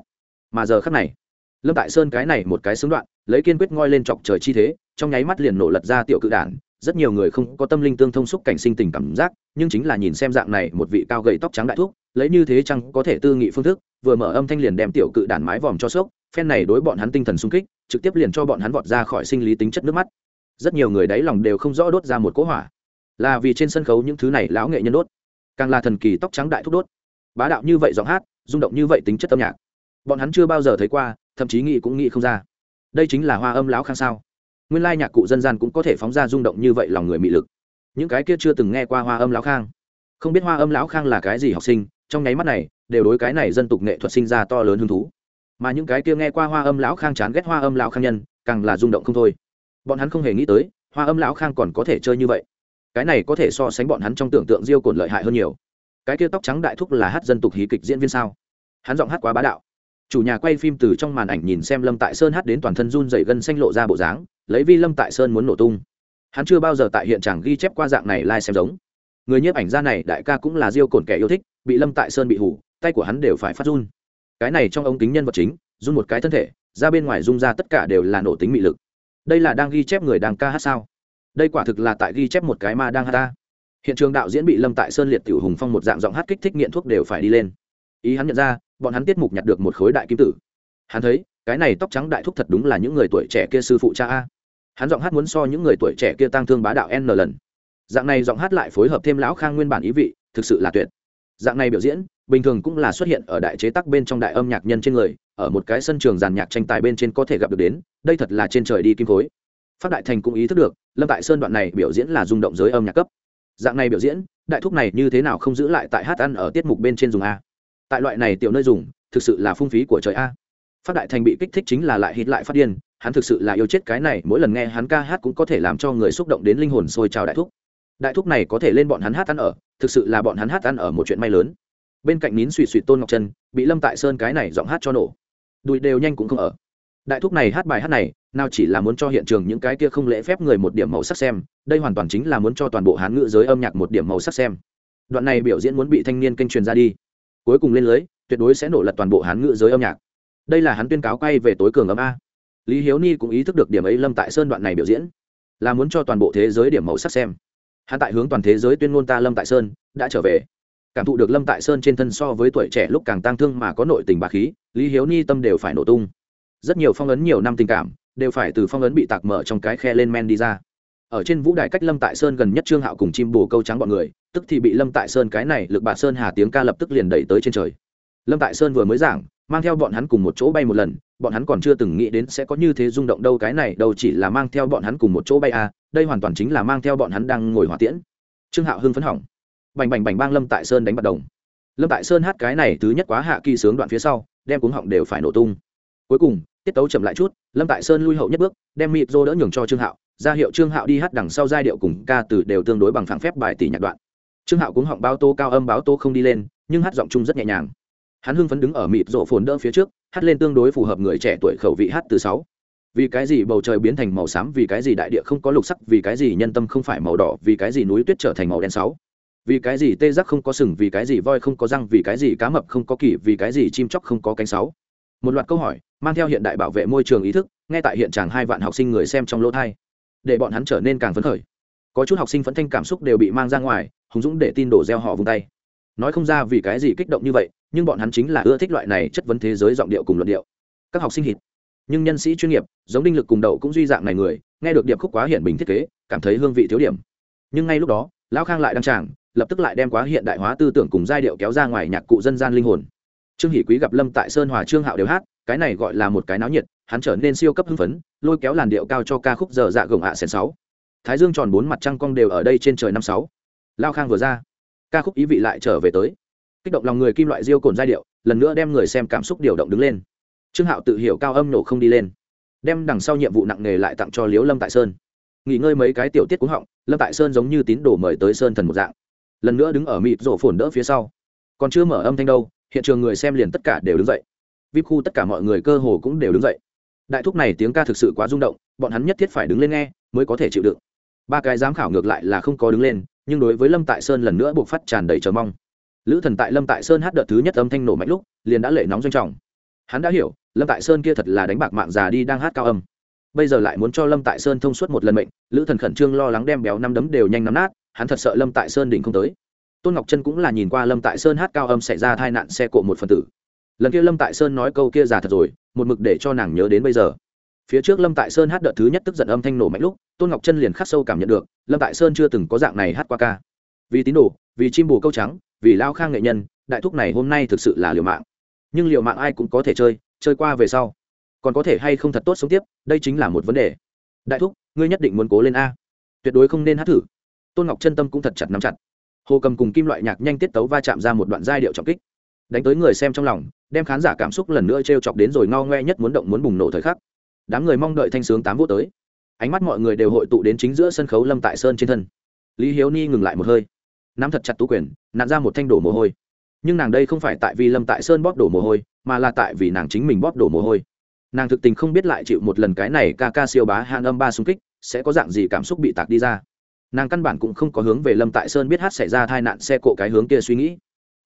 Mà giờ khắc này, lâm tại sơn cái này một cái xứng đoạn, lấy kiên quyết ngoi lên chọc trời chi thế, trong nháy mắt liền nổ lật ra tiểu cự đản rất nhiều người không có tâm linh tương thông xúc cảnh sinh tình cảm giác, nhưng chính là nhìn xem dạng này một vị cao gầy tóc trắng đại thúc, lấy như thế chăng có thể tư nghị phương thức, vừa mở âm thanh liền đem tiểu cự đản mái vòm cho sốc, phen này đối bọn hắn tinh thần sung kích, trực tiếp liền cho bọn hắn vọt ra khỏi sinh lý tính chất nước mắt. Rất nhiều người đáy lòng đều không rõ đốt ra một cỗ hỏa. Là vì trên sân khấu những thứ này lão nghệ nhân đốt. Càng là thần kỳ tóc trắng đại thúc đốt. Bá đạo như vậy giọng hát, rung động như vậy tính chất âm nhạc. Bọn hắn chưa bao giờ thấy qua, thậm chí nghĩ cũng nghĩ không ra. Đây chính là hoa âm lão khang sao nguyên lai nhạc cụ dân gian cũng có thể phóng ra rung động như vậy lòng người mị lực. Những cái kia chưa từng nghe qua hoa âm lão khang. Không biết hoa âm lão khang là cái gì học sinh, trong nháy mắt này, đều đối cái này dân tục nghệ thuật sinh ra to lớn hứng thú. Mà những cái kia nghe qua hoa âm lão khang chán ghét hoa âm lão khang nhân, càng là rung động không thôi. Bọn hắn không hề nghĩ tới, hoa âm lão khang còn có thể chơi như vậy. Cái này có thể so sánh bọn hắn trong tưởng tượng diêu cồn lợi hại hơn nhiều. Cái kia tóc trắng đại thúc là hát dân tục hí kịch diễn viên sao? Hắn giọng hát quá bá đạo chủ nhà quay phim từ trong màn ảnh nhìn xem lâm tại sơn hát đến toàn thân run dày gân xanh lộ ra bộ dáng, lấy vi lâm tại sơn muốn nổ tung. Hắn chưa bao giờ tại hiện trạng ghi chép qua dạng này lai、like、xem giống. Người nhiếp ảnh gia này đại ca cũng là diêu cồn kẻ yêu thích, bị lâm tại sơn bị hủ, tay của hắn đều phải phát run. Cái này trong ống kính nhân vật chính, run một cái thân thể, ra bên ngoài rung ra tất cả đều là nổ tính mị lực. Đây là đang ghi chép người đang ca hát sao? Đây quả thực là tại ghi chép một cái ma đang hát ta. Hiện trường đạo diễn bị lâm tại sơn liệt tiểu hùng phong một dạng giọng hát kích thích nghiện thuốc đều phải đi lên. Ý hắn nhận ra bọn hắn tiết mục nhặt được một khối đại kim tử. Hắn thấy, cái này tóc trắng đại thúc thật đúng là những người tuổi trẻ kia sư phụ cha a. Hắn giọng hát muốn so những người tuổi trẻ kia tăng thương bá đạo n lần. Dạng này giọng hát lại phối hợp thêm lão khang nguyên bản ý vị, thực sự là tuyệt. Dạng này biểu diễn, bình thường cũng là xuất hiện ở đại chế tắc bên trong đại âm nhạc nhân trên người, ở một cái sân trường giàn nhạc tranh tài bên trên có thể gặp được đến, đây thật là trên trời đi kim khối. Phát đại thành cũng ý thức được, lâm tại sơn đoạn này biểu diễn là rung động giới âm nhạc cấp. Dạng này biểu diễn, đại thúc này như thế nào không giữ lại tại hát ăn ở tiết mục bên trên dùng a? Tại loại này tiểu nơi dùng, thực sự là phung phí của trời a. Phát đại thành bị kích thích chính là lại hít lại phát điên, hắn thực sự là yêu chết cái này, mỗi lần nghe hắn ca hát cũng có thể làm cho người xúc động đến linh hồn sôi trào đại thúc. Đại thúc này có thể lên bọn hắn hát ăn ở, thực sự là bọn hắn hát ăn ở một chuyện may lớn. Bên cạnh nín suỵ suỵ tôn ngọc chân bị lâm tại sơn cái này giọng hát cho nổ. Đùi đều nhanh cũng không ở. Đại thúc này hát bài hát này, nào chỉ là muốn cho hiện trường những cái kia không lễ phép người một điểm màu sắc xem, đây hoàn toàn chính là muốn cho toàn bộ hán ngữ giới âm nhạc một điểm màu sắc xem. Đoạn này biểu diễn muốn bị thanh niên kênh truyền ra đi cuối cùng lên lưới, tuyệt đối sẽ nổ lật toàn bộ hán ngữ giới âm nhạc. Đây là hắn tuyên cáo quay về tối cường ấm a. Lý hiếu ni cũng ý thức được điểm ấy lâm tại sơn đoạn này biểu diễn, là muốn cho toàn bộ thế giới điểm màu sắc xem. Hắn tại hướng toàn thế giới tuyên ngôn ta lâm tại sơn, đã trở về. Cảm thụ được lâm tại sơn trên thân so với tuổi trẻ lúc càng tăng thương mà có nội tình bà khí, lý hiếu ni tâm đều phải nổ tung. Rất nhiều phong ấn, nhiều năm tình cảm, đều phải từ phong ấn bị tạc mở trong cái khe lên men đi ra. Ở trên vũ đài cách lâm tại sơn gần nhất trương hạo cùng chim bồ câu trắng bọn người tức thì bị lâm tại sơn cái này lực bà sơn hà tiếng ca lập tức liền đẩy tới trên trời. Lâm tại sơn vừa mới giảng, mang theo bọn hắn cùng một chỗ bay một lần, bọn hắn còn chưa từng nghĩ đến sẽ có như thế rung động đâu, cái này đâu chỉ là mang theo bọn hắn cùng một chỗ bay à đây hoàn toàn chính là mang theo bọn hắn đang ngồi hỏa tiễn. Trương hạo hưng phấn hỏng. Bành bành bành bang lâm tại sơn đánh bật đồng. Lâm tại sơn hát cái này thứ nhất quá hạ kỳ sướng đoạn phía sau, đem cuống họng đều phải nổ tung. Cuối cùng, tiết tấu chậm lại chút, lâm tại sơn lui hậu nhất bước, đem mịp rô đỡ nhường cho trương hạo. Ra hiệu trương hạo đi hát đằng sau giai điệu cùng ca từ đều tương đối bằng phẳng phép bài tỷ nhạc đoạn trương hạo cũng họng báo tô cao âm báo tô không đi lên, nhưng hát giọng chung rất nhẹ nhàng. Hắn hưng phấn đứng ở mịp rộ phồn đỡ phía trước, hát lên tương đối phù hợp người trẻ tuổi khẩu vị hát từ sáu. Vì cái gì bầu trời biến thành màu xám, vì cái gì đại địa không có lục sắc, vì cái gì nhân tâm không phải màu đỏ, vì cái gì núi tuyết trở thành màu đen sáu. Vì cái gì tê giác không có sừng, vì cái gì voi không có răng, vì cái gì cá mập không có kỳ vì cái gì chim chóc không có cánh sáu. Một loạt câu hỏi, mang theo hiện đại bảo vệ môi trường ý thức ngay tại hiện tràng hai vạn học sinh người xem trong lỗ thai, để bọn hắn trở nên càng phấn khởi có chút học sinh phấn thanh cảm xúc đều bị mang ra ngoài, hùng dũng để tin đổ gieo họ vung tay. Nói không ra vì cái gì kích động như vậy, nhưng bọn hắn chính là ưa thích loại này chất vấn thế giới giọng điệu cùng luận điệu. Các học sinh hít. Nhưng nhân sĩ chuyên nghiệp, giống đinh lực cùng đậu cũng duy dạng này người, nghe được điệp khúc quá hiện bình thiết kế, cảm thấy hương vị thiếu điểm. Nhưng ngay lúc đó, lão khang lại đăng tràng, lập tức lại đem quá hiện đại hóa tư tưởng cùng giai điệu kéo ra ngoài nhạc cụ dân gian linh hồn. Trương hỷ quý gặp lâm tại sơn hòa trương hạo đều hát, cái này gọi là một cái náo nhiệt, hắn trở nên siêu cấp hưng phấn, lôi kéo làn điệu cao cho ca khúc giờ dạ gồng ạ à sáu thái dương tròn bốn mặt trăng cong đều ở đây trên trời năm sáu. Lao khang vừa ra. Ca khúc ý vị lại trở về tới. Kích động lòng người kim loại diêu cồn giai điệu, lần nữa đem người xem cảm xúc điều động đứng lên. Trương hạo tự hiểu cao âm nổ không đi lên. Đem đằng sau nhiệm vụ nặng nề lại tặng cho liếu lâm tại sơn. Nghỉ ngơi mấy cái tiểu tiết cúng họng, lâm tại sơn giống như tín đồ mời tới sơn thần một dạng. Lần nữa đứng ở mịt rổ phồn đỡ phía sau. Còn chưa mở âm thanh đâu, hiện trường người xem liền tất cả đều đứng dậy. Vip khu tất cả mọi người cơ hồ cũng đều đứng dậy. Đại thúc này tiếng ca thực sự quá rung động, bọn hắn nhất thiết phải đứng lên nghe, mới có thể chịu đựng ba cái giám khảo ngược lại là không có đứng lên, nhưng đối với lâm tại sơn lần nữa buộc phát tràn đầy chờ mong. Lữ thần tại lâm tại sơn hát đợt thứ nhất âm thanh nổ mạnh lúc, liền đã lệ nóng doanh trọng. Hắn đã hiểu, lâm tại sơn kia thật là đánh bạc mạng già đi đang hát cao âm. Bây giờ lại muốn cho lâm tại sơn thông suốt một lần mệnh, lữ thần khẩn trương lo lắng đem béo năm đấm đều nhanh nắm nát, hắn thật sợ lâm tại sơn đỉnh không tới. Tôn ngọc trân cũng là nhìn qua lâm tại sơn hát cao âm xảy ra tai nạn xe cộ một phần tử. Lần kia lâm tại sơn nói câu kia già thật rồi, một mực để cho nàng nhớ đến bây giờ phía trước lâm tại sơn hát đợt thứ nhất tức giận âm thanh nổ mạnh lúc, tôn ngọc chân liền khắc sâu cảm nhận được, lâm tại sơn chưa từng có dạng này hát qua ca. Vì tín đồ, vì chim bồ câu trắng, vì lao khang nghệ nhân, đại thúc này hôm nay thực sự là liều mạng. Nhưng liều mạng ai cũng có thể chơi chơi qua về sau. Còn có thể hay không thật tốt sống tiếp, đây chính là một vấn đề. Đại thúc, ngươi nhất định muốn cố lên a. Tuyệt đối không nên hát thử. Tôn ngọc chân tâm cũng thật chặt nắm chặt. Hồ cầm cùng kim loại nhạc nhanh tiết tấu va chạm ra một đoạn giai điệu trọng kích. Đánh tới người xem trong lòng, đem khán giả cảm xúc lần nữa t r e o chọc đến rồi ngao ngoe nhất muốn động muốn bùng nổ thời khắc đám người mong đợi thanh sướng tám vô tới. Ánh mắt mọi người đều hội tụ đến chính giữa sân khấu lâm tại sơn trên thân. Lý hiếu ni ngừng lại một hơi. Nắm thật chặt tú quyền nạn ra một thanh đổ mồ hôi. Nhưng nàng đây không phải tại vì lâm tại sơn bóp đổ mồ hôi, mà là tại vì nàng chính mình bóp đổ mồ hôi. Nàng thực tình không biết lại chịu một lần cái này ca ca siêu bá hạn âm ba xung kích, sẽ có dạng gì cảm xúc bị tạc đi ra. Nàng căn bản cũng không có hướng về lâm tại sơn biết hát xảy ra tai nạn, xe cộ cái hướng kia suy nghĩ.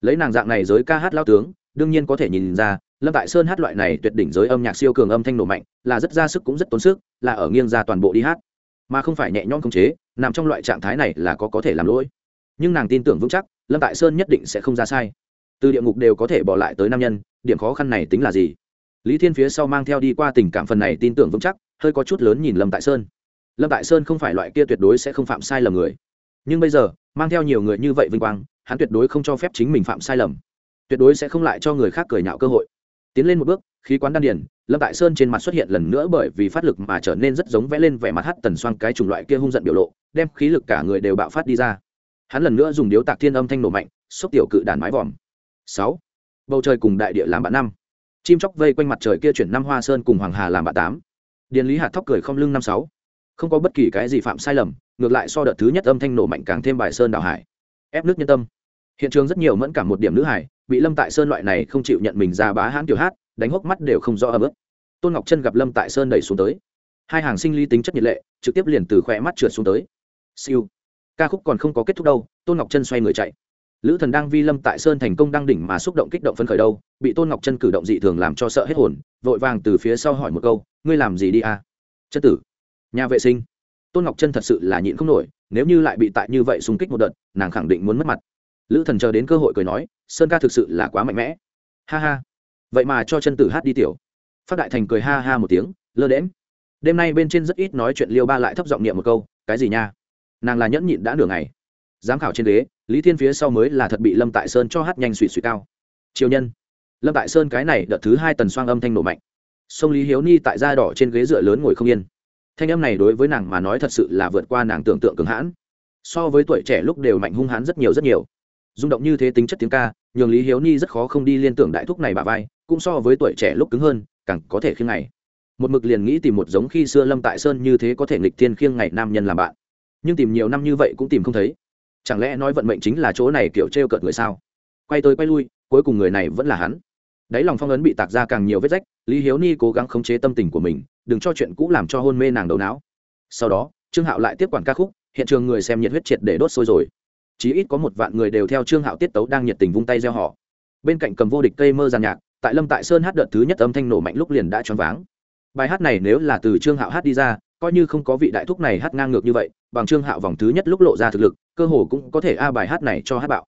Lấy nàng dạng này giới ca hát lao tướng đương nhiên có thể nhìn ra, lâm tại sơn hát loại này tuyệt đỉnh giới âm nhạc siêu cường âm thanh nổ mạnh, là rất ra sức cũng rất tốn sức, là ở nghiêng ra toàn bộ đi hát. Mà không phải nhẹ nhõm khống chế, nằm trong loại trạng thái này là có có thể làm lỗi. Nhưng nàng tin tưởng vững chắc, lâm tại sơn nhất định sẽ không ra sai. Từ địa ngục đều có thể bỏ lại tới nam nhân, điểm khó khăn này tính là gì? Lý thiên phía sau mang theo đi qua tình cảm phần này tin tưởng vững chắc, hơi có chút lớn nhìn lâm tại sơn. Lâm tại sơn không phải loại kia tuyệt đối sẽ không phạm sai lầm người. Nhưng bây giờ, mang theo nhiều người như vậy vinh quang, hắn tuyệt đối không cho phép chính mình phạm sai lầm tuyệt đối sẽ không lại cho người khác cười nhạo cơ hội. Tiến lên một bước, khí quán đan điền, lâm tại sơn trên mặt xuất hiện lần nữa bởi vì phát lực mà trở nên rất giống vẽ lên vẻ mặt hắt tần xoang cái chủng loại kia hung giận biểu lộ, đem khí lực cả người đều bạo phát đi ra. Hắn lần nữa dùng điếu tạc thiên âm thanh nổ mạnh, xúc tiểu cự đàn mái vòm. Sáu. Bầu trời cùng đại địa làm bạn năm. Chim chóc vây quanh mặt trời kia chuyển năm hoa sơn cùng hoàng hà làm bạn tám. Điền lý hạt thóc cười không lưng năm sáu. Không có bất kỳ cái gì phạm sai lầm, ngược lại so đợt thứ nhất âm thanh nổ mạnh càng thêm bài sơn đảo hải. Ép nước nhân tâm. Hiện trường rất nhiều mẫn cảm một điểm nữ hải bị lâm tại sơn loại này không chịu nhận mình ra bá hãn kiểu hát, đánh hốc mắt đều không rõ ấm ức. Tôn ngọc chân gặp lâm tại sơn đẩy xuống tới. Hai hàng sinh ly tính chất nhiệt lệ, trực tiếp liền từ khỏe mắt trượt xuống tới. Siêu. Ca khúc còn không có kết thúc đâu, tôn ngọc chân xoay người chạy. Lữ thần đang vi lâm tại sơn thành công đăng đỉnh mà xúc động kích động phấn khởi đâu, bị tôn ngọc chân cử động dị thường làm cho sợ hết hồn, vội vàng từ phía sau hỏi một câu, ngươi làm gì đi à chất tử. Nhà vệ sinh. Tôn ngọc chân thật sự là nhịn không nổi, nếu như lại bị tại như vậy xung kích một đợt, nàng khẳng định muốn mất mặt lữ thần chờ đến cơ hội cười nói, sơn ca thực sự là quá mạnh mẽ. Ha ha. Vậy mà cho chân tử hát đi tiểu. Phát đại thành cười ha ha một tiếng, lơ đễm đêm nay bên trên rất ít nói chuyện liêu ba lại thấp giọng niệm một câu, cái gì nha? Nàng là nhẫn nhịn đã nửa ngày. Giám khảo trên ghế, lý thiên phía sau mới là thật bị lâm tại sơn cho hát nhanh suỵ suỵ cao. Triều nhân. Lâm tại sơn cái này đợt thứ hai tần xoang âm thanh nổ mạnh. Sông lý hiếu ni tại da đỏ trên ghế dựa lớn ngồi không yên. Thanh âm này đối với nàng mà nói thật sự là vượt qua nàng tưởng tượng cường hãn. So với tuổi trẻ lúc đều mạnh hung hãn rất nhiều rất nhiều rung động như thế tính chất tiếng ca, nhường lý hiếu ni rất khó không đi liên tưởng đại thúc này bà vai, cũng so với tuổi trẻ lúc cứng hơn, càng có thể khiêng ngày. Một mực liền nghĩ tìm một giống khi xưa lâm tại sơn như thế có thể nghịch thiên khiêng ngày nam nhân làm bạn. Nhưng tìm nhiều năm như vậy cũng tìm không thấy. Chẳng lẽ nói vận mệnh chính là chỗ này kiểu t r e o cợt người sao? Quay tới quay lui, cuối cùng người này vẫn là hắn. Đáy lòng phong ấn bị tạc ra càng nhiều vết rách, lý hiếu ni cố gắng khống chế tâm tình của mình, đừng cho chuyện cũ làm cho hôn mê nàng đầu não. Sau đó, trương hạo lại tiếp quản ca khúc, hiện trường người xem nhiệt huyết triệt để đốt sôi rồi chí ít có một vạn người đều theo trương hạo tiết tấu đang nhiệt tình vung tay gieo họ. Bên cạnh cầm vô địch cây mơ giàn nhạc, tại lâm tại sơn hát đợt thứ nhất âm thanh nổ mạnh lúc liền đã choáng váng. Bài hát này nếu là từ trương hạo hát đi ra, coi như không có vị đại thúc này hát ngang ngược như vậy, bằng trương hạo vòng thứ nhất lúc lộ ra thực lực, cơ hồ cũng có thể a bài hát này cho hát bạo.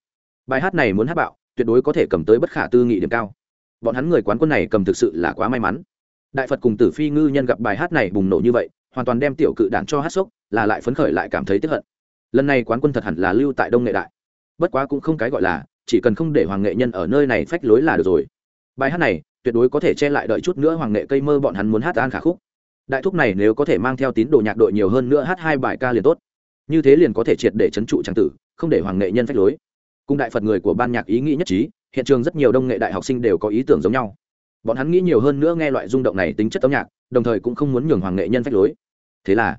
Bài hát này muốn hát bạo, tuyệt đối có thể cầm tới bất khả tư nghị điểm cao. Bọn hắn người quán quân này cầm thực sự là quá may mắn. Đại phật cùng tử phi ngư nhân gặp bài hát này bùng nổ như vậy, hoàn toàn đem tiểu cự đản cho hát sốc, là lại phấn khởi lại cảm thấy tiếp hận lần này quán quân thật hẳn là lưu tại đông nghệ đại. Bất quá cũng không cái gọi là, chỉ cần không để hoàng nghệ nhân ở nơi này phách lối là được rồi. Bài hát này, tuyệt đối có thể che lại đợi chút nữa hoàng nghệ cây mơ bọn hắn muốn hát an khả khúc. Đại thúc này nếu có thể mang theo tín đồ nhạc đội nhiều hơn nữa hát hai bài ca liền tốt. Như thế liền có thể triệt để c h ấ n trụ tràng tử, không để hoàng nghệ nhân phách lối. Cùng đại phật người của ban nhạc ý nghĩ nhất trí, hiện trường rất nhiều đông nghệ đại học sinh đều có ý tưởng giống nhau. Bọn hắn nghĩ nhiều hơn nữa nghe loại rung động này tính chất âm nhạc, đồng thời cũng không muốn nhường hoàng nghệ nhân phách lối. Thế là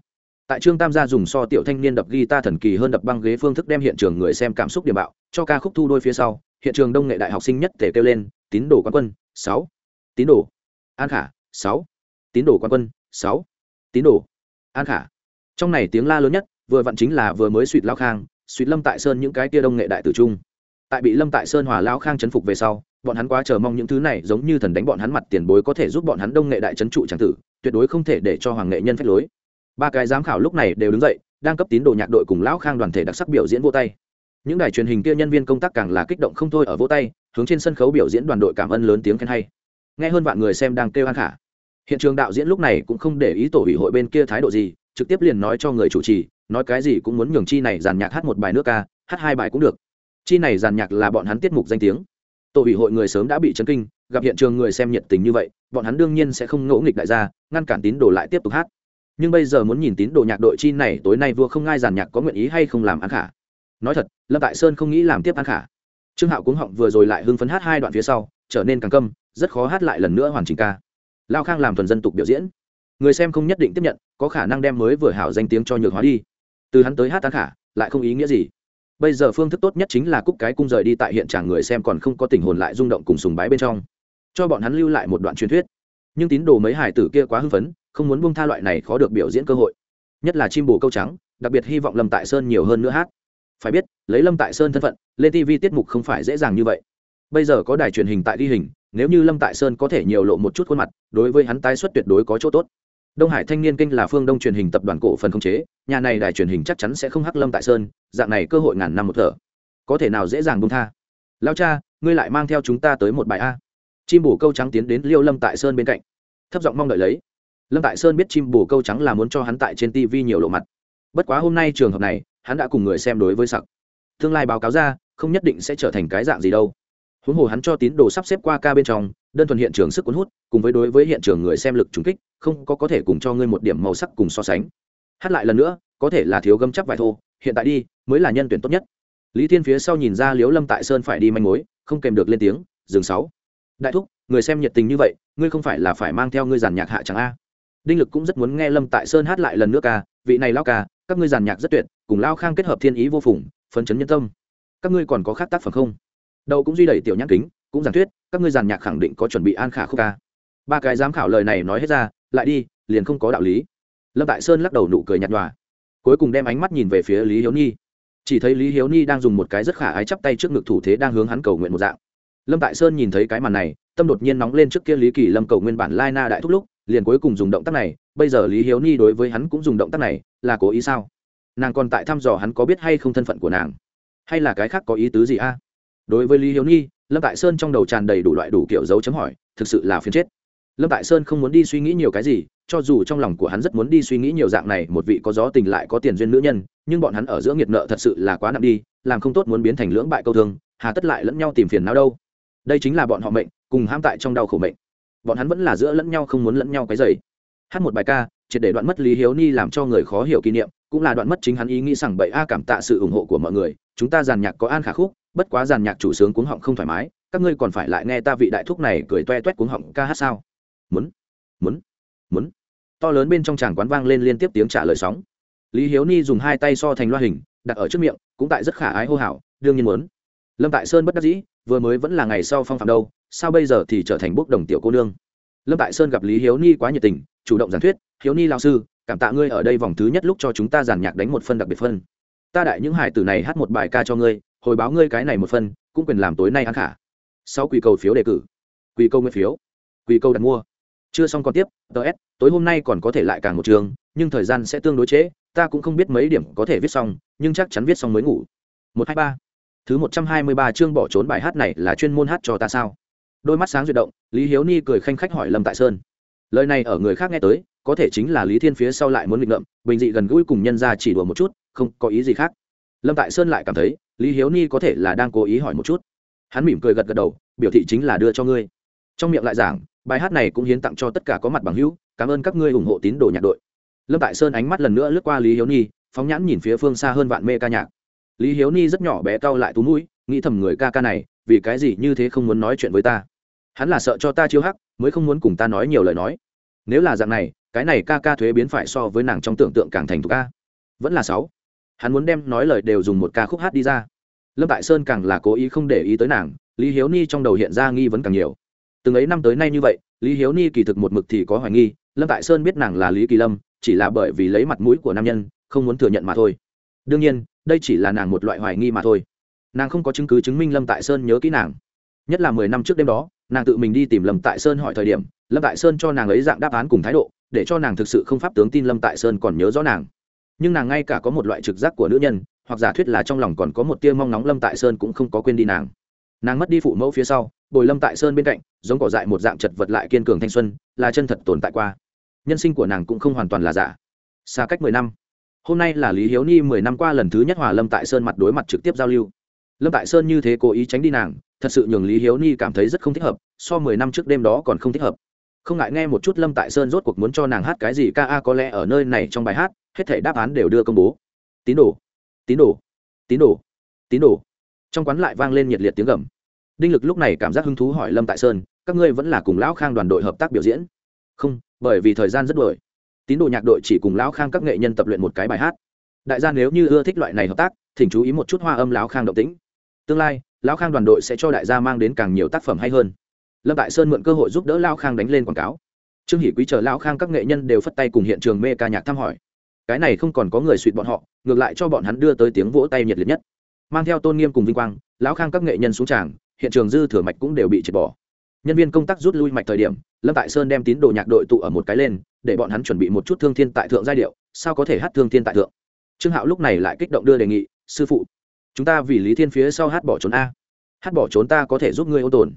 tại trương tam gia dùng so tiểu thanh niên đập guitar thần kỳ hơn đập băng ghế phương thức đem hiện trường người xem cảm xúc điểm bạo, cho ca khúc thu đôi phía sau, hiện trường đông nghệ đại học sinh nhất thể kêu lên, tín đồ quán quân, sáu. Tín đồ. An khả, sáu. Tín đồ quán quân, sáu. Tín đồ. An khả. Trong này tiếng la lớn nhất, vừa vặn chính là vừa mới suỵt lao khang suỵt lâm tại sơn những cái kia đông nghệ đại tử trung. Tại bị lâm tại sơn hòa lao khang chấn phục về sau, bọn hắn quá chờ mong những thứ này giống như thần đánh bọn hắn mặt tiền bối có thể giúp bọn hắn đông nghệ đại trấn trụ tràng tử, tuyệt đối không thể để cho hoàng nghệ nhân phép lối ba cái giám khảo lúc này đều đứng dậy, đang cấp tín đồ nhạc đội cùng lão khang đoàn thể đặc sắc biểu diễn vô tay. Những đài truyền hình kia nhân viên công tác càng là kích động không thôi ở vô tay, hướng trên sân khấu biểu diễn đoàn đội cảm ơn lớn tiếng khen hay. Nghe hơn vạn người xem đang kêu an khả. Hiện trường đạo diễn lúc này cũng không để ý tổ ủy hội bên kia thái độ gì, trực tiếp liền nói cho người chủ trì, nói cái gì cũng muốn nhường chi này giàn nhạc hát một bài nước ca, hát hai bài cũng được. Chi này giàn nhạc là bọn hắn tiết mục danh tiếng. Tổ ủy hội người sớm đã bị chấn kinh, gặp hiện trường người xem nhiệt tình như vậy, bọn hắn đương nhiên sẽ không ngỗ nghịch đại gia, ngăn cản tín đồ lại tiếp tục hát nhưng bây giờ muốn nhìn tín đồ nhạc đội chi này, tối nay vua không ngai giàn nhạc có nguyện ý hay không làm ăn khả. Nói thật, lâm tại sơn không nghĩ làm tiếp ăn khả. Trương hạo cuống họng vừa rồi lại hưng phấn hát hai đoạn phía sau, trở nên càng câm, rất khó hát lại lần nữa hoàn chỉnh ca. Lao khang làm thuần dân tục biểu diễn. Người xem không nhất định tiếp nhận, có khả năng đem mới vừa hảo danh tiếng cho nhược hóa đi. Từ hắn tới hát ăn khả, lại không ý nghĩa gì. Bây giờ phương thức tốt nhất chính là cúc cái cung rời đi tại hiện trạng người xem còn không có tình hồn lại rung động cùng sùng bái bên trong. Cho bọn hắn lưu lại một đoạn truyền thuyết nhưng tín đồ mấy hải tử kia quá hưng phấn, không muốn buông tha loại này khó được biểu diễn cơ hội. Nhất là chim bồ câu trắng, đặc biệt hy vọng lâm tại sơn nhiều hơn nữa hát. Phải biết, lấy lâm tại sơn thân phận, lên tv tiết mục không phải dễ dàng như vậy. Bây giờ có đài truyền hình tại ghi hình, nếu như lâm tại sơn có thể nhiều lộ một chút khuôn mặt, đối với hắn tái xuất tuyệt đối có chỗ tốt. Đông hải thanh niên kinh là phương đông truyền hình tập đoàn cổ phần không chế, nhà này đài truyền hình chắc chắn sẽ không hắc lâm tại sơn, dạng này cơ hội ngàn năm một thở. Có thể nào dễ dàng bung tha? Lao cha, ngươi lại mang theo chúng ta tới một bài a. Chim bổ câu trắng tiến đến liêu lâm tại sơn bên cạnh thấp giọng mong đợi lấy. Lâm tại sơn biết chim bồ câu trắng là muốn cho hắn tại trên tv nhiều lộ mặt. Bất quá hôm nay trường hợp này, hắn đã cùng người xem đối với sặc. Tương lai báo cáo ra, không nhất định sẽ trở thành cái dạng gì đâu. Huống hồ hắn cho tín đồ sắp xếp qua ca bên trong, đơn thuần hiện trường sức cuốn hút, cùng với đối với hiện trường người xem lực trùng kích, không có có thể cùng cho ngươi một điểm màu sắc cùng so sánh. Hát lại lần nữa, có thể là thiếu gâm chắc vài thô, hiện tại đi, mới là nhân tuyển tốt nhất. Lý thiên phía sau nhìn ra liếu lâm tại sơn phải đi manh mối, không kèm được lên tiếng, dừng sáu. Đại thúc, người xem nhiệt tình như vậy ngươi không phải là phải mang theo ngươi giàn nhạc hạ chẳng a? Đinh lực cũng rất muốn nghe lâm tại sơn hát lại lần nữa ca, vị này lao ca, các ngươi giàn nhạc rất tuyệt, cùng lao khang kết hợp thiên ý vô phùng, phấn chấn nhân tâm. Các ngươi còn có khác tác phẩm không? Đậu cũng duy đẩy tiểu nhãn kính, cũng giảng thuyết, các ngươi giàn nhạc khẳng định có chuẩn bị an khả khúc ca. Ba cái giám khảo lời này nói hết ra, lại đi, liền không có đạo lý. Lâm tại sơn lắc đầu nụ cười nhạt nhòa, cuối cùng đem ánh mắt nhìn về phía lý hiếu nhi. Chỉ thấy lý hiếu nhi đang dùng một cái rất khả ái chắp tay trước ngực thủ thế đang hướng hắn cầu nguyện một dạng. Lâm tại sơn nhìn thấy cái màn này tâm đột nhiên nóng lên trước kia lý kỳ lâm cầu nguyên bản lai na đại thúc lúc, liền cuối cùng dùng động tác này, bây giờ lý hiếu ni đối với hắn cũng dùng động tác này, là cố ý sao? Nàng còn tại thăm dò hắn có biết hay không thân phận của nàng. Hay là cái khác có ý tứ gì a? Đối với lý hiếu ni lâm tại sơn trong đầu tràn đầy đủ loại đủ kiểu dấu chấm hỏi, thực sự là phiền chết. Lâm tại sơn không muốn đi suy nghĩ nhiều cái gì, cho dù trong lòng của hắn rất muốn đi suy nghĩ nhiều dạng này, một vị có gió tình lại có tiền duyên nữ nhân, nhưng bọn hắn ở giữa nghiệt nợ thật sự là quá nặng đi, làm không tốt muốn biến thành lưỡng bại câu thương, hà tất lại lẫn nhau tìm phiền nào đâu. Đây chính là bọn họ mệnh cùng ham tại trong đau khổ mệnh. Bọn hắn vẫn là giữa lẫn nhau không muốn lẫn nhau cái dày hát một bài ca, triệt để đoạn mất lý hiếu ni làm cho người khó hiểu kỷ niệm, cũng là đoạn mất chính hắn ý nghĩ rằng bậy a cảm tạ sự ủng hộ của mọi người. Chúng ta giàn nhạc có an khả khúc, bất quá giàn nhạc chủ sướng cuống họng không thoải mái, các ngươi còn phải lại nghe ta vị đại thúc này cười toe toét cuống họng ca hát sao? Muốn muốn muốn. To lớn bên trong tràng quán vang lên liên tiếp tiếng trả lời sóng. Lý hiếu ni dùng hai tay so thành loa hình, đặt ở trước miệng, cũng tại rất khả ái hô hào, đương nhiên muốn lâm tại sơn bất đắc dĩ, vừa mới vẫn là ngày sau phong phạm đâu, sao bây giờ thì trở thành bốc đồng tiểu cô nương? Lâm tại sơn gặp lý hiếu ni quá nhiệt tình, chủ động giảng thuyết, hiếu ni lao sư, cảm tạ ngươi ở đây vòng thứ nhất lúc cho chúng ta giàn nhạc đánh một phân đặc biệt phân. Ta đại những hải tử này hát một bài ca cho ngươi, hồi báo ngươi cái này một phân, cũng quyền làm tối nay ăn khả. Sau quỳ cầu phiếu đề cử. Quỳ câu nguyên phiếu. Quỳ câu đặt mua. Chưa xong còn tiếp ts tối hôm nay còn có thể lại càng một trường, nhưng thời gian sẽ tương đối trễ, ta cũng không biết mấy điểm có thể viết xong, nhưng chắc chắn viết xong mới ngủ. Một hai ba thứ một trăm hai mươi ba chương bỏ trốn bài hát này là chuyên môn hát cho ta sao? Đôi mắt sáng duyệt động, lý hiếu ni cười khanh khách hỏi lâm tại sơn. Lời này ở người khác nghe tới, có thể chính là lý thiên phía sau lại muốn nghịch ngợm, bình dị gần gũi cùng nhân ra chỉ đùa một chút, không có ý gì khác. Lâm tại sơn lại cảm thấy, lý hiếu ni có thể là đang cố ý hỏi một chút. Hắn mỉm cười gật gật đầu, biểu thị chính là đưa cho ngươi. Trong miệng lại giảng, bài hát này cũng hiến tặng cho tất cả có mặt bằng hữu, cảm ơn các ngươi ủng hộ tín đồ nhạc đội. Lâm tại sơn ánh mắt lần nữa lướt qua lý hiếu ni, phóng nhãn nhìn phía phương xa hơn vạn mê ca nhạc lý hiếu ni rất nhỏ bé cau lại tú mũi, nghĩ thầm người ca ca này, vì cái gì như thế không muốn nói chuyện với ta? Hắn là sợ cho ta chiêu hắc, mới không muốn cùng ta nói nhiều lời nói. Nếu là dạng này, cái này ca ca thuế biến phải so với nàng trong tưởng tượng càng thành thục ca vẫn là sáu. Hắn muốn đem nói lời đều dùng một ca khúc hát đi ra. Lâm tại sơn càng là cố ý không để ý tới nàng, lý hiếu ni trong đầu hiện ra nghi vấn càng nhiều. Từng ấy năm tới nay như vậy, lý hiếu ni kỳ thực một mực thì có hoài nghi, lâm tại sơn biết nàng là lý kỳ lâm, chỉ là bởi vì lấy mặt mũi của nam nhân, không muốn thừa nhận mà thôi. Đương nhiên đây chỉ là nàng một loại hoài nghi mà thôi. Nàng không có chứng cứ chứng minh lâm tại sơn nhớ kỹ nàng. Nhất là mười năm trước đêm đó, nàng tự mình đi tìm lâm tại sơn hỏi thời điểm, lâm tại sơn cho nàng ấy dạng đáp án cùng thái độ, để cho nàng thực sự không pháp tướng tin lâm tại sơn còn nhớ rõ nàng. Nhưng nàng ngay cả có một loại trực giác của nữ nhân, hoặc giả thuyết là trong lòng còn có một tia mong nóng lâm tại sơn cũng không có quên đi nàng. Nàng mất đi phụ mẫu phía sau, bồi lâm tại sơn bên cạnh, giống cỏ dại một dạng chật vật lại kiên cường thanh xuân, là chân thật tồn tại qua. Nhân sinh của nàng cũng không hoàn toàn là giả. Xa cách mười năm hôm nay là lý hiếu ni mười năm qua lần thứ nhất hòa lâm tại sơn mặt đối mặt trực tiếp giao lưu. Lâm tại sơn như thế cố ý tránh đi nàng, thật sự nhường lý hiếu ni cảm thấy rất không thích hợp, so mười năm trước đêm đó còn không thích hợp. Không ngại nghe một chút lâm tại sơn rốt cuộc muốn cho nàng hát cái gì ca a, có lẽ ở nơi này trong bài hát, hết thể đáp án đều đưa công bố. Tín đồ tín đồ tín đồ tín đồ. Trong quán lại vang lên nhiệt liệt tiếng gầm. Đinh lực lúc này cảm giác hứng thú hỏi lâm tại sơn, các ngươi vẫn là cùng lão khang đoàn đội hợp tác biểu diễn. Không, bởi vì thời gian rất đổi tín đồ nhạc đội chỉ cùng lão khang các nghệ nhân tập luyện một cái bài hát. Đại gia nếu như ưa thích loại này hợp tác, thỉnh chú ý một chút hoa âm lão khang động tĩnh. Tương lai, lão khang đoàn đội sẽ cho đại gia mang đến càng nhiều tác phẩm hay hơn. Lâm tại sơn mượn cơ hội giúp đỡ lão khang đánh lên quảng cáo. Trương hỷ quý chờ lão khang các nghệ nhân đều phất tay cùng hiện trường mê ca nhạc thăm hỏi. Cái này không còn có người suỵt bọn họ, ngược lại cho bọn hắn đưa tới tiếng vỗ tay nhiệt liệt nhất. Mang theo tôn nghiêm cùng vinh quang, lão khang các nghệ nhân xuống tràng, hiện trường dư thừa mạch cũng đều bị triệt bỏ nhân viên công tác rút lui mạch thời điểm, lâm tại sơn đem tín đồ nhạc đội tụ ở một cái lên, để bọn hắn chuẩn bị một chút thương thiên tại thượng giai điệu, sao có thể hát thương thiên tại thượng. Trương hạo lúc này lại kích động đưa đề nghị, sư phụ, chúng ta vì lý thiên phía sau hát bỏ trốn a. Hát bỏ trốn ta có thể giúp ngươi ô tồn.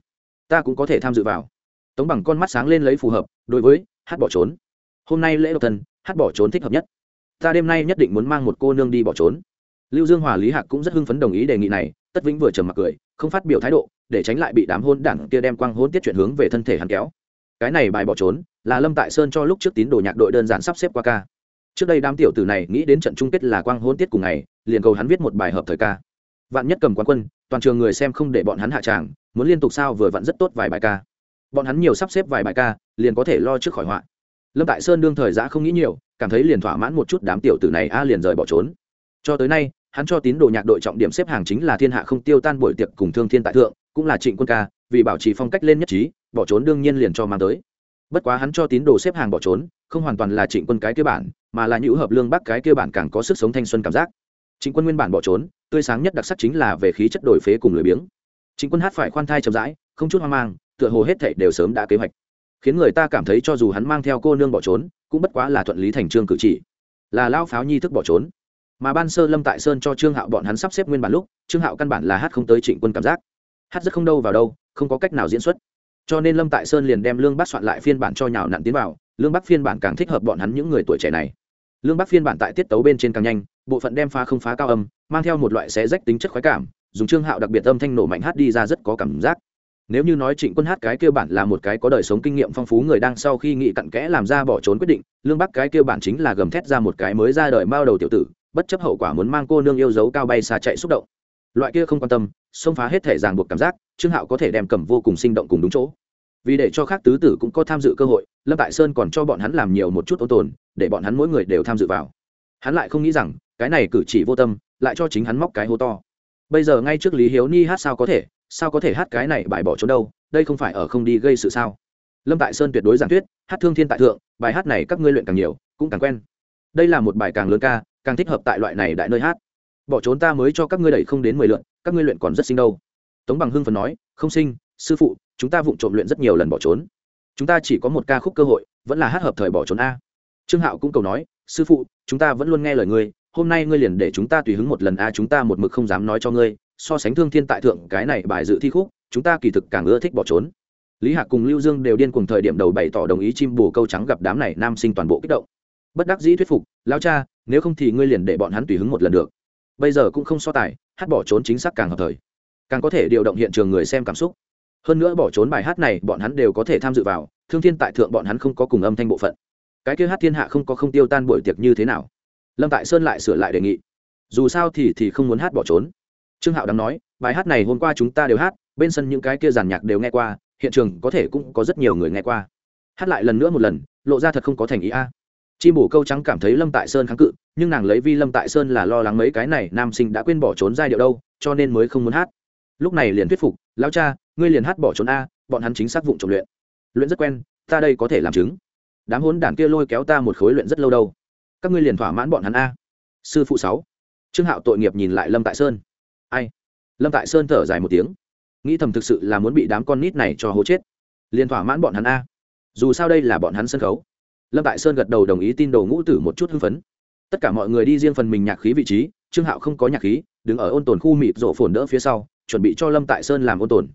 Ta cũng có thể tham dự vào. Tống bằng con mắt sáng lên lấy phù hợp, đối với, hát bỏ trốn. Hôm nay lễ độc thân hát bỏ trốn thích hợp nhất. Ta đêm nay nhất định muốn mang một cô nương đi bỏ trốn. Lưu dương hòa lý hạc cũng rất hưng phấn đồng ý đề nghị này, tất vĩnh vừa trầm mặc cười không phát biểu thái độ, để tránh lại bị đám hôn đảng kia đem quang hôn tiết chuyển hướng về thân thể hắn kéo. Cái này bài bỏ trốn, là lâm tại sơn cho lúc trước tín đồ nhạc đội đơn giản sắp xếp qua ca. Trước đây đám tiểu tử này nghĩ đến trận chung kết là quang hôn tiết cùng ngày, liền cầu hắn viết một bài hợp thời ca. Vạn nhất cầm quán quân, toàn trường người xem không để bọn hắn hạ tràng, muốn liên tục sao vừa vặn rất tốt vài bài ca. Bọn hắn nhiều sắp xếp vài bài ca, liền có thể lo trước khỏi họa. Lâm tại sơn đương thời giã không nghĩ nhiều, cảm thấy liền thỏa mãn một chút đám tiểu tử này, a liền rời bỏ trốn. Cho tới nay hắn cho tín đồ nhạc đội trọng điểm xếp hàng chính là thiên hạ không tiêu tan buổi tiệc cùng thương thiên tại thượng, cũng là trịnh quân ca, vì bảo trì phong cách lên nhất trí, bỏ trốn đương nhiên liền cho mang tới. Bất quá hắn cho tín đồ xếp hàng bỏ trốn, không hoàn toàn là trịnh quân cái kia bản, mà là nhũ hợp lương bắc cái kia bản càng có sức sống thanh xuân cảm giác. Trịnh quân nguyên bản bỏ trốn, tươi sáng nhất đặc sắc chính là về khí chất đổi phế cùng lười biếng. Trịnh quân hát phải khoan thai chậm rãi, không chút hoang mang, tựa hồ hết thảy đều sớm đã kế hoạch. Khiến người ta cảm thấy cho dù hắn mang theo cô nương bỏ trốn, cũng bất quá là thuận lý thành trương cử chỉ. Là lao pháo nhi thức bỏ trốn mà ban sơ lâm tại sơn cho trương hạo bọn hắn sắp xếp nguyên bản lúc, trương hạo căn bản là hát không tới trịnh quân cảm giác. Hát rất không đâu vào đâu, không có cách nào diễn xuất. Cho nên lâm tại sơn liền đem lương bắc soạn lại phiên bản cho nhào nặn tiến vào, lương bắc phiên bản càng thích hợp bọn hắn những người tuổi trẻ này. Lương bắc phiên bản tại tiết tấu bên trên càng nhanh, bộ phận đem phá không phá cao âm, mang theo một loại xé rách tính chất khoái cảm, dùng trương hạo đặc biệt âm thanh nổ mạnh hát đi ra rất có cảm giác. Nếu như nói trịnh quân hát cái kêu bản là một cái có đời sống kinh nghiệm phong phú người đang sau khi nghị cặn kẽ làm ra bỏ trốn quyết định, lương bắc cái kêu bản chính là gầm thét ra một cái mới ra đời mao đầu tiểu tử bất chấp hậu quả muốn mang cô nương yêu dấu cao bay xa chạy xúc động. Loại kia không quan tâm, xông phá hết thể ràng buộc cảm giác, trương hạo có thể đem cầm vô cùng sinh động cùng đúng chỗ. Vì để cho khác tứ tử cũng có tham dự cơ hội, lâm tại sơn còn cho bọn hắn làm nhiều một chút ôn tồn, để bọn hắn mỗi người đều tham dự vào. Hắn lại không nghĩ rằng, cái này cử chỉ vô tâm, lại cho chính hắn móc cái hố to. Bây giờ ngay trước lý hiếu ni hát sao có thể, sao có thể hát cái này bài bỏ trốn đâu, đây không phải ở không đi gây sự sao? Lâm tại sơn tuyệt đối giảng thuyết, hát thương thiên tại thượng, bài hát này các ngươi luyện càng nhiều, cũng càng quen đây là một bài càng lớn ca, càng thích hợp tại loại này đại nơi hát. Bỏ trốn ta mới cho các ngươi đẩy không đến mười lượn, các ngươi luyện còn rất sinh đâu. Tống bằng hưng phần nói, không sinh, sư phụ, chúng ta vụng trộm luyện rất nhiều lần bỏ trốn. Chúng ta chỉ có một ca khúc cơ hội, vẫn là hát hợp thời bỏ trốn a. Trương hạo cũng cầu nói, sư phụ, chúng ta vẫn luôn nghe lời ngươi, hôm nay ngươi liền để chúng ta tùy hứng một lần a, chúng ta một mực không dám nói cho ngươi, so sánh thương thiên tại thượng cái này bài dự thi khúc, chúng ta kỳ thực càng ưa thích bỏ trốn. Lý hạc cùng lưu dương đều điên cùng thời điểm đầu bày tỏ đồng ý chim bồ câu trắng gặp đám này nam sinh toàn bộ kích động bất đắc dĩ thuyết phục lao cha, nếu không thì ngươi liền để bọn hắn tùy hứng một lần được. Bây giờ cũng không so tài, hát bỏ trốn chính xác càng hợp thời. Càng có thể điều động hiện trường người xem cảm xúc. Hơn nữa bỏ trốn bài hát này bọn hắn đều có thể tham dự vào, thương thiên tại thượng bọn hắn không có cùng âm thanh bộ phận. Cái kia hát thiên hạ không có không tiêu tan buổi tiệc như thế nào? Lâm tại sơn lại sửa lại đề nghị. Dù sao thì thì không muốn hát bỏ trốn. Trương hạo đang nói, bài hát này hôm qua chúng ta đều hát, bên sân những cái kia giàn nhạc đều nghe qua, hiện trường có thể cũng có rất nhiều người nghe qua. Hát lại lần nữa một lần, lộ ra thật không có thành ý a chim bổ câu trắng cảm thấy lâm tại sơn kháng cự, nhưng nàng lấy vi lâm tại sơn là lo lắng mấy cái này nam sinh đã quên bỏ trốn giai điệu đâu, cho nên mới không muốn hát. Lúc này liền thuyết phục lao cha, ngươi liền hát bỏ trốn a, bọn hắn chính xác vụng trộm luyện. Luyện rất quen, ta đây có thể làm chứng. Đám hốn đản kia lôi kéo ta một khối luyện rất lâu đâu. Các ngươi liền thỏa mãn bọn hắn a. Sư phụ sáu. Trương hạo tội nghiệp nhìn lại lâm tại sơn. Ai? Lâm tại sơn thở dài một tiếng. Nghĩ thầm thực sự là muốn bị đám con nít này cho hố chết. Liền thỏa mãn bọn hắn a. Dù sao đây là bọn hắn sân khấu lâm tại sơn gật đầu đồng ý tin đồ ngũ tử một chút hưng phấn. Tất cả mọi người đi riêng phần mình nhạc khí vị trí, trương hạo không có nhạc khí, đứng ở ôn tồn khu mịt rộ phồn đỡ phía sau, chuẩn bị cho lâm tại sơn làm ôn tồn.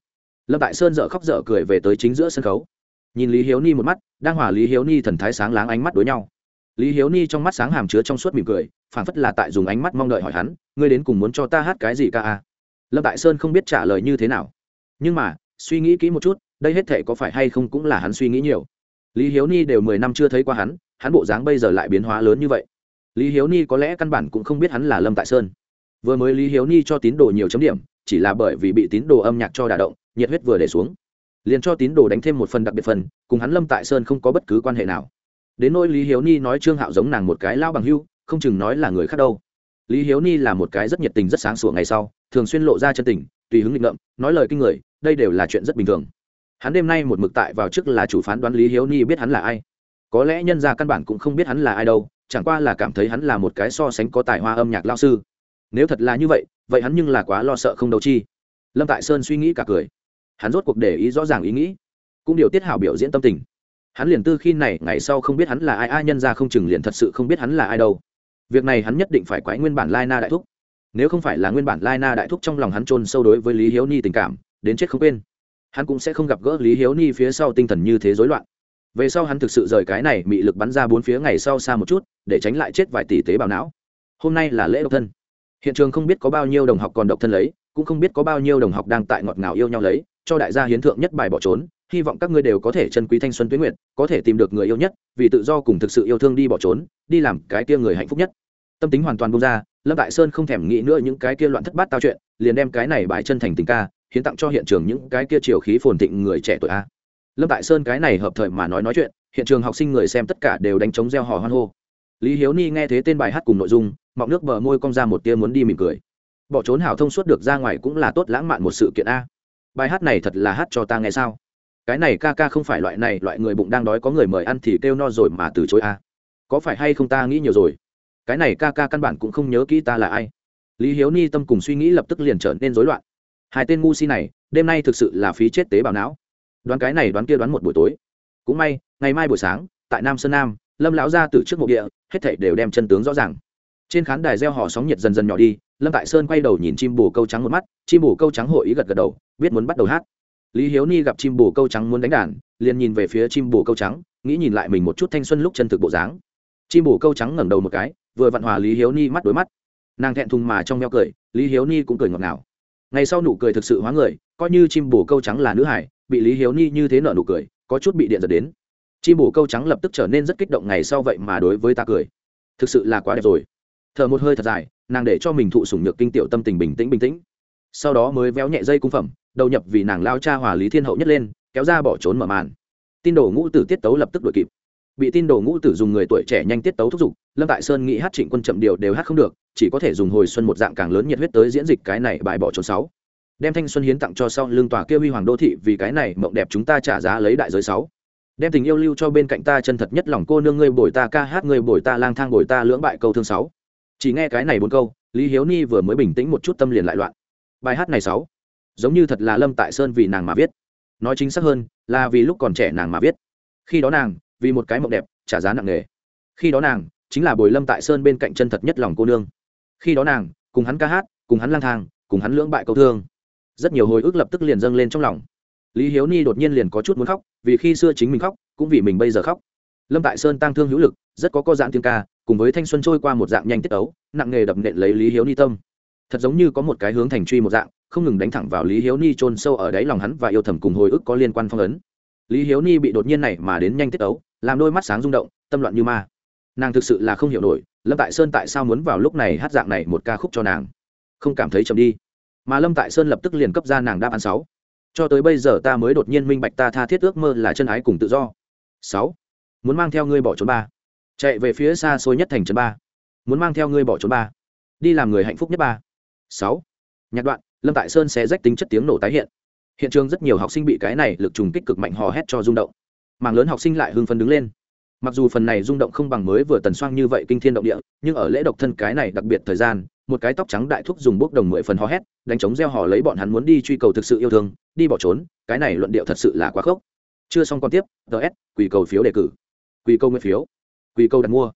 Lâm tại sơn dợ khóc dở cười về tới chính giữa sân khấu. Nhìn lý hiếu ni một mắt, đang hòa lý hiếu ni thần thái sáng láng ánh mắt đối nhau. Lý hiếu ni trong mắt sáng hàm chứa trong suốt mỉm cười, phảng phất là tại dùng ánh mắt mong đợi hỏi hắn, ngươi đến cùng muốn cho ta hát cái gì ca a? Lâm tại sơn không biết trả lời như thế nào. Nhưng mà, suy nghĩ kỹ một chút, đây hết thể có phải hay không cũng là hắn suy nghĩ nhiều lý hiếu ni đều mười năm chưa thấy qua hắn hắn bộ dáng bây giờ lại biến hóa lớn như vậy. Lý hiếu ni có lẽ căn bản cũng không biết hắn là lâm tại sơn. Vừa mới lý hiếu ni cho tín đồ nhiều chấm điểm, chỉ là bởi vì bị tín đồ âm nhạc cho đả động, nhiệt huyết vừa để xuống. Liền cho tín đồ đánh thêm một phần đặc biệt phần, cùng hắn lâm tại sơn không có bất cứ quan hệ nào. Đến nỗi lý hiếu ni nói trương hạo giống nàng một cái lao bằng hưu, không chừng nói là người khác đâu. Lý hiếu ni là một cái rất nhiệt tình rất sáng sủa ngày sau, thường xuyên lộ ra chân tình, tùy hứng định ngậm nói lời kinh người, đây đều là chuyện rất bình thường hắn đêm nay một mực tại vào trước là chủ phán đoán lý hiếu ni biết hắn là ai. Có lẽ nhân ra căn bản cũng không biết hắn là ai đâu, chẳng qua là cảm thấy hắn là một cái so sánh có tài hoa âm nhạc lao sư. Nếu thật là như vậy vậy hắn nhưng là quá lo sợ không đầu chi. Lâm tại sơn suy nghĩ cả cười. Hắn rốt cuộc để ý rõ ràng ý nghĩ. Cũng điều tiết hảo biểu diễn tâm tình. Hắn liền tư khi này, ngày sau không biết hắn là ai ai nhân ra không chừng liền thật sự không biết hắn là ai đâu. Việc này hắn nhất định phải quái nguyên bản lai na đại thúc. Nếu không phải là nguyên bản lai na đại thúc trong lòng hắn trôn sâu đối với lý hiếu ni tình cảm, đến chết không quên hắn cũng sẽ không gặp gỡ lý hiếu ni phía sau tinh thần như thế rối loạn. Về sau hắn thực sự rời cái này bị lực bắn ra bốn phía ngày sau xa một chút, để tránh lại chết vài tỷ tế bào não. Hôm nay là lễ độc thân. Hiện trường không biết có bao nhiêu đồng học còn độc thân lấy, cũng không biết có bao nhiêu đồng học đang tại ngọt ngào yêu nhau lấy, cho đại gia hiến thượng nhất bài bỏ trốn, hy vọng các ngươi đều có thể chân quý thanh xuân tuyến nguyện có thể tìm được người yêu nhất, vì tự do cùng thực sự yêu thương đi bỏ trốn, đi làm cái kia người hạnh phúc nhất. Tâm tính hoàn toàn bung ra, lâm đại sơn không thèm nghĩ nữa những cái kia loạn thất bát tao chuyện, liền đem cái này bài chân thành tình ca hiến tặng cho hiện trường những cái kia chiều khí phồn thịnh người trẻ tuổi a. Lâm đại sơn cái này hợp thời mà nói nói chuyện, hiện trường học sinh người xem tất cả đều đánh trống reo hò hoan hô. Lý hiếu ni nghe thế tên bài hát cùng nội dung, mọng nước bờ môi cong ra một tia muốn đi mỉm cười. Bỏ trốn hảo thông suốt được ra ngoài cũng là tốt lãng mạn một sự kiện a. Bài hát này thật là hát cho ta nghe sao? Cái này ca ca không phải loại này, loại người bụng đang đói có người mời ăn thì kêu no rồi mà từ chối a. Có phải hay không ta nghĩ nhiều rồi? Cái này ca ca căn bản cũng không nhớ kỹ ta là ai. Lý hiếu ni tâm cùng suy nghĩ lập tức liền trở nên rối loạn hai tên ngu si này, đêm nay thực sự là phí chết tế bào não. Đoán cái này đoán kia đoán một buổi tối. Cũng may, ngày mai buổi sáng, tại nam sơn nam, lâm lão ra từ trước mộ địa, hết thảy đều đem chân tướng rõ ràng. Trên khán đài gieo họ sóng nhiệt dần dần nhỏ đi, lâm tại sơn quay đầu nhìn chim bồ câu trắng một mắt, chim bồ câu trắng hội ý gật gật đầu, biết muốn bắt đầu hát. Lý hiếu ni gặp chim bồ câu trắng muốn đánh đàn, liền nhìn về phía chim bồ câu trắng, nghĩ nhìn lại mình một chút thanh xuân lúc chân thực bộ dáng. Chim bồ câu trắng ngẩng đầu một cái, vừa vặn hòa lý hiếu ni mắt đối mắt. Nàng thẹn thùng mà trong meo cười, lý hiếu ni cũng cười ngọt ngào ngày sau nụ cười thực sự hóa người, coi như chim bồ câu trắng là nữ hải, bị lý hiếu ni như thế nợ nụ cười, có chút bị điện giật đến. Chim bồ câu trắng lập tức trở nên rất kích động ngày sau vậy mà đối với ta cười. Thực sự là quá đẹp rồi. Thở một hơi thật dài, nàng để cho mình thụ sủng nhược kinh tiểu tâm tình bình tĩnh bình tĩnh. Sau đó mới véo nhẹ dây cung phẩm, đầu nhập vì nàng lao cha hòa lý thiên hậu nhất lên, kéo ra bỏ trốn mở màn. Tin đồ ngũ tử tiết tấu lập tức đuổi kịp bị tin đồ ngũ tử dùng người tuổi trẻ nhanh tiết tấu thúc giục, lâm tại sơn nghĩ hát trịnh quân chậm điều đều hát không được, chỉ có thể dùng hồi xuân một dạng càng lớn nhiệt huyết tới diễn dịch cái này bài bỏ trốn sáu. Đem thanh xuân hiến tặng cho sau lương tòa kia huy hoàng đô thị vì cái này mộng đẹp chúng ta trả giá lấy đại giới sáu. Đem tình yêu lưu cho bên cạnh ta chân thật nhất lòng cô nương ngươi bồi ta ca hát ngươi bồi ta lang thang bồi ta lưỡng bại câu thương sáu. Chỉ nghe cái này bốn câu, lý hiếu ni vừa mới bình tĩnh một chút tâm liền lại loạn. Bài hát này sáu, giống như thật là lâm tại sơn vì nàng mà viết. Nói chính xác hơn, là vì lúc còn trẻ nàng mà viết. Khi đó nàng vì một cái mộng đẹp, trả giá nặng nề. Khi đó nàng chính là bồi lâm tại sơn bên cạnh chân thật nhất lòng cô nương. Khi đó nàng cùng hắn ca hát, cùng hắn lang thang, cùng hắn lưỡng bại câu thương. Rất nhiều hồi ức lập tức liền dâng lên trong lòng. Lý hiếu ni đột nhiên liền có chút muốn khóc, vì khi xưa chính mình khóc, cũng vì mình bây giờ khóc. Lâm tại sơn tăng thương hữu lực, rất có co dạng tiếng ca, cùng với thanh xuân trôi qua một dạng nhanh tiết ấu, nặng nghề đập nện lấy lý hiếu ni tâm. Thật giống như có một cái hướng thành truy một dạng, không ngừng đánh thẳng vào lý hiếu ni chôn sâu ở đáy lòng hắn và yêu thầm cùng hồi ức có liên quan phong ấn lý hiếu ni bị đột nhiên này mà đến nhanh tiết ấu làm đôi mắt sáng rung động, tâm loạn như ma. Nàng thực sự là không hiểu nổi, lâm tại sơn tại sao muốn vào lúc này hát dạng này một ca khúc cho nàng. Không cảm thấy chậm đi. Mà lâm tại sơn lập tức liền cấp ra nàng đáp án sáu. Cho tới bây giờ ta mới đột nhiên minh bạch ta tha thiết ước mơ là chân ái cùng tự do. Sáu. Muốn mang theo ngươi bỏ trốn ba. Chạy về phía xa xôi nhất thành trấn ba. Muốn mang theo ngươi bỏ trốn ba. Đi làm người hạnh phúc nhất ba. Sáu. Nhạc đoạn, lâm tại sơn sẽ rách tính chất tiếng nổ tái hiện hiện trường rất nhiều học sinh bị cái này lực trùng kích cực mạnh hò hét cho rung động. Mảng lớn học sinh lại hưng phấn đứng lên. Mặc dù phần này rung động không bằng mới vừa tần xoang như vậy kinh thiên động địa, nhưng ở lễ độc thân cái này đặc biệt thời gian, một cái tóc trắng đại thúc dùng bốc đồng mười phần hò hét, đánh chống gieo hò lấy bọn hắn muốn đi truy cầu thực sự yêu thương, đi bỏ trốn, cái này luận điệu thật sự là quá khốc. Chưa xong còn tiếp ts quỳ cầu phiếu đề cử. Quỳ câu nguyên phiếu. Quỳ câu đặt mua.